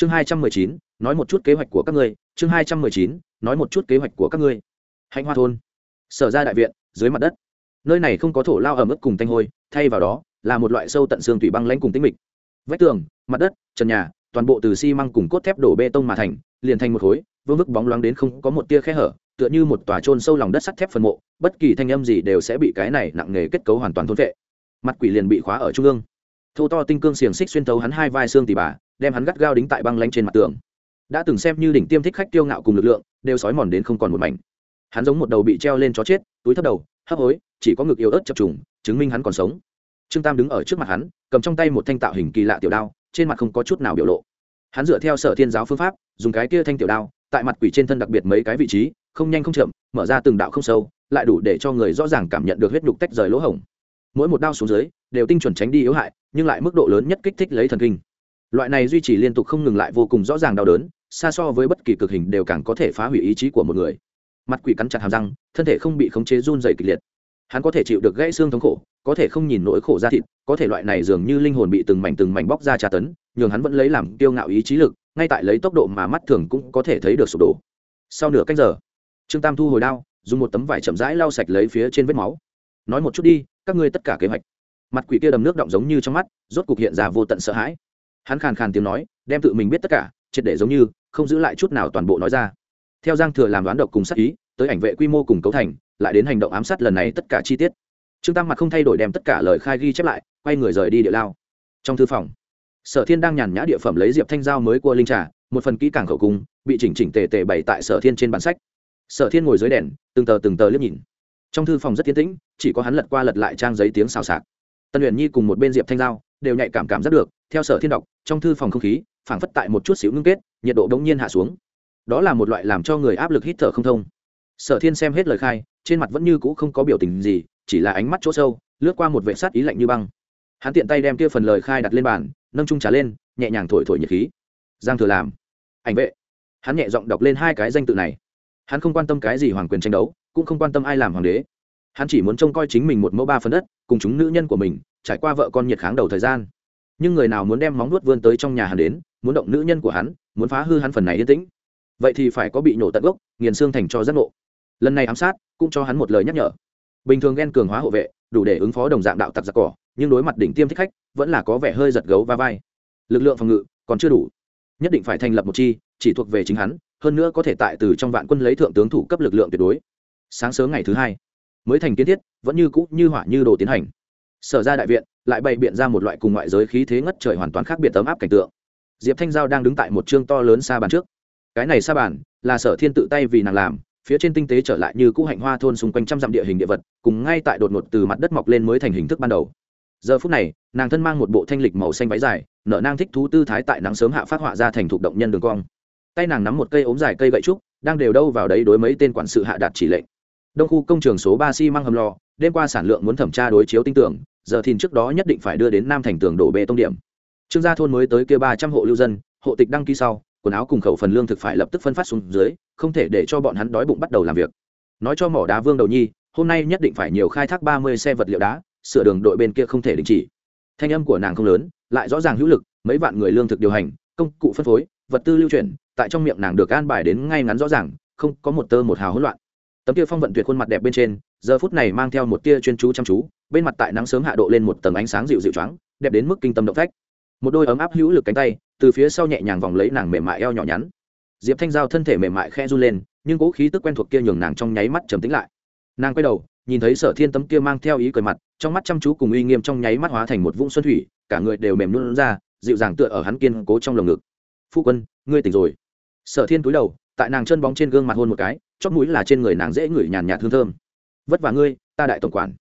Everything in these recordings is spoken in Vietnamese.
chương hai trăm mười chín, nói một chút kế hoạch của các ngươi. Chương hai trăm mười chín, nói một chút kế hoạch của các ngươi. Hạnh hoa thôn. Sở ra đại viện, dưới mặt đất. Nơi này không có thổ lao ẩm ướt cùng tanh hôi, thay vào đó, là một loại sâu tận xương thủy băng lãnh cùng tĩnh mịch. Vách tường, mặt đất, trần nhà, toàn bộ từ xi măng cùng cốt thép đổ bê tông mà thành, liền thành một khối, vương vức bóng loáng đến không có một tia khe hở, tựa như một tòa trôn sâu lòng đất sắt thép phần mộ, bất kỳ thanh âm gì đều sẽ bị cái này nặng nề kết cấu hoàn toàn thôn vệ. Mặt quỷ liền bị khóa ở trung ương. Thô to tinh cương xiềng xích xuyên thấu hắn hai vai xương tỉ bà đem hắn gắt gao đính tại băng lanh trên mặt tường. Đã từng xem như đỉnh tiêm thích khách tiêu ngạo cùng lực lượng, đều sói mòn đến không còn một mảnh. Hắn giống một đầu bị treo lên chó chết, túi thấp đầu, hấp hối, chỉ có ngực yếu ớt chập trùng, chứng minh hắn còn sống. Trương tam đứng ở trước mặt hắn, cầm trong tay một thanh tạo hình kỳ lạ tiểu đao, trên mặt không có chút nào biểu lộ. Hắn dựa theo sở thiên giáo phương pháp, dùng cái kia thanh tiểu đao, tại mặt quỷ trên thân đặc biệt mấy cái vị trí, không nhanh không chậm, mở ra từng đạo không sâu, lại đủ để cho người rõ ràng cảm nhận được huyết nhục tách rời lỗ hổng. Mỗi một đao xuống dưới, đều tinh chuẩn tránh đi yếu hại, nhưng lại mức độ lớn nhất kích thích lấy thần kinh loại này duy trì liên tục không ngừng lại vô cùng rõ ràng đau đớn, xa so với bất kỳ cực hình đều càng có thể phá hủy ý chí của một người. Mặt quỷ cắn chặt hàm răng, thân thể không bị khống chế run dày kịch liệt. Hắn có thể chịu được gãy xương thống khổ, có thể không nhìn nỗi khổ ra thịt, có thể loại này dường như linh hồn bị từng mảnh từng mảnh bóc ra tra tấn, nhường hắn vẫn lấy làm kiêu ngạo ý chí lực, ngay tại lấy tốc độ mà mắt thường cũng có thể thấy được sụp đổ. Sau nửa cách giờ, trương tam thu hồi đao, dùng một tấm vải chậm rãi lau sạch lấy phía trên vết máu. Nói một chút đi, các ngươi tất cả kế hoạch. Mặt quỷ kia đầm nước động giống như trong mắt, rốt cục hiện ra vô tận sợ hãi hắn khàn khàn tiếng nói, đem tự mình biết tất cả, triệt để giống như, không giữ lại chút nào toàn bộ nói ra. Theo giang thừa làm đoán độc cùng sát ý, tới ảnh vệ quy mô cùng cấu thành, lại đến hành động ám sát lần này tất cả chi tiết. Trương tam mặt không thay đổi đem tất cả lời khai ghi chép lại, quay người rời đi địa lao. Trong thư phòng, sở thiên đang nhàn nhã địa phẩm lấy diệp thanh giao mới của linh trà, một phần kỹ càng khẩu cung, bị chỉnh chỉnh tề tề bày tại sở thiên trên bản sách. Sở thiên ngồi dưới đèn, từng tờ từng tờ liếc nhìn. Trong thư phòng rất tiến tĩnh, chỉ có hắn lật qua lật lại trang giấy tiếng xào xạc. Tân luyện nhi cùng một bên diệp thanh giao, đều nhạy cảm cảm rất được theo sở thiên đọc, trong thư phòng không khí, phảng phất tại một chút xíu ngưng kết, nhiệt độ đống nhiên hạ xuống. Đó là một loại làm cho người áp lực hít thở không thông. Sở thiên xem hết lời khai, trên mặt vẫn như cũ không có biểu tình gì, chỉ là ánh mắt chỗ sâu, lướt qua một vệ sắt ý lạnh như băng. Hắn tiện tay đem kia phần lời khai đặt lên bàn, nâng trung trà lên, nhẹ nhàng thổi thổi nhiệt khí. Giang thừa làm. Ảnh vệ. Hắn nhẹ giọng đọc lên hai cái danh tự này. Hắn không quan tâm cái gì hoàng quyền tranh đấu, cũng không quan tâm ai làm hoàng đế. Hắn chỉ muốn trông coi chính mình một mẫu ba phần đất, cùng chúng nữ nhân của mình, trải qua vợ con nhiệt kháng đầu thời gian nhưng người nào muốn đem móng nuốt vươn tới trong nhà hắn đến, muốn động nữ nhân của hắn, muốn phá hư hắn phần này yên tĩnh, vậy thì phải có bị nhổ tận gốc, nghiền xương thành cho giác ngộ. Lần này ám sát cũng cho hắn một lời nhắc nhở. Bình thường ghen cường hóa hộ vệ, đủ để ứng phó đồng dạng đạo tặc giặc cỏ, nhưng đối mặt đỉnh tiêm thích khách, vẫn là có vẻ hơi giật gấu va vai. Lực lượng phòng ngự còn chưa đủ, nhất định phải thành lập một chi, chỉ thuộc về chính hắn, hơn nữa có thể tại từ trong vạn quân lấy thượng tướng thủ cấp lực lượng tuyệt đối. Sáng sớm ngày thứ hai, mới thành kiến thiết, vẫn như cũ như hỏa như đồ tiến hành. Sở ra đại viện lại bày biện ra một loại cùng ngoại giới khí thế ngất trời hoàn toàn khác biệt tấm áp cảnh tượng. Diệp thanh giao đang đứng tại một chương to lớn xa bàn trước. Cái này xa bàn là sở thiên tự tay vì nàng làm, phía trên tinh tế trở lại như cũ hạnh hoa thôn xung quanh trăm dặm địa hình địa vật, cùng ngay tại đột ngột từ mặt đất mọc lên mới thành hình thức ban đầu. Giờ phút này, nàng thân mang một bộ thanh lịch màu xanh váy dài, nở nang thích thú tư thái tại nắng sớm hạ phát họa ra thành thục động nhân đường cong. Tay nàng nắm một cây ốm dài cây gậy trúc, đang đều đâu vào đấy đối mấy tên quản sự hạ đạt chỉ lệnh. Đông khu công trường số ba xi măng hầm lò, đêm qua sản lượng muốn thẩm tra đối chiếu tinh tưởng giờ thìn trước đó nhất định phải đưa đến nam thành tường đổ bê tông điểm. Trương gia thôn mới tới kia ba trăm hộ lưu dân, hộ tịch đăng ký sau, quần áo cùng khẩu phần lương thực phải lập tức phân phát xuống dưới, không thể để cho bọn hắn đói bụng bắt đầu làm việc. Nói cho mỏ đá vương đầu nhi, hôm nay nhất định phải nhiều khai thác ba mươi xe vật liệu đá, sửa đường đội bên kia không thể đình chỉ. Thanh âm của nàng không lớn, lại rõ ràng hữu lực, mấy vạn người lương thực điều hành, công cụ phân phối, vật tư lưu chuyển, tại trong miệng nàng được an bài đến ngay ngắn rõ ràng, không có một tơ một hào hỗn loạn. Tấm kia phong vận tuyệt khuôn mặt đẹp bên trên, giờ phút này mang theo một tia chuyên chú chăm chú bên mặt tại nắng sớm hạ độ lên một tầng ánh sáng dịu dịu choáng, đẹp đến mức kinh tâm động phách. Một đôi ấm áp hữu lực cánh tay, từ phía sau nhẹ nhàng vòng lấy nàng mềm mại eo nhỏ nhắn. Diệp thanh giao thân thể mềm mại khe run lên, nhưng cố khí tức quen thuộc kia nhường nàng trong nháy mắt trầm tĩnh lại. Nàng quay đầu, nhìn thấy sở thiên tấm kia mang theo ý cười mặt, trong mắt chăm chú cùng uy nghiêm trong nháy mắt hóa thành một vũng xuân thủy, cả người đều mềm luôn ra, dịu dàng tựa ở hắn kiên cố trong lồng ngực. Phu quân, ngươi tỉnh rồi. Sở thiên cúi đầu, tại nàng chân bóng trên gương mặt hôn một cái, chót mũi là trên người nàng dễ ngửi nhàn nhạt hương thơm. Vất vả ngươi, ta đại tổng quản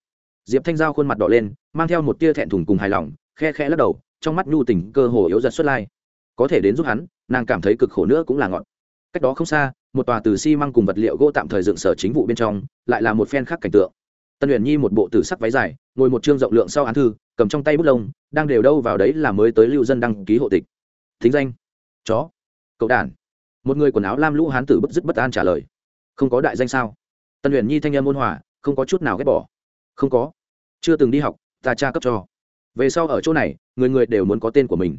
diệp thanh giao khuôn mặt đỏ lên, mang theo một tia thẹn thùng cùng hài lòng, khe khe lắc đầu, trong mắt nhu tình cơ hồ yếu giật xuất lai. Có thể đến giúp hắn, nàng cảm thấy cực khổ nữa cũng là ngọn. Cách đó không xa, một tòa từ xi măng cùng vật liệu gỗ tạm thời dựng sở chính vụ bên trong, lại là một phen khác cảnh tượng. Tân huyền nhi một bộ tử sắc váy dài, ngồi một chương rộng lượng sau án thư, cầm trong tay bút lông, đang đều đâu vào đấy là mới tới lưu dân đăng ký hộ tịch. Thính danh, chó, cậu đản một người quần áo lam lũ hán tử bức dứt bất an trả lời. Không có đại danh sao? Tân huyền nhi thanh em ôn hòa, không có chút nào ghét bỏ. Không có chưa từng đi học, ta cha cấp cho. Về sau ở chỗ này, người người đều muốn có tên của mình.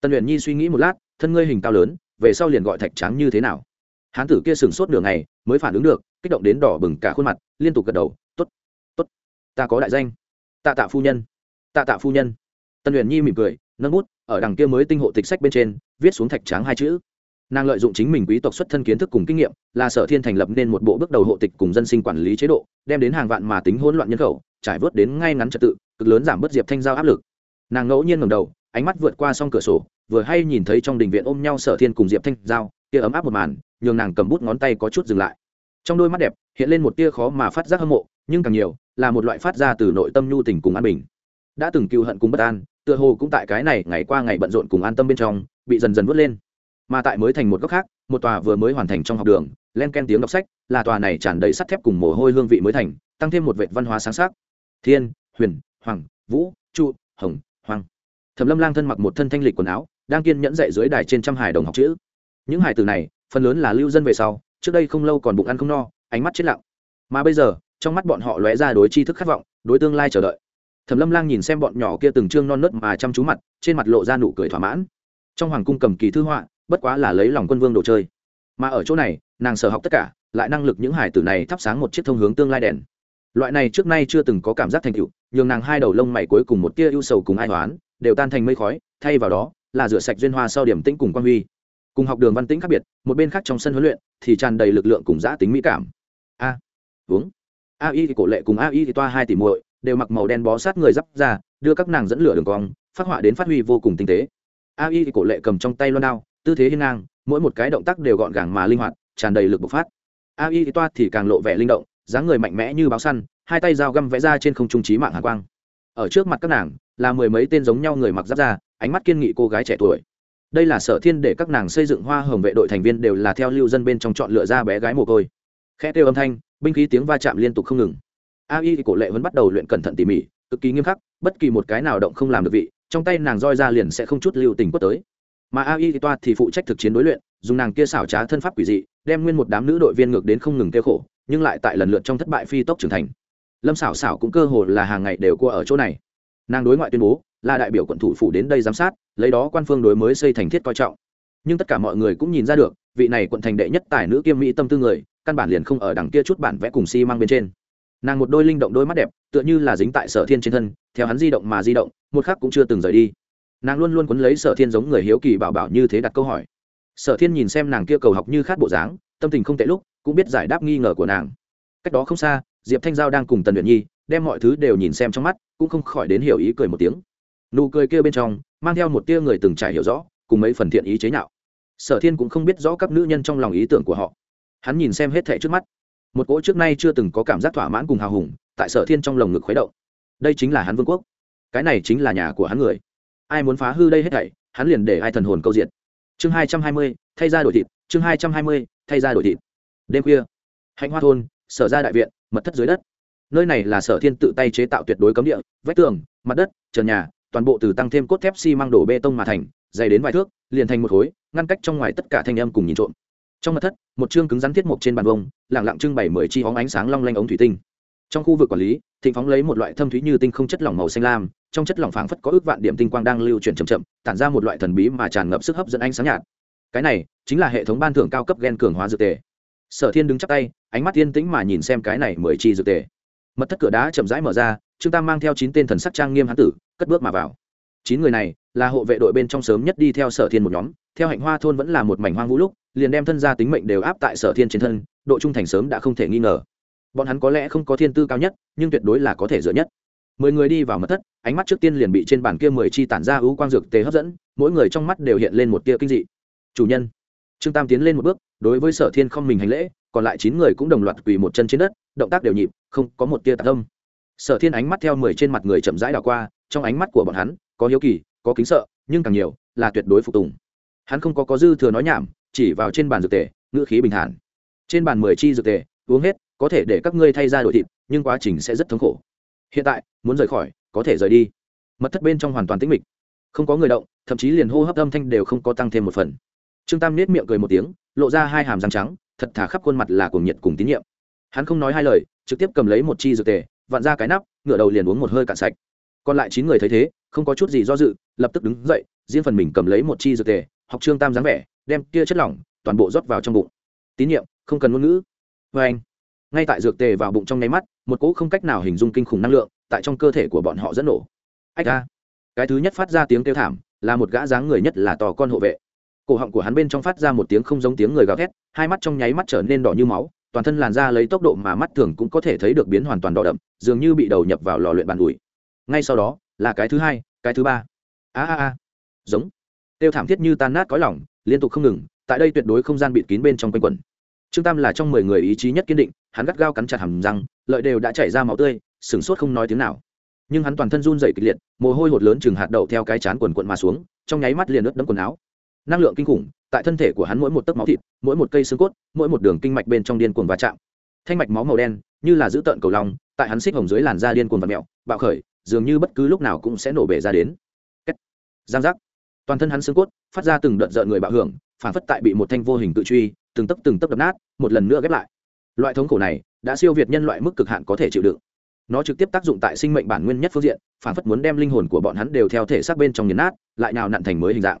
Tần luyện nhi suy nghĩ một lát, thân ngươi hình cao lớn, về sau liền gọi thạch trắng như thế nào? Hán tử kia sừng sốt nửa ngày, mới phản ứng được, kích động đến đỏ bừng cả khuôn mặt, liên tục gật đầu t ố t t ố t ta có đại danh. Tạ tạ phu nhân. Tạ tạ phu nhân. Tần luyện nhi mỉm cười, nâng bút, ở đằng kia mới tinh hộ tịch sách bên trên, viết xuống thạch trắng hai chữ. Nàng lợi dụng chính mình quý tộc xuất thân kiến thức cùng kinh nghiệm, là sở thiên thành lập nên một bộ bước đầu hộ tịch cùng dân sinh quản lý chế độ, đem đến hàng vạn mà tính hỗn loạn nhân khẩu trải vớt đến ngay ngắn trật tự, cực lớn giảm bớt diệp thanh giao áp lực. Nàng ngẫu nhiên ngầm đầu, ánh mắt vượt qua xong cửa sổ, vừa hay nhìn thấy trong đình viện ôm nhau sở thiên cùng diệp thanh giao tia ấm áp một màn, nhường nàng cầm bút ngón tay có chút dừng lại. Trong đôi mắt đẹp, hiện lên một tia khó mà phát giác hâm mộ, nhưng càng nhiều, là một loại phát ra từ nội tâm nhu tình cùng an bình. Đã từng cựu hận cùng bất an, tựa hồ cũng tại cái này ngày qua ngày bận rộn cùng an tâm bên trong, bị dần dần vớt lên. Mà tại mới thành một góc khác, một tòa vừa mới hoàn thành trong học đường, len ken tiếng đọc sách, là tòa này tràn đầy sắt thép cùng mồ hôi hương vị mới thành, tăng thêm một vệt văn hóa sáng sắc thiên, huyền, hoàng, vũ, trụ, hồng hoàng thẩm lâm lang thân mặc một thân thanh lịch quần áo, đang kiên nhẫn dạy dưới đài trên trăm hải đồng học chữ. Những hải từ này, phần lớn là lưu dân về sau, trước đây không lâu còn bụng ăn không no, ánh mắt chết lặng. Mà bây giờ, trong mắt bọn họ lóe ra đối tri thức khát vọng, đối tương lai chờ đợi. Thẩm lâm lang nhìn xem bọn nhỏ kia từng trương non nớt mà chăm chú mặt, trên mặt lộ ra nụ cười thỏa mãn. Trong hoàng cung cầm kỳ thư họa, bất quá là lấy lòng quân vương đồ chơi. Mà ở chỗ này, nàng sở học tất cả, lại năng lực những hải tử này thắp sáng một chiếc thông hướng tương lai đèn loại này trước nay chưa từng có cảm giác thành tựu, nhường nàng hai đầu lông mày cuối cùng một tia ưu sầu cùng ai toán đều tan thành mây khói, thay vào đó, là rửa sạch duyên hoa sau điểm tĩnh cùng quan huy. Cùng học đường văn tĩnh khác biệt, một bên khác trong sân huấn luyện, thì tràn đầy lực lượng cùng giã tính mỹ cảm. A, uống. A y thì cổ lệ cùng a y thì toa hai tỷ muội, đều mặc màu đen bó sát người d ra, đưa các nàng dẫn lửa đường cong, phát họa đến phát huy vô cùng tinh tế. A y thì cổ lệ cầm trong tay loan đao, tư thế hiên ngang, mỗi một cái động tác đều gọn gàng mà linh hoạt, tràn đầy lực bộc phát. A y thì toa thì càng lộ vẻ linh động dáng người mạnh mẽ như báo săn, hai tay dao găm vẽ ra trên không trung trí mạng hạ quang. Ở trước mặt các nàng, là mười mấy tên giống nhau người mặc giáp ra ánh mắt kiên nghị cô gái trẻ tuổi. Đây là sở thiên để các nàng xây dựng hoa hồng vệ đội thành viên đều là theo lưu dân bên trong chọn lựa ra bé gái mồ côi. Khe kêu âm thanh, binh khí tiếng va chạm liên tục không ngừng. A y cổ lệ vẫn bắt đầu luyện cẩn thận tỉ mỉ, cực kỳ nghiêm khắc, bất kỳ một cái nào động không làm được vị, trong tay nàng roi ra liền sẽ không chút lưu tình quất tới. Mà a y toa thì phụ trách thực chiến đối luyện, dùng nàng kia xảo trá thân pháp quỷ dị, đem nguyên một đám nữ đội viên ngược đến không ngừng kêu khổ nhưng lại tại lần lượt trong thất bại phi tốc trưởng thành. Lâm xảo xảo cũng cơ hồ là hàng ngày đều qua ở chỗ này. Nàng đối ngoại tuyên bố, là đại biểu quận thủ phủ đến đây giám sát, lấy đó quan phương đối mới xây thành thiết coi trọng. Nhưng tất cả mọi người cũng nhìn ra được, vị này quận thành đệ nhất tài nữ kiêm mỹ tâm tư người, căn bản liền không ở đằng kia chút bản vẽ cùng xi、si、mang bên trên. Nàng một đôi linh động đôi mắt đẹp, tựa như là dính tại sở thiên trên thân, theo hắn di động mà di động, một khắc cũng chưa từng rời đi. Nàng luôn luôn quấn lấy sở thiên giống người hiếu kỳ bảo bảo như thế đặt câu hỏi. Sở thiên nhìn xem nàng kia cầu học như khát bộ dáng, tâm tình không tệ lúc cũng biết giải đáp nghi ngờ của nàng. Cách đó không xa, diệp thanh giao đang cùng tần luyện nhi đem mọi thứ đều nhìn xem trong mắt, cũng không khỏi đến hiểu ý cười một tiếng. Nụ cười kia bên trong, mang theo một tia người từng trải hiểu rõ, cùng mấy phần thiện ý chế nhạo. Sở thiên cũng không biết rõ các nữ nhân trong lòng ý tưởng của họ. Hắn nhìn xem hết thẻ trước mắt. Một cỗ trước nay chưa từng có cảm giác thỏa mãn cùng hào hùng, tại sở thiên trong lồng ngực khuấy động. Đây chính là hắn vương quốc. Cái này chính là nhà của hắn người. Ai muốn phá hư đây hết thảy, hắn liền để ai thần hồn câu diệt chương hai trăm hai mươi, thay ra đổi thịt. Chương hai trăm hai mươi, thay ra đổi thịt đêm khuya, hạnh hoa thôn sở ra đại viện, mật thất dưới đất. Nơi này là sở thiên tự tay chế tạo tuyệt đối cấm địa, vách tường, mặt đất, trần nhà, toàn bộ từ tăng thêm cốt thép xi、si、măng đổ bê tông mà thành, dày đến vài thước, liền thành một khối, ngăn cách trong ngoài tất cả thanh âm cùng nhìn trộm. Trong mặt thất, một chương cứng rắn thiết mộc trên bàn vông lẳng lặng trưng bày mười chi hóng ánh sáng long lanh ống thủy tinh. Trong khu vực quản lý, thịnh phóng lấy một loại thâm thúy như tinh không chất lỏng màu xanh lam, trong chất lỏng phảng phất có ước vạn điểm tinh quang đang lưu chuyển chậm chậm, tản ra một loại thần bí mà tràn ngập sức hấp dẫn ánh sáng nhạt. Cái này chính là hệ thống ban thưởng cao cấp gen cường hóa dược tề sở thiên đứng chắc tay, ánh mắt yên tĩnh mà nhìn xem cái này mười chi dược tề. Mật thất cửa đá chậm rãi mở ra trương tam mang theo chín tên thần sắc trang nghiêm hán tử, cất bước mà vào. Chín người này là hộ vệ đội bên trong sớm nhất đi theo sở thiên một nhóm, theo hạnh hoa thôn vẫn là một mảnh hoang vũ lúc, liền đem thân gia tính mệnh đều áp tại sở thiên trên thân, độ trung thành sớm đã không thể nghi ngờ. Bọn hắn có lẽ không có thiên tư cao nhất, nhưng tuyệt đối là có thể dựa nhất. Mười người đi vào mật thất, ánh mắt trước tiên liền bị trên bàn kia mười chi tản ra ưu quang dược tề hấp dẫn, mỗi người trong mắt đều hiện lên một tia kinh dị. Chủ nhân. Trương tam tiến lên một bước đối với sở thiên không mình hành lễ, còn lại chín người cũng đồng loạt quỳ một chân trên đất, động tác đều nhịp, không có một tia tạ tâm sở thiên ánh mắt theo mười trên mặt người chậm rãi đảo qua, trong ánh mắt của bọn hắn, có hiếu kỳ, có kính sợ, nhưng càng nhiều, là tuyệt đối phục tùng. Hắn không có có dư thừa nói nhảm, chỉ vào trên bàn dược tề, ngữ khí bình thản. Trên bàn mười chi dược tề, uống hết, có thể để các ngươi thay ra đổi thịt, nhưng quá trình sẽ rất thống khổ. Hiện tại, muốn rời khỏi, có thể rời đi. Mật thất bên trong hoàn toàn tĩnh mịch. Không có người động, thậm chí liền hô hấp âm thanh đều không có tăng thêm một phần trương tam nết miệng cười một tiếng, lộ ra hai hàm răng trắng, thật thả khắp khuôn mặt là cuồng nhiệt cùng tín nhiệm. Hắn không nói hai lời, trực tiếp cầm lấy một chi dược tề, vặn ra cái nắp, ngửa đầu liền uống một hơi cạn sạch. Còn lại chín người thấy thế, không có chút gì do dự, lập tức đứng dậy, riêng phần mình cầm lấy một chi dược tề, học trương tam dáng vẻ, đem kia chất lỏng, toàn bộ rót vào trong bụng. Tín nhiệm, không cần ngôn ngữ. Vê anh, ngay tại dược tề vào bụng trong nháy mắt, một cỗ không cách nào hình dung kinh khủng năng lượng tại trong cơ thể của bọn họ dẫn nổ. Ách ra. Cái thứ nhất phát ra tiếng kêu thảm, là một gã dáng người nhất là tò con hộ vệ cổ họng của hắn bên trong phát ra một tiếng không giống tiếng người gào thét, hai mắt trong nháy mắt trở nên đỏ như máu, toàn thân làn da lấy tốc độ mà mắt thường cũng có thể thấy được biến hoàn toàn đỏ đậm, dường như bị đầu nhập vào lò luyện bàn ủi. Ngay sau đó, là cái thứ hai, cái thứ ba. A a a. Giống. Tiêu thảm thiết như tan nát cõi lỏng liên tục không ngừng, tại đây tuyệt đối không gian bịt kín bên trong quanh quẩn. Trương tam là trong mười người ý chí nhất kiên định, hắn gắt gao cắn chặt hầm răng, lợi đều đã chảy ra máu tươi, sửng sốt không nói tiếng nào. Nhưng hắn toàn thân run dậy kịch liệt, mồ hôi hột lớn chừng hạt đậu theo cái chán quần quận mà xuống, trong nháy mắt liền ướt đẫm quần áo năng lượng kinh khủng tại thân thể của hắn mỗi một tấc máu thịt mỗi một cây xương cốt mỗi một đường kinh mạch bên trong điên cuồng va chạm. Thanh mạch máu màu đen như là giữ tợn cầu long, tại hắn xích hồng dưới làn da điên cuồng và mẹo bạo khởi dường như bất cứ lúc nào cũng sẽ nổ bể ra đến. Giang giác. Toàn thân hắn xương cốt phát ra từng đợt rợn người bạo hưởng phản phất tại bị một thanh vô hình tự truy từng tấc từng tấc đập nát một lần nữa ghép lại. Loại thống khổ này đã siêu việt nhân loại mức cực hạn có thể chịu đựng. Nó trực tiếp tác dụng tại sinh mệnh bản nguyên nhất phương diện phản phất muốn đem linh hồn của bọn hắn đều theo thể xác bên trong nghiền nát lại nào nặn thành mới hình dạng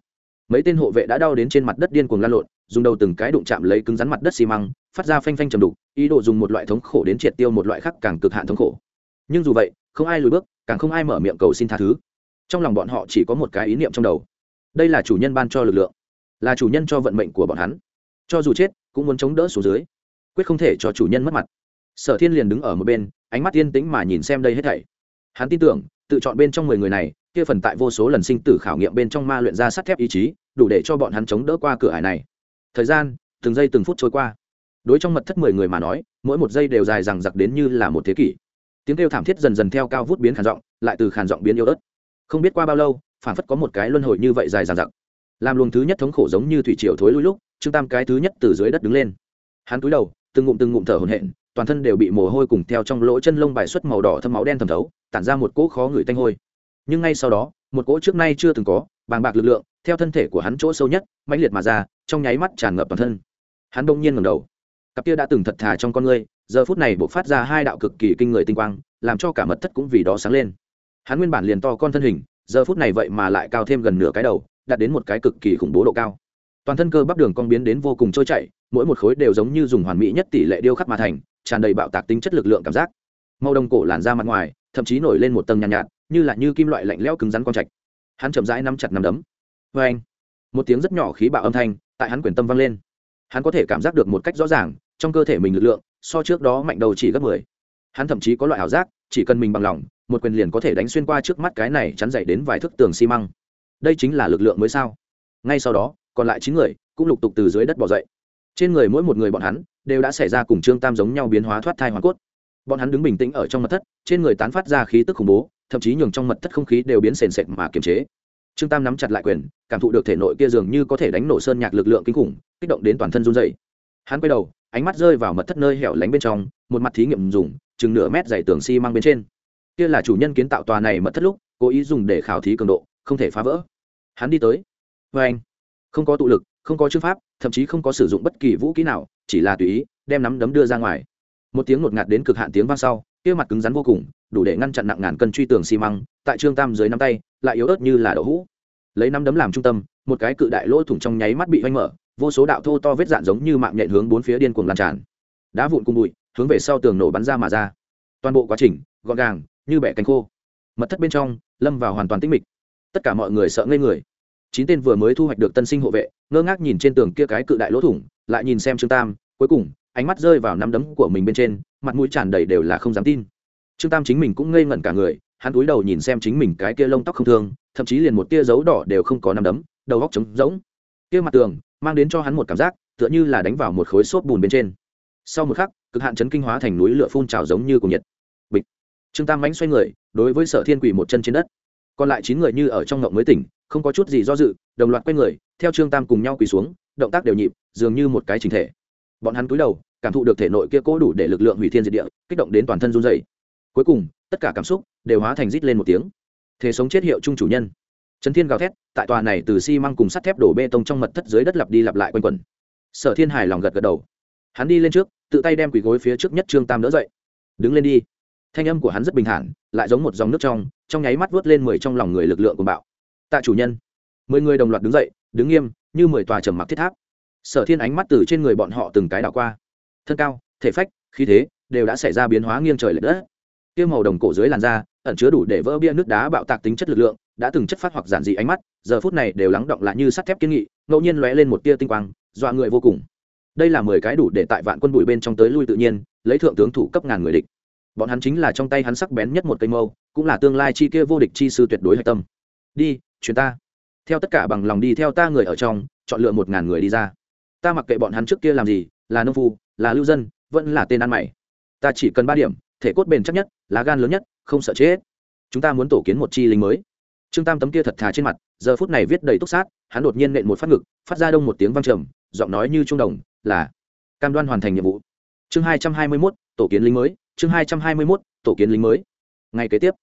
mấy tên hộ vệ đã đau đến trên mặt đất điên cuồng lan lộn, dùng đầu từng cái đụng chạm lấy cứng rắn mặt đất xi măng, phát ra phanh phanh trầm đục, ý đồ dùng một loại thống khổ đến triệt tiêu một loại khác càng cực hạn thống khổ. Nhưng dù vậy, không ai lùi bước, càng không ai mở miệng cầu xin tha thứ. Trong lòng bọn họ chỉ có một cái ý niệm trong đầu. Đây là chủ nhân ban cho lực lượng, là chủ nhân cho vận mệnh của bọn hắn. Cho dù chết, cũng muốn chống đỡ xuống dưới. Quyết không thể cho chủ nhân mất mặt. Sở thiên liền đứng ở một bên, ánh mắt yên tĩnh mà nhìn xem đây hết thảy. Hắn tin tưởng, tự chọn bên trong mười người này kia phần tại vô số lần sinh tử khảo nghiệm bên trong ma luyện ra sắt thép ý chí, đủ để cho bọn hắn chống đỡ qua cửa ải này. Thời gian, từng giây từng phút trôi qua. Đối trong mật thất mười người mà nói, mỗi một giây đều dài rằng giặc đến như là một thế kỷ. Tiếng kêu thảm thiết dần dần theo cao vút biến khàn giọng, lại từ khàn giọng biến yếu ớt. Không biết qua bao lâu phản phất có một cái luân hồi như vậy dài dằng dặc. Làm luồng thứ nhất thống khổ giống như thủy triều thối lui lúc, trương tam cái thứ nhất từ dưới đất đứng lên. Hắn cúi đầu, từng ngụm từng ngụm thở hổn hển, toàn thân đều bị mồ hôi cùng theo trong lỗ chân lông bài xuất màu đỏ thâm máu đen thẩm thấu, tản ra một cỗ khó ngửi tanh hôi nhưng ngay sau đó một cỗ trước nay chưa từng có bàng bạc lực lượng theo thân thể của hắn chỗ sâu nhất mãnh liệt mà ra trong nháy mắt tràn ngập toàn thân. Hắn đông nhiên ngẩng đầu. Cặp kia đã từng thật thà trong con ngươi giờ phút này buộc phát ra hai đạo cực kỳ kinh người tinh quang làm cho cả mật thất cũng vì đó sáng lên. Hắn nguyên bản liền to con thân hình giờ phút này vậy mà lại cao thêm gần nửa cái đầu đạt đến một cái cực kỳ khủng bố độ cao. Toàn thân cơ bắp đường cong biến đến vô cùng trôi chảy mỗi một khối đều giống như dùng hoàn mỹ nhất tỷ lệ điêu khắc mà thành tràn đầy bạo tạc tính chất lực lượng cảm giác. Màu đồng cổ làn ra mặt ngoài thậm chí nổi lên một tầng nhàn nhạt, nhạt như là như kim loại lạnh lẽo cứng rắn quang trạch. Hắn chậm rãi nắm chặt nắm đấm. Vê anh một tiếng rất nhỏ khí bạo âm thanh tại hắn quyển tâm vang lên. Hắn có thể cảm giác được một cách rõ ràng, trong cơ thể mình lực lượng, so trước đó mạnh đầu chỉ gấp mười. Hắn thậm chí có loại ảo giác, chỉ cần mình bằng lòng, một quyền liền có thể đánh xuyên qua trước mắt cái này chắn dậy đến vài thước tường xi măng. Đây chính là lực lượng mới sao? Ngay sau đó, còn lại chín người cũng lục tục từ dưới đất bỏ dậy. Trên người mỗi một người bọn hắn đều đã xảy ra cùng trương tam giống nhau biến hóa thoát thai hoàn cốt. Bọn hắn đứng bình tĩnh ở trong mật thất, trên người tán phát ra khí tức khủng bố thậm chí nhường trong mật thất không khí đều biến sền sệt mà kiềm chế. Trương tam nắm chặt lại quyền, cảm thụ được thể nội kia dường như có thể đánh nổ sơn nhạc lực lượng kinh khủng, kích động đến toàn thân run dày hắn quay đầu, ánh mắt rơi vào mật thất nơi hẻo lánh bên trong, một mặt thí nghiệm dùng, chừng nửa mét dày tường xi、si、mang bên trên. Kia là chủ nhân kiến tạo tòa này mật thất lúc, cố ý dùng để khảo thí cường độ, không thể phá vỡ. Hắn đi tới. Vê anh, không có tụ lực, không có chữ pháp, thậm chí không có sử dụng bất kỳ vũ kỹ nào, chỉ là tùy ý, đem nắm đấm đưa ra ngoài. Một tiếng ngột ngạt đến cực hạn tiếng vang sau kia mặt cứng rắn vô cùng, đủ để ngăn chặn nặng ngàn cân truy tường xi măng, tại trương tam dưới nắm tay, lại yếu ớt như là đậu hũ. Lấy nắm đấm làm trung tâm, một cái cự đại lỗ thủng trong nháy mắt bị vanh mở, vô số đạo thô to vết dạn giống như mạng nhện hướng bốn phía điên cuồng lan tràn. Đá vụn cùng bụi, hướng về sau tường nổ bắn ra mà ra. Toàn bộ quá trình, gọn gàng, như bẻ cánh khô. Mật thất bên trong, lâm vào hoàn toàn tĩnh mịch. Tất cả mọi người sợ ngây người. Chín tên vừa mới thu hoạch được tân sinh hộ vệ, ngơ ngác nhìn trên tường kia cái cự đại lỗ thủng, lại nhìn xem trương tam, cuối cùng ánh mắt rơi vào nắm đấm của mình bên trên, mặt mũi tràn đầy đều là không dám tin. Trương tam chính mình cũng ngây ngẩn cả người, hắn cúi đầu nhìn xem chính mình cái kia lông tóc không thương, thậm chí liền một tia dấu đỏ đều không có nắm đấm, đầu góc trống rỗng. Kia mặt tường mang đến cho hắn một cảm giác, tựa như là đánh vào một khối xốp bùn bên trên. Sau một khắc, cực hạn chấn kinh hóa thành núi lửa phun trào giống như cùng nhiệt. Bịch. Trương tam mánh xoay người, đối với sở thiên quỷ một chân trên đất. Còn lại chín người như ở trong ngộng mới tỉnh, không có chút gì do dự, đồng loạt quay người, theo trương tam cùng nhau quỳ xuống, động tác đều nhịp, dường như một cái trình thể. Bọn hắn cúi đầu cảm thụ được thể nội kia cố đủ để lực lượng hủy thiên diệt địa, kích động đến toàn thân run dày cuối cùng, tất cả cảm xúc đều hóa thành rít lên một tiếng. Thế sống chết hiệu trung chủ nhân. Trấn thiên gào thét, tại tòa này từ xi măng cùng sắt thép đổ bê tông trong mật thất dưới đất lặp đi lặp lại quanh quẩn. Sở thiên hài lòng gật gật đầu. Hắn đi lên trước, tự tay đem quỳ gối phía trước nhất trương tam đỡ dậy. Đứng lên đi. Thanh âm của hắn rất bình thản, lại giống một dòng nước trong trong nháy mắt vớt lên mười trong lòng người lực lượng của bạo. Tạ chủ nhân. Mười người đồng loạt đứng dậy, đứng nghiêm, như mười tòa trầm mặc thiết tháp. Sở thiên ánh mắt từ trên người bọn họ từng cái đảo qua thân cao, thể phách, khí thế đều đã xảy ra biến hóa nghiêng trời l ệ đất. Tiêu màu đồng cổ dưới làn da ẩn chứa đủ để vỡ bia nước đá bạo tạc tính chất lực lượng, đã từng chất phát hoặc giản dị ánh mắt, giờ phút này đều lắng động lại như sắt thép kiên nghị, ngẫu nhiên lóe lên một tia tinh quang, dọa người vô cùng. Đây là mười cái đủ để tại vạn quân bụi bên trong tới lui tự nhiên, lấy thượng tướng thủ cấp ngàn người địch. Bọn hắn chính là trong tay hắn sắc bén nhất một cây mâu, cũng là tương lai chi kia vô địch chi sư tuyệt đối hạch tâm. Đi chuyến ta. Theo tất cả bằng lòng đi theo ta người ở trong, chọn lựa một ngàn người đi ra. Ta mặc kệ bọn hắn trước kia làm gì, là nông phu là lưu dân, vẫn là tên ăn mày. Ta chỉ cần ba điểm, thể cốt bền chắc nhất, lá gan lớn nhất, không sợ chết. Chúng ta muốn tổ kiến một chi lính mới. Trương tam tấm kia thật thà trên mặt, giờ phút này viết đầy túc sát, hắn đột nhiên nện một phát ngực, phát ra đông một tiếng vang trầm, giọng nói như trung đồng, là cam đoan hoàn thành nhiệm vụ. Chương hai trăm hai mươi mốt, tổ kiến lính mới, chương hai trăm hai mươi mốt, tổ kiến lính mới. Ngày kế tiếp,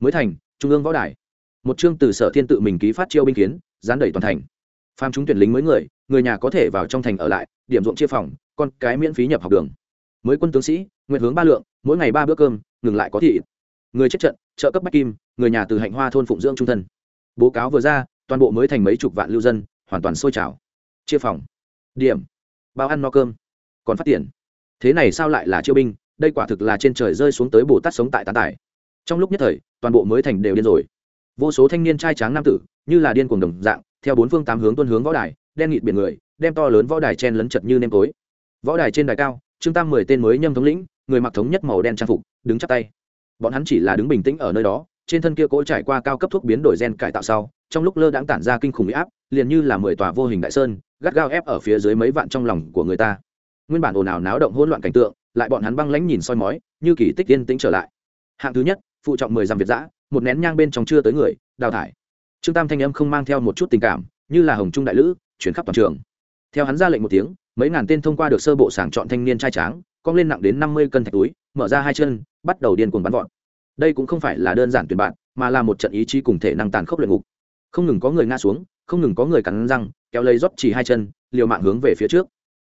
mới thành, trung ương võ đài. Một chương từ sở thiên tự mình ký phát chiêu binh kiến, dán đẩy toàn thành. Phàm chúng tuyển lính mới người người nhà có thể vào trong thành ở lại, điểm ruộng chia phòng, con cái miễn phí nhập học đường. Mới quân tướng sĩ, nguyện hướng ba lượng, mỗi ngày ba bữa cơm, ngừng lại có thị người chết trận, trợ cấp bách kim, người nhà từ hạnh hoa thôn phụng dưỡng trung thân. Bố cáo vừa ra, toàn bộ mới thành mấy chục vạn lưu dân, hoàn toàn sôi trào. Chia phòng. Điểm. Bao ăn no cơm. Còn phát tiền. Thế này sao lại là chiêu binh? Đây quả thực là trên trời rơi xuống tới bồ tát sống tại tán tải. Trong lúc nhất thời, toàn bộ mới thành đều điên rồi. Vô số thanh niên trai tráng nam tử, như là điên cuồng đồng dạng, theo bốn phương tám hướng tuân hướng võ đài đen nghịt biển người, đem to lớn võ đài chen lấn chật như nêm tối. Võ đài trên đài cao, trương tam mười tên mới nhâm thống lĩnh, người mặc thống nhất màu đen trang phục, đứng chắp tay. Bọn hắn chỉ là đứng bình tĩnh ở nơi đó, trên thân kia cỗ trải qua cao cấp thuốc biến đổi gen cải tạo sau, trong lúc lơ đãng tản ra kinh khủng huy áp, liền như là mười tòa vô hình đại sơn, gắt gao ép ở phía dưới mấy vạn trong lòng của người ta. Nguyên bản ồn ào náo động hỗn loạn cảnh tượng, lại bọn hắn băng lãnh nhìn soi mói, như kỳ tích yên tĩnh trở lại. Hạng thứ nhất, phụ trọng mười dặm việt giã, một nén nhang bên trong chưa tới người, đào thải. Trương tam thanh âm không mang theo một chút tình cảm, như là hồng trung đại lữ chuyển khắp toàn trường. Theo hắn ra lệnh một tiếng, mấy ngàn tên thông qua được sơ bộ sàng chọn thanh niên trai tráng, cong lên nặng đến năm mươi cân thạch túi, mở ra hai chân, bắt đầu điên cuồng bắn vọt. Đây cũng không phải là đơn giản tuyển bạn, mà là một trận ý chí cùng thể năng tàn khốc luyện ngục. Không ngừng có người ngã xuống, không ngừng có người cắn răng, kéo lấy rót chỉ hai chân, liều mạng hướng về phía trước.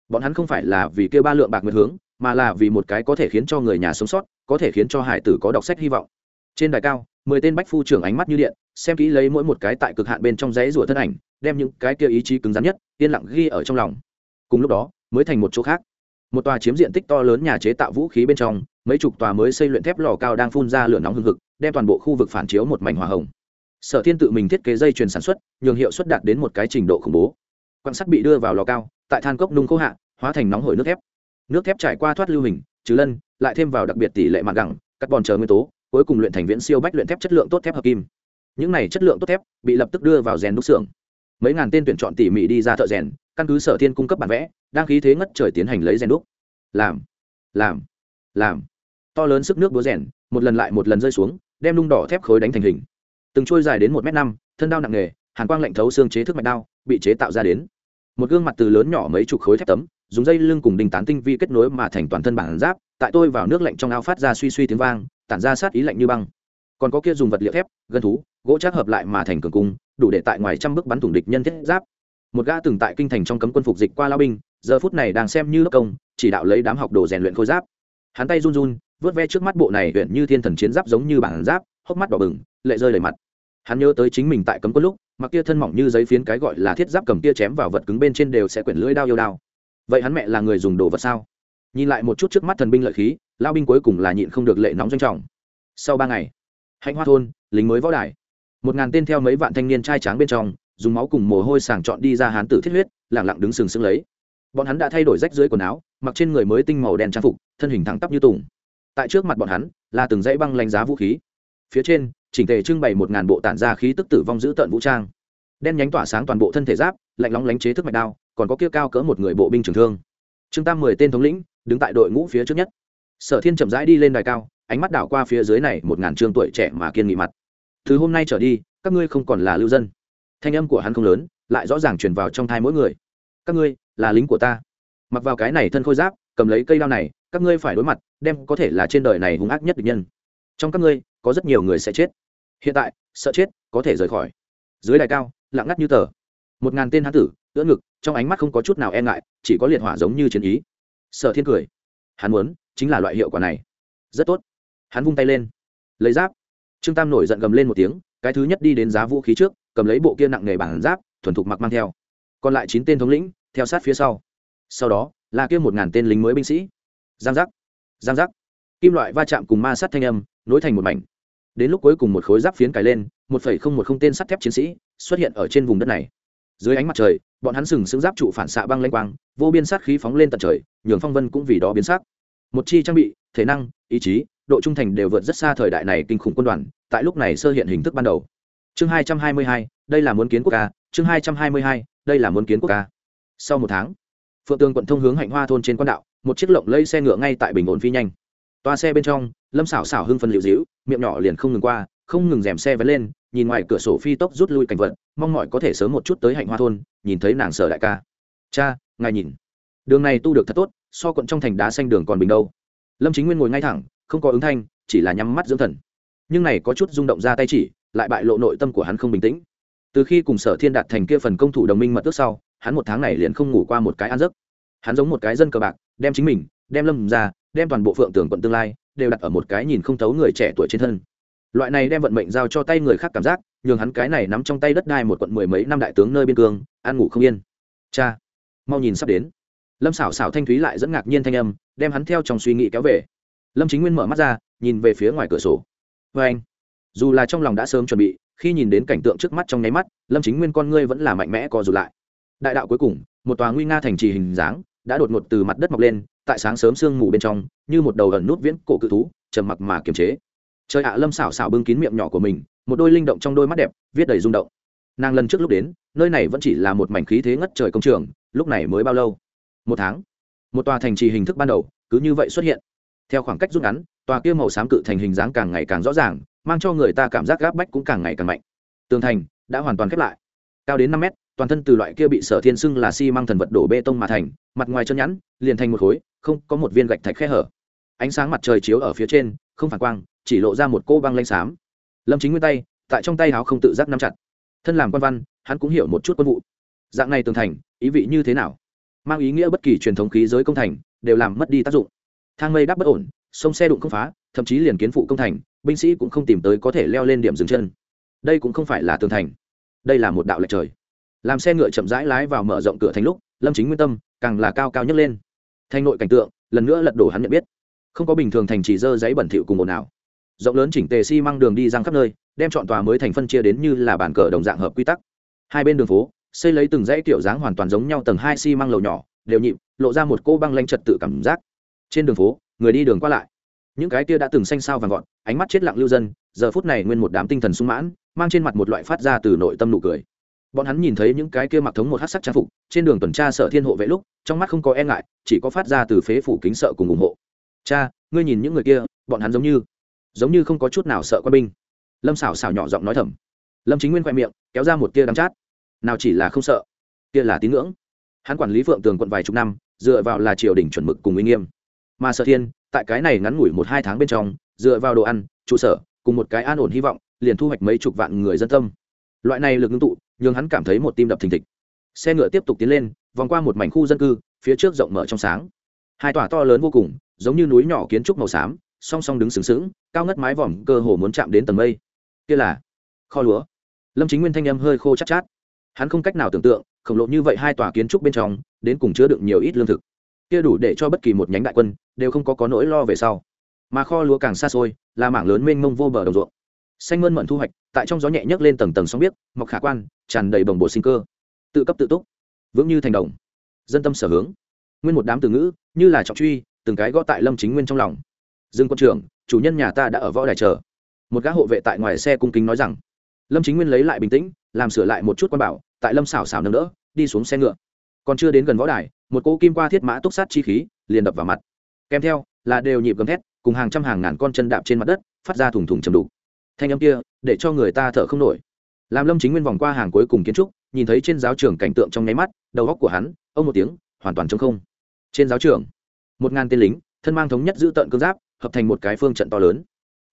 Bọn hắn không phải là vì kêu ba lượng bạc nguyệt hướng, mà là vì một cái có thể khiến cho người nhà sống sót, có thể khiến cho hải tử có đọc sách hy vọng. Trên đài cao, mười tên bách phu trưởng ánh mắt như điện, xem kỹ lấy mỗi một cái tại cực hạn bên trong dãy rủa thân ảnh đem những cái kia ý chí cứng rắn nhất, yên lặng ghi ở trong lòng. Cùng lúc đó, mới thành một chỗ khác. Một tòa chiếm diện tích to lớn nhà chế tạo vũ khí bên trong, mấy chục tòa mới xây luyện thép lò cao đang phun ra lửa nóng hừng hực, đem toàn bộ khu vực phản chiếu một mảnh hỏa hồng. Sở thiên tự mình thiết kế dây chuyền sản xuất, nhường hiệu suất đạt đến một cái trình độ khủng bố. Quan sắt bị đưa vào lò cao, tại than cốc nung khô hạ, hóa thành nóng hổi nước thép. Nước thép trải qua thoát lưu hình, trừ lân, lại thêm vào đặc biệt tỷ lệ mặt gẳng cắt bòn chờ nguyên tố, cuối cùng luyện thành viễn siêu bách luyện thép chất lượng tốt thép hợp kim. Những này chất lượng tốt thép, bị lập tức đưa vào rèn đúc xưởng mấy ngàn tên tuyển chọn tỉ mỉ đi ra thợ rèn, căn cứ sở thiên cung cấp bản vẽ, đang khí thế ngất trời tiến hành lấy rèn đúc. Làm làm làm. To lớn sức nước búa rèn, một lần lại một lần rơi xuống, đem lung đỏ thép khối đánh thành hình. Từng trôi dài đến một m năm, thân đao nặng nghề hàn quang lạnh thấu xương chế thức mạch đao, bị chế tạo ra đến. Một gương mặt từ lớn nhỏ mấy chục khối thép tấm, dùng dây lưng cùng đình tán tinh vi kết nối mà thành toàn thân bản giáp, tại tôi vào nước lạnh trong ao phát ra suy suy tiếng vang, tản ra sát ý lạnh như băng. Còn có kia dùng vật liệu thép, gân thú, gỗ chắc hợp lại mà thành cường cung đủ để tại ngoài trăm bước bắn thủng địch nhân thiết giáp. Một gã từng tại kinh thành trong cấm quân phục dịch qua lao binh, giờ phút này đang xem như lớp công, chỉ đạo lấy đám học đồ rèn luyện khôi giáp. Hắn tay run run, vớt ve trước mắt bộ này huyện như thiên thần chiến giáp giống như bản giáp, hốc mắt đỏ bừng, lệ rơi đầy mặt. Hắn nhớ tới chính mình tại cấm quân lúc, mặc kia thân mỏng như giấy phiến cái gọi là thiết giáp cầm kia chém vào vật cứng bên trên đều sẽ quyển lưỡi đao yêu đao. Vậy hắn mẹ là người dùng đồ vật sao? Nhìn lại một chút trước mắt thần binh lợi khí, lao binh cuối cùng là nhịn không được lệ nóng doanh trọng. Sau ba ngày, hạnh hoa thôn, lính mới võ đài một ngàn tên theo mấy vạn thanh niên trai tráng bên trong, dùng máu cùng mồ hôi sàng chọn đi ra hán tử thiết huyết, lẳng lặng đứng sừng sững lấy. Bọn hắn đã thay đổi rách dưới quần áo, mặc trên người mới tinh màu đen trang phục, thân hình thẳng tắp như tùng. Tại trước mặt bọn hắn, là từng dãy băng lanh giá vũ khí. Phía trên, chỉnh thể trưng bày một ngàn bộ tản ra khí tức tử vong giữ tận vũ trang. Đen nhánh tỏa sáng toàn bộ thân thể giáp, lạnh lóng lánh chế thức mạch đao, còn có kia cao cỡ một người bộ binh trưởng thương. Trương tam mười tên thống lĩnh, đứng tại đội ngũ phía trước nhất. Sở thiên chậm rãi đi lên đài cao, ánh mắt đảo qua phía dưới này một ngàn trương tuổi trẻ mà kiên nghị mặt từ hôm nay trở đi, các ngươi không còn là lưu dân. Thanh âm của hắn không lớn, lại rõ ràng truyền vào trong thai mỗi người. Các ngươi, là lính của ta. Mặc vào cái này thân khôi giáp, cầm lấy cây đao này, các ngươi phải đối mặt, đem có thể là trên đời này hung ác nhất địch nhân. Trong các ngươi, có rất nhiều người sẽ chết. Hiện tại, sợ chết, có thể rời khỏi. Dưới đài cao, lặng ngắt như tờ. Một ngàn tên hán tử, ưỡn ngực, trong ánh mắt không có chút nào e ngại, chỉ có liệt hỏa giống như chiến ý. Sở thiên cười. Hắn muốn, chính là loại hiệu quả này. Rất tốt. Hắn vung tay lên. Lấy giáp trương tam nổi giận gầm lên một tiếng, cái thứ nhất đi đến giá vũ khí trước, cầm lấy bộ kia nặng nghề bản giáp, thuần thục mặc mang theo. Còn lại chín tên thống lĩnh, theo sát phía sau. Sau đó, là kia một ngàn tên lính mới binh sĩ. Giang giác giang giác. Kim loại va chạm cùng ma sát thanh âm, nối thành một mảnh. Đến lúc cuối cùng một khối giáp phiến cài lên, một phẩy không một không tên sắt thép chiến sĩ xuất hiện ở trên vùng đất này. Dưới ánh mặt trời, bọn hắn sừng sững giáp trụ phản xạ băng lanh quang, vô biên sát khí phóng lên tận trời, nhường phong vân cũng vì đó biến sắc. Một chi trang bị, thể năng, ý chí độ trung thành đều vượt rất xa thời đại này kinh khủng quân đoàn, tại lúc này sơ hiện hình thức ban đầu. Chương hai trăm hai mươi hai, đây là muốn kiến quốc ca. Chương hai trăm hai mươi hai, đây là muốn kiến quốc ca. Sau một tháng, phượng tương quận thông hướng hạnh hoa thôn trên quan đạo, một chiếc lộng lây xe ngựa ngay tại bình ổn phi nhanh. Toa xe bên trong, lâm xảo xảo hưng phân liệu dĩu miệng nhỏ liền không ngừng qua, không ngừng rèm xe vén lên, nhìn ngoài cửa sổ phi tốc rút lui cảnh vật, mong mọi có thể sớm một chút tới hạnh hoa thôn, nhìn thấy nàng sở đại ca. Cha, ngài nhìn. Đường này tu được thật tốt, so quận trong thành đá xanh đường còn bình đâu. Lâm chính nguyên ngồi ngay thẳng không có ứng thanh, chỉ là nhắm mắt dưỡng thần. Nhưng này có chút rung động ra tay chỉ, lại bại lộ nội tâm của hắn không bình tĩnh. Từ khi cùng sở thiên đạt thành kia phần công thủ đồng minh mật ước sau, hắn một tháng này liền không ngủ qua một cái ăn giấc. Hắn giống một cái dân cờ bạc, đem chính mình, đem lâm ra, đem toàn bộ phượng tưởng quận tương lai, đều đặt ở một cái nhìn không thấu người trẻ tuổi trên thân. Loại này đem vận mệnh giao cho tay người khác cảm giác, nhường hắn cái này nắm trong tay đất đai một quận mười mấy năm đại tướng nơi biên cương ăn ngủ không yên. Cha, mau nhìn sắp đến. Lâm xảo xảo thanh thúy lại dẫn ngạc nhiên thanh âm, đem hắn theo trong suy nghĩ kéo về lâm chính nguyên mở mắt ra, nhìn về phía ngoài cửa sổ. Vê anh, dù là trong lòng đã sớm chuẩn bị, khi nhìn đến cảnh tượng trước mắt trong nháy mắt, lâm chính nguyên con ngươi vẫn là mạnh mẽ co rụt lại. Đại đạo cuối cùng, một tòa nguy nga thành trì hình dáng, đã đột ngột từ mặt đất mọc lên, tại sáng sớm sương mù bên trong, như một đầu gần nút viễn cổ cự thú, trầm mặc mà kiềm chế. Trời ạ, lâm xảo xảo bưng kín miệng nhỏ của mình, một đôi linh động trong đôi mắt đẹp, viết đầy rung động. Nàng lần trước lúc đến, nơi này vẫn chỉ là một mảnh khí thế ngất trời công trường, lúc này mới bao lâu? Một tháng. Một tòa thành trì hình thức ban đầu, cứ như vậy xuất hiện theo khoảng cách rút ngắn, tòa kia màu xám cự thành hình dáng càng ngày càng rõ ràng, mang cho người ta cảm giác gáp bách cũng càng ngày càng mạnh. Tường thành đã hoàn toàn khép lại. Cao đến năm mét, toàn thân từ loại kia bị sở thiên xưng là xi、si、măng thần vật đổ bê tông mà thành, mặt ngoài chân nhẵn, liền thành một khối, không có một viên gạch thạch khe hở. Ánh sáng mặt trời chiếu ở phía trên, không phản quang, chỉ lộ ra một cô băng lanh xám. Lâm chính nguyên tay, tại trong tay háo không tự giác nắm chặt. Thân làm quan văn, hắn cũng hiểu một chút quân vụ. Dạng này tường thành, ý vị như thế nào? Mang ý nghĩa bất kỳ truyền thống khí giới công thành, đều làm mất đi tác dụng thang mây đắp bất ổn, sông xe đụng không phá, thậm chí liền kiến phụ công thành, binh sĩ cũng không tìm tới có thể leo lên điểm dừng chân. Đây cũng không phải là tường thành. Đây là một đạo lệch trời. Làm xe ngựa chậm rãi lái vào mở rộng cửa thành lúc, lâm chính nguyên tâm càng là cao cao nhấc lên. Thành nội cảnh tượng, lần nữa lật đổ hắn nhận biết. Không có bình thường thành chỉ dơ giấy bẩn thỉu cùng ồn ào. Rộng lớn chỉnh tề xi măng đường đi răng khắp nơi, đem chọn tòa mới thành phân chia đến như là bàn cờ đồng dạng hợp quy tắc. Hai bên đường phố, xây lấy từng dãy kiểu dáng hoàn toàn giống nhau tầng hai xi măng lầu nhỏ, đều nhịp, lộ ra một cô băng lanh trật tự cảm giác trên đường phố, người đi đường qua lại. Những cái kia đã từng xanh sao vàng gọn, ánh mắt chết lặng lưu dân, giờ phút này nguyên một đám tinh thần sung mãn, mang trên mặt một loại phát ra từ nội tâm nụ cười. Bọn hắn nhìn thấy những cái kia mặc thống một hát sắc trang phục, trên đường tuần tra sở thiên hộ vệ lúc, trong mắt không có e ngại, chỉ có phát ra từ phế phủ kính sợ cùng ủng hộ. Cha, ngươi nhìn những người kia, bọn hắn giống như giống như không có chút nào sợ quân binh. Lâm xảo xảo nhỏ giọng nói thầm. Lâm chính nguyên khoe miệng, kéo ra một tia đắm chát. Nào chỉ là không sợ, kia là tín ngưỡng. Hắn quản lý phượng tường quận vài chục năm, dựa vào là triều đình chuẩn mực cùng uy nghiêm mà sở thiên, tại cái này ngắn ngủi một hai tháng bên trong, dựa vào đồ ăn, trụ sở, cùng một cái an ổn hy vọng, liền thu hoạch mấy chục vạn người dân tâm. Loại này lực ngưng tụ, nhường hắn cảm thấy một tim đập thình thịch. Xe ngựa tiếp tục tiến lên, vòng qua một mảnh khu dân cư, phía trước rộng mở trong sáng. Hai tòa to lớn vô cùng, giống như núi nhỏ kiến trúc màu xám, song song đứng sừng sững, cao ngất mái vòm cơ hồ muốn chạm đến tầng mây. Kia là kho lúa. Lâm chính nguyên thanh âm hơi khô chát chát. Hắn không cách nào tưởng tượng, khổng lồ như vậy hai tòa kiến trúc bên trong, đến cùng chứa đựng nhiều ít lương thực kia đủ để cho bất kỳ một nhánh đại quân đều không có có nỗi lo về sau. Mà kho lúa càng xa xôi, là mảng lớn mênh mông vô bờ đồng ruộng. Xanh mơn mận thu hoạch, tại trong gió nhẹ nhấc lên tầng tầng sóng biếc, mọc khả quan, tràn đầy bồng bột sinh cơ. Tự cấp tự túc, vững như thành đồng. Dân tâm sở hướng. Nguyên một đám từ ngữ, như là trọng truy, từng cái gõ tại lâm chính nguyên trong lòng. Dương quân trưởng, chủ nhân nhà ta đã ở võ đài chờ. Một gã hộ vệ tại ngoài xe cung kính nói rằng. Lâm chính nguyên lấy lại bình tĩnh, làm sửa lại một chút quan bảo, tại lâm xảo xảo nâng đỡ, đi xuống xe ngựa. Còn chưa đến gần võ đài một cỗ kim qua thiết mã túc sát chi khí liền đập vào mặt. Kèm theo, là đều nhịp gầm thét, cùng hàng trăm hàng ngàn con chân đạp trên mặt đất, phát ra thùng thùng chầm đục. Thanh âm kia, để cho người ta thở không nổi. Làm lâm chính nguyên vòng qua hàng cuối cùng kiến trúc, nhìn thấy trên giáo trường cảnh tượng trong nháy mắt, đầu góc của hắn, ông một tiếng, hoàn toàn t không. Trên giáo trường, một ngàn tên lính, thân mang thống nhất giữ tận cương giáp, hợp thành một cái phương trận to lớn.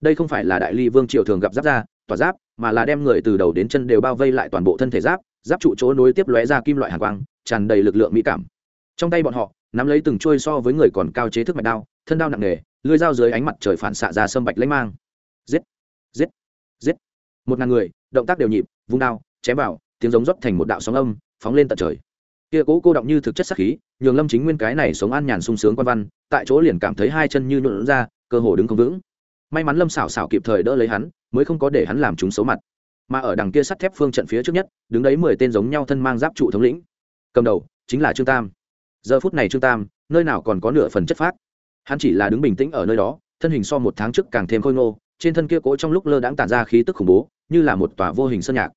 Đây không phải là đại ly vương triều thường gặp giáp ra, tỏa giáp, mà là đem người từ đầu đến chân đều bao vây lại toàn bộ thân thể giáp giáp trụ chỗ nối tiếp lóe ra kim loại hàng quang, tràn đầy lực lượng mỹ cảm trong tay bọn họ, nắm lấy từng trôi so với người còn cao chế thức mạch đao, thân đao nặng nề lưới dao dưới ánh mặt trời phản xạ ra sâm bạch lãnh mang. Giết! Giết! Giết! Một ngàn người, động tác đều nhịp, vung đao, chém vào, tiếng giống rót thành một đạo sóng âm, phóng lên tận trời. Kia cố cô động như thực chất sắc khí, nhường lâm chính nguyên cái này sống an nhàn sung sướng quan văn, tại chỗ liền cảm thấy hai chân như nhuộn ra, cơ hồ đứng không vững. May mắn lâm xảo xảo kịp thời đỡ lấy hắn, mới không có để hắn làm chúng xấu mặt. Mà ở đằng kia sắt thép phương trận phía trước nhất, đứng đấy mười tên giống nhau thân mang giáp trụ thống lĩnh. Cầm đầu, chính là trương tam giờ phút này trương tam, nơi nào còn có nửa phần chất phát hắn chỉ là đứng bình tĩnh ở nơi đó, thân hình so một tháng trước càng thêm khôi ngô, trên thân kia cỗ trong lúc lơ đãng tản ra khí tức khủng bố, như là một tòa vô hình sơn nhạc.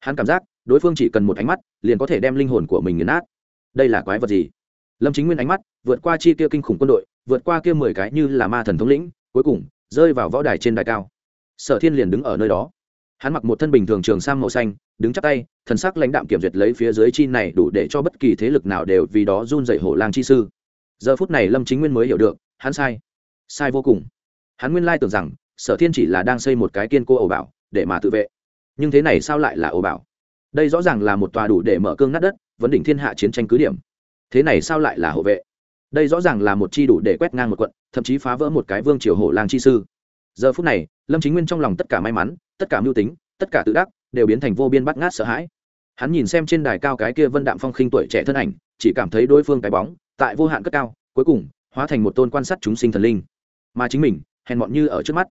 Hắn cảm giác, đối phương chỉ cần một ánh mắt, liền có thể đem linh hồn của mình nghiền nát. Đây là quái vật gì? Lâm chính nguyên ánh mắt, vượt qua chi kia kinh khủng quân đội, vượt qua kia mười cái như là ma thần thống lĩnh, cuối cùng, rơi vào võ đài trên đài cao. Sở thiên liền đứng ở nơi đó hắn mặc một thân bình thường trường sang màu xanh, đứng chắc tay, thần sắc lãnh đạm kiểm duyệt lấy phía dưới chi này đủ để cho bất kỳ thế lực nào đều vì đó run dậy hổ lang chi sư. Giờ phút này lâm chính nguyên mới hiểu được, hắn sai. Sai vô cùng. Hắn nguyên lai tưởng rằng, sở thiên chỉ là đang xây một cái kiên cô ẩu bảo, để mà tự vệ. Nhưng thế này sao lại là ẩu bảo? Đây rõ ràng là một tòa đủ để mở cương nát đất, vấn đỉnh thiên hạ chiến tranh cứ điểm. Thế này sao lại là hộ vệ? Đây rõ ràng là một chi đủ để quét ngang một quận, thậm chí phá vỡ một cái vương triều hổ lang chi sư. Giờ phút này, lâm chính nguyên trong lòng tất cả may mắn tất cả mưu tính, tất cả tự đắc, đều biến thành vô biên bắt ngát sợ hãi. Hắn nhìn xem trên đài cao cái kia vân đạm phong khinh tuổi trẻ thân ảnh, chỉ cảm thấy đối phương cái bóng, tại vô hạn cất cao, cuối cùng, hóa thành một tôn quan sát chúng sinh thần linh. Mà chính mình, hèn mọn như ở trước mắt.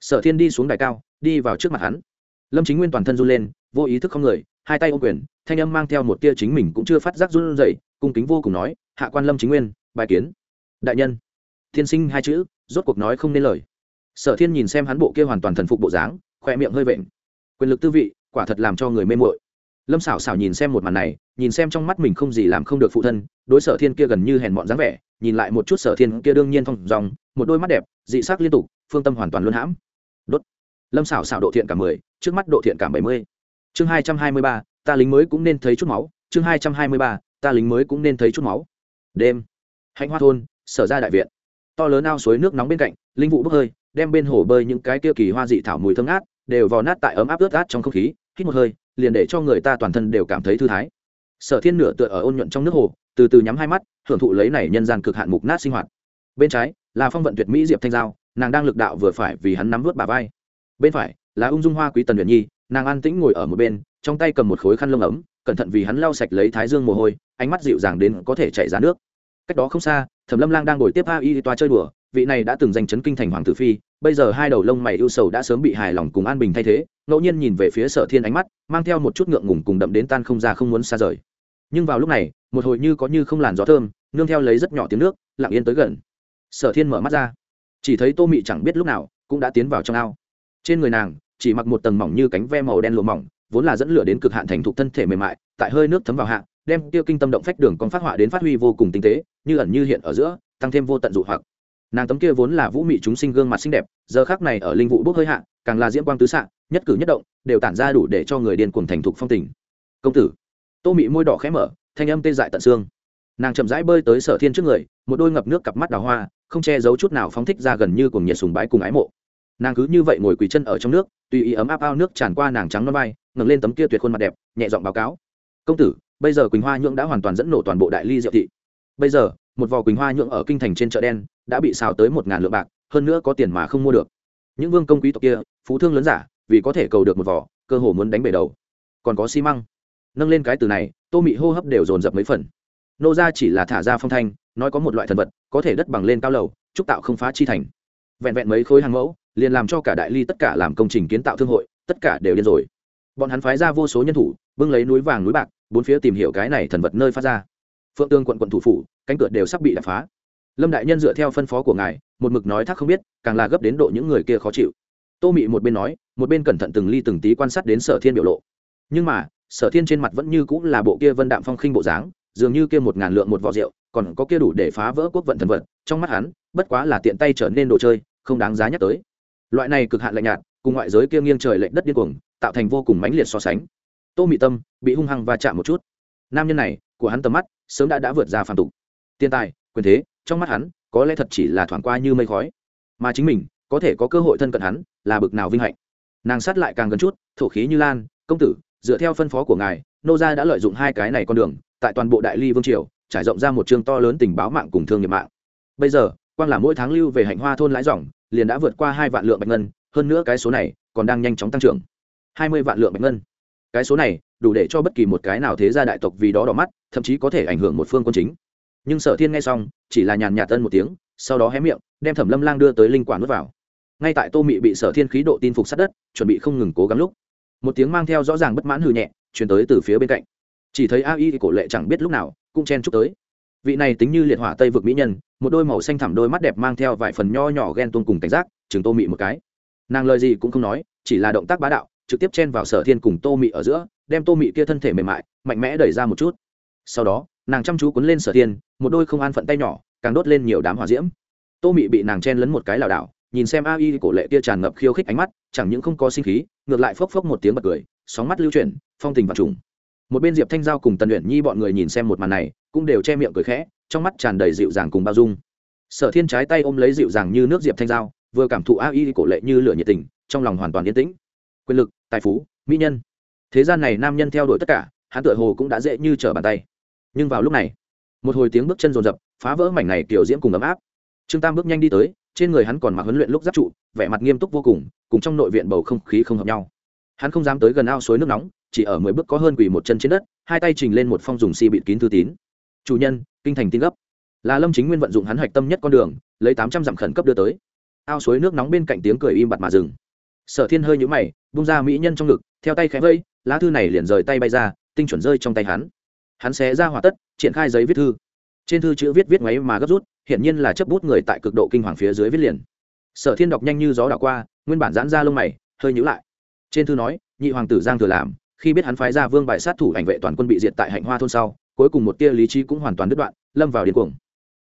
Sở thiên đi xuống đài cao, đi vào trước mặt hắn. Lâm chính nguyên toàn thân run lên, vô ý thức không người, hai tay ô quyền, thanh âm mang theo một tia chính mình cũng chưa phát giác run dậy cung kính vô cùng nói, hạ quan lâm chính nguyên, bài kiến. Đại nhân. Thiên sinh hai chữ, rốt cuộc nói không nên lời. Sở thiên nhìn xem hắn bộ kia hoàn toàn thần phục bộ dáng khoe miệng hơi vện. Quyền lực tư vị, quả thật làm cho người mê mội lâm xảo xảo nhìn xem một màn này, nhìn xem trong mắt mình không gì làm không được phụ thân, đối sở thiên kia gần như hèn mọn dáng vẻ, nhìn lại một chút sở thiên kia đương nhiên thong dòng, một đôi mắt đẹp, dị sắc liên tục, phương tâm hoàn toàn luân hãm. Đốt. Lâm xảo xảo độ thiện cả mười, trước mắt độ thiện cả bảy mươi. Chương hai trăm hai mươi ba, ta lính mới cũng nên thấy chút máu. Chương hai trăm hai mươi ba, ta lính mới cũng nên thấy chút máu. Đêm. Hạnh hoa thôn, sở ra đại viện. To lớn ao suối nước nóng bên cạnh, linh vụ bốc hơi, đem bên hồ bơi những cái kia kỳ hoa dị thảo mùi thơm ngát đều vò nát tại ấm áp ướt át trong không khí, hít một hơi, liền để cho người ta toàn thân đều cảm thấy thư thái. Sở thiên nửa tựa ở ôn nhuận trong nước hồ, từ từ nhắm hai mắt, hưởng thụ lấy này nhân gian cực hạn mục nát sinh hoạt. Bên trái là phong vận tuyệt mỹ diệp thanh giao, nàng đang lực đạo vừa phải vì hắn nắm vớt bà vai. Bên phải là ung dung hoa quý tần nguyện nhi, nàng an tĩnh ngồi ở một bên, trong tay cầm một khối khăn lông ấm, cẩn thận vì hắn lau sạch lấy thái dương mồ hôi, ánh mắt dịu dàng đến có thể chảy ra nước. Cách đó không xa, thẩm lâm lang đang ngồi tiếp a y toa chơi đùa, vị này đã từng giành chấn kinh thành hoàng tử phi bây giờ hai đầu lông mày ưu sầu đã sớm bị hài lòng cùng an bình thay thế, ngẫu nhiên nhìn về phía sở thiên ánh mắt, mang theo một chút ngượng ngùng cùng đậm đến tan không ra không muốn xa rời. Nhưng vào lúc này, một hồi như có như không làn gió thơm, nương theo lấy rất nhỏ tiếng nước, lặng yên tới gần. Sở thiên mở mắt ra. Chỉ thấy tô mị chẳng biết lúc nào, cũng đã tiến vào trong ao. Trên người nàng, chỉ mặc một tầng mỏng như cánh ve màu đen lụa mỏng, vốn là dẫn lửa đến cực hạn thành thục thân thể mềm mại, tại hơi nước thấm vào hạ, đem tiêu kinh tâm động phách đường còn phát họa đến phát huy vô cùng tinh tế, như ẩn như hiện ở giữa, tăng thêm vô tận dụ hoặc nàng tấm kia vốn là vũ mị chúng sinh gương mặt xinh đẹp, giờ khác này ở linh vụ bốc hơi hạ, càng là diễm quang tứ xạ, nhất cử nhất động, đều tản ra đủ để cho người điên cuồng thành thục phong tình. Công tử. Tô mị môi đỏ khẽ mở, thanh âm tê dại tận xương. Nàng chậm rãi bơi tới sở thiên trước người, một đôi ngập nước cặp mắt đào hoa, không che giấu chút nào phóng thích ra gần như cùng nhiệt sùng bái cùng ái mộ. Nàng cứ như vậy ngồi quỳ chân ở trong nước, tùy ý ấm áp ao nước tràn qua nàng trắng non vai, ngẩng lên tấm kia tuyệt khuôn mặt đẹp, nhẹ giọng báo cáo. Công tử, bây giờ quỳnh hoa nhưỡng đã hoàn toàn dẫn nổ toàn bộ đại ly diệu thị. Bây giờ, một vò quỳnh hoa nhưỡng ở kinh thành trên chợ đen đã bị xào tới một ngàn lượng bạc, hơn nữa có tiền mà không mua được. Những vương công quý tộc kia, phú thương lớn giả, vì có thể cầu được một vỏ cơ hồ muốn đánh bể đầu. Còn có xi măng. Nâng lên cái từ này, tô mị hô hấp đều dồn dập mấy phần. Nô ra chỉ là thả ra phong thanh, nói có một loại thần vật, có thể đất bằng lên cao lầu trúc tạo không phá chi thành. Vẹn vẹn mấy khối hàng mẫu, liền làm cho cả đại ly tất cả làm công trình kiến tạo thương hội, tất cả đều điên rồi. Bọn hắn phái ra vô số nhân thủ, bưng lấy núi vàng núi bạc, bốn phía tìm hiểu cái này thần vật nơi phát ra. Phượng tương quận quận thủ phủ, cánh cửa đều sắp bị đập phá lâm đại nhân dựa theo phân phó của ngài, một mực nói thác không biết, càng là gấp đến độ những người kia khó chịu. Tô mị một bên nói, một bên cẩn thận từng ly từng tí quan sát đến sở thiên biểu lộ. Nhưng mà, sở thiên trên mặt vẫn như cũng là bộ kia vân đạm phong khinh bộ dáng, dường như kia một ngàn lượng một vò rượu, còn có kia đủ để phá vỡ quốc vận thần vật, trong mắt hắn, bất quá là tiện tay trở nên đồ chơi, không đáng giá nhắc tới. Loại này cực hạn lạnh nhạt, cùng ngoại giới kia nghiêng trời lệnh đất điên cuồng, tạo thành vô cùng mãnh liệt so sánh. Tô mị tâm bị hung hăng và chạm một chút. Nam nhân này, của hắn tầm mắt, sớm đã đã vượt ra phản tục. Tiền tài, quyền thế trong mắt hắn, có lẽ thật chỉ là thoảng qua như mây khói. Mà chính mình, có thể có cơ hội thân cận hắn, là bực nào vinh hạnh. Nàng sát lại càng gần chút, thổ khí như lan, công tử, dựa theo phân phó của ngài, nô gia đã lợi dụng hai cái này con đường, tại toàn bộ đại ly vương triều, trải rộng ra một chương to lớn tình báo mạng cùng thương nghiệp mạng. Bây giờ, quang là mỗi tháng lưu về hạnh hoa thôn lãi dòng, liền đã vượt qua hai vạn lượng bạch ngân, hơn nữa cái số này còn đang nhanh chóng tăng trưởng. Hai mươi vạn lượng bạch ngân. Cái số này, đủ để cho bất kỳ một cái nào thế gia đại tộc vì đó đỏ mắt, thậm chí có thể ảnh hưởng một phương quân chính nhưng sở thiên nghe xong, chỉ là nhàn nhạt tân một tiếng, sau đó hé miệng, đem thẩm lâm lang đưa tới linh quả nuốt vào. Ngay tại tô mị bị sở thiên khí độ tin phục sát đất, chuẩn bị không ngừng cố gắng lúc, một tiếng mang theo rõ ràng bất mãn hư nhẹ chuyển tới từ phía bên cạnh. Chỉ thấy a y cổ lệ chẳng biết lúc nào, cũng chen chúc tới. Vị này tính như liệt hỏa tây vực mỹ nhân, một đôi màu xanh thẳm đôi mắt đẹp mang theo vài phần nho nhỏ ghen tuông cùng cảnh giác, chừng tô mị một cái. Nàng lời gì cũng không nói, chỉ là động tác bá đạo, trực tiếp chen vào sở thiên cùng tô mị ở giữa, đem tô mị kia thân thể mềm mại, mạnh mẽ đẩy ra một chút. Sau đó nàng chăm chú cuốn lên sở thiên, một đôi không an phận tay nhỏ, càng đốt lên nhiều đám hỏa diễm. Tô mị bị nàng chen lấn một cái lảo đảo, nhìn xem a y cổ lệ kia tràn ngập khiêu khích ánh mắt, chẳng những không có sinh khí, ngược lại phốc phốc một tiếng bật cười, sóng mắt lưu chuyển, phong tình và trùng. Một bên diệp thanh giao cùng tần luyện nhi bọn người nhìn xem một màn này, cũng đều che miệng cười khẽ, trong mắt tràn đầy dịu dàng cùng bao dung. Sở thiên trái tay ôm lấy dịu dàng như nước diệp thanh giao, vừa cảm thụ a y cổ lệ như lửa nhiệt tình, trong lòng hoàn toàn yên tĩnh. Quyền lực, tài phú, mỹ nhân. Thế gian này nam nhân theo đuổi tất cả, hắn tựa hồ cũng đã dễ như trở bàn tay nhưng vào lúc này, một hồi tiếng bước chân rồn rập phá vỡ mảnh này kiểu diễm cùng ấm áp. Trương tam bước nhanh đi tới, trên người hắn còn mặc huấn luyện lúc giáp trụ, vẻ mặt nghiêm túc vô cùng cùng trong nội viện bầu không khí không hợp nhau. Hắn không dám tới gần ao suối nước nóng, chỉ ở mười bước có hơn quỳ một chân trên đất, hai tay trình lên một phong dùng si bịt kín thư tín. Chủ nhân, kinh thành tin gấp. Là lâm chính nguyên vận dụng hắn hạch tâm nhất con đường, lấy tám trăm dặm khẩn cấp đưa tới. Ao suối nước nóng bên cạnh tiếng cười im bặt mà dừng. Sở thiên hơi nhũ mày, bung ra mỹ nhân trong ngực, theo tay khẽ vây, lá thư này liền rời tay bay ra, tinh chuẩn rơi trong tay hắn hắn xé ra hỏa tất, triển khai giấy viết thư. Trên thư chữ viết viết ngoáy mà gấp rút, hiển nhiên là chấp bút người tại cực độ kinh hoàng phía dưới viết liền. Sở thiên đọc nhanh như gió đảo qua, nguyên bản giãn ra lông mày, hơi nhữ lại. Trên thư nói, nhị hoàng tử giang thừa làm, khi biết hắn phái ra vương bại sát thủ ảnh vệ toàn quân bị diệt tại hạnh hoa thôn sau, cuối cùng một tia lý trí cũng hoàn toàn đứt đoạn, lâm vào điên cuồng.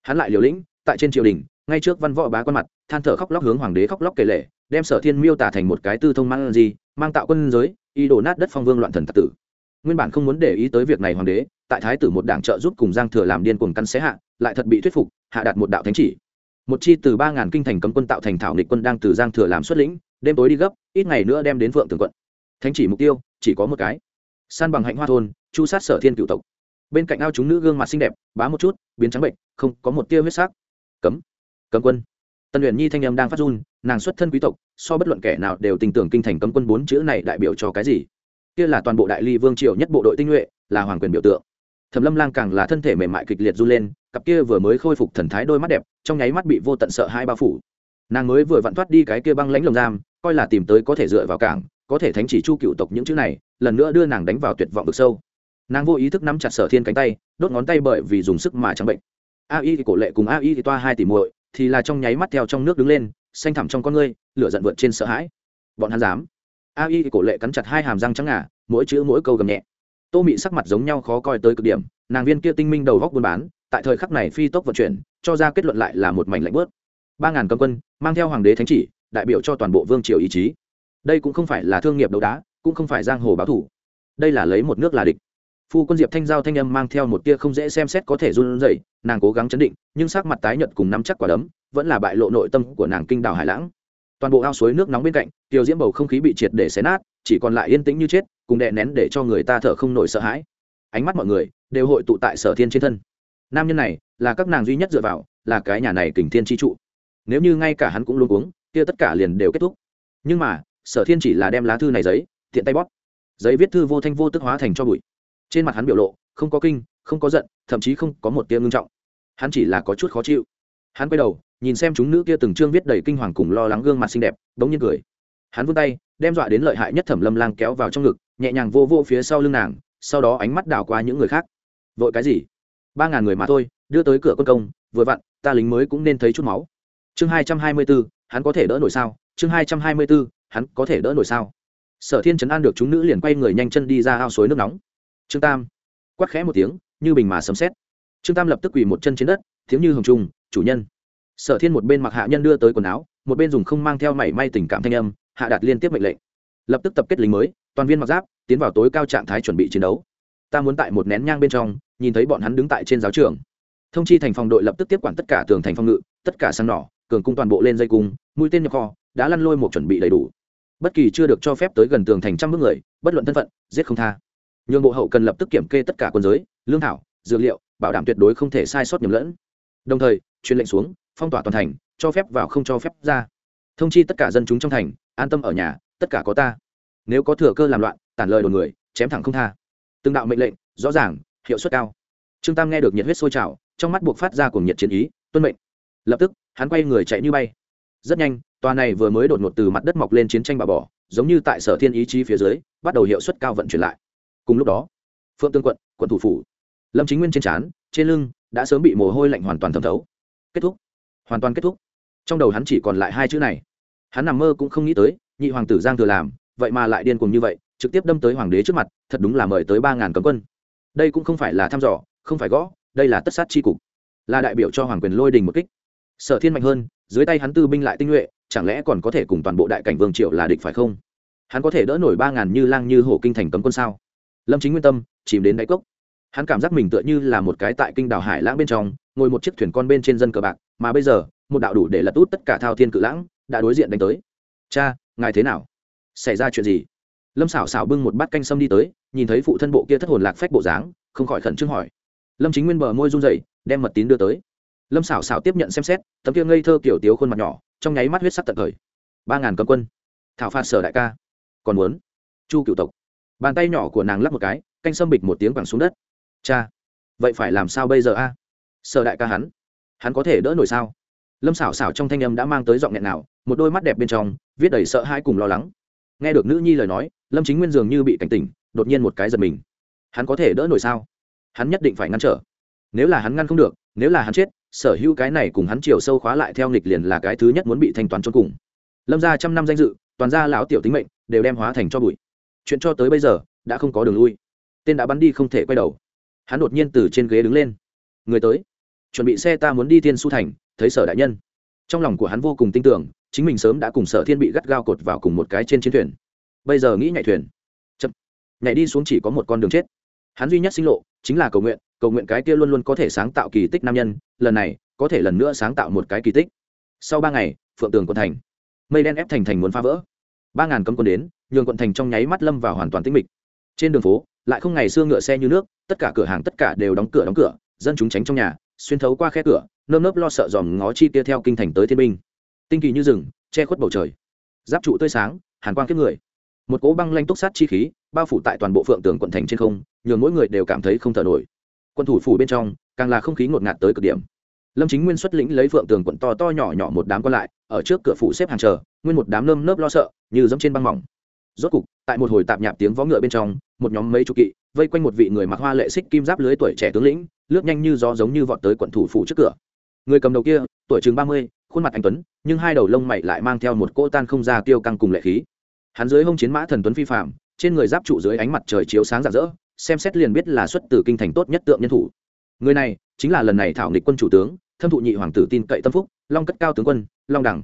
Hắn lại liều lĩnh, tại trên triều đình, ngay trước văn võ bá quan mặt, than thở khóc lóc hướng hoàng đế khóc lóc kể lệ đem sở thiên miêu tả thành một cái tư thông mang gì, mang tạo quân giới y đổ nát đất phong vương loạn thần tạc tử. Nguyên bản không muốn để ý tới việc này hoàng đế tại thái tử một đảng trợ giúp cùng giang thừa làm điên cuồng căn xé hạ, lại thật bị thuyết phục, hạ đạt một đạo thánh chỉ. Một chi từ ba ngàn kinh thành cấm quân tạo thành thảo nghịch quân đang từ giang thừa làm xuất lĩnh, đêm tối đi gấp, ít ngày nữa đem đến phượng tường quận. Thánh chỉ mục tiêu, chỉ có một cái. San bằng hạnh hoa thôn, chu sát sở thiên cựu tộc. Bên cạnh ao chúng nữ gương mặt xinh đẹp, bá một chút, biến trắng bệnh, không có một tia huyết sắc. Cấm cấm quân. Tân luyện nhi thanh âm đang phát run, nàng xuất thân quý tộc, so bất luận kẻ nào đều tình tưởng kinh thành cấm quân bốn chữ này đại biểu cho cái gì? Kia là toàn bộ đại ly vương triều nhất bộ đội tinh nhuệ, là hoàng quyền biểu tượng thẩm lâm lang càng là thân thể mềm mại kịch liệt run lên, cặp kia vừa mới khôi phục thần thái đôi mắt đẹp, trong nháy mắt bị vô tận sợ hai bao phủ. Nàng mới vừa vặn thoát đi cái kia băng lãnh lồng giam, coi là tìm tới có thể dựa vào cảng, có thể thánh chỉ chu cựu tộc những chữ này, lần nữa đưa nàng đánh vào tuyệt vọng vực sâu. Nàng vô ý thức nắm chặt sở thiên cánh tay, đốt ngón tay bởi vì dùng sức mà chẳng bệnh. A y thì cổ lệ cùng a y thì toa hai tỷ muội, thì là trong nháy mắt theo trong nước đứng lên, xanh thẳm trong con ngươi, lửa giận vượt trên sợ hãi. Bọn hắn dám. A y thì cổ lệ cắn chặt hai hàm răng trắng ngà, mỗi chữ mỗi câu gầm nhẹ tô mị sắc mặt giống nhau khó coi tới cực điểm, nàng viên kia tinh minh đầu góc buôn bán, tại thời khắc này phi tốc vận chuyển, cho ra kết luận lại là một mảnh lạnh bớt ba ngàn cầm quân, mang theo hoàng đế thánh chỉ, đại biểu cho toàn bộ vương triều ý chí. Đây cũng không phải là thương nghiệp đấu đá, cũng không phải giang hồ báo thủ. Đây là lấy một nước là địch. Phu quân diệp thanh giao thanh âm mang theo một tia không dễ xem xét có thể run rẩy, nàng cố gắng chấn định, nhưng sắc mặt tái nhợt cùng nắm chắc quả đấm, vẫn là bại lộ nội tâm của nàng kinh đảo hải lãng. Toàn bộ ao suối nước nóng bên cạnh tiêu diễm bầu không khí bị triệt để xé nát chỉ còn lại yên tĩnh như chết, cùng đè nén để cho người ta thở không nổi sợ hãi. Ánh mắt mọi người đều hội tụ tại sở thiên trên thân. Nam nhân này là các nàng duy nhất dựa vào, là cái nhà này kình thiên chi trụ. Nếu như ngay cả hắn cũng luôn uống kia tất cả liền đều kết thúc. Nhưng mà, sở thiên chỉ là đem lá thư này giấy, tiện tay bóp. Giấy viết thư vô thanh vô tức hóa thành cho bụi. Trên mặt hắn biểu lộ, không có kinh, không có giận, thậm chí không có một tia ngưng trọng. Hắn chỉ là có chút khó chịu. Hắn quay đầu, nhìn xem chúng nữ kia từng chương viết đầy kinh hoàng cùng lo lắng gương mặt xinh đẹp bỗng nhiên cười hắn vươn tay, đem dọa đến lợi hại nhất thẩm lâm lang kéo vào trong ngực, nhẹ nhàng vô vô phía sau lưng nàng, sau đó ánh mắt đảo qua những người khác. Vội cái gì? Ba ngàn người mà thôi, đưa tới cửa quân công, vừa vặn, ta lính mới cũng nên thấy chút máu. Chương hai trăm hai mươi b ố hắn có thể đỡ nổi sao? Chương hai trăm hai mươi b ố hắn có thể đỡ nổi sao? Sở thiên chấn an được chúng nữ liền quay người nhanh chân đi ra ao suối nước nóng. Trương tam, quát khẽ một tiếng, như bình mà sấm xét trương tam lập tức quỳ một chân trên đất thiếu như hồng trung chủ nhân. Sở thiên một bên mặc hạ nhân đưa tới quần áo, một bên dùng không mang theo mảy may tình cảm thanh âm hạ đạt liên tiếp mệnh lệnh. Lập tức tập kết lính mới, toàn viên mặc giáp, tiến vào tối cao trạng thái chuẩn bị chiến đấu. Ta muốn tại một nén nhang bên trong, nhìn thấy bọn hắn đứng tại trên giáo trường. Thông chi thành phòng đội lập tức tiếp quản tất cả tường thành phòng ngự, tất cả sang nỏ, cường cung toàn bộ lên dây cung, mũi tên nhập kho, đã lăn lôi một chuẩn bị đầy đủ. Bất kỳ chưa được cho phép tới gần tường thành trăm bước người, bất luận thân phận, giết không tha. Nhường bộ hậu cần lập tức kiểm kê tất cả quân giới, lương thảo, dược liệu, bảo đảm tuyệt đối không thể sai sót nhầm lẫn. Đồng thời, truyền lệnh xuống, phong tỏa toàn thành, cho phép vào không cho phép ra thông chi tất cả dân chúng trong thành, an tâm ở nhà, tất cả có ta. Nếu có thừa cơ làm loạn, tản lời đồn người, chém thẳng không tha. Từng đạo mệnh lệnh, rõ ràng, hiệu suất cao. Trương tam nghe được nhiệt huyết sôi trào, trong mắt buộc phát ra cùng nhiệt chiến ý, tuân mệnh. Lập tức, hắn quay người chạy như bay. Rất nhanh, tòa này vừa mới đột ngột từ mặt đất mọc lên chiến tranh bà bỏ giống như tại sở thiên ý chí phía dưới, bắt đầu hiệu suất cao vận chuyển lại. Cùng lúc đó, phượng tương quận quận thủ phủ, lâm chính nguyên trên trán, trên lưng, đã sớm bị mồ hôi lạnh hoàn toàn thẩm thấu. Kết thúc. Hoàn toàn kết thúc. Trong đầu hắn chỉ còn lại hai chữ này hắn nằm mơ cũng không nghĩ tới, nhị hoàng tử giang thừa làm, vậy mà lại điên cuồng như vậy, trực tiếp đâm tới hoàng đế trước mặt, thật đúng là mời tới ba ngàn cấm quân. Đây cũng không phải là thăm dò, không phải gõ, đây là tất sát c cục. Là đại biểu cho hoàng quyền lôi đình một kích. Sở thiên mạnh hơn, dưới tay hắn tư binh lại tinh nhuệ, chẳng lẽ còn có thể cùng toàn bộ đại cảnh vương triệu là địch phải không? Hắn có thể đỡ nổi ba ngàn như lang như hổ kinh thành cấm quân sao? Lâm chính nguyên tâm, chìm đến đáy cốc. Hắn cảm giác mình tựa như là một cái tại kinh đảo hải lãng bên trong, ngồi một chiếc thuyền con bên trên dân cờ bạc, mà bây giờ, một đạo đủ để lật út tất cả thao thiên cự lãng đã đối diện đánh tới. Cha, ngài thế nào? Xảy ra chuyện gì? Lâm xảo xảo bưng một bát canh sâm đi tới, nhìn thấy phụ thân bộ kia thất hồn lạc phách bộ dáng, không khỏi khẩn trương hỏi. Lâm chính nguyên bờ môi run rẩy, đem mật tín đưa tới. Lâm xảo xảo tiếp nhận xem xét, tấm kia ngây thơ kiểu tiếu khuôn mặt nhỏ, trong nháy mắt huyết sắc tận thời. Ba ngàn cấm quân, thảo phạt sở đại ca. Còn muốn? Chu cựu tộc. Bàn tay nhỏ của nàng lắp một cái, canh sâm bịch một tiếng quẳng xuống đất. Cha, vậy phải làm sao bây giờ a? Sở đại ca hắn hắn có thể đỡ nổi sao? Lâm xảo xảo trong thanh âm đã mang tới giọng nghẹn nào, một đôi mắt đẹp bên trong, viết đầy sợ hãi cùng lo lắng. Nghe được nữ nhi lời nói, lâm chính nguyên dường như bị cảnh tỉnh, đột nhiên một cái giật mình. Hắn có thể đỡ nổi sao? Hắn nhất định phải ngăn trở. Nếu là hắn ngăn không được, nếu là hắn chết, sở hữu cái này cùng hắn chiều sâu khóa lại theo nghịch liền là cái thứ nhất muốn bị thanh toán cho cùng. Lâm ra trăm năm danh dự, toàn gia lão tiểu tính mệnh, đều đem hóa thành cho bụi. Chuyện cho tới bây giờ, đã không có đường lui. Tên đã bắn đi không thể quay đầu. Hắn đột nhiên từ trên ghế đứng lên. Người tới. Chuẩn bị xe ta muốn đi thiên su thành thấy sở đại nhân. Trong lòng của hắn vô cùng tin tưởng, chính mình sớm đã cùng sở thiên bị gắt gao cột vào cùng một cái trên chiến thuyền. Bây giờ nghĩ nhảy thuyền. Chậm. Nhảy đi xuống chỉ có một con đường chết. Hắn duy nhất sinh lộ, chính là cầu nguyện cầu nguyện cái kia luôn luôn có thể sáng tạo kỳ tích nam nhân, lần này, có thể lần nữa sáng tạo một cái kỳ tích. Sau ba ngày, phượng tường quận thành. Mây đen ép thành thành muốn phá vỡ. Ba ngàn cấm quân đến, nhường quận thành trong nháy mắt lâm vào hoàn toàn tĩnh mịch. Trên đường phố, lại không ngày xưa ngựa xe như nước, tất cả cửa hàng tất cả đều đóng cửa đóng cửa, dân chúng tránh trong nhà xuyên thấu qua khe cửa, nơm nớp lo sợ dòm ngó chi tia theo kinh thành tới thiên binh. Tinh kỳ như rừng, che khuất bầu trời. Giáp trụ tươi sáng, hàn quang kiếp người. Một cỗ băng lanh túc sát chi khí, bao phủ tại toàn bộ phượng tường quận thành trên không, nhường mỗi người đều cảm thấy không thở nổi. Quân thủ phủ bên trong, càng là không khí ngột ngạt tới cực điểm. Lâm chính nguyên xuất lĩnh lấy phượng tường quận to to nhỏ nhỏ một đám còn lại, ở trước cửa phủ xếp hàng chờ, nguyên một đám nơm nớp lo sợ, như dẫm trên băng mỏng. Rốt cục, tại một hồi tạp nhạp tiếng vó ngựa bên trong một nhóm mấy chục kỵ, vây quanh một vị người mặc hoa lệ xích kim giáp lưới tuổi trẻ tướng lĩnh, lướt nhanh như gió giống như vọt tới quận thủ phủ trước cửa. Người cầm đầu kia, tuổi chừng ba mươi, khuôn mặt anh tuấn, nhưng hai đầu lông mày lại mang theo một cỗ tan không ra tiêu căng cùng lệ khí. Hắn dưới hông chiến mã thần tuấn phi phạm trên người giáp trụ dưới ánh mặt trời chiếu sáng rạng rỡ, xem xét liền biết là xuất từ kinh thành tốt nhất tượng nhân thủ. Người này chính là lần này thảo nghịch quân chủ tướng, thâm thụ nhị hoàng tử tin cậy tâm phúc, long cất cao tướng quân, long đẳng.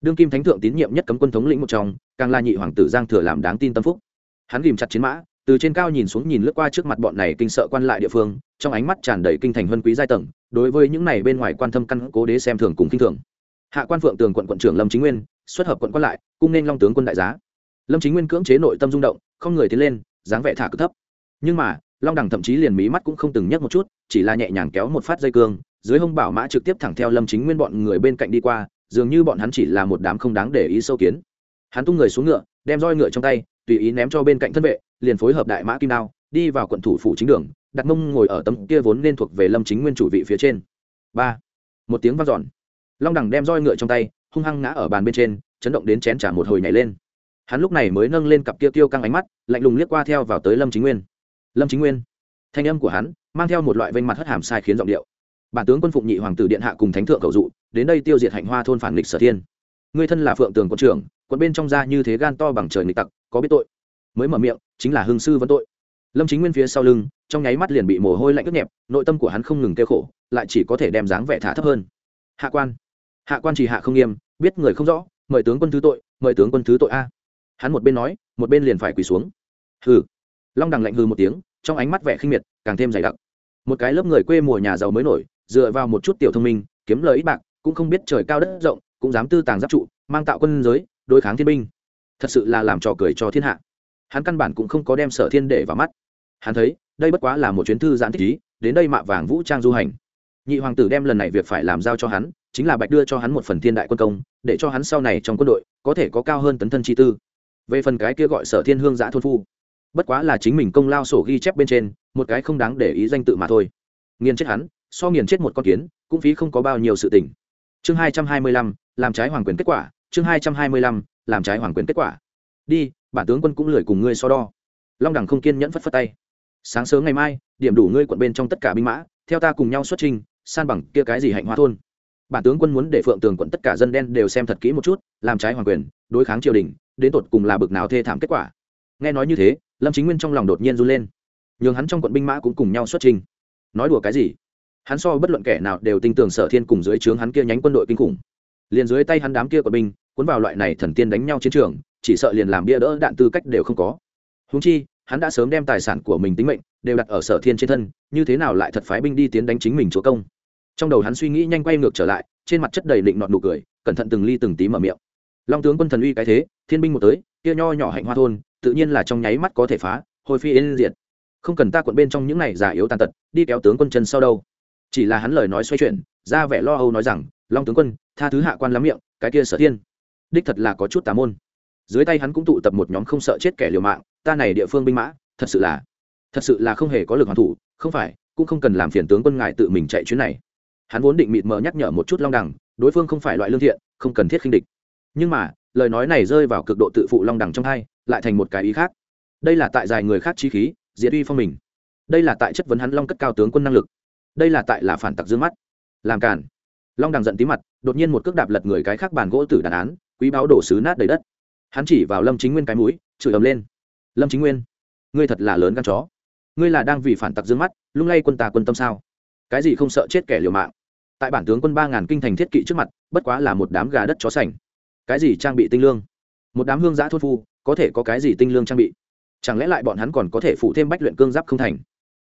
Đương kim thánh thượng tín nhiệm nhất cấm quân thống lĩnh một trong, càng là nhị hoàng tử giang thừa làm đáng tin tâm phúc. Hắn ghìm chặt chiến mã từ trên cao nhìn xuống nhìn lướt qua trước mặt bọn này kinh sợ quan lại địa phương, trong ánh mắt tràn đầy kinh thành huân quý giai tầng, đối với những này bên ngoài quan thâm căn cố đế xem thường cùng kinh thường. Hạ quan phượng tường quận quận trưởng lâm chính nguyên, xuất hợp quận quan lại, cung nên long tướng quân đại giá. Lâm chính nguyên cưỡng chế nội tâm rung động, không người tiến lên, dáng vẻ thả cực thấp. Nhưng mà, long đẳng thậm chí liền mí mắt cũng không từng nhấc một chút, chỉ là nhẹ nhàng kéo một phát dây cương, dưới hông bảo mã trực tiếp thẳng theo lâm chính nguyên bọn người bên cạnh đi qua, dường như bọn hắn chỉ là một đám không đáng để ý sâu kiến. Hắn tung người xuống ngựa, đem roi ngựa trong tay, tùy ý ném cho bên cạnh thân vệ liền phối hợp đại mã kim đao, đi vào quận thủ phủ chính đường, đặt mông ngồi ở tấm kia vốn nên thuộc về lâm chính nguyên chủ vị phía trên. Ba, một tiếng vang dọn. Long đẳng đem roi ngựa trong tay, hung hăng ngã ở bàn bên trên, chấn động đến chén trả một hồi nhảy lên. Hắn lúc này mới nâng lên cặp kia tiêu căng ánh mắt, lạnh lùng liếc qua theo vào tới lâm chính nguyên. Lâm chính nguyên, thanh âm của hắn mang theo một loại vênh mặt hất hàm sai khiến giọng điệu. Bản tướng quân phụng nhị hoàng tử điện hạ cùng thánh thượng cầu dụ, đến đây tiêu diệt hạnh hoa thôn phản nghịch sở thiên. Người thân là phượng tường quân trưởng, quận bên trong ra như thế gan to bằng trời nghịch tặc, có biết tội. Mới mở miệng chính là hương sư vấn tội. Lâm chính nguyên phía sau lưng, trong nháy mắt liền bị mồ hôi lạnh ướt nhẹp, nội tâm của hắn không ngừng kêu khổ, lại chỉ có thể đem dáng vẻ thả thấp hơn. Hạ quan. Hạ quan chỉ hạ không nghiêm, biết người không rõ, mời tướng quân thứ tội, mời tướng quân thứ tội a. Hắn một bên nói, một bên liền phải quỳ xuống. Hừ. Long đằng lạnh hừ một tiếng, trong ánh mắt vẻ khinh miệt, càng thêm dày đặc. Một cái lớp người quê mùa nhà giàu mới nổi, dựa vào một chút tiểu thông minh, kiếm lời ít bạc, cũng không biết trời cao đất rộng, cũng dám tư tàng giáp trụ, mang tạo quân giới, đối kháng thiên binh. Thật sự là làm trò cười cho thiên hạ hắn căn bản cũng không có đem sở thiên để vào mắt. Hắn thấy, đây bất quá là một chuyến thư giãn thích ý, đến đây mạ vàng vũ trang du hành. Nhị hoàng tử đem lần này việc phải làm giao cho hắn, chính là bạch đưa cho hắn một phần thiên đại quân công, để cho hắn sau này trong quân đội, có thể có cao hơn tấn thân chi tư. Về phần cái kia gọi sở thiên hương giã thôn phu, bất quá là chính mình công lao sổ ghi chép bên trên, một cái không đáng để ý danh tự mà thôi. Nghiền chết hắn, so nghiền chết một con kiến, cũng phí không có bao nhiêu sự tình. Chương hai trăm hai mươi lăm, làm trái hoàng quyền kết quả, chương hai trăm hai mươi lăm, làm trái hoàng quyền kết quả. Đi bản tướng quân cũng lười cùng ngươi so đo. Long đẳng không kiên nhẫn phất phất tay. Sáng sớm ngày mai, điểm đủ ngươi quận bên trong tất cả binh mã, theo ta cùng nhau xuất trình, san bằng kia cái gì hạnh hoa thôn. Bản tướng quân muốn để phượng tường quận tất cả dân đen đều xem thật kỹ một chút, làm trái hoàng quyền, đối kháng triều đình, đến tột cùng là bực nào thê thảm kết quả. Nghe nói như thế, lâm chính nguyên trong lòng đột nhiên run lên. Nhường hắn trong quận binh mã cũng cùng nhau xuất trình. Nói đùa cái gì? Hắn so bất luận kẻ nào đều tin tưởng sở thiên cùng dưới trướng hắn kia nhánh quân đội kinh khủng. Liền dưới tay hắn đám kia của binh, cuốn vào loại này thần tiên đánh nhau chiến trường chỉ sợ liền làm bia đỡ đạn tư cách đều không có. Húng chi, hắn đã sớm đem tài sản của mình tính mệnh đều đặt ở sở thiên trên thân, như thế nào lại thật phái binh đi tiến đánh chính mình chúa công? Trong đầu hắn suy nghĩ nhanh quay ngược trở lại, trên mặt chất đầy định nọt nụ cười, cẩn thận từng ly từng tí mở miệng. Long tướng quân thần uy cái thế, thiên binh một tới, kia nho nhỏ hạnh hoa thôn, tự nhiên là trong nháy mắt có thể phá, hồi phi yên diệt. Không cần ta quận bên trong những này giả yếu tàn tật, đi kéo tướng quân chân sau đâu. Chỉ là hắn lời nói xoay chuyển, ra vẻ lo âu nói rằng, long tướng quân, tha thứ hạ quan lắm miệng, cái kia sở thiên. Đích thật là có chút tà môn dưới tay hắn cũng tụ tập một nhóm không sợ chết kẻ liều mạng, ta này địa phương binh mã, thật sự là, thật sự là không hề có lực hoàn thủ, không phải, cũng không cần làm phiền tướng quân ngài tự mình chạy chuyến này. Hắn vốn định mịt mờ nhắc nhở một chút long đẳng đối phương không phải loại lương thiện, không cần thiết khinh địch. Nhưng mà, lời nói này rơi vào cực độ tự phụ long đẳng trong hai, lại thành một cái ý khác. Đây là tại dài người khác chi khí, diệt uy phong mình. Đây là tại chất vấn hắn long cất cao tướng quân năng lực. Đây là tại là phản tặc dương mắt. Làm cản long đằng giận tí mặt, đột nhiên một cước đạp lật người cái khác bàn gỗ tử đàn án, quý báo đổ xứ nát đầy đất hắn chỉ vào lâm chính nguyên cái mũi, chửi ầm lên. Lâm chính nguyên, ngươi thật là lớn gan chó. Ngươi là đang vì phản tặc dương mắt, lung lay quân tà quân tâm sao? Cái gì không sợ chết kẻ liều mạng? Tại bản tướng quân ba ngàn kinh thành thiết kỵ trước mặt, bất quá là một đám gà đất chó sành. Cái gì trang bị tinh lương? Một đám hương giã thốt phu, có thể có cái gì tinh lương trang bị? Chẳng lẽ lại bọn hắn còn có thể phụ thêm bách luyện cương giáp không thành?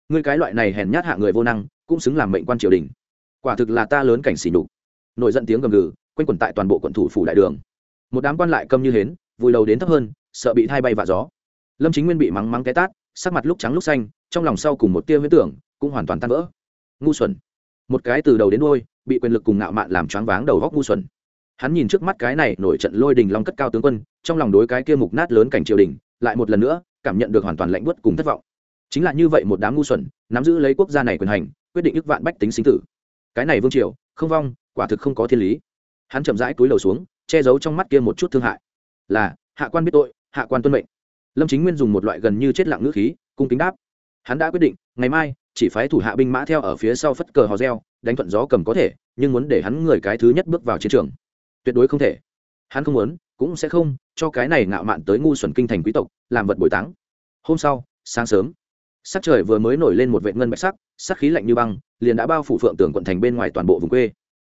Ngươi cái loại này hèn nhát hạ người vô năng, cũng xứng làm mệnh quan triều đình. Quả thực là ta lớn cảnh xỉ nhục. Nổi giận tiếng gầm gừ, quanh quẩn tại toàn bộ quận thủ phủ đại đường. Một đám quan lại câm như hến vùi đầu đến thấp hơn, sợ bị thay bay vạ gió. Lâm chính nguyên bị mắng mắng cái tát, sắc mặt lúc trắng lúc xanh, trong lòng sau cùng một tia huyết tưởng, cũng hoàn toàn tan vỡ. Ngu xuẩn. Một cái từ đầu đến đôi bị quyền lực cùng ngạo mạn làm choáng váng đầu góc ngu xuẩn. Hắn nhìn trước mắt cái này nổi trận lôi đình long cất cao tướng quân, trong lòng đối cái kia mục nát lớn cảnh triều đình, lại một lần nữa, cảm nhận được hoàn toàn lạnh buốt cùng thất vọng. Chính là như vậy một đám ngu xuẩn, nắm giữ lấy quốc gia này quyền hành, quyết định ức vạn bách tính sinh tử. Cái này vương triều, không vong, quả thực không có thiên lý. Hắn chậm rãi túi lầu xuống, che giấu trong mắt kia một chút thương hại là, hạ quan biết tội, hạ quan tuân mệnh. Lâm chính nguyên dùng một loại gần như chết lặng ngữ khí, cung kính đáp. Hắn đã quyết định, ngày mai, chỉ phái thủ hạ binh mã theo ở phía sau phất cờ hò reo, đánh thuận gió cầm có thể, nhưng muốn để hắn người cái thứ nhất bước vào chiến trường. Tuyệt đối không thể. Hắn không muốn, cũng sẽ không, cho cái này ngạo mạn tới ngu xuẩn kinh thành quý tộc, làm vật bồi táng. Hôm sau, sáng sớm, sắc trời vừa mới nổi lên một vệ ngân bạch sắc sắc khí lạnh như băng, liền đã bao phủ phượng tường quận thành bên ngoài toàn bộ vùng quê.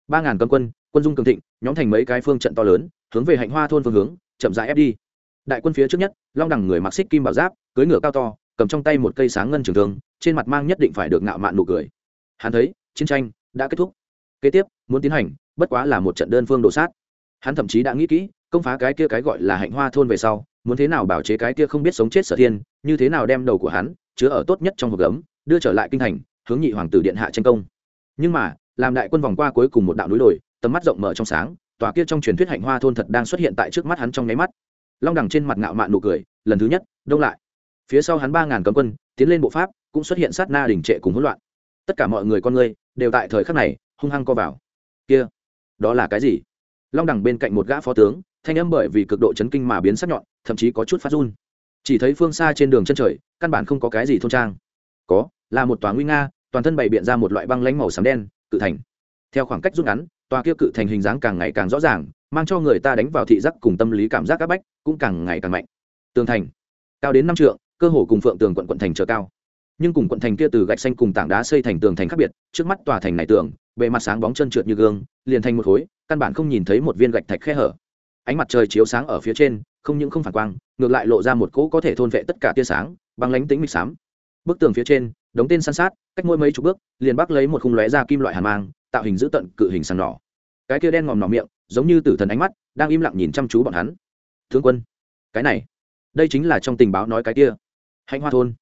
Ba ngàn cấm quân quân dung cường thịnh, nhóm thành mấy cái phương trận to lớn, hướng về hạnh hoa thôn phương hướng chậm rãi ép đi. Đại quân phía trước nhất, long đẳng người mặc xích kim bảo giáp, cưỡi ngựa cao to, cầm trong tay một cây sáng ngân trường thương, trên mặt mang nhất định phải được ngạo mạn nụ cười. Hắn thấy, chiến tranh đã kết thúc. Kế tiếp, muốn tiến hành, bất quá là một trận đơn phương đổ sát. Hắn thậm chí đã nghĩ kỹ, công phá cái kia cái gọi là hạnh hoa thôn về sau, muốn thế nào bảo chế cái kia không biết sống chết sở thiên, như thế nào đem đầu của hắn, chứa ở tốt nhất trong hộp gấm, đưa trở lại kinh thành, hướng nhị hoàng tử điện hạ tranh công. Nhưng mà, làm đại quân vòng qua cuối cùng một đạo núi đồi, tầm mắt rộng mở trong sáng tòa kia trong truyền thuyết hạnh hoa thôn thật đang xuất hiện tại trước mắt hắn trong nháy mắt. Long đằng trên mặt ngạo mạn nụ cười, lần thứ nhất, đông lại. Phía sau hắn ba ngàn cấm quân, tiến lên bộ pháp, cũng xuất hiện sát na đỉnh trệ cùng hỗn loạn. Tất cả mọi người con người đều tại thời khắc này, hung hăng co vào. Kia, đó là cái gì? Long đằng bên cạnh một gã phó tướng, thanh âm bởi vì cực độ chấn kinh mà biến sắc nhọn, thậm chí có chút phát run. Chỉ thấy phương xa trên đường chân trời, căn bản không có cái gì thôn trang. Có, là một tòa nguy nga, toàn thân bày biện ra một loại băng lánh màu xám đen, tự thành. Theo khoảng cách rút ngắn tòa kia cự thành hình dáng càng ngày càng rõ ràng, mang cho người ta đánh vào thị giác cùng tâm lý cảm giác áp bách cũng càng ngày càng mạnh. Tường thành, cao đến năm trượng, cơ hồ cùng phượng tường quận quận thành trở cao. Nhưng cùng quận thành kia từ gạch xanh cùng tảng đá xây thành tường thành khác biệt, trước mắt tòa thành này tường, bề mặt sáng bóng chân trượt như gương, liền thành một khối, căn bản không nhìn thấy một viên gạch thạch khe hở. Ánh mặt trời chiếu sáng ở phía trên, không những không phản quang, ngược lại lộ ra một cỗ có thể thôn vệ tất cả tia sáng, băng lánh tính mịch xám. Bức tường phía trên, đống tên san sát, cách mỗi mấy chục bước, liền bắc lấy một khung lóe ra kim loại hàn mang tạo hình giữ tận cự hình sàn nỏ. Cái kia đen ngòm nỏ miệng, giống như tử thần ánh mắt, đang im lặng nhìn chăm chú bọn hắn. Thương quân, cái này, đây chính là trong tình báo nói cái kia. Hạnh hoa thôn.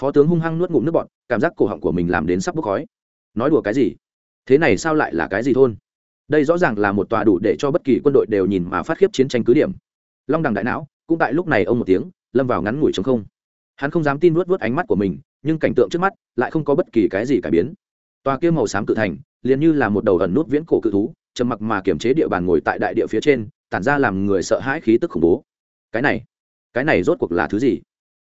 Phó tướng hung hăng nuốt ngụm nước bọn cảm giác cổ họng của mình làm đến sắp bốc khói. Nói đùa cái gì? Thế này sao lại là cái gì thôn? Đây rõ ràng là một tòa đủ để cho bất kỳ quân đội đều nhìn mà phát khiếp chiến tranh cứ điểm. Long đằng đại não, cũng tại lúc này ông một tiếng, lâm vào ngắn ngủi trống không. Hắn không dám tin nuốt vớt ánh mắt của mình, nhưng cảnh tượng trước mắt lại không có bất kỳ cái gì cải biến. Tòa kia màu xám cự thành liền như là một đầu ẩn nút viễn cổ cự thú, trầm mặc mà kiểm chế địa bàn ngồi tại đại địa phía trên, tản ra làm người sợ hãi khí tức khủng bố. Cái này cái này rốt cuộc là thứ gì?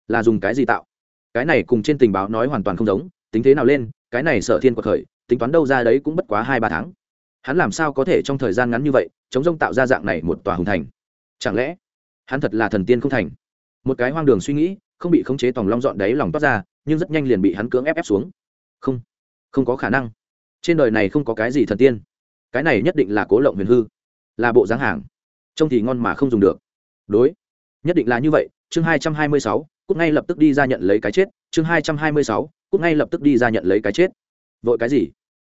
Là dùng cái gì tạo? Cái này cùng trên tình báo nói hoàn toàn không giống, tính thế nào lên, cái này sợ thiên quật khởi, tính toán đâu ra đấy cũng bất quá hai ba tháng. Hắn làm sao có thể trong thời gian ngắn như vậy, chống rông tạo ra dạng này một tòa hùng thành? Chẳng lẽ, hắn thật là thần tiên không thành? Một cái hoang đường suy nghĩ, không bị khống chế tòng long dọn đáy lòng toát ra, nhưng rất nhanh liền bị hắn cưỡng ép ép xuống. Không không có khả năng trên đời này không có cái gì thần tiên. Cái này nhất định là cố lộng huyền hư, là bộ dáng hàng. Trông thì ngon mà không dùng được. Đối, nhất định là như vậy, chương hai trăm hai mươi sáu cúc ngay lập tức đi ra nhận lấy cái chết, chương hai trăm hai mươi sáu cúc ngay lập tức đi ra nhận lấy cái chết. Vội cái gì?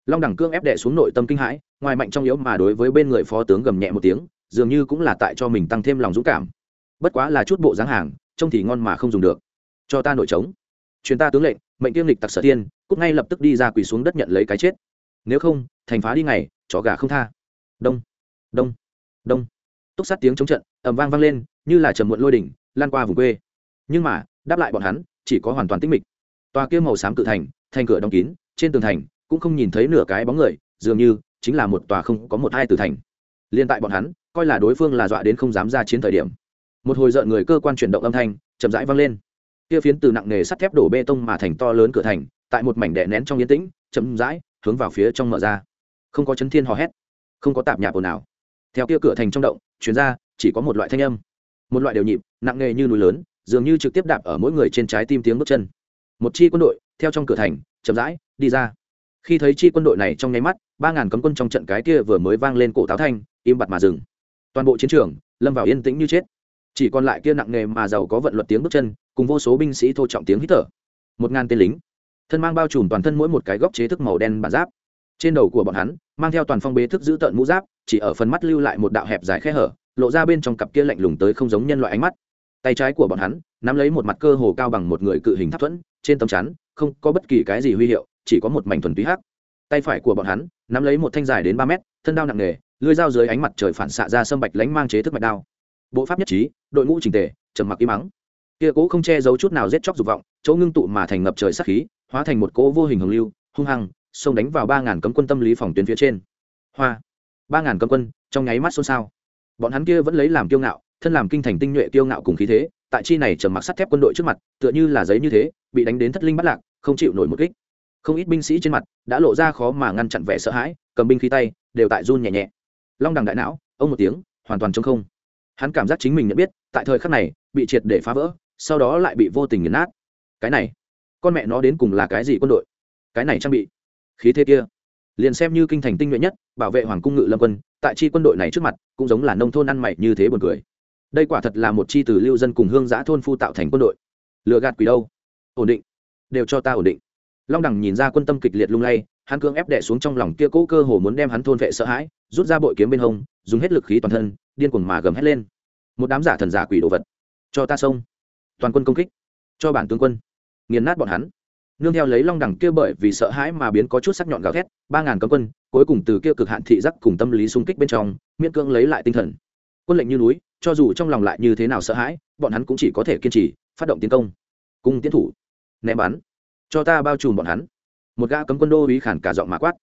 Long đẳng cương ép đệ xuống nội tâm kinh hãi, ngoài mạnh trong yếu mà đối với bên người phó tướng gầm nhẹ một tiếng, dường như cũng là tại cho mình tăng thêm lòng dũng cảm. Bất quá là chút bộ dáng hàng, trông thì ngon mà không dùng được. Cho ta nội trống. Chuyến ta tướng lệnh, mệnh Tiêu lịch tặc sở tiên cúc ngay lập tức đi ra quỳ xuống đất nhận lấy cái chết nếu không, thành phá đi ngày, chó gà không tha. Đông đông đông. Túc sát tiếng chống trận, ầm vang vang lên, như là trầm muộn lôi đỉnh, lan qua vùng quê. Nhưng mà, đáp lại bọn hắn, chỉ có hoàn toàn tĩnh mịch. Tòa kia màu xám cự thành thành cửa đóng kín, trên tường thành, cũng không nhìn thấy nửa cái bóng người, dường như chính là một tòa không có một hai từ thành. Liên tại bọn hắn, coi là đối phương là dọa đến không dám ra chiến thời điểm. Một hồi rợn người cơ quan chuyển động âm thanh, chậm rãi vang lên. Kia phiến từ nặng nề sắt thép đổ bê tông mà thành to lớn cửa thành, tại một mảnh đè nén trong yên tĩnh, chậm rãi hướng vào phía trong mở ra. Không có chấn thiên hò hét, không có tạp nhạp ồn nào theo kia cửa thành trong động chuyến ra, chỉ có một loại thanh âm. Một loại đều nhịp, nặng nề như núi lớn, dường như trực tiếp đạp ở mỗi người trên trái tim tiếng bước chân. Một chi quân đội, theo trong cửa thành, chậm rãi, đi ra. Khi thấy chi quân đội này trong nháy mắt, ba ngàn cấm quân trong trận cái kia vừa mới vang lên cổ táo thanh, im bặt mà dừng. Toàn bộ chiến trường, lâm vào yên tĩnh như chết. Chỉ còn lại kia nặng nề mà giàu có vận luật tiếng bước chân, cùng vô số binh sĩ thô trọng tiếng hít thở. Một ngàn tên lính thân mang bao trùm toàn thân mỗi một cái góc chế thức màu đen bản giáp. Trên đầu của bọn hắn, mang theo toàn phong bế thức giữ tợn mũ giáp, chỉ ở phần mắt lưu lại một đạo hẹp dài khe hở, lộ ra bên trong cặp kia lạnh lùng tới không giống nhân loại ánh mắt. Tay trái của bọn hắn, nắm lấy một mặt cơ hồ cao bằng một người cự hình tháp thuẫn, trên tấm chắn, không có bất kỳ cái gì huy hiệu, chỉ có một mảnh thuần túy hắc. Tay phải của bọn hắn, nắm lấy một thanh dài đến ba mét, thân đao nặng nề, lưỡi dao dưới ánh mặt trời phản xạ ra sâm bạch lánh mang chế thức mạch đao. Bộ pháp nhất trí, đội ngũ trình tề, trầm mặc im mắng. Kia cố không che giấu chút nào giết chóc dục vọng, chỗ ngưng tụ mà thành ngập trời sát khí hóa thành một cỗ vô hình hồng lưu, hung hăng, xông đánh vào ba ngàn cấm quân tâm lý phòng tuyến phía trên. Hoa! Ba ngàn cấm quân, trong nháy mắt xôn xao. Bọn hắn kia vẫn lấy làm kiêu ngạo, thân làm kinh thành tinh nhuệ kiêu ngạo cùng khí thế, tại chi này trầm mặc sắt thép quân đội trước mặt, tựa như là giấy như thế, bị đánh đến thất linh bắt lạc, không chịu nổi một kích. Không ít binh sĩ trên mặt đã lộ ra khó mà ngăn chặn vẻ sợ hãi, cầm binh khí tay, đều tại run nhẹ nhẹ. Long đằng đại não, ông một tiếng, hoàn toàn trống không. Hắn cảm giác chính mình nhận biết, tại thời khắc này, bị triệt để phá vỡ, sau đó lại bị vô tình nghiền nát. Cái này con mẹ nó đến cùng là cái gì quân đội? Cái này trang bị, khí thế kia, liền xem như kinh thành tinh nhuệ nhất, bảo vệ hoàng cung ngự lâm quân, tại chi quân đội này trước mặt, cũng giống là nông thôn ăn mày như thế buồn cười. Đây quả thật là một chi từ lưu dân cùng hương giã thôn phu tạo thành quân đội. Lựa gạt quỷ đâu? Ổn định, đều cho ta ổn định. Long đẳng nhìn ra quân tâm kịch liệt lung lay, hắn cưỡng ép đẻ xuống trong lòng kia cỗ cơ hồ muốn đem hắn thôn vệ sợ hãi, rút ra bội kiếm bên hông, dùng hết lực khí toàn thân, điên cuồng mà gầm hét lên. Một đám giả thần giả quỷ đồ vật, cho ta xông. Toàn quân công kích, cho bản tướng quân nghiền nát bọn hắn. Nương theo lấy long đẳng kia bởi vì sợ hãi mà biến có chút sắc nhọn gào thét, ba ngàn cấm quân, cuối cùng từ kia cực hạn thị giác cùng tâm lý xung kích bên trong, miễn cưỡng lấy lại tinh thần. Quân lệnh như núi, cho dù trong lòng lại như thế nào sợ hãi, bọn hắn cũng chỉ có thể kiên trì, phát động tiến công. Cung tiến thủ. Ném bắn. Cho ta bao trùm bọn hắn. Một gã cấm quân đô uý khản cả giọng mã quát.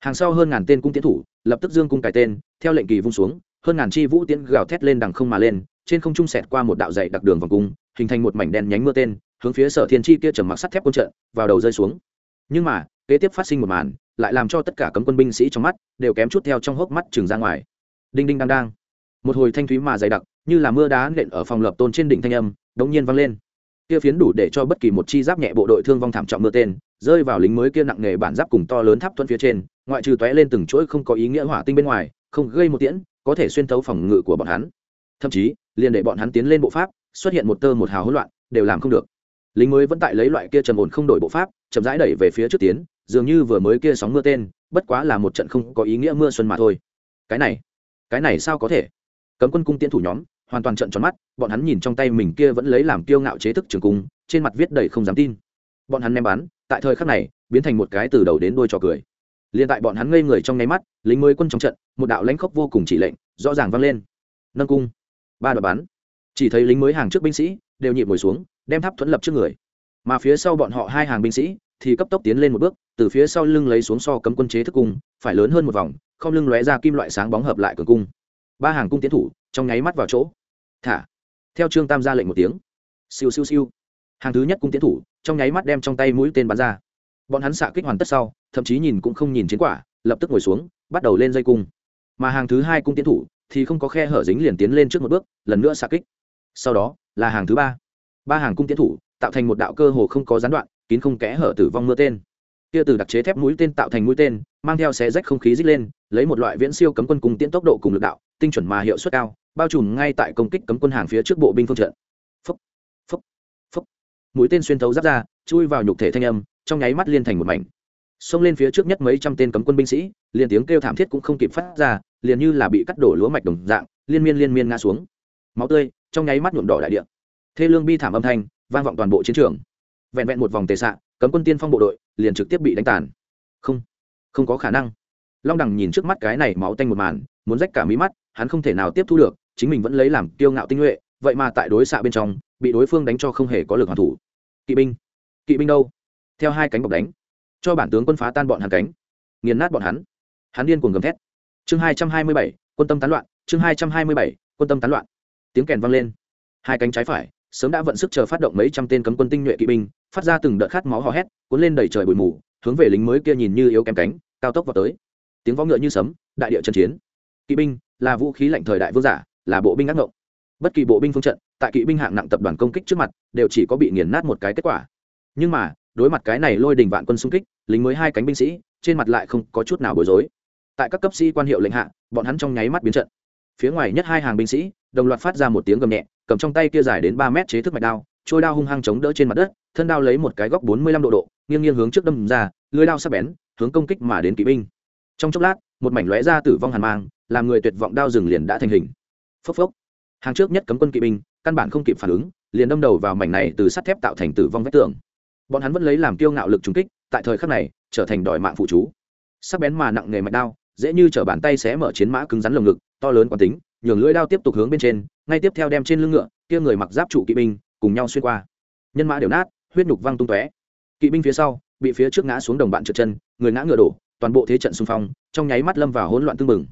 Hàng sau hơn ngàn tên cung tiến thủ, lập tức dương cung cài tên, theo lệnh kỳ vung xuống, hơn ngàn chi vũ tiễn gào thét lên đằng không mà lên, trên không trung sẹt qua một đạo dày đặc đường vòng cung, hình thành một mảnh đen nhánh mưa tên hướng phía sở thiên chi kia trầm mặc sắt thép quân trận, vào đầu rơi xuống. Nhưng mà, kế tiếp phát sinh một màn, lại làm cho tất cả cấm quân binh sĩ trong mắt đều kém chút theo trong hốc mắt trường ra ngoài. Đinh đinh đang đang một hồi thanh thúy mà dày đặc, như là mưa đá nện ở phòng lập tôn trên đỉnh thanh âm, đống nhiên vang lên. Kia phiến đủ để cho bất kỳ một chi giáp nhẹ bộ đội thương vong thảm trọng mưa tên, rơi vào lính mới kia nặng nghề bản giáp cùng to lớn tháp thuận phía trên, ngoại trừ tóe lên từng chuỗi không có ý nghĩa hỏa tinh bên ngoài, không gây một tiễn, có thể xuyên thấu phòng ngự của bọn hắn. Thậm chí, liền để bọn hắn tiến lên bộ pháp, xuất hiện một tơ một hào hỗn loạn, đều làm không được lính mới vẫn tại lấy loại kia trầm ổn không đổi bộ pháp, chậm rãi đẩy về phía trước tiến, dường như vừa mới kia sóng mưa tên, bất quá là một trận không có ý nghĩa mưa xuân mà thôi. Cái này cái này sao có thể? Cấm quân cung tiến thủ nhóm, hoàn toàn trận tròn mắt, bọn hắn nhìn trong tay mình kia vẫn lấy làm kiêu ngạo chế thức trường cung, trên mặt viết đầy không dám tin. Bọn hắn ném bắn, tại thời khắc này, biến thành một cái từ đầu đến đuôi trò cười. Liền tại bọn hắn ngây người trong nháy mắt, lính mới quân trong trận, một đạo lãnh khốc vô cùng chỉ lệnh, rõ ràng vang lên. Nâng cung. Ba đoạn bắn. Chỉ thấy lính mới hàng trước binh sĩ, đều nhịp ngồi xuống đem tháp thuẫn lập trước người. Mà phía sau bọn họ hai hàng binh sĩ thì cấp tốc tiến lên một bước, từ phía sau lưng lấy xuống so cấm quân chế thức cung, phải lớn hơn một vòng, không lưng lóe ra kim loại sáng bóng hợp lại cường cung. Ba hàng cung tiến thủ, trong nháy mắt vào chỗ. Thả. Theo trương tam ra lệnh một tiếng. Siêu siêu siêu. Hàng thứ nhất cung tiến thủ, trong nháy mắt đem trong tay mũi tên bắn ra. Bọn hắn xạ kích hoàn tất sau, thậm chí nhìn cũng không nhìn chiến quả, lập tức ngồi xuống, bắt đầu lên dây cung. Mà hàng thứ hai cung tiến thủ thì không có khe hở dính liền tiến lên trước một bước, lần nữa xạ kích. Sau đó là hàng thứ ba ba hàng cung tiến thủ tạo thành một đạo cơ hồ không có gián đoạn kín không kẽ hở tử vong mưa tên. Kia từ đặc chế thép mũi tên tạo thành mũi tên mang theo xé rách không khí dích lên lấy một loại viễn siêu cấm quân cùng tiến tốc độ cùng lực đạo tinh chuẩn mà hiệu suất cao bao trùm ngay tại công kích cấm quân hàng phía trước bộ binh phương trận. Phúc, phúc, phúc. mũi tên xuyên thấu giáp ra chui vào nhục thể thanh âm trong nháy mắt liên thành một mảnh. Xông lên phía trước nhất mấy trăm tên cấm quân binh sĩ liền tiếng kêu thảm thiết cũng không kịp phát ra liền như là bị cắt đổ lúa mạch đồng dạng liên miên liên miên ngã xuống. Máu tươi trong nháy mắt nhuộm đỏ đại địa thê lương bi thảm âm thanh, vang vọng toàn bộ chiến trường. Vẹn vẹn một vòng tề xạ cấm quân tiên phong bộ đội liền trực tiếp bị đánh tàn. Không không có khả năng. Long đằng nhìn trước mắt cái này máu tanh một màn, muốn rách cả mí mắt, hắn không thể nào tiếp thu được, chính mình vẫn lấy làm kiêu ngạo tinh nhuệ, vậy mà tại đối xạ bên trong, bị đối phương đánh cho không hề có lực hoàn thủ. Kỵ binh kỵ binh đâu? Theo hai cánh bọc đánh, cho bản tướng quân phá tan bọn hắn cánh. Nghiền nát bọn hắn. Hắn điên cuồng gầm thét. Chương hai trăm hai mươi bảy, quân tâm tán loạn, chương hai trăm hai mươi bảy, quân tâm tán loạn. Tiếng kèn vang lên. Hai cánh trái phải sớm đã vận sức chờ phát động mấy trăm tên cấm quân tinh nhuệ kỵ binh, phát ra từng đợt khát máu hò hét, cuốn lên đầy trời bụi mù, hướng về lính mới kia nhìn như yếu kém cánh, cao tốc vào tới. Tiếng võ ngựa như sấm, đại địa trận chiến. Kỵ binh là vũ khí lạnh thời đại vương giả, là bộ binh ác ngộng. Bất kỳ bộ binh phương trận, tại kỵ binh hạng nặng tập đoàn công kích trước mặt, đều chỉ có bị nghiền nát một cái kết quả. Nhưng mà, đối mặt cái này lôi đình vạn quân xung kích, lính mới hai cánh binh sĩ, trên mặt lại không có chút nào bối rối. Tại các cấp sĩ quan hiệu lệnh hạ, bọn hắn trong nháy mắt biến trận. Phía ngoài nhất hai hàng binh sĩ, đồng loạt phát ra một tiếng gầm nhẹ cầm trong tay kia dài đến ba mét chế thức mạch đao, trôi đao hung hăng chống đỡ trên mặt đất, thân đao lấy một cái góc bốn mươi lăm độ độ, nghiêng nghiêng hướng trước đâm ra, lưới đao sắc bén, hướng công kích mà đến kỵ binh. Trong chốc lát, một mảnh lóe ra tử vong hàn mang, làm người tuyệt vọng đao rừng liền đã thành hình. Phốc phốc. Hàng trước nhất cấm quân kỵ binh, căn bản không kịp phản ứng, liền đâm đầu vào mảnh này từ sắt thép tạo thành tử vong vách tường. Bọn hắn vẫn lấy làm kiêu ngạo lực trúng kích, tại thời khắc này, trở thành đòi mạng phụ chú. Sắc bén mà nặng nghề mạch đao, dễ như t bàn tay xé mở chiến mã cứng rắn lồng ngực, to lớn quán tính nhường lưỡi đao tiếp tục hướng bên trên, ngay tiếp theo đem trên lưng ngựa, kia người mặc giáp trụ kỵ binh, cùng nhau xuyên qua. Nhân mã đều nát, huyết nhục văng tung tóe. Kỵ binh phía sau, bị phía trước ngã xuống đồng bạn trượt chân, người ngã ngựa đổ, toàn bộ thế trận xung phong, trong nháy mắt lâm vào hỗn loạn tương mừng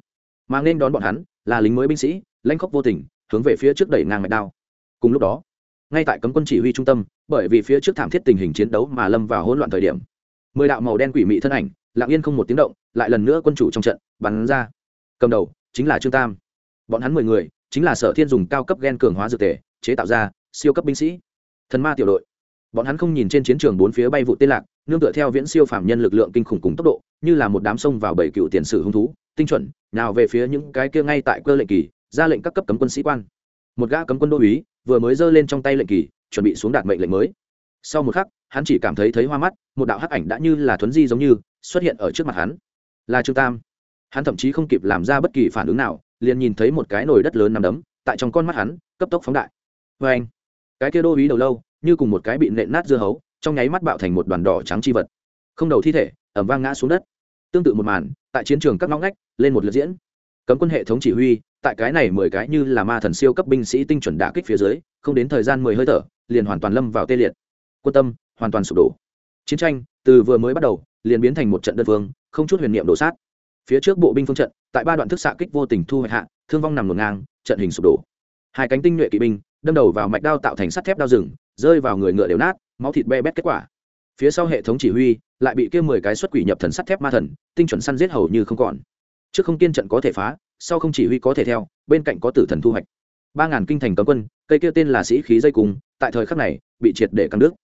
mang nên đón bọn hắn, là lính mới binh sĩ, lãnh khốc vô tình, hướng về phía trước đẩy ngang mạch đao. Cùng lúc đó, ngay tại cấm quân chỉ huy trung tâm, bởi vì phía trước thảm thiết tình hình chiến đấu mà lâm vào hỗn loạn thời điểm, mười đạo màu đen quỷ mị thân ảnh, lặng yên không một tiếng động, lại lần nữa quân chủ trong trận, bắn ra. Cầm đầu, chính là trương tam bọn hắn mười người, chính là sở thiên dùng cao cấp gen cường hóa dược tề, chế tạo ra siêu cấp binh sĩ. Thần ma tiểu đội. Bọn hắn không nhìn trên chiến trường bốn phía bay vụ tên lạc, nương tựa theo viễn siêu phạm nhân lực lượng kinh khủng cùng tốc độ, như là một đám sông vào bảy cựu tiền sử hung thú, tinh chuẩn, nào về phía những cái kia ngay tại cơ lệnh kỳ, ra lệnh các cấp cấm quân sĩ quan. Một gã cấm quân đô uý vừa mới giơ lên trong tay lệnh kỳ, chuẩn bị xuống đạt mệnh lệnh mới. Sau một khắc, hắn chỉ cảm thấy thấy hoa mắt, một đạo hắc ảnh đã như là thuấn di giống như, xuất hiện ở trước mặt hắn. Là trương tam. Hắn thậm chí không kịp làm ra bất kỳ phản ứng nào liền nhìn thấy một cái nồi đất lớn nằm đấm, tại trong con mắt hắn, cấp tốc phóng đại. Vê anh, cái kia đô uý đầu lâu, như cùng một cái bị nện nát dưa hấu, trong nháy mắt bạo thành một đoàn đỏ trắng chi vật. Không đầu thi thể, ẩm vang ngã xuống đất. Tương tự một màn, tại chiến trường các ngõ ngách, lên một lượt diễn. Cấm quân hệ thống chỉ huy, tại cái này mười cái như là ma thần siêu cấp binh sĩ tinh chuẩn đả kích phía dưới, không đến thời gian mười hơi thở, liền hoàn toàn lâm vào tê liệt. Quân tâm, hoàn toàn sụp đổ. Chiến tranh, từ vừa mới bắt đầu, liền biến thành một trận đơn phương, không chút huyền niệm đổ sát phía trước bộ binh phương trận, tại ba đoạn thức xạ kích vô tình thu hoạch hạ, thương vong nằm ngổn ngang, trận hình sụp đổ. Hai cánh tinh nhuệ kỵ binh, đâm đầu vào mạch đao tạo thành sắt thép đao rừng, rơi vào người ngựa đều nát, máu thịt be bét kết quả. Phía sau hệ thống chỉ huy, lại bị kia mười cái xuất quỷ nhập thần sắt thép ma thần, tinh chuẩn săn giết hầu như không còn. Trước không kiên trận có thể phá, sau không chỉ huy có thể theo, bên cạnh có tử thần thu hoạch. Ba ngàn kinh thành cấm quân, cây kia tên là sĩ khí dây cùng tại thời khắc này, bị triệt để căng nước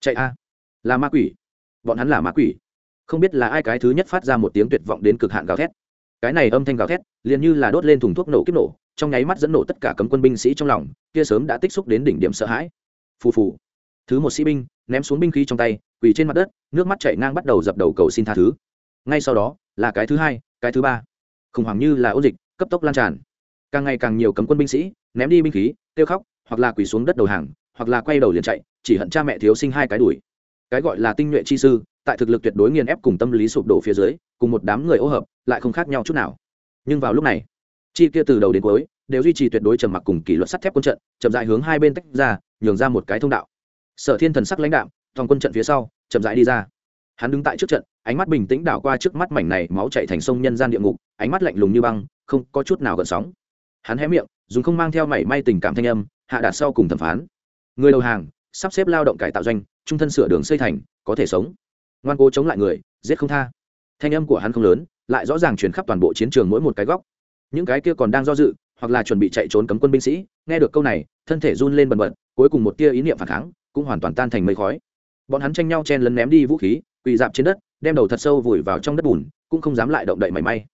chạy a, là ma quỷ. Bọn hắn là ma quỷ không biết là ai cái thứ nhất phát ra một tiếng tuyệt vọng đến cực hạn gào thét. Cái này âm thanh gào thét, liền như là đốt lên thùng thuốc nổ kiếp nổ, trong nháy mắt dẫn nổ tất cả cấm quân binh sĩ trong lòng, kia sớm đã tích xúc đến đỉnh điểm sợ hãi. Phù phù. Thứ một sĩ binh, ném xuống binh khí trong tay, quỳ trên mặt đất, nước mắt chảy ngang bắt đầu dập đầu cầu xin tha thứ. Ngay sau đó, là cái thứ hai, cái thứ ba. Khủng hoảng như là ôn dịch, cấp tốc lan tràn. Càng ngày càng nhiều cấm quân binh sĩ, ném đi binh khí, kêu khóc, hoặc là quỳ xuống đất đầu hàng, hoặc là quay đầu liền chạy, chỉ hận cha mẹ thiếu sinh hai cái đuổi cái gọi là tinh nhuệ chi sư, tại thực lực tuyệt đối nghiền ép cùng tâm lý sụp đổ phía dưới, cùng một đám người ô hợp, lại không khác nhau chút nào. Nhưng vào lúc này, chi kia từ đầu đến cuối, đều duy trì tuyệt đối trầm mặc cùng kỷ luật sắt thép quân trận, chậm dại hướng hai bên tách ra, nhường ra một cái thông đạo. Sở thiên thần sắc lãnh đạm, thòng quân trận phía sau, chậm dại đi ra. Hắn đứng tại trước trận, ánh mắt bình tĩnh đảo qua trước mắt mảnh này máu chạy thành sông nhân gian địa ngục, ánh mắt lạnh lùng như băng, không có chút nào gợn sóng. Hắn hé miệng, dùng không mang theo mảy may tình cảm thanh âm, hạ đạt sau cùng thẩm phán. Người đầu hàng sắp xếp lao động cải tạo doanh, trung thân sửa đường xây thành, có thể sống. Ngoan cố chống lại người, giết không tha. Thanh âm của hắn không lớn, lại rõ ràng truyền khắp toàn bộ chiến trường mỗi một cái góc. Những cái kia còn đang do dự, hoặc là chuẩn bị chạy trốn cấm quân binh sĩ, nghe được câu này, thân thể run lên bần bật, cuối cùng một tia ý niệm phản kháng, cũng hoàn toàn tan thành mây khói. Bọn hắn tranh nhau chen lấn ném đi vũ khí, quỳ dạp trên đất, đem đầu thật sâu vùi vào trong đất bùn, cũng không dám lại động đậy mảy may.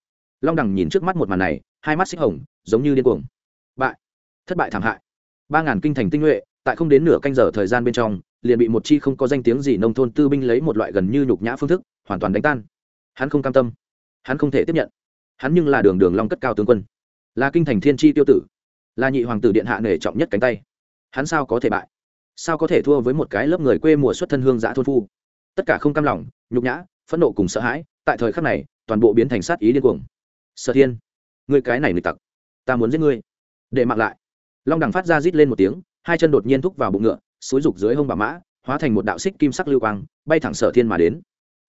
Long đằng nhìn trước mắt một màn này, hai mắt xích hồng, giống như điên cuồng. Bại. Thất bại thảm hại. Ba ngàn kinh thành tinh nhuệ tại không đến nửa canh giờ thời gian bên trong, liền bị một chi không có danh tiếng gì nông thôn tư binh lấy một loại gần như nhục nhã phương thức, hoàn toàn đánh tan. Hắn không cam tâm. Hắn không thể tiếp nhận. Hắn nhưng là đường đường long cất cao tướng quân. Là kinh thành thiên tri tiêu tử. Là nhị hoàng tử điện hạ nể trọng nhất cánh tay. Hắn sao có thể bại? Sao có thể thua với một cái lớp người quê mùa xuất thân hương giã thôn phu? Tất cả không cam lòng, nhục nhã, phẫn nộ cùng sợ hãi, tại thời khắc này, toàn bộ biến thành sát ý điên cuồng. Sở thiên người cái này nịch tặc. Ta muốn giết ngươi. Để mặc lại. Long đằng phát ra rít lên một tiếng hai chân đột nhiên thúc vào bụng ngựa xối rục dưới hông bà mã, hóa thành một đạo xích kim sắc lưu quang, bay thẳng sở thiên mà đến.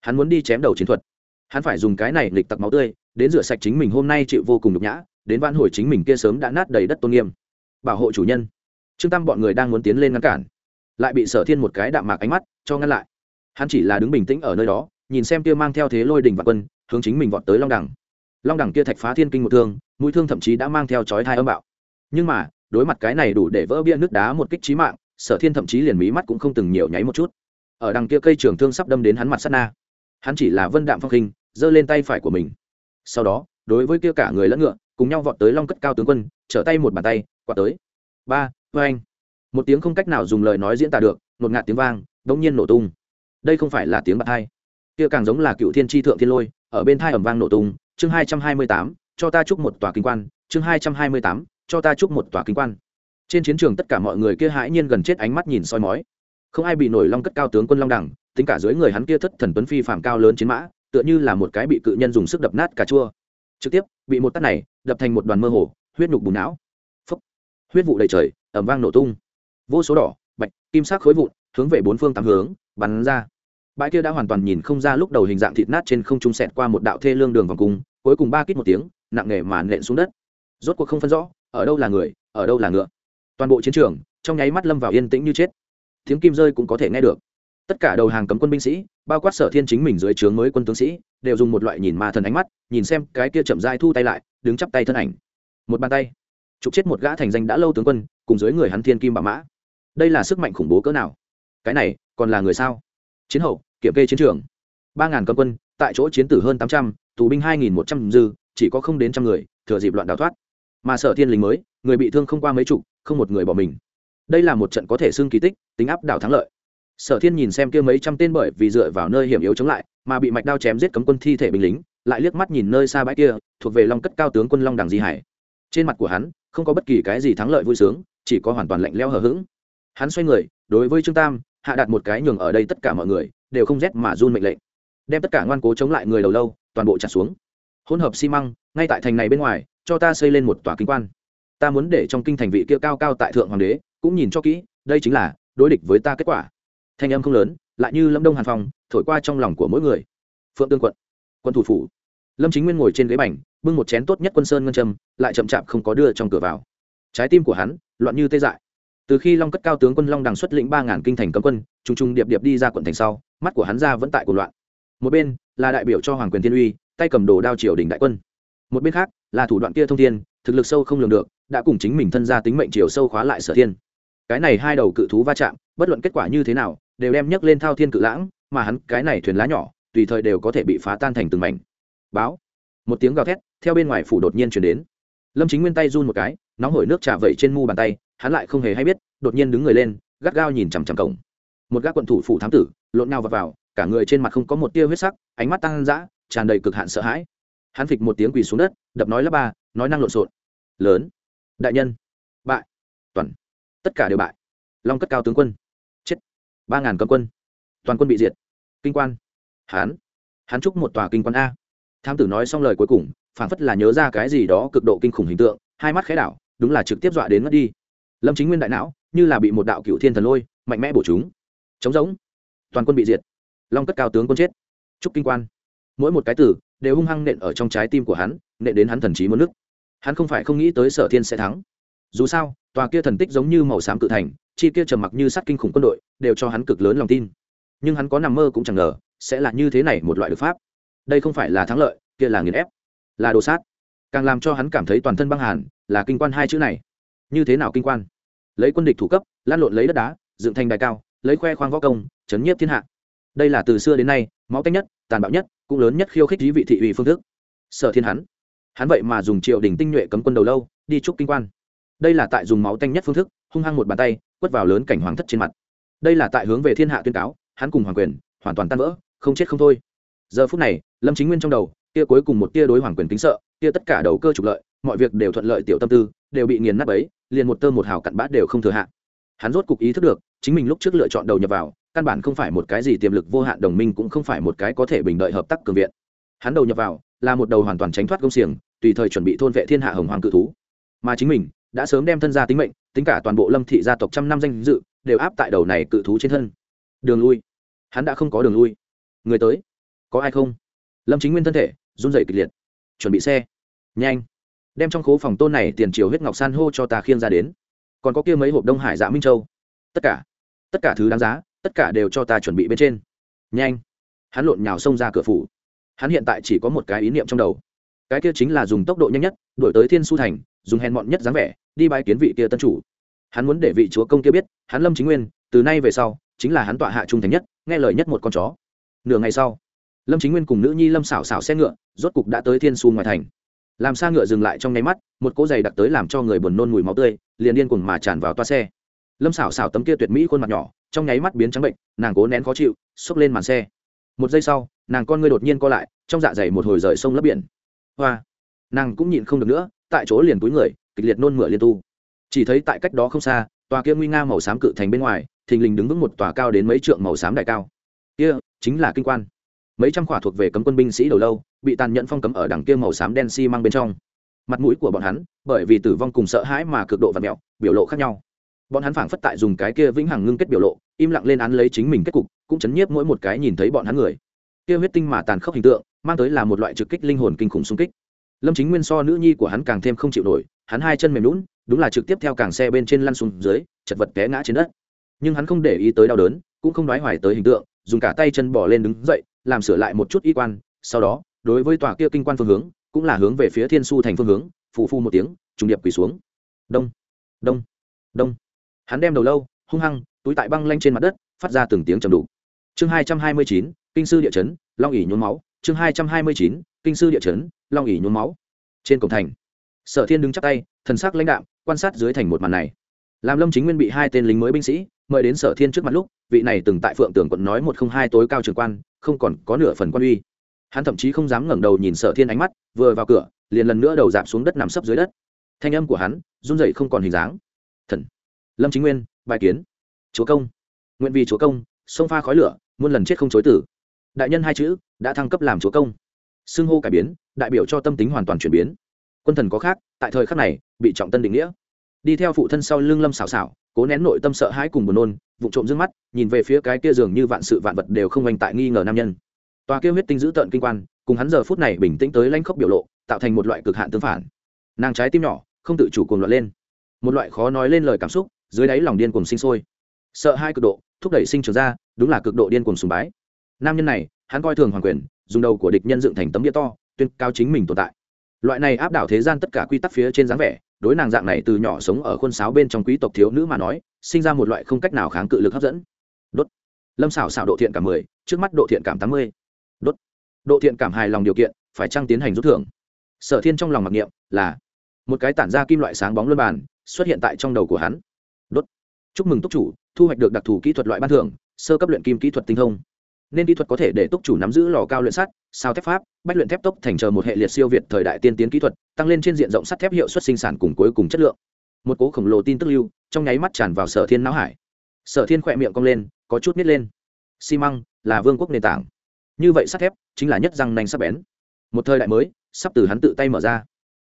Hắn muốn đi chém đầu chiến thuật. Hắn phải dùng cái này lịch tặc máu tươi, đến rửa sạch chính mình hôm nay chịu vô cùng nhục nhã, đến van hồi chính mình kia sớm đã nát đầy đất tôn nghiêm. Bảo hộ chủ nhân. Trương tam bọn người đang muốn tiến lên ngăn cản. Lại bị sở thiên một cái đạm mạc ánh mắt cho ngăn lại. Hắn chỉ là đứng bình tĩnh ở nơi đó, nhìn xem kia mang theo thế lôi đình và quân, hướng chính mình vọt tới long đẳng long đẳng kia thạch phá thiên kinh một thương, mũi thương thậm chí đã mang theo chói thai âm bạo. Nhưng mà đối mặt cái này đủ để vỡ bia nước đá một kích trí mạng, sở thiên thậm chí liền mí mắt cũng không từng nhiều nháy một chút. Ở đằng kia cây trường thương sắp đâm đến hắn mặt sát na. Hắn chỉ là vân đạm phong khinh giơ lên tay phải của mình. Sau đó, đối với kia cả người lẫn ngựa, cùng nhau vọt tới long cất cao tướng quân, trở tay một bàn tay, quạt tới. Ba vê anh một tiếng không cách nào dùng lời nói diễn tả được, ngột ngạt tiếng vang, đống nhiên nổ tung. Đây không phải là tiếng bạc hai. Kia càng giống là cựu thiên tri thượng thiên lôi, ở bên thai ẩm vang nổ tung. Chương hai trăm hai mươi tám, cho ta chúc một tòa kinh quan. Chương hai trăm hai mươi tám cho ta chúc một tòa kinh quan. Trên chiến trường tất cả mọi người kia hãi nhiên gần chết ánh mắt nhìn soi mói. Không ai bị nổi long cất cao tướng quân long đẳng, tính cả dưới người hắn kia thất thần tuấn phi phạm cao lớn chiến mã, tựa như là một cái bị cự nhân dùng sức đập nát cà chua. Trực tiếp, bị một tát này, đập thành một đoàn mơ hồ, huyết nhục bùn não. Phấp huyết vụ đầy trời ẩm vang nổ tung. Vô số đỏ, bạch, kim sắc khối vụn, hướng về bốn phương tám hướng, bắn ra. Bãi kia đã hoàn toàn nhìn không ra lúc đầu hình dạng thịt nát trên không trung sẹt qua một đạo thê lương đường vòng cung, cuối cùng ba kít một tiếng, nặng nề mà nện xuống đất. Rốt cuộc không phân rõ ở đâu là người, ở đâu là ngựa. Toàn bộ chiến trường, trong nháy mắt lâm vào yên tĩnh như chết. Tiếng kim rơi cũng có thể nghe được. Tất cả đầu hàng cấm quân binh sĩ, bao quát sở thiên chính mình dưới trướng mới quân tướng sĩ, đều dùng một loại nhìn ma thần ánh mắt, nhìn xem cái kia chậm dai thu tay lại, đứng chắp tay thân ảnh. Một bàn tay. Trục chết một gã thành danh đã lâu tướng quân, cùng dưới người hắn thiên kim bạ mã. Đây là sức mạnh khủng bố cỡ nào? Cái này, còn là người sao? Chiến hậu, kiểm kê chiến trường. Ba ngàn cấm quân, tại chỗ chiến tử hơn tám trăm, tù binh hai nghìn một trăm dư, chỉ có không đến trăm người, thừa dịp loạn đào thoát mà sở thiên lính mới, người bị thương không qua mấy chục, không một người bỏ mình. Đây là một trận có thể xưng kỳ tích, tính áp đảo thắng lợi. Sở thiên nhìn xem kia mấy trăm tên bởi vì dựa vào nơi hiểm yếu chống lại, mà bị mạch đao chém giết cấm quân thi thể binh lính, lại liếc mắt nhìn nơi xa bãi kia, thuộc về long cất cao tướng quân long đằng di hải. Trên mặt của hắn, không có bất kỳ cái gì thắng lợi vui sướng, chỉ có hoàn toàn lạnh leo hờ hững. Hắn xoay người, đối với trương tam, hạ đặt một cái nhường ở đây tất cả mọi người, đều không rét mà run mệnh lệnh. Đem tất cả ngoan cố chống lại người đầu lâu, toàn bộ chặt xuống. Hỗn hợp xi măng, ngay tại thành này bên ngoài cho ta xây lên một tòa kinh quan. Ta muốn để trong kinh thành vị kia cao cao tại thượng hoàng đế cũng nhìn cho kỹ đây chính là đối địch với ta kết quả. Thanh âm không lớn lại như lâm đông hàn phòng, thổi qua trong lòng của mỗi người. Phượng tương quận quân thủ phủ. Lâm chính nguyên ngồi trên ghế bành bưng một chén tốt nhất quân sơn ngân châm lại chậm chạp không có đưa trong cửa vào. Trái tim của hắn loạn như tê dại. Từ khi long cất cao tướng quân long đằng xuất lĩnh ba ngàn kinh thành cấm quân t r ù n g t r ù n g điệp điệp đi ra quận thành sau mắt của hắn ra vẫn tại cuộc loạn. Một bên là đại biểu cho hoàng quyền thiên uy tay cầm đồ đao triều đình đại quân một bên khác là thủ đoạn kia thông thiên thực lực sâu không lường được đã cùng chính mình thân ra tính mệnh chiều sâu khóa lại sở thiên. Cái này hai đầu cự thú va chạm bất luận kết quả như thế nào đều đem nhấc lên thao thiên cự lãng mà hắn cái này thuyền lá nhỏ tùy thời đều có thể bị phá tan thành từng mảnh. Báo. Một tiếng gào thét theo bên ngoài phủ đột nhiên chuyển đến. Lâm chính nguyên tay run một cái nóng hổi nước trà vẩy trên mu bàn tay hắn lại không hề hay biết đột nhiên đứng người lên gắt gao nhìn chằm chằm cổng. Một gác quận thủ phủ thám tử lộn nhau vào, vào cả người trên mặt không có một tia huyết sắc ánh mắt tăng dã tràn đầy cực hạn sợ hãi hắn phịch một tiếng quỳ xuống đất, đập nói lắp ba, nói năng lộn xộn. Lớn. Đại nhân. Bại. Toàn. Tất cả đều bại. Long cất cao tướng quân. Chết. Ba ngàn cầm quân. Toàn quân bị diệt. Kinh quan. Hắn hắn trúc một tòa kinh quan a. Tham tử nói xong lời cuối cùng, phảng phất là nhớ ra cái gì đó cực độ kinh khủng hình tượng, hai mắt khẽ đảo, đúng là trực tiếp dọa đến mất đi. Lâm chính nguyên đại não, như là bị một đạo cựu thiên thần lôi, mạnh mẽ bổ chúng. Chống giống toàn quân bị diệt. Long cất cao tướng quân chết. Trúc kinh quan. Mỗi một cái từ đều hung hăng nện ở trong trái tim của hắn, nện đến hắn thần trí muốn nước hắn không phải không nghĩ tới sở thiên sẽ thắng. Dù sao, tòa kia thần tích giống như màu xám cự thành, chi kia trầm mặc như sát kinh khủng quân đội, đều cho hắn cực lớn lòng tin. Nhưng hắn có nằm mơ cũng chẳng ngờ, sẽ là như thế này một loại được pháp. Đây không phải là thắng lợi, kia là nghiền ép, là đồ sát. Càng làm cho hắn cảm thấy toàn thân băng hàn, là kinh quan hai chữ này. Như thế nào kinh quan? Lấy quân địch thủ cấp lan lộn lấy đất đá, dựng thành đài cao, lấy khoe khoang võ công, chấn nhiếp thiên hạ đây là từ xưa đến nay, máu tanh nhất, tàn bạo nhất, cũng lớn nhất khiêu khích dí vị thị ủy phương thức. Sở thiên hắn hắn vậy mà dùng triệu đình tinh nhuệ cấm quân đầu lâu, đi chúc kinh quan. Đây là tại dùng máu tanh nhất phương thức, hung hăng một bàn tay, quất vào lớn cảnh hoàng thất trên mặt. Đây là tại hướng về thiên hạ tuyên cáo, hắn cùng hoàng quyền, hoàn toàn tan vỡ, không chết không thôi. Giờ phút này, lâm chính nguyên trong đầu tia cuối cùng một tia đối hoàng quyền kính sợ tia tất cả đầu cơ trục lợi, mọi việc đều thuận lợi tiểu tâm tư, đều bị nghiền nát ấy liền một tơ một hào cặn bát đều không thừa hạ. Hắn rốt cục ý thức được, chính mình lúc trước lựa chọn đầu nhập vào căn bản không phải một cái gì tiềm lực vô hạn đồng minh cũng không phải một cái có thể bình đợi hợp tác cường viện. Hắn đầu nhập vào, là một đầu hoàn toàn tránh thoát công xiềng, tùy thời chuẩn bị thôn vệ thiên hạ hồng hoàng cự thú. Mà chính mình, đã sớm đem thân gia tính mệnh, tính cả toàn bộ lâm thị gia tộc trăm năm danh dự, đều áp tại đầu này cự thú trên thân. Đường lui. Hắn đã không có đường lui. Người tới. Có ai không? Lâm chính nguyên thân thể, run dậy kịch liệt. Chuẩn bị xe. Nhanh. Đem trong khố phòng tôn này tiền triều huyết ngọc san hô cho ta khiêng ra đến. Còn có kia mấy hộp đông hải dạ minh châu. Tất cả. Tất cả thứ đáng giá tất cả đều cho ta chuẩn bị bên trên. Nhanh. Hắn lộn nhào xông ra cửa phủ. Hắn hiện tại chỉ có một cái ý niệm trong đầu. Cái kia chính là dùng tốc độ nhanh nhất, đổi tới thiên su thành, dùng hèn mọn nhất dáng vẻ, đi bãi kiến vị kia tân chủ. Hắn muốn để vị chúa công kia biết, hắn lâm chính nguyên, từ nay về sau, chính là hắn tọa hạ trung thành nhất, nghe lời nhất một con chó. Nửa ngày sau, lâm chính nguyên cùng nữ nhi lâm xảo xảo xe ngựa, rốt cục đã tới thiên su ngoài thành. Làm xa ngựa dừng lại trong nháy mắt, một cỗ giày đặc tới làm cho người buồn nôn mùi máu tươi, liền điên cuồng mà tràn vào toa xe. Lâm xảo xảo tấm kia tuyệt mỹ khuôn mặt nhỏ trong nháy mắt biến trắng bệnh, nàng cố nén khó chịu, xốc lên màn xe. Một giây sau, nàng con ngươi đột nhiên co lại, trong dạ dày một hồi rời sông lấp biển. Hoa! Nàng cũng nhịn không được nữa, tại chỗ liền túi người, kịch liệt nôn mửa liên tu. Chỉ thấy tại cách đó không xa, tòa kia nguy nga màu xám cự thành bên ngoài, thình lình đứng vững một tòa cao đến mấy trượng màu xám đại cao. Kia, chính là kinh quan. Mấy trăm khỏa thuộc về cấm quân binh sĩ đầu lâu, bị tàn nhẫn phong cấm ở đằng kia màu xám đen mang bên trong. Mặt mũi của bọn hắn, bởi vì tử vong cùng sợ hãi mà cực độ và mẹo, biểu lộ khác nhau bọn hắn phảng phất tại dùng cái kia vĩnh hằng ngưng kết biểu lộ, im lặng lên án lấy chính mình kết cục, cũng chấn nhiếp mỗi một cái nhìn thấy bọn hắn người. Kia huyết tinh mà tàn khốc hình tượng, mang tới là một loại trực kích linh hồn kinh khủng xung kích. Lâm chính nguyên so nữ nhi của hắn càng thêm không chịu nổi, hắn hai chân mềm lún đúng là trực tiếp theo càng xe bên trên lăn xuống dưới, chật vật té ngã trên đất. Nhưng hắn không để ý tới đau đớn, cũng không nói hoài tới hình tượng, dùng cả tay chân bỏ lên đứng dậy, làm sửa lại một chút y quan, sau đó, đối với tòa kia kinh quan phương hướng, cũng là hướng về phía thiên su thành phương hướng, phù phu một tiếng, trùng điệp quỳ xuống. Đông đông đông hắn đem đầu lâu, hung hăng, túi tại băng lanh trên mặt đất, phát ra từng tiếng trầm đủ chương hai trăm hai mươi chín, kinh sư địa chấn, long ỉ nhuốm máu. Chương hai trăm hai mươi chín, kinh sư địa chấn, long ỉ nhuốm máu. Trên cổng thành, sở thiên đứng chắc tay, thần sắc lãnh đạm, quan sát dưới thành một màn này. Làm lâm chính nguyên bị hai tên lính mới binh sĩ mời đến sở thiên trước mặt lúc, vị này từng tại phượng tưởng quận nói một không hai tối cao trường quan, không còn có nửa phần quan uy. Hắn thậm chí không dám ngẩng đầu nhìn sở thiên ánh mắt, vừa vào cửa, liền lần nữa đầu dạp xuống đất nằm sấp dưới đất. Thanh âm của hắn run rẩy không còn hình dáng. Thần lâm chính nguyên, bài kiến. Chúa công. Nguyện vì chúa công, sông pha khói lửa, muôn lần chết không chối tử. Đại nhân hai chữ, đã thăng cấp làm chúa công. Xưng hô cải biến, đại biểu cho tâm tính hoàn toàn chuyển biến. Quân thần có khác, tại thời khắc này, bị trọng tân định nghĩa. Đi theo phụ thân sau lưng lâm xảo xảo cố nén nội tâm sợ hãi cùng buồn nôn vụ trộm trước mắt, nhìn về phía cái kia dường như vạn sự vạn vật đều không oanh tại nghi ngờ nam nhân. Tòa kia huyết tinh dữ tợn kinh quan, cùng hắn giờ phút này bình tĩnh tới lanh khốc biểu lộ, tạo thành một loại cực hạn tương phản. Nàng trái tim nhỏ, không tự chủ cuồng loạn lên. Một loại khó nói lên lời cảm xúc dưới đáy lòng điên cuồng sinh sôi. Sợ hai cực độ, thúc đẩy sinh trưởng ra, đúng là cực độ điên cuồng sùng bái. Nam nhân này, hắn coi thường hoàng quyền, dùng đầu của địch nhân dựng thành tấm địa to, tuyên cao chính mình tồn tại. Loại này áp đảo thế gian tất cả quy tắc phía trên dáng vẻ, đối nàng dạng này từ nhỏ sống ở khuôn sáo bên trong quý tộc thiếu nữ mà nói, sinh ra một loại không cách nào kháng cự lực hấp dẫn. Đốt. Lâm xảo xảo độ thiện cảm mười, trước mắt độ thiện cảm tám mươi. Đốt. Độ thiện cảm hài lòng điều kiện, phải trăng tiến hành rút thưởng? Sở thiên trong lòng mặc niệm là, một cái tản ra kim loại sáng bóng luân bàn, xuất hiện tại trong đầu của hắn đốt. Chúc mừng túc chủ, thu hoạch được đặc thù kỹ thuật loại ban thưởng, sơ cấp luyện kim kỹ thuật tinh thông. Nên kỹ thuật có thể để túc chủ nắm giữ lò cao luyện sắt, sao thép pháp, bách luyện thép tốc thành chờ một hệ liệt siêu việt thời đại tiên tiến kỹ thuật, tăng lên trên diện rộng sắt thép hiệu suất sinh sản cùng cuối cùng chất lượng. Một cố khổng lồ tin tức lưu, trong nháy mắt tràn vào sở thiên não hải. Sở thiên khỏe miệng cong lên, có chút nít lên. Xi măng là vương quốc nền tảng. Như vậy sắt thép chính là nhất răng nành sắp bén. Một thời đại mới, sắp từ hắn tự tay mở ra.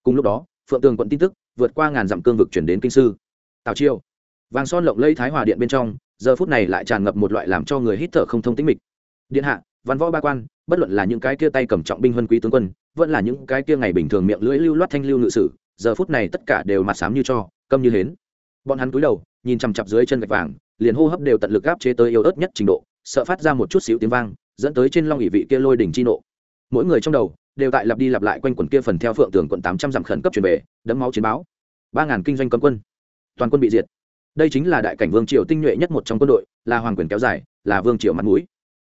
Cùng lúc đó, phượng tường quận tin tức vượt qua ngàn dặm cương vực chuyển đến kinh sư. Tào chiêu vàng son lộng lây thái hòa điện bên trong, giờ phút này lại tràn ngập một loại làm cho người hít thở không thông tĩnh mịch. Điện hạ, văn võ ba quan, bất luận là những cái kia tay cầm trọng binh huân quý tướng quân, vẫn là những cái kia ngày bình thường miệng lưỡi lưu loát thanh lưu ngự sử, giờ phút này tất cả đều mặt xám như cho, câm như hến. Bọn hắn cúi đầu, nhìn chằm chặp dưới chân gạch vàng, liền hô hấp đều tận lực áp chế tới yếu ớt nhất trình độ, sợ phát ra một chút xíu tiếng vang, dẫn tới trên long ỉ vị kia lôi đỉnh chi nộ. Mỗi người trong đầu, đều tại lặp đi lặp lại quanh quần kia phần theo phượng tường quận tám trăm dặm khẩn cấp chuyển về, đấm máu chiến báo. Ba ngàn kinh doanh cấm quân. Toàn quân bị diệt đây chính là đại cảnh vương triều tinh nhuệ nhất một trong quân đội, là hoàng quyền kéo dài, là vương triều mặt mũi.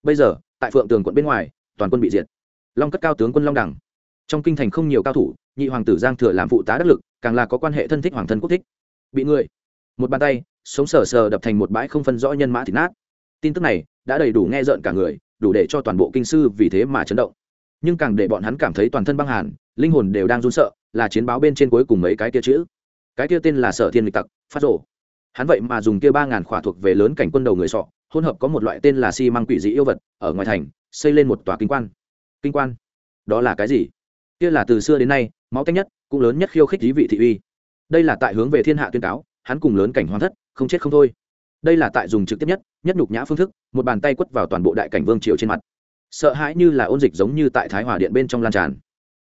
Bây giờ, tại phượng tường quận bên ngoài, toàn quân bị diệt. Long cất cao tướng quân long đẳng trong kinh thành không nhiều cao thủ, nhị hoàng tử giang thừa làm phụ tá đắc lực, càng là có quan hệ thân thích hoàng thân quốc thích. Bị người. Một bàn tay, sống sờ sờ đập thành một bãi không phân rõ nhân mã thịt nát. Tin tức này, đã đầy đủ nghe rợn cả người, đủ để cho toàn bộ kinh sư vì thế mà chấn động. Nhưng càng để bọn hắn cảm thấy toàn thân băng hàn, linh hồn đều đang run sợ, là chiến báo bên trên cuối cùng mấy cái kia chữ. Cái kia tên là sở thiên lịch tặc, phát rổ hắn vậy mà dùng kia ba ngàn khỏa thuộc về lớn cảnh quân đầu người sọ, hỗn hợp có một loại tên là xi măng quỷ dị yêu vật, ở ngoài thành, xây lên một tòa kinh quan. Kinh quan? Đó là cái gì? Kia là từ xưa đến nay, máu tanh nhất, cũng lớn nhất khiêu khích lý vị thị uy. Đây là tại hướng về thiên hạ tuyên cáo, hắn cùng lớn cảnh hoàng thất, không chết không thôi. Đây là tại dùng trực tiếp nhất nhất nhục nhã phương thức, một bàn tay quất vào toàn bộ đại cảnh vương triều trên mặt. Sợ hãi như là ôn dịch giống như tại thái hòa điện bên trong lan tràn.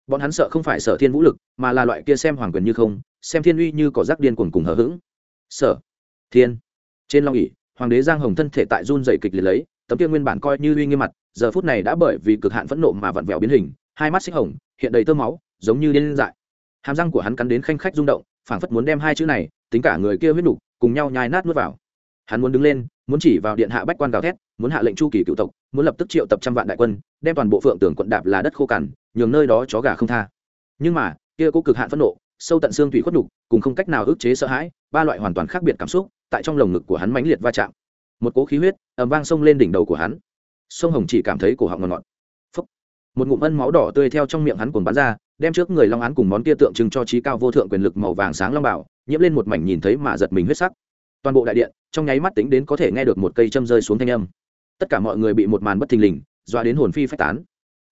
Bọn hắn sợ không phải sợ thiên vũ lực, mà là loại kia xem hoàng quyền như không, xem thiên uy như có rác điên cuồng cùng hờ hững. Sợ thiên. Trên long ỉ hoàng đế giang hồng thân thể tại run dày kịch liệt lấy, tấm kia nguyên bản coi như uy nghiêm mặt, giờ phút này đã bởi vì cực hạn phẫn nộ mà vặn vẹo biến hình, hai mắt xích hồng, hiện đầy tơ máu, giống như điên dại. Hàm răng của hắn cắn đến khanh khách rung động, phảng phất muốn đem hai chữ này, tính cả người kia huyết đủ cùng nhau nhai nát nuốt vào. Hắn muốn đứng lên, muốn chỉ vào điện hạ bách quan gào thét, muốn hạ lệnh chu kỳ cựu tộc, muốn lập tức triệu tập trăm vạn đại quân, đem toàn bộ phượng tưởng quận đạp là đất khô cằn, nhường nơi đó chó gà không tha. Nhưng mà, kia cố cực hạn phẫn nộ, sâu tận xương thủy khuất đục cùng không cách nào ức chế sợ hãi, ba loại hoàn toàn khác biệt cảm xúc tại trong lồng ngực của hắn mãnh liệt va chạm. Một cố khí huyết ầm vang sông lên đỉnh đầu của hắn. Sông hồng chỉ cảm thấy cổ họng ngọt ngọt. Phúc. một ngụm ân máu đỏ tươi theo trong miệng hắn cuồng bắn ra, đem trước người long án cùng món kia tượng trưng cho trí cao vô thượng quyền lực màu vàng sáng long bảo, nhiễm lên một mảnh nhìn thấy mà giật mình huyết sắc. Toàn bộ đại điện, trong nháy mắt tính đến có thể nghe được một cây châm rơi xuống thanh âm. Tất cả mọi người bị một màn bất thình lình doa đến hồn phi phách tán.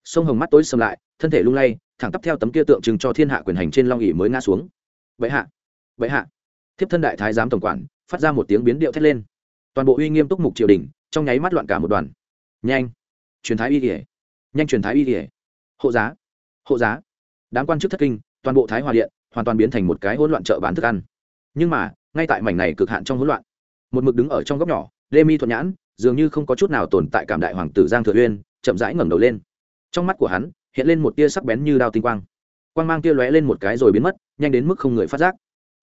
Sông hồng mắt tối xâm lại, thân thể lung lay, thẳng tắp theo tấm kia tượng trưng cho thiên hạ quyền hành trên long ỉ mới ngã xuống. Vậy hạ vậy hạ. Thiếp thân đại thái giám tổng quản phát ra một tiếng biến điệu thét lên. Toàn bộ uy nghiêm túc mục triều đình, trong nháy mắt loạn cả một đoàn. Nhanh! Truyền thái y kỉa nhanh truyền thái y kỉa hộ giá! Hộ giá! Đám quan chức thất kinh, toàn bộ thái hòa điện hoàn toàn biến thành một cái hỗn loạn chợ bán thức ăn. Nhưng mà, ngay tại mảnh này cực hạn trong hỗn loạn, một mực đứng ở trong góc nhỏ, lê mi thuận nhãn, dường như không có chút nào tồn tại cảm đại hoàng tử giang thừa uyên, chậm rãi ngẩng đầu lên. Trong mắt của hắn, hiện lên một tia sắc bén như đao tinh quang. Quang mang tia lóe lên một cái rồi biến mất, nhanh đến mức không người phát giác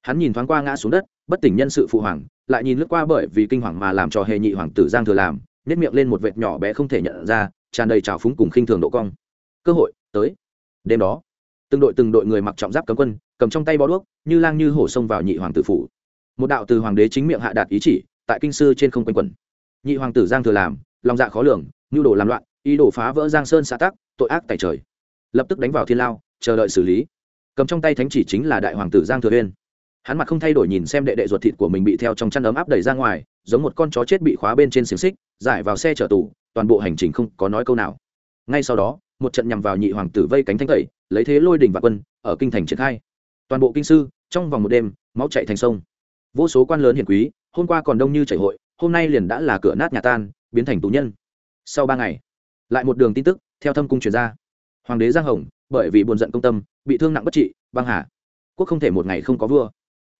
hắn nhìn thoáng qua ngã xuống đất, bất tỉnh nhân sự phụ hoàng, lại nhìn lướt qua bởi vì kinh hoàng mà làm cho hề nhị hoàng tử giang thừa làm nếp miệng lên một vệt nhỏ bé không thể nhận ra, tràn đầy trào phúng cùng khinh thường độ cong. Cơ hội, tới. Đêm đó, từng đội từng đội người mặc trọng giáp cấm quân, cầm trong tay bó đuốc, như lang như hổ xông vào nhị hoàng tử phủ. Một đạo từ hoàng đế chính miệng hạ đạt ý chỉ, tại kinh sư trên không quanh quẩn. Nhị hoàng tử giang thừa làm, lòng dạ khó lường, nhu đồ làm loạn, ý đồ phá vỡ giang sơn xã tắc, tội ác tại trời. Lập tức đánh vào thiên lao, chờ đợi xử lý. Cầm trong tay thánh chỉ chính là đại hoàng tử giang thừa uyên hắn mặt không thay đổi nhìn xem đệ đệ ruột thịt của mình bị theo trong chăn ấm áp đẩy ra ngoài, giống một con chó chết bị khóa bên trên xiềng xích, giải vào xe chở tù, toàn bộ hành trình không có nói câu nào. Ngay sau đó, một trận nhằm vào nhị hoàng tử vây cánh thanh tẩy, lấy thế lôi đỉnh và quân, ở kinh thành triển khai. Toàn bộ kinh sư, trong vòng một đêm, máu chạy thành sông. Vô số quan lớn hiền quý, hôm qua còn đông như chảy hội, hôm nay liền đã là cửa nát nhà tan, biến thành tù nhân. Sau ba ngày, lại một đường tin tức, theo thâm cung truyền ra. Hoàng đế giang hồng, bởi vì buồn giận công tâm, bị thương nặng bất trị, băng hà. Quốc không thể một ngày không có vua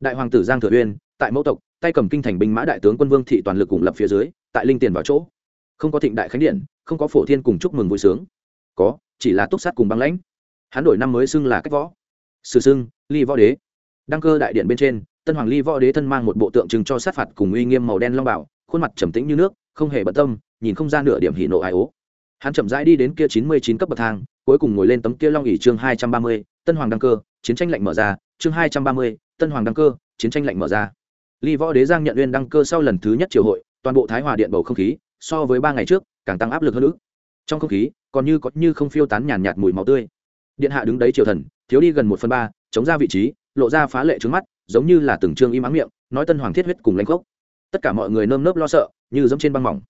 đại hoàng tử giang thừa uyên, tại mẫu tộc, tay cầm kinh thành binh mã đại tướng quân vương thị toàn lực cùng lập phía dưới, tại linh tiền vào chỗ. Không có thịnh đại khánh điện, không có phổ thiên cùng chúc mừng vui sướng. Có, chỉ là túc sát cùng băng lãnh. Hắn đổi năm mới xưng là cách võ. Sử xưng, ly võ đế. Đăng cơ đại điện bên trên, tân hoàng ly võ đế thân mang một bộ tượng trưng cho sát phạt cùng uy nghiêm màu đen long bảo, khuôn mặt trầm tĩnh như nước, không hề bận tâm, nhìn không ra nửa điểm hỉ nộ ai ố. Hắn chậm rãi đi đến kia chín mươi chín cấp bậc thang, cuối cùng ngồi lên tấm kia long ỉ chương hai trăm ba mươi, tân hoàng đăng cơ, chiến tranh lạnh mở ra, chương hai trăm ba mươi tân hoàng đăng cơ, chiến tranh lạnh mở ra. Ly võ đế giang nhận uyên đăng cơ sau lần thứ nhất triều hội, toàn bộ thái hòa điện bầu không khí, so với ba ngày trước, càng tăng áp lực hơn nữa. Trong không khí, còn như có như không phiêu tán nhàn nhạt mùi máu tươi. Điện hạ đứng đấy triều thần, thiếu đi gần một phần ba, chống ra vị trí, lộ ra phá lệ trướng mắt, giống như là từng trương im áng miệng, nói tân hoàng thiết huyết cùng lãnh khốc. Tất cả mọi người nơm nớp lo sợ, như giống trên băng mỏng.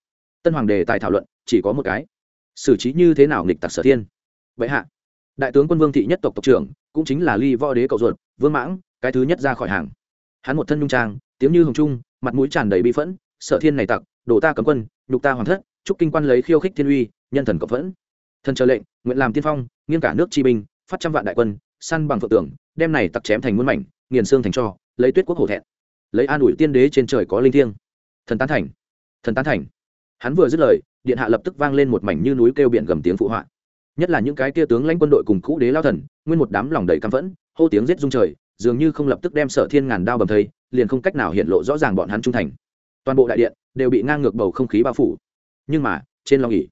Tân hoàng đề tài thảo luận, chỉ có một cái. Xử trí như thế nào nghịch tặc sở thiên? Vậy hạ, đại tướng quân vương thị nhất tộc tộc trưởng, cũng chính là ly võ đế cậu ruột, vương mãng cái thứ nhất ra khỏi hàng. Hắn một thân nhung trang, tiếng như hồng trung, mặt mũi tràn đầy bi phẫn sợ thiên này tặc đổ ta cấm quân, nhục ta hoàng thất, chúc kinh quan lấy khiêu khích thiên uy, nhân thần cộng phẫn. Thần chờ lệnh, nguyện làm tiên phong, nghiêng cả nước chi binh, phát trăm vạn đại quân, săn bằng phượng tưởng đem này tặc chém thành muôn mảnh, nghiền xương thành cho, lấy tuyết quốc hổ thẹn. Lấy an ủi tiên đế trên trời có linh thiêng. Thần tán thành, thần tán thành. Hắn vừa dứt lời, điện hạ lập tức vang lên một mảnh như núi kêu biển gầm tiếng phụ họa. Nhất là những cái kia tướng lãnh quân đội cùng cũ đế lao thần, nguyên một đám lòng đầy căm phẫn, hô tiếng giết rung trời dường như không lập tức đem sở thiên ngàn đao bầm thây, liền không cách nào hiện lộ rõ ràng bọn hắn trung thành. Toàn bộ đại điện đều bị ngang ngược bầu không khí bao phủ. Nhưng mà, trên long ỉ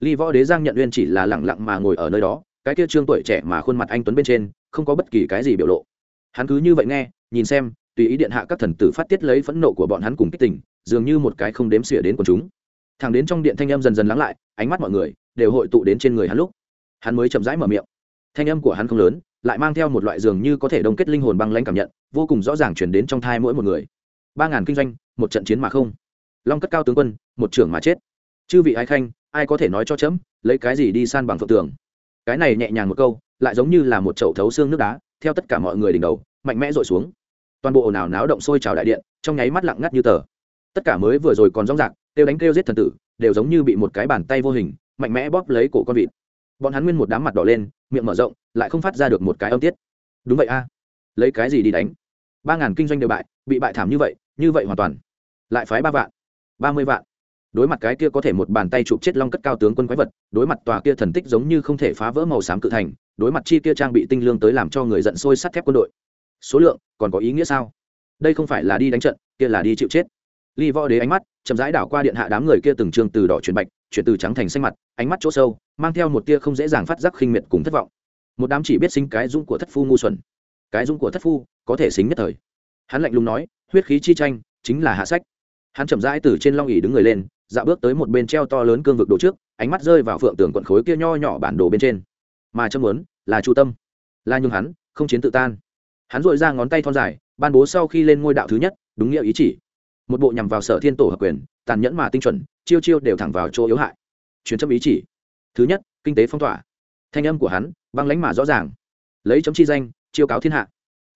ly võ đế giang nhận uyên chỉ là lẳng lặng mà ngồi ở nơi đó, cái kia trương tuổi trẻ mà khuôn mặt anh tuấn bên trên, không có bất kỳ cái gì biểu lộ. Hắn cứ như vậy nghe, nhìn xem, tùy ý điện hạ các thần tử phát tiết lấy phẫn nộ của bọn hắn cùng kích tình, dường như một cái không đếm xỉa đến của chúng. Thằng đến trong điện thanh âm dần dần lắng lại, ánh mắt mọi người đều hội tụ đến trên người hắn lúc, hắn mới chậm rãi mở miệng. Thanh âm của hắn không lớn lại mang theo một loại dường như có thể đông kết linh hồn băng lãnh cảm nhận, vô cùng rõ ràng chuyển đến trong thai mỗi một người. Ba ngàn kinh doanh, một trận chiến mà không. Long cất cao tướng quân, một trưởng mà chết. Chư vị ái khanh, ai có thể nói cho chấm, lấy cái gì đi san bằng phượng tường? Cái này nhẹ nhàng một câu, lại giống như là một chậu thấu xương nước đá, theo tất cả mọi người đỉnh đầu, mạnh mẽ dội xuống. Toàn bộ ồn ào náo động sôi trào đại điện, trong nháy mắt lặng ngắt như tờ. Tất cả mới vừa rồi còn rong rạc, kêu đánh kêu giết thần tử, đều giống như bị một cái bàn tay vô hình, mạnh mẽ bóp lấy cổ con vịt bọn hắn nguyên một đám mặt đỏ lên, miệng mở rộng, lại không phát ra được một cái âm tiết. Đúng vậy a. Lấy cái gì đi đánh? Ba ngàn kinh doanh đều bại, bị bại thảm như vậy như vậy hoàn toàn. Lại phái ba vạn, ba mươi vạn. Đối mặt cái kia có thể một bàn tay chụp chết long cất cao tướng quân quái vật, đối mặt tòa kia thần tích giống như không thể phá vỡ màu xám cự thành, đối mặt chi kia trang bị tinh lương tới làm cho người giận sôi sắt thép quân đội. Số lượng, còn có ý nghĩa sao? Đây không phải là đi đánh trận, kia là đi chịu chết. Ly võ đế ánh mắt chậm rãi đảo qua điện hạ đám người kia từng trường từ đỏ chuyển bạch chuyển từ trắng thành xanh mặt, ánh mắt chỗ sâu, mang theo một tia không dễ dàng phát giác khinh miệt cùng thất vọng. Một đám chỉ biết sinh cái dũng của thất phu ngu xuẩn. Cái dũng của thất phu có thể xính nhất thời. Hắn lạnh lùng nói, huyết khí chi tranh chính là hạ sách. Hắn chậm rãi từ trên long ỉ đứng người lên dạo bước tới một bên treo to lớn cương vực đồ trước, ánh mắt rơi vào phượng tường quận khối kia nho nhỏ bản đồ bên trên. Mà châm muốn là chu tâm, là nhung hắn không chiến tự tan. Hắn dội ra ngón tay thon dài, ban bố sau khi lên ngôi đạo thứ nhất, đúng nghĩa ý chỉ một bộ nhằm vào sở thiên tổ hợp quyền, tàn nhẫn mà tinh chuẩn, chiêu chiêu đều thẳng vào chỗ yếu hại. Chuyến châm ý chỉ. Thứ nhất, kinh tế phong tỏa. Thanh âm của hắn băng lánh mà rõ ràng. Lấy chấm chi danh, chiêu cáo thiên hạ.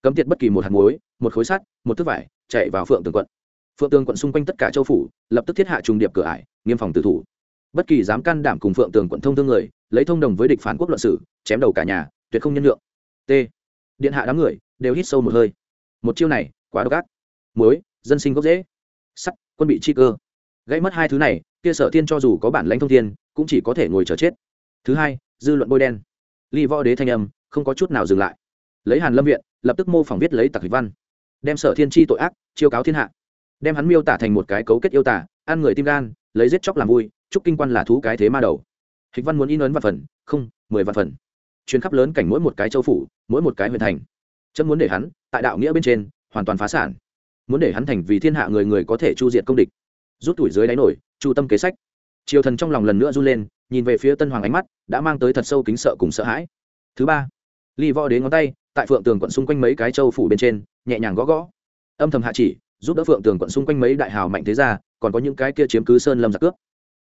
Cấm tiệt bất kỳ một hạt muối, một khối sắt, một thước vải, chạy vào phượng tường quận. Phượng tường quận xung quanh tất cả châu phủ, lập tức thiết hạ trùng điệp cửa ải, nghiêm phòng tử thủ. Bất kỳ dám can đảm cùng phượng tường quận thông thương người, lấy thông đồng với địch phản quốc luận sử, chém đầu cả nhà, tuyệt không nhân lượng t. Điện hạ đám người, đều hít sâu một hơi. Một chiêu này, quá độc ác. Muối, dân sinh gốc dễ sắt, quân bị chi cơ. Gãy mất hai thứ này, kia sở thiên cho dù có bản lãnh thông thiên, cũng chỉ có thể ngồi chờ chết. Thứ hai, dư luận bôi đen. Ly võ đế thanh âm, không có chút nào dừng lại. Lấy hàn lâm viện, lập tức mô phỏng viết lấy tặc văn. Đem sở thiên chi tội ác, chiêu cáo thiên hạ. Đem hắn miêu tả thành một cái cấu kết yêu tả, ăn người tim gan, lấy giết chóc làm vui, chúc kinh quan là thú cái thế ma đầu. Hịch văn muốn in ấn vạn phần, không, mười vạn phần. Chuyến khắp lớn cảnh mỗi một cái châu phủ, mỗi một cái huyện thành. Chấm muốn để hắn, tại đạo nghĩa bên trên, hoàn toàn phá sản muốn để hắn thành vì thiên hạ người người có thể chu diệt công địch. Rút tuổi dưới đáy nổi, chu tâm kế sách. Triều thần trong lòng lần nữa run lên, nhìn về phía tân hoàng ánh mắt, đã mang tới thật sâu kính sợ cùng sợ hãi. Thứ ba, ly võ đến ngón tay, tại phượng tường quận xung quanh mấy cái châu phủ bên trên, nhẹ nhàng gõ gõ. Âm thầm hạ chỉ, giúp đỡ phượng tường quận xung quanh mấy đại hào mạnh thế gia, còn có những cái kia chiếm cứ sơn lâm giặc cướp.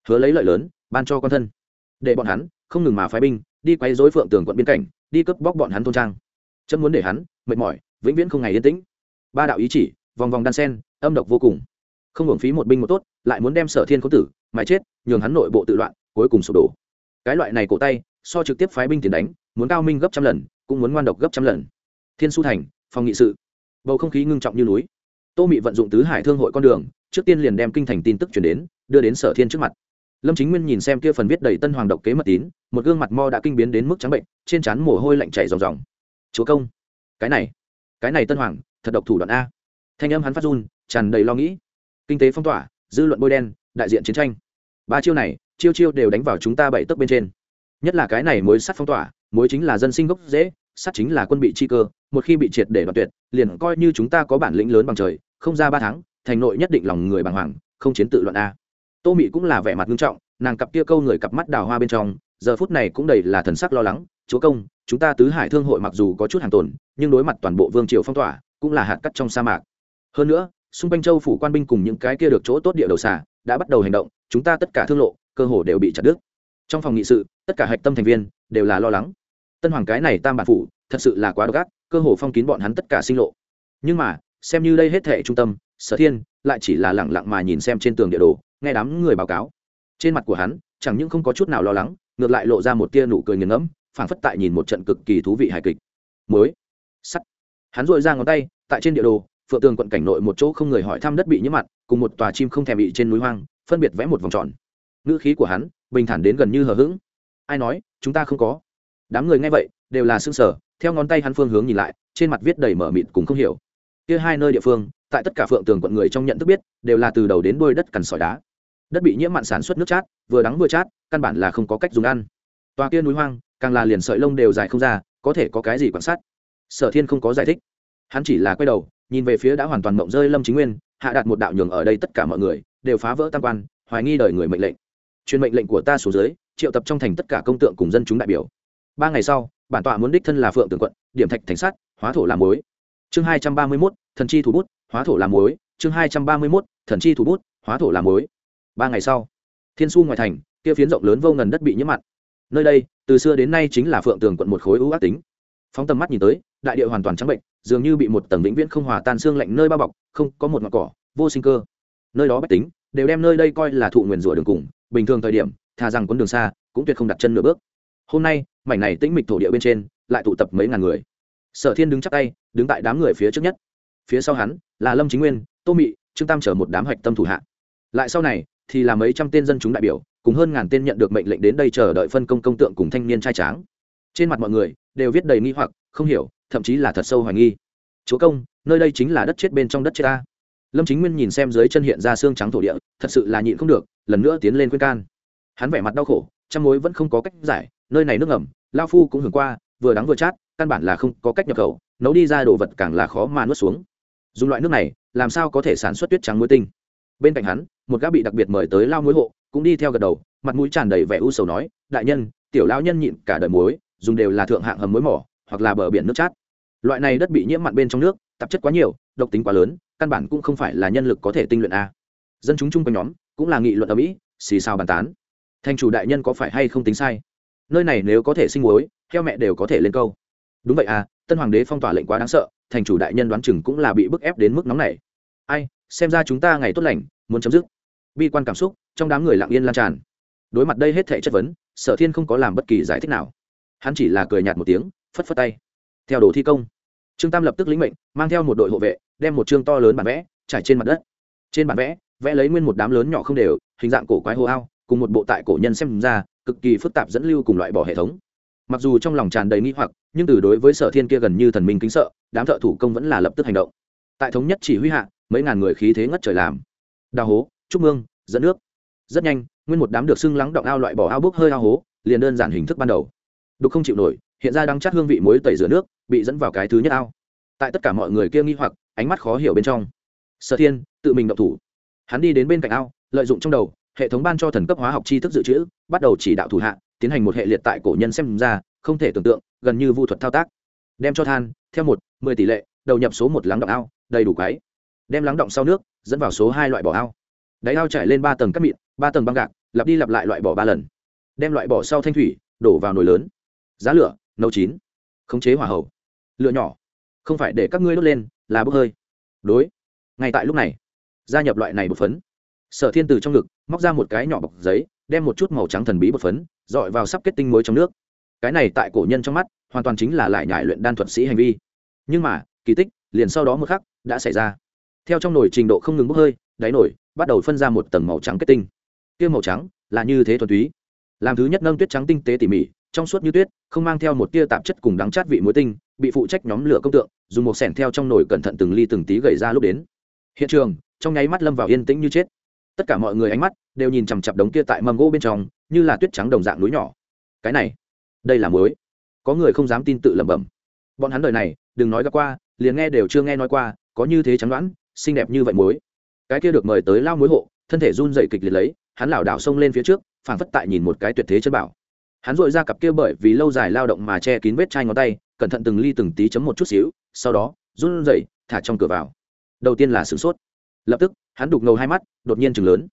Hứa lấy lợi lớn, ban cho con thân. Để bọn hắn không ngừng mà phái binh, đi quay dối phượng tường quận biên cảnh, đi cướp bóc bọn hắn thôn trang. Chấm muốn để hắn mệt mỏi, vĩnh viễn không ngày yên tĩnh. Ba đạo ý chỉ vòng vòng đan sen, âm độc vô cùng. Không hưởng phí một binh một tốt, lại muốn đem sở thiên khốn tử mãi chết, nhường hắn nội bộ tự loạn, cuối cùng sụp đổ. Cái loại này cổ tay, so trực tiếp phái binh tiền đánh, muốn cao minh gấp trăm lần, cũng muốn ngoan độc gấp trăm lần. Thiên su thành, phòng nghị sự. Bầu không khí ngưng trọng như núi. Tô mị vận dụng tứ hải thương hội con đường, trước tiên liền đem kinh thành tin tức chuyển đến, đưa đến sở thiên trước mặt. Lâm chính nguyên nhìn xem kia phần viết đầy tân hoàng độc kế mật tín, một gương mặt mo đã kinh biến đến mức trắng bệnh, trên trán mồ hôi lạnh chảy ròng ròng. Chúa công, cái này cái này tân hoàng, thật độc thủ đoạn a thanh âm hắn phát run, tràn đầy lo nghĩ. Kinh tế phong tỏa, dư luận bôi đen, đại diện chiến tranh. Ba chiêu này, chiêu chiêu đều đánh vào chúng ta bảy tấc bên trên. Nhất là cái này mối sắt phong tỏa, mối chính là dân sinh gốc dễ, sắt chính là quân bị chi cơ, một khi bị triệt để đoạt tuyệt, liền coi như chúng ta có bản lĩnh lớn bằng trời, không ra ba tháng, thành nội nhất định lòng người bàng hoàng, không chiến tự luận a. Tô mị cũng là vẻ mặt nghiêm trọng, nàng cặp kia câu người cặp mắt đào hoa bên trong, giờ phút này cũng đầy là thần sắc lo lắng, chúa công, chúng ta tứ hải thương hội mặc dù có chút hàng tồn, nhưng đối mặt toàn bộ vương triều phong tỏa, cũng là hạt cắt trong sa mạc hơn nữa, xung quanh châu phủ quan binh cùng những cái kia được chỗ tốt địa đầu xà đã bắt đầu hành động, chúng ta tất cả thương lộ, cơ hồ đều bị chặt đứt. Trong phòng nghị sự, tất cả hạch tâm thành viên đều là lo lắng. Tân hoàng cái này tam bản phủ, thật sự là quá độc ác, cơ hồ phong kín bọn hắn tất cả sinh lộ. Nhưng mà, xem như đây hết thệ trung tâm, sở thiên lại chỉ là lẳng lặng mà nhìn xem trên tường địa đồ, nghe đám người báo cáo. Trên mặt của hắn, chẳng những không có chút nào lo lắng, ngược lại lộ ra một tia nụ cười nghiền ngẫm, phảng phất tại nhìn một trận cực kỳ thú vị hài kịch. Mới, sắt. Hắn dội ra ngón tay, tại trên địa đồ phượng tường quận cảnh nội một chỗ không người hỏi thăm đất bị nhiễm mặn, cùng một tòa chim không thèm bị trên núi hoang, phân biệt vẽ một vòng tròn. Ngữ khí của hắn, bình thản đến gần như hờ hững. Ai nói, chúng ta không có. Đám người nghe vậy, đều là xương sở theo ngón tay hắn phương hướng nhìn lại, trên mặt viết đầy mở mịt cùng không hiểu. Kia hai nơi địa phương, tại tất cả phượng tường quận người trong nhận thức biết, đều là từ đầu đến đôi đất cằn sỏi đá. Đất bị nhiễm mặn sản xuất nước chát, vừa đắng vừa chát, căn bản là không có cách dùng ăn. Tòa kia núi hoang, càng là liền sợi lông đều dài không ra, có thể có cái gì quan sát? Sở thiên không có giải thích. Hắn chỉ là quay đầu nhìn về phía đã hoàn toàn mộng rơi lâm chính nguyên, hạ đạt một đạo nhường ở đây tất cả mọi người đều phá vỡ tam quan, hoài nghi đời người mệnh lệnh. Truyền mệnh lệnh của ta xuống dưới, triệu tập trong thành tất cả công tượng cùng dân chúng đại biểu. Ba ngày sau, bản tọa muốn đích thân là phượng tường quận, điểm thạch thành sát, hóa thổ làm mối chương hai trăm ba mươi mốt, thần chi thủ bút, hóa thổ làm mối chương hai trăm ba mươi mốt, thần chi thủ bút, hóa thổ làm mối ba ngày sau, thiên su ngoài thành, kia phiến rộng lớn vô ngần đất bị nhiễm mặn. Nơi đây, từ xưa đến nay chính là phượng tường quận một khối ưu ác tính. Phóng tầm mắt nhìn tới, đại địa hoàn toàn trắng bệnh dường như bị một tầng vĩnh viễn không hòa tan xương lạnh nơi bao bọc, không có một ngọn cỏ, vô sinh cơ. Nơi đó bách tính, đều đem nơi đây coi là thụ nguyền rủa đường cùng, bình thường thời điểm, thà rằng quấn đường xa, cũng tuyệt không đặt chân nửa bước. Hôm nay, mảnh này tĩnh mịch thổ địa bên trên, lại tụ tập mấy ngàn người. Sở thiên đứng chắc tay, đứng tại đám người phía trước nhất. Phía sau hắn, là lâm chính nguyên, tô mị, trương tam chở một đám hạch tâm thủ hạ. Lại sau này, thì là mấy trăm tên dân chúng đại biểu, cùng hơn ngàn tên nhận được mệnh lệnh đến đây chờ đợi phân công công tượng cùng thanh niên trai tráng. Trên mặt mọi người, đều viết đầy nghi hoặc, không hiểu thậm chí là thật sâu hoài nghi. Chúa công, nơi đây chính là đất chết bên trong đất chết ta. Lâm chính nguyên nhìn xem dưới chân hiện ra xương trắng thổ địa, thật sự là nhịn không được, lần nữa tiến lên khuyên can. Hắn vẻ mặt đau khổ, trăm mối vẫn không có cách giải, nơi này nước ngầm, lao phu cũng hưởng qua, vừa đắng vừa chát, căn bản là không có cách nhập khẩu, nấu đi ra đồ vật càng là khó mà nuốt xuống. Dùng loại nước này, làm sao có thể sản xuất tuyết trắng muối tinh? Bên cạnh hắn, một gã bị đặc biệt mời tới lao muối hộ, cũng đi theo gật đầu, mặt mũi tràn đầy vẻ u sầu nói, đại nhân, tiểu lao nhân nhịn cả đời muối, dùng đều là thượng hạng hầm muối mỏ, hoặc là bờ biển nước chát loại này đất bị nhiễm mặn bên trong nước, tạp chất quá nhiều, độc tính quá lớn, căn bản cũng không phải là nhân lực có thể tinh luyện a. Dân chúng chung quanh nhóm, cũng là nghị luận ở mỹ xì xào bàn tán. Thành chủ đại nhân có phải hay không tính sai? Nơi này nếu có thể sinh muối theo mẹ đều có thể lên câu. Đúng vậy à tân hoàng đế phong tỏa lệnh quá đáng sợ, thành chủ đại nhân đoán chừng cũng là bị bức ép đến mức nóng này ai, xem ra chúng ta ngày tốt lành, muốn chấm dứt. Bi quan cảm xúc, trong đám người lặng yên lan tràn. Đối mặt đây hết thể chất vấn, sở thiên không có làm bất kỳ giải thích nào. Hắn chỉ là cười nhạt một tiếng, phất phất tay. Theo đồ thi công trương tam lập tức lĩnh mệnh, mang theo một đội hộ vệ, đem một chương to lớn bản vẽ trải trên mặt đất. Trên bản vẽ vẽ lấy nguyên một đám lớn nhỏ không đều, hình dạng cổ quái hô ao cùng một bộ tại cổ nhân xem ra cực kỳ phức tạp dẫn lưu cùng loại bỏ hệ thống. Mặc dù trong lòng tràn đầy nghi hoặc, nhưng từ đối với sở thiên kia gần như thần minh kính sợ, đám thợ thủ công vẫn là lập tức hành động. Tại thống nhất chỉ huy hạ, mấy ngàn người khí thế ngất trời làm. Đào hố trúc mương, dẫn nước. Rất nhanh, nguyên một đám được xưng lắng động ao loại bỏ ao bốc hơi ao hố, liền đơn giản hình thức ban đầu. Đục không chịu nổi hiện ra đang chát hương vị muối tẩy rửa nước, bị dẫn vào cái thứ nhất ao. Tại tất cả mọi người kia nghi hoặc, ánh mắt khó hiểu bên trong. Sở thiên, tự mình động thủ. Hắn đi đến bên cạnh ao, lợi dụng trong đầu, hệ thống ban cho thần cấp hóa học tri thức dự trữ, bắt đầu chỉ đạo thủ hạ, tiến hành một hệ liệt tại cổ nhân xem ra, không thể tưởng tượng, gần như vu thuật thao tác. Đem cho than, theo một, mười tỷ lệ, đầu nhập số một lắng động ao, đầy đủ cái đem lắng động sau nước, dẫn vào số hai loại bỏ ao. Đáy ao trải lên ba tầng cắt mịn, ba tầng băng gạc, lặp đi lặp lại loại bỏ ba lần. Đem loại bỏ sau thanh thủy, đổ vào nồi lớn. Giá lửa nấu chín, khống chế hỏa hậu lựa nhỏ, không phải để các ngươi đốt lên, là bốc hơi. Đối, ngay tại lúc này, gia nhập loại này bột phấn, sở thiên từ trong ngực, móc ra một cái nhỏ bọc giấy, đem một chút màu trắng thần bí bột phấn, dọi vào sắp kết tinh muối trong nước. Cái này tại cổ nhân trong mắt, hoàn toàn chính là lại nhải luyện đan thuật sĩ hành vi. Nhưng mà, kỳ tích, liền sau đó một khắc, đã xảy ra. Theo trong nồi trình độ không ngừng bốc hơi, đáy nồi, bắt đầu phân ra một tầng màu trắng kết tinh. Tiêu màu trắng, là như thế thuần túy. Làm thứ nhất nâng tuyết trắng tinh tế tỉ mỉ trong suốt như tuyết, không mang theo một tia tạp chất cùng đắng chát vị muối tinh, bị phụ trách nhóm lửa công tượng, dùng một sẻn theo trong nồi cẩn thận từng ly từng tí gầy ra lúc đến. Hiện trường, trong nháy mắt lâm vào yên tĩnh như chết. Tất cả mọi người ánh mắt đều nhìn chằm chặp đống kia tại mầm gỗ bên trong, như là tuyết trắng đồng dạng núi nhỏ. Cái này, đây là muối. Có người không dám tin tự lẩm bẩm. Bọn hắn đời này, đừng nói gặp qua, liền nghe đều chưa nghe nói qua, có như thế trắng đoán, xinh đẹp như vậy muối. Cái kia được mời tới lao muối hộ, thân thể run dậy kịch liệt lấy, hắn lảo đảo xông lên phía trước, phảng phất tại nhìn một cái tuyệt thế chân bảo hắn dội ra cặp kia bởi vì lâu dài lao động mà che kín vết chai ngón tay, cẩn thận từng ly từng tí chấm một chút xíu, sau đó, run dậy thả trong cửa vào. Đầu tiên là sửng sốt. Lập tức, hắn đục ngầu hai mắt, đột nhiên chừng lớn.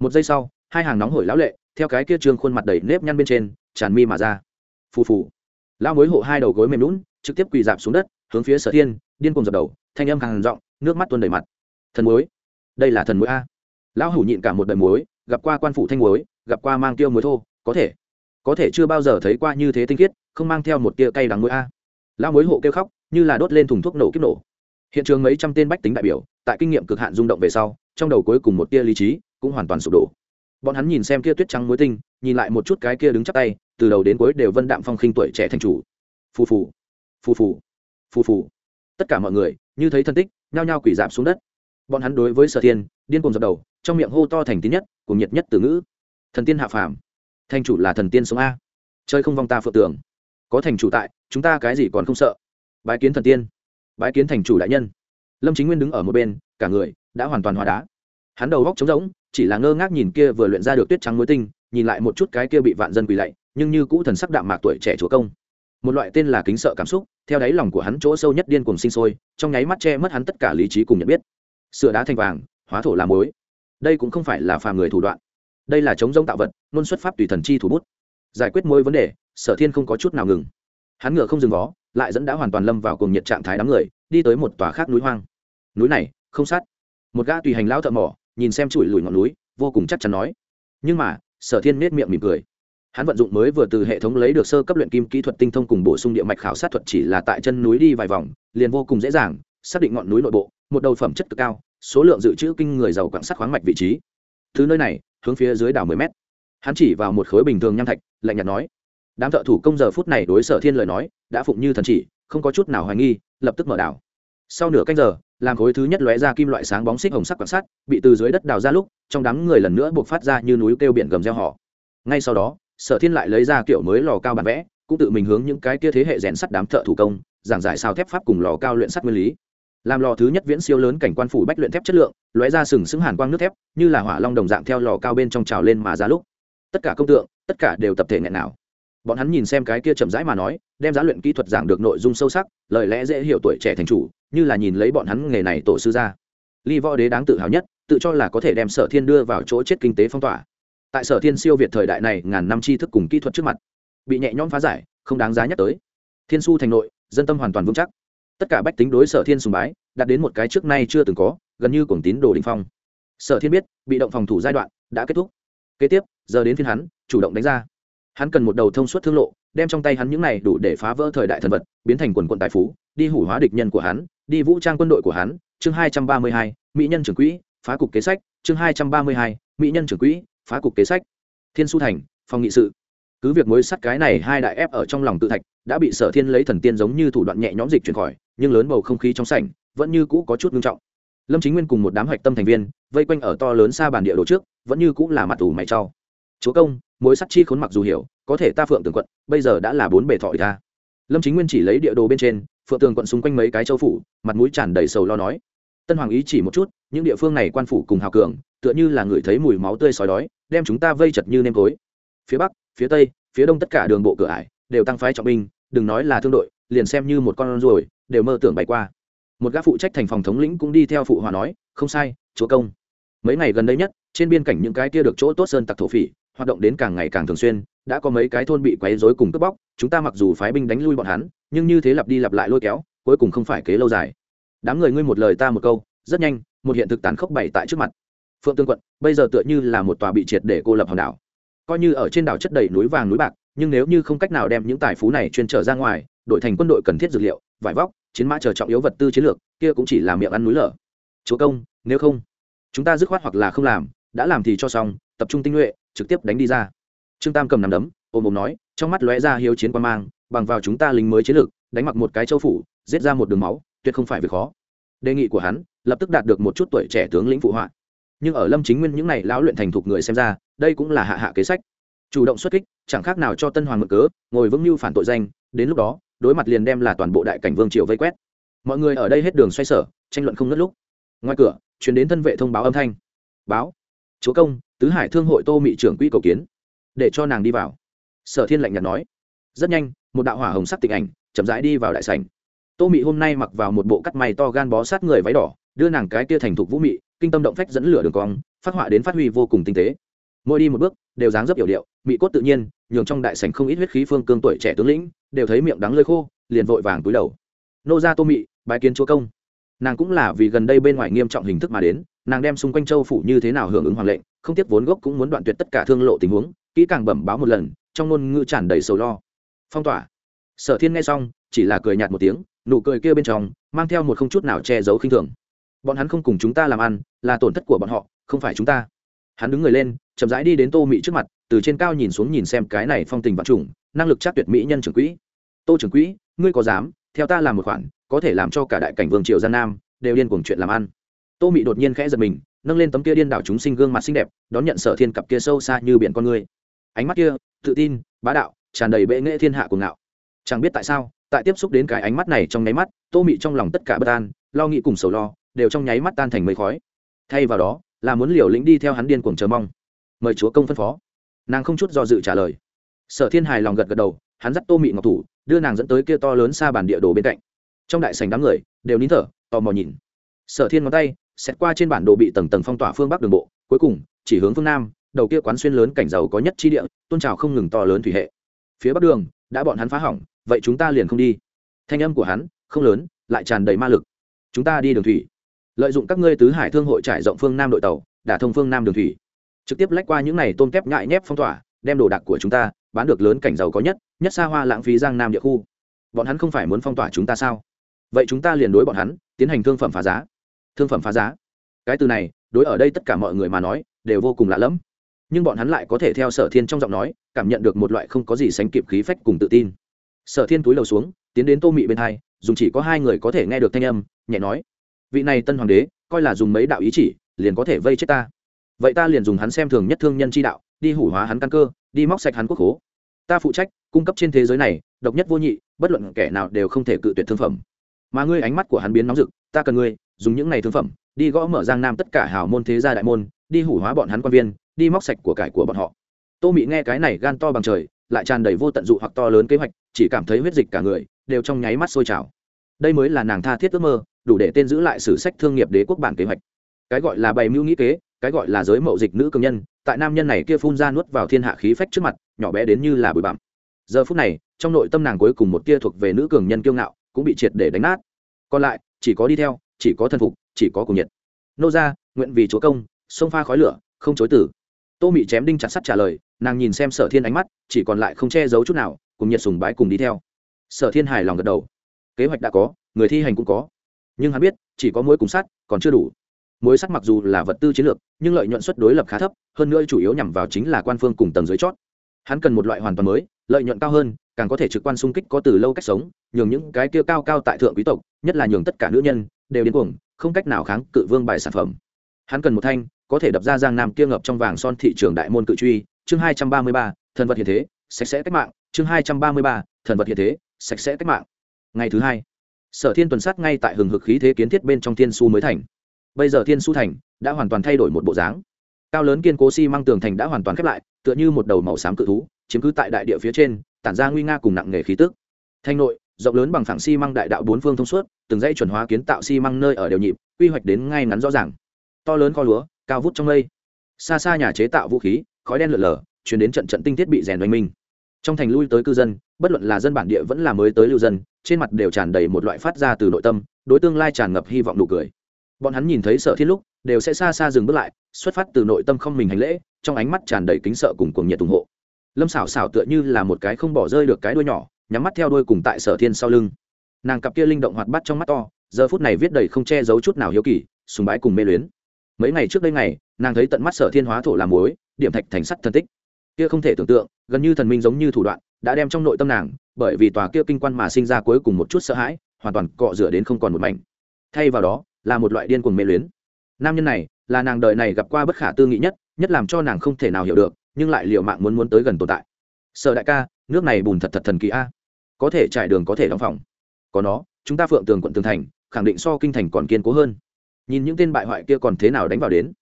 Một giây sau, hai hàng nóng hổi lão lệ, theo cái kia trương khuôn mặt đầy nếp nhăn bên trên, tràn mi mà ra. Phù phù. Lão mối hộ hai đầu gối mềm lún trực tiếp quỳ dạp xuống đất, hướng phía sở thiên, điên cùng dập đầu, thanh âm càng giọng, nước mắt tuôn đầy mặt. Thần muối đây là thần muối a. Lão hủ nhịn cả một đời muối gặp qua quan phủ thanh muối gặp qua mang tiêu muối thô, có thể có thể chưa bao giờ thấy qua như thế tinh khiết, không mang theo một tia cay đắng mũi a. Lao muối hộ kêu khóc, như là đốt lên thùng thuốc nổ kiếp nổ. Hiện trường mấy trăm tên bách tính đại biểu, tại kinh nghiệm cực hạn rung động về sau, trong đầu cuối cùng một tia lý trí cũng hoàn toàn sụp đổ. Bọn hắn nhìn xem kia tuyết trắng muối tinh, nhìn lại một chút cái kia đứng chắc tay, từ đầu đến cuối đều vân đạm phong khinh tuổi trẻ thành chủ. Phù phù phù phù phù phù. Tất cả mọi người, như thấy thân tích, nhao nhao quỷ giảm xuống đất. Bọn hắn đối với sở thiên, điên cuồng dập đầu, trong miệng hô to thành tín nhất, cùng nhiệt nhất từ ngữ. Thần tiên hạ phàm thành chủ là thần tiên sống a. Chơi không vong ta phượng tưởng. Có thành chủ tại, chúng ta cái gì còn không sợ. Bái kiến thần tiên. Bái kiến thành chủ đại nhân. Lâm chính nguyên đứng ở một bên, cả người đã hoàn toàn hóa đá. Hắn đầu góc trống rỗng, chỉ là ngơ ngác nhìn kia vừa luyện ra được tuyết trắng mới tinh, nhìn lại một chút cái kia bị vạn dân quỳ lạy, nhưng như cũ thần sắc đạm mạc tuổi trẻ chúa công. Một loại tên là kính sợ cảm xúc, theo đáy lòng của hắn chỗ sâu nhất điên cùng sinh sôi, trong nháy mắt che mất hắn tất cả lý trí cùng nhận biết. Sửa đá thành vàng, hóa thổ làm mối đây cũng không phải là phàm người thủ đoạn đây là chống giống tạo vật luôn xuất pháp tùy thần chi thủ bút. Giải quyết mối vấn đề, sở thiên không có chút nào ngừng. Hắn ngựa không dừng vó, lại dẫn đã hoàn toàn lâm vào cùng nhiệt trạng thái đám người, đi tới một tòa khác núi hoang. Núi này, không sát. Một gã tùy hành lão thợ mỏ, nhìn xem chùi lùi ngọn núi, vô cùng chắc chắn nói. Nhưng mà, sở thiên nết miệng mỉm cười. Hắn vận dụng mới vừa từ hệ thống lấy được sơ cấp luyện kim kỹ thuật tinh thông cùng bổ sung địa mạch khảo sát thuật chỉ là tại chân núi đi vài vòng, liền vô cùng dễ dàng, xác định ngọn núi nội bộ, một đầu phẩm chất cực cao, số lượng dự trữ kinh người giàu quảng sắt khoáng mạch vị trí. Thứ nơi này hướng phía dưới đảo mười mét. Hắn chỉ vào một khối bình thường nham thạch, lạnh nhạt nói, đám thợ thủ công giờ phút này đối sở thiên lời nói, đã phụng như thần chỉ, không có chút nào hoài nghi, lập tức mở đảo. Sau nửa canh giờ, làm khối thứ nhất lóe ra kim loại sáng bóng xích hồng sắc quan sát, bị từ dưới đất đào ra lúc, trong đám người lần nữa buộc phát ra như núi kêu biển gầm reo họ ngay sau đó, sở thiên lại lấy ra kiểu mới lò cao bản vẽ, cũng tự mình hướng những cái kia thế hệ rèn sắt đám thợ thủ công, giảng giải sao thép pháp cùng lò cao luyện sắt nguyên lý làm lò thứ nhất viễn siêu lớn cảnh quan phủ bách luyện thép chất lượng, lóe ra sừng sững hàn quang nước thép, như là hỏa long đồng dạng theo lò cao bên trong trào lên mà ra lúc. Tất cả công tượng, tất cả đều tập thể nghẹn nào. Bọn hắn nhìn xem cái kia chậm rãi mà nói, đem giá luyện kỹ thuật giảng được nội dung sâu sắc, lời lẽ dễ hiểu tuổi trẻ thành chủ, như là nhìn lấy bọn hắn nghề này tổ sư ra. Ly võ đế đáng tự hào nhất, tự cho là có thể đem sở thiên đưa vào chỗ chết kinh tế phong tỏa. Tại sở thiên siêu việt thời đại này ngàn năm tri thức cùng kỹ thuật trước mặt, bị nhẹ nhõm phá giải, không đáng giá nhắc tới. Thiên su thành nội, dân tâm hoàn toàn vững chắc tất cả bách tính đối sở thiên sùng bái, đạt đến một cái trước nay chưa từng có, gần như cuồng tín đồ đình phong. Sở thiên biết, bị động phòng thủ giai đoạn đã kết thúc. Kế tiếp, giờ đến phiên hắn, chủ động đánh ra. Hắn cần một đầu thông suốt thương lộ, đem trong tay hắn những này đủ để phá vỡ thời đại thần vật, biến thành quần quận tài phú, đi hủ hóa địch nhân của hắn, đi vũ trang quân đội của hắn. Chương hai trăm ba mươi hai, mỹ nhân trưởng quỹ, phá cục kế sách. Chương hai trăm ba mươi hai, mỹ nhân trưởng quỹ, phá cục kế sách. Thiên su thành, phòng nghị sự. Cứ việc mối sắt cái này hai đại ép ở trong lòng tự thạch, đã bị sở thiên lấy thần tiên giống như thủ đoạn nhẹ nhõm dịch chuyển khỏi nhưng lớn bầu không khí trong sảnh vẫn như cũ có chút nghiêm trọng. Lâm chính nguyên cùng một đám hạch tâm thành viên, vây quanh ở to lớn xa bản địa đồ trước, vẫn như cũ là mặt tù mày trao chúa công, mối sắt chi khốn mặc dù hiểu, có thể ta phượng tường quận, bây giờ đã là bốn bề thọ ta lâm chính nguyên chỉ lấy địa đồ bên trên, phượng tường quận xung quanh mấy cái châu phủ, mặt mũi tràn đầy sầu lo nói. Tân hoàng ý chỉ một chút, những địa phương này quan phủ cùng hào cường, tựa như là người thấy mùi máu tươi sói đói, đem chúng ta vây chật như nêm tối phía bắc, phía tây, phía đông tất cả đường bộ cửa ải, đều tăng phái trọng binh, đừng nói là thương đội, liền xem như một con ruồi đều mơ tưởng bay qua. Một gã phụ trách thành phòng thống lĩnh cũng đi theo phụ hòa nói, không sai, chúa công. Mấy ngày gần đây nhất, trên biên cảnh những cái kia được chỗ tốt sơn tặc thổ phỉ, hoạt động đến càng ngày càng thường xuyên, đã có mấy cái thôn bị quấy rối cùng cướp bóc, chúng ta mặc dù phái binh đánh lui bọn hắn, nhưng như thế lặp đi lặp lại lôi kéo, cuối cùng không phải kế lâu dài. Đám người ngươi một lời ta một câu, rất nhanh, một hiện thực tán khốc bày tại trước mặt. Phượng tương quận, bây giờ tựa như là một tòa bị triệt để cô lập hòn đảo. Coi như ở trên đảo chất đầy núi vàng núi bạc, nhưng nếu như không cách nào đem những tài phú này chuyên trở ra ngoài đổi thành quân đội cần thiết dược liệu, vải vóc, chiến mã chờ trọng yếu vật tư chiến lược, kia cũng chỉ là miệng ăn núi lở. Chúa công, nếu không, chúng ta dứt khoát hoặc là không làm, đã làm thì cho xong, tập trung tinh nhuệ, trực tiếp đánh đi ra. Trương tam cầm nằm đấm, ôm ôm nói, trong mắt lóe ra hiếu chiến quan mang, bằng vào chúng ta lính mới chiến lược, đánh mặc một cái châu phủ, giết ra một đường máu, tuyệt không phải việc khó. Đề nghị của hắn, lập tức đạt được một chút tuổi trẻ tướng lĩnh phụ họa. Nhưng ở lâm chính nguyên những này lão luyện thành thục người xem ra, đây cũng là hạ hạ kế sách. Chủ động xuất kích, chẳng khác nào cho tân hoàng mực cớ, ngồi vững mưu phản tội danh, đến lúc đó đối mặt liền đem là toàn bộ đại cảnh vương triều vây quét. Mọi người ở đây hết đường xoay sở, tranh luận không ngất lúc. Ngoài cửa chuyển đến thân vệ thông báo âm thanh. Báo, chúa công, tứ hải thương hội tô mị trưởng quỹ cầu kiến, để cho nàng đi vào. Sở thiên lạnh nhạt nói. Rất nhanh, một đạo hỏa hồng sắc tịch ảnh chậm rãi đi vào đại sảnh. Tô mị hôm nay mặc vào một bộ cắt mày to gan bó sát người váy đỏ, đưa nàng cái tia thành thục vũ mị, kinh tâm động phách dẫn lửa đường cong, phát họa đến phát huy vô cùng tinh tế. Mỗi đi một bước, đều dáng dấp hiểu điệu, mị cốt tự nhiên nhường trong đại sảnh không ít huyết khí phương cương tuổi trẻ tướng lĩnh đều thấy miệng đắng lơi khô, liền vội vàng túi đầu. Nô ra tô mị bài kiến chúa công. Nàng cũng là vì gần đây bên ngoài nghiêm trọng hình thức mà đến, nàng đem xung quanh châu phủ như thế nào hưởng ứng hoàng lệnh, không tiếc vốn gốc cũng muốn đoạn tuyệt tất cả thương lộ tình huống, kỹ càng bẩm báo một lần, trong ngôn ngữ tràn đầy sầu lo. Phong tỏa. Sở thiên nghe xong, chỉ là cười nhạt một tiếng, nụ cười kia bên trong, mang theo một không chút nào che giấu khinh thường. Bọn hắn không cùng chúng ta làm ăn, là tổn thất của bọn họ, không phải chúng ta. Hắn đứng người lên chậm rãi đi đến tô mỹ trước mặt, từ trên cao nhìn xuống nhìn xem cái này phong tình vạn trùng, năng lực chắc tuyệt mỹ nhân trưởng quỹ. Tô trưởng quỹ, ngươi có dám, theo ta làm một khoản, có thể làm cho cả đại cảnh vương triều gian nam đều điên cuồng chuyện làm ăn. Tô mị đột nhiên khẽ giật mình, nâng lên tấm kia điên đảo chúng sinh gương mặt xinh đẹp, đón nhận sở thiên cặp kia sâu xa như biển con người. Ánh mắt kia, tự tin, bá đạo, tràn đầy bệ nghệ thiên hạ của ngạo. Chẳng biết tại sao, tại tiếp xúc đến cái ánh mắt này trong nháy mắt, tô mị trong lòng tất cả bất an, lo nghĩ cùng sầu lo, đều trong nháy mắt tan thành mây khói. Thay vào đó, là muốn liều lĩnh đi theo hắn điên cuồng chờ mong mời chúa công phân phó. Nàng không chút do dự trả lời. Sở thiên hài lòng gật gật đầu, hắn dắt tô mị ngọc thủ, đưa nàng dẫn tới kia to lớn xa bản địa đồ bên cạnh. Trong đại sành đám người đều nín thở, tò mò nhìn. Sở thiên ngón tay xét qua trên bản đồ bị tầng tầng phong tỏa phương bắc đường bộ, cuối cùng chỉ hướng phương nam, đầu kia quán xuyên lớn cảnh giàu có nhất chi địa, tôn trào không ngừng to lớn thủy hệ. Phía bắc đường, đã bọn hắn phá hỏng, vậy chúng ta liền không đi. Thanh âm của hắn không lớn, lại tràn đầy ma lực. Chúng ta đi đường thủy. Lợi dụng các ngươi tứ hải thương hội trải rộng phương nam đội tàu, đả thông phương nam đường thủy trực tiếp lách qua những này tôm kép nhại nhép phong tỏa, đem đồ đạc của chúng ta bán được lớn cảnh giàu có nhất nhất xa hoa lãng phí giang nam địa khu. Bọn hắn không phải muốn phong tỏa chúng ta sao? Vậy chúng ta liền đối bọn hắn tiến hành thương phẩm phá giá. Thương phẩm phá giá? Cái từ này, đối ở đây tất cả mọi người mà nói, đều vô cùng lạ lẫm. Nhưng bọn hắn lại có thể theo sở thiên trong giọng nói, cảm nhận được một loại không có gì sánh kịp khí phách cùng tự tin. Sở thiên túi lầu xuống, tiến đến tô mị bên hai, dùng chỉ có hai người có thể nghe được thanh âm, nhẹ nói, vị này tân hoàng đế, coi là dùng mấy đạo ý chỉ, liền có thể vây chết ta vậy ta liền dùng hắn xem thường nhất thương nhân chi đạo, đi hủ hóa hắn căn cơ, đi móc sạch hắn quốc hố ta phụ trách cung cấp trên thế giới này, độc nhất vô nhị, bất luận kẻ nào đều không thể cự tuyệt thương phẩm. Mà ngươi ánh mắt của hắn biến nóng rực, ta cần ngươi, dùng những này thương phẩm, đi gõ mở giang nam tất cả hào môn thế gia đại môn, đi hủ hóa bọn hắn quan viên, đi móc sạch của cải của bọn họ. Tô mị nghe cái này gan to bằng trời, lại tràn đầy vô tận dụ hoặc to lớn kế hoạch, chỉ cảm thấy huyết dịch cả người, đều trong nháy mắt sôi trào. Đây mới là nàng tha thiết ước mơ, đủ để tên giữ lại sử sách thương nghiệp đế quốc bản kế hoạch. Cái gọi là bày mưu nghĩ kế cái gọi là giới mậu dịch nữ cường nhân, tại nam nhân này kia phun ra nuốt vào thiên hạ khí phách trước mặt, nhỏ bé đến như là bụi bặm. Giờ phút này, trong nội tâm nàng cuối cùng một tia thuộc về nữ cường nhân kiêu ngạo, cũng bị triệt để đánh nát. Còn lại, chỉ có đi theo, chỉ có thân phục, chỉ có cùng nhiệt. Nô ra nguyện vì chúa công, sông pha khói lửa, không chối tử tô mị chém đinh chặt sắt trả lời, nàng nhìn xem sở thiên ánh mắt, chỉ còn lại không che giấu chút nào, cùng nhiệt sùng bái cùng đi theo. Sở thiên hài lòng gật đầu. Kế hoạch đã có, người thi hành cũng có. Nhưng hắn biết, chỉ có mối cùng sắt còn chưa đủ muối sắt mặc dù là vật tư chiến lược, nhưng lợi nhuận suất đối lập khá thấp, hơn nữa chủ yếu nhằm vào chính là quan phương cùng tầng dưới chót. Hắn cần một loại hoàn toàn mới, lợi nhuận cao hơn, càng có thể trực quan sung kích có từ lâu cách sống, nhường những cái kia cao cao tại thượng quý tộc, nhất là nhường tất cả nữ nhân, đều điên cuồng, không cách nào kháng cự vương bài sản phẩm. Hắn cần một thanh, có thể đập ra giang nam kia ngập trong vàng son thị trường đại môn cự truy, chương hai trăm ba mươi ba, thần vật hiện thế, sạch sẽ cách mạng, chương hai trăm ba mươi ba, thần vật hiện thế, sạch sẽ cách mạng. Ngày thứ hai, sở thiên tuần sát ngay tại hừng hực khí thế kiến thiết bên trong thiên su mới thành bây giờ thiên su thành đã hoàn toàn thay đổi một bộ dáng. Cao lớn kiên cố xi、si、măng tường thành đã hoàn toàn khép lại, tựa như một đầu màu xám cự thú, chiếm cứ tại đại địa phía trên, tản ra nguy nga cùng nặng nghề khí tức. Thanh nội, rộng lớn bằng phẳng xi、si、măng đại đạo bốn phương thông suốt, từng dãy chuẩn hóa kiến tạo xi、si、măng nơi ở đều nhịp, quy hoạch đến ngay ngắn rõ ràng. To lớn kho lúa, cao vút trong lây. xa xa nhà chế tạo vũ khí, khói đen lượn lờ chuyển đến trận trận tinh thiết bị rèn oanh minh. Trong thành lui tới cư dân, bất luận là dân bản địa vẫn là mới tới lưu dân, trên mặt đều tràn đầy một loại phát ra từ nội tâm, đối tương lai tràn ngập hy vọng nụ cười bọn hắn nhìn thấy sở thiên lúc, đều sẽ xa xa dừng bước lại, xuất phát từ nội tâm không mình hành lễ, trong ánh mắt tràn đầy kính sợ cùng cuồng nhiệt ủng hộ. Lâm xảo xảo tựa như là một cái không bỏ rơi được cái đuôi nhỏ, nhắm mắt theo đuôi cùng tại sở thiên sau lưng. Nàng cặp kia linh động hoạt bắt trong mắt to, giờ phút này viết đầy không che giấu chút nào hiếu kỳ, sùng bái cùng mê luyến. Mấy ngày trước đây ngày, nàng thấy tận mắt sở thiên hóa thổ làm mối điểm thạch thành sắt thân tích. Kia không thể tưởng tượng, gần như thần minh giống như thủ đoạn, đã đem trong nội tâm nàng, bởi vì tòa kia kinh quan mà sinh ra cuối cùng một chút sợ hãi, hoàn toàn cọ rửa đến không còn một mảnh. Thay vào đó là một loại điên cuồng mê luyến. Nam nhân này, là nàng đời này gặp qua bất khả tư nghị nhất nhất làm cho nàng không thể nào hiểu được, nhưng lại liệu mạng muốn muốn tới gần tồn tại. Sợ đại ca, nước này bùn thật thật thần kỳ a. Có thể trải đường có thể đóng phòng. Có nó, chúng ta phượng tường quận tường thành, khẳng định so kinh thành còn kiên cố hơn. Nhìn những tên bại hoại kia còn thế nào đánh vào đến.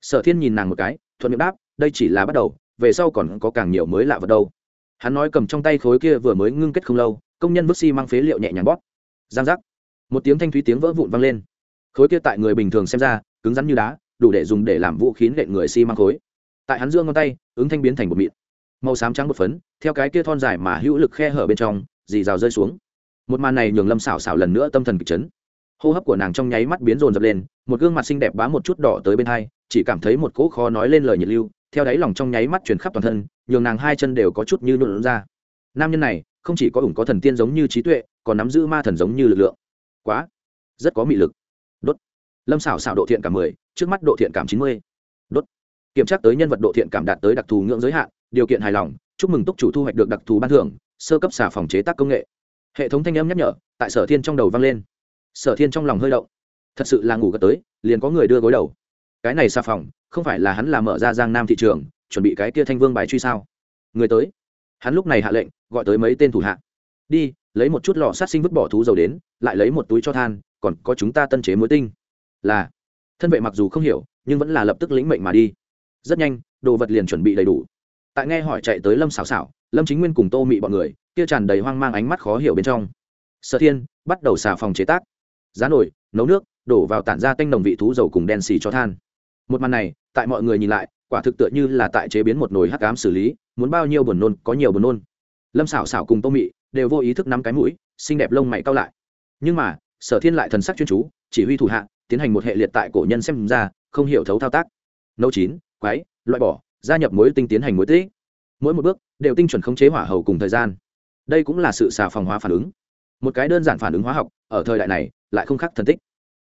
Sở thiên nhìn nàng một cái, thuận miệng đáp, đây chỉ là bắt đầu, về sau còn có càng nhiều mới lạ vật đâu. Hắn nói cầm trong tay khối kia vừa mới ngưng kết không lâu, công nhân vứt xi mang phế liệu nhẹ nhàng bóp. Giang giác. Một tiếng thanh thúy tiếng vỡ vụn vang lên khối kia tại người bình thường xem ra, cứng rắn như đá, đủ để dùng để làm vũ khí nện người xi、si、măng khối. Tại hắn dương ngón tay, ứng thanh biến thành một mịn. Màu xám trắng một phấn, theo cái kia thon dài mà hữu lực khe hở bên trong, dì rào rơi xuống. Một màn này nhường lâm xảo xảo lần nữa tâm thần kịch chấn. Hô hấp của nàng trong nháy mắt biến rồn dập lên, một gương mặt xinh đẹp bá một chút đỏ tới bên hai, chỉ cảm thấy một cỗ khó nói lên lời nhiệt lưu, theo đáy lòng trong nháy mắt chuyển khắp toàn thân, nhường nàng hai chân đều có chút như nhuộn ra. Nam nhân này, không chỉ có ủng có thần tiên giống như trí tuệ, còn nắm giữ ma thần giống như lực lượng. Quá, rất có mị lực lâm xảo xảo độ thiện cảm mười, trước mắt độ thiện cảm chín mươi. Đốt. Kiểm tra tới nhân vật độ thiện cảm đạt tới đặc thù ngưỡng giới hạn, điều kiện hài lòng, chúc mừng túc chủ thu hoạch được đặc thù ban thưởng, sơ cấp xà phòng chế tác công nghệ. Hệ thống thanh âm nhắc nhở, tại sở thiên trong đầu vang lên. Sở thiên trong lòng hơi động. Thật sự là ngủ gật tới, liền có người đưa gối đầu. Cái này xà phòng, không phải là hắn làm mở ra giang nam thị trường, chuẩn bị cái kia thanh vương bài truy sao? Người tới. Hắn lúc này hạ lệnh, gọi tới mấy tên thủ hạ. Đi, lấy một chút lò sát sinh vứt bỏ thú dầu đến, lại lấy một túi cho than, còn có chúng ta tân chế muối tinh là, thân vệ mặc dù không hiểu, nhưng vẫn là lập tức lĩnh mệnh mà đi. Rất nhanh, đồ vật liền chuẩn bị đầy đủ. Tại nghe hỏi chạy tới lâm xảo xảo lâm chính nguyên cùng tô mị bọn người, kia tràn đầy hoang mang ánh mắt khó hiểu bên trong. Sở thiên, bắt đầu xà phòng chế tác. Giá nổi, nấu nước, đổ vào tản ra tanh đồng vị thú dầu cùng đen xì cho than. Một màn này, tại mọi người nhìn lại, quả thực tựa như là tại chế biến một nồi hắc ám xử lý, muốn bao nhiêu buồn nôn có nhiều buồn nôn. Lâm xảo xảo cùng tô mị đều vô ý thức nắm cái mũi, xinh đẹp lông mày cao lại. Nhưng mà, sở thiên lại thần sắc chuyên chú, chỉ huy thủ hạ tiến hành một hệ liệt tại cổ nhân xem ra, không hiểu thấu thao tác. Nấu chín quái loại bỏ, gia nhập muối tinh tiến hành muối tích. Mỗi một bước đều tinh chuẩn khống chế hỏa hầu cùng thời gian. Đây cũng là sự xà phòng hóa phản ứng. Một cái đơn giản phản ứng hóa học, ở thời đại này, lại không khác thần tích.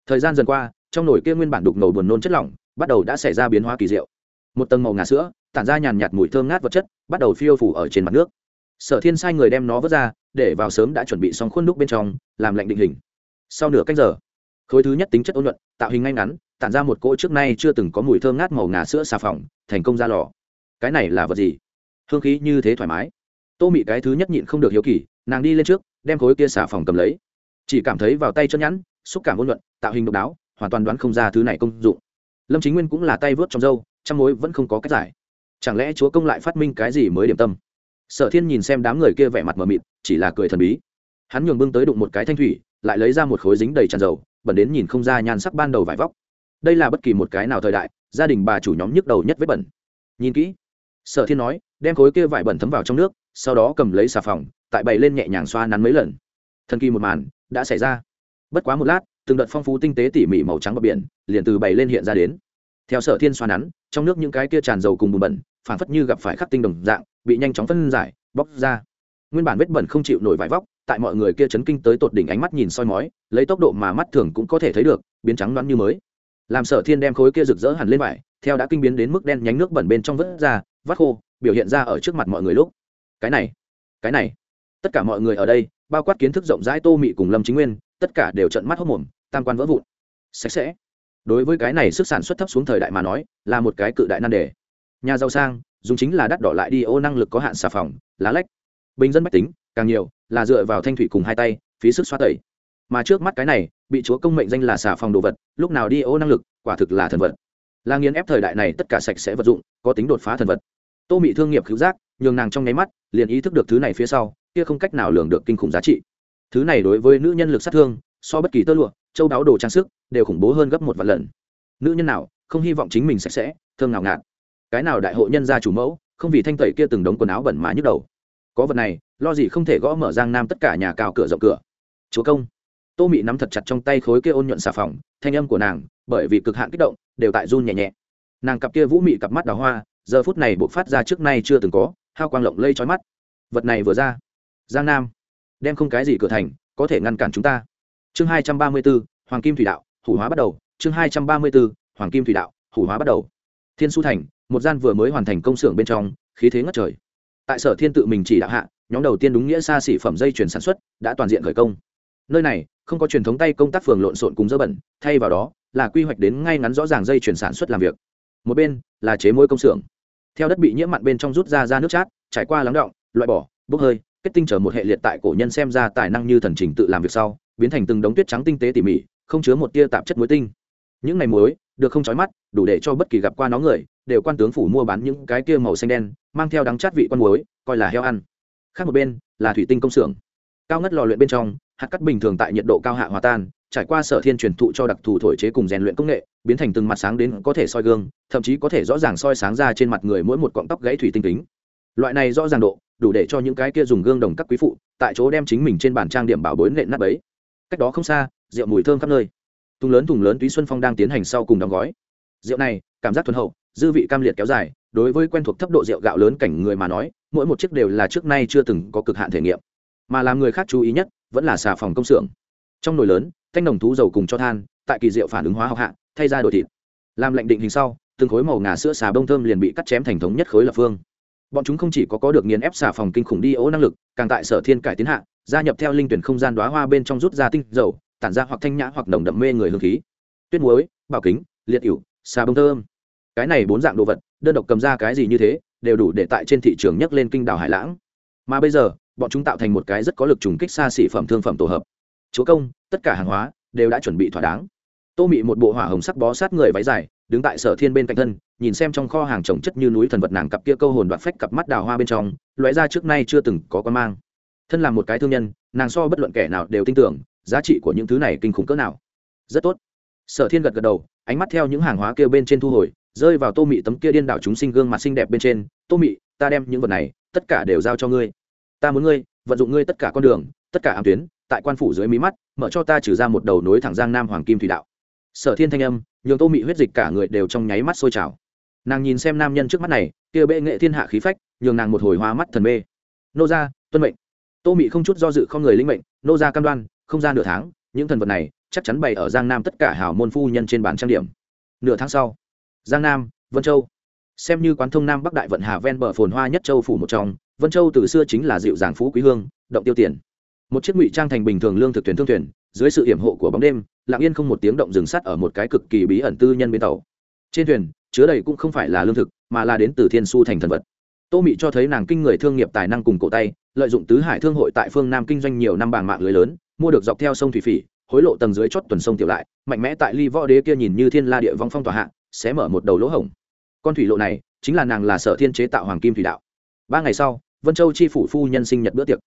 Thời gian dần qua, trong nồi kia nguyên bản đục ngầu buồn nôn chất lỏng, bắt đầu đã xảy ra biến hóa kỳ diệu. Một tầng màu ngà sữa, tản ra nhàn nhạt mùi thơm ngát vật chất, bắt đầu phiêu phủ ở trên mặt nước. Sở thiên sai người đem nó vớt ra, để vào sớm đã chuẩn bị xong khuôn đúc bên trong, làm lạnh định hình. Sau nửa cách giờ khối thứ nhất tính chất ôn nhuận tạo hình ngay ngắn, tản ra một cỗ trước nay chưa từng có mùi thơm ngát màu ngà sữa xà phòng, thành công ra lò. Cái này là vật gì? Hương khí như thế thoải mái. Tô mị cái thứ nhất nhịn không được hiếu kỳ, nàng đi lên trước, đem khối kia xà phòng cầm lấy. Chỉ cảm thấy vào tay chân nhẵn, xúc cảm ôn nhuận tạo hình độc đáo, hoàn toàn đoán không ra thứ này công dụng. Lâm chính nguyên cũng là tay vớt trong dâu trong mối vẫn không có cách giải. Chẳng lẽ chúa công lại phát minh cái gì mới điểm tâm? Sở thiên nhìn xem đám người kia vẻ mặt mờ mịt, chỉ là cười thần bí. Hắn nhường bưng tới đụng một cái thanh thủy lại lấy ra một khối dính đầy tràn dầu, bẩn đến nhìn không ra nhan sắc ban đầu vải vóc. Đây là bất kỳ một cái nào thời đại, gia đình bà chủ nhóm nhức đầu nhất vết bẩn. Nhìn kỹ, sở thiên nói, đem khối kia vải bẩn thấm vào trong nước, sau đó cầm lấy xà phòng, tại bày lên nhẹ nhàng xoa nắn mấy lần. Thần kỳ một màn đã xảy ra. Bất quá một lát, từng đợt phong phú tinh tế tỉ mỉ màu trắng bờ biển liền từ bày lên hiện ra đến. Theo sở thiên xoa nắn, trong nước những cái kia tràn dầu cùng bùn bẩn phản phất như gặp phải khắc tinh đồng dạng, bị nhanh chóng phân giải, bóc ra nguyên bản vết bẩn không chịu nổi vải vóc, tại mọi người kia chấn kinh tới tột đỉnh ánh mắt nhìn soi mói, lấy tốc độ mà mắt thường cũng có thể thấy được, biến trắng đoán như mới. Làm sở thiên đem khối kia rực rỡ hẳn lên vải, theo đã kinh biến đến mức đen nhánh nước bẩn bên trong vớt ra, vắt khô, biểu hiện ra ở trước mặt mọi người lúc. Cái này cái này. Tất cả mọi người ở đây, bao quát kiến thức rộng rãi tô mị cùng lâm chính nguyên, tất cả đều trận mắt hốc mồm, tam quan vỡ vụn. Sạch sẽ. Đối với cái này sức sản xuất thấp xuống thời đại mà nói, là một cái cự đại nan đề. Nhà giàu sang, dùng chính là đắt đỏ lại đi ô năng lực có hạn xà phòng, lá lách bình dân bách tính, càng nhiều là dựa vào thanh thủy cùng hai tay, phí sức xoa tẩy. Mà trước mắt cái này, bị chúa công mệnh danh là xà phòng đồ vật, lúc nào đi ô năng lực, quả thực là thần vật. Là nghiền ép thời đại này tất cả sạch sẽ vật dụng, có tính đột phá thần vật. Tô mị thương nghiệp cứu giác, nhường nàng trong nháy mắt, liền ý thức được thứ này phía sau, kia không cách nào lường được kinh khủng giá trị. Thứ này đối với nữ nhân lực sát thương, so bất kỳ tơ lụa, châu đáo đồ trang sức, đều khủng bố hơn gấp một vạn lần. Nữ nhân nào, không hy vọng chính mình sạch sẽ thương nào ngạt. Cái nào đại hội nhân gia chủ mẫu, không vì thanh tẩy kia từng đống quần áo bẩn mà nhức đầu có vật này, lo gì không thể gõ mở giang nam tất cả nhà cao cửa rộng cửa. Chúa công. Tô mị nắm thật chặt trong tay khối kia ôn nhuận xà phòng, thanh âm của nàng, bởi vì cực hạn kích động, đều tại run nhẹ nhẹ. Nàng cặp kia vũ mị cặp mắt đào hoa, giờ phút này buộc phát ra trước nay chưa từng có, hao quang lộng lây trói mắt. Vật này vừa ra. Giang nam. Đem không cái gì cửa thành, có thể ngăn cản chúng ta. Chương hai trăm ba mươi b ố hoàng kim thủy đạo, hủ hóa bắt đầu. Chương hai trăm ba mươi b ố hoàng kim thủy đạo, hủ hóa bắt đầu. Thiên su thành, một gian vừa mới hoàn thành công xưởng bên trong, khí thế ngất trời tại sở thiên tự mình chỉ đạo hạ, nhóm đầu tiên đúng nghĩa xa xỉ phẩm dây chuyển sản xuất đã toàn diện khởi công. Nơi này, không có truyền thống tay công tác phường lộn xộn cùng dơ bẩn, thay vào đó là quy hoạch đến ngay ngắn rõ ràng dây chuyển sản xuất làm việc. Một bên là chế môi công xưởng. Theo đất bị nhiễm mặn bên trong rút ra ra nước chát, trải qua lắng động loại bỏ, bốc hơi, kết tinh trở một hệ liệt tại cổ nhân xem ra tài năng như thần trình tự làm việc sau, biến thành từng đống tuyết trắng tinh tế tỉ mỉ, không chứa một tia tạp chất muối tinh. Những ngày muối, được không trói mắt, đủ để cho bất kỳ gặp qua nó người đều quan tướng phủ mua bán những cái kia màu xanh đen, mang theo đắng chát vị con muối, coi là heo ăn. Khác một bên, là thủy tinh công xưởng. Cao ngất lò luyện bên trong, hạt cắt bình thường tại nhiệt độ cao hạ hòa tan, trải qua sở thiên truyền thụ cho đặc thù thổi chế cùng rèn luyện công nghệ, biến thành từng mặt sáng đến có thể soi gương, thậm chí có thể rõ ràng soi sáng ra trên mặt người mỗi một cọng tóc gãy thủy tinh kính. Loại này rõ ràng độ, đủ để cho những cái kia dùng gương đồng các quý phụ, tại chỗ đem chính mình trên bàn trang điểm bảo bối nện nắp ấy. Cách đó không xa, rượu mùi thơm khắp nơi. Thùng lớn thùng lớn túy xuân phong đang tiến hành sau cùng đóng gói. Rượu này, cảm giác thuần hậu dư vị cam liệt kéo dài, đối với quen thuộc thấp độ rượu gạo lớn cảnh người mà nói, mỗi một chiếc đều là trước nay chưa từng có cực hạn thể nghiệm. Mà làm người khác chú ý nhất, vẫn là xà phòng công xưởng. Trong nồi lớn, thanh đồng thú dầu cùng cho than, tại kỳ rượu phản ứng hóa học hạ, thay ra đổi thịt. Làm lệnh định hình sau, từng khối màu ngà sữa xà bông thơm liền bị cắt chém thành thống nhất khối lập phương. Bọn chúng không chỉ có có được nghiền ép xà phòng kinh khủng đi ố năng lực, càng tại sở thiên cải tiến hạ, gia nhập theo linh tuyển không gian đoá hoa bên trong rút ra tinh dầu, tản ra hoặc thanh nhã hoặc nồng đậm mê người hương khí. Tuyết muối, bảo kính, liệt ỉu, xà bông thơm cái này bốn dạng đồ vật, đơn độc cầm ra cái gì như thế, đều đủ để tại trên thị trường nhấc lên kinh đảo hải lãng. Mà bây giờ, bọn chúng tạo thành một cái rất có lực trùng kích xa xỉ phẩm thương phẩm tổ hợp. Chúa công, tất cả hàng hóa đều đã chuẩn bị thỏa đáng. Tô mị một bộ hỏa hồng sắc bó sát người váy dài, đứng tại sở thiên bên cạnh thân, nhìn xem trong kho hàng trồng chất như núi thần vật nàng cặp kia câu hồn đoạt phách cặp mắt đào hoa bên trong, lóe ra trước nay chưa từng có con mang. Thân là một cái thương nhân, nàng so bất luận kẻ nào đều tin tưởng, giá trị của những thứ này kinh khủng cỡ nào. Rất tốt. Sở thiên gật gật đầu, ánh mắt theo những hàng hóa kia bên trên thu hồi rơi vào tô mị tấm kia điên đảo chúng sinh gương mặt xinh đẹp bên trên, tô mị, ta đem những vật này, tất cả đều giao cho ngươi. Ta muốn ngươi, vận dụng ngươi tất cả con đường, tất cả ám tuyến, tại quan phủ dưới mí mắt, mở cho ta trừ ra một đầu nối thẳng giang nam hoàng kim thủy đạo. Sở thiên thanh âm, nhường tô mị huyết dịch cả người đều trong nháy mắt sôi trào. Nàng nhìn xem nam nhân trước mắt này, kia bệ nghệ thiên hạ khí phách, nhường nàng một hồi hoa mắt thần mê. Nô ra tuân mệnh. Tô mị không chút do dự không người linh mệnh, nô ra cam đoan, không ra nửa tháng, những thần vật này chắc chắn bày ở giang nam tất cả hào môn phu nhân trên bàn trang điểm. Nửa tháng sau giang nam, vân châu. Xem như quán thông nam bắc đại vận hà ven bờ phồn hoa nhất châu phủ một trong, vân châu từ xưa chính là dịu dàng phú quý hương, động tiêu tiền. Một chiếc ngụy trang thành bình thường lương thực thuyền thương thuyền, dưới sự hiểm hộ của bóng đêm, lặng yên không một tiếng động dừng sắt ở một cái cực kỳ bí ẩn tư nhân bên tàu. Trên thuyền, chứa đầy cũng không phải là lương thực, mà là đến từ thiên su thành thần vật. Tô mị cho thấy nàng kinh người thương nghiệp tài năng cùng cổ tay, lợi dụng tứ hải thương hội tại phương nam kinh doanh nhiều năm bảng mạng lưới lớn, mua được dọc theo sông thủy phỉ, hối lộ tầng dưới chót tuần sông tiểu lại, mạnh mẽ tại ly võ đế kia nhìn như thiên la địa vong phong tỏa hạ sẽ mở một đầu lỗ hổng. Con thủy lộ này chính là nàng là sở thiên chế tạo hoàng kim thủy đạo. Ba ngày sau, vân châu chi phủ phu nhân sinh nhật bữa tiệc.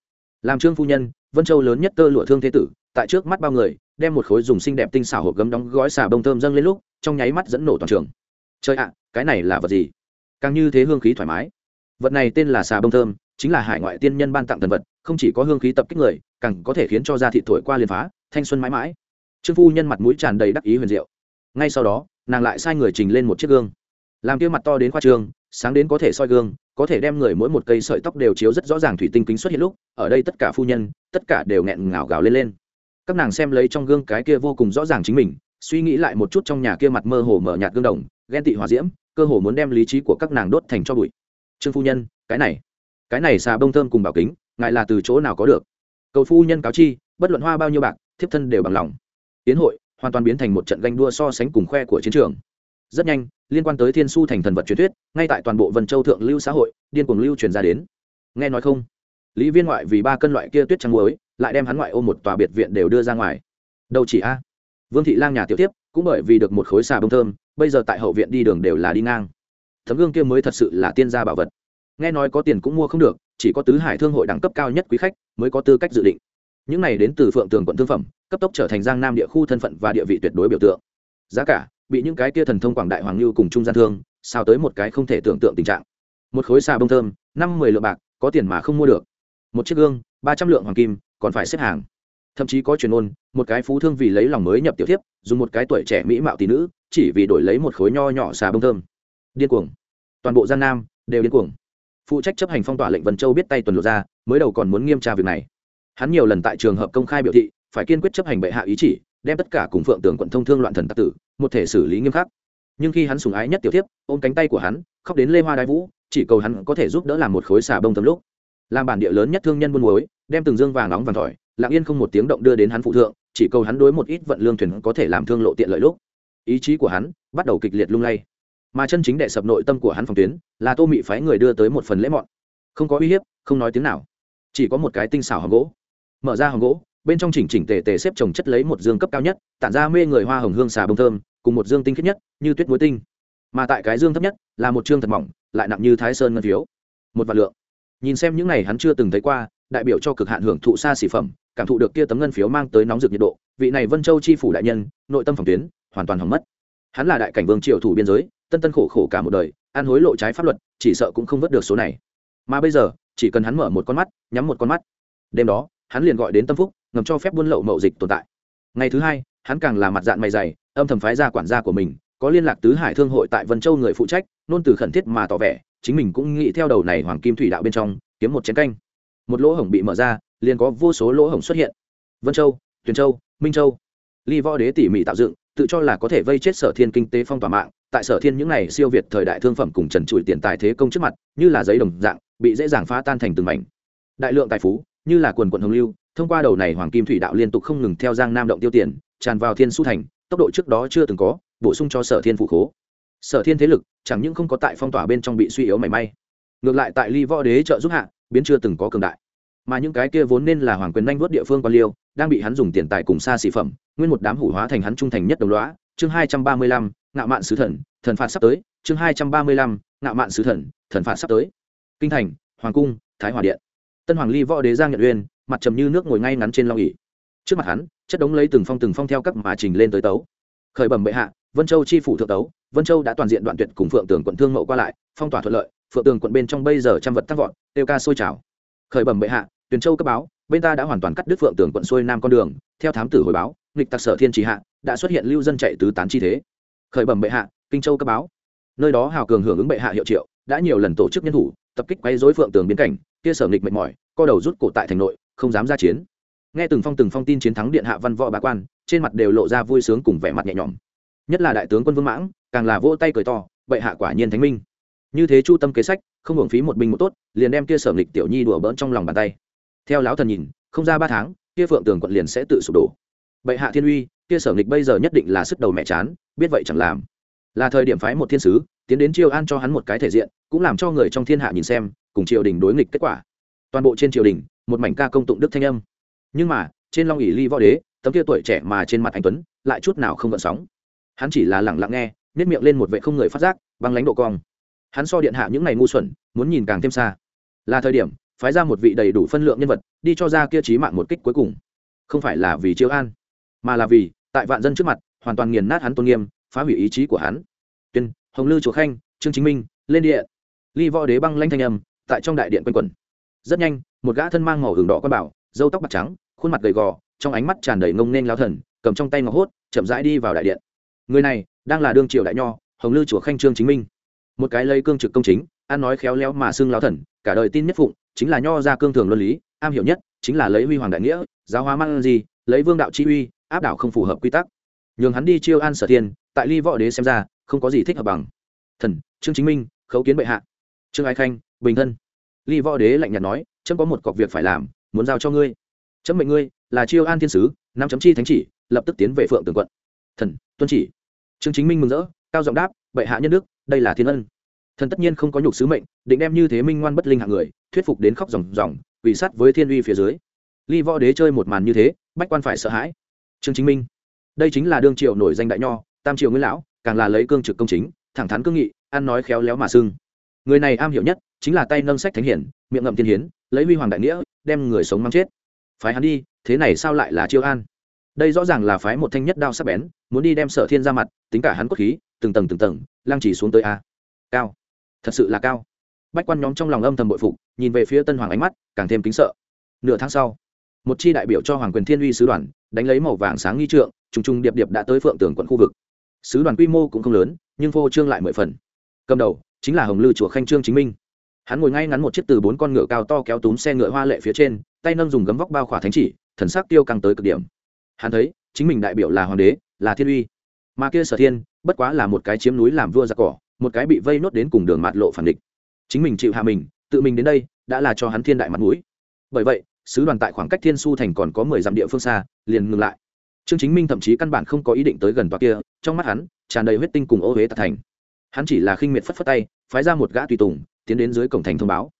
Làm trương phu nhân, vân châu lớn nhất tơ lụa thương thế tử, tại trước mắt bao người, đem một khối dùng xinh đẹp tinh xảo hộp gấm đóng gói xà bông thơm dâng lên lúc, trong nháy mắt dẫn nổ toàn trường. Chơi ạ, cái này là vật gì? Càng như thế hương khí thoải mái. Vật này tên là xà bông thơm, chính là hải ngoại tiên nhân ban tặng thần vật, không chỉ có hương khí tập kích người, càng có thể khiến cho da thị thổi qua liền phá, thanh xuân mãi mãi. Trương phu nhân mặt mũi tràn đầy đắc ý huyền diệu. Ngay sau đó nàng lại sai người trình lên một chiếc gương. Làm kia mặt to đến khoa trương, sáng đến có thể soi gương, có thể đem người mỗi một cây sợi tóc đều chiếu rất rõ ràng thủy tinh kính xuất hiện lúc, ở đây tất cả phu nhân, tất cả đều nghẹn ngào gào lên lên. Các nàng xem lấy trong gương cái kia vô cùng rõ ràng chính mình, suy nghĩ lại một chút trong nhà kia mặt mơ hồ mở nhạt gương đồng, ghen tị hòa diễm, cơ hồ muốn đem lý trí của các nàng đốt thành cho bụi. Trương phu nhân, cái này cái này xà bông thơm cùng bảo kính ngại là từ chỗ nào có được? Cầu phu nhân cáo chi, bất luận hoa bao nhiêu bạc, thiếp thân đều bằng lòng. Tiến hội hoàn toàn biến thành một trận ganh đua so sánh cùng khoe của chiến trường. Rất nhanh, liên quan tới thiên su thành thần vật truyền thuyết, ngay tại toàn bộ vân châu thượng lưu xã hội, điên cuồng lưu truyền ra đến. Nghe nói không? Lý viên ngoại vì ba cân loại kia tuyết trắng muối, lại đem hắn ngoại ôm một tòa biệt viện đều đưa ra ngoài. Đâu chỉ a? Vương thị lang nhà tiểu tiếp, cũng bởi vì được một khối xà bông thơm, bây giờ tại hậu viện đi đường đều là đi ngang. Tấm gương kia mới thật sự là tiên gia bảo vật. Nghe nói có tiền cũng mua không được, chỉ có tứ hải thương hội đẳng cấp cao nhất quý khách mới có tư cách dự định. Những này đến từ phượng tường quận thương phẩm cấp tốc trở thành giang nam địa khu thân phận và địa vị tuyệt đối biểu tượng. Giá cả, bị những cái kia thần thông quảng đại hoàng lưu cùng trung gian thương sao tới một cái không thể tưởng tượng tình trạng. Một khối xà bông thơm, năm mười lượng bạc, có tiền mà không mua được. Một chiếc gương, ba trăm lượng hoàng kim, còn phải xếp hàng. Thậm chí có truyền ôn, một cái phú thương vì lấy lòng mới nhập tiểu thiếp, dùng một cái tuổi trẻ mỹ mạo tỷ nữ, chỉ vì đổi lấy một khối nho nhỏ xà bông thơm. Điên cuồng. Toàn bộ gian nam, đều điên cuồng. Phụ trách chấp hành phong tỏa lệnh vân châu biết tay tuần lột ra, mới đầu còn muốn nghiêm tra việc này. Hắn nhiều lần tại trường hợp công khai biểu thị phải kiên quyết chấp hành bệ hạ ý chỉ, đem tất cả cùng phượng tường quận thông thương loạn thần tặc tử, một thể xử lý nghiêm khắc. Nhưng khi hắn sùng ái nhất tiểu thiếp, ôm cánh tay của hắn, khóc đến lê hoa đai vũ, chỉ cầu hắn có thể giúp đỡ làm một khối xà bông tấm lúc. Làm bản địa lớn nhất thương nhân buôn muối, đem từng dương vàng nóng vàng tỏi lặng yên không một tiếng động đưa đến hắn phụ thượng, chỉ cầu hắn đối một ít vận lương thuyền có thể làm thương lộ tiện lợi lúc. Ý chí của hắn bắt đầu kịch liệt lung lay. Mà chân chính đệ sập nội tâm của hắn phòng tuyến, là tô mị phái người đưa tới một phần lễ mọn. Không có uy hiếp, không nói tiếng nào. Chỉ có một cái tinh xảo hòm gỗ. Mở ra hòm gỗ bên trong chỉnh chỉnh tề tề xếp chồng chất lấy một dương cấp cao nhất, tản ra mê người hoa hồng hương xà bông thơm, cùng một dương tinh khiết nhất, như tuyết muối tinh. Mà tại cái dương thấp nhất, là một chương thật mỏng, lại nặng như thái sơn ngân phiếu. Một vạn lượng. Nhìn xem những này hắn chưa từng thấy qua, đại biểu cho cực hạn hưởng thụ xa xỉ phẩm, cảm thụ được kia tấm ngân phiếu mang tới nóng rực nhiệt độ, vị này vân châu chi phủ đại nhân, nội tâm phòng tuyến, hoàn toàn hỏng mất. Hắn là đại cảnh vương triều thủ biên giới, tân tân khổ khổ cả một đời, ăn hối lộ trái pháp luật, chỉ sợ cũng không vớt được số này. Mà bây giờ, chỉ cần hắn mở một con mắt, nhắm một con mắt. Đêm đó hắn liền gọi đến tâm phúc, ngầm cho phép buôn lậu mậu dịch tồn tại. Ngày thứ hai, hắn càng là mặt dạng mày dày, âm thầm phái ra quản gia của mình, có liên lạc tứ hải thương hội tại vân châu người phụ trách, nôn từ khẩn thiết mà tỏ vẻ, chính mình cũng nghĩ theo đầu này hoàng kim thủy đạo bên trong, kiếm một chén canh. Một lỗ hổng bị mở ra, liền có vô số lỗ hổng xuất hiện. Vân châu, tuyền châu, minh châu. Ly võ đế tỉ mỉ tạo dựng, tự cho là có thể vây chết sở thiên kinh tế phong tỏa mạng, tại sở thiên những n à y siêu việt thời đại thương phẩm cùng trần trụi tiền tài thế công trước mặt, như là giấy đồng dạng, bị dễ dàng phá tan thành từng mảnh. Đại lượng tài phú như là quần quận hồng lưu, thông qua đầu này hoàng kim thủy đạo liên tục không ngừng theo giang nam động tiêu tiền, tràn vào thiên su thành, tốc độ trước đó chưa từng có, bổ sung cho sở thiên phụ khố. Sở thiên thế lực chẳng những không có tại phong tỏa bên trong bị suy yếu mảy may, ngược lại tại ly võ đế trợ giúp hạ, biến chưa từng có cường đại. Mà những cái kia vốn nên là hoàng quyền nhanh vớt địa phương quan liêu, đang bị hắn dùng tiền tài cùng xa xỉ phẩm, nguyên một đám hủ hóa thành hắn trung thành nhất đồng lõa. Chương hai trăm ba mươi lăm, ngạo mạn sứ thần thần phạt sắp tới. Chương hai trăm ba mươi lăm, ngạo mạn sứ thần thần phạt sắp tới. Kinh thành, hoàng cung, thái hòa điện tân hoàng ly võ đế giang nhận uyên, mặt trầm như nước ngồi ngay ngắn trên long ỉ trước mặt hắn, chất đống lấy từng phong từng phong theo các mà trình lên tới tấu. Khởi bẩm bệ hạ, vân châu chi phủ thượng tấu, vân châu đã toàn diện đoạn tuyệt cùng phượng tường quận thương mậu qua lại, phong tỏa thuận lợi, phượng tường quận bên trong bây giờ trăm vật tăng vọt, tiêu ca sôi trào. Khởi bẩm bệ hạ, tuyền châu cấp báo, bên ta đã hoàn toàn cắt đứt phượng tường quận xuôi nam con đường, theo thám tử hồi báo, nghịch tặc sở thiên trì hạ, đã xuất hiện lưu dân chạy tứ tán chi thế. Khởi bẩm bệ hạ, kinh châu cấp báo. Nơi đó hào cường hưởng ứng bệ hạ hiệu triệu, đã nhiều lần tổ chức nhân thủ, tập kích quay dối phượng tường biến cảnh kia sở nghịch mệt mỏi, co đầu rút cổ tại thành nội, không dám ra chiến. Nghe từng phong từng phong tin chiến thắng điện hạ văn võ bá quan, trên mặt đều lộ ra vui sướng cùng vẻ mặt nhẹ nhõm. Nhất là đại tướng quân vương mãng, càng là vỗ tay cười to, bệ hạ quả nhiên thánh minh. Như thế chu tâm kế sách, không hưởng phí một binh một tốt, liền đem kia sở nghịch tiểu nhi đùa bỡn trong lòng bàn tay. Theo lão thần nhìn, không ra ba tháng, kia phượng tường quận liền sẽ tự sụp đổ. Bệ hạ thiên uy, kia sở nghịch bây giờ nhất định là sức đầu mẹ chán, biết vậy chẳng làm. Là thời điểm phái một thiên sứ, tiến đến triều an cho hắn một cái thể diện, cũng làm cho người trong thiên hạ nhìn xem cùng triều đình đối nghịch kết quả. Toàn bộ trên triều đình, một mảnh ca công tụng đức thanh âm. Nhưng mà, trên long ỉ ly võ đế, tấm kia tuổi trẻ mà trên mặt anh tuấn, lại chút nào không gợn sóng. Hắn chỉ là lẳng lặng nghe nếp miệng lên một vệ không người phát giác, băng lãnh độ cong. Hắn so điện hạ những ngày ngu xuẩn, muốn nhìn càng thêm xa. Là thời điểm, phái ra một vị đầy đủ phân lượng nhân vật, đi cho ra kia trí mạng một kích cuối cùng. Không phải là vì chiêu an, mà là vì, tại vạn dân trước mặt, hoàn toàn nghiền nát hắn tôn nghiêm, phá hủy ý chí của hắn. Tuyên, hồng lư chùa khanh, trương chính minh, lên địa. Ly võ đế băng lanh thanh âm tại trong đại điện quanh quẩn. Rất nhanh, một gã thân mang màu hưởng đỏ quan bảo dâu tóc bạc trắng, khuôn mặt gầy gò, trong ánh mắt tràn đầy ngông nên lao thần, cầm trong tay ngọc hốt, chậm rãi đi vào đại điện. Người này đang là đương triều đại nho, hồng lư chùa khanh trương chính minh. Một cái lấy cương trực công chính, ăn nói khéo léo mà xưng lao thần, cả đời tin nhất phụng, chính là nho ra cương thường luân lý, am hiểu nhất chính là lấy huy hoàng đại nghĩa, giáo hóa mang gì, lấy vương đạo chi uy, áp đảo không phù hợp quy tắc. Nhường hắn đi chiêu an sở thiên, tại ly võ đế xem ra, không có gì thích hợp bằng. Thần, trương chính minh, khấu kiến bệ hạ. Trương ái khanh, bình thân ly võ đế lạnh nhạt nói trâm có một cọc việc phải làm, muốn giao cho ngươi. Chấm mệnh ngươi là chiêu an thiên sứ, năm chấm chi thánh chỉ, lập tức tiến về phượng tường quận. Thần, tuân chỉ. Trương chính minh mừng rỡ, cao giọng đáp, bệ hạ nhân đức, đây là thiên ân. Thần tất nhiên không có nhục sứ mệnh, định đem như thế minh ngoan bất linh hạng người, thuyết phục đến khóc ròng ròng quỷ sát với thiên uy phía dưới. Ly võ đế chơi một màn như thế, bách quan phải sợ hãi. Trương chính minh, đây chính là đương triều nổi danh đại nho, tam triều nguyên lão, càng là lấy cương trực công chính, thẳng thắn cương nghị, ăn nói khéo léo mà sưng người này am hiểu nhất chính là tay nâng sách thánh hiển, miệng ngậm thiên hiến, lấy huy hoàng đại nghĩa, đem người sống mang chết. Phái hắn đi, thế này sao lại là chiêu an? Đây rõ ràng là phái một thanh nhất đao sắc bén, muốn đi đem sở thiên ra mặt, tính cả hắn cốt khí, từng tầng từng tầng lang chỉ xuống tới a. Cao. Thật sự là cao. Bách quan nhóm trong lòng âm thầm bội phục, nhìn về phía tân hoàng ánh mắt, càng thêm kính sợ. Nửa tháng sau, một chi đại biểu cho hoàng quyền thiên uy sứ đoàn, đánh lấy màu vàng sáng nghi trượng, trùng trùng điệp điệp đã tới phượng tường quận khu vực. Sứ đoàn quy mô cũng không lớn, nhưng phô trương lại mười phần. Cầm đầu, chính là hồng lư chùa khanh trương chính minh hắn ngồi ngay ngắn một chiếc từ bốn con ngựa cao to kéo túm xe ngựa hoa lệ phía trên, tay nâng dùng gấm vóc bao khỏa thánh chỉ, thần sắc tiêu căng tới cực điểm. Hắn thấy, chính mình đại biểu là hoàng đế, là thiên uy. Mà kia sở thiên, bất quá là một cái chiếm núi làm vua giặc cỏ, một cái bị vây nốt đến cùng đường mạt lộ phản địch. Chính mình chịu hạ mình, tự mình đến đây, đã là cho hắn thiên đại mặt mũi. Bởi vậy, sứ đoàn tại khoảng cách thiên su thành còn có mười dặm địa phương xa, liền ngừng lại. Trương chính minh thậm chí căn bản không có ý định tới gần tòa kia, trong mắt hắn, tràn đầy huyết tinh cùng ô huế tạc thành. Hắn chỉ là khinh miệt phất phất tay phái ra một gã tùy tùng, tiến đến dưới cổng thành thông báo.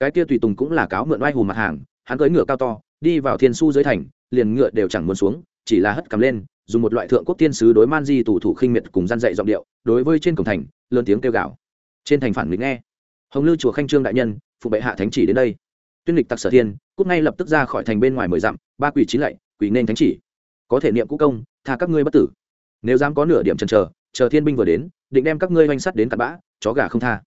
Cái kia tùy tùng cũng là cáo mượn oai hùm mặt hàng, hắn cưỡi ngựa cao to, đi vào thiên su dưới thành, liền ngựa đều chẳng muốn xuống, chỉ là hất cầm lên, dùng một loại thượng quốc tiên sứ đối man di tù thủ khinh miệt cùng gian dạy giọng điệu, đối với trên cổng thành, lớn tiếng kêu gào. Trên thành phản nghịch nghe. Hồng lư chùa khanh trương đại nhân, phụ bệ hạ thánh chỉ đến đây. Tuyên lịch tặc sở thiên, cút ngay lập tức ra khỏi thành bên ngoài mười dặm, ba quỷ chín lạy, quỷ nên thánh chỉ. Có thể niệm cũ công, tha các ngươi bất tử. Nếu dám có nửa điểm chần chờ chờ thiên binh vừa đến, định đem các ngươi oanh sắt đến cặn bã chó gà không tha.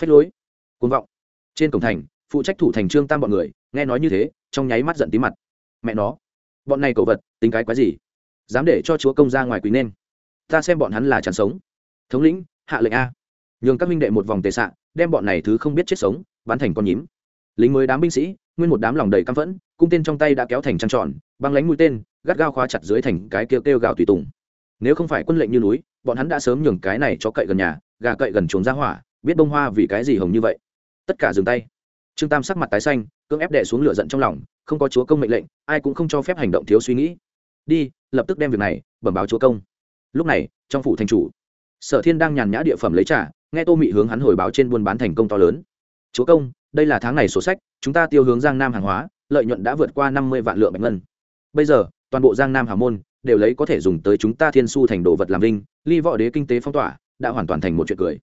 Phách lối. Côn vọng. Trên cổng thành, phụ trách thủ thành trương tam bọn người, nghe nói như thế, trong nháy mắt giận tí mặt. Mẹ nó. Bọn này cầu vật, tính cái quái gì? Dám để cho chúa công ra ngoài quý nên. Ta xem bọn hắn là chẳng sống. Thống lĩnh, hạ lệnh a. Nhường các minh đệ một vòng tề xạ đem bọn này thứ không biết chết sống, bắn thành con nhím. Lính mới đám binh sĩ, nguyên một đám lòng đầy căm phẫn, cung tên trong tay đã kéo thành trăng tròn, băng lánh mũi tên, gắt gao khóa chặt dưới thành cái kêu kêu gào tùy tùng. Nếu không phải quân lệnh như núi, bọn hắn đã sớm nhường cái này cho cậy gần nhà gà cậy gần chuồng ra hỏa, biết bông hoa vì cái gì hồng như vậy. Tất cả dừng tay. Trương tam sắc mặt tái xanh, cưỡng ép đệ xuống lửa giận trong lòng, không có chúa công mệnh lệnh, ai cũng không cho phép hành động thiếu suy nghĩ. Đi, lập tức đem việc này bẩm báo chúa công. Lúc này, trong phủ thành chủ, sở thiên đang nhàn nhã địa phẩm lấy trả nghe tô mị hướng hắn hồi báo trên buôn bán thành công to lớn. Chúa công, đây là tháng này sổ sách, chúng ta tiêu hướng giang nam hàng hóa, lợi nhuận đã vượt qua năm mươi vạn lượng bạch ngân. Bây giờ, toàn bộ giang nam hà môn đều lấy có thể dùng tới chúng ta thiên su thành đồ vật làm linh, ly võ đế kinh tế phong tỏa đã hoàn toàn thành một chuyện cười.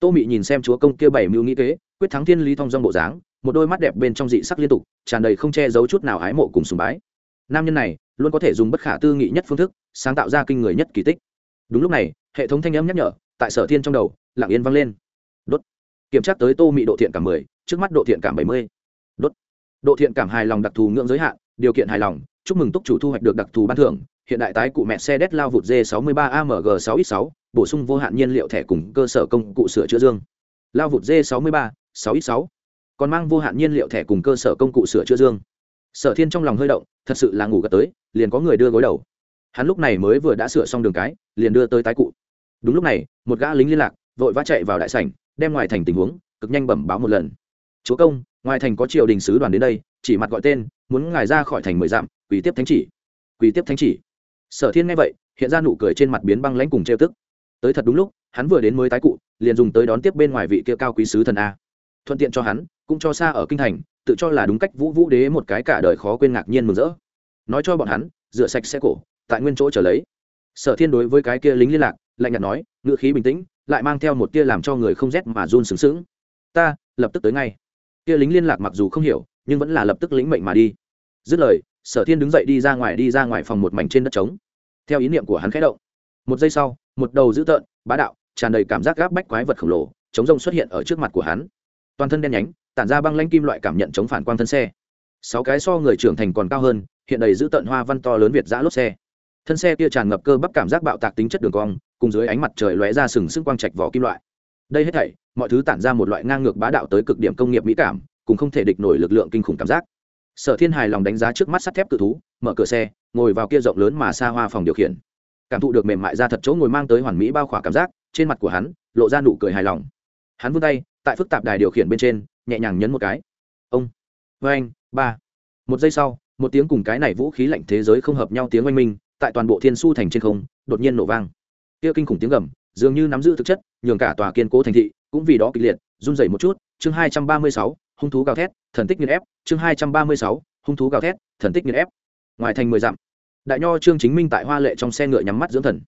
Tô mị nhìn xem chúa công kia bảy mưu nghĩ kế, quyết thắng thiên lý thong dong bộ dáng, một đôi mắt đẹp bên trong dị sắc liên tục, tràn đầy không che giấu chút nào ái mộ cùng sùng bái. Nam nhân này luôn có thể dùng bất khả tư nghị nhất phương thức, sáng tạo ra kinh người nhất kỳ tích. Đúng lúc này, hệ thống thanh âm nhắc nhở, tại sở thiên trong đầu, lặng yên vang lên. Đốt. Kiểm tra tới tô mị độ thiện cảm mười, trước mắt độ thiện cảm bảy mươi. Đốt. Độ thiện cảm hài lòng đặc thù ngưỡng giới hạn, điều kiện hài lòng, chúc mừng túc chủ thu hoạch được đặc thù ban thưởng, hiện đại tái cụ mẹ xe đét lao vụt d 63 amg 6 x 6 bổ sung vô hạn nhiên liệu thẻ cùng cơ sở công cụ sửa chữa dương. Lao vụt d 63 6 x 6 còn mang vô hạn nhiên liệu thẻ cùng cơ sở công cụ sửa chữa dương. Sở thiên trong lòng hơi động, thật sự là ngủ gật tới, liền có người đưa gối đầu. Hắn lúc này mới vừa đã sửa xong đường cái, liền đưa tới tái cụ. Đúng lúc này, một gã lính liên lạc, vội vã chạy vào đại sảnh, đem ngoài thành tình huống, cực nhanh bẩm báo một lần. Chúa công, ngoài thành có triều đình sứ đoàn đến đây, chỉ mặt gọi tên, muốn ngài ra khỏi thành mười dặm, quỳ tiếp thánh chỉ. Quỳ tiếp thánh chỉ? Sở thiên nghe vậy, hiện ra nụ cười trên mặt biến băng lãnh cùng trêu tức tới thật đúng lúc, hắn vừa đến mới tái cụ, liền dùng tới đón tiếp bên ngoài vị kia cao quý sứ thần a. Thuận tiện cho hắn, cũng cho xa ở kinh thành, tự cho là đúng cách vũ vũ đế một cái cả đời khó quên ngạc nhiên mừng rỡ. Nói cho bọn hắn, rửa sạch xe cổ, tại nguyên chỗ trở lấy. Sở thiên đối với cái kia lính liên lạc, lạnh nhạt nói, ngữ khí bình tĩnh, lại mang theo một tia làm cho người không rét mà run sướng sướng. Ta, lập tức tới ngay. Kia lính liên lạc mặc dù không hiểu, nhưng vẫn là lập tức lĩnh mệnh mà đi. Dứt lời, sở thiên đứng dậy đi ra ngoài đi ra ngoài phòng một mảnh trên đất trống. Theo ý niệm của hắn khẽ động. Một giây sau một đầu dữ tợn, bá đạo, tràn đầy cảm giác gáp bách quái vật khổng lồ, chống rông xuất hiện ở trước mặt của hắn. Toàn thân đen nhánh, tản ra băng lanh kim loại cảm nhận chống phản quang thân xe. Sáu cái so người trưởng thành còn cao hơn, hiện đầy giữ tận hoa văn to lớn việt giã lốp xe. Thân xe kia tràn ngập cơ bắp cảm giác bạo tạc tính chất đường cong, cùng dưới ánh mặt trời lóe ra sừng sững quang trạch vỏ kim loại. Đây hết thảy, mọi thứ tản ra một loại ngang ngược bá đạo tới cực điểm công nghiệp mỹ cảm, cùng không thể địch nổi lực lượng kinh khủng cảm giác. Sở thiên hài lòng đánh giá trước mắt sắt thép cự thú, mở cửa xe, ngồi vào kia rộng lớn mà xa hoa phòng điều khiển cảm thụ được mềm mại ra thật chỗ ngồi mang tới hoàn mỹ bao khỏa cảm giác, trên mặt của hắn lộ ra nụ cười hài lòng. Hắn vươn tay, tại phức tạp đài điều khiển bên trên, nhẹ nhàng nhấn một cái. Ông. Vê anh, ba. Một giây sau, một tiếng cùng cái này vũ khí lạnh thế giới không hợp nhau tiếng oanh minh, tại toàn bộ thiên su thành trên không, đột nhiên nổ vang. Kia kinh khủng tiếng gầm, dường như nắm giữ thực chất, nhường cả tòa kiên cố thành thị cũng vì đó kịch liệt, run rẩy một chút, chương hai trăm ba mươi sáu, hung thú gào thét, thần tích nghiên ép, chương hai trăm ba mươi sáu, hung thú gào thét, thần tích nghiên ép. Ngoài thành mười dặm đại nho trương chính minh tại hoa lệ trong xe ngựa nhắm mắt dưỡng thần.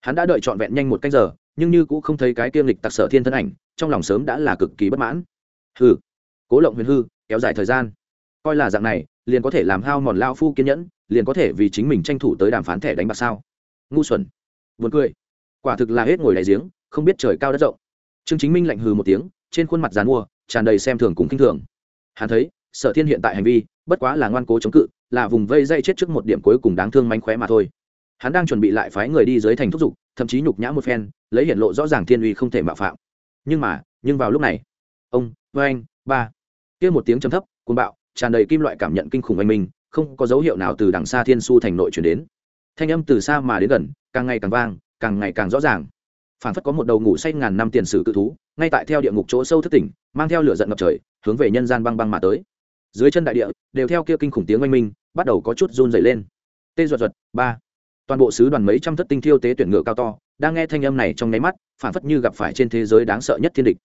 Hắn đã đợi trọn vẹn nhanh một canh giờ, nhưng như cũng không thấy cái kiêm lịch tặc sở thiên thân ảnh, trong lòng sớm đã là cực kỳ bất mãn. Hư cố lộng huyền hư, kéo dài thời gian. Coi là dạng này, liền có thể làm hao mòn lao phu kiên nhẫn, liền có thể vì chính mình tranh thủ tới đàm phán thẻ đánh bạc sao? Ngu xuẩn. Buồn cười. Quả thực là hết ngồi đại giếng, không biết trời cao đất rộng. Trương chính minh lạnh hừ một tiếng, trên khuôn mặt dàn mua, tràn đầy xem thường cùng kinh thường. Hắn thấy, sở thiên hiện tại hành vi, bất quá là ngoan cố chống cự là vùng vây dây chết trước một điểm cuối cùng đáng thương mánh khóe mà thôi. Hắn đang chuẩn bị lại phái người đi dưới thành thúc giục, thậm chí nhục nhã một phen, lấy hiện lộ rõ ràng thiên uy không thể mạo phạm. Nhưng mà, nhưng vào lúc này, ông vê anh, ba. Kia một tiếng chấm thấp, cuồng bạo, tràn đầy kim loại cảm nhận kinh khủng anh minh, không có dấu hiệu nào từ đằng xa thiên su thành nội chuyển đến. Thanh âm từ xa mà đến gần, càng ngày càng vang, càng ngày càng rõ ràng. Phản phất có một đầu ngủ say ngàn năm tiền sử cự thú, ngay tại theo địa ngục chỗ sâu thất tỉnh, mang theo lửa giận ngập trời, hướng về nhân gian băng băng mà tới dưới chân đại địa đều theo kia kinh khủng tiếng oanh minh bắt đầu có chút run dày lên. Tê ruột ruột ba. Toàn bộ sứ đoàn mấy trăm thất tinh thiêu tế tuyển ngựa cao to, đang nghe thanh âm này trong nháy mắt, phản phất như gặp phải trên thế giới đáng sợ nhất thiên địch.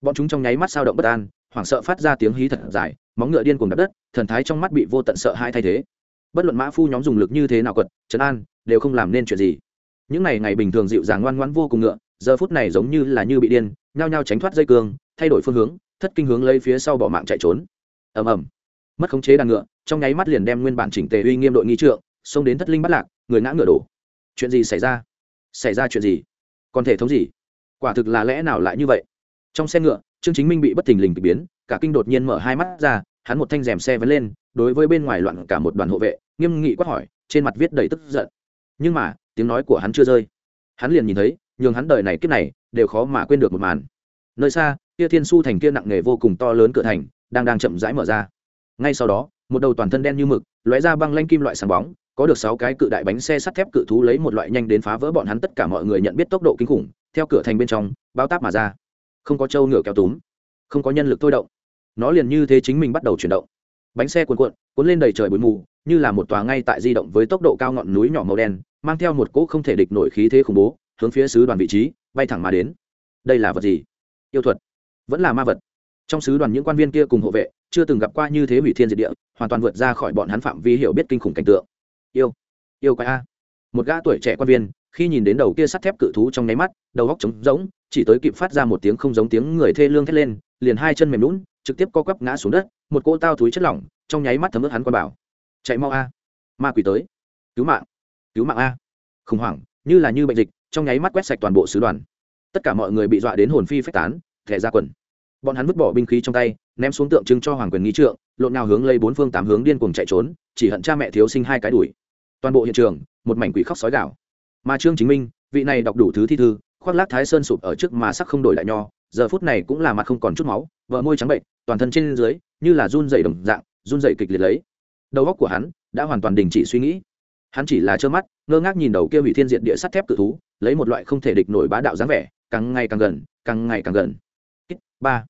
Bọn chúng trong nháy mắt sao động bất an, hoảng sợ phát ra tiếng hí thật dài, móng ngựa điên cùng đập đất, thần thái trong mắt bị vô tận sợ hai thay thế. Bất luận mã phu nhóm dùng lực như thế nào quật, trấn an, đều không làm nên chuyện gì. Những ngày ngày bình thường dịu dàng ngoan ngoãn vô cùng ngựa, giờ phút này giống như là như bị điên, nhao nhao tránh thoát dây cương, thay đổi phương hướng, thất kinh hướng lấy phía sau bỏ mạng chạy trốn ầm ầm. Mất khống chế đàn ngựa, trong nháy mắt liền đem nguyên bản chỉnh tề uy nghiêm đội nghi trượng, xông đến thất linh bắt lạc, người ngã ngựa đổ. Chuyện gì xảy ra? Xảy ra chuyện gì? Còn thể thống gì? Quả thực là lẽ nào lại như vậy? Trong xe ngựa, trương chính minh bị bất thình lình biến, cả kinh đột nhiên mở hai mắt ra, hắn một thanh rèm xe vẫn lên, đối với bên ngoài loạn cả một đoàn hộ vệ, nghiêm nghị quát hỏi, trên mặt viết đầy tức giận. Nhưng mà, tiếng nói của hắn chưa rơi. Hắn liền nhìn thấy, nhường hắn đời này kiếp này, đều khó mà quên được một màn. Nơi xa, kia thiên su thành kia nặng nề vô cùng to lớn cửa thành đang đang chậm rãi mở ra. Ngay sau đó, một đầu toàn thân đen như mực, lóe ra băng lanh kim loại sáng bóng, có được sáu cái cự đại bánh xe sắt thép cự thú lấy một loại nhanh đến phá vỡ bọn hắn tất cả mọi người nhận biết tốc độ kinh khủng, theo cửa thành bên trong, bao táp mà ra. Không có trâu ngựa kéo túm, không có nhân lực thôi động. Nó liền như thế chính mình bắt đầu chuyển động. Bánh xe cuồn cuộn, cuốn lên đầy trời bụi mù, như là một tòa ngay tại di động với tốc độ cao ngọn núi nhỏ màu đen, mang theo một cỗ không thể địch nổi khí thế khủng bố, hướng phía sứ đoàn vị trí, bay thẳng mà đến. Đây là vật gì? Yêu thuật. Vẫn là ma vật trong sứ đoàn những quan viên kia cùng hộ vệ, chưa từng gặp qua như thế hủy thiên diệt địa, hoàn toàn vượt ra khỏi bọn hắn phạm vi hiểu biết kinh khủng cảnh tượng. Yêu yêu quái a. Một gã tuổi trẻ quan viên, khi nhìn đến đầu kia sắt thép cự thú trong nháy mắt, đầu góc trống rỗng, chỉ tới kịp phát ra một tiếng không giống tiếng người thê lương thét lên, liền hai chân mềm lún trực tiếp co quắp ngã xuống đất, một cỗ tao túi chất lỏng, trong nháy mắt thấm ướt hắn quan bảo. Chạy mau a. Ma quỷ tới. Cứu mạng cứu mạng a. Khủng hoảng, như là như bệnh dịch, trong nháy mắt quét sạch toàn bộ sứ đoàn. Tất cả mọi người bị dọa đến hồn phi phách tán, thẻ ra quần bọn hắn vứt bỏ binh khí trong tay, ném xuống tượng trưng cho hoàng quyền nghi trượng, lộn nào hướng lấy bốn phương tám hướng điên cuồng chạy trốn, chỉ hận cha mẹ thiếu sinh hai cái đuổi. Toàn bộ hiện trường, một mảnh quỷ khóc sói gạo mà trương chính minh, vị này đọc đủ thứ thi thư, khoác lác thái sơn sụp ở trước mà sắc không đổi lại nho, giờ phút này cũng là mặt không còn chút máu, vợ môi trắng bệnh, toàn thân trên dưới, như là run dày đồng dạng, run dày kịch liệt lấy. Đầu óc của hắn đã hoàn toàn đình chỉ suy nghĩ. Hắn chỉ là trơ mắt, ngơ ngác nhìn đầu kia hủy thiên diện địa sắt thép cự thú, lấy một loại không thể địch nổi bá đạo dáng vẻ, càng ngày càng gần, càng ngày càng gần ba.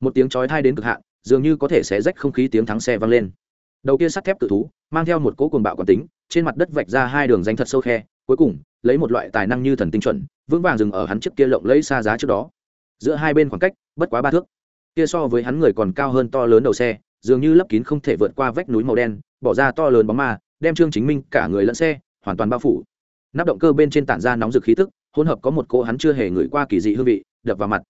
Một tiếng chói thai đến cực hạn, dường như có thể xé rách không khí tiếng thắng xe vang lên. Đầu kia sắt thép cự thú, mang theo một cỗ cuồng bạo quán tính, trên mặt đất vạch ra hai đường danh thật sâu khe, cuối cùng, lấy một loại tài năng như thần tinh chuẩn, vững vàng dừng ở hắn trước kia lộng lấy xa giá trước đó. Giữa hai bên khoảng cách, bất quá ba thước. Kia so với hắn người còn cao hơn to lớn đầu xe, dường như lấp kín không thể vượt qua vách núi màu đen, bỏ ra to lớn bóng ma, đem trương chính minh cả người lẫn xe, hoàn toàn bao phủ. Nắp động cơ bên trên tản ra nóng rực khí tức, hỗn hợp có một cỗ hắn chưa hề ngửi qua kỳ dị hương vị, đập vào mặt.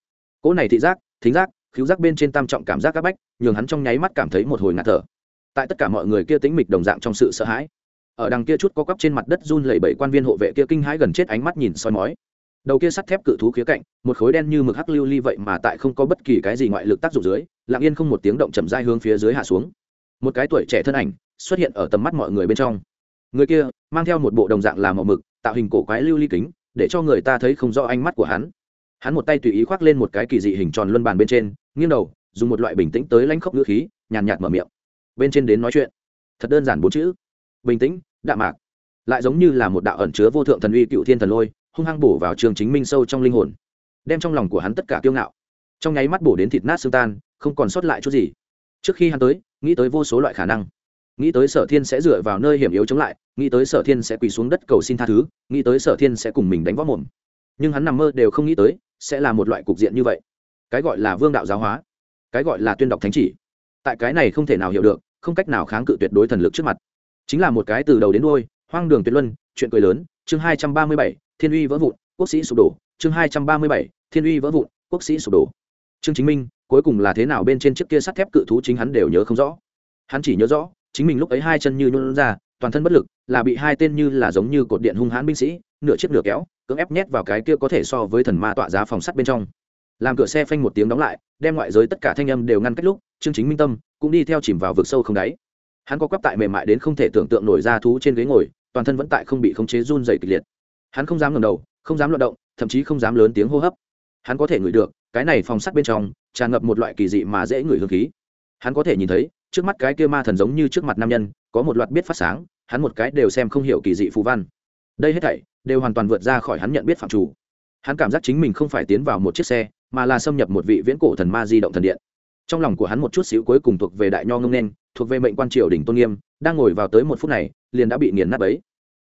Cỗ này thị giác thính giác khiếu giác bên trên tam trọng cảm giác các bách, nhường hắn trong nháy mắt cảm thấy một hồi ngạt thở. Tại tất cả mọi người kia tĩnh mịch đồng dạng trong sự sợ hãi. Ở đằng kia chút có cắp trên mặt đất run lẩy bẩy quan viên hộ vệ kia kinh hãi gần chết ánh mắt nhìn soi mói. Đầu kia sắt thép cự thú khía cạnh, một khối đen như mực hắc lưu ly vậy mà tại không có bất kỳ cái gì ngoại lực tác dụng dưới, lặng yên không một tiếng động chậm dai hướng phía dưới hạ xuống. Một cái tuổi trẻ thân ảnh xuất hiện ở tầm mắt mọi người bên trong. Người kia mang theo một bộ đồng dạng làm màu mực, tạo hình cổ quái lưu ly kính, để cho người ta thấy không rõ ánh mắt của hắn hắn một tay tùy ý khoác lên một cái kỳ dị hình tròn luân bàn bên trên, nghiêng đầu, dùng một loại bình tĩnh tới lãnh khốc ngữ khí, nhàn nhạt mở miệng. Bên trên đến nói chuyện. Thật đơn giản bốn chữ. Bình tĩnh, đạm mạc. Lại giống như là một đạo ẩn chứa vô thượng thần uy cựu thiên thần lôi, hung hăng bổ vào trường chính minh sâu trong linh hồn, đem trong lòng của hắn tất cả kiêu ngạo. Trong nháy mắt bổ đến thịt nát xương tan, không còn sót lại chút gì. Trước khi hắn tới, nghĩ tới vô số loại khả năng. Nghĩ tới sở thiên sẽ dựa vào nơi hiểm yếu chống lại, nghĩ tới sở thiên sẽ quỳ xuống đất cầu xin tha thứ, nghĩ tới sở thiên sẽ cùng mình đánh võ mồm. Nhưng hắn nằm mơ đều không nghĩ tới sẽ là một loại cục diện như vậy. Cái gọi là vương đạo giáo hóa, cái gọi là tuyên đọc thánh chỉ. Tại cái này không thể nào hiểu được, không cách nào kháng cự tuyệt đối thần lực trước mặt. Chính là một cái từ đầu đến đôi hoang đường tuyệt luân, chuyện cười lớn, chương hai trăm ba mươi bảy, thiên uy vỡ vụn, quốc sĩ sụp đổ, chương hai trăm ba mươi bảy, thiên uy vỡ vụn, quốc sĩ sụp đổ. Chương chính minh, cuối cùng là thế nào bên trên chiếc kia sắt thép cự thú chính hắn đều nhớ không rõ. Hắn chỉ nhớ rõ, chính mình lúc ấy hai chân như nhún ra, toàn thân bất lực, là bị hai tên như là giống như cột điện hung hãn binh sĩ, nửa chiếc nửa kéo cưỡng ép nhét vào cái kia có thể so với thần ma tọa giá phòng sắt bên trong. Làm cửa xe phanh một tiếng đóng lại, đem ngoại giới tất cả thanh âm đều ngăn cách lúc chương chính minh tâm cũng đi theo chìm vào vực sâu không đáy. Hắn có quắp tại mềm mại đến không thể tưởng tượng nổi ra thú trên ghế ngồi, toàn thân vẫn tại không bị khống chế run dày kịch liệt. Hắn không dám ngầm đầu, không dám luận động, thậm chí không dám lớn tiếng hô hấp. Hắn có thể ngửi được, cái này phòng sắt bên trong, tràn ngập một loại kỳ dị mà dễ ngửi hương khí. Hắn có thể nhìn thấy, trước mắt cái kia ma thần giống như trước mặt nam nhân, có một loạt biết phát sáng, hắn một cái đều xem không hiểu kỳ dị phù văn. Đây hết thảy đều hoàn toàn vượt ra khỏi hắn nhận biết phạm chủ. Hắn cảm giác chính mình không phải tiến vào một chiếc xe, mà là xâm nhập một vị viễn cổ thần ma di động thần điện. Trong lòng của hắn một chút xíu cuối cùng thuộc về đại nho ngông nên, thuộc về mệnh quan triều đỉnh tôn nghiêm, đang ngồi vào tới một phút này, liền đã bị nghiền nát ấy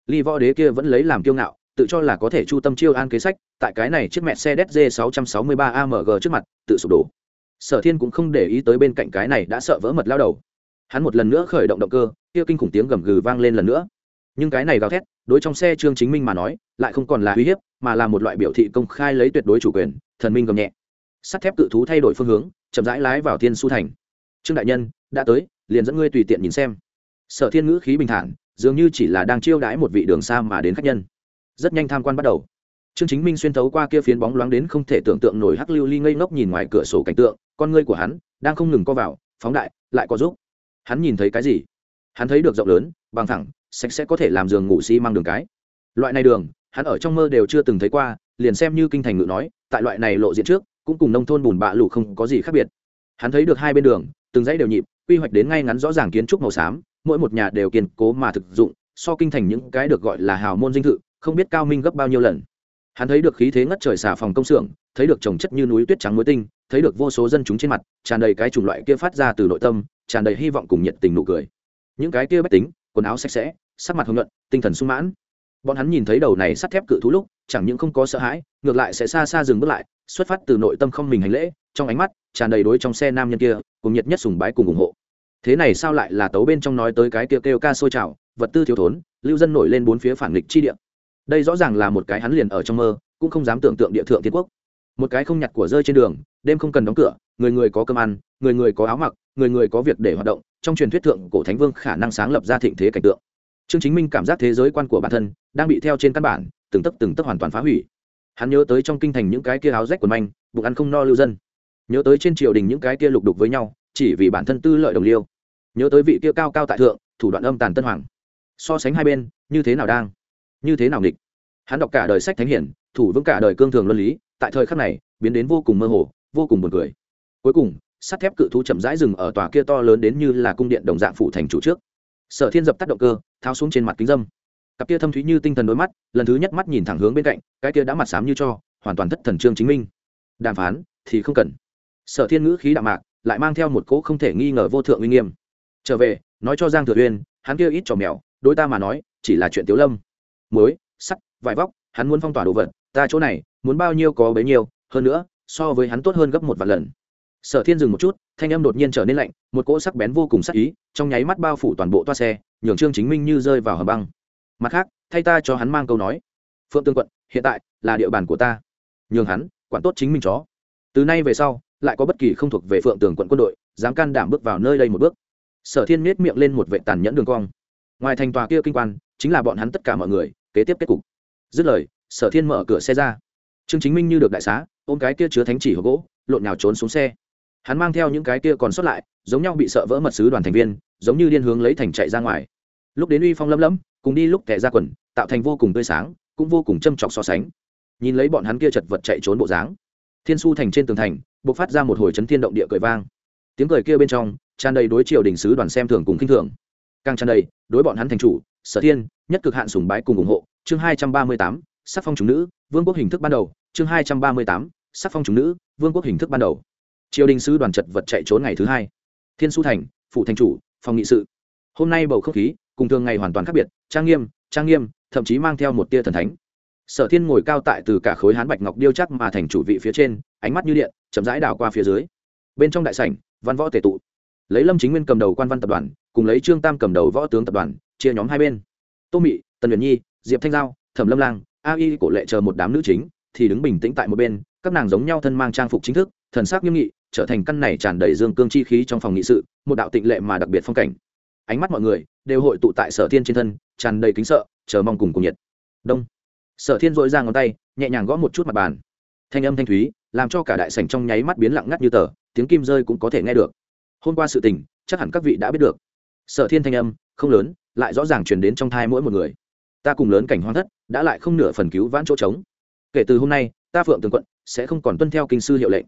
ly võ đế kia vẫn lấy làm kiêu ngạo, tự cho là có thể chu tâm chiêu an kế sách, tại cái này chiếc mẹ xe dz 663 amg trước mặt, tự sụp đổ. Sở thiên cũng không để ý tới bên cạnh cái này đã sợ vỡ mật lao đầu. Hắn một lần nữa khởi động động cơ, kia kinh khủng tiếng gầm gừ vang lên lần nữa nhưng cái này gào thét, đối trong xe trương chính minh mà nói, lại không còn là uy hiếp, mà là một loại biểu thị công khai lấy tuyệt đối chủ quyền, thần minh gầm nhẹ. Sắt thép cự thú thay đổi phương hướng, chậm rãi lái vào thiên su thành. Trương đại nhân, đã tới, liền dẫn ngươi tùy tiện nhìn xem. Sở thiên ngữ khí bình thản, dường như chỉ là đang chiêu đãi một vị đường xa mà đến khách nhân. Rất nhanh tham quan bắt đầu. Trương chính minh xuyên thấu qua kia phiến bóng loáng đến không thể tưởng tượng nổi hắc lưu ly ngây ngốc nhìn ngoài cửa sổ cảnh tượng, con ngươi của hắn đang không ngừng co vào, phóng đại, lại có giúp hắn nhìn thấy cái gì? Hắn thấy được rộng lớn, bằng thẳng sạch sẽ có thể làm giường ngủ xi、si、mang đường cái. Loại này đường, hắn ở trong mơ đều chưa từng thấy qua, liền xem như kinh thành ngự nói, tại loại này lộ diện trước, cũng cùng nông thôn bùn bạ lụ không có gì khác biệt. Hắn thấy được hai bên đường, từng dãy đều nhịp, quy hoạch đến ngay ngắn rõ ràng kiến trúc màu xám, mỗi một nhà đều kiên cố mà thực dụng, so kinh thành những cái được gọi là hào môn dinh thự, không biết cao minh gấp bao nhiêu lần. Hắn thấy được khí thế ngất trời xà phòng công xưởng, thấy được trồng chất như núi tuyết trắng muối tinh, thấy được vô số dân chúng trên mặt, tràn đầy cái chủng loại kia phát ra từ nội tâm, tràn đầy hy vọng cùng nhiệt tình nụ cười. Những cái kia bách tính, quần áo sạch sẽ sắc mặt hồng nhuận tinh thần sung mãn. Bọn hắn nhìn thấy đầu này sắt thép cự thú lúc chẳng những không có sợ hãi ngược lại sẽ xa xa dừng bước lại xuất phát từ nội tâm không mình hành lễ trong ánh mắt tràn đầy đối trong xe nam nhân kia cùng nhiệt nhất sùng bái cùng ủng hộ. Thế này sao lại là tấu bên trong nói tới cái kia kêu, kêu ca sôi trào vật tư thiếu thốn lưu dân nổi lên bốn phía phản nghịch chi địa. Đây rõ ràng là một cái hắn liền ở trong mơ cũng không dám tưởng tượng địa thượng thiên quốc. Một cái không nhặt của rơi trên đường đêm không cần đóng cửa người người có cơm ăn người người có áo mặc người người có việc để hoạt động trong truyền thuyết thượng cổ thánh vương khả năng sáng lập ra thịnh thế cảnh tượng trương chính minh cảm giác thế giới quan của bản thân đang bị theo trên căn bản, từng tấc từng tấc hoàn toàn phá hủy. Hắn nhớ tới trong kinh thành những cái kia áo rách quần manh, bụng ăn không no lưu dân. Nhớ tới trên triều đình những cái kia lục đục với nhau, chỉ vì bản thân tư lợi đồng liêu. Nhớ tới vị kia cao cao tại thượng, thủ đoạn âm tàn tân hoàng. So sánh hai bên, như thế nào đang, như thế nào nghịch. Hắn đọc cả đời sách thánh hiển, thủ vững cả đời cương thường luân lý, tại thời khắc này, biến đến vô cùng mơ hồ, vô cùng buồn cười. Cuối cùng, sắt thép cự thú chậm rãi rừng ở tòa kia to lớn đến như là cung điện đồng dạng phủ thành chủ trước sở thiên dập tắt động cơ, tháo xuống trên mặt kính dâm. Cặp kia thâm thúy như tinh thần đôi mắt, lần thứ nhất mắt nhìn thẳng hướng bên cạnh, cái kia đã mặt xám như cho, hoàn toàn thất thần trương chính minh. Đàm phán, thì không cần. Sở thiên ngữ khí đạm mạc, lại mang theo một cỗ không thể nghi ngờ vô thượng uy nghiêm. Trở về, nói cho giang thừa uyên, hắn kia ít trò mèo, đối ta mà nói, chỉ là chuyện tiếu lâm. Muối, sắt, vải vóc, hắn muốn phong tỏa đồ vật, ta chỗ này, muốn bao nhiêu có bấy nhiêu, hơn nữa, so với hắn tốt hơn gấp một vạn lần sở thiên dừng một chút, thanh âm đột nhiên trở nên lạnh, một cỗ sắc bén vô cùng sắc ý, trong nháy mắt bao phủ toàn bộ toa xe, nhường trương chính minh như rơi vào hầm băng. Mặt khác, thay ta cho hắn mang câu nói. Phượng tương quận, hiện tại là địa bàn của ta. Nhường hắn, quản tốt chính mình chó. Từ nay về sau, lại có bất kỳ không thuộc về phượng tường quận quân đội, dám can đảm bước vào nơi đây một bước. Sở thiên miết miệng lên một vệ tàn nhẫn đường cong. Ngoài thành tòa kia kinh quan, chính là bọn hắn tất cả mọi người, kế tiếp kết cục. Dứt lời, sở thiên mở cửa xe ra. Trương chính minh như được đại xá, ôm cái kia chứa thánh chỉ hộp gỗ, lộn nhào trốn xuống xe hắn mang theo những cái kia còn sót lại giống nhau bị sợ vỡ mật sứ đoàn thành viên giống như điên hướng lấy thành chạy ra ngoài. Lúc đến uy phong lấm lấm, cùng đi lúc tệ ra quần tạo thành vô cùng tươi sáng cũng vô cùng châm chọc so sánh. Nhìn lấy bọn hắn kia chật vật chạy trốn bộ dáng thiên su thành trên tường thành b ộ c phát ra một hồi chấn thiên động địa cười vang. Tiếng cười kia bên trong tràn đầy đối triều đình sứ đoàn xem thường cùng khinh thường. Càng tràn đầy đối bọn hắn thành chủ sở thiên nhất cực hạn sùng bái cùng ủng hộ. Chương hai trăm ba mươi tám sắc phong chúng nữ vương quốc hình thức ban đầu. Chương hai trăm ba mươi tám sắc phong chúng nữ vương quốc hình thức ban đầu triều đình sứ đoàn chật vật chạy trốn ngày thứ hai. Thiên su thành, phủ thành chủ, phòng nghị sự. Hôm nay bầu không khí, cùng thường ngày hoàn toàn khác biệt, trang nghiêm trang nghiêm, thậm chí mang theo một tia thần thánh. Sở thiên ngồi cao tại từ cả khối hán bạch ngọc điêu chắc mà thành chủ vị phía trên, ánh mắt như điện, chậm rãi đảo qua phía dưới. Bên trong đại sảnh, văn võ tề tụ. Lấy lâm chính nguyên cầm đầu quan văn tập đoàn, cùng lấy trương tam cầm đầu võ tướng tập đoàn, chia nhóm hai bên. Tô mị, tần huyền nhi, diệp thanh giao, thẩm lâm lang, a y cổ lệ chờ một đám nữ chính, thì đứng bình tĩnh tại một bên, các nàng giống nhau thân mang trang phục chính thức, thần sắc nghiêm nghị trở thành căn này tràn đầy dương cương chi khí trong phòng nghị sự, một đạo tịnh lệ mà đặc biệt phong cảnh. Ánh mắt mọi người đều hội tụ tại sở thiên trên thân, tràn đầy kính sợ, chờ mong cùng cùng nhiệt. Đông. Sở thiên dội ra ngón tay, nhẹ nhàng gõ một chút mặt bàn. Thanh âm thanh thúy, làm cho cả đại sảnh trong nháy mắt biến lặng ngắt như tờ, tiếng kim rơi cũng có thể nghe được. Hôm qua sự tình, chắc hẳn các vị đã biết được. Sở thiên thanh âm, không lớn, lại rõ ràng truyền đến trong thai mỗi một người. Ta cùng lớn cảnh hoang thất, đã lại không nửa phần cứu vãn chỗ trống. Kể từ hôm nay, ta phượng tường quận sẽ không còn tuân theo kinh sư hiệu lệnh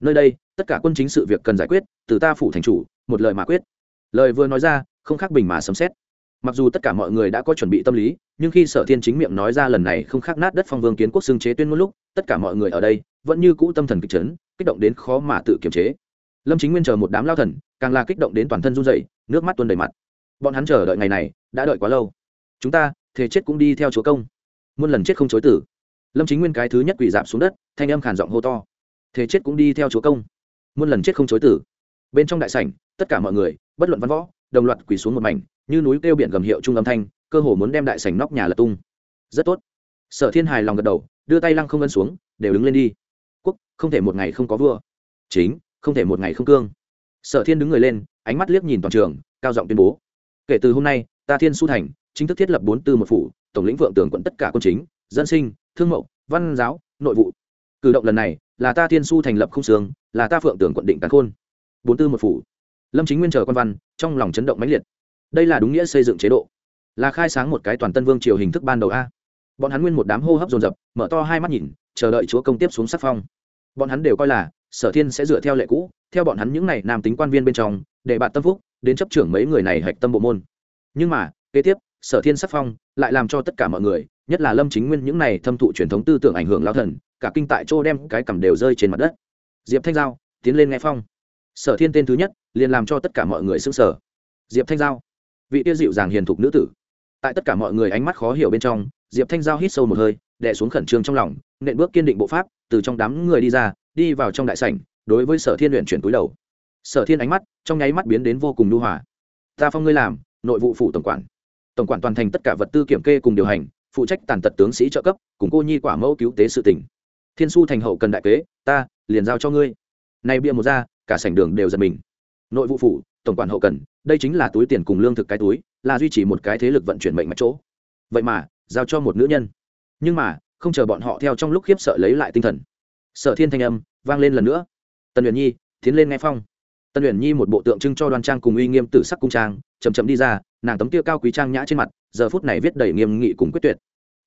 nơi đây, tất cả quân chính sự việc cần giải quyết, từ ta phủ thành chủ, một lời mà quyết. Lời vừa nói ra, không khác bình mà sấm xét mặc dù tất cả mọi người đã có chuẩn bị tâm lý, nhưng khi sở thiên chính miệng nói ra lần này không khác nát đất phong vương kiến quốc xưng chế tuyên ngôn lúc, tất cả mọi người ở đây vẫn như cũ tâm thần kịch chấn, kích động đến khó mà tự kiềm chế. Lâm chính nguyên chờ một đám lao thần, càng là kích động đến toàn thân run dậy nước mắt tuôn đầy mặt. Bọn hắn chờ đợi ngày này, đã đợi quá lâu. Chúng ta thế chết cũng đi theo chúa công. Muôn lần chết không chối tử. Lâm chính nguyên cái thứ nhất quỷ dạp xuống đất, thanh âm khản giọng hô to thế chết cũng đi theo chúa công. Muôn lần chết không chối tử bên trong đại sảnh, tất cả mọi người, bất luận văn võ, đồng loạt quỳ xuống một mảnh, như núi kêu biển gầm hiệu trung âm thanh, cơ hồ muốn đem đại sảnh nóc nhà lật tung. Rất tốt. Sở thiên hài lòng gật đầu, đưa tay lăng không ân xuống, đều đứng lên đi. Quốc, không thể một ngày không có vua. Chính, không thể một ngày không cương. Sở thiên đứng người lên, ánh mắt liếc nhìn toàn trường, cao giọng tuyên bố. Kể từ hôm nay, ta thiên su thành, chính thức thiết lập bốn tư một phủ, tổng lĩnh vượng tưởng quận tất cả quân chính, dân sinh, thương mậu, văn giáo, nội vụ. Cử động lần này là ta thiên su thành lập không sướng là ta phượng tưởng quận định cán khôn. Bốn tư một phủ. Lâm chính nguyên chờ quan văn, trong lòng chấn động mãnh liệt. Đây là đúng nghĩa xây dựng chế độ. Là khai sáng một cái toàn tân vương triều hình thức ban đầu a. Bọn hắn nguyên một đám hô hấp dồn dập, mở to hai mắt nhìn, chờ đợi chúa công tiếp xuống sắc phong. Bọn hắn đều coi là, sở thiên sẽ dựa theo lệ cũ, theo bọn hắn những n à y nam tính quan viên bên trong, để bạn tâm phúc, đến chấp trưởng mấy người này hạch tâm bộ môn. Nhưng mà, kế tiếp, sở thiên sắc phong, lại làm cho tất cả mọi người nhất là lâm chính nguyên những này thâm thụ truyền thống tư tưởng ảnh hưởng lao thần, cả kinh tại chỗ đem cái cầm đều rơi trên mặt đất. Diệp thanh giao, tiến lên nghe phong. Sở thiên tên thứ nhất, liền làm cho tất cả mọi người s ư n g sở diệp thanh giao, vị tiêu dịu dàng hiền thục nữ tử. Tại tất cả mọi người ánh mắt khó hiểu bên trong, diệp thanh giao hít sâu một hơi đẻ xuống khẩn trương trong lòng, nện bước kiên định bộ pháp, từ trong đám người đi ra, đi vào trong đại sảnh, đối với sở thiên luyện chuyển túi đầu. Sở thiên ánh mắt, trong nháy mắt biến đến vô cùng lưu hòa. Ta phong ngươi làm, nội vụ phủ tổng quản. Tổng quản toàn thành tất cả vật tư kiểm kê cùng điều hành phụ trách tàn tật tướng sĩ trợ cấp, cùng cô nhi quả mẫu cứu tế sự tỉnh thiên su thành hậu cần đại kế, ta, liền giao cho ngươi. Nay bia một ra, cả sảnh đường đều giật mình. Nội vụ phủ, tổng quản hậu cần, đây chính là túi tiền cùng lương thực cái túi, là duy trì một cái thế lực vận chuyển mệnh mạch chỗ. Vậy mà, giao cho một nữ nhân. Nhưng mà, không chờ bọn họ theo trong lúc khiếp sợ lấy lại tinh thần. Sở thiên thanh âm, vang lên lần nữa. Tần huyền nhi, tiến lên nghe phong. Tân huyền nhi một bộ tượng trưng cho đoan trang cùng uy nghiêm tử sắc cung trang chầm chậm đi ra, nàng tấm tiêu cao quý trang nhã trên mặt, giờ phút này viết đầy nghiêm nghị cùng quyết tuyệt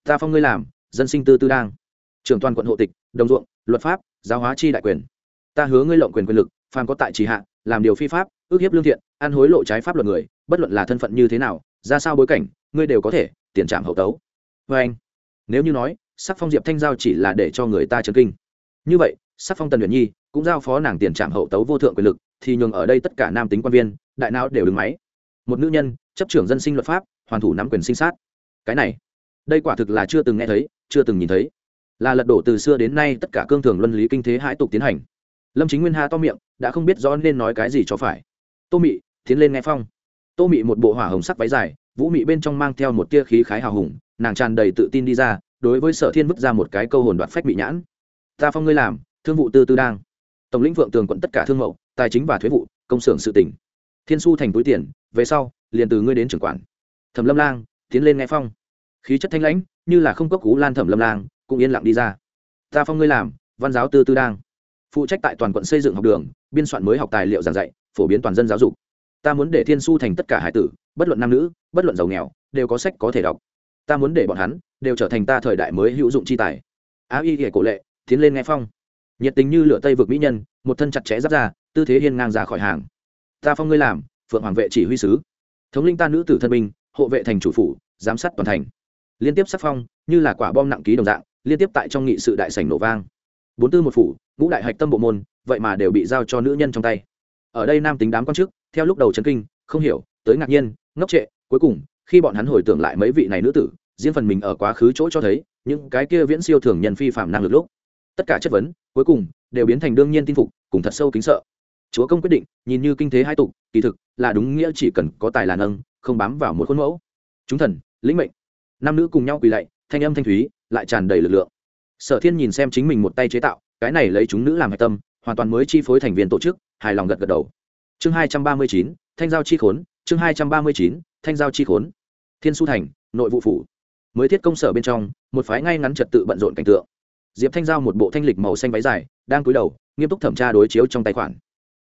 ta phong ngươi làm, dân sinh tư tư đang. Trưởng toàn quận hộ tịch, đồng ruộng, luật pháp, giáo hóa chi đại quyền. Ta hứa ngươi lộng quyền quyền lực, phàm có tại trì hạ, làm điều phi pháp, ước hiếp lương thiện, ăn hối lộ trái pháp luật người, bất luận là thân phận như thế nào, ra sao bối cảnh, ngươi đều có thể, tiền trạm hậu tấu. Vê anh, nếu như nói, sắc phong diệp thanh giao chỉ là để cho người ta chấn kinh. Như vậy, sắc phong tần luyện nhi cũng giao phó nàng tiền trạm hậu tấu vô thượng quyền lực, thì nhường ở đây tất cả nam tính quan viên, đại não đều đứng máy. Một nữ nhân, chấp trưởng dân sinh luật pháp, hoàn thủ nắm quyền sinh sát. Cái này đây quả thực là chưa từng nghe thấy, chưa từng nhìn thấy. Là lật đổ từ xưa đến nay tất cả cương thường luân lý kinh thế hãi tục tiến hành. Lâm chính nguyên ha to miệng, đã không biết rõ nên nói cái gì cho phải. Tô mị, tiến lên nghe phong. Tô mị một bộ hỏa hồng sắc váy dài, vũ mị bên trong mang theo một tia khí khái hào hùng, nàng tràn đầy tự tin đi ra, đối với sở thiên vứt ra một cái câu hồn đoạt phách bị nhãn. Ta phong ngươi làm, thương vụ tư tư đang. Tổng lĩnh vượng tường quận tất cả thương mẫu tài chính và thuế vụ, công xưởng sự tỉnh thiên su thành túi tiền, về sau, liền từ ngươi đến trưởng quản. Thẩm lâm lang, tiến lên nghe phong khí chất thanh lãnh, như là không cốc cú lan thẩm lâm lang, cũng yên lặng đi ra. Ta phong ngươi làm, văn giáo tư tư đang. Phụ trách tại toàn quận xây dựng học đường, biên soạn mới học tài liệu giảng dạy, phổ biến toàn dân giáo dục. Ta muốn để thiên su thành tất cả hải tử, bất luận nam nữ, bất luận giàu nghèo, đều có sách có thể đọc. Ta muốn để bọn hắn, đều trở thành ta thời đại mới hữu dụng chi tài. Á y kể cổ lệ, tiến lên nghe phong. Nhiệt tình như lửa tây vực mỹ nhân, một thân chặt chẽ giáp ra, tư thế hiên ngang ra khỏi hàng. Ta phong ngươi làm, phượng hoàng vệ chỉ huy sứ. Thống linh ta nữ tử thân binh, hộ vệ thành chủ phủ, giám sát toàn thành liên tiếp sắc phong, như là quả bom nặng ký đồng dạng, liên tiếp tại trong nghị sự đại sảnh nổ vang. Bốn tư một phủ, ngũ đại hạch tâm bộ môn, vậy mà đều bị giao cho nữ nhân trong tay. Ở đây nam tính đám quan chức, theo lúc đầu chấn kinh, không hiểu, tới ngạc nhiên, ngốc trệ, cuối cùng, khi bọn hắn hồi tưởng lại mấy vị này nữ tử, riêng phần mình ở quá khứ chỗ cho thấy, những cái kia viễn siêu thường nhân phi phạm năng lực lúc. Tất cả chất vấn, cuối cùng, đều biến thành đương nhiên tin phục, cùng thật sâu kính sợ. Chúa công quyết định, nhìn như kinh thế hai tục, kỳ thực, là đúng nghĩa chỉ cần có tài là nâng, không bám vào một khuôn mẫu. Chúng thần, lĩnh mệnh nam nữ cùng nhau quỳ lạy, thanh âm thanh thúy, lại tràn đầy lực lượng. Sở thiên nhìn xem chính mình một tay chế tạo, cái này lấy chúng nữ làm hạch tâm, hoàn toàn mới chi phối thành viên tổ chức, hài lòng gật gật đầu. Chương hai trăm ba mươi chín, thanh giao chi khốn, chương hai trăm ba mươi chín, thanh giao chi khốn. Thiên su thành, nội vụ phủ. Mới thiết công sở bên trong, một phái ngay ngắn trật tự bận rộn cảnh tượng. Diệp thanh giao một bộ thanh lịch màu xanh váy dài, đang cúi đầu, nghiêm túc thẩm tra đối chiếu trong tài khoản.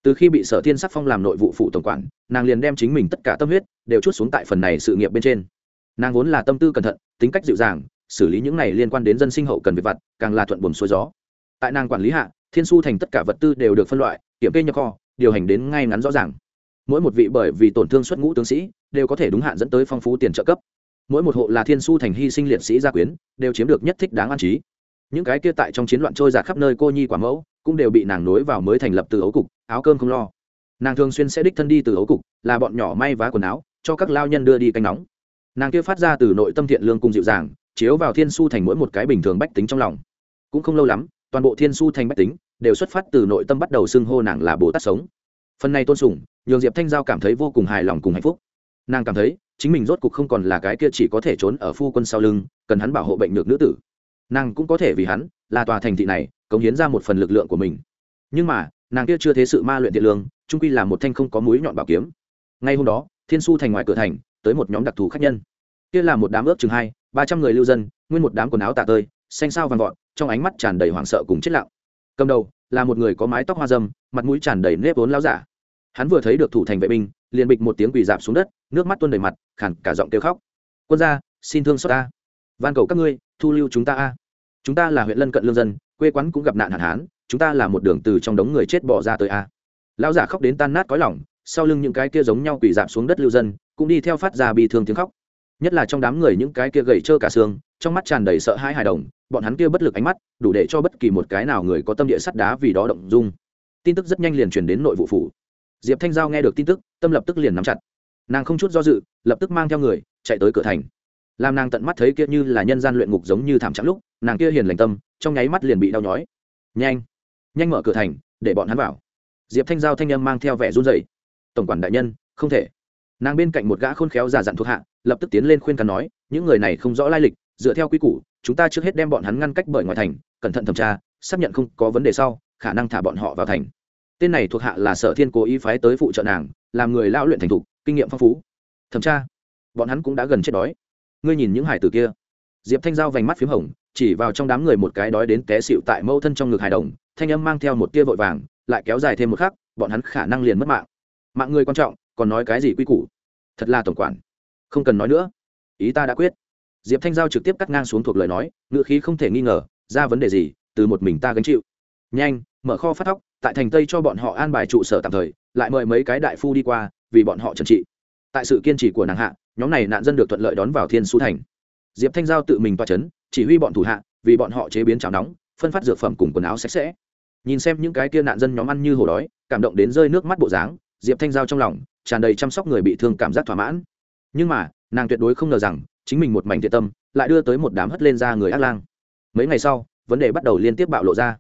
Từ khi bị sở thiên sắc phong làm nội vụ phụ tổng quản, nàng liền đem chính mình tất cả tâm huyết đều chút xuống tại phần này sự nghiệp bên trên nàng vốn là tâm tư cẩn thận, tính cách dịu dàng, xử lý những này liên quan đến dân sinh hậu cần việc vặt, càng là thuận buồm xuôi gió. Tại nàng quản lý hạ, thiên su thành tất cả vật tư đều được phân loại, kiểm kê nhập kho, điều hành đến ngay ngắn rõ ràng. Mỗi một vị bởi vì tổn thương xuất ngũ tướng sĩ, đều có thể đúng hạn dẫn tới phong phú tiền trợ cấp. Mỗi một hộ là thiên su thành hy sinh liệt sĩ gia quyến, đều chiếm được nhất thích đáng an trí. Những cái kia tại trong chiến loạn trôi giạt khắp nơi cô nhi quả mẫu, cũng đều bị nàng nối vào mới thành lập từ ấu cục, áo cơm không lo. Nàng thường xuyên sẽ đích thân đi từ ấu cục, là bọn nhỏ may vá quần áo, cho các lao nhân đưa đi canh nóng nàng kia phát ra từ nội tâm thiện lương cùng dịu dàng, chiếu vào thiên su thành mỗi một cái bình thường bách tính trong lòng. Cũng không lâu lắm, toàn bộ thiên su thành bách tính đều xuất phát từ nội tâm bắt đầu xưng hô nàng là bồ tát sống. Phần này tôn sùng, nhường diệp thanh giao cảm thấy vô cùng hài lòng cùng hạnh phúc. Nàng cảm thấy, chính mình rốt cuộc không còn là cái kia chỉ có thể trốn ở phu quân sau lưng, cần hắn bảo hộ bệnh được nữ tử. Nàng cũng có thể vì hắn, là tòa thành thị này, cống hiến ra một phần lực lượng của mình. Nhưng mà, nàng kia chưa thế sự ma luyện thiện lương trung quy là một thanh không có mũi nhọn bảo kiếm. Ngay hôm đó, thiên su thành ngoài cửa thành tới một nhóm đặc thù khách nhân. Kia là một đám ước chừng hai, ba trăm người lưu dân, nguyên một đám quần áo tạ tơi, xanh sao vàng vọt, trong ánh mắt tràn đầy hoảng sợ cùng chết lặng. Cầm đầu, là một người có mái tóc hoa dâm, mặt mũi tràn đầy nếp vốn lao giả. Hắn vừa thấy được thủ thành vệ binh, liền bịch một tiếng quỳ dạp xuống đất, nước mắt tuôn đầy mặt khản cả giọng kêu khóc. Quân gia, xin thương xót ta. Van cầu các ngươi, thu lưu chúng ta a. Chúng ta là huyện lân cận lương dân, quê quán cũng gặp nạn hạn hán, chúng ta là một đường từ trong đống người chết bỏ ra tới a. Lão giả khóc đến tan nát cõi lòng, sau lưng những cái kia giống nhau quỳ dạp xuống đất lưu dân cũng đi theo phát ra bi thương tiếng khóc. Nhất là trong đám người những cái kia gầy trơ cả xương, trong mắt tràn đầy sợ hãi hài đồng, bọn hắn kia bất lực ánh mắt, đủ để cho bất kỳ một cái nào người có tâm địa sắt đá vì đó động dung. Tin tức rất nhanh liền truyền đến nội vụ phủ. Diệp thanh giao nghe được tin tức, tâm lập tức liền nắm chặt. Nàng không chút do dự, lập tức mang theo người, chạy tới cửa thành. Làm nàng tận mắt thấy kia như là nhân gian luyện ngục giống như thảm trạng lúc, nàng kia hiền lành tâm, trong nháy mắt liền bị đau nhói. Nhanh nhanh mở cửa thành, để bọn hắn vào. Diệp thanh giao thanh âm mang theo vẻ run rẩy. Tổng quản đại nhân, không thể nàng bên cạnh một gã khôn khéo già dặn thuộc hạ, lập tức tiến lên khuyên cắn nói, những người này không rõ lai lịch, dựa theo quy củ, chúng ta trước hết đem bọn hắn ngăn cách bởi ngoài thành, cẩn thận thẩm tra, xác nhận không có vấn đề sau, khả năng thả bọn họ vào thành. Tên này thuộc hạ là sở thiên cố ý phái tới phụ trợ nàng, làm người lao luyện thành thục, kinh nghiệm phong phú. Thẩm tra, bọn hắn cũng đã gần chết đói. Ngươi nhìn những hải tử kia. Diệp thanh giao vành mắt p h í m hồng, chỉ vào trong đám người một cái đói đến té xịu tại mâu thân trong ngực hài đồng, thanh âm mang theo một tia vội vàng, lại kéo dài thêm một khắc, bọn hắn khả năng liền mất mạng. Mạng người quan trọng còn nói cái gì quy củ? Thật là tổng quản. Không cần nói nữa. Ý ta đã quyết. Diệp thanh giao trực tiếp cắt ngang xuống thuộc lời nói ngựa khí không thể nghi ngờ, ra vấn đề gì, từ một mình ta gánh chịu. Nhanh, mở kho phát thóc, tại thành tây cho bọn họ an bài trụ sở tạm thời, lại mời mấy cái đại phu đi qua, vì bọn họ trần trị. Tại sự kiên trì của nàng hạ, nhóm này nạn dân được thuận lợi đón vào thiên su thành. Diệp thanh giao tự mình toa c h ấ n chỉ huy bọn thủ hạ, vì bọn họ chế biến chảo nóng, phân phát dược phẩm cùng quần áo sạch sẽ. Nhìn xem những cái kia nạn dân nhóm ăn như hổ đói, cảm động đến rơi nước mắt bộ dáng, diệp thanh giao trong lòng tràn đầy chăm sóc người bị thương cảm giác thỏa mãn. Nhưng mà, nàng tuyệt đối không ngờ rằng, chính mình một mảnh thiện tâm, lại đưa tới một đám hất lên ra người ác lang. Mấy ngày sau, vấn đề bắt đầu liên tiếp bạo lộ ra.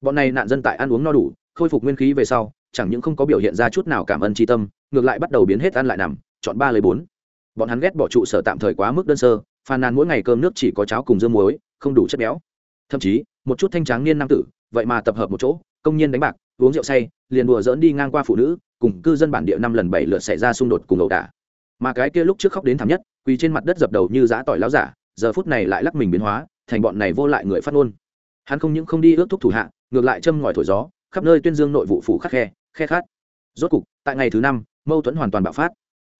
Bọn này nạn dân tại ăn uống no đủ, khôi phục nguyên khí về sau, chẳng những không có biểu hiện ra chút nào cảm ơn tri tâm, ngược lại bắt đầu biến hết ăn lại nằm, chọn ba lấy bốn. Bọn hắn ghét bỏ trụ sở tạm thời quá mức đơn sơ, phàn nàn mỗi ngày cơm nước chỉ có cháo cùng dưa muối, không đủ chất béo. Thậm chí, một chút thanh tráng niên nam tử, vậy mà tập hợp một chỗ, công nhiên đánh bạc, uống rượu say, liền đùa dỡn đi ngang qua phụ nữ cùng cư dân bản địa năm lần bảy lượt xảy ra xung đột cùng ẩu đả. Mà cái kia lúc trước khóc đến thảm nhất, quỳ trên mặt đất dập đầu như giá tỏi láo giả, giờ phút này lại lắc mình biến hóa, thành bọn này vô lại người phát ngôn. Hắn không những không đi ước thúc thủ hạ, ngược lại châm ngòi thổi gió, khắp nơi tuyên dương nội vụ phủ khắc khe khe khát. Rốt cục, tại ngày thứ năm, mâu thuẫn hoàn toàn bạo phát.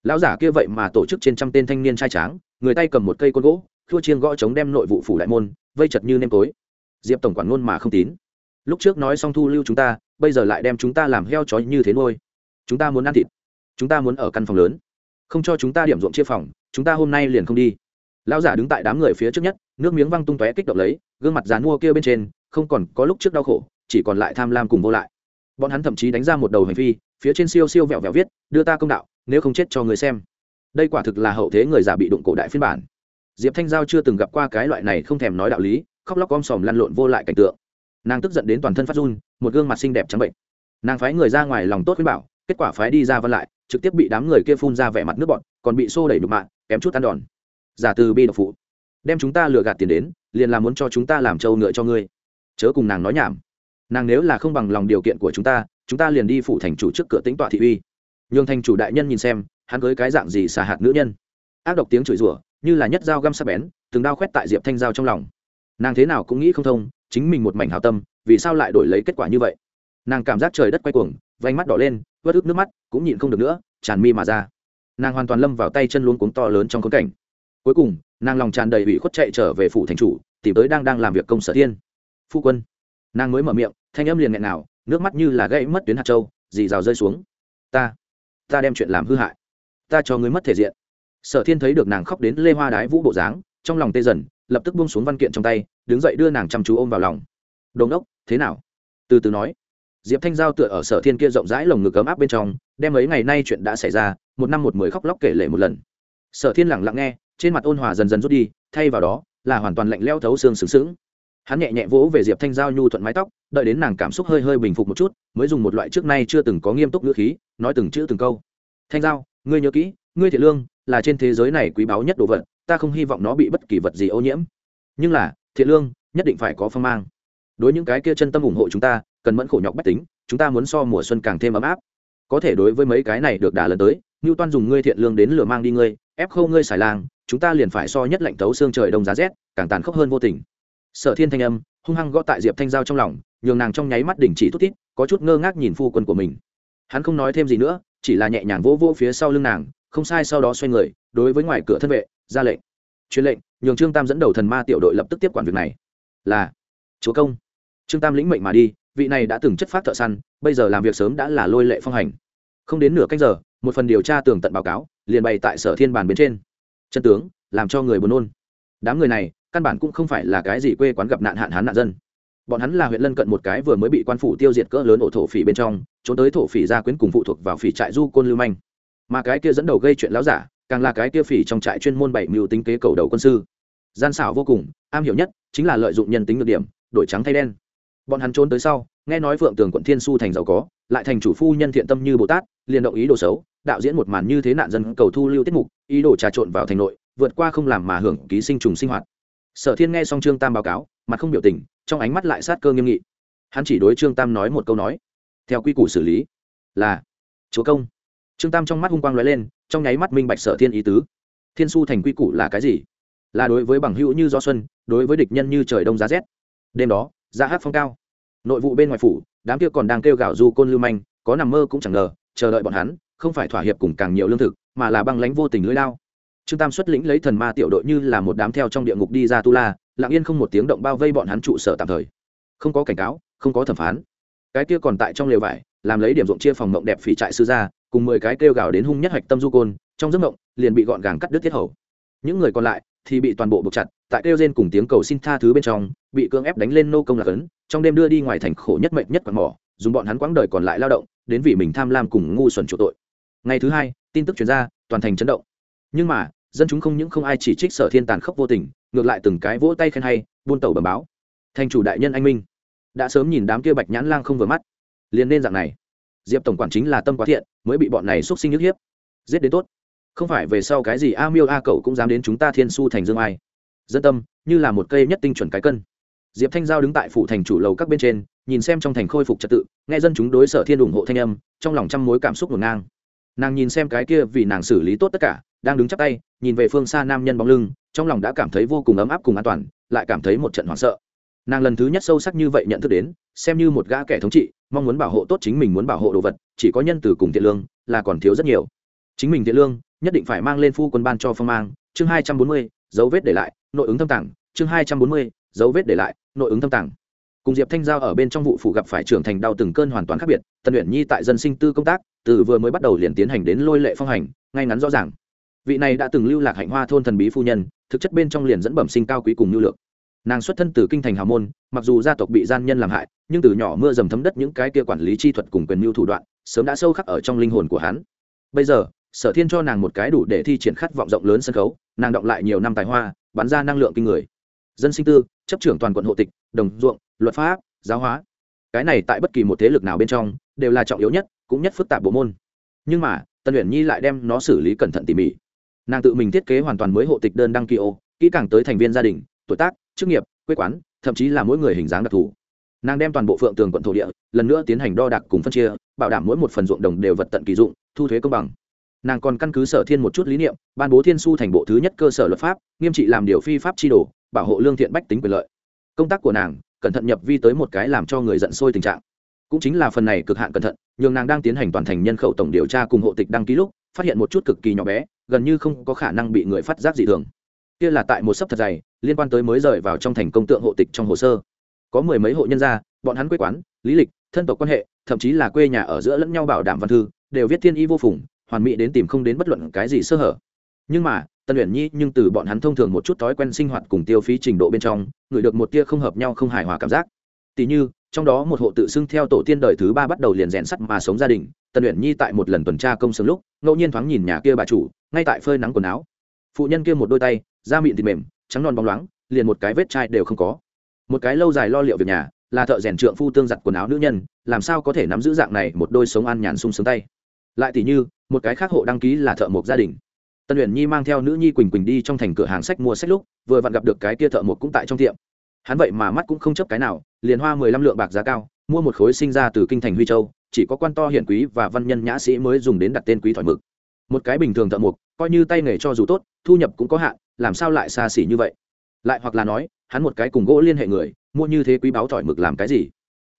Lão giả kia vậy mà tổ chức trên trăm tên thanh niên trai tráng, người tay cầm một cây côn gỗ thua chiên gõ chống đem nội vụ phủ đại môn, vây chật như nêm tối. Diệp tổng quản ngôn mà không tín. Lúc trước nói xong thu lưu chúng ta, bây giờ lại đem chúng ta làm heo chó như thế nuôi chúng ta muốn ăn thịt. Chúng ta muốn ở căn phòng lớn. Không cho chúng ta điểm ruộng chia phòng, chúng ta hôm nay liền không đi. Lão giả đứng tại đám người phía trước nhất, nước miếng văng tung tóe kích động lấy, gương mặt dán mua kia bên trên, không còn có lúc trước đau khổ, chỉ còn lại tham lam cùng vô lại. Bọn hắn thậm chí đánh ra một đầu hành vi phía trên siêu siêu vẹo vẹo viết, đưa ta công đạo, nếu không chết cho người xem. Đây quả thực là hậu thế người già bị đụng cổ đại phiên bản. Diệp thanh giao chưa từng gặp qua cái loại này không thèm nói đạo lý, khóc lóc om sòm lăn lộn vô lại cảnh tượng. Nàng tức giận đến toàn thân phát run, một gương mặt xinh đẹp trắng bệnh. Nàng phái người ra ngoài lòng tốt khuyên bảo kết quả phái đi ra văn lại, trực tiếp bị đám người kia phun ra vẻ mặt nước bọn còn bị xô đẩy nhục mạ, kém chút ăn đòn. Giả từ bi độc phụ. Đem chúng ta lừa gạt tiền đến, liền là muốn cho chúng ta làm trâu ngựa cho ngươi. Chớ cùng nàng nói nhảm. Nàng nếu là không bằng lòng điều kiện của chúng ta chúng ta liền đi phủ thành chủ trước cửa tính tọa thị uy. Nhường thành chủ đại nhân nhìn xem, hắn cưới cái dạng gì xả hạt nữ nhân. Ác độc tiếng chửi rủa, như là nhất dao găm sắc bén, từng đao khoét tại diệp thanh giao trong lòng. Nàng thế nào cũng nghĩ không thông, chính mình một mảnh hào tâm, vì sao lại đổi lấy kết quả như vậy? Nàng cảm giác trời đất quay cuồng vánh mắt đỏ lên vớt ướt nước mắt cũng nhịn không được nữa, tràn mi mà ra. Nàng hoàn toàn lâm vào tay chân luôn cuống to lớn trong khốn cảnh. Cuối cùng, nàng lòng tràn đầy ủy khuất chạy trở về phủ thành chủ, tìm tới đang đang làm việc công sở thiên. Phu quân. Nàng mới mở miệng, thanh âm liền nghẹn nào nước mắt như là gãy mất tuyến hạt châu, dì rào rơi xuống. Ta ta đem chuyện làm hư hại. Ta cho ngươi mất thể diện. Sở thiên thấy được nàng khóc đến lê hoa đái vũ bộ dáng, trong lòng tê dần, lập tức buông xuống văn kiện trong tay, đứng dậy đưa nàng chăm chú ôm vào lòng. Đồn đốc, thế nào? Từ từ nói diệp thanh giao tựa ở sở thiên kia rộng rãi lồng ngực ấm áp bên trong, đem ấy ngày nay chuyện đã xảy ra, một năm một mười khóc lóc kể lể một lần. Sở thiên lẳng lặng nghe, trên mặt ôn hòa dần dần rút đi, thay vào đó, là hoàn toàn lạnh leo thấu xương sướng sướng hắn nhẹ nhẹ vỗ về diệp thanh giao nhu thuận mái tóc, đợi đến nàng cảm xúc hơi hơi bình phục một chút, mới dùng một loại trước nay chưa từng có nghiêm túc ngữ khí, nói từng chữ từng câu. Thanh giao, ngươi nhớ kỹ, ngươi thiện lương là trên thế giới này quý báu nhất đồ vật, ta không hy vọng nó bị bất kỳ vật gì ô nhiễm. Nhưng là, thiện lương nhất định phải có phong mang. Đối những cái kia chân tâm ủng hộ chúng ta cần mẫn khổ nhọc bách tính chúng ta muốn so mùa xuân càng thêm ấm áp. Có thể đối với mấy cái này được đà lần tới như toan dùng ngươi thiện lương đến lửa mang đi ngươi ép khâu ngươi xài làng, chúng ta liền phải so nhất lạnh tấu xương trời đông giá rét càng tàn khốc hơn vô tình. Sở thiên thanh âm hung hăng gõ tại diệp thanh giao trong lòng nhường nàng trong nháy mắt đình chỉ thút tít có chút ngơ ngác nhìn phu quân của mình. Hắn không nói thêm gì nữa chỉ là nhẹ nhàng vỗ vỗ phía sau lưng nàng không sai sau đó xoay người đối với ngoài cửa thân vệ ra lệnh. Truyền lệnh nhường trương tam dẫn đầu thần ma tiểu đội lập tức tiếp quản việc này. Là chúa công. Trương tam lĩnh mệnh mà đi vị này đã từng chất phát thợ săn, bây giờ làm việc sớm đã là lôi lệ phong hành. Không đến nửa canh giờ, một phần điều tra tường tận báo cáo, liền bày tại sở thiên bàn bên trên. Chân tướng, làm cho người buồn nôn. Đám người này, căn bản cũng không phải là cái gì quê quán gặp nạn hạn hán nạn dân. Bọn hắn là huyện lân cận một cái vừa mới bị quan phủ tiêu diệt cỡ lớn ổ thổ phỉ bên trong, trốn tới thổ phỉ gia quyến cùng phụ thuộc vào phỉ trại du côn lưu manh. Mà cái kia dẫn đầu gây chuyện láo giả, càng là cái kia phỉ trong trại chuyên môn bảy mưu tính kế cầu đầu quân sư. Gian xảo vô cùng, am hiểu nhất chính là lợi dụng nhân tính được điểm, đổi trắng thay đen bọn hắn trốn tới sau, nghe nói phượng tường quận thiên su thành giàu có, lại thành chủ phu nhân thiện tâm như bồ tát, liền động ý đồ xấu, đạo diễn một màn như thế nạn dân cầu thu lưu tiết mục, ý đồ trà trộn vào thành nội, vượt qua không làm mà hưởng ký sinh trùng sinh hoạt. Sở thiên nghe xong trương tam báo cáo, mặt không biểu tình, trong ánh mắt lại sát cơ nghiêm nghị. Hắn chỉ đối trương tam nói một câu nói, theo quy củ xử lý, là chúa công. Trương tam trong mắt hung quang lóe lên, trong nháy mắt minh bạch sở thiên ý tứ. Thiên su thành quy củ là cái gì? Là đối với bằng hữu như gió xuân, đối với địch nhân như trời đông giá rét. Đêm đó ra hát phong cao. Nội vụ bên ngoài phủ, đám kia còn đang kêu gào du côn lưu manh, có nằm mơ cũng chẳng ngờ, chờ đợi bọn hắn, không phải thỏa hiệp cùng càng nhiều lương thực, mà là băng lánh vô tình lưỡi lao. Trương tam xuất lĩnh lấy thần ma tiểu đội như là một đám theo trong địa ngục đi ra tu la, lặng yên không một tiếng động bao vây bọn hắn trụ sở tạm thời. Không có cảnh cáo, không có thẩm phán. Cái kia còn tại trong lều vải, làm lấy điểm ruộng chia phòng mộng đẹp phỉ trại sư gia, cùng mười cái kêu gào đến hung nhất hạch tâm du côn, trong giấc mộng, liền bị gọn gàng cắt đứt tiết hầu. Những người còn lại thì bị toàn bộ buộc chặt, tại kêu rên cùng tiếng cầu xin tha thứ bên trong, bị cưỡng ép đánh lên nô công lạc ấn, trong đêm đưa đi ngoài thành khổ nhất mệnh nhất quạt mỏ, dùng bọn hắn quãng đời còn lại lao động, đến vì mình tham lam cùng ngu xuẩn chủ tội. Ngày thứ hai, tin tức chuyển ra, toàn thành chấn động. Nhưng mà, dân chúng không những không ai chỉ trích sở thiên tàn khốc vô tình, ngược lại từng cái vỗ tay khen hay, buôn tẩu bẩm báo. Thành chủ đại nhân anh minh, đã sớm nhìn đám kia bạch nhãn lang không vừa mắt. Liền nên dạng này. Diệp tổng quản chính là tâm quá thiện, mới bị bọn này xúc sinh nhức hiếp. Giết đến tốt không phải về sau cái gì a miêu a cậu cũng dám đến chúng ta thiên su thành dương ai. Dân tâm, như là một cây nhất tinh chuẩn cái cân. Diệp thanh giao đứng tại phủ thành chủ lầu các bên trên, nhìn xem trong thành khôi phục trật tự, nghe dân chúng đối sở thiên ủng hộ thanh âm, trong lòng trăm mối cảm xúc ngổn ngang. Nàng nhìn xem cái kia vì nàng xử lý tốt tất cả, đang đứng chắp tay, nhìn về phương xa nam nhân bóng lưng, trong lòng đã cảm thấy vô cùng ấm áp cùng an toàn, lại cảm thấy một trận hoảng sợ. Nàng lần thứ nhất sâu sắc như vậy nhận thức đến, xem như một gã kẻ thống trị, mong muốn bảo hộ tốt chính mình muốn bảo hộ đồ vật, chỉ có nhân từ cùng thiện lương là còn thiếu rất nhiều. Chính mình thiện lương nhất định phải mang lên phu quân ban cho phong mang. Chương hai trăm bốn mươi, dấu vết để lại, nội ứng thâm tàng. Chương hai trăm bốn mươi, dấu vết để lại, nội ứng thâm tàng. Cùng diệp thanh giao ở bên trong vụ phủ gặp phải trưởng thành đau từng cơn hoàn toàn khác biệt, tần luyện nhi tại dân sinh tư công tác, từ vừa mới bắt đầu liền tiến hành đến lôi lệ phong hành, ngay ngắn rõ ràng. Vị này đã từng lưu lạc hạnh hoa thôn thần bí phu nhân, thực chất bên trong liền dẫn bẩm sinh cao quý cùng nhu lượng. Nàng xuất thân từ kinh thành hào môn, mặc dù gia tộc bị gian nhân làm hại, nhưng từ nhỏ mưa dầm thấm đất những cái kia quản lý chi thuật cùng quyền mưu thủ đoạn, sớm đã sâu khắc ở trong linh hồn của hắn. Bây giờ sở thiên cho nàng một cái đủ để thi triển khát vọng rộng lớn sân khấu, nàng động lại nhiều năm tài hoa, bắn ra năng lượng kinh người. Dân sinh tư, chấp trưởng toàn quận hộ tịch, đồng ruộng, luật pháp, giáo hóa. Cái này tại bất kỳ một thế lực nào bên trong, đều là trọng yếu nhất, cũng nhất phức tạp bộ môn. Nhưng mà tân luyện nhi lại đem nó xử lý cẩn thận tỉ mỉ. Nàng tự mình thiết kế hoàn toàn mới hộ tịch đơn đăng ký ô, kỹ càng tới thành viên gia đình, tuổi tác, chức nghiệp, quê quán, thậm chí là mỗi người hình dáng đặc thù. Nàng đem toàn bộ phượng tường quận thổ địa, lần nữa tiến hành đo đạc cùng phân chia, bảo đảm mỗi một phần ruộng đồng đều vật tận kỳ dụng, thu thuế công bằng nàng còn căn cứ sở thiên một chút lý niệm, ban bố thiên su thành bộ thứ nhất cơ sở luật pháp, nghiêm trị làm điều phi pháp chi đồ, bảo hộ lương thiện bách tính quyền lợi. Công tác của nàng, cẩn thận nhập vi tới một cái làm cho người giận sôi tình trạng. Cũng chính là phần này cực hạn cẩn thận, nhường nàng đang tiến hành toàn thành nhân khẩu tổng điều tra cùng hộ tịch đăng ký lúc, phát hiện một chút cực kỳ nhỏ bé, gần như không có khả năng bị người phát giác dị thường. Kia là tại một sấp thật dày, liên quan tới mới rời vào trong thành công tượng hộ tịch trong hồ sơ. Có mười mấy hộ nhân gia, bọn hắn quê quán, lý lịch, thân tộc quan hệ, thậm chí là quê nhà ở giữa lẫn nhau bảo đảm văn thư, đều viết thiên y vô phùng hoàn mỹ đến tìm không đến bất luận cái gì sơ hở. Nhưng mà tân luyện nhi nhưng từ bọn hắn thông thường một chút thói quen sinh hoạt cùng tiêu phí trình độ bên trong người được một tia không hợp nhau không hài hòa cảm giác. Tỷ như, trong đó một hộ tự xưng theo tổ tiên đời thứ ba bắt đầu liền rèn sắt mà sống gia đình tân luyện nhi tại một lần tuần tra công sớm lúc, ngẫu nhiên thoáng nhìn nhà kia bà chủ, ngay tại phơi nắng quần áo. Phụ nhân kia một đôi tay, da mịn thịt mềm, trắng non bóng loáng, liền một cái vết chai đều không có. Một cái lâu dài lo liệu việc nhà, là thợ rèn trượng phu tương giặt quần áo nữ nhân, làm sao có thể nắm giữ dạng này một đôi sống ăn nhàn sung sướng tay? Lại tỷ như một cái khác hộ đăng ký là thợ mộc gia đình. Tân luyện nhi mang theo nữ nhi quỳnh quỳnh đi trong thành cửa hàng sách mua sách lúc, vừa vặn gặp được cái kia thợ mộc cũng tại trong tiệm. Hắn vậy mà mắt cũng không chấp cái nào, liền hoa mười lăm lượng bạc giá cao, mua một khối sinh ra từ kinh thành huy châu, chỉ có quan to hiển quý và văn nhân nhã sĩ mới dùng đến đặt tên quý thỏi mực. Một cái bình thường thợ mộc, coi như tay nghề cho dù tốt, thu nhập cũng có hạn, làm sao lại xa xỉ như vậy? Lại hoặc là nói, hắn một cái cùng gỗ liên hệ người, mua như thế quý báo thỏi mực làm cái gì?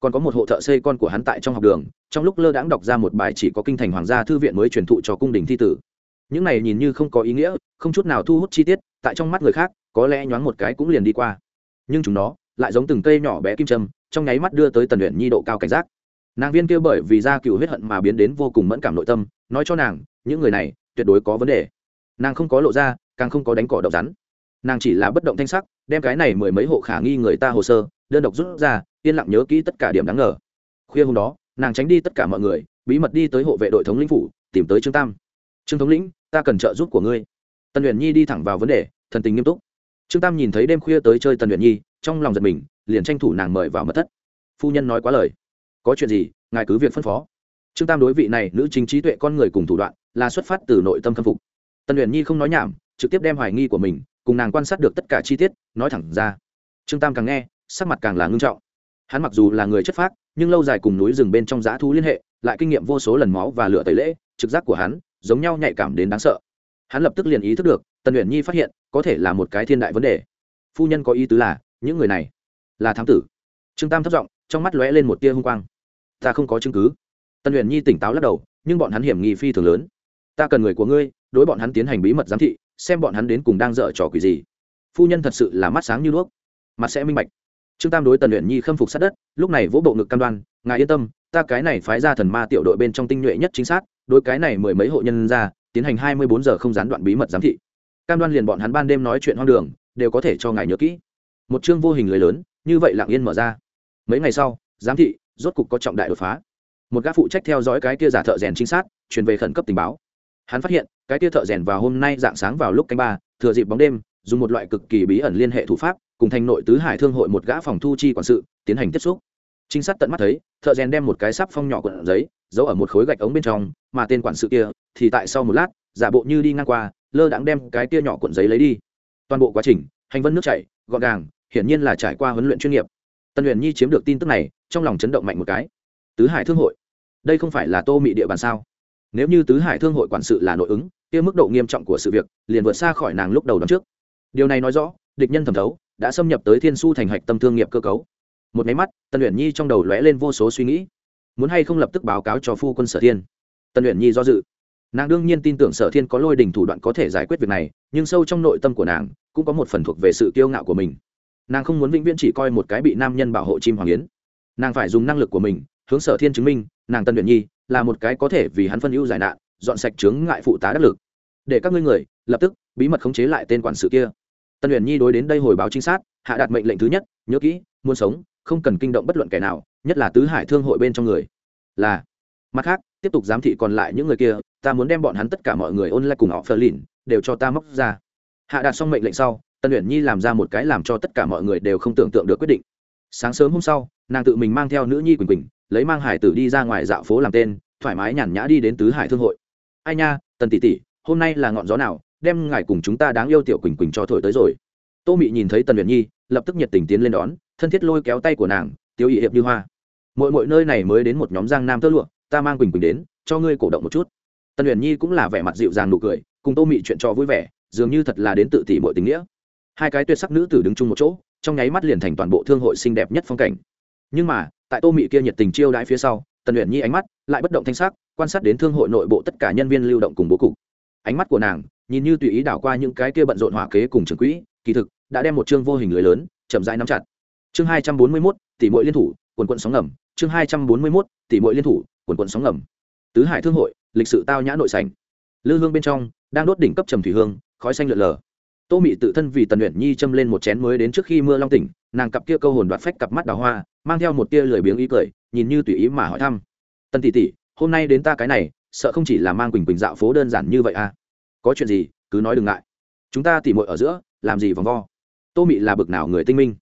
Còn có một hộ thợ xây con của hắn tại trong học đường, trong lúc lơ đãng đọc ra một bài chỉ có kinh thành hoàng gia thư viện mới truyền thụ cho cung đình thi tử. Những này nhìn như không có ý nghĩa, không chút nào thu hút chi tiết, tại trong mắt người khác, có lẽ nhoáng một cái cũng liền đi qua. Nhưng chúng nó lại giống từng cây nhỏ bé kim châm, trong nháy mắt đưa tới tần luyện nhi độ cao cảnh giác. Nàng viên kia bởi vì ra cựu huyết hận mà biến đến vô cùng mẫn cảm nội tâm, nói cho nàng, những người này tuyệt đối có vấn đề. Nàng không có lộ ra, càng không có đánh cỏ độc rắn. Nàng chỉ là bất động thanh sắc, đem cái này mười mấy hộ khả nghi người ta hồ sơ đơn độc rút ra, yên lặng nhớ kỹ tất cả điểm đáng ngờ. Khuya hôm đó, nàng tránh đi tất cả mọi người, bí mật đi tới hộ vệ đội thống lĩnh phủ, tìm tới trương tam. Trương thống lĩnh, ta cần trợ giúp của ngươi. Tần luyện nhi đi thẳng vào vấn đề, thần tình nghiêm túc. Trương tam nhìn thấy đêm khuya tới chơi tần luyện nhi, trong lòng giật mình, liền tranh thủ nàng mời vào mật thất. Phu nhân nói quá lời. Có chuyện gì, ngài cứ việc phân phó. Trương tam đối vị này nữ chính trí tuệ con người cùng thủ đoạn, là xuất phát từ nội tâm khâm phục. Tần luyện nhi không nói nhảm, trực tiếp đem hoài nghi của mình, cùng nàng quan sát được tất cả chi tiết, nói thẳng ra. Trương tam càng nghe sắc mặt càng là ngưng trọng. Hắn mặc dù là người chất phác, nhưng lâu dài cùng núi rừng bên trong dã thú liên hệ, lại kinh nghiệm vô số lần máu và lửa tẩy lễ, trực giác của hắn giống nhau nhạy cảm đến đáng sợ. Hắn lập tức liền ý thức được, tần luyện nhi phát hiện, có thể là một cái thiên đại vấn đề. Phu nhân có ý tứ là, những người này là thám tử. Trương tam thất giọng, trong mắt lóe lên một tia hung quang. Ta không có chứng cứ. Tần luyện nhi tỉnh táo lắc đầu, nhưng bọn hắn hiểm nghi phi thường lớn. Ta cần người của ngươi, đối bọn hắn tiến hành bí mật giám thị, xem bọn hắn đến cùng đang dở trò quỷ gì. Phu nhân thật sự là mắt sáng như đuốc. Mặt sẽ minh bạch trương tam đối tần luyện nhi khâm phục sát đất, lúc này vỗ bộ ngực cam đoan, ngài yên tâm, ta cái này phái ra thần ma tiểu đội bên trong tinh nhuệ nhất chính xác, đối cái này mười mấy hộ nhân ra, tiến hành hai mươi bốn giờ không gián đoạn bí mật giám thị. Cam đoan liền bọn hắn ban đêm nói chuyện hoang đường, đều có thể cho ngài nhớ kỹ. Một chương vô hình lưới lớn, như vậy lặng yên mở ra. Mấy ngày sau, giám thị, rốt cục có trọng đại đột phá. Một gã phụ trách theo dõi cái kia giả thợ rèn trinh sát, truyền về khẩn cấp tình báo. Hắn phát hiện, cái kia thợ rèn vào hôm nay dạng sáng vào lúc canh ba, thừa dịp bóng đêm, dùng một loại cực kỳ bí ẩn liên hệ thủ pháp cùng thành nội tứ hải thương hội một gã phòng thu chi quản sự tiến hành tiếp xúc. Trinh sát tận mắt thấy, thợ rèn đem một cái sắp phong nhỏ quận giấy, giấu ở một khối gạch ống bên trong, mà tên quản sự kia thì tại sau một lát, giả bộ như đi ngang qua, lơ đãng đem cái kia nhỏ cuộn giấy lấy đi. Toàn bộ quá trình, hành vân nước chảy, gọn gàng, hiển nhiên là trải qua huấn luyện chuyên nghiệp. Tân huyền nhi chiếm được tin tức này, trong lòng chấn động mạnh một cái. Tứ hải thương hội? Đây không phải là tô mị địa bàn sao? Nếu như tứ hải thương hội quản sự là nội ứng, kia mức độ nghiêm trọng của sự việc liền vượt xa khỏi nàng lúc đầu đón trước. Điều này nói rõ, địch nhân thẩm thấu đã xâm nhập tới thiên su thành hạch tâm thương nghiệp cơ cấu. Một máy mắt, Tần luyện nhi trong đầu lóe lên vô số suy nghĩ. Muốn hay không lập tức báo cáo cho phu quân sở thiên? Tần luyện nhi do dự. Nàng đương nhiên tin tưởng sở thiên có lôi đình thủ đoạn có thể giải quyết việc này, nhưng sâu trong nội tâm của nàng, cũng có một phần thuộc về sự kiêu ngạo của mình. Nàng không muốn vĩnh viễn chỉ coi một cái bị nam nhân bảo hộ chim hoàng yến. Nàng phải dùng năng lực của mình, hướng sở thiên chứng minh, nàng tân luyện nhi, là một cái có thể vì hắn phân ưu giải nạn, dọn sạch chướng ngại phụ tá đắc lực. Để các ngươi người, lập tức, bí mật khống chế lại tên quản sự kia tân luyện nhi đối đến đây hồi báo chính xác hạ đạt mệnh lệnh thứ nhất, nhớ kỹ, muốn sống, không cần kinh động bất luận kẻ nào, nhất là tứ hải thương hội bên trong người. Là. Mặt khác, tiếp tục giám thị còn lại những người kia, ta muốn đem bọn hắn tất cả mọi người ôn lại cùng họ phờ lìn, đều cho ta móc ra. Hạ đạt xong mệnh lệnh sau tân luyện nhi làm ra một cái làm cho tất cả mọi người đều không tưởng tượng được quyết định. Sáng sớm hôm sau, nàng tự mình mang theo nữ nhi quỳnh quỳnh, lấy mang hải tử đi ra ngoài dạo phố làm tên, thoải mái nhàn nhã đi đến tứ hải thương hội. Ai nha, tần tỷ tỷ, hôm nay là ngọn gió nào đem ngài cùng chúng ta đáng yêu tiểu quỳnh quỳnh cho thổi tới rồi. Tô mị nhìn thấy tần luyện nhi, lập tức nhiệt tình tiến lên đón, thân thiết lôi kéo tay của nàng, tiêu ý hiệp như hoa, mỗi mỗi nơi này mới đến một nhóm giang nam tơ lụa, ta mang quỳnh quỳnh đến, cho ngươi cổ động một chút. Tần luyện nhi cũng là vẻ mặt dịu dàng nụ cười, cùng tô mị chuyện cho vui vẻ, dường như thật là đến tự tỷ mọi tình nghĩa. Hai cái tuyệt sắc nữ tử đứng chung một chỗ, trong nháy mắt liền thành toàn bộ thương hội xinh đẹp nhất phong cảnh. Nhưng mà, tại tô mị kia nhiệt tình chiêu đãi phía sau, tần luyện nhi ánh mắt lại bất động thanh sắc, quan sát đến thương hội nội bộ tất cả nhân viên lưu động cùng bố cục. Ánh mắt của nàng nhìn như tùy ý đảo qua những cái kia bận rộn hỏa kế cùng trường quỹ, kỳ thực, đã đem một chương vô hình lưới lớn, chậm rãi nắm chặt. Chương hai trăm bốn mươi mốt tỷ mỗi liên thủ, quần quận sóng ngầm. Chương hai trăm bốn mươi mốt tỷ mỗi liên thủ, quần quận sóng ngầm. Tứ hải thương hội, lịch sự tao nhã nội sành lư hương bên trong, đang đốt đỉnh cấp trầm thủy hương, khói xanh lượn lờ. Tô mị tự thân vì tần luyện nhi châm lên một chén mới đến trước khi mưa long tỉnh, nàng cặp kia câu hồn đoạt phách cặp mắt đào hoa, mang theo một tia lười biếng ý cười, nhìn như tùy ý mà hỏi thăm. Tần tỷ tỷ, hôm nay đến ta cái này, sợ không chỉ là mang quỳnh quỳnh dạo phố đơn giản như vậy à? Có chuyện gì, cứ nói đừng ngại. Chúng ta tỉ mội ở giữa, làm gì vòng vo? Tô mị là bực nào người tinh minh?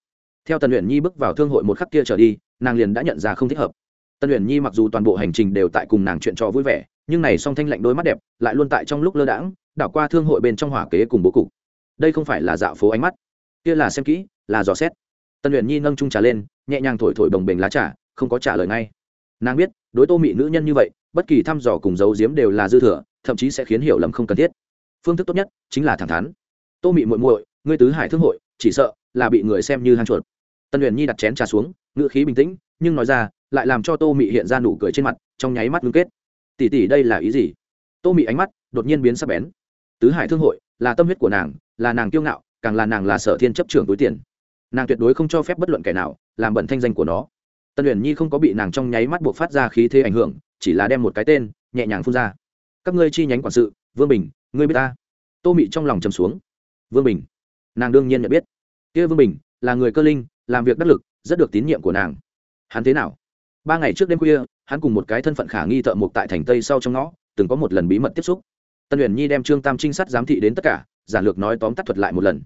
Theo tần luyện nhi bước vào thương hội một khắc kia trở đi, nàng liền đã nhận ra không thích hợp. Tần luyện nhi mặc dù toàn bộ hành trình đều tại cùng nàng chuyện trò vui vẻ, nhưng này song thanh lạnh đôi mắt đẹp, lại luôn tại trong lúc lơ đãng, đảo qua thương hội bên trong hỏa kế cùng bố cục. Đây không phải là dạo phố ánh mắt, kia là xem kỹ, là dò xét. Tần luyện nhi nâng trung trà lên, nhẹ nhàng thổi thổi bồng bềnh lá trà, không có trả lời ngay. Nàng biết, đối tô mị nữ nhân như vậy, bất kỳ thăm dò cùng giấu giếm đều là dư thừa, thậm chí sẽ khiến hiểu lầm không cần thiết phương thức tốt nhất chính là thẳng thắn. Tô mị muội muội, ngươi tứ hải thương hội, chỉ sợ là bị người xem như hang chuột. Tân huyền nhi đặt chén trà xuống, ngữ khí bình tĩnh, nhưng nói ra, lại làm cho tô mị hiện ra nụ cười trên mặt, trong nháy mắt ngưng kết. Tỉ tỉ đây là ý gì? Tô mị ánh mắt đột nhiên biến sắc bén. Tứ hải thương hội là tâm huyết của nàng, là nàng kiêu ngạo, càng là nàng là sở thiên chấp trưởng túi tiền. Nàng tuyệt đối không cho phép bất luận kẻ nào làm bẩn thanh danh của nó. Tân huyền nhi không có bị nàng trong nháy mắt buộc phát ra khí thế ảnh hưởng, chỉ là đem một cái tên nhẹ nhàng phun ra. Các ngươi chi nhánh quản sự, vương bình ngươi biết ta? Tô mị trong lòng trầm xuống. Vương bình. Nàng đương nhiên nhận biết. Kia vương bình là người cơ linh, làm việc đắc lực, rất được tín nhiệm của nàng. Hắn thế nào? Ba ngày trước đêm khuya, hắn cùng một cái thân phận khả nghi thợ mộc tại thành tây sau trong ngõ, từng có một lần bí mật tiếp xúc. Tân huyền nhi đem trương tam trinh sát giám thị đến tất cả, giản lược nói tóm tắt thuật lại một lần.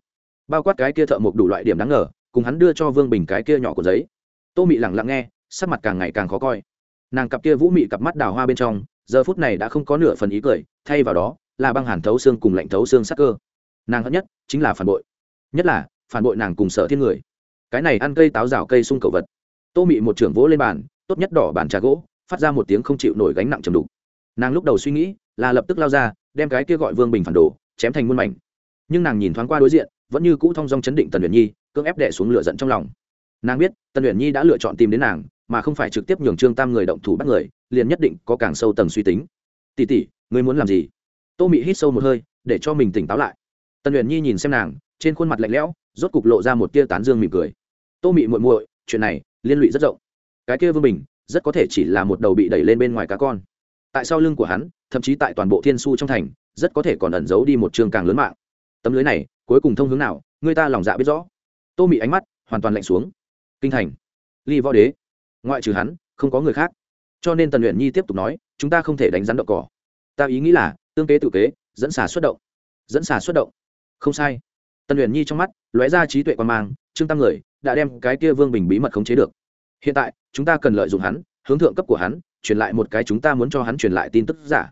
Bao quát cái kia thợ mộc đủ loại điểm đáng ngờ, cùng hắn đưa cho vương bình cái kia nhỏ của giấy. Tô mị lẳng lặng nghe, sắc mặt càng ngày càng khó coi. Nàng cặp kia vũ mị cặp mắt đào hoa bên trong, giờ phút này đã không có nửa phần ý cười, thay vào đó là băng hàn thấu xương cùng lạnh thấu xương sắc cơ. Nàng hận nhất chính là phản bội. Nhất là, phản bội nàng cùng sở thiên người. Cái này ăn cây táo rào cây sung cầu vật. Tô mị một trưởng vỗ lên bàn, tốt nhất đỏ bàn trà gỗ, phát ra một tiếng không chịu nổi gánh nặng trầm đục. Nàng lúc đầu suy nghĩ là lập tức lao ra, đem cái kia gọi vương bình phản đồ, chém thành muôn mảnh. Nhưng nàng nhìn thoáng qua đối diện, vẫn như cũ thong dong chấn định tần luyện nhi, cưỡng ép đẻ xuống lửa giận trong lòng. Nàng biết, tần luyện nhi đã lựa chọn tìm đến nàng, mà không phải trực tiếp nhường trương tam người động thủ bắt người, liền nhất định có càng sâu tầng suy tính. Tỉ tỉ ngươi muốn làm gì? Tô mị hít sâu một hơi, để cho mình tỉnh táo lại. Tần luyện nhi nhìn xem nàng, trên khuôn mặt lạnh lẽo, rốt cục lộ ra một tia tán dương mỉm cười. Tô mị muội muội, chuyện này liên lụy rất rộng. Cái kia vương bình, rất có thể chỉ là một đầu bị đẩy lên bên ngoài cá con. Tại sau lưng của hắn, thậm chí tại toàn bộ thiên su trong thành, rất có thể còn ẩn giấu đi một trường càng lớn mạng. Tấm lưới này, cuối cùng thông hướng nào, người ta lòng dạ biết rõ. Tô mị ánh mắt hoàn toàn lạnh xuống. Kinh thành, ly võ đế. Ngoại trừ hắn, không có người khác. Cho nên tần luyện nhi tiếp tục nói, chúng ta không thể đánh rắn đậu cỏ. Ta ý nghĩ là tương kế tự kế, dẫn xả xuất động. Dẫn xả xuất động. Không sai. Tần huyền nhi trong mắt lóe ra trí tuệ quan mang, trương tam người đã đem cái kia vương bình bí mật khống chế được. Hiện tại, chúng ta cần lợi dụng hắn, hướng thượng cấp của hắn, truyền lại một cái chúng ta muốn cho hắn truyền lại tin tức giả.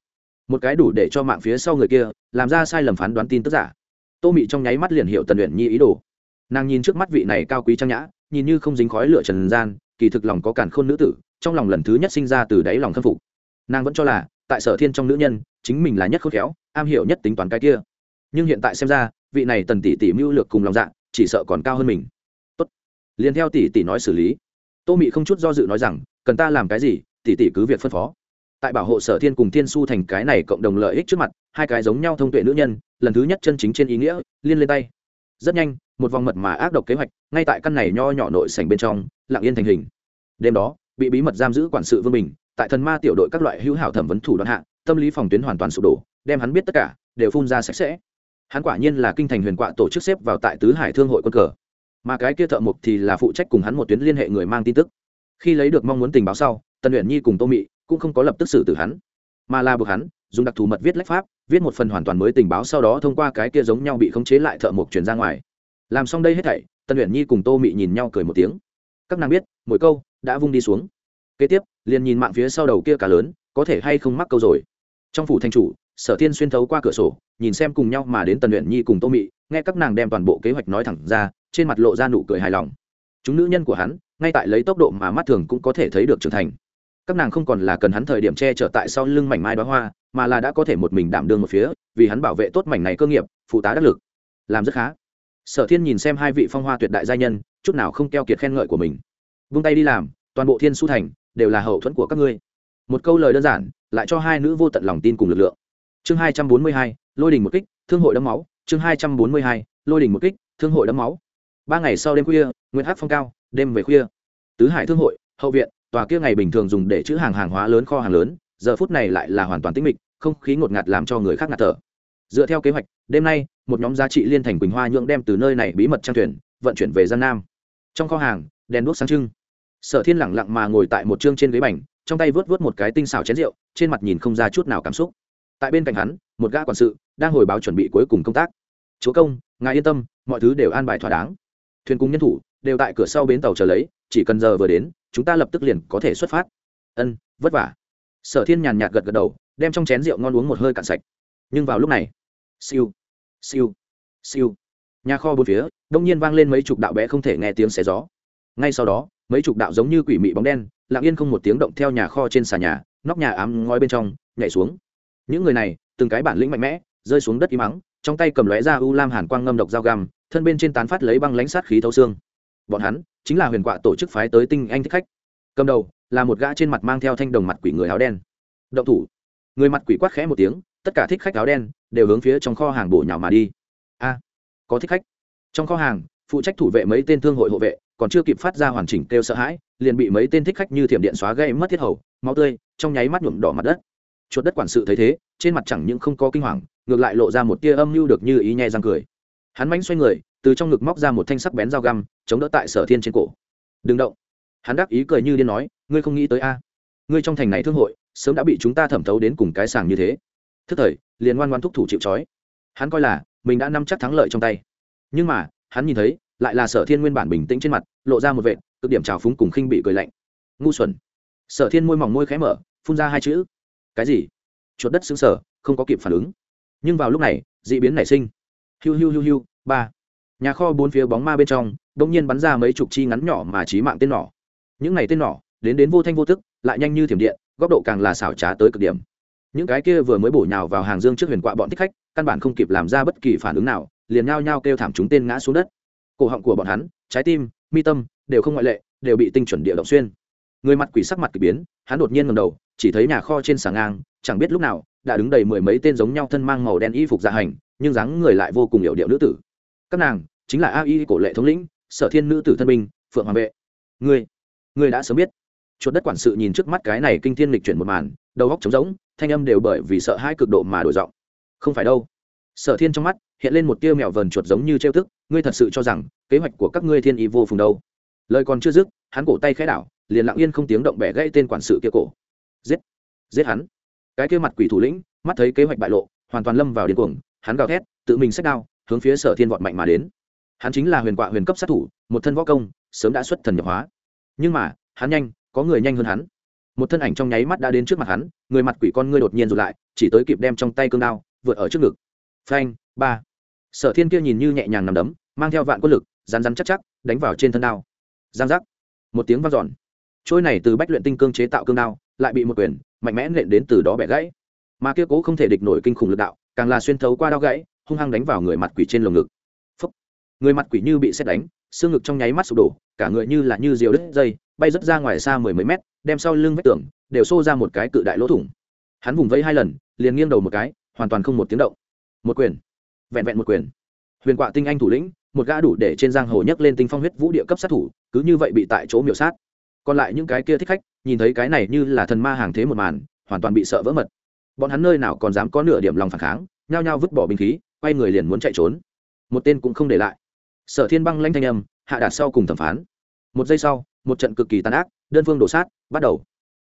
Một cái đủ để cho mạng phía sau người kia làm ra sai lầm phán đoán tin tức giả. Tô mị trong nháy mắt liền hiệu tần luyện nhi ý đồ. Nàng nhìn trước mắt vị này cao quý trang nhã, nhìn như không dính khói lửa trần gian, kỳ thực lòng có cản khôn nữ tử, trong lòng lần thứ nhất sinh ra từ đáy lòng khâm phục. Nàng vẫn cho là tại sở thiên trong nữ nhân, chính mình là nhất khôn khéo, am hiểu nhất tính toán cái kia. Nhưng hiện tại xem ra, vị này tần tỷ tỷ mưu lược cùng lòng dạ chỉ sợ còn cao hơn mình. Tốt. Liền theo tỷ tỷ nói xử lý. Tô mị không chút do dự nói rằng, cần ta làm cái gì, tỷ tỷ cứ việc phân phó. Tại bảo hộ sở thiên cùng thiên su thành cái này cộng đồng lợi ích trước mặt, hai cái giống nhau thông tuệ nữ nhân, lần thứ nhất chân chính trên ý nghĩa, liên lên tay. Rất nhanh, một vòng mật mà ác độc kế hoạch, ngay tại căn này nho nhỏ nội sảnh bên trong, lặng yên thành hình. Đêm đó, bị bí mật giam giữ quản sự vương bình tại thần ma tiểu đội các loại hữu hảo thẩm vấn thủ đoạn hạ, tâm lý phòng tuyến hoàn toàn sụp đổ, đem hắn biết tất cả, đều phun ra sạch sẽ. Hắn quả nhiên là kinh thành huyền quạ tổ chức xếp vào tại tứ hải thương hội quân cờ. Mà cái kia thợ mộc thì là phụ trách cùng hắn một tuyến liên hệ người mang tin tức. Khi lấy được mong muốn tình báo sau, tần luyện nhi cùng tô mị cũng không có lập tức xử tử hắn, mà là buộc hắn dùng đặc thù mật viết lách pháp, viết một phần hoàn toàn mới tình báo sau đó thông qua cái kia giống nhau bị khống chế lại thợ mộc chuyển ra ngoài. Làm xong đây hết thảy, tần luyện nhi cùng tô mị nhìn nhau cười một tiếng. Các nàng biết, mỗi câu đã vung đi xuống kế tiếp, liền nhìn mạng phía sau đầu kia cả lớn, có thể hay không mắc câu rồi. Trong phủ thanh chủ, sở thiên xuyên thấu qua cửa sổ, nhìn xem cùng nhau mà đến tần luyện nhi cùng tô mị, nghe các nàng đem toàn bộ kế hoạch nói thẳng ra, trên mặt lộ ra nụ cười hài lòng. Chúng nữ nhân của hắn, ngay tại lấy tốc độ mà mắt thường cũng có thể thấy được trưởng thành. Các nàng không còn là cần hắn thời điểm che chở tại sau lưng mảnh mai đoá hoa, mà là đã có thể một mình đảm đương một phía, vì hắn bảo vệ tốt mảnh này cơ nghiệp, phụ tá đắc lực. Làm rất khá. Sở thiên nhìn xem hai vị phong hoa tuyệt đại gia nhân, chút nào không keo kiệt khen ngợi của mình. Vung tay đi làm, toàn bộ thiên su thành đều là hậu thuẫn của các ngươi. Một câu lời đơn giản, lại cho hai nữ vô tận lòng tin cùng lực lượng. Chương hai trăm bốn mươi hai, lôi đình một kích, thương hội đấm máu. Chương hai trăm bốn mươi hai, lôi đình một kích, thương hội đấm máu. Ba ngày sau đêm khuya nguyễn hát phong cao, đêm về khuya. Tứ hải thương hội, hậu viện, tòa kia ngày bình thường dùng để chữ hàng hàng hóa lớn kho hàng lớn, giờ phút này lại là hoàn toàn tĩnh mịch, không khí ngột ngạt làm cho người khác ngạt thở. Dựa theo kế hoạch, đêm nay, một nhóm giá trị liên thành quỳnh hoa nhượng đem từ nơi này bí mật trang thuyền, vận chuyển về gian nam. Trong kho hàng, đèn đuốc sáng trưng sở thiên lẳng lặng mà ngồi tại một chương trên ghế bành, trong tay vớt vớt một cái tinh xảo chén rượu, trên mặt nhìn không ra chút nào cảm xúc. Tại bên cạnh hắn, một gã quản sự đang hồi báo chuẩn bị cuối cùng công tác. Chúa công, ngài yên tâm, mọi thứ đều an bài thỏa đáng. Thuyền cùng nhân thủ đều tại cửa sau bến tàu chờ lấy, chỉ cần giờ vừa đến, chúng ta lập tức liền có thể xuất phát. Ân, vất vả. Sở thiên nhàn nhạt gật gật đầu, đem trong chén rượu ngon uống một hơi cạn sạch. Nhưng vào lúc này, siêu siêu siêu, nhà kho bốn phía, đông nhiên vang lên mấy chục đạo bé không thể nghe tiếng xé gió ngay sau đó, mấy chục đạo giống như quỷ mị bóng đen, lặng yên không một tiếng động theo nhà kho trên xà nhà, nóc nhà ám ngói bên trong, nhảy xuống. Những người này, từng cái bản lĩnh mạnh mẽ, rơi xuống đất im mắng trong tay cầm lóe ra u lam hàn quang ngâm độc dao găm, thân bên trên tán phát lấy băng lãnh sát khí thấu xương. Bọn hắn chính là huyền quạ tổ chức phái tới tinh anh thích khách. Cầm đầu là một gã trên mặt mang theo thanh đồng mặt quỷ người áo đen. Động thủ. Người mặt quỷ quát khẽ một tiếng, tất cả thích khách áo đen đều hướng phía trong kho hàng bổ nhào mà đi. A, có thích khách. Trong kho hàng, phụ trách thủ vệ mấy tên thương hội hộ vệ còn chưa kịp phát ra hoàn chỉnh kêu sợ hãi, liền bị mấy tên thích khách như thiểm điện xóa gây mất thiết hầu, máu tươi, trong nháy mắt nhuộm đỏ mặt đất. Chuột đất quản sự thấy thế, trên mặt chẳng những không có kinh hoàng, ngược lại lộ ra một tia âm mưu được như ý nhẹ răng cười. Hắn mánh xoay người, từ trong ngực móc ra một thanh sắc bén dao găm, chống đỡ tại sở thiên trên cổ. Đừng động. Hắn đắc ý cười như điên nói, ngươi không nghĩ tới a? Ngươi trong thành này thương hội, sớm đã bị chúng ta thẩm thấu đến cùng cái sàng như thế. Thức thời, liền ngoan ngoan thúc thủ chịu trói. Hắn coi là mình đã nắm chắc thắng lợi trong tay. Nhưng mà, hắn nhìn thấy lại là sở thiên nguyên bản bình tĩnh trên mặt, lộ ra một vệ cực điểm trào phúng cùng khinh bị cười lạnh. Ngu xuẩn. Sở thiên môi mỏng môi khẽ mở, phun ra hai chữ. Cái gì? Chuột đất xứng sở, không có kịp phản ứng. Nhưng vào lúc này d ị biến nảy sinh. Hiu hiu hiu hiu, ba. Nhà kho bốn phía bóng ma bên trong đ ỗ n g nhiên bắn ra mấy chục chi ngắn nhỏ mà trí mạng tên nỏ. Những này tên nỏ, đến đến vô thanh vô tức, lại nhanh như thiểm điện, góc độ càng là xảo trá tới cực điểm. Những cái kia vừa mới bổ nhào vào hàng dương trước huyền quạ bọn thích khách, căn bản không kịp làm ra bất kỳ phản ứng nào, liền nhao nhao kêu thảm chúng tên ngã xuống đất cổ họng của bọn hắn, trái tim, mi tâm đều không ngoại lệ, đều bị tinh chuẩn địa động xuyên. Người mặt quỷ sắc mặt k ỳ biến, hắn đột nhiên ngầm đầu, chỉ thấy nhà kho trên sàng ngang, chẳng biết lúc nào, đã đứng đầy mười mấy tên giống nhau thân mang màu đen y phục dạ hành, nhưng dáng người lại vô cùng hiệu điệu nữ tử. Các nàng, chính là a y cổ lệ thống lĩnh, sở thiên nữ tử thân binh, phượng hoàng vệ. Người người đã sớm biết. Chuột đất quản sự nhìn trước mắt cái này kinh thiên lịch chuyển một màn, đầu góc trống rỗng, thanh âm đều bởi vì sợ hai cực độ mà đổi giọng. Không phải đâu. Sở thiên trong mắt hiện lên một tia mèo vờn chuột giống như trêu thức ngươi thật sự cho rằng kế hoạch của các ngươi thiên ý vô phùng đâu? Lời còn chưa dứt, hắn cổ tay khẽ đảo, liền lặng yên không tiếng động bẻ gãy tên quản sự kia cổ. Giết! Giết hắn! Cái kia mặt quỷ thủ lĩnh, mắt thấy kế hoạch bại lộ, hoàn toàn lâm vào điên cuồng, hắn gào thét, tự mình xách đao, hướng phía sở thiên vọt mạnh mà đến. Hắn chính là huyền quạ huyền cấp sát thủ, một thân võ công, sớm đã xuất thần nhập hóa. Nhưng mà, hắn nhanh, có người nhanh hơn hắn. Một thân ảnh trong nháy mắt đã đến trước mặt hắn, người mặt quỷ con ngươi đột nhiên rụt lại, chỉ tới kịp đem trong tay cương đao, vượt ở trước ngực. Phanh, ba. Sở thiên kia nhìn như nhẹ nhàng nằm đấm mang theo vạn quân lực rán rán chắc chắc, đánh vào trên thân đao. Giang giác. Một tiếng vang dọn. Trôi này từ bách luyện tinh cương chế tạo cương đao, lại bị một quyền, mạnh mẽ nện đến từ đó bẻ gãy. Mà kia cố không thể địch nổi kinh khủng lực đạo, càng là xuyên thấu qua đao gãy, hung hăng đánh vào người mặt quỷ trên lồng ngực. Phúc. người mặt quỷ như bị xét đánh, xương ngực trong nháy mắt sụp đổ, cả người như là như diều đứt dây, bay rớt ra ngoài xa mười mấy mét, đem sau lưng vách tường đều xô ra một cái cự đại lỗ thủng. Hắn vùng vẫy hai lần, liền nghiêng đầu một cái, hoàn toàn không một tiếng động. Một quyền. Vẹn vẹn một quyền. Huyền quạ tinh anh thủ lĩnh một gã đủ để trên giang hồ nhấc lên tinh phong huyết vũ địa cấp sát thủ, cứ như vậy bị tại chỗ miểu sát. Còn lại những cái kia thích khách, nhìn thấy cái này như là thần ma hàng thế một màn, hoàn toàn bị sợ vỡ mật. Bọn hắn nơi nào còn dám có nửa điểm lòng phản kháng, nhao nhao vứt bỏ binh khí, quay người liền muốn chạy trốn. Một tên cũng không để lại. Sở thiên băng lanh thanh âm, hạ đạt sau cùng thẩm phán. Một giây sau, một trận cực kỳ tàn ác, đơn phương đổ sát, bắt đầu.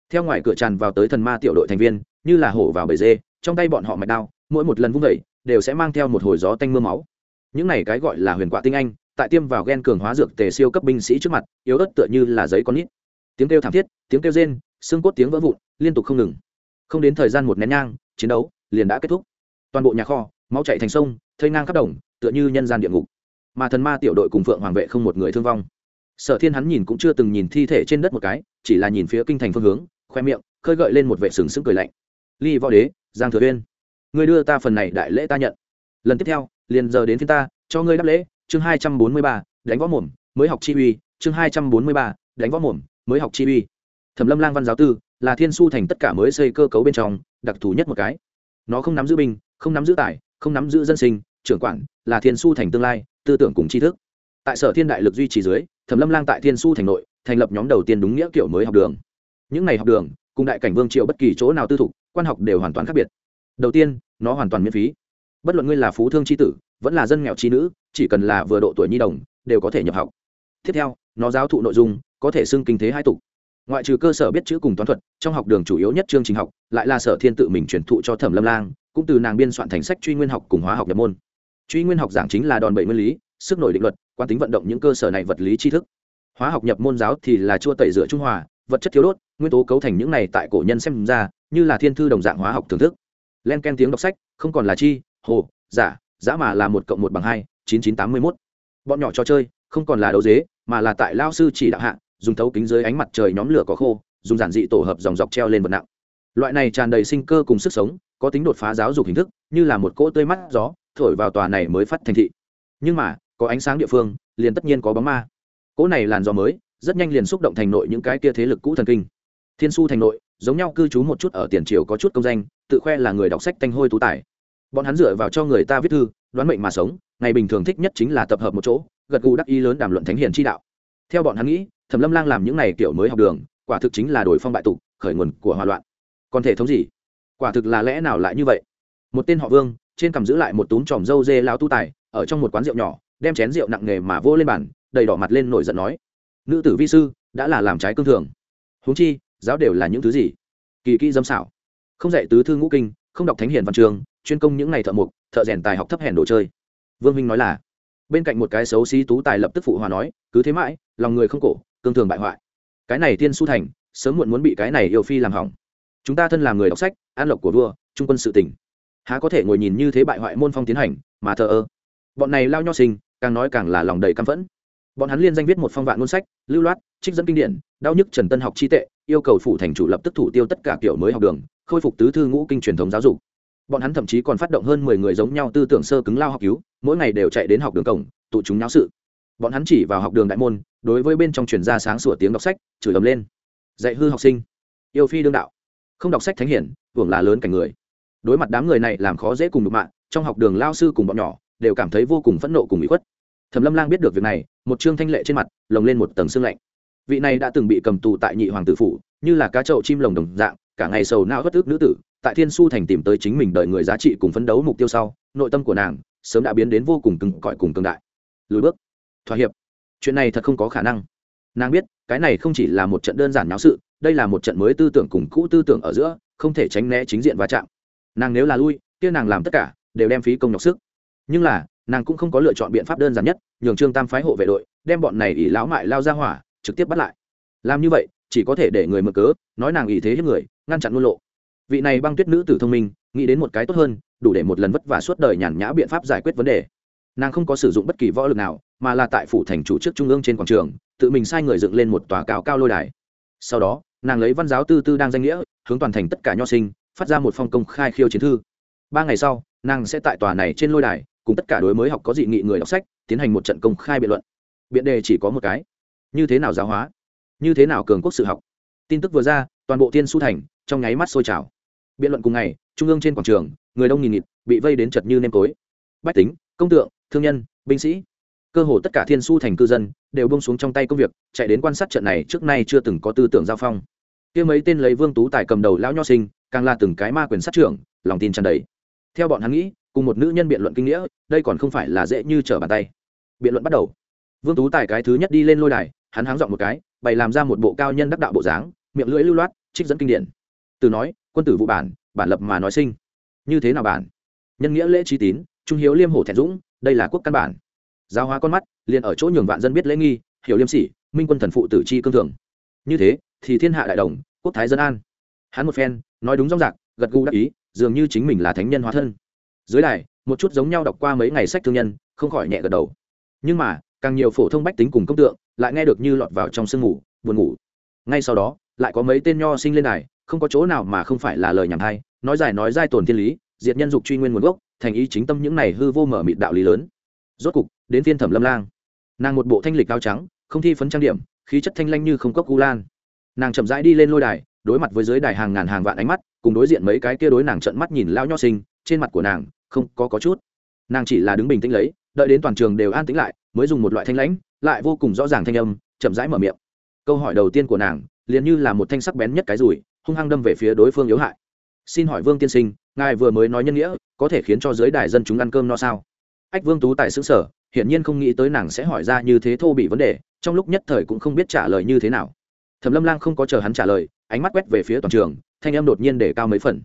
Theo ngoài cửa tràn vào tới thần ma tiểu đội thành viên, như là hổ vào bầy dê, trong tay bọn họ mạch đao, mỗi một lần vung vẩy đều sẽ mang theo một hồi gió tanh mưa máu những này cái gọi là huyền quạ tinh anh, tại tiêm vào gen cường hóa dược tề siêu cấp binh sĩ trước mặt, yếu ớt tựa như là giấy con nít. Tiếng kêu thảm thiết, tiếng kêu rên, xương cốt tiếng vỡ vụn, liên tục không ngừng. Không đến thời gian một nén nhang, chiến đấu liền đã kết thúc. Toàn bộ nhà kho, máu chạy thành sông, thây ngang khắp đồng, tựa như nhân gian địa ngục. Mà thần ma tiểu đội cùng phượng hoàng vệ không một người thương vong. Sở thiên hắn nhìn cũng chưa từng nhìn thi thể trên đất một cái, chỉ là nhìn phía kinh thành phương hướng, khoe miệng, khơi gợi lên một vệ sừng sững cười lạnh. Ly võ đế, giang thừa uyên, người đưa ta phần này đại lễ ta nhận. Lần tiếp theo liền giờ đến phía ta, cho ngươi đáp lễ, chương hai trăm bốn mươi ba, đánh võ mồm, mới học chi uy, chương hai trăm bốn mươi ba, đánh võ mồm, mới học chi uy. Thẩm lâm lang văn giáo tư, là thiên su thành tất cả mới xây cơ cấu bên trong, đặc thù nhất một cái. Nó không nắm giữ binh, không nắm giữ tài, không nắm giữ dân sinh, trưởng quản, là thiên su thành tương lai, tư tưởng cùng tri thức. Tại sở thiên đại lực duy trì dưới, thẩm lâm lang tại thiên su thành nội, thành lập nhóm đầu tiên đúng nghĩa kiểu mới học đường. Những n à y học đường, cùng đại cảnh vương triệu bất kỳ chỗ nào tư thục, quan học đều hoàn toàn khác biệt. Đầu tiên, nó hoàn toàn miễn phí bất luận ngươi là phú thương c h i tử, vẫn là dân nghèo c h i nữ, chỉ cần là vừa độ tuổi nhi đồng, đều có thể nhập học. Tiếp theo, nó giáo thụ nội dung, có thể xưng kinh thế hai tục. Ngoại trừ cơ sở biết chữ cùng toán thuật, trong học đường chủ yếu nhất chương trình học, lại là sở thiên tự mình truyền thụ cho thẩm lâm lang, cũng từ nàng biên soạn thành sách truy nguyên học cùng hóa học nhập môn. Truy nguyên học giảng chính là đòn bẩy nguyên lý, sức nổi định luật quan tính vận động những cơ sở này vật lý tri thức. Hóa học nhập môn giáo thì là chua tẩy rửa trung hòa, vật chất thiếu đốt, nguyên tố cấu thành những này tại cổ nhân xem ra, như là thiên thư đồng dạng hóa học thưởng thức. Len ken tiếng đọc sách, không còn là chi hồ, giả giả mà là một cộng một bằng hai, chín chín tám mươi mốt. Bọn nhỏ trò chơi, không còn là đấu dế, mà là tại lao sư chỉ đạo hạ, dùng thấu kính dưới ánh mặt trời nhóm lửa có khô, dùng giản dị tổ hợp dòng dọc treo lên vật nặng. Loại này tràn đầy sinh cơ cùng sức sống, có tính đột phá giáo dục hình thức, như là một cỗ tươi mắt gió, thổi vào tòa này mới phát thành thị. Nhưng mà, có ánh sáng địa phương, liền tất nhiên có bóng ma. Cỗ này làn gió mới, rất nhanh liền xúc động thành nội những cái kia thế lực cũ thần kinh. Thiên su thành nội, giống nhau cư trú một chút ở tiền triều có chút công danh, tự khoe là người đọc sách tanh hôi tú tài bọn hắn dựa vào cho người ta viết thư, đoán mệnh mà sống, ngày bình thường thích nhất chính là tập hợp một chỗ, gật gù đắc ý lớn đàm luận thánh hiền chi đạo. Theo bọn hắn nghĩ, thẩm lâm lang làm những này kiểu mới học đường, quả thực chính là đổi phong bại tục, khởi nguồn của hòa loạn. Còn thể thống gì? Quả thực là lẽ nào lại như vậy? Một tên họ vương, trên cầm giữ lại một túm tròm dâu dê lao tu tài, ở trong một quán rượu nhỏ, đem chén rượu nặng nghề mà vô lên bàn, đầy đỏ mặt lên nổi giận nói, nữ tử vi sư, đã là làm trái cương thường. Huống chi, giáo đều là những thứ gì? Kỳ kỹ dâm xảo. Không dạy tứ thư ngũ kinh, không đọc thánh hiền văn trường chuyên công những ngày thợ mộc, thợ rèn tài học thấp hèn đồ chơi. Vương minh nói là, bên cạnh một cái xấu xí tú tài lập tức phụ hòa nói, cứ thế mãi, lòng người không cổ cương thường bại hoại. Cái này tiên su thành, sớm muộn muốn bị cái này yêu phi làm hỏng. Chúng ta thân làm người đọc sách, an lộc của vua, trung quân sự tỉnh. Há có thể ngồi nhìn như thế bại hoại môn phong tiến hành, mà thờ ơ. Bọn này lao nho sinh, càng nói càng là lòng đầy căm phẫn. Bọn hắn liên danh viết một phong vạn ngôn sách, lưu loát, trích dẫn kinh điển, đau nhức trần tân học chi tệ, yêu cầu phủ thành chủ lập tức thủ tiêu tất cả kiểu mới học đường, khôi phục tứ thư ngũ kinh truyền thống giáo dục bọn hắn thậm chí còn phát động hơn mười người giống nhau tư tưởng sơ cứng lao học cứu, mỗi ngày đều chạy đến học đường cổng, tụ chúng náo sự. Bọn hắn chỉ vào học đường đại môn, đối với bên trong truyền ra sáng sủa tiếng đọc sách, chửi ầm lên. Dạy hư học sinh. Yêu phi đương đạo. Không đọc sách thánh hiển, hưởng là lớn cảnh người. Đối mặt đám người này làm khó dễ cùng đục mạng, trong học đường lao sư cùng bọn nhỏ đều cảm thấy vô cùng phẫn nộ cùng bị khuất. Thẩm lâm lang biết được việc này, một trương thanh lệ trên mặt, lồng lên một tầng xương lạnh. Vị này đã từng bị cầm tù tại nhị hoàng tử phủ, như là cá trậu chim lồng đồng dạng, cả ngày sầu não bất ức nữ tử tại thiên su thành tìm tới chính mình đợi người giá trị cùng phấn đấu mục tiêu sau, nội tâm của nàng sớm đã biến đến vô cùng cứng cỏi cùng cường đại. Lùi bước. Thỏa hiệp. Chuyện này thật không có khả năng. Nàng biết, cái này không chỉ là một trận đơn giản náo sự, đây là một trận mới tư tưởng cùng cũ tư tưởng ở giữa, không thể tránh né chính diện va chạm. Nàng nếu là lui, kia nàng làm tất cả, đều đem phí công nhọc sức. Nhưng là, nàng cũng không có lựa chọn biện pháp đơn giản nhất, nhường trương tam phái hộ vệ đội, đem bọn này ỉ lão mại lao ra hỏa, trực tiếp bắt lại. Làm như vậy, chỉ có thể để người mở cớ, nói nàng ỉ thế hiếp người, ngăn chặn ngôn lộ vị này băng tuyết nữ tử thông minh, nghĩ đến một cái tốt hơn, đủ để một lần vất vả suốt đời nhàn nhã biện pháp giải quyết vấn đề. Nàng không có sử dụng bất kỳ võ lực nào, mà là tại phủ thành chủ trước trung ương trên quảng trường, tự mình sai người dựng lên một tòa cao cao lôi đài. Sau đó, nàng lấy văn giáo tư tư đang danh nghĩa, hướng toàn thành tất cả nho sinh, phát ra một phong công khai khiêu chiến thư. Ba ngày sau, nàng sẽ tại tòa này trên lôi đài, cùng tất cả đối mới học có dị nghị người đọc sách, tiến hành một trận công khai biện luận. Biện đề chỉ có một cái. Như thế nào giáo hóa? Như thế nào cường quốc sự học? Tin tức vừa ra, toàn bộ tiên su thành, trong nháy mắt sôi trào biện luận cùng ngày, trung ương trên quảng trường, người đông nghìn nghịt, bị vây đến chật như nêm tối. Bách tính, công tượng, thương nhân, binh sĩ, cơ hồ tất cả thiên su thành cư dân đều bông xuống trong tay công việc, chạy đến quan sát trận này trước nay chưa từng có tư tưởng giao phong. Kia mấy tên lấy vương tú tài cầm đầu lão nho sinh, càng là từng cái ma quyền sát trưởng, lòng tin tràn đầy. Theo bọn hắn nghĩ, cùng một nữ nhân biện luận kinh nghĩa, đây còn không phải là dễ như trở bàn tay. Biện luận bắt đầu. Vương tú tài cái thứ nhất đi lên lôi đài, hắn háng dọn một cái, bày làm ra một bộ cao nhân đắc đạo bộ dáng, miệng lưỡi lưu loát, trích dẫn kinh điển. Từ nói quân tử vụ bản bản lập mà nói sinh. Như thế nào bản? Nhân nghĩa lễ trí tín, trung hiếu liêm hổ thẹn dũng, đây là quốc căn bản. Giáo hóa con mắt, liền ở chỗ nhường vạn dân biết lễ nghi, hiểu liêm sỉ, minh quân thần phụ tử chi cương thường. Như thế, thì thiên hạ đại đồng, quốc thái dân an. Hắn một phen, nói đúng rong rạc, gật gù đắc ý, dường như chính mình là thánh nhân hóa thân. Dưới đài, một chút giống nhau đọc qua mấy ngày sách thương nhân, không khỏi nhẹ gật đầu. Nhưng mà, càng nhiều phổ thông bách tính cùng công tượng, lại nghe được như lọt vào trong sương ngủ buồn ngủ. Ngay sau đó, lại có mấy tên nho sinh lên đài không có chỗ nào mà không phải là lời nhảm hay nói dài nói dai tồn thiên lý, diệt nhân dục truy nguyên nguồn gốc, thành ý chính tâm những này hư vô mở mịt đạo lý lớn. Rốt cục, đến phiên thẩm lâm lang. Nàng một bộ thanh lịch cao trắng, không thi phấn trang điểm, khí chất thanh lanh như không cốc gu lan. Nàng chậm rãi đi lên lôi đài, đối mặt với dưới đài hàng ngàn hàng vạn ánh mắt, cùng đối diện mấy cái kia đối nàng trợn mắt nhìn lao nho sinh, trên mặt của nàng, không có có chút. Nàng chỉ là đứng bình tĩnh lấy, đợi đến toàn trường đều an tĩnh lại, mới dùng một loại thanh lãnh, lại vô cùng rõ ràng thanh âm, chậm rãi mở miệng. Câu hỏi đầu tiên của nàng, liền như là một thanh sắc bén nhất cái rủi hung hăng đâm về phía đối phương yếu hại. Xin hỏi vương tiên sinh, ngài vừa mới nói nhân nghĩa, có thể khiến cho giới đài dân chúng ăn cơm no sao? Ách, vương tú tại xứ sở hiển nhiên không nghĩ tới nàng sẽ hỏi ra như thế thô bị vấn đề, trong lúc nhất thời cũng không biết trả lời như thế nào. Thẩm lâm lang không có chờ hắn trả lời, ánh mắt quét về phía toàn trường, thanh em đột nhiên để cao mấy phần.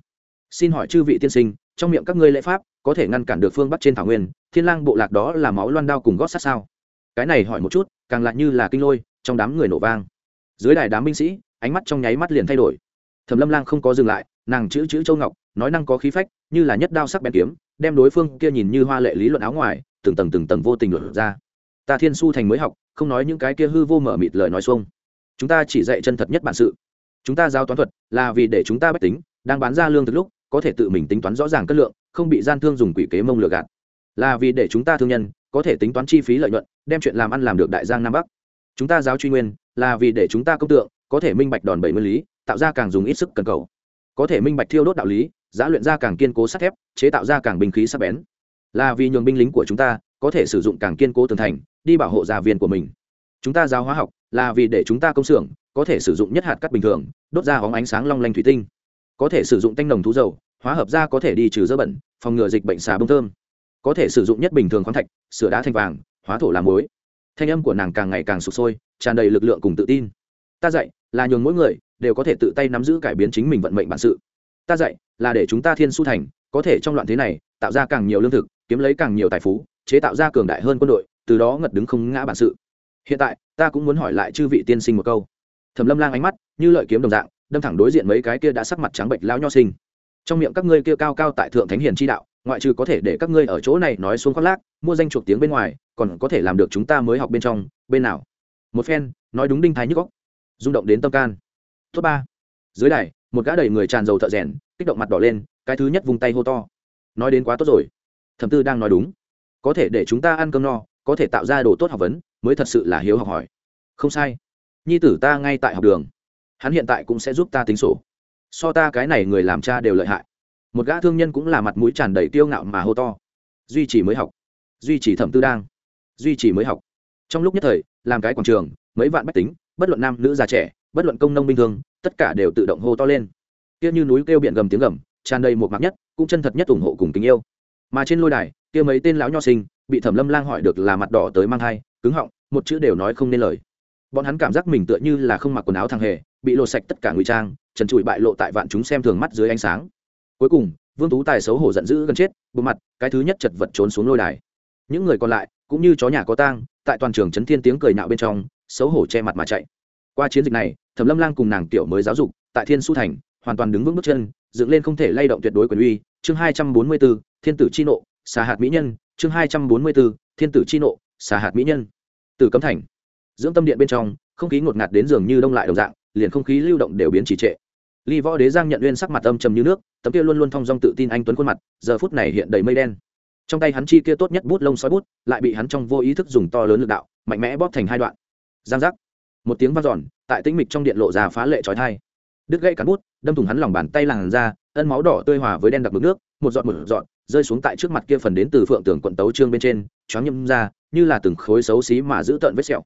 Xin hỏi chư vị tiên sinh, trong miệng các ngươi lễ pháp, có thể ngăn cản được phương bắc trên thảo nguyên, thiên lang bộ lạc đó là máu loan đao cùng gót sát sao? Cái này hỏi một chút, càng lại như là kinh lôi, trong đám người nổ vang. Dưới đài đám binh sĩ, ánh mắt trong nháy mắt liền thay đổi thẩm lâm lang không có dừng lại, nàng chữ chữ châu ngọc, nói năng có khí phách, như là nhất đao sắc bén kiếm, đem đối phương kia nhìn như hoa lệ lý luận áo ngoài, từng tầng từng tầng vô tình luận ra. Ta thiên su thành mới học, không nói những cái kia hư vô mở mịt lời nói xuông. Chúng ta chỉ dạy chân thật nhất bản sự. Chúng ta giao toán thuật, là vì để chúng ta bách tính, đang bán ra lương thực lúc, có thể tự mình tính toán rõ ràng cân lượng, không bị gian thương dùng quỷ kế mông lừa gạt. Là vì để chúng ta thương nhân, có thể tính toán chi phí lợi nhuận, đem chuyện làm ăn làm được đại giang nam bắc. Chúng ta giáo truy nguyên, là vì để chúng ta công tượng, có thể minh bạch đòn bẩy nguyên lý tạo ra càng dùng ít sức cần cầu. Có thể minh bạch thiêu đốt đạo lý, giá luyện ra càng kiên cố sắt thép, chế tạo ra càng binh khí sắc bén. Là vì nhường binh lính của chúng ta có thể sử dụng càng kiên cố tường thành, đi bảo hộ gia viên của mình. Chúng ta giáo hóa học, là vì để chúng ta công xưởng có thể sử dụng nhất hạt cắt bình thường, đốt ra hóng ánh sáng long lanh thủy tinh. Có thể sử dụng tanh nồng thú dầu, hóa hợp ra có thể đi trừ dơ bẩn, phòng ngừa dịch bệnh xà bông thơm. Có thể sử dụng nhất bình thường khoáng thạch, sửa đá thành vàng, hóa thổ làm muối. Thanh âm của nàng càng ngày càng sụp sôi, tràn đầy lực lượng cùng tự tin. Ta dạy là nhường mỗi người đều có thể tự tay nắm giữ cải biến chính mình vận mệnh bản sự. Ta dạy là để chúng ta thiên su thành, có thể trong loạn thế này, tạo ra càng nhiều lương thực, kiếm lấy càng nhiều tài phú, chế tạo ra cường đại hơn quân đội, từ đó ngật đứng không ngã bản sự. Hiện tại, ta cũng muốn hỏi lại chư vị tiên sinh một câu. Thẩm lâm lang ánh mắt như lợi kiếm đồng dạng, đâm thẳng đối diện mấy cái kia đã sắc mặt trắng bệnh lão nho sinh. Trong miệng các ngươi kia cao cao tại thượng thánh hiền chi đạo, ngoại trừ có thể để các ngươi ở chỗ này nói xuống khoác lác, mua danh chuộc tiếng bên ngoài, còn có thể làm được chúng ta mới học bên trong, bên nào? Một phen, nói đúng đinh thái nhức góc rung động đến tâm can thứ ba. Dưới đài, một gã đầy người tràn dầu thợ rèn, kích động mặt đỏ lên, cái thứ nhất vùng tay hô to. Nói đến quá tốt rồi. Thẩm tư đang nói đúng. Có thể để chúng ta ăn cơm no, có thể tạo ra đồ tốt học vấn, mới thật sự là hiếu học hỏi. Không sai. Nhi tử ta ngay tại học đường. Hắn hiện tại cũng sẽ giúp ta tính sổ. So ta cái này người làm cha đều lợi hại. Một gã thương nhân cũng là mặt mũi tràn đầy tiêu ngạo mà hô to. Duy trì mới học. Duy trì thẩm tư đang. Duy trì mới học. Trong lúc nhất thời, làm cái quảng trường, mấy vạn bách tính, bất luận nam, nữ, già, trẻ bất luận công nông bình thường tất cả đều tự động hô to lên. Kia như núi kêu biển gầm tiếng gầm, tràn đầy một mặt nhất, cũng chân thật nhất ủng hộ cùng tình yêu. Mà trên lôi đài, kia mấy tên lão nho sinh, bị thẩm lâm lang hỏi được là mặt đỏ tới mang thai, cứng họng, một chữ đều nói không nên lời. Bọn hắn cảm giác mình tựa như là không mặc quần áo thằng hề, bị lộ sạch tất cả ngụy trang, trần trụi bại lộ tại vạn chúng xem thường mắt dưới ánh sáng. Cuối cùng, vương tú tài xấu hổ giận dữ gần chết bộ mặt, cái thứ nhất chật vật trốn xuống lôi đài. Những người còn lại, cũng như chó nhà có tang, tại toàn trường chấn thiên tiếng cười nạo bên trong, xấu hổ che mặt mà chạy. Qua chiến dịch này thẩm lâm lang cùng nàng tiểu mới giáo dục, tại thiên su thành, hoàn toàn đứng vững bước chân, dựng lên không thể lay động tuyệt đối quyền uy. Chương hai trăm bốn mươi b ố thiên tử chi nộ, xà hạt mỹ nhân. Chương hai trăm bốn mươi b ố thiên tử chi nộ, xà hạt mỹ nhân. Từ cấm thành, dưỡng tâm điện bên trong, không khí ngột ngạt đến dường như đông lại đồng dạng, liền không khí lưu động đều biến trì trệ. Ly võ đế giang nhận lên sắc mặt âm trầm như nước, tấm kia luôn luôn thong dong tự tin anh tuấn khuôn mặt, giờ phút này hiện đầy mây đen. Trong tay hắn chi kia tốt nhất bút lông xói bút, lại bị hắn trong vô ý thức dùng to lớn lực đạo, mạnh mẽ bóp thành hai đoạn. Giang giác một tiếng vang giòn tại tĩnh mịch trong điện lộ ra phá lệ trói thai đứt gãy cắn bút, đâm thủng hắn lòng bàn tay làn ra ân máu đỏ tươi hòa với đen đặc mực nước, một giọt một giọt, rơi xuống tại trước mặt kia phần đến từ phượng tường quận tấu trương bên trên, choáng nhâm ra, như là từng khối xấu xí mà giữ tợn vết sẹo.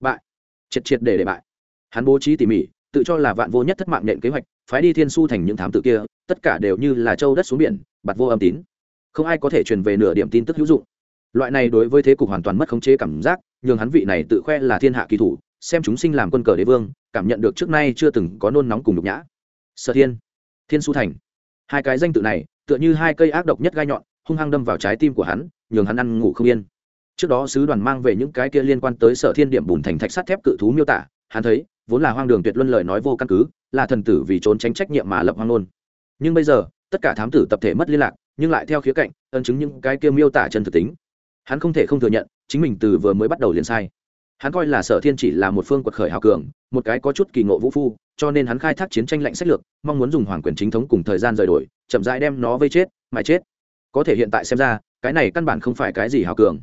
Bại. Triệt triệt để để bại. Hắn bố trí tỉ mỉ, tự cho là vạn vô nhất thất mạng nện kế hoạch, phái đi thiên su thành những thám tử kia, tất cả đều như là châu đất xuống biển bặt vô âm tín. Không ai có thể truyền về nửa điểm tin tức hữu dụng. Loại này đối với thế cục hoàn toàn mất khống chế cảm giác, nhường hắn vị này tự khoe là thiên hạ kỳ thủ xem chúng sinh làm quân cờ đế vương, cảm nhận được trước nay chưa từng có nôn nóng cùng nhục nhã. Sở thiên thiên su thành. Hai cái danh tự này, tựa như hai cây ác độc nhất gai nhọn, hung hăng đâm vào trái tim của hắn, nhường hắn ăn ngủ không yên. Trước đó sứ đoàn mang về những cái kia liên quan tới sở thiên điểm bùn thành thạch sắt thép cự thú miêu tả, hắn thấy, vốn là hoang đường tuyệt luân lời nói vô căn cứ, là thần tử vì trốn tránh trách nhiệm mà lập hoang nôn nhưng bây giờ, tất cả thám tử tập thể mất liên lạc, nhưng lại theo khía cạnh ân chứng những cái kia miêu tả chân thực tính. Hắn không thể không thừa nhận, chính mình từ vừa mới bắt đầu liền sai hắn coi là sở thiên chỉ là một phương quật khởi hào cường, một cái có chút kỳ ngộ vũ phu, cho nên hắn khai thác chiến tranh lạnh sách lược, mong muốn dùng hoàng quyền chính thống cùng thời gian rời đổi, chậm rãi đem nó vây chết mà chết. Có thể hiện tại xem ra, cái này căn bản không phải cái gì hào cường.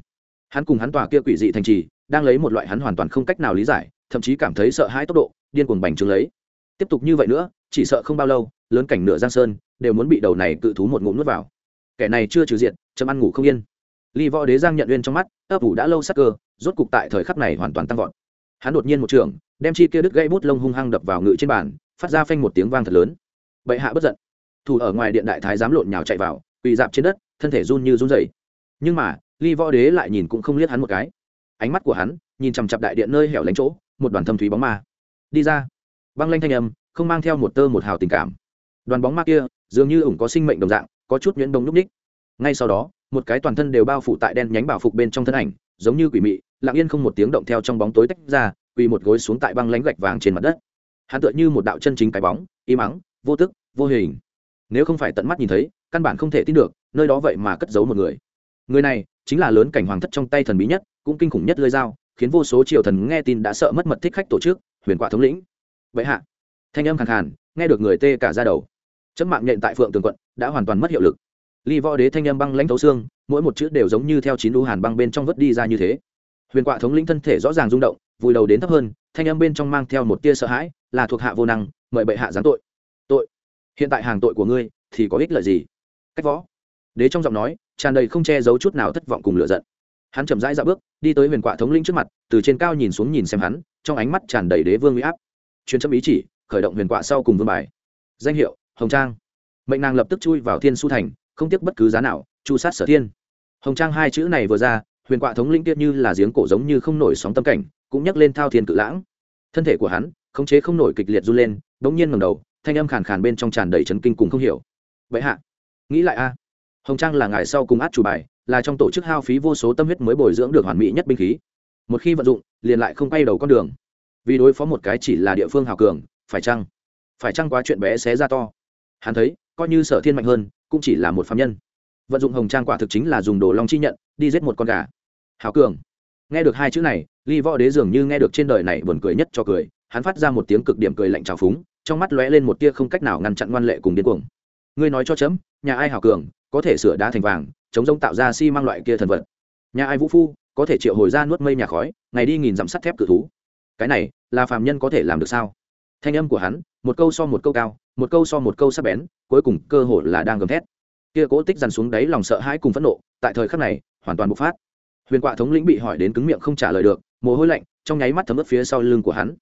Hắn cùng hắn tòa kia quỷ dị thành trì, đang lấy một loại hắn hoàn toàn không cách nào lý giải, thậm chí cảm thấy sợ hãi tốc độ, điên cuồng bành trướng lấy. Tiếp tục như vậy nữa, chỉ sợ không bao lâu, lớn cảnh nửa giang sơn, đều muốn bị đầu này cự thú một ngụm nuốt vào. Kẻ này chưa trừ diện chấm ăn ngủ không yên. Ly võ đế giang nhận uyên trong mắt, ấp ủ đã lâu sắc cơ rốt cục tại thời khắc này hoàn toàn tăng vọt. Hắn đột nhiên một trường, đem chi kia đứt gãy bút lông hung hăng đập vào ngự trên bàn, phát ra phanh một tiếng vang thật lớn. Bệ hạ bất giận. Thủ ở ngoài điện đại thái dám lộn nhào chạy vào, quỳ dạp trên đất, thân thể run như run rẩy. Nhưng mà, ly võ đế lại nhìn cũng không liếc hắn một cái. Ánh mắt của hắn, nhìn chằm chặp đại điện nơi hẻo lánh chỗ, một đoàn thâm thúy bóng ma. Đi ra. Băng lanh thanh âm, không mang theo một tơ một hào tình cảm. Đoàn bóng ma kia, dường như ủng có sinh mệnh đồng dạng, có chút nhuyễn đông lúc ních. Ngay sau đó, một cái toàn thân đều bao phủ tại đen nhánh bảo phục bên trong thân ảnh, giống như quỷ mị lặng yên không một tiếng động theo trong bóng tối tách ra, quỳ một gối xuống tại băng lánh gạch vàng trên mặt đất. Hắn tựa như một đạo chân chính cái bóng im ắng vô tức, vô hình. Nếu không phải tận mắt nhìn thấy, căn bản không thể tin được, nơi đó vậy mà cất giấu một người. Người này, chính là lớn cảnh hoàng thất trong tay thần bí nhất, cũng kinh khủng nhất lơi dao, khiến vô số triều thần nghe tin đã sợ mất mật thích khách tổ chức, huyền quả thống lĩnh. Vậy hạ, thanh âm khẳng hàn nghe được người tê cả ra đầu. Chấm mạng nhện tại phượng tường quận, đã hoàn toàn mất hiệu lực. Ly võ đế thanh âm băng lãnh thấu xương, mỗi một chữ đều giống như theo chín đu hàn băng bên trong vớt đi ra như thế huyền quạ thống lĩnh thân thể rõ ràng rung động, vùi đầu đến thấp hơn, thanh âm bên trong mang theo một tia sợ hãi, là thuộc hạ vô năng, mời bệ hạ giáng tội. Tội? Hiện tại hàng tội của ngươi, thì có ích lợi gì? Cách võ. Đế trong giọng nói, tràn đầy không che giấu chút nào thất vọng cùng lựa giận. Hắn chậm rãi ra bước, đi tới huyền quạ thống linh trước mặt, từ trên cao nhìn xuống nhìn xem hắn, trong ánh mắt tràn đầy đế vương huy áp. Chuyên châm ý chỉ, khởi động huyền quạ sau cùng vương bài. Danh hiệu, hồng trang. Mệnh nàng lập tức chui vào thiên su thành, không tiếc bất cứ giá nào, chu sát sở thiên. Hồng trang hai chữ này vừa ra huyền quạ thống linh tiết như là giếng cổ giống như không nổi sóng tâm cảnh, cũng nhắc lên thao thiên cự lãng. Thân thể của hắn, khống chế không nổi kịch liệt run lên, bỗng nhiên ngầm đầu, thanh âm khàn khàn bên trong tràn đầy chấn kinh cùng không hiểu. Vậy hạ, nghĩ lại a. Hồng trang là ngài sau cùng át chủ bài, là trong tổ chức hao phí vô số tâm huyết mới bồi dưỡng được hoàn mỹ nhất binh khí. Một khi vận dụng, liền lại không quay đầu con đường. Vì đối phó một cái chỉ là địa phương hào cường, phải chăng? Phải chăng quá chuyện bé xé ra to? Hắn thấy, coi như sở thiên mạnh hơn, cũng chỉ là một phạm nhân. Vận dụng hồng trang quả thực chính là dùng đồ long chi nhận, đi giết một con gà hào cường. Nghe được hai chữ này, ly võ đế dường như nghe được trên đời này buồn cười nhất cho cười, hắn phát ra một tiếng cực điểm cười lạnh trào phúng, trong mắt lóe lên một tia không cách nào ngăn chặn ngoan lệ cùng điên cuồng. Ngươi nói cho chấm, nhà ai hào cường, có thể sửa đá thành vàng, chống giống tạo ra xi、si、mang loại kia thần vật. Nhà ai vũ phu, có thể triệu hồi ra nuốt mây nhà khói, ngày đi nghìn dặm sắt thép cự thú. Cái này, là phàm nhân có thể làm được sao? Thanh âm của hắn, một câu so một câu cao, một câu so một câu sắc bén, cuối cùng cơ hội là đang gầm thét. Kia cố tích dằn xuống đáy lòng sợ hãi cùng phẫn nộ, tại thời khắc này, hoàn toàn bộc phát huyền quạ thống lĩnh bị hỏi đến cứng miệng không trả lời được, mồ hôi lạnh, trong nháy mắt thấm ướt phía sau lưng của hắn.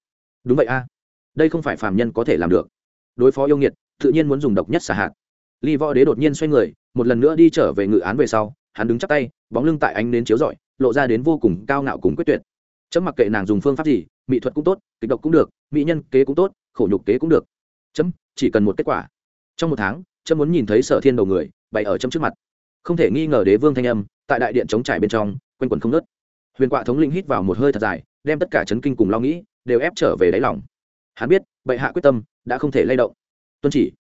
Đúng vậy a. Đây không phải phàm nhân có thể làm được. Đối phó yêu nghiệt, tự nhiên muốn dùng độc nhất xả hạt. Ly võ đế đột nhiên xoay người, một lần nữa đi trở về ngự án về sau, hắn đứng chắc tay, bóng lưng tại ánh đến chiếu rọi, lộ ra đến vô cùng cao ngạo cùng quyết tuyệt. Chấm mặc kệ nàng dùng phương pháp gì, mỹ thuật cũng tốt, kịch độc cũng được, mỹ nhân kế cũng tốt, khổ nhục kế cũng được. Chấm, chỉ cần một kết quả. Trong một tháng, chấm muốn nhìn thấy sở thiên đầu người, bày ở chấm trước mặt. Không thể nghi ngờ đế vương thanh âm, tại đại điện chống trải bên trong quanh quần không nớt. Huyền quạ thống linh hít vào một hơi thật dài, đem tất cả chấn kinh cùng lo nghĩ đều ép trở về đáy lòng. Hắn biết, bệ hạ quyết tâm đã không thể lay động. Tuân chỉ.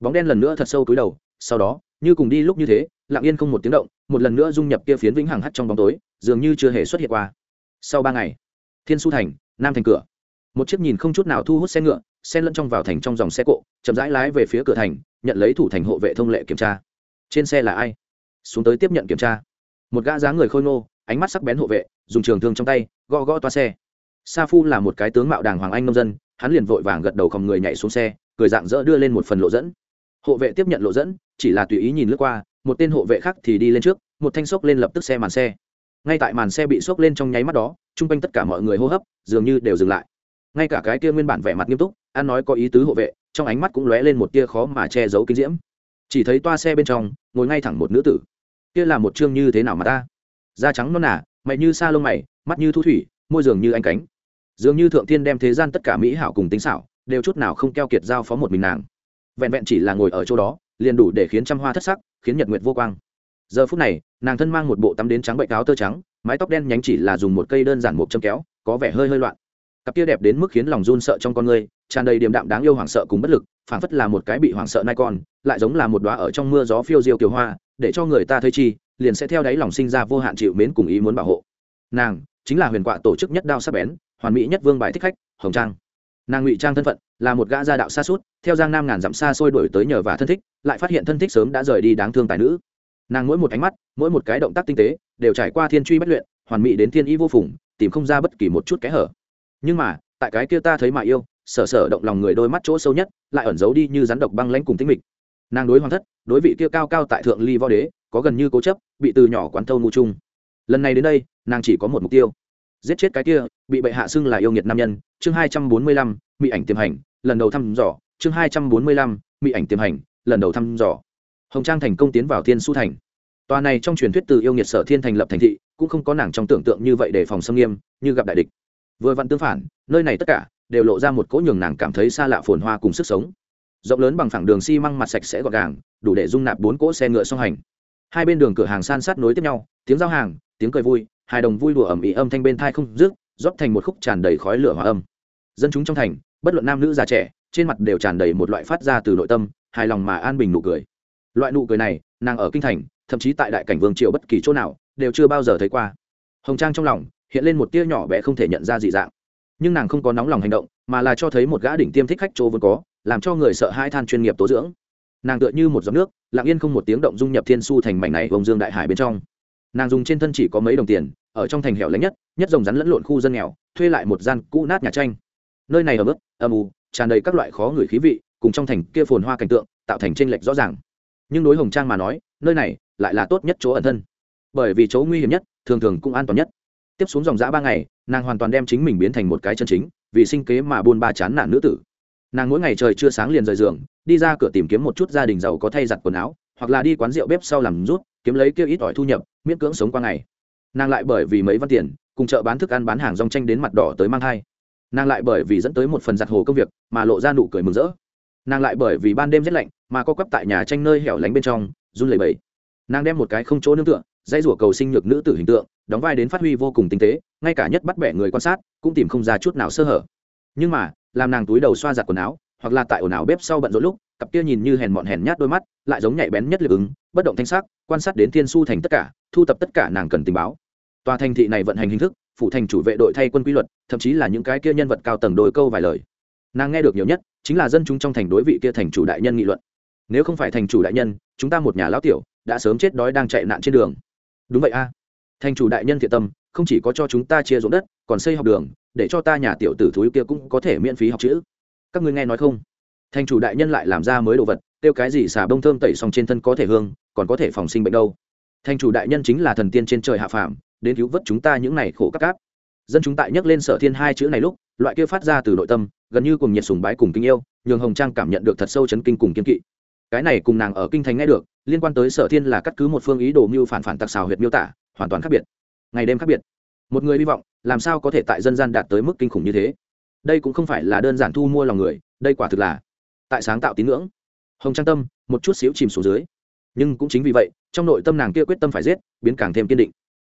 Bóng đen lần nữa thật sâu túi đầu, sau đó, như cùng đi lúc như thế, lặng yên không một tiếng động, một lần nữa dung nhập kia phiến vĩnh hằng hắt trong bóng tối, dường như chưa hề xuất hiện qua. Sau ba ngày, thiên su thành, nam thành cửa. Một chiếc nhìn không chút nào thu hút xe ngựa, xen lẫn trong vào thành trong dòng xe cộ, chậm rãi lái về phía cửa thành, nhận lấy thủ thành hộ vệ thông lệ kiểm tra. Trên xe là ai? Xuống tới tiếp nhận kiểm tra. Một gã dáng người khôi ngô ánh mắt sắc bén hộ vệ, dùng trường thương trong tay, gõ gõ toa xe. Sa phu là một cái tướng mạo đàng hoàng anh nông dân, hắn liền vội vàng gật đầu khom người nhảy xuống xe, cười dạng dỡ đưa lên một phần lộ dẫn. Hộ vệ tiếp nhận lộ dẫn, chỉ là tùy ý nhìn lướt qua, một tên hộ vệ khác thì đi lên trước, một thanh xốc lên lập tức xe màn xe. Ngay tại màn xe bị xốc lên trong nháy mắt đó, chung quanh tất cả mọi người hô hấp, dường như đều dừng lại. Ngay cả cái kia nguyên bản vẻ mặt nghiêm túc an nói có ý tứ hộ vệ, trong ánh mắt cũng lóe lên một tia khó mà che giấu kinh diễm. Chỉ thấy toa xe bên trong, ngồi ngay thẳng một nữ tử. Kia là một chương như thế nào mà ta? Da trắng non nả mày như sa lông mày, mắt như thu thủy, môi dường như anh cánh. Dường như thượng thiên đem thế gian tất cả mỹ hảo cùng tính xảo, đều chút nào không keo kiệt giao phó một mình nàng. Vẹn vẹn chỉ là ngồi ở chỗ đó, liền đủ để khiến trăm hoa thất sắc, khiến nhật nguyệt vô quang. Giờ phút này, nàng thân mang một bộ tắm đến trắng bệnh áo tơ trắng, mái tóc đen nhánh chỉ là dùng một cây đơn giản một châm kéo, có vẻ hơi hơi loạn. Cặp kia đẹp đến mức khiến lòng run sợ trong con người, tràn đầy điềm đạm đáng yêu hoảng sợ cùng bất lực, phảng phất là một cái bị hoảng sợ nai con, lại giống là một đóa ở trong mưa gió phiêu diêu kiều hoa, để cho người ta thấy chi liền sẽ theo đáy lòng sinh ra vô hạn chịu mến cùng ý muốn bảo hộ. Nàng chính là huyền quạ tổ chức nhất đao sắc bén, hoàn mỹ nhất vương bài thích khách, hồng trang. Nàng ngụy trang thân phận là một gã gia đạo xa suốt, theo giang nam ngàn dặm xa xôi đổi tới nhờ và thân thích, lại phát hiện thân thích sớm đã rời đi đáng thương tài nữ. Nàng mỗi một ánh mắt, mỗi một cái động tác tinh tế, đều trải qua thiên truy bất luyện, hoàn mỹ đến thiên ý vô phùng, tìm không ra bất kỳ một chút kẽ hở. Nhưng mà, tại cái kia ta thấy mà yêu, sở sở động lòng người đôi mắt chỗ sâu nhất, lại ẩn giấu đi như rắn độc băng lãnh cùng tinh mịch nàng đối hoàng thất, đối vị kia cao cao tại thượng ly võ đế, có gần như cố chấp, bị từ nhỏ quán thâu ngu chung. Lần này đến đây, nàng chỉ có một mục tiêu, giết chết cái kia, bị bệ hạ xưng là yêu nghiệt nam nhân, chương hai trăm bốn mươi lăm mỹ ảnh tiềm hành, lần đầu thăm dò, chương hai trăm bốn mươi lăm mỹ ảnh tiềm hành, lần đầu thăm dò. Hồng trang thành công tiến vào thiên su thành. Tòa này trong truyền thuyết từ yêu nghiệt sở thiên thành lập thành thị, cũng không có nàng trong tưởng tượng như vậy để phòng xâm nghiêm, như gặp đại địch. Vừa vặn tương phản, nơi này tất cả đều lộ ra một cỗ nhường nàng cảm thấy xa lạ phồn hoa cùng sức sống rộng lớn bằng phẳng đường xi măng mặt sạch sẽ gọn gàng, đủ để dung nạp bốn cỗ xe ngựa song hành. Hai bên đường cửa hàng san sát nối tiếp nhau, tiếng giao hàng, tiếng cười vui, hai đồng vui đùa ẩm ý âm thanh bên thai không rước rót thành một khúc tràn đầy khói lửa hòa âm. Dân chúng trong thành, bất luận nam nữ già trẻ, trên mặt đều tràn đầy một loại phát ra từ nội tâm, hài lòng mà an bình nụ cười. Loại nụ cười này, nàng ở kinh thành, thậm chí tại đại cảnh vương triều bất kỳ chỗ nào, đều chưa bao giờ thấy qua. Hồng trang trong lòng, hiện lên một tia nhỏ bé không thể nhận ra dị dạng. Nhưng nàng không có nóng lòng hành động, mà là cho thấy một gã đỉnh tiêm thích khách chỗ vốn có làm cho người sợ hai than chuyên nghiệp tố dưỡng. Nàng tựa như một giọt nước, lặng yên không một tiếng động dung nhập thiên su thành mảnh này vòng dương đại hải bên trong. Nàng dùng trên thân chỉ có mấy đồng tiền, ở trong thành hẻo lánh nhất nhất rồng rắn lẫn lộn khu dân nghèo, thuê lại một gian cũ nát nhà tranh. Nơi này ở mức âm u, tràn đầy các loại khó người khí vị, cùng trong thành kia phồn hoa cảnh tượng, tạo thành tranh lệch rõ ràng. Nhưng đối hồng trang mà nói, nơi này lại là tốt nhất chỗ ẩn thân. Bởi vì chỗ nguy hiểm nhất, thường thường cũng an toàn nhất. Tiếp xuống dòng dã ba ngày, nàng hoàn toàn đem chính mình biến thành một cái chân chính, vì sinh kế mà buôn ba chán nản nữ tử nàng mỗi ngày trời chưa sáng liền rời giường, đi ra cửa tìm kiếm một chút gia đình giàu có thay giặt quần áo, hoặc là đi quán rượu bếp sau làm rút, kiếm lấy kia ít ỏi thu nhập, miễn cưỡng sống qua ngày. Nàng lại bởi vì mấy văn tiền, cùng chợ bán thức ăn bán hàng rong tranh đến mặt đỏ tới mang thai. Nàng lại bởi vì dẫn tới một phần giặt hồ công việc, mà lộ ra nụ cười mừng rỡ. Nàng lại bởi vì ban đêm rét lạnh, mà co quắp tại nhà tranh nơi hẻo lánh bên trong, run lẩy bẩy. Nàng đem một cái không chỗ nương tựa dây rủa cầu sinh nhược nữ tử hình tượng, đóng vai đến phát huy vô cùng tinh tế, ngay cả nhất bắt bẻ người quan sát, cũng tìm không ra chút nào sơ hở. Nhưng mà làm nàng túi đầu xoa giặt quần áo, hoặc là tại ồn ào bếp sau bận rộn lúc, cặp kia nhìn như hèn mọn hèn nhát đôi mắt, lại giống nhạy bén nhất lực ứng, bất động thanh sắc, quan sát đến thiên su thành tất cả, thu tập tất cả nàng cần tình báo. Tòa thành thị này vận hành hình thức, phụ thành chủ vệ đội thay quân quy luật, thậm chí là những cái kia nhân vật cao tầng đôi câu vài lời. Nàng nghe được nhiều nhất, chính là dân chúng trong thành đối vị kia thành chủ đại nhân nghị luận. Nếu không phải thành chủ đại nhân, chúng ta một nhà lão tiểu, đã sớm chết đói đang chạy nạn trên đường. Đúng vậy a. Thành chủ đại nhân thiện tâm, không chỉ có cho chúng ta chia ruộng đất, còn xây học đường để cho ta nhà tiểu tử thúi kia cũng có thể miễn phí học chữ. Các ngươi nghe nói không? Thành chủ đại nhân lại làm ra mới đồ vật tiêu cái gì xà bông thơm tẩy xong trên thân có thể hương, còn có thể phòng sinh bệnh đâu. Thành chủ đại nhân chính là thần tiên trên trời hạ phàm, đến cứu vớt chúng ta những này khổ các cáp dân chúng tại nhắc lên sở thiên hai chữ này lúc, loại kia phát ra từ nội tâm, gần như cùng nhiệt sùng bái cùng kinh yêu, nhường hồng trang cảm nhận được thật sâu chấn kinh cùng kiên kỵ. Cái này cùng nàng ở kinh thành nghe được, liên quan tới sở thiên là cắt cứ một phương ý đồ mưu phản phản tặc xào huyệt miêu tả, hoàn toàn khác biệt. Ngày đêm khác biệt. Một người hy vọng làm sao có thể tại dân gian đạt tới mức kinh khủng như thế? Đây cũng không phải là đơn giản thu mua lòng người, đây quả thực là tại sáng tạo tín ngưỡng. Hồng trang tâm, một chút xíu chìm xuống dưới. Nhưng cũng chính vì vậy, trong nội tâm nàng kia quyết tâm phải giết, biến càng thêm kiên định.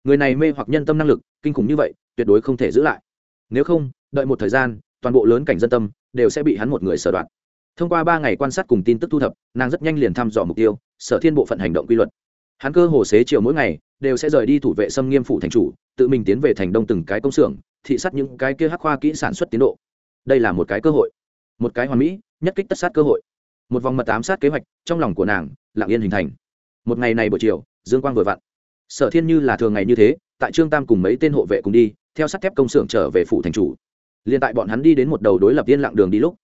Người này mê hoặc nhân tâm năng lực, kinh khủng như vậy, tuyệt đối không thể giữ lại. Nếu không, đợi một thời gian, toàn bộ lớn cảnh dân tâm đều sẽ bị hắn một người sở đoạt. Thông qua ba ngày quan sát cùng tin tức thu thập, nàng rất nhanh liền thăm dò mục tiêu, sở thiên bộ phận hành động quy luật. Hắn cơ hồ xế chiều mỗi ngày đều sẽ rời đi thủ vệ xâm nghiêm phủ thành chủ, tự mình tiến về thành đông từng cái công xưởng, thị sát những cái kia hắc khoa kỹ sản xuất tiến độ. Đây là một cái cơ hội, một cái hoàn mỹ, nhất kích tất sát cơ hội. Một vòng mật ám sát kế hoạch, trong lòng của nàng, lặng yên hình thành. Một ngày này buổi chiều, dương quang vừa vặn. Sở thiên như là thường ngày như thế, tại trương tam cùng mấy tên hộ vệ cùng đi, theo sắt thép công xưởng trở về phủ thành chủ. Liền tại bọn hắn đi đến một đầu đối lập yên lặng đường đi lúc,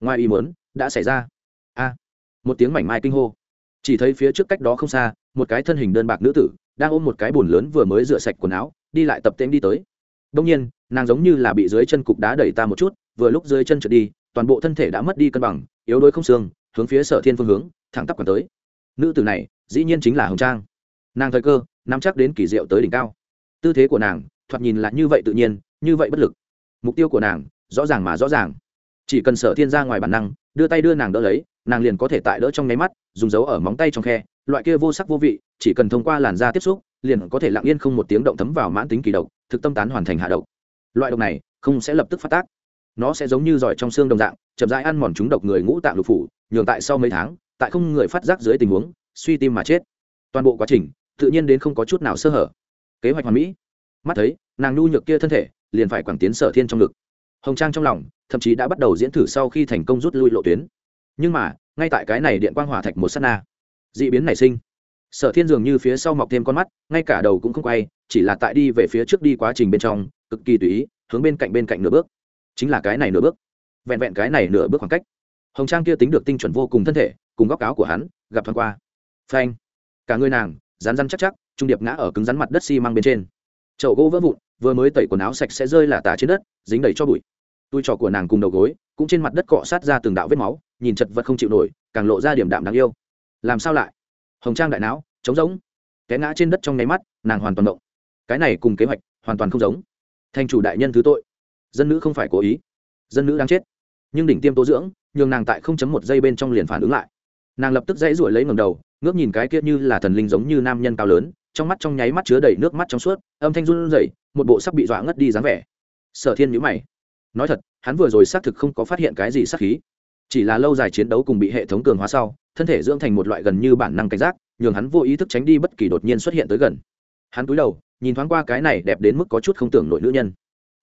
ngoài ý muốn đã xảy ra. A! Một tiếng mảnh mai kinh hô. Chỉ thấy phía trước cách đó không xa, một cái thân hình đơn bạc nữ tử đang ôm một cái bồn lớn vừa mới rửa sạch quần áo, đi lại tập tễnh đi tới. Đông nhiên, nàng giống như là bị dưới chân cục đá đẩy ta một chút, vừa lúc dưới chân trượt đi, toàn bộ thân thể đã mất đi cân bằng, yếu đuối không xương, hướng phía sở thiên phương hướng, thẳng tắp còn tới. Nữ tử này, dĩ nhiên chính là hồng trang. Nàng thời cơ, nắm chắc đến kỳ diệu tới đỉnh cao. Tư thế của nàng, thoạt nhìn là như vậy tự nhiên, như vậy bất lực. Mục tiêu của nàng, rõ ràng mà rõ ràng. Chỉ cần sở thiên ra ngoài bản năng, đưa tay đưa nàng đỡ lấy, nàng liền có thể tại đỡ trong nháy mắt, dùng dấu ở móng tay trong khe loại kia vô sắc vô vị, chỉ cần thông qua làn da tiếp xúc, liền có thể lặng yên không một tiếng động thấm vào mãn tính kỳ độc, thực tâm tán hoàn thành hạ độc. Loại độc này, không sẽ lập tức phát tác. Nó sẽ giống như giỏi trong xương đồng dạng, chậm rãi ăn mòn chúng độc người ngũ tạng lục phủ, nhường tại sau mấy tháng, tại không người phát giác dưới tình huống, suy tim mà chết. Toàn bộ quá trình, tự nhiên đến không có chút nào sơ hở. Kế hoạch hoàn mỹ. Mắt thấy, nàng nhu nhược kia thân thể, liền phải quảng tiến sở thiên trong ngực. Hồng trang trong lòng, thậm chí đã bắt đầu diễn thử sau khi thành công rút lui lộ tuyến. Nhưng mà, ngay tại cái này điện quang hỏa thạch một s á t na d ị biến nảy sinh. Sở thiên dường như phía sau mọc thêm con mắt, ngay cả đầu cũng không quay, chỉ là tại đi về phía trước đi quá trình bên trong, cực kỳ tùy ý, hướng bên cạnh bên cạnh nửa bước. Chính là cái này nửa bước. Vẹn vẹn cái này nửa bước khoảng cách. Hồng trang kia tính được tinh chuẩn vô cùng thân thể, cùng góc áo của hắn, gặp thoáng qua. Phanh. Cả người nàng rán rán chắc chắc, trung điệp ngã ở cứng rắn mặt đất xi、si、măng bên trên. Chậu gỗ vỡ vụn, vừa mới tẩy quần áo sạch sẽ rơi là tả trên đất, dính đầy cho bụi. Tôi trò của nàng cùng đầu gối, cũng trên mặt đất cọ sát ra từng đạo vết máu, nhìn chật vật không chịu nổi, càng lộ ra điểm đạm đáng yêu làm sao lại? Hồng trang đại não, trống rỗng. Té ngã trên đất trong nháy mắt, nàng hoàn toàn động. Cái này cùng kế hoạch hoàn toàn không giống. Thành chủ đại nhân thứ tội. Dân nữ không phải cố ý. Dân nữ đang chết. Nhưng đỉnh tiêm tố dưỡng, nhường nàng tại không chấm một giây bên trong liền phản ứng lại. Nàng lập tức dãy ruổi lấy ngầm đầu, ngước nhìn cái kia như là thần linh giống như nam nhân cao lớn, trong mắt trong nháy mắt chứa đầy nước mắt trong suốt, âm thanh run rẩy, một bộ sắc bị dọa ngất đi dáng vẻ. Sở thiên nhíu mày. Nói thật, hắn vừa rồi xác thực không có phát hiện cái gì sắc khí chỉ là lâu dài chiến đấu cùng bị hệ thống cường hóa sau, thân thể dưỡng thành một loại gần như bản năng cảnh giác, nhường hắn vô ý thức tránh đi bất kỳ đột nhiên xuất hiện tới gần. Hắn cúi đầu, nhìn thoáng qua cái này đẹp đến mức có chút không tưởng nổi nữ nhân.